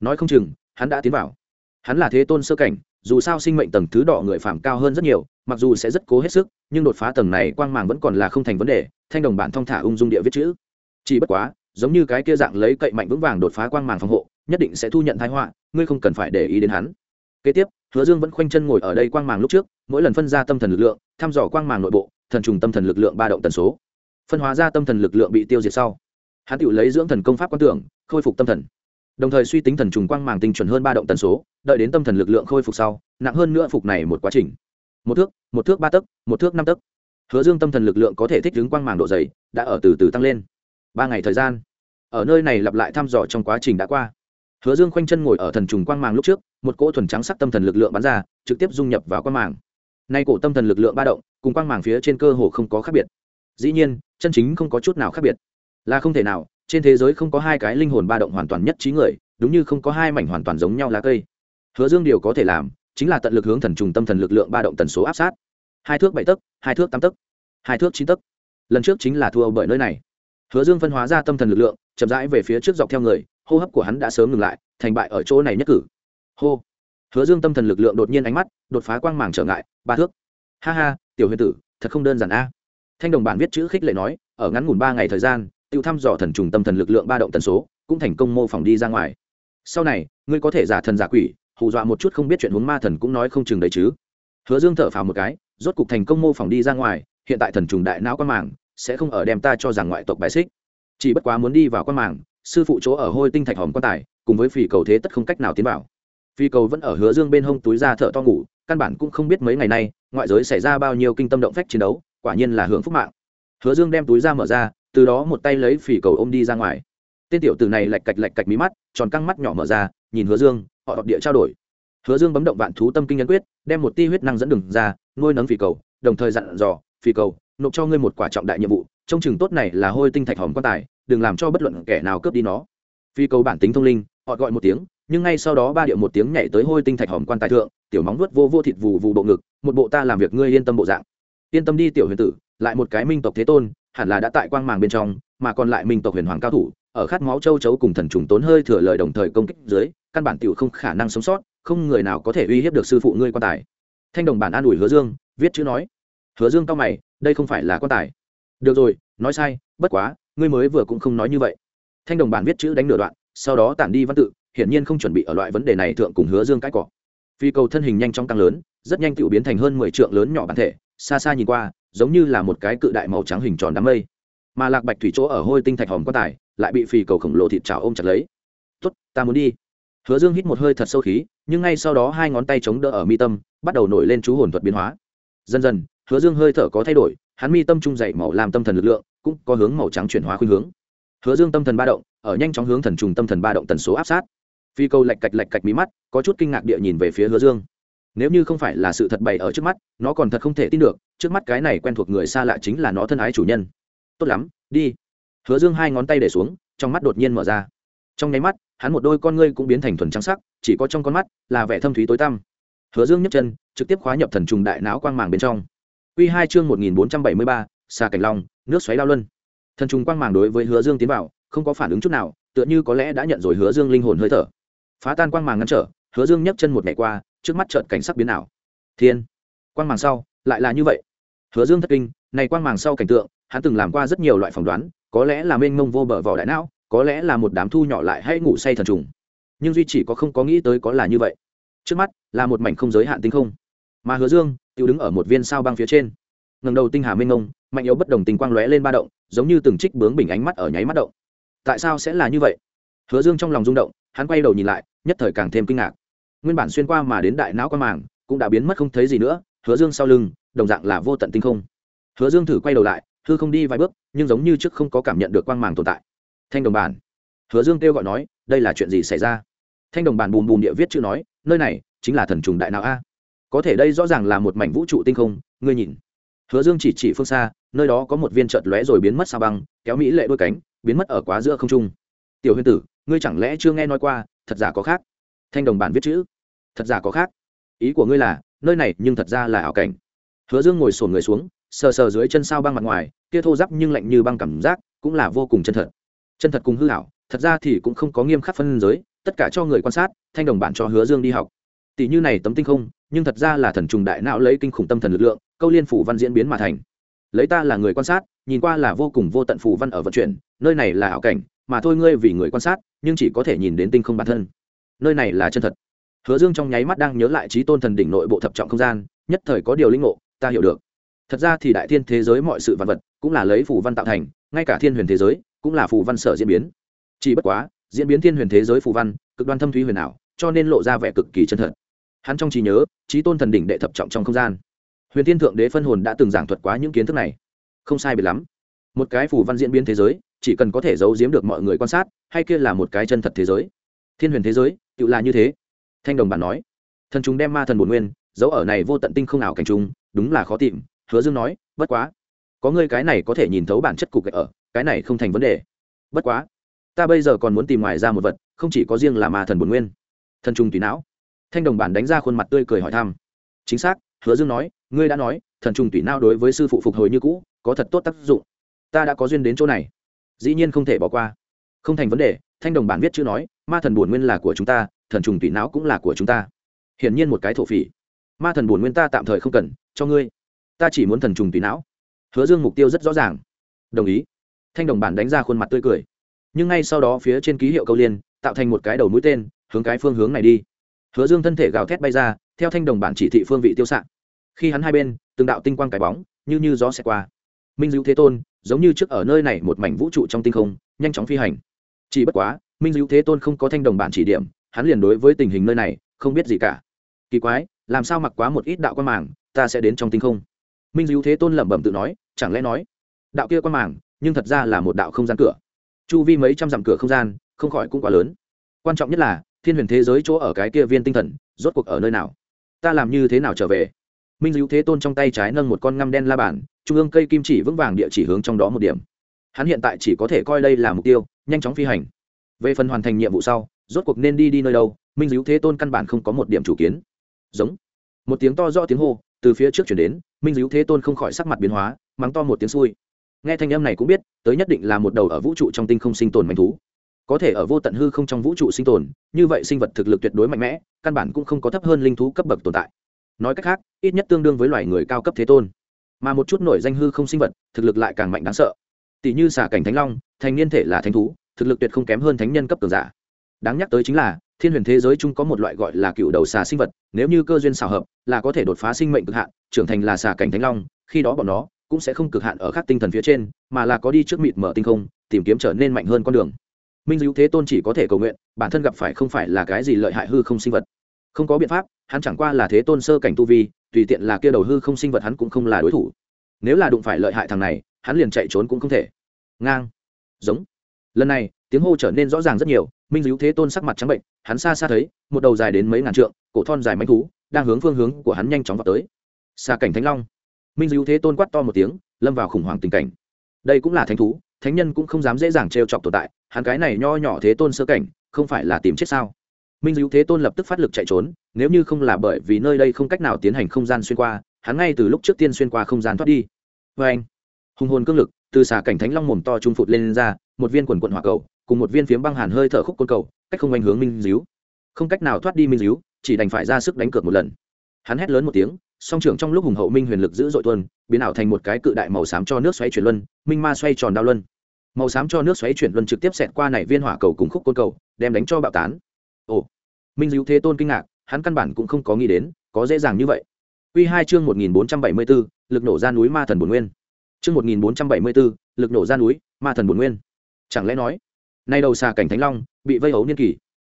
Nói không chừng, hắn đã tiến vào. Hắn là thế tôn sơ cảnh, dù sao sinh mệnh tầng thứ đỏ người phạm cao hơn rất nhiều, mặc dù sẽ rất cố hết sức, nhưng đột phá tầng này quang màng vẫn còn là không thành vấn đề, thanh đồng bản thong thả ung dung địa viết chữ. Chỉ bất quá, giống như cái kia dạng lấy cậy mạnh vững vàng đột phá quang màng phòng hộ, nhất định sẽ thu nhận thái họa, ngươi không cần phải để ý đến hắn kế tiếp, hứa dương vẫn khoanh chân ngồi ở đây quang màng lúc trước, mỗi lần phân ra tâm thần lực lượng, thăm dò quang màng nội bộ, thần trùng tâm thần lực lượng ba động tần số. Phân hóa ra tâm thần lực lượng bị tiêu diệt sau, hắn tự lấy dưỡng thần công pháp quan tưởng, khôi phục tâm thần. Đồng thời suy tính thần trùng quang màng tinh chuẩn hơn ba động tần số, đợi đến tâm thần lực lượng khôi phục sau, nặng hơn nữa phục này một quá trình. Một thước một thước ba tấc, một thước năm tấc. Hứa dương tâm thần lực lượng có thể thích ứng quang màng độ dày, đã ở từ từ tăng lên. Ba ngày thời gian, ở nơi này lặp lại thăm dò trong quá trình đã qua hứa dương khoanh chân ngồi ở thần trùng quang màng lúc trước, một cỗ thuần trắng sắc tâm thần lực lượng bắn ra, trực tiếp dung nhập vào quang màng. Nay cổ tâm thần lực lượng ba động, cùng quang màng phía trên cơ hồ không có khác biệt. Dĩ nhiên, chân chính không có chút nào khác biệt. Là không thể nào, trên thế giới không có hai cái linh hồn ba động hoàn toàn nhất trí người, đúng như không có hai mảnh hoàn toàn giống nhau lá cây. Hứa dương điều có thể làm, chính là tận lực hướng thần trùng tâm thần lực lượng ba động tần số áp sát. Hai thước bảy tấc, hai thước tám tấc, hai thước chín tấc. Lần trước chính là thua bởi nơi này. Hứa dương phân hóa ra tâm thần lực lượng, chậm rãi về phía trước dọc theo người hô hấp của hắn đã sớm ngừng lại, thành bại ở chỗ này nhất cử. Hô. Hứa dương tâm thần lực lượng đột nhiên ánh mắt đột phá quang màng trở ngại, ba thước. Ha ha, tiểu huyền tử, thật không đơn giản a. Thanh đồng bản viết chữ khích lệ nói, ở ngắn ngủn ba ngày thời gian tự thăm dò thần trùng tâm thần lực lượng ba động tần số, cũng thành công mô phỏng đi ra ngoài. Sau này, ngươi có thể giả thần giả quỷ, hù dọa một chút không biết chuyện huống ma thần cũng nói không chừng đấy chứ. Hứa dương thở phào một cái, rốt cục thành công mô phỏng đi ra ngoài, hiện tại thần trùng đại não quan màng, sẽ không ở đem ta cho rằng ngoại tộc bài xích. Chỉ bất quá muốn đi vào quan màng sư phụ chỗ ở hôi tinh thạch hòm quan tài, cùng với phì cầu thế tất không cách nào tiến vào. Phi cầu vẫn ở hứa dương bên hông túi ra thợ to ngủ, căn bản cũng không biết mấy ngày nay, ngoại giới xảy ra bao nhiêu kinh tâm động phách chiến đấu, quả nhiên là hưởng phúc mạng. Hứa dương đem túi ra mở ra, từ đó một tay lấy phì cầu ôm đi ra ngoài. Tên tiểu tử này lạch cạch lạch cạch mí mắt, tròn căng mắt nhỏ mở ra, nhìn hứa dương, họ đọc địa trao đổi. Hứa dương bấm động vạn thú tâm kinh nhân quyết, đem một ti huyết năng dẫn đường ra, nuôi nấng phì cầu, đồng thời dặn dò, phì cầu, nộp cho ngươi một quả trọng đại nhiệm vụ trong chừng tốt này là hôi tinh thạch hòm quan tài, đừng làm cho bất luận kẻ nào cướp đi nó. Phi cầu bản tính thông linh, họ gọi một tiếng, nhưng ngay sau đó ba điệu một tiếng nhảy tới hôi tinh thạch hòm quan tài thượng, tiểu móng nuốt vô vô thịt vù vù bộ ngực, một bộ ta làm việc ngươi yên tâm bộ dạng. Yên tâm đi, tiểu huyền tử, lại một cái minh tộc thế tôn, hẳn là đã tại quang màng bên trong, mà còn lại minh tộc huyền hoàng cao thủ, ở khát máu châu chấu cùng thần trùng tốn hơi thừa lời đồng thời công kích dưới, căn bản tiểu không khả năng sống sót, không người nào có thể uy hiếp được sư phụ ngươi quan tài. Thanh đồng bản an ủi hứa dương, viết chữ nói. Hứa dương cao mày, đây không phải là quan tài được rồi, nói sai, bất quá, ngươi mới vừa cũng không nói như vậy. Thanh đồng bản viết chữ đánh nửa đoạn, sau đó tản đi văn tự, hiển nhiên không chuẩn bị ở loại vấn đề này thượng cùng hứa dương cãi cọ. Phi cầu thân hình nhanh chóng tăng lớn, rất nhanh tự biến thành hơn mười trượng lớn nhỏ bản thể, xa xa nhìn qua, giống như là một cái cự đại màu trắng hình tròn đám mây. Mà lạc bạch thủy chỗ ở hôi tinh thạch hòm quan tài, lại bị phi cầu khổng lồ thịt trào ôm chặt lấy. Tuất ta muốn đi. Hứa dương hít một hơi thật sâu khí, nhưng ngay sau đó hai ngón tay chống đỡ ở mi tâm, bắt đầu nổi lên chú hồn thuật biến hóa. Dần dần, hứa dương hơi thở có thay đổi hắn mi tâm trung dậy màu làm tâm thần lực lượng, cũng có hướng màu trắng chuyển hóa khuynh hướng. Hứa dương tâm thần ba động, ở nhanh chóng hướng thần trùng tâm thần ba động tần số áp sát. Phi câu lạch cạch lạch cạch mí mắt, có chút kinh ngạc địa nhìn về phía hứa dương. Nếu như không phải là sự thật bày ở trước mắt, nó còn thật không thể tin được, trước mắt cái này quen thuộc người xa lạ chính là nó thân ái chủ nhân. Tốt lắm, đi. Hứa dương hai ngón tay để xuống, trong mắt đột nhiên mở ra. Trong nháy mắt, hắn một đôi con ngươi cũng biến thành thuần trắng sắc, chỉ có trong con mắt là vẻ thâm thúy tối tăm. Hứa dương nhấc chân, trực tiếp khóa nhập thần trùng đại não quang màng bên trong. Quy hai chương một nghìn bốn trăm bảy mươi ba xa cảnh long, nước xoáy lao luân. Thần trùng quang màng đối với hứa dương tiến vào, không có phản ứng chút nào, tựa như có lẽ đã nhận rồi hứa dương linh hồn hơi thở. Phá tan quang màng ngăn trở, hứa dương nhấc chân một ngày qua, trước mắt chợt cảnh sắc biến ảo. Thiên! Quang màng sau, lại là như vậy. Hứa dương thất kinh, này quang màng sau cảnh tượng, hắn từng làm qua rất nhiều loại phỏng đoán, có lẽ là mênh mông vô bờ vỏ đại não, có lẽ là một đám thu nhỏ lại hay ngủ say thần trùng. Nhưng duy chỉ có không có nghĩ tới có là như vậy. Trước mắt, là một mảnh không giới hạn tinh không mà hứa dương tự đứng ở một viên sao băng phía trên ngầm đầu tinh hà minh ông mạnh yếu bất đồng tình quang lóe lên ba động, giống như từng trích bướng bình ánh mắt ở nháy mắt động. Tại sao sẽ là như vậy? Hứa dương trong lòng rung động, hắn quay đầu nhìn lại, nhất thời càng thêm kinh ngạc. Nguyên bản xuyên qua mà đến đại não quan màng, cũng đã biến mất không thấy gì nữa, hứa dương sau lưng, đồng dạng là vô tận tinh không. Hứa dương thử quay đầu lại, hư không đi vài bước, nhưng giống như trước không có cảm nhận được quang màng tồn tại. Thanh đồng bản. Hứa dương kêu gọi nói, đây là chuyện gì xảy ra? Thanh đồng bản bùm bùm địa viết chữ nói, nơi này chính là thần trùng đại não a có thể đây rõ ràng là một mảnh vũ trụ tinh không, ngươi nhìn. Hứa dương chỉ chỉ phương xa, nơi đó có một viên trợt lóe rồi biến mất sao băng, kéo mỹ lệ đôi cánh, biến mất ở quá giữa không trung. Tiểu huyền tử, ngươi chẳng lẽ chưa nghe nói qua, thật giả có khác? Thanh đồng bản viết chữ. Thật giả có khác? Ý của ngươi là, nơi này nhưng thật ra là ảo cảnh. Hứa dương ngồi sổn người xuống, sờ sờ dưới chân sao băng mặt ngoài, kia thô giáp nhưng lạnh như băng cảm giác cũng là vô cùng chân thật. Chân thật cùng hư ảo, thật ra thì cũng không có nghiêm khắc phân giới, tất cả cho người quan sát, thanh đồng bản cho hứa dương đi học tỷ như này tấm tinh không, nhưng thật ra là thần trùng đại não lấy kinh khủng tâm thần lực lượng, câu liên phủ văn diễn biến mà thành. Lấy ta là người quan sát, nhìn qua là vô cùng vô tận phủ văn ở vận chuyển, nơi này là ảo cảnh, mà thôi ngươi vì người quan sát, nhưng chỉ có thể nhìn đến tinh không bản thân. Nơi này là chân thật. Hứa dương trong nháy mắt đang nhớ lại trí tôn thần đỉnh nội bộ thập trọng không gian, nhất thời có điều linh ngộ, ta hiểu được. Thật ra thì đại thiên thế giới mọi sự vật vật cũng là lấy phủ văn tạo thành, ngay cả thiên huyền thế giới cũng là phủ văn sở diễn biến. Chỉ bất quá, diễn biến thiên huyền thế giới phủ văn cực đoan thâm thúy huyền ảo, cho nên lộ ra vẻ cực kỳ chân thật hắn trong trí nhớ, trí tôn thần đỉnh đệ thập trọng trong không gian. Huyền thiên thượng đế phân hồn đã từng giảng thuật quá những kiến thức này. Không sai biệt lắm. Một cái phủ văn diễn biến thế giới, chỉ cần có thể giấu giếm được mọi người quan sát, hay kia là một cái chân thật thế giới. Thiên huyền thế giới, tự là như thế. Thanh đồng bản nói. Thần chúng đem ma thần bồn nguyên, giấu ở này vô tận tinh không ảo cảnh trung đúng là khó tìm, hứa dương nói, bất quá, có ngươi cái này có thể nhìn thấu bản chất cục ở, cái này không thành vấn đề. Bất quá, ta bây giờ còn muốn tìm ngoài ra một vật, không chỉ có riêng là ma thần bồn nguyên. Thần trùng tùy não thanh đồng bản đánh ra khuôn mặt tươi cười hỏi thăm. Chính xác, hứa dương nói, ngươi đã nói, thần trùng tùy não đối với sư phụ phục hồi như cũ, có thật tốt tác dụng. Ta đã có duyên đến chỗ này. Dĩ nhiên không thể bỏ qua. Không thành vấn đề, thanh đồng bản viết chữ nói, ma thần bổn nguyên là của chúng ta, thần trùng tùy não cũng là của chúng ta. Hiển nhiên một cái thổ phỉ. Ma thần bổn nguyên ta tạm thời không cần, cho ngươi. Ta chỉ muốn thần trùng tùy não hứa dương mục tiêu rất rõ ràng. Đồng ý. Thanh đồng bản đánh ra khuôn mặt tươi cười. Nhưng ngay sau đó phía trên ký hiệu câu liên, tạo thành một cái đầu mũi tên, hướng cái phương hướng này đi hứa dương thân thể gào thét bay ra, theo thanh đồng bản chỉ thị phương vị tiêu s ạ khi hắn hai bên, từng đạo tinh quang cái bóng, như như gió xẹt qua. Minh dữ thế tôn, giống như trước ở nơi này một mảnh vũ trụ trong tinh không, nhanh chóng phi hành. Chỉ bất quá, minh dữ thế tôn không có thanh đồng bản chỉ điểm, hắn liền đối với tình hình nơi này, không biết gì cả. Kỳ quái, làm sao mặc quá một ít đạo quan màng, ta sẽ đến trong tinh không? Minh dữ thế tôn lẩm bẩm tự nói, chẳng lẽ nói, đạo kia quan màng, nhưng thật ra là một đạo không gian cửa. Chu vi mấy trăm dặm cửa không gian, không khỏi cũng quá lớn. Quan trọng nhất là thiên huyền thế giới chỗ ở cái kia viên tinh thần, rốt cuộc ở nơi nào? Ta làm như thế nào trở về? Minh dữ thế tôn trong tay trái nâng một con ngăm đen la bàn, trung ương cây kim chỉ vững vàng địa chỉ hướng trong đó một điểm. Hắn hiện tại chỉ có thể coi đây là mục tiêu, nhanh chóng phi hành. Về phần hoàn thành nhiệm vụ sau, rốt cuộc nên đi đi nơi đâu, minh dữ thế tôn căn bản không có một điểm chủ kiến. Giống. Một tiếng to do tiếng hô, từ phía trước chuyển đến, minh dữ thế tôn không khỏi sắc mặt biến hóa, mắng to một tiếng xui. Nghe thanh âm này cũng biết, tới nhất định là một đầu ở vũ trụ trong tinh không sinh tồn manh thú có thể ở vô tận hư không trong vũ trụ sinh tồn, như vậy sinh vật thực lực tuyệt đối mạnh mẽ, căn bản cũng không có thấp hơn linh thú cấp bậc tồn tại. Nói cách khác, ít nhất tương đương với loài người cao cấp thế tôn. Mà một chút nổi danh hư không sinh vật, thực lực lại càng mạnh đáng sợ. Tỷ như xả cảnh thánh long, thành niên thể là thánh thú, thực lực tuyệt không kém hơn thánh nhân cấp cường giả. Đáng nhắc tới chính là, thiên huyền thế giới chung có một loại gọi là cựu đầu xà sinh vật, nếu như cơ duyên xào hợp, là có thể đột phá sinh mệnh cực hạn, trưởng thành là xà cảnh thánh long, khi đó bọn nó cũng sẽ không cực hạn ở các tinh thần phía trên, mà là có đi trước mịt mở tinh không, tìm kiếm trở nên mạnh hơn con đường minh dữ thế tôn chỉ có thể cầu nguyện, bản thân gặp phải không phải là cái gì lợi hại hư không sinh vật. Không có biện pháp, hắn chẳng qua là thế tôn sơ cảnh tu vi, tùy tiện là kia đầu hư không sinh vật hắn cũng không là đối thủ. Nếu là đụng phải lợi hại thằng này, hắn liền chạy trốn cũng không thể. Ngang. Giống. Lần này, tiếng hô trở nên rõ ràng rất nhiều, minh dữ thế tôn sắc mặt trắng bệnh, hắn xa xa thấy, một đầu dài đến mấy ngàn trượng, cổ thon dài mánh thú, đang hướng phương hướng của hắn nhanh chóng vào tới. Xa cảnh thánh long. Minh dữ thế tôn quát to một tiếng, lâm vào khủng hoảng tình cảnh. Đây cũng là thánh thú, thánh nhân cũng không dám dễ dàng trêu chọc tồn tại hắn cái này nho nhỏ thế tôn sơ cảnh không phải là tìm chết sao? Minh dữ thế tôn lập tức phát lực chạy trốn nếu như không là bởi vì nơi đây không cách nào tiến hành không gian xuyên qua hắn ngay từ lúc trước tiên xuyên qua không gian thoát đi. Vê anh hùng hồn cương lực từ xà cảnh thánh long mồm to trung phụt lên, lên ra một viên quần quận hỏa cầu cùng một viên phiếm băng hàn hơi thở khúc côn cầu cách không ảnh hướng minh dữ không cách nào thoát đi minh dữ chỉ đành phải ra sức đánh cược một lần. Hắn hét lớn một tiếng song trưởng trong lúc hùng hậu minh huyền lực giữ dội tuân biến ảo thành một cái cự đại màu xám cho nước xoáy chuyển luân minh ma xoay tròn đao luân màu xám cho nước xoáy chuyển luân trực tiếp xẹt qua này viên hỏa cầu cùng khúc côn cầu đem đánh cho bạo tán ồ minh dữ thế tôn kinh ngạc hắn căn bản cũng không có nghĩ đến có dễ dàng như vậy Quy hai chương một nghìn bốn trăm bảy mươi bốn lực nổ ra núi ma thần bổn nguyên Trước 1474, lực nổ ra núi, ma thần bổn nguyên. Chẳng lẽ nói, nay đầu xà cảnh thánh long bị vây ấu niên kỳ?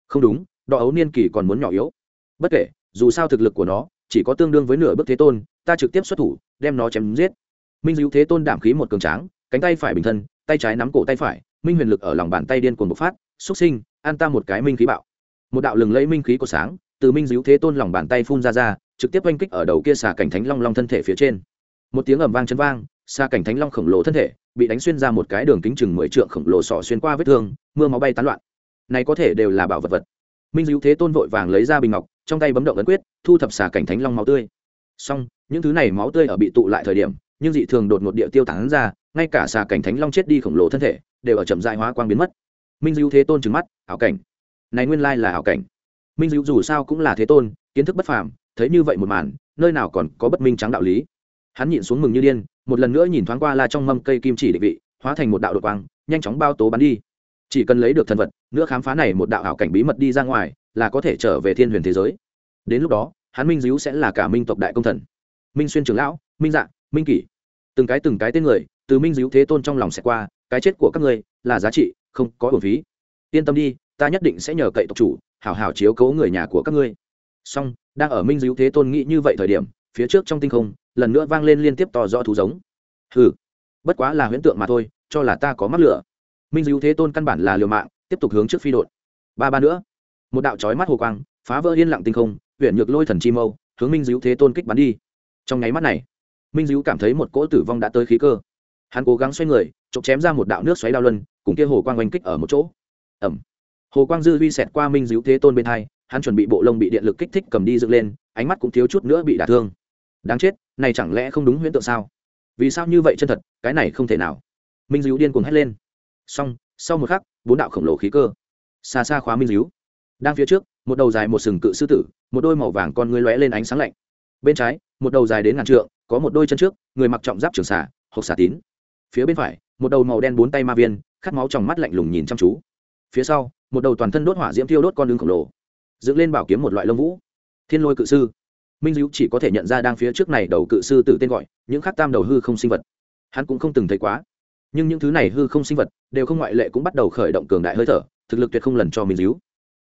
Không đúng, đọ ấu niên kỳ còn muốn nhỏ yếu. Bất kể, dù sao thực lực của nó chỉ có tương đương với nửa bước thế tôn, ta trực tiếp xuất thủ, đem nó chém giết. Minh Dữu Thế Tôn đảm khí một cường tráng, cánh tay phải bình thân, tay trái nắm cổ tay phải, minh huyền lực ở lòng bàn tay điên cuồng bộc phát, xúc sinh, an ta một cái minh khí bạo. Một đạo lừng lẫy minh khí của sáng, từ Minh Dữu Thế Tôn lòng bàn tay phun ra ra, trực tiếp oanh kích ở đầu kia xà cảnh thánh long long thân thể phía trên. Một tiếng ầm vang chân vang, xà cảnh thánh long khổng lồ thân thể bị đánh xuyên ra một cái đường kính chừng mười trượng khổng lồ sọ xuyên qua vết thương, mưa máu bay tán loạn. Này có thể đều là bảo vật vật. Minh Dữu Thế Tôn vội vàng lấy ra bình ngọc, trong tay bấm động ấn quyết, thu thập xà cảnh thánh long máu tươi. Xong, những thứ này máu tươi ở bị tụ lại thời điểm, nhưng dị thường đột ngột địa tiêu tán ra, ngay cả xà cảnh thánh long chết đi khổng lồ thân thể, đều ở chậm dại hóa quang biến mất. Minh dữ Thế Tôn trừng mắt, ảo cảnh. Này nguyên lai là ảo cảnh. Minh dữ dù sao cũng là thế tôn, kiến thức bất phàm, thấy như vậy một màn, nơi nào còn có bất minh trắng đạo lý. Hắn nhịn xuống mừng như điên, một lần nữa nhìn thoáng qua la trong mâm cây kim chỉ định vị, hóa thành một đạo đột quang, nhanh chóng bao tố bắn đi. Chỉ cần lấy được thần vật, nữa khám phá này một đạo ảo cảnh bí mật đi ra ngoài, là có thể trở về thiên huyền thế giới. Đến lúc đó, hắn Minh dữ sẽ là cả Minh tộc đại công thần. Minh Xuyên trưởng lão, Minh Dạ, Minh Kỷ. Từng cái từng cái tên người, từ Minh diếu thế tôn trong lòng sẽ qua, cái chết của các ngươi là giá trị, không có hồn phí. Yên tâm đi, ta nhất định sẽ nhờ cậy tộc chủ, hảo hảo chiếu cố người nhà của các ngươi. Song đang ở minh dữ thế tôn nghĩ như vậy thời điểm phía trước trong tinh không lần nữa vang lên liên tiếp to rõ thú giống. Hừ bất quá là huyễn tượng mà thôi cho là ta có mắc lửa. Minh dữ thế tôn căn bản là liều mạng tiếp tục hướng trước phi đột ba ba nữa một đạo chói mắt hồ quang phá vỡ yên lặng tinh không huyện nhược lôi thần chi mâu hướng minh dữ thế tôn kích bắn đi. Trong nháy mắt này minh dữ cảm thấy một cỗ tử vong đã tới khí cơ hắn cố gắng xoay người, chộp chém ra một đạo nước xoáy đao luân, cùng kia hồ quang oanh kích ở một chỗ. Ẩm hồ quang dư vi xẹt qua minh dữ thế tôn bên hai, hắn chuẩn bị bộ lông bị điện lực kích thích cầm đi dựng lên, ánh mắt cũng thiếu chút nữa bị đả thương. Đáng chết, này chẳng lẽ không đúng huyễn tượng sao? Vì sao như vậy chân thật, cái này không thể nào. Minh dữ điên cuồng hét lên. Xong, sau một khắc, bốn đạo khổng lồ khí cơ. Xa xa khóa minh dữ đang phía trước, một đầu dài một sừng cự sư tử, một đôi màu vàng con ngươi lóe lên ánh sáng lạnh. Bên trái, một đầu dài đến ngàn trượng, có một đôi chân trước, người mặc trọng giáp trường xả hộp xả tín phía bên phải, một đầu màu đen bốn tay ma viên, khát máu trong mắt lạnh lùng nhìn chăm chú. Phía sau, một đầu toàn thân đốt hỏa diễm thiêu đốt con đường khổng lồ, dựng lên bảo kiếm một loại lông vũ. Thiên lôi cự sư. Minh dữ chỉ có thể nhận ra đang phía trước này đầu cự sư từ tên gọi, những khác tam đầu hư không sinh vật. Hắn cũng không từng thấy quá. Nhưng những thứ này hư không sinh vật, đều không ngoại lệ cũng bắt đầu khởi động cường đại hơi thở, thực lực tuyệt không lần cho minh dữ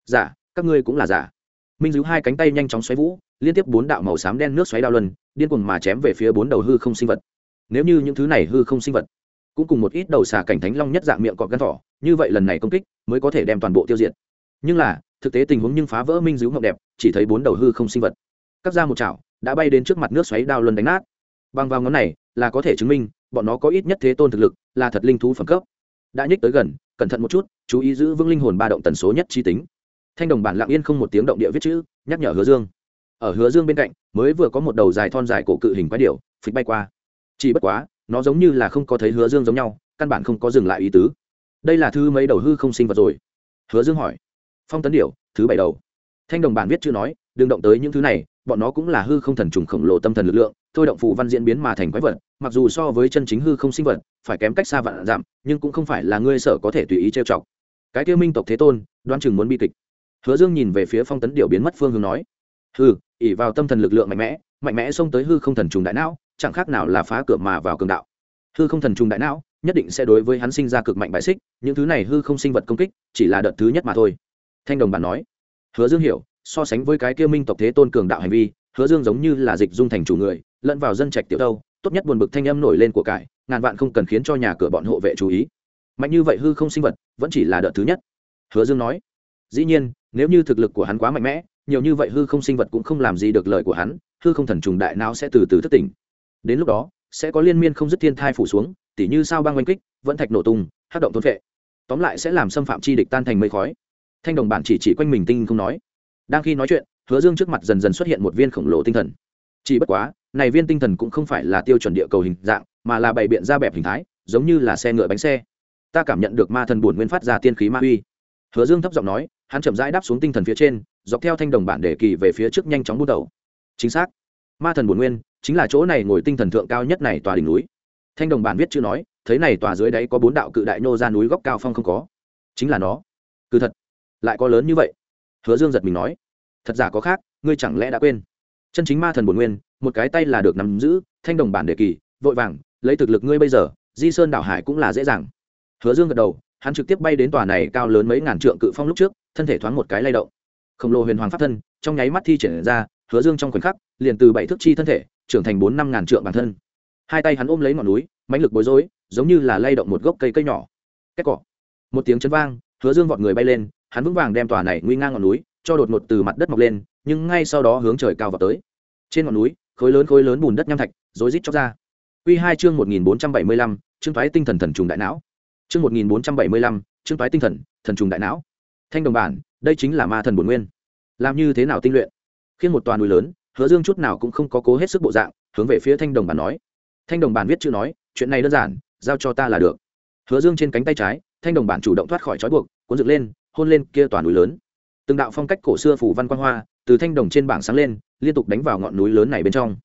giả dạ, các ngươi cũng là giả. Minh dữ hai cánh tay nhanh chóng xoáy vũ, liên tiếp bốn đạo màu xám đen nước xoáy đao luân, điên cuồng mà chém về phía bốn đầu hư không sinh vật. Nếu như những thứ này hư không sinh vật cũng cùng một ít đầu xà cảnh thánh long nhất dạng miệng cọp gắn thỏ, như vậy lần này công kích mới có thể đem toàn bộ tiêu diệt. Nhưng là, thực tế tình huống nhưng phá vỡ minh dữ ngọc đẹp, chỉ thấy bốn đầu hư không sinh vật. Cắt ra một chảo đã bay đến trước mặt nước xoáy đao luân đánh nát. Bằng vào ngón này là có thể chứng minh bọn nó có ít nhất thế tôn thực lực, là thật linh thú phẩm cấp. Đã nhích tới gần, cẩn thận một chút, chú ý giữ vững linh hồn ba động tần số nhất chi tính. Thanh đồng bản lặng yên không một tiếng động địa viết chữ, nhắc nhở hứa dương. Ở hứa dương bên cạnh, mới vừa có một đầu dài thon dài cổ cự hình quái điểu, phịch bay qua. Chỉ bất quá nó giống như là không có thấy hứa dương giống nhau, căn bản không có dừng lại ý tứ. Đây là thứ mấy đầu hư không sinh vật rồi? Hứa dương hỏi. Phong tấn điểu, thứ bảy đầu. Thanh đồng bản viết chưa nói, đừng động tới những thứ này, bọn nó cũng là hư không thần trùng khổng lồ tâm thần lực lượng, thôi động phụ văn diễn biến mà thành quái vật, mặc dù so với chân chính hư không sinh vật, phải kém cách xa vạn giảm nhưng cũng không phải là ngươi sở có thể tùy ý trêu chọc. Cái kia minh tộc thế tôn đoan chừng muốn bi kịch. Hứa dương nhìn về phía phong tấn điệu biến mất phương hướng nói. Hư ỉ vào tâm thần lực lượng mạnh mẽ mạnh mẽ xông tới hư không thần trùng đại não chẳng khác nào là phá cửa mà vào cường đạo. Hư không thần trùng đại não, nhất định sẽ đối với hắn sinh ra cực mạnh bại xích, những thứ này hư không sinh vật công kích, chỉ là đợt thứ nhất mà thôi. Thanh đồng bản nói, hứa dương hiểu, so sánh với cái kia minh tộc thế tôn cường đạo hành vi, hứa dương giống như là dịch dung thành chủ người, lẫn vào dân trạch tiểu đâu tốt nhất buồn bực thanh âm nổi lên của cải, ngàn vạn không cần khiến cho nhà cửa bọn hộ vệ chú ý. Mạnh như vậy hư không sinh vật, vẫn chỉ là đợt thứ nhất. Hứa dương nói, dĩ nhiên, nếu như thực lực của hắn quá mạnh mẽ, nhiều như vậy hư không sinh vật cũng không làm gì được lời của hắn, hư không thần trùng đại não sẽ từ từ thất tỉnh đến lúc đó, sẽ có liên miên không dứt thiên thai phủ xuống, tỉ như sao băng oanh kích, vẫn thạch nổ tung hát động thôn vệ tóm lại sẽ làm xâm phạm chi địch tan thành mây khói. Thanh đồng bản chỉ chỉ quanh mình tinh không nói. Đang khi nói chuyện, hứa dương trước mặt dần dần xuất hiện một viên khổng lồ tinh thần. Chỉ bất quá, này viên tinh thần cũng không phải là tiêu chuẩn địa cầu hình dạng, mà là bày biện ra bẹp hình thái, giống như là xe ngựa bánh xe. Ta cảm nhận được ma thần buồn nguyên phát ra tiên khí ma uy. Hứa dương thấp giọng nói, hắn chậm rãi đáp xuống tinh thần phía trên, dọc theo thanh đồng bản để kỳ về phía trước nhanh chóng bút đầu. Chính xác ma thần buồn nguyên chính là chỗ này ngồi tinh thần thượng cao nhất này tòa đỉnh núi. Thanh đồng bản viết chữ nói, thấy này tòa dưới đáy có bốn đạo cự đại nô ra núi góc cao phong không có. Chính là nó. Cứ thật, lại có lớn như vậy? Hứa dương giật mình nói. Thật giả có khác, ngươi chẳng lẽ đã quên? Chân chính ma thần bổn nguyên, một cái tay là được nắm giữ, thanh đồng bản đề kỳ, vội vàng, lấy thực lực ngươi bây giờ, di sơn đảo hải cũng là dễ dàng. Hứa dương gật đầu, hắn trực tiếp bay đến tòa này cao lớn mấy ngàn trượng cự phong lúc trước, thân thể thoáng một cái lay động. Khổng lồ huyền hoàng pháp thân, trong nháy mắt thi triển ra hứa dương trong khoảnh khắc, liền từ bảy thước chi thân thể, trưởng thành bốn năm ngàn trượng bản thân. Hai tay hắn ôm lấy ngọn núi, mãnh lực bối rối, giống như là lay động một gốc cây cây nhỏ. Kết cỏ một tiếng chấn vang, hứa dương vọt người bay lên, hắn vững vàng đem tòa này nguy ngang ngọn núi cho đột ngột từ mặt đất mọc lên, nhưng ngay sau đó hướng trời cao vào tới. Trên ngọn núi, khối lớn khối lớn bùn đất nham thạch, rối rít chóc ra. Quy hai chương một nghìn bốn trăm bảy mươi lăm, chương thoái tinh thần thần trùng đại não. Chương một nghìn bốn trăm bảy mươi lăm, chương thoái tinh thần thần trùng đại não. Thanh đồng bản, đây chính là ma thần bổn nguyên. Làm như thế nào tinh luyện? Khiến một toàn núi lớn, hứa dương chút nào cũng không có cố hết sức bộ dạng, hướng về phía thanh đồng bàn nói. Thanh đồng bàn viết chữ nói, chuyện này đơn giản, giao cho ta là được. Hứa dương trên cánh tay trái, thanh đồng bàn chủ động thoát khỏi trói buộc, cuốn dựng lên, hôn lên kia toàn núi lớn. Từng đạo phong cách cổ xưa phủ văn quan hoa, từ thanh đồng trên bảng sáng lên, liên tục đánh vào ngọn núi lớn này bên trong.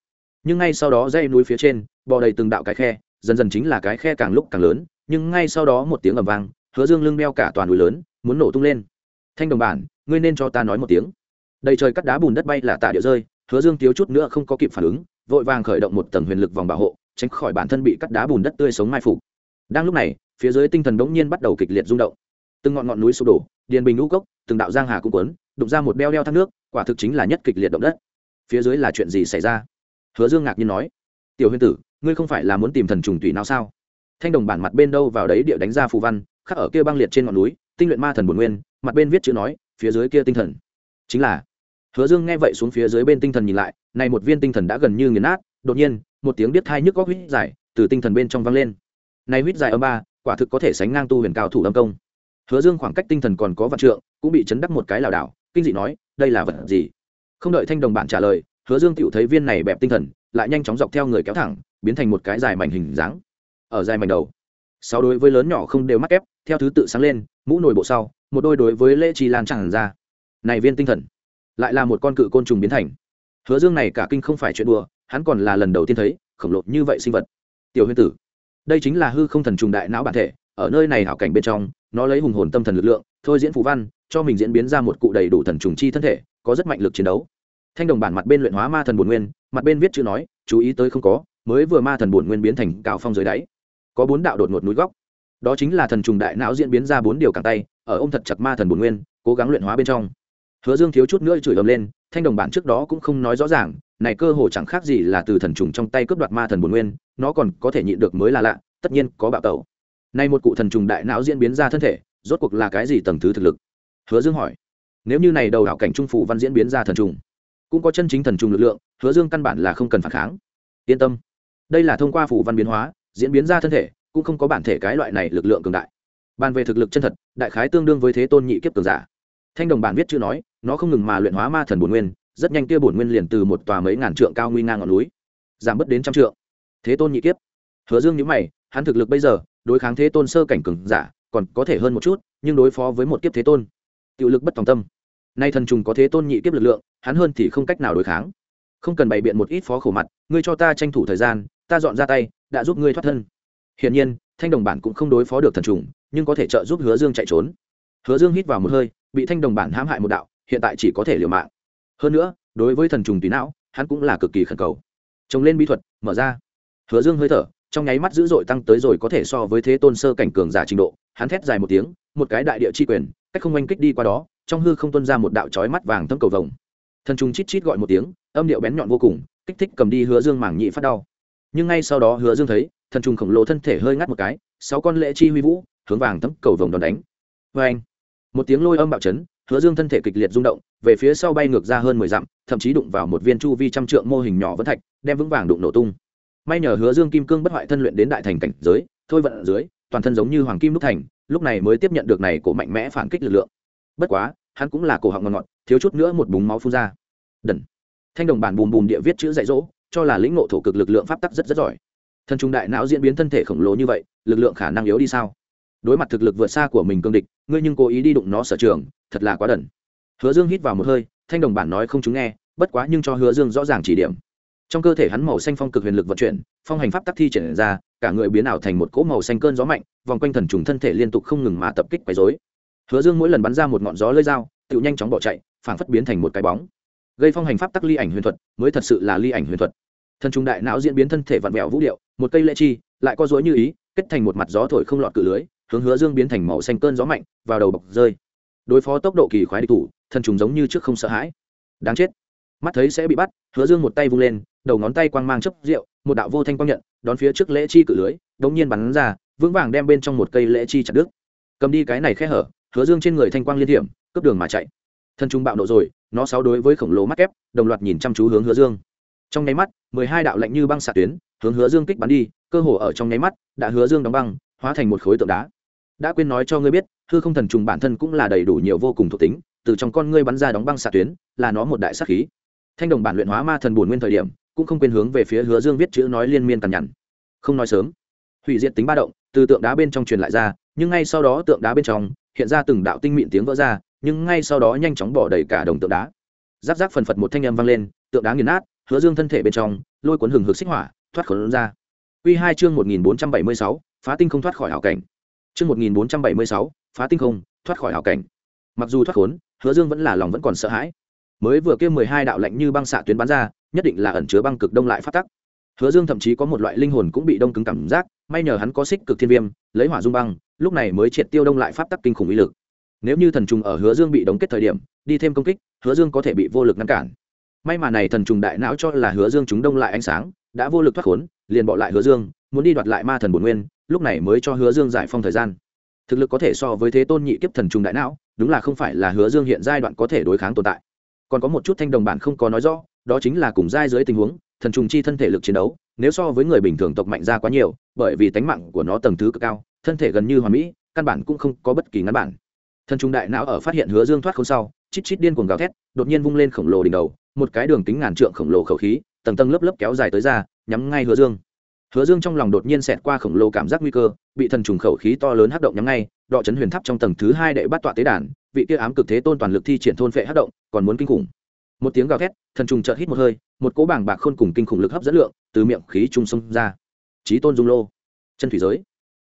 Nhưng ngay sau đó dây núi phía trên, bò đầy từng đạo cái khe, dần dần chính là cái khe càng lúc càng lớn, nhưng ngay sau đó một tiếng ầm vang, hứa dương lưng đeo cả toàn núi lớn, muốn nổ tung lên. Thanh đồng bản, ngươi nên cho ta nói một tiếng đầy trời cắt đá bùn đất bay là tạ địa rơi, hứa dương thiếu chút nữa không có kịp phản ứng, vội vàng khởi động một tầng huyền lực vòng bảo hộ, tránh khỏi bản thân bị cắt đá bùn đất tươi sống mai phục. Đang lúc này, phía dưới tinh thần bỗng nhiên bắt đầu kịch liệt rung động. Từng ngọn ngọn núi sụp đổ, điền bình ngũ cốc, từng đạo giang hà cũng quấn đụng ra một beo đeo thác nước, quả thực chính là nhất kịch liệt động đất. Phía dưới là chuyện gì xảy ra? Hứa dương ngạc nhiên nói. Tiểu huyền tử, ngươi không phải là muốn tìm thần trùng tùy nào sao? Thanh đồng bản mặt bên đâu vào đấy địa đánh ra phù văn, khắc ở kia băng liệt trên ngọn núi, tinh luyện ma thần bồn nguyên, mặt bên viết chữ nói, phía dưới kia tinh thần. Chính là hứa dương nghe vậy xuống phía dưới bên tinh thần nhìn lại, này một viên tinh thần đã gần như nghiền nát, đột nhiên, một tiếng biết thai nhức góc huýt dài từ tinh thần bên trong vang lên. Này huýt dài âm ba, quả thực có thể sánh ngang tu huyền cao thủ âm công. Hứa dương khoảng cách tinh thần còn có vạn trượng, cũng bị chấn đắc một cái lảo đảo, kinh dị nói, đây là vật gì? Không đợi thanh đồng bạn trả lời, hứa dương tựu thấy viên này bẹp tinh thần, lại nhanh chóng dọc theo người kéo thẳng, biến thành một cái dài mảnh hình dáng. Ở dài mảnh đầu, sáu đối với lớn nhỏ không đều mắc ép theo thứ tự sáng lên, mũ nồi bộ sau, một đôi đối với lễ trì lan tràn ra. Này viên tinh thần lại là một con cự côn trùng biến thành. Hứa dương này cả kinh không phải chuyện đùa, hắn còn là lần đầu tiên thấy, khổng lồ như vậy sinh vật. Tiểu huyền tử, đây chính là hư không thần trùng đại não bản thể, ở nơi này hảo cảnh bên trong, nó lấy hùng hồn tâm thần lực lượng, thôi diễn phù văn, cho mình diễn biến ra một cụ đầy đủ thần trùng chi thân thể, có rất mạnh lực chiến đấu. Thanh đồng bản mặt bên luyện hóa ma thần bổn nguyên, mặt bên viết chữ nói, chú ý tới không có, mới vừa ma thần bổn nguyên biến thành cao phong dưới đáy. Có bốn đạo đột ngột núi góc. Đó chính là thần trùng đại não diễn biến ra bốn điều cẳng tay, ở ôm thật chặt ma thần bổn nguyên, cố gắng luyện hóa bên trong hứa dương thiếu chút nữa chửi ầm lên, thanh đồng bản trước đó cũng không nói rõ ràng, này cơ hồ chẳng khác gì là từ thần trùng trong tay cướp đoạt ma thần bổn nguyên, nó còn có thể nhịn được mới là lạ, tất nhiên có bạo tẩu. Nay một cụ thần trùng đại não diễn biến ra thân thể, rốt cuộc là cái gì tầng thứ thực lực? Hứa dương hỏi. Nếu như này đầu đảo cảnh trung phủ văn diễn biến ra thần trùng, cũng có chân chính thần trùng lực lượng, hứa dương căn bản là không cần phản kháng. Yên tâm. Đây là thông qua phủ văn biến hóa, diễn biến ra thân thể, cũng không có bản thể cái loại này lực lượng cường đại. Bàn về thực lực chân thật, đại khái tương đương với thế tôn nhị kiếp cường giả. Thanh đồng bản viết chưa nói nó không ngừng mà luyện hóa ma thần bổn nguyên, rất nhanh kia bổn nguyên liền từ một tòa mấy ngàn trượng cao nguy ngang ngọn núi, giảm bớt đến trăm trượng. Thế tôn nhị kiếp. Hứa dương nhữ mày, hắn thực lực bây giờ, đối kháng thế tôn sơ cảnh cường giả, còn có thể hơn một chút, nhưng đối phó với một kiếp thế tôn tự lực bất tòng tâm. Nay thần trùng có thế tôn nhị kiếp lực lượng, hắn hơn thì không cách nào đối kháng. Không cần bày biện một ít phó khổ mặt, ngươi cho ta tranh thủ thời gian, ta dọn ra tay, đã giúp ngươi thoát thân. Hiển nhiên, thanh đồng bản cũng không đối phó được thần trùng, nhưng có thể trợ giúp hứa dương chạy trốn. Hứa dương hít vào một hơi, bị thanh đồng bản hãm hại một đạo hiện tại chỉ có thể liều mạng. Hơn nữa, đối với thần trùng tùy não, hắn cũng là cực kỳ khẩn cầu. Trồng lên bí thuật, mở ra. Hứa dương hơi thở, trong nháy mắt dữ dội tăng tới rồi có thể so với thế tôn sơ cảnh cường giả trình độ, hắn thét dài một tiếng, một cái đại địa chi quyền, cách không oanh kích đi qua đó, trong hư không tuân ra một đạo chói mắt vàng thâm cầu vồng. Thần trùng chít chít gọi một tiếng, âm điệu bén nhọn vô cùng, kích thích cầm đi hứa dương mảng nhị phát đau. Nhưng ngay sau đó hứa dương thấy, thần trùng khổng lồ thân thể hơi ngắt một cái, sáu con lệ chi huy vũ, hướng vàng thấm cầu vồng đòn đánh. Vê anh một tiếng lôi âm bạo chấn hứa dương thân thể kịch liệt rung động, về phía sau bay ngược ra hơn mười dặm, thậm chí đụng vào một viên chu vi trăm trượng mô hình nhỏ vẫn thạch, đem vững vàng đụng nổ tung. May nhờ hứa dương kim cương bất hoại thân luyện đến đại thành cảnh giới, thôi vận ở dưới, toàn thân giống như hoàng kim lúc thành, lúc này mới tiếp nhận được này cổ mạnh mẽ phản kích lực lượng. Bất quá, hắn cũng là cổ họng ngọt ngọt thiếu chút nữa một búng máu phun ra. Đần. Thanh đồng bản bùm bùm địa viết chữ dạy dỗ, cho là lĩnh ngộ thổ cực lực lượng pháp tắc rất rất giỏi. Thân trung đại não diễn biến thân thể khổng lồ như vậy, lực lượng khả năng yếu đi sao? Đối mặt thực lực vượt xa của mình cương địch, ngươi nhưng cố ý đi đụng nó sở trường, thật là quá đần. Hứa dương hít vào một hơi, thanh đồng bản nói không chúng nghe, bất quá nhưng cho hứa dương rõ ràng chỉ điểm. Trong cơ thể hắn màu xanh phong cực huyền lực vận chuyển, phong hành pháp tắc thi triển ra, cả người biến ảo thành một cỗ màu xanh cơn gió mạnh, vòng quanh thần trùng thân thể liên tục không ngừng mà tập kích quấy dối hứa dương mỗi lần bắn ra một ngọn gió lơi dao, tự nhanh chóng bỏ chạy, phảng phất biến thành một cái bóng. Gây phong hành pháp tắc ly ảnh huyền thuật, mới thật sự là ly ảnh huyền thuật. Thần trùng đại não diễn biến thân thể vặn vẹo vũ điệu, một cây lễ chi, lại co dối như ý, kết thành một mặt gió thổi không lọt cự lưới hướng hứa dương biến thành màu xanh cơn gió mạnh, vào đầu bọc rơi. Đối phó tốc độ kỳ khoái địch thủ thần trùng giống như trước không sợ hãi. Đáng chết. Mắt thấy sẽ bị bắt, hứa dương một tay vung lên, đầu ngón tay quang mang chấp rượu, một đạo vô thanh quang nhận, đón phía trước lễ chi cự lưới đống nhiên bắn ra, vững vàng đem bên trong một cây lễ chi chặt đứt. Cầm đi cái này khe hở, hứa dương trên người thanh quang liên hiểm, cướp đường mà chạy. Thân trung bạo nộ rồi, nó sáu đối với khổng lồ mắt kép, đồng loạt nhìn chăm chú hướng hứa dương. Trong nháy mắt, mười hai đạo lạnh như băng xạ tuyến, hướng hứa dương kích bắn đi, cơ hồ ở trong nháy mắt, đã hứa dương đóng băng, hóa thành một khối tượng đá đã quên nói cho ngươi biết, hư không thần trùng bản thân cũng là đầy đủ nhiều vô cùng thuộc tính, từ trong con ngươi bắn ra đóng băng xạ tuyến, là nó một đại sắc khí. Thanh đồng bản luyện hóa ma thần bổn nguyên thời điểm, cũng không quên hướng về phía hứa dương viết chữ nói liên miên cằn nhằn. Không nói sớm, hủy diệt tính ba động, từ tượng đá bên trong truyền lại ra, nhưng ngay sau đó tượng đá bên trong, hiện ra từng đạo tinh mịn tiếng vỡ ra, nhưng ngay sau đó nhanh chóng bỏ đầy cả đồng tượng đá. Giáp giáp phần phật một thanh âm vang lên, tượng đá nghiền nát, hứa dương thân thể bên trong, lôi cuốn hừng hực xích hỏa, thoát khốn ra. Quy hai chương một nghìn bốn trăm bảy mươi sáu, phá tinh không thoát khỏi hảo cảnh chương một nghìn bốn trăm bảy mươi sáu, phá tinh không, thoát khỏi hảo cảnh. Mặc dù thoát khốn, hứa dương vẫn là lòng vẫn còn sợ hãi. Mới vừa kia mười hai đạo lạnh như băng xạ tuyến bắn ra, nhất định là ẩn chứa băng cực đông lại phát tắc. Hứa dương thậm chí có một loại linh hồn cũng bị đông cứng cảm giác, may nhờ hắn có xích cực thiên viêm, lấy hỏa dung băng, lúc này mới triệt tiêu đông lại pháp tắc kinh khủng uy lực. Nếu như thần trùng ở hứa dương bị đóng kết thời điểm, đi thêm công kích, hứa dương có thể bị vô lực ngăn cản. May mà này thần trùng đại não cho là hứa dương chúng đông lại ánh sáng, đã vô lực thoát khốn, liền bỏ lại hứa dương, muốn đi đoạt lại ma thần bổn nguyên lúc này mới cho hứa dương giải phong thời gian. Thực lực có thể so với thế tôn nhị kiếp thần trùng đại não, đúng là không phải là hứa dương hiện giai đoạn có thể đối kháng tồn tại. Còn có một chút thanh đồng bản không có nói rõ, đó chính là cùng giai dưới tình huống, thần trùng chi thân thể lực chiến đấu, nếu so với người bình thường tộc mạnh ra quá nhiều, bởi vì tánh mạng của nó tầng thứ cực cao, thân thể gần như hoàn mỹ, căn bản cũng không có bất kỳ ngắn bản. Thần trùng đại não ở phát hiện hứa dương thoát không sau, chít chít điên cuồng gào thét, đột nhiên vung lên khổng lồ đỉnh đầu, một cái đường kính ngàn trượng khổng lồ khẩu khí, tầng tầng lớp lớp kéo dài tới ra, nhắm ngay hứa dương hứa dương trong lòng đột nhiên xẹt qua khổng lồ cảm giác nguy cơ, bị thần trùng khẩu khí to lớn hắc động nhắm ngay, đọ chấn huyền tháp trong tầng thứ hai đệ bắt tọa tế đàn, vị kia ám cực thế tôn toàn lực thi triển thôn phệ hắc động, còn muốn kinh khủng. Một tiếng gào thét, thần trùng chợt hít một hơi, một cỗ bảng bạc khôn cùng kinh khủng lực hấp dẫn lượng, từ miệng khí trung sông ra. Trí tôn dung lô, chân thủy giới,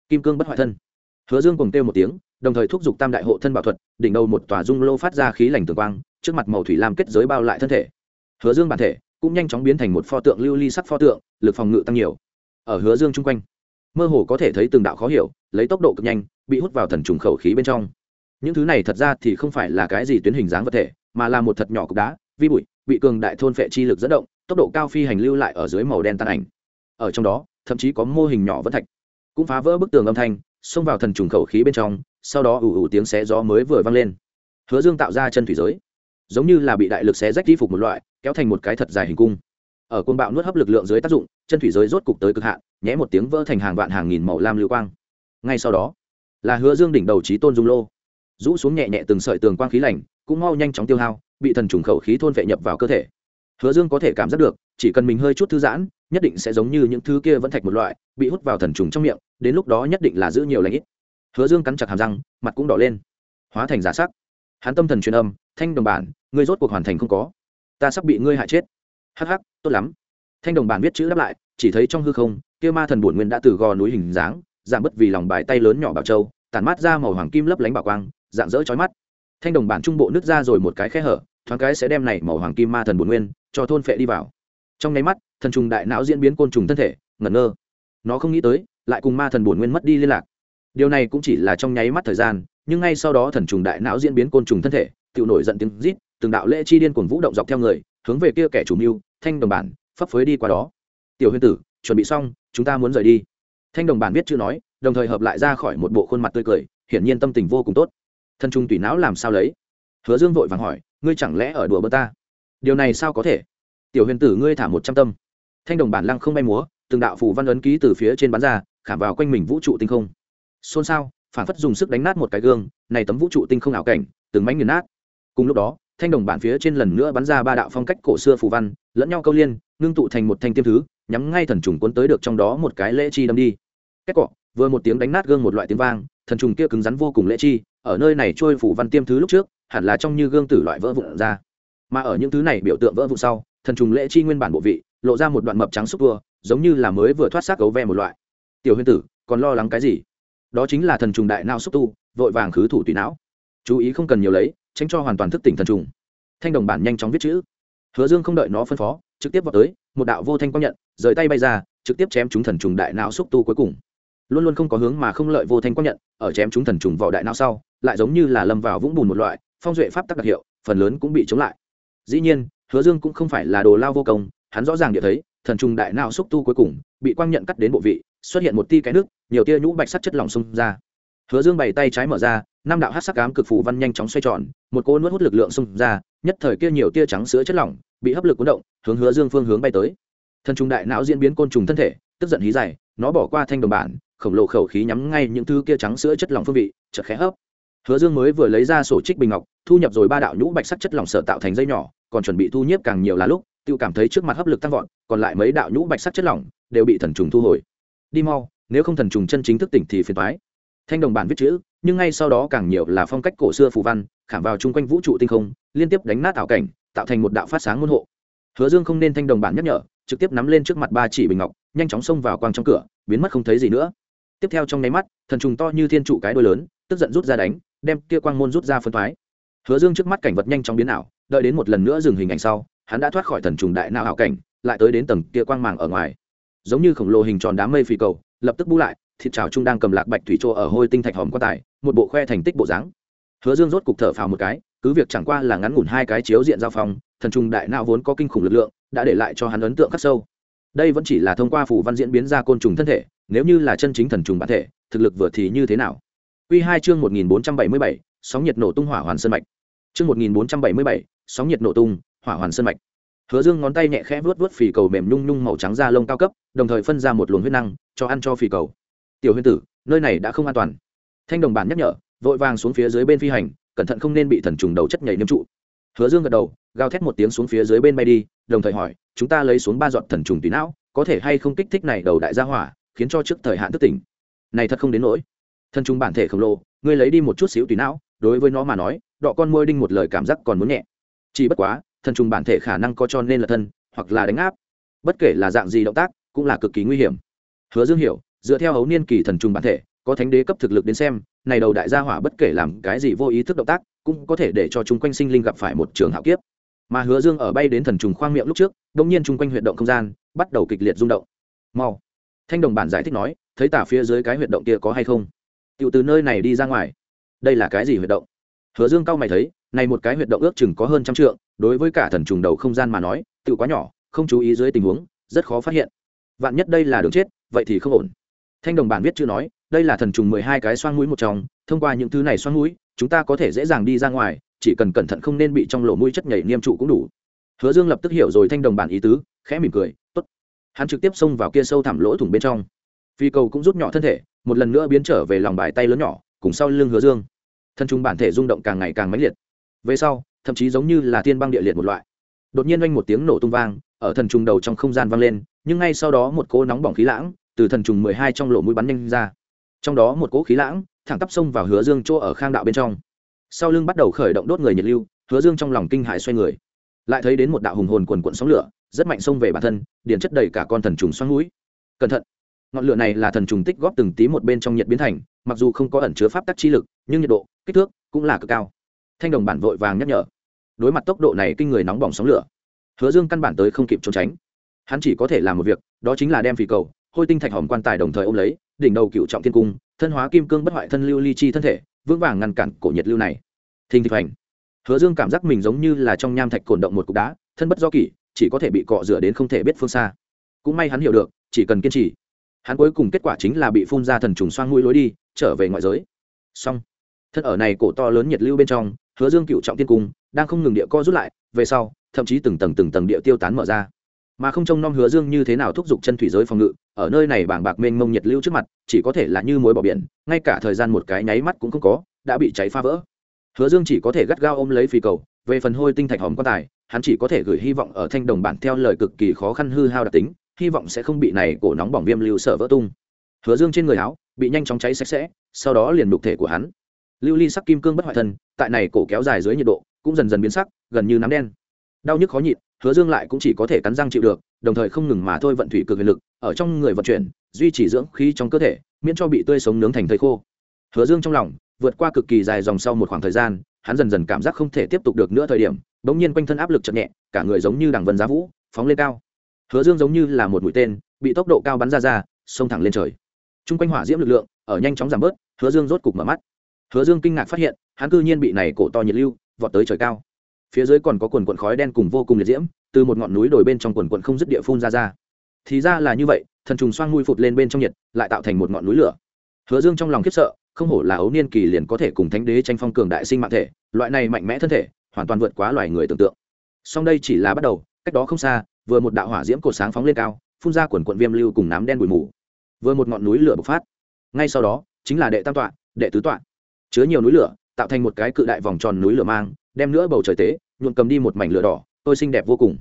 kim cương bất hoại thân. Hứa dương cùng kêu một tiếng, đồng thời thúc giục tam đại hộ thân bảo thuật, đỉnh đầu một tòa dung lô phát ra khí lành tường quang, trước mặt màu thủy làm kết giới bao lại thân thể. Hứa dương bản thể cũng nhanh chóng biến thành một pho tượng lưu ly sắc pho tượng, lực phòng ngự tăng nhiều ở hứa dương chung quanh. Mơ hồ có thể thấy từng đạo khó hiểu, lấy tốc độ cực nhanh, bị hút vào thần trùng khẩu khí bên trong. Những thứ này thật ra thì không phải là cái gì tuyến hình dáng vật thể, mà là một thật nhỏ cục đá, vi bụi, bị cường đại thôn phệ chi lực dẫn động, tốc độ cao phi hành lưu lại ở dưới màu đen tan ảnh. Ở trong đó, thậm chí có mô hình nhỏ vẫn thạch. Cũng phá vỡ bức tường âm thanh, xông vào thần trùng khẩu khí bên trong, sau đó ủ ủ tiếng xé gió mới vừa vang lên. Hứa dương tạo ra chân thủy giới. Giống như là bị đại lực xé rách đi phục một loại, kéo thành một cái thật dài hình cung ở côn bạo nuốt hấp lực lượng dưới tác dụng, chân thủy giới rốt cục tới cực hạn, nhẽ một tiếng vỡ thành hàng vạn hàng nghìn màu lam lưu quang. Ngay sau đó, là hứa dương đỉnh đầu trí tôn dung lô. Rũ xuống nhẹ nhẹ từng sợi tường quang khí lạnh cũng mau nhanh chóng tiêu hao, bị thần trùng khẩu khí thôn vệ nhập vào cơ thể. Hứa dương có thể cảm giác được, chỉ cần mình hơi chút thư giãn, nhất định sẽ giống như những thứ kia vẫn thạch một loại, bị hút vào thần trùng trong miệng, đến lúc đó nhất định là giữ nhiều lãnh ít. Hứa dương cắn chặt hàm răng, mặt cũng đỏ lên. Hóa thành giả sắc. Hắn tâm thần truyền âm, thanh đồng bản, ngươi rốt cuộc hoàn thành không có. Ta sắp bị ngươi hại chết hắc hắc, tốt lắm. Thanh đồng bản viết chữ đáp lại, chỉ thấy trong hư không, kia ma thần bổn nguyên đã từ gò núi hình dáng, giảm bớt vì lòng bài tay lớn nhỏ bảo châu, tản mát ra màu hoàng kim lấp lánh bảo quang, dạng dỡ chói mắt. Thanh đồng bản trung bộ nứt ra rồi một cái khe hở, thoáng cái sẽ đem này màu hoàng kim ma thần bổn nguyên cho thôn phệ đi vào. Trong nháy mắt, thần trùng đại não diễn biến côn trùng thân thể, ngẩn ngơ. Nó không nghĩ tới, lại cùng ma thần bổn nguyên mất đi liên lạc. Điều này cũng chỉ là trong nháy mắt thời gian, nhưng ngay sau đó thần trùng đại não diễn biến côn trùng thân thể, tự nổi giận tiếng rít, từng đạo lễ chi điên cuồng vũ động dọc theo người hướng về kia kẻ chủ mưu, thanh đồng bản, phấp phới đi qua đó. Tiểu huyền tử, chuẩn bị xong, chúng ta muốn rời đi. Thanh đồng bản biết chữ nói, đồng thời hợp lại ra khỏi một bộ khuôn mặt tươi cười, hiển nhiên tâm tình vô cùng tốt. Thân trung tùy não làm sao lấy? Hứa dương vội vàng hỏi, ngươi chẳng lẽ ở đùa bơ ta? Điều này sao có thể? Tiểu huyền tử, ngươi thả một trăm tâm. Thanh đồng bản lăng không bay múa, từng đạo phủ văn ấn ký từ phía trên bán ra, khảm vào quanh mình vũ trụ tinh không. Xôn xao, phản phất dùng sức đánh nát một cái gương, này tấm vũ trụ tinh không ảo cảnh, từng mánh nghiền nát. Cùng lúc đó thanh đồng bản phía trên lần nữa bắn ra ba đạo phong cách cổ xưa phù văn, lẫn nhau câu liên, ngưng tụ thành một thanh tiêm thứ, nhắm ngay thần trùng cuốn tới được trong đó một cái lễ chi đâm đi. Kết cọ vừa một tiếng đánh nát gương một loại tiếng vang, thần trùng kia cứng rắn vô cùng lễ chi, ở nơi này trôi phủ văn tiêm thứ lúc trước, hẳn là trong như gương tử loại vỡ vụn ra. Mà ở những thứ này biểu tượng vỡ vụn sau, thần trùng lễ chi nguyên bản bộ vị, lộ ra một đoạn mập trắng xúc vừa giống như là mới vừa thoát xác gấu ve một loại. Tiểu huyền tử, còn lo lắng cái gì? Đó chính là thần trùng đại não xúc tu, vội vàng khứ thủ tùy não. Chú ý không cần nhiều lấy tránh cho hoàn toàn thức tỉnh thần trùng. Thanh đồng bản nhanh chóng viết chữ. Hứa dương không đợi nó phân phó, trực tiếp vào tới, một đạo vô thanh quang nhận, rời tay bay ra, trực tiếp chém chúng thần trùng đại não xúc tu cuối cùng. Luôn luôn không có hướng mà không lợi vô thanh quang nhận, ở chém chúng thần trùng vào đại não sau, lại giống như là lâm vào vũng bùn một loại, phong duệ pháp tắc đặc hiệu, phần lớn cũng bị chống lại. Dĩ nhiên, hứa dương cũng không phải là đồ lao vô công, hắn rõ ràng địa thấy, thần trùng đại não xúc tu cuối cùng, bị quang nhận cắt đến bộ vị, xuất hiện một tia cái nước, nhiều tia nhũ bạch sắt chất lỏng xông ra. Hứa dương bày tay trái mở ra năm đạo hát sắc cám cực phủ văn nhanh chóng xoay tròn, một cô nuốt hút lực lượng xông ra, nhất thời kia nhiều tia trắng sữa chất lỏng bị hấp lực cuốn động, hướng hứa dương phương hướng bay tới. Thần trùng đại não diễn biến côn trùng thân thể, tức giận hí dày nó bỏ qua thanh đồng bản, khổng lồ khẩu khí nhắm ngay những thứ kia trắng sữa chất lỏng phương vị, chợt khẽ hấp. Hứa dương mới vừa lấy ra sổ trích bình ngọc, thu nhập rồi ba đạo nhũ bạch sắc chất lỏng sở tạo thành dây nhỏ, còn chuẩn bị thu nhiếp càng nhiều là lúc tự cảm thấy trước mặt hấp lực tăng vọt, còn lại mấy đạo nhũ bạch sắc chất lỏng đều bị thần trùng thu hồi. Đi mau, nếu không thần trùng chân chính thức tỉnh thì phiền toái thanh đồng bản viết chữ, nhưng ngay sau đó càng nhiều là phong cách cổ xưa phù văn, khảm vào chung quanh vũ trụ tinh không, liên tiếp đánh nát ảo cảnh, tạo thành một đạo phát sáng môn hộ. Hứa dương không nên thanh đồng bản nhắc nhở, trực tiếp nắm lên trước mặt ba chỉ bình ngọc, nhanh chóng xông vào quang trong cửa, biến mất không thấy gì nữa. Tiếp theo trong nháy mắt, thần trùng to như thiên trụ cái đôi lớn, tức giận rút ra đánh, đem kia quang môn rút ra phân thoái. Hứa dương trước mắt cảnh vật nhanh chóng biến ảo, đợi đến một lần nữa dừng hình ảnh sau, hắn đã thoát khỏi thần trùng đại não ảo cảnh, lại tới đến tầng kia quang màng ở ngoài. Giống như khổng lồ hình tròn đám mây phi cầu lập tức bu lại thịt trào trung đang cầm lạc bạch thủy trô ở hôi tinh thạch hòm quan tài một bộ khoe thành tích bộ dáng hứa dương rốt cục thở phào một cái cứ việc chẳng qua là ngắn ngủn hai cái chiếu diện giao phong thần trùng đại não vốn có kinh khủng lực lượng đã để lại cho hắn ấn tượng khắc sâu đây vẫn chỉ là thông qua phủ văn diễn biến ra côn trùng thân thể nếu như là chân chính thần trùng bản thể thực lực vừa thì như thế nào Quy 2 chương 1477, sóng nhiệt nổ tung hỏa hoàn sơn mạch. Chương 1477, sóng nhiệt nổ tung, hỏa hoàn sơn mạch. Hứa Dương ngón tay nhẹ khẽ vuốt vuốt phì cầu mềm nhung nhung màu trắng da lông cao cấp, đồng thời phân ra một luồng huyết năng, cho ăn cho phì cầu. Tiểu Huyền tử, nơi này đã không an toàn. Thanh đồng bản nhắc nhở, vội vàng xuống phía dưới bên phi hành, cẩn thận không nên bị thần trùng đầu chất nhảy niêm trụ. Hứa Dương gật đầu, gào thét một tiếng xuống phía dưới bên bay đi, đồng thời hỏi, chúng ta lấy xuống ba giọt thần trùng tùy não, có thể hay không kích thích này đầu đại gia hỏa, khiến cho trước thời hạn thức tỉnh. Này thật không đến nỗi thân chúng bản thể khổng lồ ngươi lấy đi một chút xíu tùy não đối với nó mà nói đọ con môi đinh một lời cảm giác còn muốn nhẹ chỉ bất quá Thần trùng bản thể khả năng có cho nên là thân, hoặc là đánh áp. Bất kể là dạng gì động tác, cũng là cực kỳ nguy hiểm. Hứa dương hiểu, dựa theo hấu niên kỳ thần trùng bản thể, có thánh đế cấp thực lực đến xem, này đầu đại gia hỏa bất kể làm cái gì vô ý thức động tác, cũng có thể để cho chúng quanh sinh linh gặp phải một trường hạo kiếp. Mà hứa dương ở bay đến thần trùng khoang miệng lúc trước đông nhiên chung quanh huyệt động không gian, bắt đầu kịch liệt rung động. Mau. Thanh đồng bản giải thích nói, thấy tả phía dưới cái huyệt động kia có hay không? Tựu từ nơi này đi ra ngoài. Đây là cái gì huyệt động? Hứa dương cao mày thấy này một cái huyệt động ước chừng có hơn trăm trượng, đối với cả thần trùng đầu không gian mà nói tự quá nhỏ, không chú ý dưới tình huống, rất khó phát hiện. Vạn nhất đây là đường chết, vậy thì không ổn. Thanh đồng bản viết chưa nói, đây là thần trùng mười hai cái xoang mũi một trong, thông qua những thứ này xoang mũi, chúng ta có thể dễ dàng đi ra ngoài, chỉ cần cẩn thận không nên bị trong lỗ mũi chất nhảy niêm trụ cũng đủ. Hứa dương lập tức hiểu rồi thanh đồng bản ý tứ, khẽ mỉm cười, tốt. Hắn trực tiếp xông vào kia sâu thẳm lỗ thủng bên trong. Phi cầu cũng rút nhỏ thân thể, một lần nữa biến trở về lòng bài tay lớn nhỏ, cùng sau lưng hứa dương. Thân trung bản thể rung động càng ngày càng mãnh liệt về sau, thậm chí giống như là thiên băng địa liệt một loại. Đột nhiên oanh một tiếng nổ tung vang, ở thần trùng đầu trong không gian vang lên, nhưng ngay sau đó một cỗ nóng bỏng khí lãng từ thần trùng mười hai trong lỗ mũi bắn nhanh ra. Trong đó một cỗ khí lãng thẳng tắp xông vào hứa dương chỗ ở khang đạo bên trong. Sau lưng bắt đầu khởi động đốt người nhiệt lưu, hứa dương trong lòng kinh hại xoay người. Lại thấy đến một đạo hùng hồn quần quận sóng lửa, rất mạnh xông về bản thân, điện chất đầy cả con thần trùng xoắn mũi. Cẩn thận! Ngọn lửa này là thần trùng tích góp từng tí một bên trong nhiệt biến thành, mặc dù không có ẩn chứa pháp tắc chi lực, nhưng nhiệt độ, kích thước cũng là cực cao thanh đồng bản vội vàng nhắc nhở. Đối mặt tốc độ này kinh người nóng bỏng sóng lửa, hứa dương căn bản tới không kịp trốn tránh. Hắn chỉ có thể làm một việc, đó chính là đem phì cầu, hôi tinh thạch hòm quan tài đồng thời ôm lấy, đỉnh đầu cựu trọng thiên cung, thân hóa kim cương bất hoại thân lưu ly chi thân thể, vững vàng ngăn cản cổ nhiệt lưu này. Thình thịch hành hứa dương cảm giác mình giống như là trong nham thạch cổn động một cục đá, thân bất do kỷ, chỉ có thể bị cọ rửa đến không thể biết phương xa. Cũng may hắn hiểu được, chỉ cần kiên trì, hắn cuối cùng kết quả chính là bị phun ra thần trùng xoang mũi lối đi, trở về ngoại giới. Xong. Thân ở này cổ to lớn nhiệt lưu bên trong hứa dương cựu trọng tiên cung, đang không ngừng địa co rút lại, về sau, thậm chí từng tầng từng tầng địa tiêu tán mở ra. Mà không trông nom hứa dương như thế nào thúc giục chân thủy giới phòng ngự, ở nơi này bảng bạc mênh mông nhiệt lưu trước mặt, chỉ có thể là như mối bỏ biển, ngay cả thời gian một cái nháy mắt cũng không có, đã bị cháy phá vỡ. Hứa dương chỉ có thể gắt gao ôm lấy phi cầu, về phần hôi tinh thạch hòm quan tài, hắn chỉ có thể gửi hy vọng ở thanh đồng bản theo lời cực kỳ khó khăn hư hao đặc tính, hy vọng sẽ không bị này cổ nóng bỏng viêm lưu sở vỡ tung. Hứa dương trên người áo, bị nhanh chóng cháy sạch sẽ, sau đó liền đục thể của hắn lưu ly sắc kim cương bất hoại thân, tại này cổ kéo dài dưới nhiệt độ, cũng dần dần biến sắc, gần như nắm đen. Đau nhức khó nhịn, hứa dương lại cũng chỉ có thể cắn răng chịu được, đồng thời không ngừng mà thôi vận thủy cực huyền lực, ở trong người vận chuyển, duy trì dưỡng khí trong cơ thể, miễn cho bị tươi sống nướng thành thây khô. Hứa dương trong lòng, vượt qua cực kỳ dài dòng sau một khoảng thời gian, hắn dần dần cảm giác không thể tiếp tục được nữa thời điểm, bỗng nhiên quanh thân áp lực chậm nhẹ, cả người giống như đằng vân giá vũ, phóng lên cao. Hứa dương giống như là một mũi tên, bị tốc độ cao bắn ra ra, xông thẳng lên trời. T r u n g quanh hỏa diễm lực lượng, ở nhanh chóng giảm bớt, hứa dương rốt cục mở mắt hứa dương kinh ngạc phát hiện, hắn cư nhiên bị này cổ to nhiệt lưu vọt tới trời cao. Phía dưới còn có quần quần khói đen cùng vô cùng liệt diễm, từ một ngọn núi đồi bên trong quần quần không dứt địa phun ra ra. Thì ra là như vậy, thần trùng xoang nuôi phụt lên bên trong nhiệt, lại tạo thành một ngọn núi lửa. Hứa dương trong lòng khiếp sợ, không hổ là ấu niên kỳ liền có thể cùng thánh đế tranh phong cường đại sinh mạng thể, loại này mạnh mẽ thân thể, hoàn toàn vượt quá loài người tưởng tượng. Song đây chỉ là bắt đầu, cách đó không xa, vừa một đạo hỏa diễm cột sáng phóng lên cao, phun ra quần quận viêm lưu cùng nám đen bụi mù. Vừa một ngọn núi lửa bộc phát. Ngay sau đó, chính là đệ tam tọa, đệ tứ tọa chứa nhiều núi lửa, tạo thành một cái cự đại vòng tròn núi lửa mang, đem nữa bầu trời tế, nhuộm cầm đi một mảnh lửa đỏ, tôi xinh đẹp vô cùng.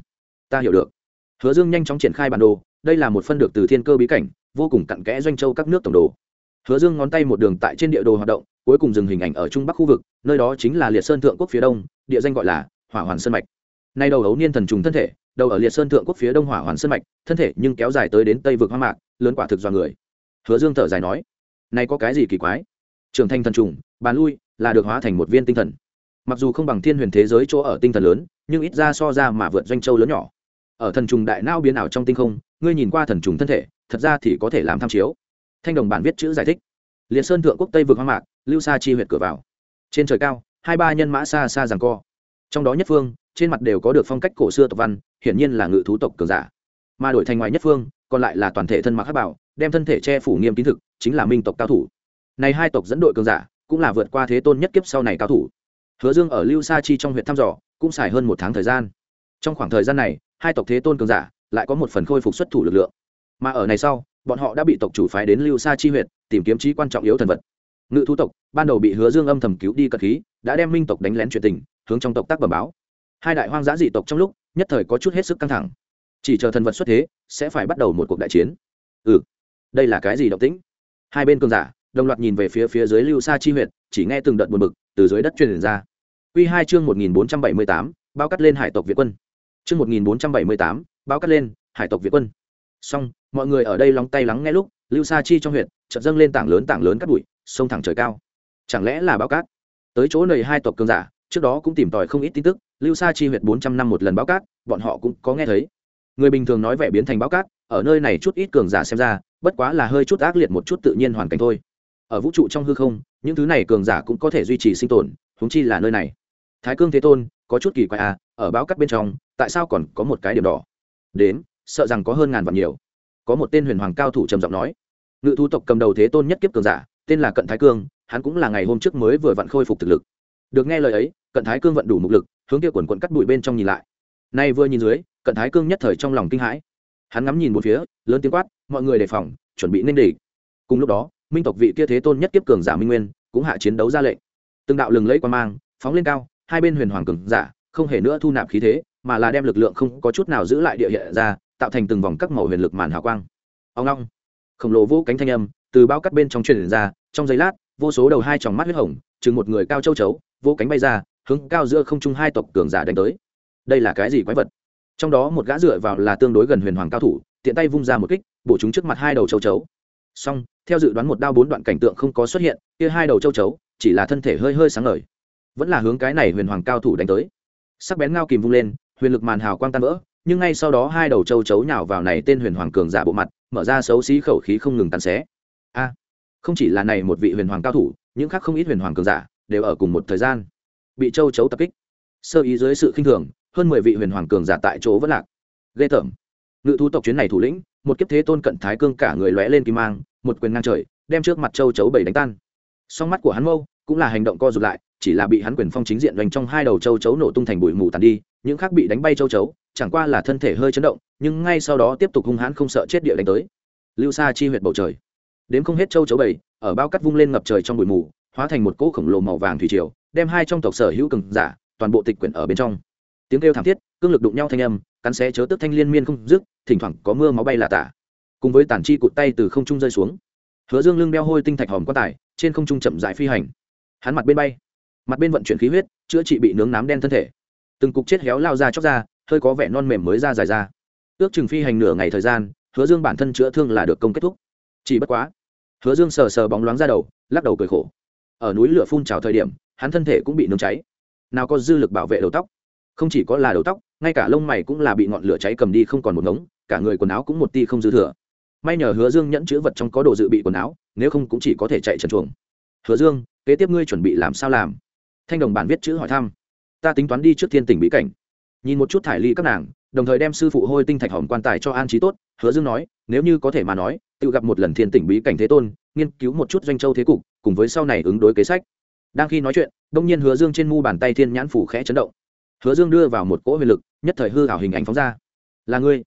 Ta hiểu được. Hứa dương nhanh chóng triển khai bản đồ, đây là một phân được từ thiên cơ bí cảnh, vô cùng cặn kẽ doanh châu các nước tổng đồ. Hứa dương ngón tay một đường tại trên địa đồ hoạt động, cuối cùng dừng hình ảnh ở trung bắc khu vực, nơi đó chính là liệt sơn thượng quốc phía đông, địa danh gọi là hỏa hoàn sơn mạch. Nay đầu ấu niên thần trùng thân thể, đầu ở liệt sơn thượng quốc phía đông hỏa hoàn sơn mạch, thân thể nhưng kéo dài tới đến tây vực hoang mạc, lớn quả thực do người. Hứa dương thở dài nói nay có cái gì kỳ quái? Trưởng thành thần trùng bàn lui là được hóa thành một viên tinh thần. Mặc dù không bằng thiên huyền thế giới chỗ ở tinh thần lớn, nhưng ít ra so ra mà vượt doanh châu lớn nhỏ. Ở thần trùng đại nao biến ảo trong tinh không, ngươi nhìn qua thần trùng thân thể, thật ra thì có thể làm tham chiếu. Thanh đồng bản viết chữ giải thích. Liệt sơn thượng quốc tây vượt hoang mạc, lưu sa chi huyệt cửa vào. Trên trời cao, hai ba nhân mã xa xa rằng co. Trong đó nhất phương, trên mặt đều có được phong cách cổ xưa tộc văn, hiển nhiên là ngự thú tộc cường giả. Mà đổi thành ngoài nhất phương, còn lại là toàn thể thân mặc hắc bảo, đem thân thể che phủ nghiêm kín thực, chính là minh tộc cao thủ. Này hai tộc dẫn đội cường giả cũng là vượt qua thế tôn nhất kiếp sau này cao thủ. Hứa dương ở lưu sa chi trong huyện thăm dò, cũng xài hơn một tháng thời gian. Trong khoảng thời gian này, hai tộc thế tôn cường giả lại có một phần khôi phục xuất thủ lực lượng. Mà ở này sau, bọn họ đã bị tộc chủ phái đến lưu sa chi huyện tìm kiếm trí quan trọng yếu thần vật. Ngự thú tộc, ban đầu bị hứa dương âm thầm cứu đi cật khí, đã đem minh tộc đánh lén chuyện tình, hướng trong tộc tác bẩm báo. Hai đại hoang dã dị tộc trong lúc, nhất thời có chút hết sức căng thẳng. Chỉ chờ thần vật xuất thế, sẽ phải bắt đầu một cuộc đại chiến. Ừ đây là cái gì động tĩnh? Hai bên cường giả đồng loạt nhìn về phía phía dưới lưu sa chi huyện chỉ nghe từng đợt buồn bực từ dưới đất truyền ra. Quy hai chương một nghìn bốn trăm bảy mươi tám, bao cắt lên hải tộc việt quân. Chương một nghìn bốn trăm bảy mươi tám, bao cắt lên hải tộc việt quân. Xong, mọi người ở đây lóng tay lắng nghe lúc, lưu sa chi trong huyện chợt dâng lên tảng lớn tảng lớn cắt bụi, sông thẳng trời cao. Chẳng lẽ là bao cát? Tới chỗ này hai tộc cường giả, trước đó cũng tìm tòi không ít tin tức, lưu sa chi huyện bốn trăm năm một lần báo cát, bọn họ cũng có nghe thấy. Người bình thường nói vẻ biến thành báo cát, ở nơi này chút ít cường giả xem ra, bất quá là hơi chút ác liệt một chút tự nhiên hoàn cảnh thôi ở vũ trụ trong hư không, những thứ này cường giả cũng có thể duy trì sinh tồn húng chi là nơi này. Thái cương thế tôn, có chút kỳ quái à ở báo cắt bên trong, tại sao còn có một cái điểm đỏ? Đến, sợ rằng có hơn ngàn vạn nhiều. Có một tên huyền hoàng cao thủ trầm giọng nói. Ngự thu tộc cầm đầu thế tôn nhất kiếp cường giả, tên là cận thái cương, hắn cũng là ngày hôm trước mới vừa vặn khôi phục thực lực. Được nghe lời ấy, cận thái cương vận đủ mục lực, hướng kia quần quận cắt bụi bên trong nhìn lại. Nay vừa nhìn dưới, cận thái cương nhất thời trong lòng kinh hãi. Hắn ngắm nhìn một phía, lớn tiếng quát, mọi người đề phòng, chuẩn bị nên địch. Cùng lúc đó minh tộc vị kia thế tôn nhất kiếp cường giả minh nguyên, cũng hạ chiến đấu ra lệnh. Từng đạo lừng lẫy quan mang, phóng lên cao, hai bên huyền hoàng cường giả, không hề nữa thu nạp khí thế, mà là đem lực lượng không có chút nào giữ lại địa hiện ra, tạo thành từng vòng các màu huyền lực màn hào quang. Ông long, khổng lồ vũ cánh thanh âm, từ bao cắt bên trong truyền ra, trong giây lát, vô số đầu hai tròng mắt huyết hồng, chừng một người cao châu chấu, vô cánh bay ra, hướng cao giữa không trung hai tộc cường giả đánh tới. Đây là cái gì quái vật? Trong đó một gã dựa vào là tương đối gần huyền hoàng cao thủ, tiện tay vung ra một kích, bổ chúng trước mặt hai đầu châu chấu song theo dự đoán một đao bốn đoạn cảnh tượng không có xuất hiện, kia hai đầu châu chấu, chỉ là thân thể hơi hơi sáng ngời. Vẫn là hướng cái này huyền hoàng cao thủ đánh tới. Sắc bén ngao kìm vung lên, huyền lực màn hào quang tan vỡ, nhưng ngay sau đó hai đầu châu chấu nhào vào này tên huyền hoàng cường giả bộ mặt, mở ra xấu xí khẩu khí không ngừng tàn xé. A, không chỉ là này một vị huyền hoàng cao thủ, những khác không ít huyền hoàng cường giả đều ở cùng một thời gian bị châu chấu tập kích. Sơ ý dưới sự khinh thường, hơn mười vị huyền hoàng cường giả tại chỗ vẫn lạc. Ghê tởm. Ngự thú tộc chuyến này thủ lĩnh một kiếp thế tôn cận thái cương cả người lóe lên kim mang, một quyền ngang trời, đem trước mặt châu chấu bảy đánh tan. Song mắt của hắn mâu, cũng là hành động co rụt lại, chỉ là bị hắn quyền phong chính diện doanh trong hai đầu châu chấu nổ tung thành bụi mù tàn đi, những khác bị đánh bay châu chấu, chẳng qua là thân thể hơi chấn động, nhưng ngay sau đó tiếp tục hung hãn không sợ chết địa đánh tới. Lưu xa chi huyệt bầu trời. Đến không hết châu chấu bảy, ở bao cắt vung lên ngập trời trong bụi mù, hóa thành một cỗ khổng lồ màu vàng thủy triều, đem hai trong tộc sở hữu cường giả, toàn bộ tịch quyển ở bên trong. Tiếng kêu thảm thiết, cương lực đụng nhau thanh âm cắn xé chớ tức thanh liên miên không dứt, thỉnh thoảng có mưa máu bay là tả. Cùng với tản chi cụt tay từ không trung rơi xuống. Hứa dương lưng đeo hôi tinh thạch hòm quan tài, trên không trung chậm dại phi hành. Hắn mặt bên bay. Mặt bên vận chuyển khí huyết, chữa trị bị nướng nám đen thân thể. Từng cục chết héo lao ra chóc ra, hơi có vẻ non mềm mới ra dài ra. Ước chừng phi hành nửa ngày thời gian, hứa dương bản thân chữa thương là được công kết thúc. Chỉ bất quá, hứa dương sờ sờ bóng loáng ra đầu, lắc đầu cười khổ. Ở núi lửa phun trào thời điểm, hắn thân thể cũng bị nướng cháy. Nào có dư lực bảo vệ đầu tóc không chỉ có là đầu tóc, ngay cả lông mày cũng là bị ngọn lửa cháy cầm đi không còn một ngống, cả người quần áo cũng một ti không dư thừa. May nhờ hứa dương nhẫn chữ vật trong có đồ dự bị quần áo, nếu không cũng chỉ có thể chạy trần chuồng. Hứa dương, kế tiếp ngươi chuẩn bị làm sao làm? Thanh đồng bản viết chữ hỏi thăm. Ta tính toán đi trước thiên tỉnh bí cảnh. Nhìn một chút thải ly các nàng, đồng thời đem sư phụ hôi tinh thạch hỏng quan tài cho an trí tốt, hứa dương nói, nếu như có thể mà nói, tự gặp một lần thiên tỉnh bí cảnh thế tôn, nghiên cứu một chút doanh châu thế cục, cùng với sau này ứng đối kế sách. Đang khi nói chuyện, đông nhiên hứa dương trên mu bàn tay thiên nhãn phủ khẽ chấn động hứa dương đưa vào một cỗ huyền lực, nhất thời hư ảo hình ảnh phóng ra. Là ngươi?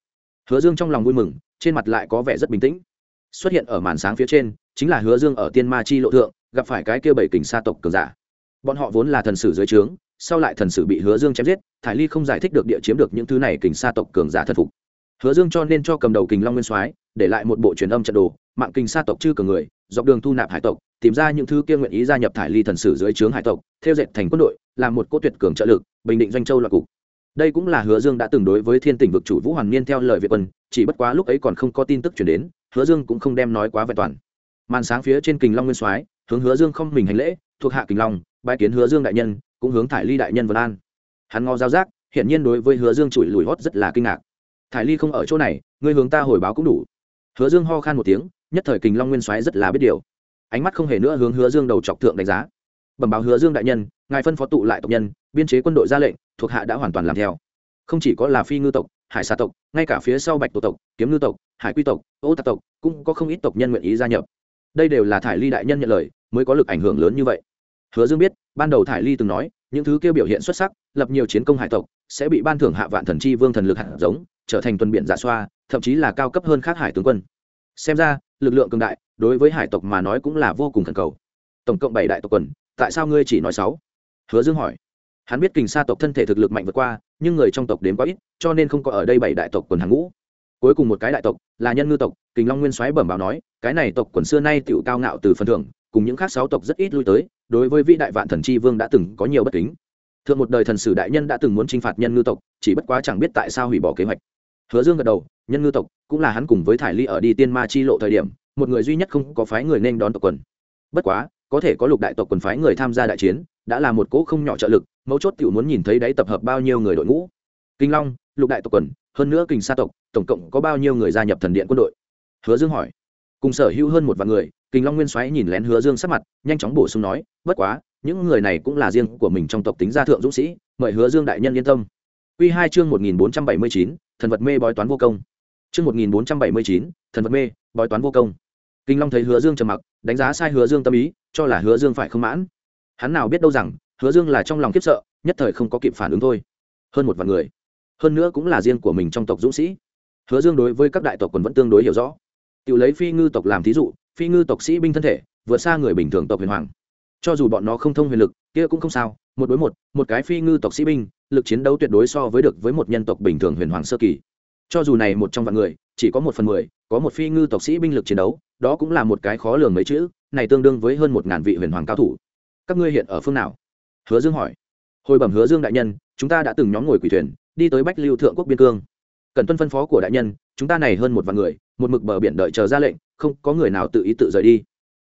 Hứa dương trong lòng vui mừng, trên mặt lại có vẻ rất bình tĩnh. Xuất hiện ở màn sáng phía trên, chính là hứa dương ở tiên ma chi lộ thượng, gặp phải cái kia bảy kình sa tộc cường giả. Bọn họ vốn là thần sử dưới trướng, sau lại thần sử bị hứa dương chém giết, thải ly không giải thích được địa chiếm được những thứ này kình sa tộc cường giả thần phục. Hứa dương cho nên cho cầm đầu kình long nguyên soái, để lại một bộ truyền âm trận đồ, mạng kình sa tộc chư cường người, dọc đường thu nạp hải tộc tìm ra những thứ kia nguyện ý gia nhập thải ly thần sử dưới trướng hải tộc, theo dệt thành quân đội làm một cỗ tuyệt cường trợ lực, bình định doanh châu loạt cục. Đây cũng là hứa dương đã từng đối với thiên tỉnh vực chủ vũ hoàn niên theo lời việt quân, chỉ bất quá lúc ấy còn không có tin tức chuyển đến, hứa dương cũng không đem nói quá vẹn toàn. Màn sáng phía trên kình long nguyên soái, hướng hứa dương không mình hành lễ, thuộc hạ kình long bãi kiến hứa dương đại nhân, cũng hướng thải ly đại nhân vân an. Hắn ngó giao giác hiện nhiên đối với hứa dương chùi lùi hót rất là kinh ngạc. Thải ly không ở chỗ này, ngươi hướng ta hồi báo cũng đủ. Hứa dương ho khan một tiếng, nhất thời kình long nguyên soái rất là biết điều ánh mắt không hề nữa hướng hứa dương đầu chọc thượng đánh giá. Bẩm báo hứa dương đại nhân, ngài phân phó tụ lại tộc nhân, biên chế quân đội ra lệnh, thuộc hạ đã hoàn toàn làm theo. Không chỉ có là phi ngư tộc, hải xà tộc, ngay cả phía sau bạch tổ tộc, kiếm ngư tộc, hải quy tộc, ô tạc tộc, cũng có không ít tộc nhân nguyện ý gia nhập. Đây đều là thải ly đại nhân nhận lời, mới có lực ảnh hưởng lớn như vậy. Hứa dương biết, ban đầu thải ly từng nói, những thứ kêu biểu hiện xuất sắc, lập nhiều chiến công hải tộc, sẽ bị ban thưởng hạ vạn thần chi vương thần lực hạt giống, trở thành tuần biện giả dạ xoa, thậm chí là cao cấp hơn khác hải tướng quân. Xem ra, lực lượng cường đại đối với hải tộc mà nói cũng là vô cùng thần cầu. Tổng cộng bảy đại tộc quần, tại sao ngươi chỉ nói sáu? Hứa dương hỏi. Hắn biết kình sa tộc thân thể thực lực mạnh vượt qua, nhưng người trong tộc đến quá ít, cho nên không có ở đây bảy đại tộc quần hàng ngũ. Cuối cùng một cái đại tộc, là nhân ngư tộc, kình long nguyên soái bẩm báo nói, cái này tộc quần xưa nay tựu cao ngạo từ phần thưởng, cùng những khác sáu tộc rất ít lui tới, đối với vị đại vạn thần chi vương đã từng có nhiều bất kính. Thượng một đời thần sử đại nhân đã từng muốn chinh phạt nhân ngư tộc, chỉ bất quá chẳng biết tại sao hủy bỏ kế hoạch. Hứa dương gật đầu, nhân ngư tộc cũng là hắn cùng với thải ly ở đi tiên ma chi lộ thời điểm một người duy nhất không có phái người nên đón tộc quần. Bất quá, có thể có lục đại tộc quần phái người tham gia đại chiến, đã là một cỗ không nhỏ trợ lực, mấu chốt tiểu muốn nhìn thấy đấy tập hợp bao nhiêu người đội ngũ. Kinh long, lục đại tộc quần, hơn nữa kinh sa tộc, tổng cộng có bao nhiêu người gia nhập thần điện quân đội? Hứa dương hỏi. Cùng sở hữu hơn một vạn người, kinh long nguyên xoáy nhìn lén hứa dương sắc mặt, nhanh chóng bổ sung nói, bất quá, những người này cũng là riêng của mình trong tộc tính gia thượng dũng sĩ, mời hứa dương đại nhân yên tâm. Quy hai chương một nghìn bốn trăm bảy mươi chín, thần vật mê bói toán vô công. Chương một nghìn bốn trăm bảy mươi chín, thần vật mê, bói toán vô công kinh long thấy hứa dương trầm mặc, đánh giá sai hứa dương tâm ý, cho là hứa dương phải không mãn. Hắn nào biết đâu rằng, hứa dương là trong lòng khiếp sợ, nhất thời không có kịp phản ứng thôi. Hơn một vạn người. Hơn nữa cũng là riêng của mình trong tộc dũng sĩ. Hứa dương đối với các đại tộc còn vẫn tương đối hiểu rõ. Tự lấy phi ngư tộc làm thí dụ, phi ngư tộc sĩ binh thân thể, vượt xa người bình thường tộc huyền hoàng. Cho dù bọn nó không thông huyền lực, kia cũng không sao, một đối một một cái phi ngư tộc sĩ binh, lực chiến đấu tuyệt đối so với được với một nhân tộc bình thường huyền hoàng sơ kỳ. Cho dù này một trong vạn người chỉ có một phần mười có một phi ngư tộc sĩ binh lực chiến đấu đó cũng là một cái khó lường mấy chữ này tương đương với hơn một ngàn vị huyền hoàng cao thủ. Các ngươi hiện ở phương nào? Hứa dương hỏi. Hồi bẩm hứa dương đại nhân chúng ta đã từng nhóm ngồi quỷ thuyền đi tới bách lưu thượng quốc biên cương. Cần tuân phân phó của đại nhân chúng ta này hơn một vạn người một mực bờ biển đợi chờ ra lệnh không có người nào tự ý tự rời đi.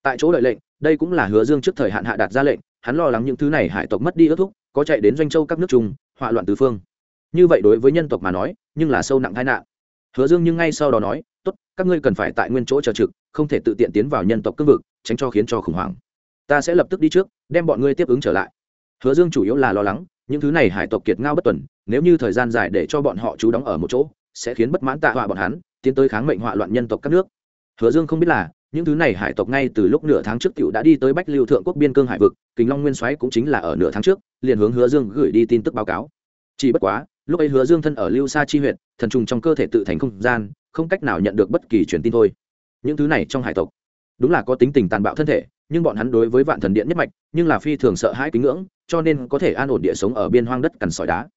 Tại chỗ đợi lệnh đây cũng là hứa dương trước thời hạn hạ đạt ra lệnh hắn lo lắng những thứ này hải tộc mất đi ước thúc có chạy đến doanh châu các nước trung, họa loạn tứ phương. Như vậy đối với nhân tộc mà nói nhưng là sâu nặng tai nạn hứa dương nhưng ngay sau đó nói, tốt, các ngươi cần phải tại nguyên chỗ chờ trực, không thể tự tiện tiến vào nhân tộc cương vực, tránh cho khiến cho khủng hoảng. Ta sẽ lập tức đi trước, đem bọn ngươi tiếp ứng trở lại. Hứa dương chủ yếu là lo lắng, những thứ này hải tộc kiệt ngao bất tuần, nếu như thời gian dài để cho bọn họ trú đóng ở một chỗ, sẽ khiến bất mãn tạ họa bọn hắn, tiến tới kháng mệnh họa loạn nhân tộc các nước. Hứa dương không biết là, những thứ này hải tộc ngay từ lúc nửa tháng trước t đã đi tới bách lưu thượng quốc biên cương hải vực, kình long nguyên soái cũng chính là ở nửa tháng trước, liền hướng hứa dương gửi đi tin tức báo cáo. Chỉ bất quá lúc ấy hứa dương thân ở lưu sa chi huyện, thần trùng trong cơ thể tự thành không gian, không cách nào nhận được bất kỳ truyền tin thôi. Những thứ này trong hải tộc, đúng là có tính tình tàn bạo thân thể, nhưng bọn hắn đối với vạn thần điện nhất mạch, nhưng là phi thường sợ hãi kính ngưỡng, cho nên có thể an ổn địa sống ở biên hoang đất cằn sỏi đá.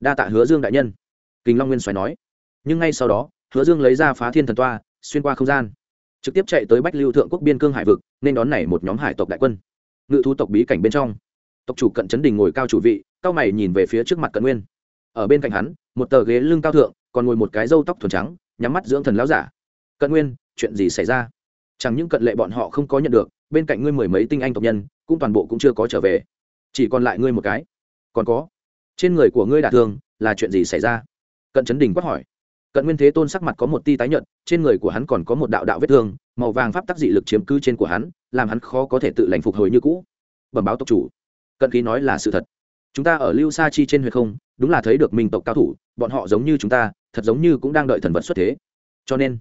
Đa tạ hứa dương đại nhân. Kinh long nguyên xoáy nói. Nhưng ngay sau đó, hứa dương lấy ra phá thiên thần toa, xuyên qua không gian, trực tiếp chạy tới bách lưu thượng quốc biên cương hải vực, nên đón này một nhóm hải tộc đại quân. Ngự thu tộc bí cảnh bên trong, tộc chủ cận chấn đình ngồi cao chủ vị, cao mày nhìn về phía trước mặt cận nguyên ở bên cạnh hắn, một tờ ghế lưng cao thượng, còn ngồi một cái râu tóc thuần trắng, nhắm mắt dưỡng thần lão giả. Cận nguyên, chuyện gì xảy ra? Chẳng những cận lệ bọn họ không có nhận được, bên cạnh ngươi mười mấy tinh anh tộc nhân, cũng toàn bộ cũng chưa có trở về. Chỉ còn lại ngươi một cái. Còn có, trên người của ngươi đả thương, là chuyện gì xảy ra? Cận chấn đình quát hỏi. Cận nguyên thế tôn sắc mặt có một ti tái nhợt, trên người của hắn còn có một đạo đạo vết thương, màu vàng pháp tắc dị lực chiếm cứ trên của hắn, làm hắn khó có thể tự lành phục hồi như cũ. Bẩm báo tộc chủ. Cận khí nói là sự thật chúng ta ở lưu sa chi trên huyệt không, đúng là thấy được minh tộc cao thủ, bọn họ giống như chúng ta, thật giống như cũng đang đợi thần vật xuất thế. Cho nên,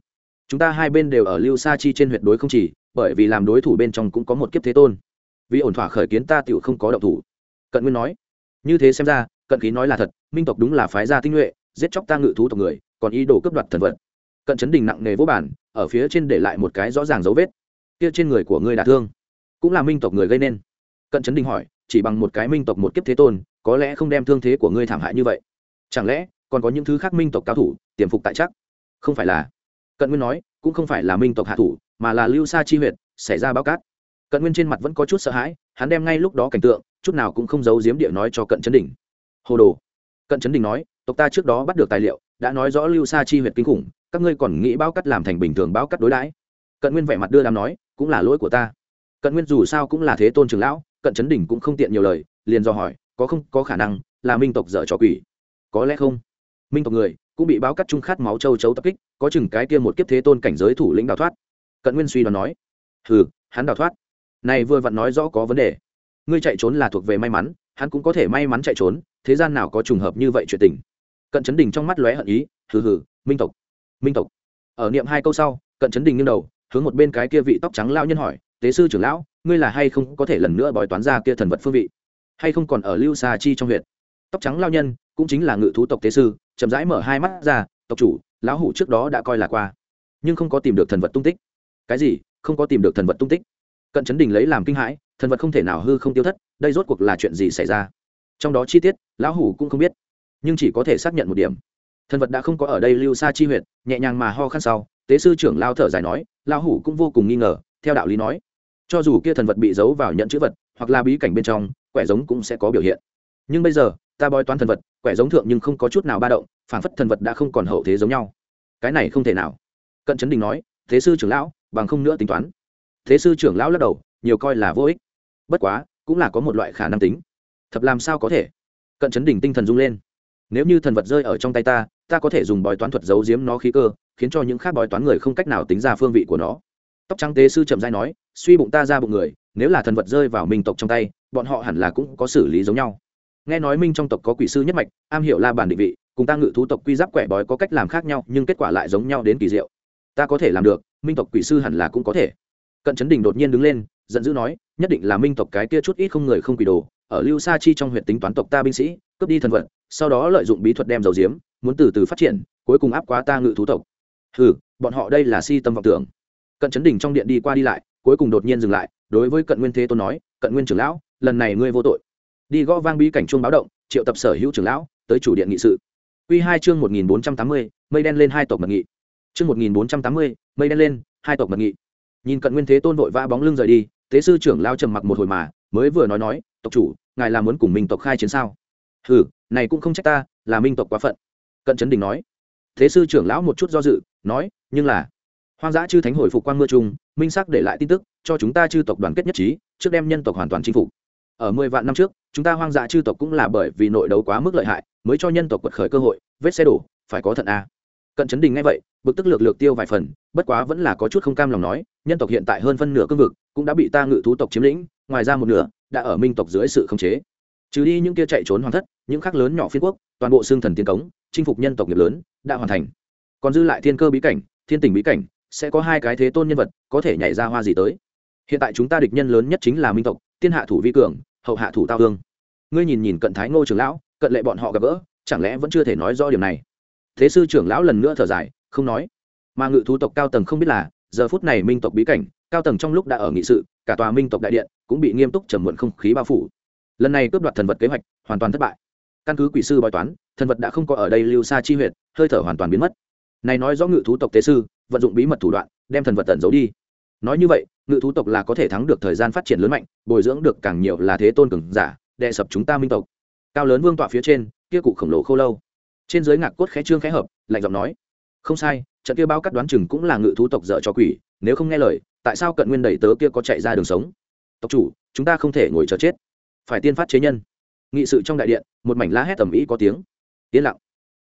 chúng ta hai bên đều ở lưu sa chi trên huyệt đối không chỉ, bởi vì làm đối thủ bên trong cũng có một kiếp thế tôn. Vì ổn thỏa khởi kiến ta tiểu không có động thủ. Cận nguyên nói, như thế xem ra, cận khí nói là thật, minh tộc đúng là phái gia tinh nhuệ, giết chóc ta ngự thú tộc người, còn ý đồ cướp đoạt thần vật. Cận chấn đình nặng nề vô bản, ở phía trên để lại một cái rõ ràng dấu vết. Kia trên người của ngươi đả thương, cũng là minh tộc người gây nên. Cận chấn đình hỏi chỉ bằng một cái minh tộc một kiếp thế tôn, có lẽ không đem thương thế của ngươi thảm hại như vậy. Chẳng lẽ, còn có những thứ khác minh tộc cao thủ, tiềm phục tại chắc? Không phải là. Cận nguyên nói, cũng không phải là minh tộc hạ thủ, mà là lưu sa chi huyện xảy ra báo cát. Cận nguyên trên mặt vẫn có chút sợ hãi, hắn đem ngay lúc đó cảnh tượng, chút nào cũng không giấu giếm địa nói cho cận chấn đỉnh hồ đồ. Cận chấn đỉnh nói, tộc ta trước đó bắt được tài liệu, đã nói rõ lưu sa chi huyện kinh khủng, các ngươi còn nghĩ báo cắt làm thành bình thường báo cắt đối đãi? Cận nguyên vẻ mặt đưa đám nói, cũng là lỗi của ta. Cận nguyên dù sao cũng là thế tôn trường lão cận chấn đỉnh cũng không tiện nhiều lời, liền do hỏi, có không, có khả năng là minh tộc dở trò quỷ? Có lẽ không. Minh tộc người cũng bị báo cắt trung khát máu châu chấu tập kích, có chừng cái kia một kiếp thế tôn cảnh giới thủ lĩnh đào thoát. Cận nguyên suy đoán nói, hừ, hắn đào thoát. Này vừa vặn nói rõ có vấn đề. Ngươi chạy trốn là thuộc về may mắn, hắn cũng có thể may mắn chạy trốn, thế gian nào có trùng hợp như vậy chuyện tình. Cận chấn đình trong mắt lóe hận ý, hừ hừ, minh tộc minh tộc. Ở niệm hai câu sau, cận chấn đình nghiêng đầu, hướng một bên cái kia vị tóc trắng lao nhân hỏi tế sư trưởng lão, ngươi là hay không có thể lần nữa bói toán ra kia thần vật phương vị? Hay không còn ở lưu xa chi trong huyện tóc trắng lao nhân, cũng chính là ngự thú tộc tế sư, chậm rãi mở hai mắt ra, tộc chủ, lão hủ trước đó đã coi là qua, nhưng không có tìm được thần vật tung tích. Cái gì? Không có tìm được thần vật tung tích? Cận chấn đình lấy làm kinh hãi, thần vật không thể nào hư không tiêu thất, đây rốt cuộc là chuyện gì xảy ra? Trong đó chi tiết, lão hủ cũng không biết, nhưng chỉ có thể xác nhận một điểm. Thần vật đã không có ở đây lưu xa chi huyệt, nhẹ nhàng mà ho khăn sau, tế sư trưởng lao thở dài nói, lão hủ cũng vô cùng nghi ngờ theo đạo lý nói, cho dù kia thần vật bị giấu vào nhận chữ vật hoặc là bí cảnh bên trong, quẻ giống cũng sẽ có biểu hiện. Nhưng bây giờ, ta bói toán thần vật, quẻ giống thượng nhưng không có chút nào ba động phản phất thần vật đã không còn hậu thế giống nhau. Cái này không thể nào. Cận chấn đình nói, thế sư trưởng lão, bằng không nữa tính toán. Thế sư trưởng lão lắc đầu, nhiều coi là vô ích. Bất quá, cũng là có một loại khả năng tính. Thật làm sao có thể? Cận chấn đỉnh tinh thần rung lên. Nếu như thần vật rơi ở trong tay ta ta có thể dùng bói toán thuật giấu giếm nó khí cơ, khiến cho những khác bói toán người không cách nào tính ra phương vị của nó tóc trắng tế sư chậm dai nói, suy bụng ta ra bụng người, nếu là thần vật rơi vào minh tộc trong tay, bọn họ hẳn là cũng có xử lý giống nhau. Nghe nói minh trong tộc có quỷ sư nhất mạch, am hiểu la bàn định vị, cùng ta ngự thú tộc quy giáp quẻ bói có cách làm khác nhau, nhưng kết quả lại giống nhau đến kỳ diệu. Ta có thể làm được, minh tộc quỷ sư hẳn là cũng có thể. Cận chấn đình đột nhiên đứng lên, giận dữ nói, nhất định là minh tộc cái kia chút ít không người không quỷ đồ, ở lưu sa chi trong huyện tính toán tộc ta binh sĩ, cướp đi thần vật, sau đó lợi dụng bí thuật đem dầu diếm, muốn từ từ phát triển, cuối cùng áp quá ta ngự thú tộc. Ừ bọn họ đây là si tâm vọng tưởng cận chấn đình trong điện đi qua đi lại, cuối cùng đột nhiên dừng lại, đối với cận nguyên thế tôn nói, cận nguyên trưởng lão, lần này ngươi vô tội. Đi gõ vang bí cảnh chuông báo động, triệu tập sở hữu trưởng lão, tới chủ điện nghị sự. Quy hai chương một nghìn bốn trăm tám mươi, mây đen lên hai tộc mật nghị. Chương một nghìn bốn trăm tám mươi, mây đen lên, hai tộc mật nghị. Nhìn cận nguyên thế tôn vội vã bóng lưng rời đi tế sư trưởng lao trầm mặc một hồi mà, mới vừa nói nói, tộc chủ, ngài là muốn cùng minh tộc khai chiến sao? Hừ, này cũng không trách ta, là minh tộc quá phận. Cận trấn đình nói. Thế sư trưởng lão một chút do dự, nói, nhưng là hoang dã chư thánh hồi phục quan mưa trung minh sắc để lại tin tức, cho chúng ta chư tộc đoàn kết nhất trí, trước đem nhân tộc hoàn toàn chinh phục. Ở mười vạn năm trước, chúng ta hoang dã chư tộc cũng là bởi vì nội đấu quá mức lợi hại, mới cho nhân tộc quật khởi cơ hội, vết xe đổ, phải có thận a. Cận chấn đình ngay vậy, bực tức lược lược tiêu vài phần, bất quá vẫn là có chút không cam lòng nói, nhân tộc hiện tại hơn phân nửa cương vực, cũng đã bị ta ngự thú tộc chiếm lĩnh, ngoài ra một nửa đã ở minh tộc dưới sự khống chế. Trừ đi những kia chạy trốn hoàng thất, những khác lớn nhỏ phiên quốc, toàn bộ xương thần tiên cống, chinh phục nhân tộc nghiệp lớn, đã hoàn thành. Còn dư lại thiên cơ bí cảnh, thiên tình bí cảnh sẽ có hai cái thế tôn nhân vật, có thể nhảy ra hoa gì tới. Hiện tại chúng ta địch nhân lớn nhất chính là minh tộc, tiên hạ thủ vi cường, hậu hạ thủ tao hương ngươi nhìn nhìn cận thái ngô trưởng lão, cận lệ bọn họ gặp gỡ, chẳng lẽ vẫn chưa thể nói rõ điểm này? Thế sư trưởng lão lần nữa thở dài, không nói. Mà ngự thú tộc cao tầng không biết là, giờ phút này minh tộc bí cảnh, cao tầng trong lúc đã ở nghị sự, cả tòa minh tộc đại điện cũng bị nghiêm túc trầm muộn không khí bao phủ. Lần này cướp đoạt thần vật kế hoạch, hoàn toàn thất bại. Căn cứ quỷ sư bói toán, thần vật đã không có ở đây lưu xa chi huyện hơi thở hoàn toàn biến mất. Này nói rõ ngự thú tộc tế sư vận dụng bí mật thủ đoạn, đem thần vật tẩn giấu đi. Nói như vậy, ngự thú tộc là có thể thắng được thời gian phát triển lớn mạnh, bồi dưỡng được càng nhiều là thế tôn cường giả đệ sập chúng ta minh tộc. Cao lớn vương tọa phía trên, kia cụ khổng lồ khô lâu. Trên dưới ngạc cốt khẽ trương khẽ hợp, lạnh giọng nói, không sai, trận kia bao cắt đoán chừng cũng là ngự thú tộc dở cho quỷ, nếu không nghe lời, tại sao cận nguyên đẩy tớ kia có chạy ra đường sống? Tộc chủ, chúng ta không thể ngồi chờ chết. Phải tiên phát chế nhân. Nghị sự trong đại điện, một mảnh lá hét tầm ý có tiếng. Yên lặng.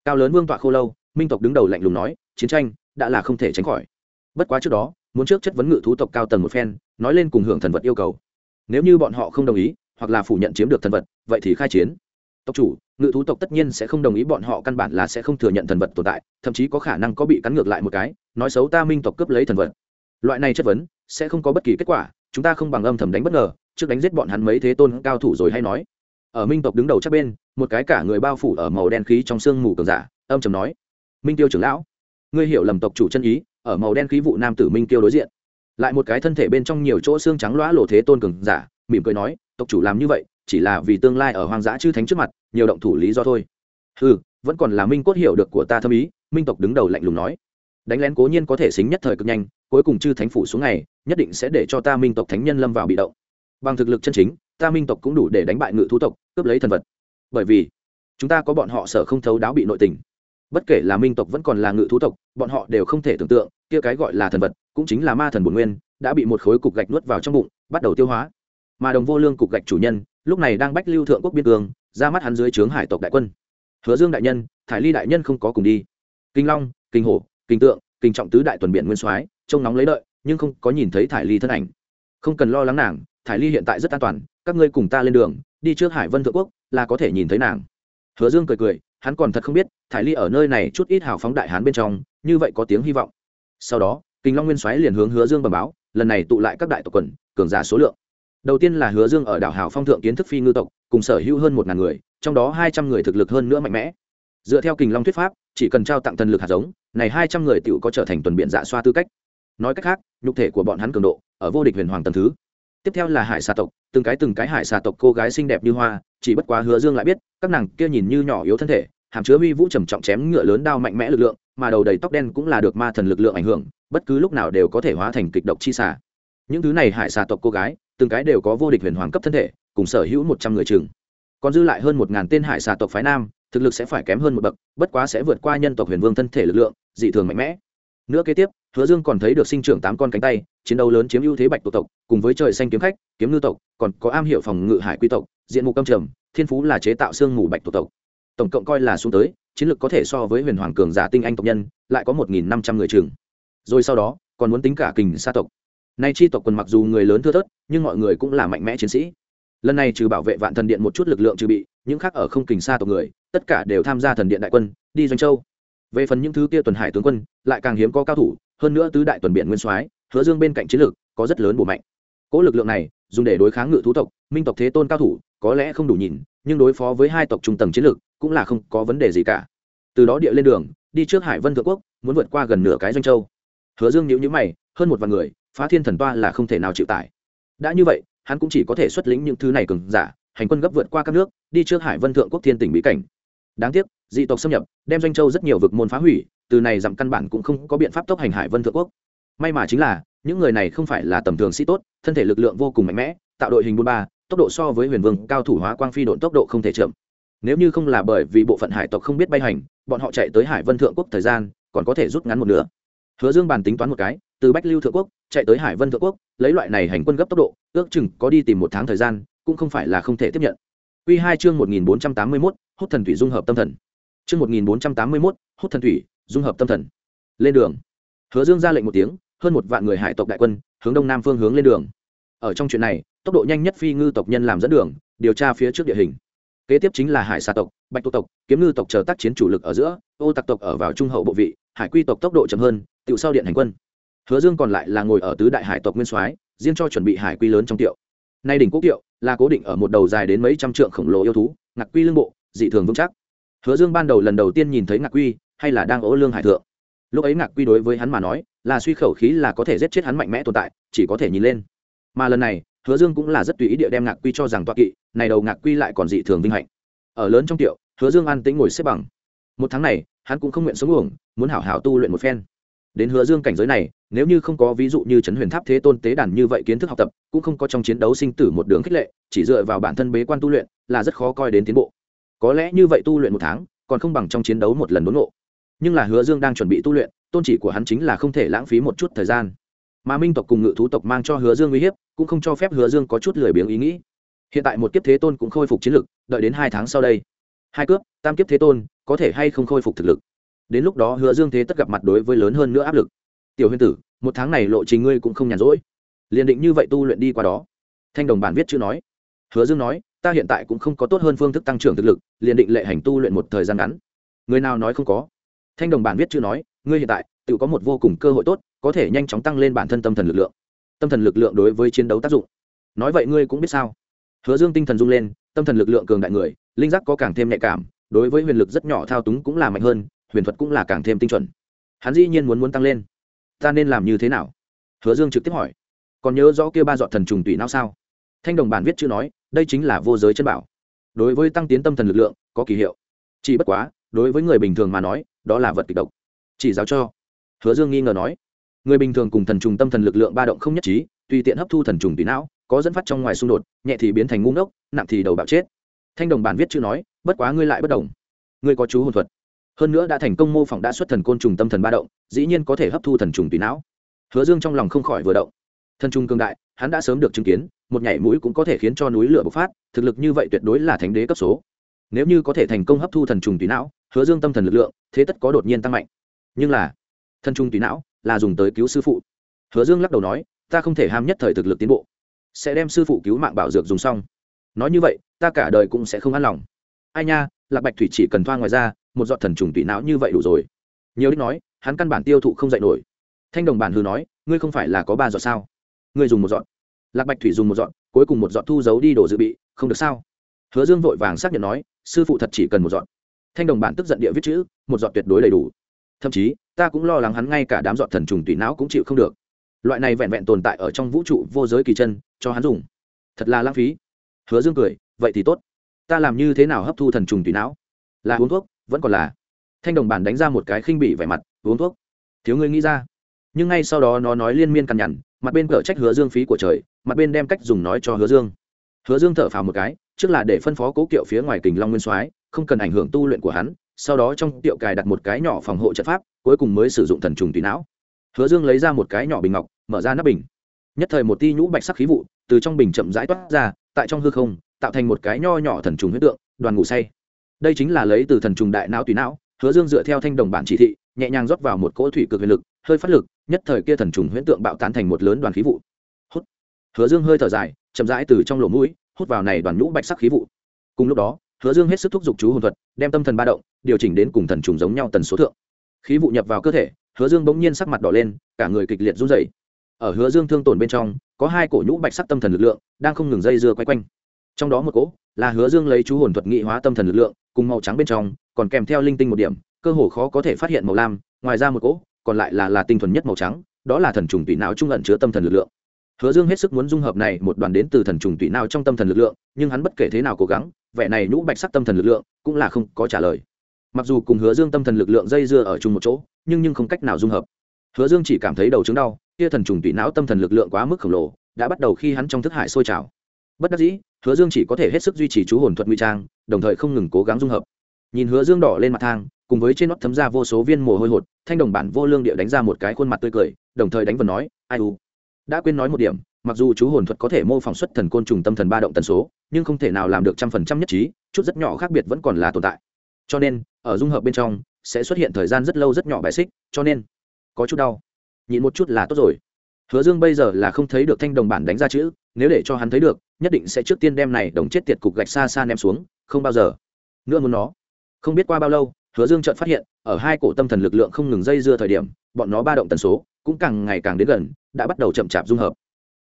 Cao lớn vương tọa khô lâu, minh tộc đứng đầu lạnh lùng nói, chiến tranh đã là không thể tránh khỏi. Bất quá trước đó, muốn trước chất vấn ngự thú tộc cao tầng một phen, nói lên cùng hưởng thần vật yêu cầu. Nếu như bọn họ không đồng ý, hoặc là phủ nhận chiếm được thần vật, vậy thì khai chiến. Tộc chủ, ngự thú tộc tất nhiên sẽ không đồng ý bọn họ căn bản là sẽ không thừa nhận thần vật tồn tại, thậm chí có khả năng có bị cắn ngược lại một cái, nói xấu ta minh tộc cướp lấy thần vật. Loại này chất vấn sẽ không có bất kỳ kết quả, chúng ta không bằng âm thầm đánh bất ngờ, trước đánh giết bọn hắn mấy thế tôn cao thủ rồi hay nói. Ở minh tộc đứng đầu chắc bên, một cái cả người bao phủ ở màu đen khí trong sương mù cường giả, âm trầm nói, minh tiêu trưởng lão ngươi hiểu lầm tộc chủ chân ý, ở màu đen khí vụ nam tử minh tiêu đối diện. Lại một cái thân thể bên trong nhiều chỗ xương trắng loã lộ thế tôn cường giả, mỉm cười nói, tộc chủ làm như vậy, chỉ là vì tương lai ở hoang dã chư thánh trước mặt, nhiều động thủ lý do thôi. Ừ vẫn còn là minh cốt hiểu được của ta thâm ý, minh tộc đứng đầu lạnh lùng nói. Đánh lén cố nhiên có thể xính nhất thời cực nhanh, cuối cùng chư thánh phủ xuống ngày, nhất định sẽ để cho ta minh tộc thánh nhân lâm vào bị động. Bằng thực lực chân chính, ta minh tộc cũng đủ để đánh bại ngự thú tộc, cướp lấy thần vật. Bởi vì, chúng ta có bọn họ sở không thấu đáo bị nội tình bất kể là minh tộc vẫn còn là ngự thú tộc, bọn họ đều không thể tưởng tượng, kia cái gọi là thần vật, cũng chính là ma thần bổn nguyên, đã bị một khối cục gạch nuốt vào trong bụng, bắt đầu tiêu hóa. Mà đồng vô lương cục gạch chủ nhân, lúc này đang bách lưu thượng quốc biên cương, ra mắt hắn dưới trướng hải tộc đại quân. Hứa dương đại nhân, thải ly đại nhân không có cùng đi. Kinh long, kinh hổ, kinh tượng, kinh trọng tứ đại tuần biển nguyên soái, trông nóng lấy đợi, nhưng không có nhìn thấy thải ly thân ảnh. Không cần lo lắng nàng, thải ly hiện tại rất an toàn, các ngươi cùng ta lên đường, đi trước hải vân thượng quốc, là có thể nhìn thấy nàng hứa dương cười cười, hắn còn thật không biết, thải ly ở nơi này chút ít hào phóng đại hán bên trong, như vậy có tiếng hy vọng. Sau đó, kinh long nguyên soái liền hướng hứa dương bẩm báo, lần này tụ lại các đại tộc quần, cường giả số lượng. Đầu tiên là hứa dương ở đảo hào phong thượng kiến thức phi ngư tộc, cùng sở hữu hơn một ngàn người, trong đó hai trăm người thực lực hơn nữa mạnh mẽ. Dựa theo kình long thuyết pháp, chỉ cần trao tặng thần lực hạt giống, này hai trăm người tựu có trở thành tuần biện dạ xoa tư cách. Nói cách khác, nhục thể của bọn hắn cường độ, ở vô địch huyền hoàng tầng thứ. Tiếp theo là hải xà tộc từng cái từng cái hải xà tộc cô gái xinh đẹp như hoa, chỉ bất quá hứa dương lại biết, các nàng kia nhìn như nhỏ yếu thân thể, hàm chứa huy vũ trầm trọng chém ngựa lớn đao mạnh mẽ lực lượng, mà đầu đầy tóc đen cũng là được ma thần lực lượng ảnh hưởng, bất cứ lúc nào đều có thể hóa thành kịch độc chi xà. Những thứ này hải xà tộc cô gái, từng cái đều có vô địch huyền hoàng cấp thân thể, cùng sở hữu một trăm người chừng. Còn dư lại hơn một ngàn tên hải xà tộc phái nam, thực lực sẽ phải kém hơn một bậc, bất quá sẽ vượt qua nhân tộc huyền vương thân thể lực lượng, dị thường mạnh mẽ. Nữa kế tiếp, hứa dương còn thấy được sinh trưởng tám con cánh tay chiến đấu lớn chiếm ưu thế bạch tộc tộc, cùng với trời xanh kiếm khách, kiếm ngư tộc, còn có am hiệu phòng ngự hải quy tộc, diện mục câm trầm, thiên phú là chế tạo xương mù bạch tộc tộc. Tổng cộng coi là xuống tới, chiến lược có thể so với huyền hoàng cường giả tinh anh tộc nhân, lại có một nghìn năm trăm người trường rồi sau đó, còn muốn tính cả kình sa tộc. Nay chi tộc quần mặc dù người lớn thưa thớt, nhưng mọi người cũng là mạnh mẽ chiến sĩ. Lần này trừ bảo vệ vạn thần điện một chút lực lượng trừ bị, những khác ở không kình sa tộc người, tất cả đều tham gia thần điện đại quân, đi doanh châu. Về phần những thứ kia tuần hải tướng quân, lại càng hiếm có cao thủ, hơn nữa tứ đại tuần biện nguyên soái hứa dương bên cạnh chiến lược có rất lớn bổ mạnh. Cỗ lực lượng này dùng để đối kháng ngự thú tộc, minh tộc thế tôn cao thủ, có lẽ không đủ nhìn, nhưng đối phó với hai tộc trung tầng chiến lược cũng là không có vấn đề gì cả. Từ đó địa lên đường, đi trước hải vân thượng quốc, muốn vượt qua gần nửa cái doanh châu. Hứa dương nhíu nhíu mày, hơn một vạn người, phá thiên thần toa là không thể nào chịu tải. Đã như vậy, hắn cũng chỉ có thể xuất lĩnh những thứ này cường giả, hành quân gấp vượt qua các nước, đi trước hải vân thượng quốc thiên tỉnh bí cảnh. Đáng tiếc, dị tộc xâm nhập, đem doanh châu rất nhiều vực môn phá hủy, từ này giảm căn bản cũng không có biện pháp tốc hành hải vân thượng quốc may mà chính là những người này không phải là tầm thường sĩ tốt thân thể lực lượng vô cùng mạnh mẽ tạo đội hình bôn ba tốc độ so với huyền vương cao thủ hóa quang phi độn tốc độ không thể chậm nếu như không là bởi vì bộ phận hải tộc không biết bay hành bọn họ chạy tới hải vân thượng quốc thời gian còn có thể rút ngắn một nửa hứa dương bàn tính toán một cái từ bách lưu thượng quốc chạy tới hải vân thượng quốc lấy loại này hành quân gấp tốc độ ước chừng có đi tìm một tháng thời gian cũng không phải là không thể tiếp nhận Quy hai chương một nghìn bốn trăm tám mươi 1481, hút thần thủy dung hợp tâm thần. Chương một nghìn bốn trăm tám mươi 1481, hút thần thủy, dung hợp tâm thần. Lên đường. Hứa Dương ra lệnh một tiếng, hơn một vạn người hải tộc đại quân, hướng đông nam phương hướng lên đường. Ở trong chuyện này, tốc độ nhanh nhất phi ngư tộc nhân làm dẫn đường, điều tra phía trước địa hình. Kế tiếp chính là hải xà tộc, bạch tô tộc, kiếm ngư tộc chờ tác chiến chủ lực ở giữa, ô tặc tộc ở vào trung hậu bộ vị, hải quy tộc tốc độ chậm hơn, tiểu sau điện hành quân hứa dương còn lại là ngồi ở tứ đại hải tộc nguyên soái riêng cho chuẩn bị hải quy lớn trong tiệu nay đỉnh quốc tiệu là cố định ở một đầu dài đến mấy trăm trượng khổng lồ yêu thú ngạc quy lương bộ dị thường vững chắc hứa dương ban đầu lần đầu tiên nhìn thấy ngạc quy hay là đang ố lương hải thượng lúc ấy ngạc quy đối với hắn mà nói, là suy khẩu khí là có thể giết chết hắn mạnh mẽ tồn tại, chỉ có thể nhìn lên. Mà lần này, hứa dương cũng là rất tùy ý địa đem ngạc quy cho rằng toa kỵ, này đầu ngạc quy lại còn dị thường vinh hạnh. Ở lớn trong tiệu, hứa dương an tĩnh ngồi xếp bằng. Một tháng này, hắn cũng không nguyện sống uổng, muốn hảo hảo tu luyện một phen. Đến hứa dương cảnh giới này, nếu như không có ví dụ như trấn huyền tháp thế tôn tế đàn như vậy kiến thức học tập, cũng không có trong chiến đấu sinh tử một đường khích lệ, chỉ dựa vào bản thân bế quan tu luyện, là rất khó coi đến tiến bộ. Có lẽ như vậy tu luyện một tháng, còn không bằng trong chiến đấu một lần đốn ngộ nhưng là hứa dương đang chuẩn bị tu luyện, tôn chỉ của hắn chính là không thể lãng phí một chút thời gian. Mà minh tộc cùng ngự thú tộc mang cho hứa dương uy hiếp, cũng không cho phép hứa dương có chút lười biếng ý nghĩ. Hiện tại một kiếp thế tôn cũng khôi phục chiến lực, đợi đến hai tháng sau đây. Hai cướp, tam kiếp thế tôn, có thể hay không khôi phục thực lực? Đến lúc đó hứa dương thế tất gặp mặt đối với lớn hơn nữa áp lực. Tiểu Huyên tử, một tháng này lộ trình ngươi cũng không nhàn rỗi. Liền định như vậy tu luyện đi qua đó. Thanh đồng bản viết chữ nói. Hứa dương nói, ta hiện tại cũng không có tốt hơn phương thức tăng trưởng thực lực, liền định lệ hành tu luyện một thời gian ngắn. Người nào nói không có? Thanh đồng bản viết chưa nói, ngươi hiện tại, tự có một vô cùng cơ hội tốt, có thể nhanh chóng tăng lên bản thân tâm thần lực lượng. Tâm thần lực lượng đối với chiến đấu tác dụng. Nói vậy ngươi cũng biết sao? Hứa dương tinh thần rung lên, tâm thần lực lượng cường đại người, linh giác có càng thêm nhạy cảm, đối với huyền lực rất nhỏ thao túng cũng là mạnh hơn, huyền thuật cũng là càng thêm tinh chuẩn. Hắn dĩ nhiên muốn muốn tăng lên. Ta nên làm như thế nào? Hứa dương trực tiếp hỏi. Còn nhớ rõ kia ba dọn thần trùng tùy não sao? Thanh đồng bản viết chưa nói, đây chính là vô giới chân bảo. Đối với tăng tiến tâm thần lực lượng, có kỳ hiệu. Chỉ bất quá, đối với người bình thường mà nói đó là vật kịch độc. Chỉ giáo cho. Hứa dương nghi ngờ nói. Người bình thường cùng thần trùng tâm thần lực lượng ba động không nhất trí, tùy tiện hấp thu thần trùng tùy não, có dẫn phát trong ngoài xung đột, nhẹ thì biến thành ngu ngốc, nặng thì đầu bạo chết. Thanh đồng bản viết chữ nói, bất quá ngươi lại bất đồng ngươi có chú hồn thuật. Hơn nữa đã thành công mô phỏng đã xuất thần côn trùng tâm thần ba động, dĩ nhiên có thể hấp thu thần trùng tùy não. Hứa dương trong lòng không khỏi vừa động. Thần trùng cương đại, hắn đã sớm được chứng kiến, một nhảy mũi cũng có thể khiến cho núi lửa bộc phát, thực lực như vậy tuyệt đối là thánh đế cấp số nếu như có thể thành công hấp thu thần trùng tùy não, hứa dương tâm thần lực lượng, thế tất có đột nhiên tăng mạnh. Nhưng là, thần trùng tùy não là dùng tới cứu sư phụ. Hứa dương lắc đầu nói, ta không thể ham nhất thời thực lực tiến bộ. Sẽ đem sư phụ cứu mạng bảo dược dùng xong. Nói như vậy, ta cả đời cũng sẽ không an lòng. Ai nha, lạc bạch thủy chỉ cần thoa ngoài ra, một giọt thần trùng tùy não như vậy đủ rồi. Nhiều đích nói, hắn căn bản tiêu thụ không dạy nổi. Thanh đồng bản hư nói, ngươi không phải là có ba giọt sao? Ngươi dùng một giọt. Lạc bạch thủy dùng một giọt, cuối cùng một giọt thu giấu đi đồ dự bị, không được sao? Hứa dương vội vàng xác nhận nói sư phụ thật chỉ cần một dọn. thanh đồng bản tức giận địa viết chữ, một dọn tuyệt đối đầy đủ. Thậm chí, ta cũng lo lắng hắn ngay cả đám dọn thần trùng tùy não cũng chịu không được. Loại này vẹn vẹn tồn tại ở trong vũ trụ vô giới kỳ chân, cho hắn dùng. Thật là lãng phí. Hứa dương cười, vậy thì tốt. Ta làm như thế nào hấp thu thần trùng tùy não? Là uống thuốc, vẫn còn là. Thanh đồng bản đánh ra một cái khinh bị vẻ mặt, uống thuốc. Thiếu ngươi nghĩ ra. Nhưng ngay sau đó nó nói liên miên cằn nhằn, mặt bên cở trách hứa dương phí của trời, mặt bên đem cách dùng nói cho hứa dương hứa dương thở phào một cái, trước là để phân phó cố kiệu phía ngoài kình long nguyên soái, không cần ảnh hưởng tu luyện của hắn, sau đó trong tiệu cài đặt một cái nhỏ phòng hộ trận pháp, cuối cùng mới sử dụng thần trùng tùy não. Hứa dương lấy ra một cái nhỏ bình ngọc, mở ra nắp bình. Nhất thời một ti nhũ bạch sắc khí vụ từ trong bình chậm rãi toát ra, tại trong hư không, tạo thành một cái nho nhỏ thần trùng huyết tượng, đoàn ngủ say. Đây chính là lấy từ thần trùng đại não tùy não, hứa dương dựa theo thanh đồng bản chỉ thị, nhẹ nhàng rót vào một cỗ thủy cực huyền lực, hơi phát lực, nhất thời kia thần trùng huyễn tượng bạo tán thành một lớn đoàn khí vụ hứa dương hơi thở dài, chậm rãi từ trong lỗ mũi, hút vào này đoàn nhũ bạch sắc khí vụ. Cùng lúc đó, hứa dương hết sức thúc giục chú hồn thuật, đem tâm thần ba động, điều chỉnh đến cùng thần trùng giống nhau tần số thượng. Khí vụ nhập vào cơ thể, hứa dương bỗng nhiên sắc mặt đỏ lên, cả người kịch liệt run rẩy. Ở hứa dương thương tổn bên trong, có hai cổ nhũ bạch sắc tâm thần lực lượng đang không ngừng dây dưa quay quanh. Trong đó một cỗ là hứa dương lấy chú hồn thuật nghị hóa tâm thần lực lượng, cùng màu trắng bên trong, còn kèm theo linh tinh một điểm, cơ hồ khó có thể phát hiện màu lam, ngoài ra một cỗ còn lại là là tinh thuần nhất màu trắng, đó là thần trùng tùy não trung ẩn chứa tâm thần lực lượng hứa dương hết sức muốn dung hợp này một đoàn đến từ thần trùng tụy não trong tâm thần lực lượng, nhưng hắn bất kể thế nào cố gắng, vẻ này nhũ bạch sắc tâm thần lực lượng cũng là không có trả lời. Mặc dù cùng hứa dương tâm thần lực lượng dây dưa ở chung một chỗ, nhưng nhưng không cách nào dung hợp. Hứa dương chỉ cảm thấy đầu chứng đau, kia thần trùng tụy não tâm thần lực lượng quá mức khổng lồ, đã bắt đầu khi hắn trong thức hải sôi trào. Bất đắc dĩ, hứa dương chỉ có thể hết sức duy trì chú hồn thuật nguy trang, đồng thời không ngừng cố gắng dung hợp. Nhìn hứa dương đỏ lên mặt thang, cùng với trên nót thấm ra vô số viên mồ hôi hột, thanh đồng bản vô lương địa đánh ra một cái khuôn mặt tươi cười, đồng thời đánh vần nói, ai u đã quên nói một điểm, mặc dù chú hồn thuật có thể mô phỏng xuất thần côn trùng tâm thần ba động tần số, nhưng không thể nào làm được trăm phần trăm nhất trí, chút rất nhỏ khác biệt vẫn còn là tồn tại. Cho nên, ở dung hợp bên trong, sẽ xuất hiện thời gian rất lâu rất nhỏ bài xích, cho nên, có chút đau. Nhịn một chút là tốt rồi. Hứa dương bây giờ là không thấy được thanh đồng bản đánh ra chữ, nếu để cho hắn thấy được, nhất định sẽ trước tiên đem này đồng chết tiệt cục gạch xa xa ném xuống, không bao giờ. Nữa muốn nó. Không biết qua bao lâu, hứa dương chợt phát hiện, ở hai cổ tâm thần lực lượng không ngừng dây dưa thời điểm bọn nó ba động tần số cũng càng ngày càng đến gần, đã bắt đầu chậm chạp dung hợp.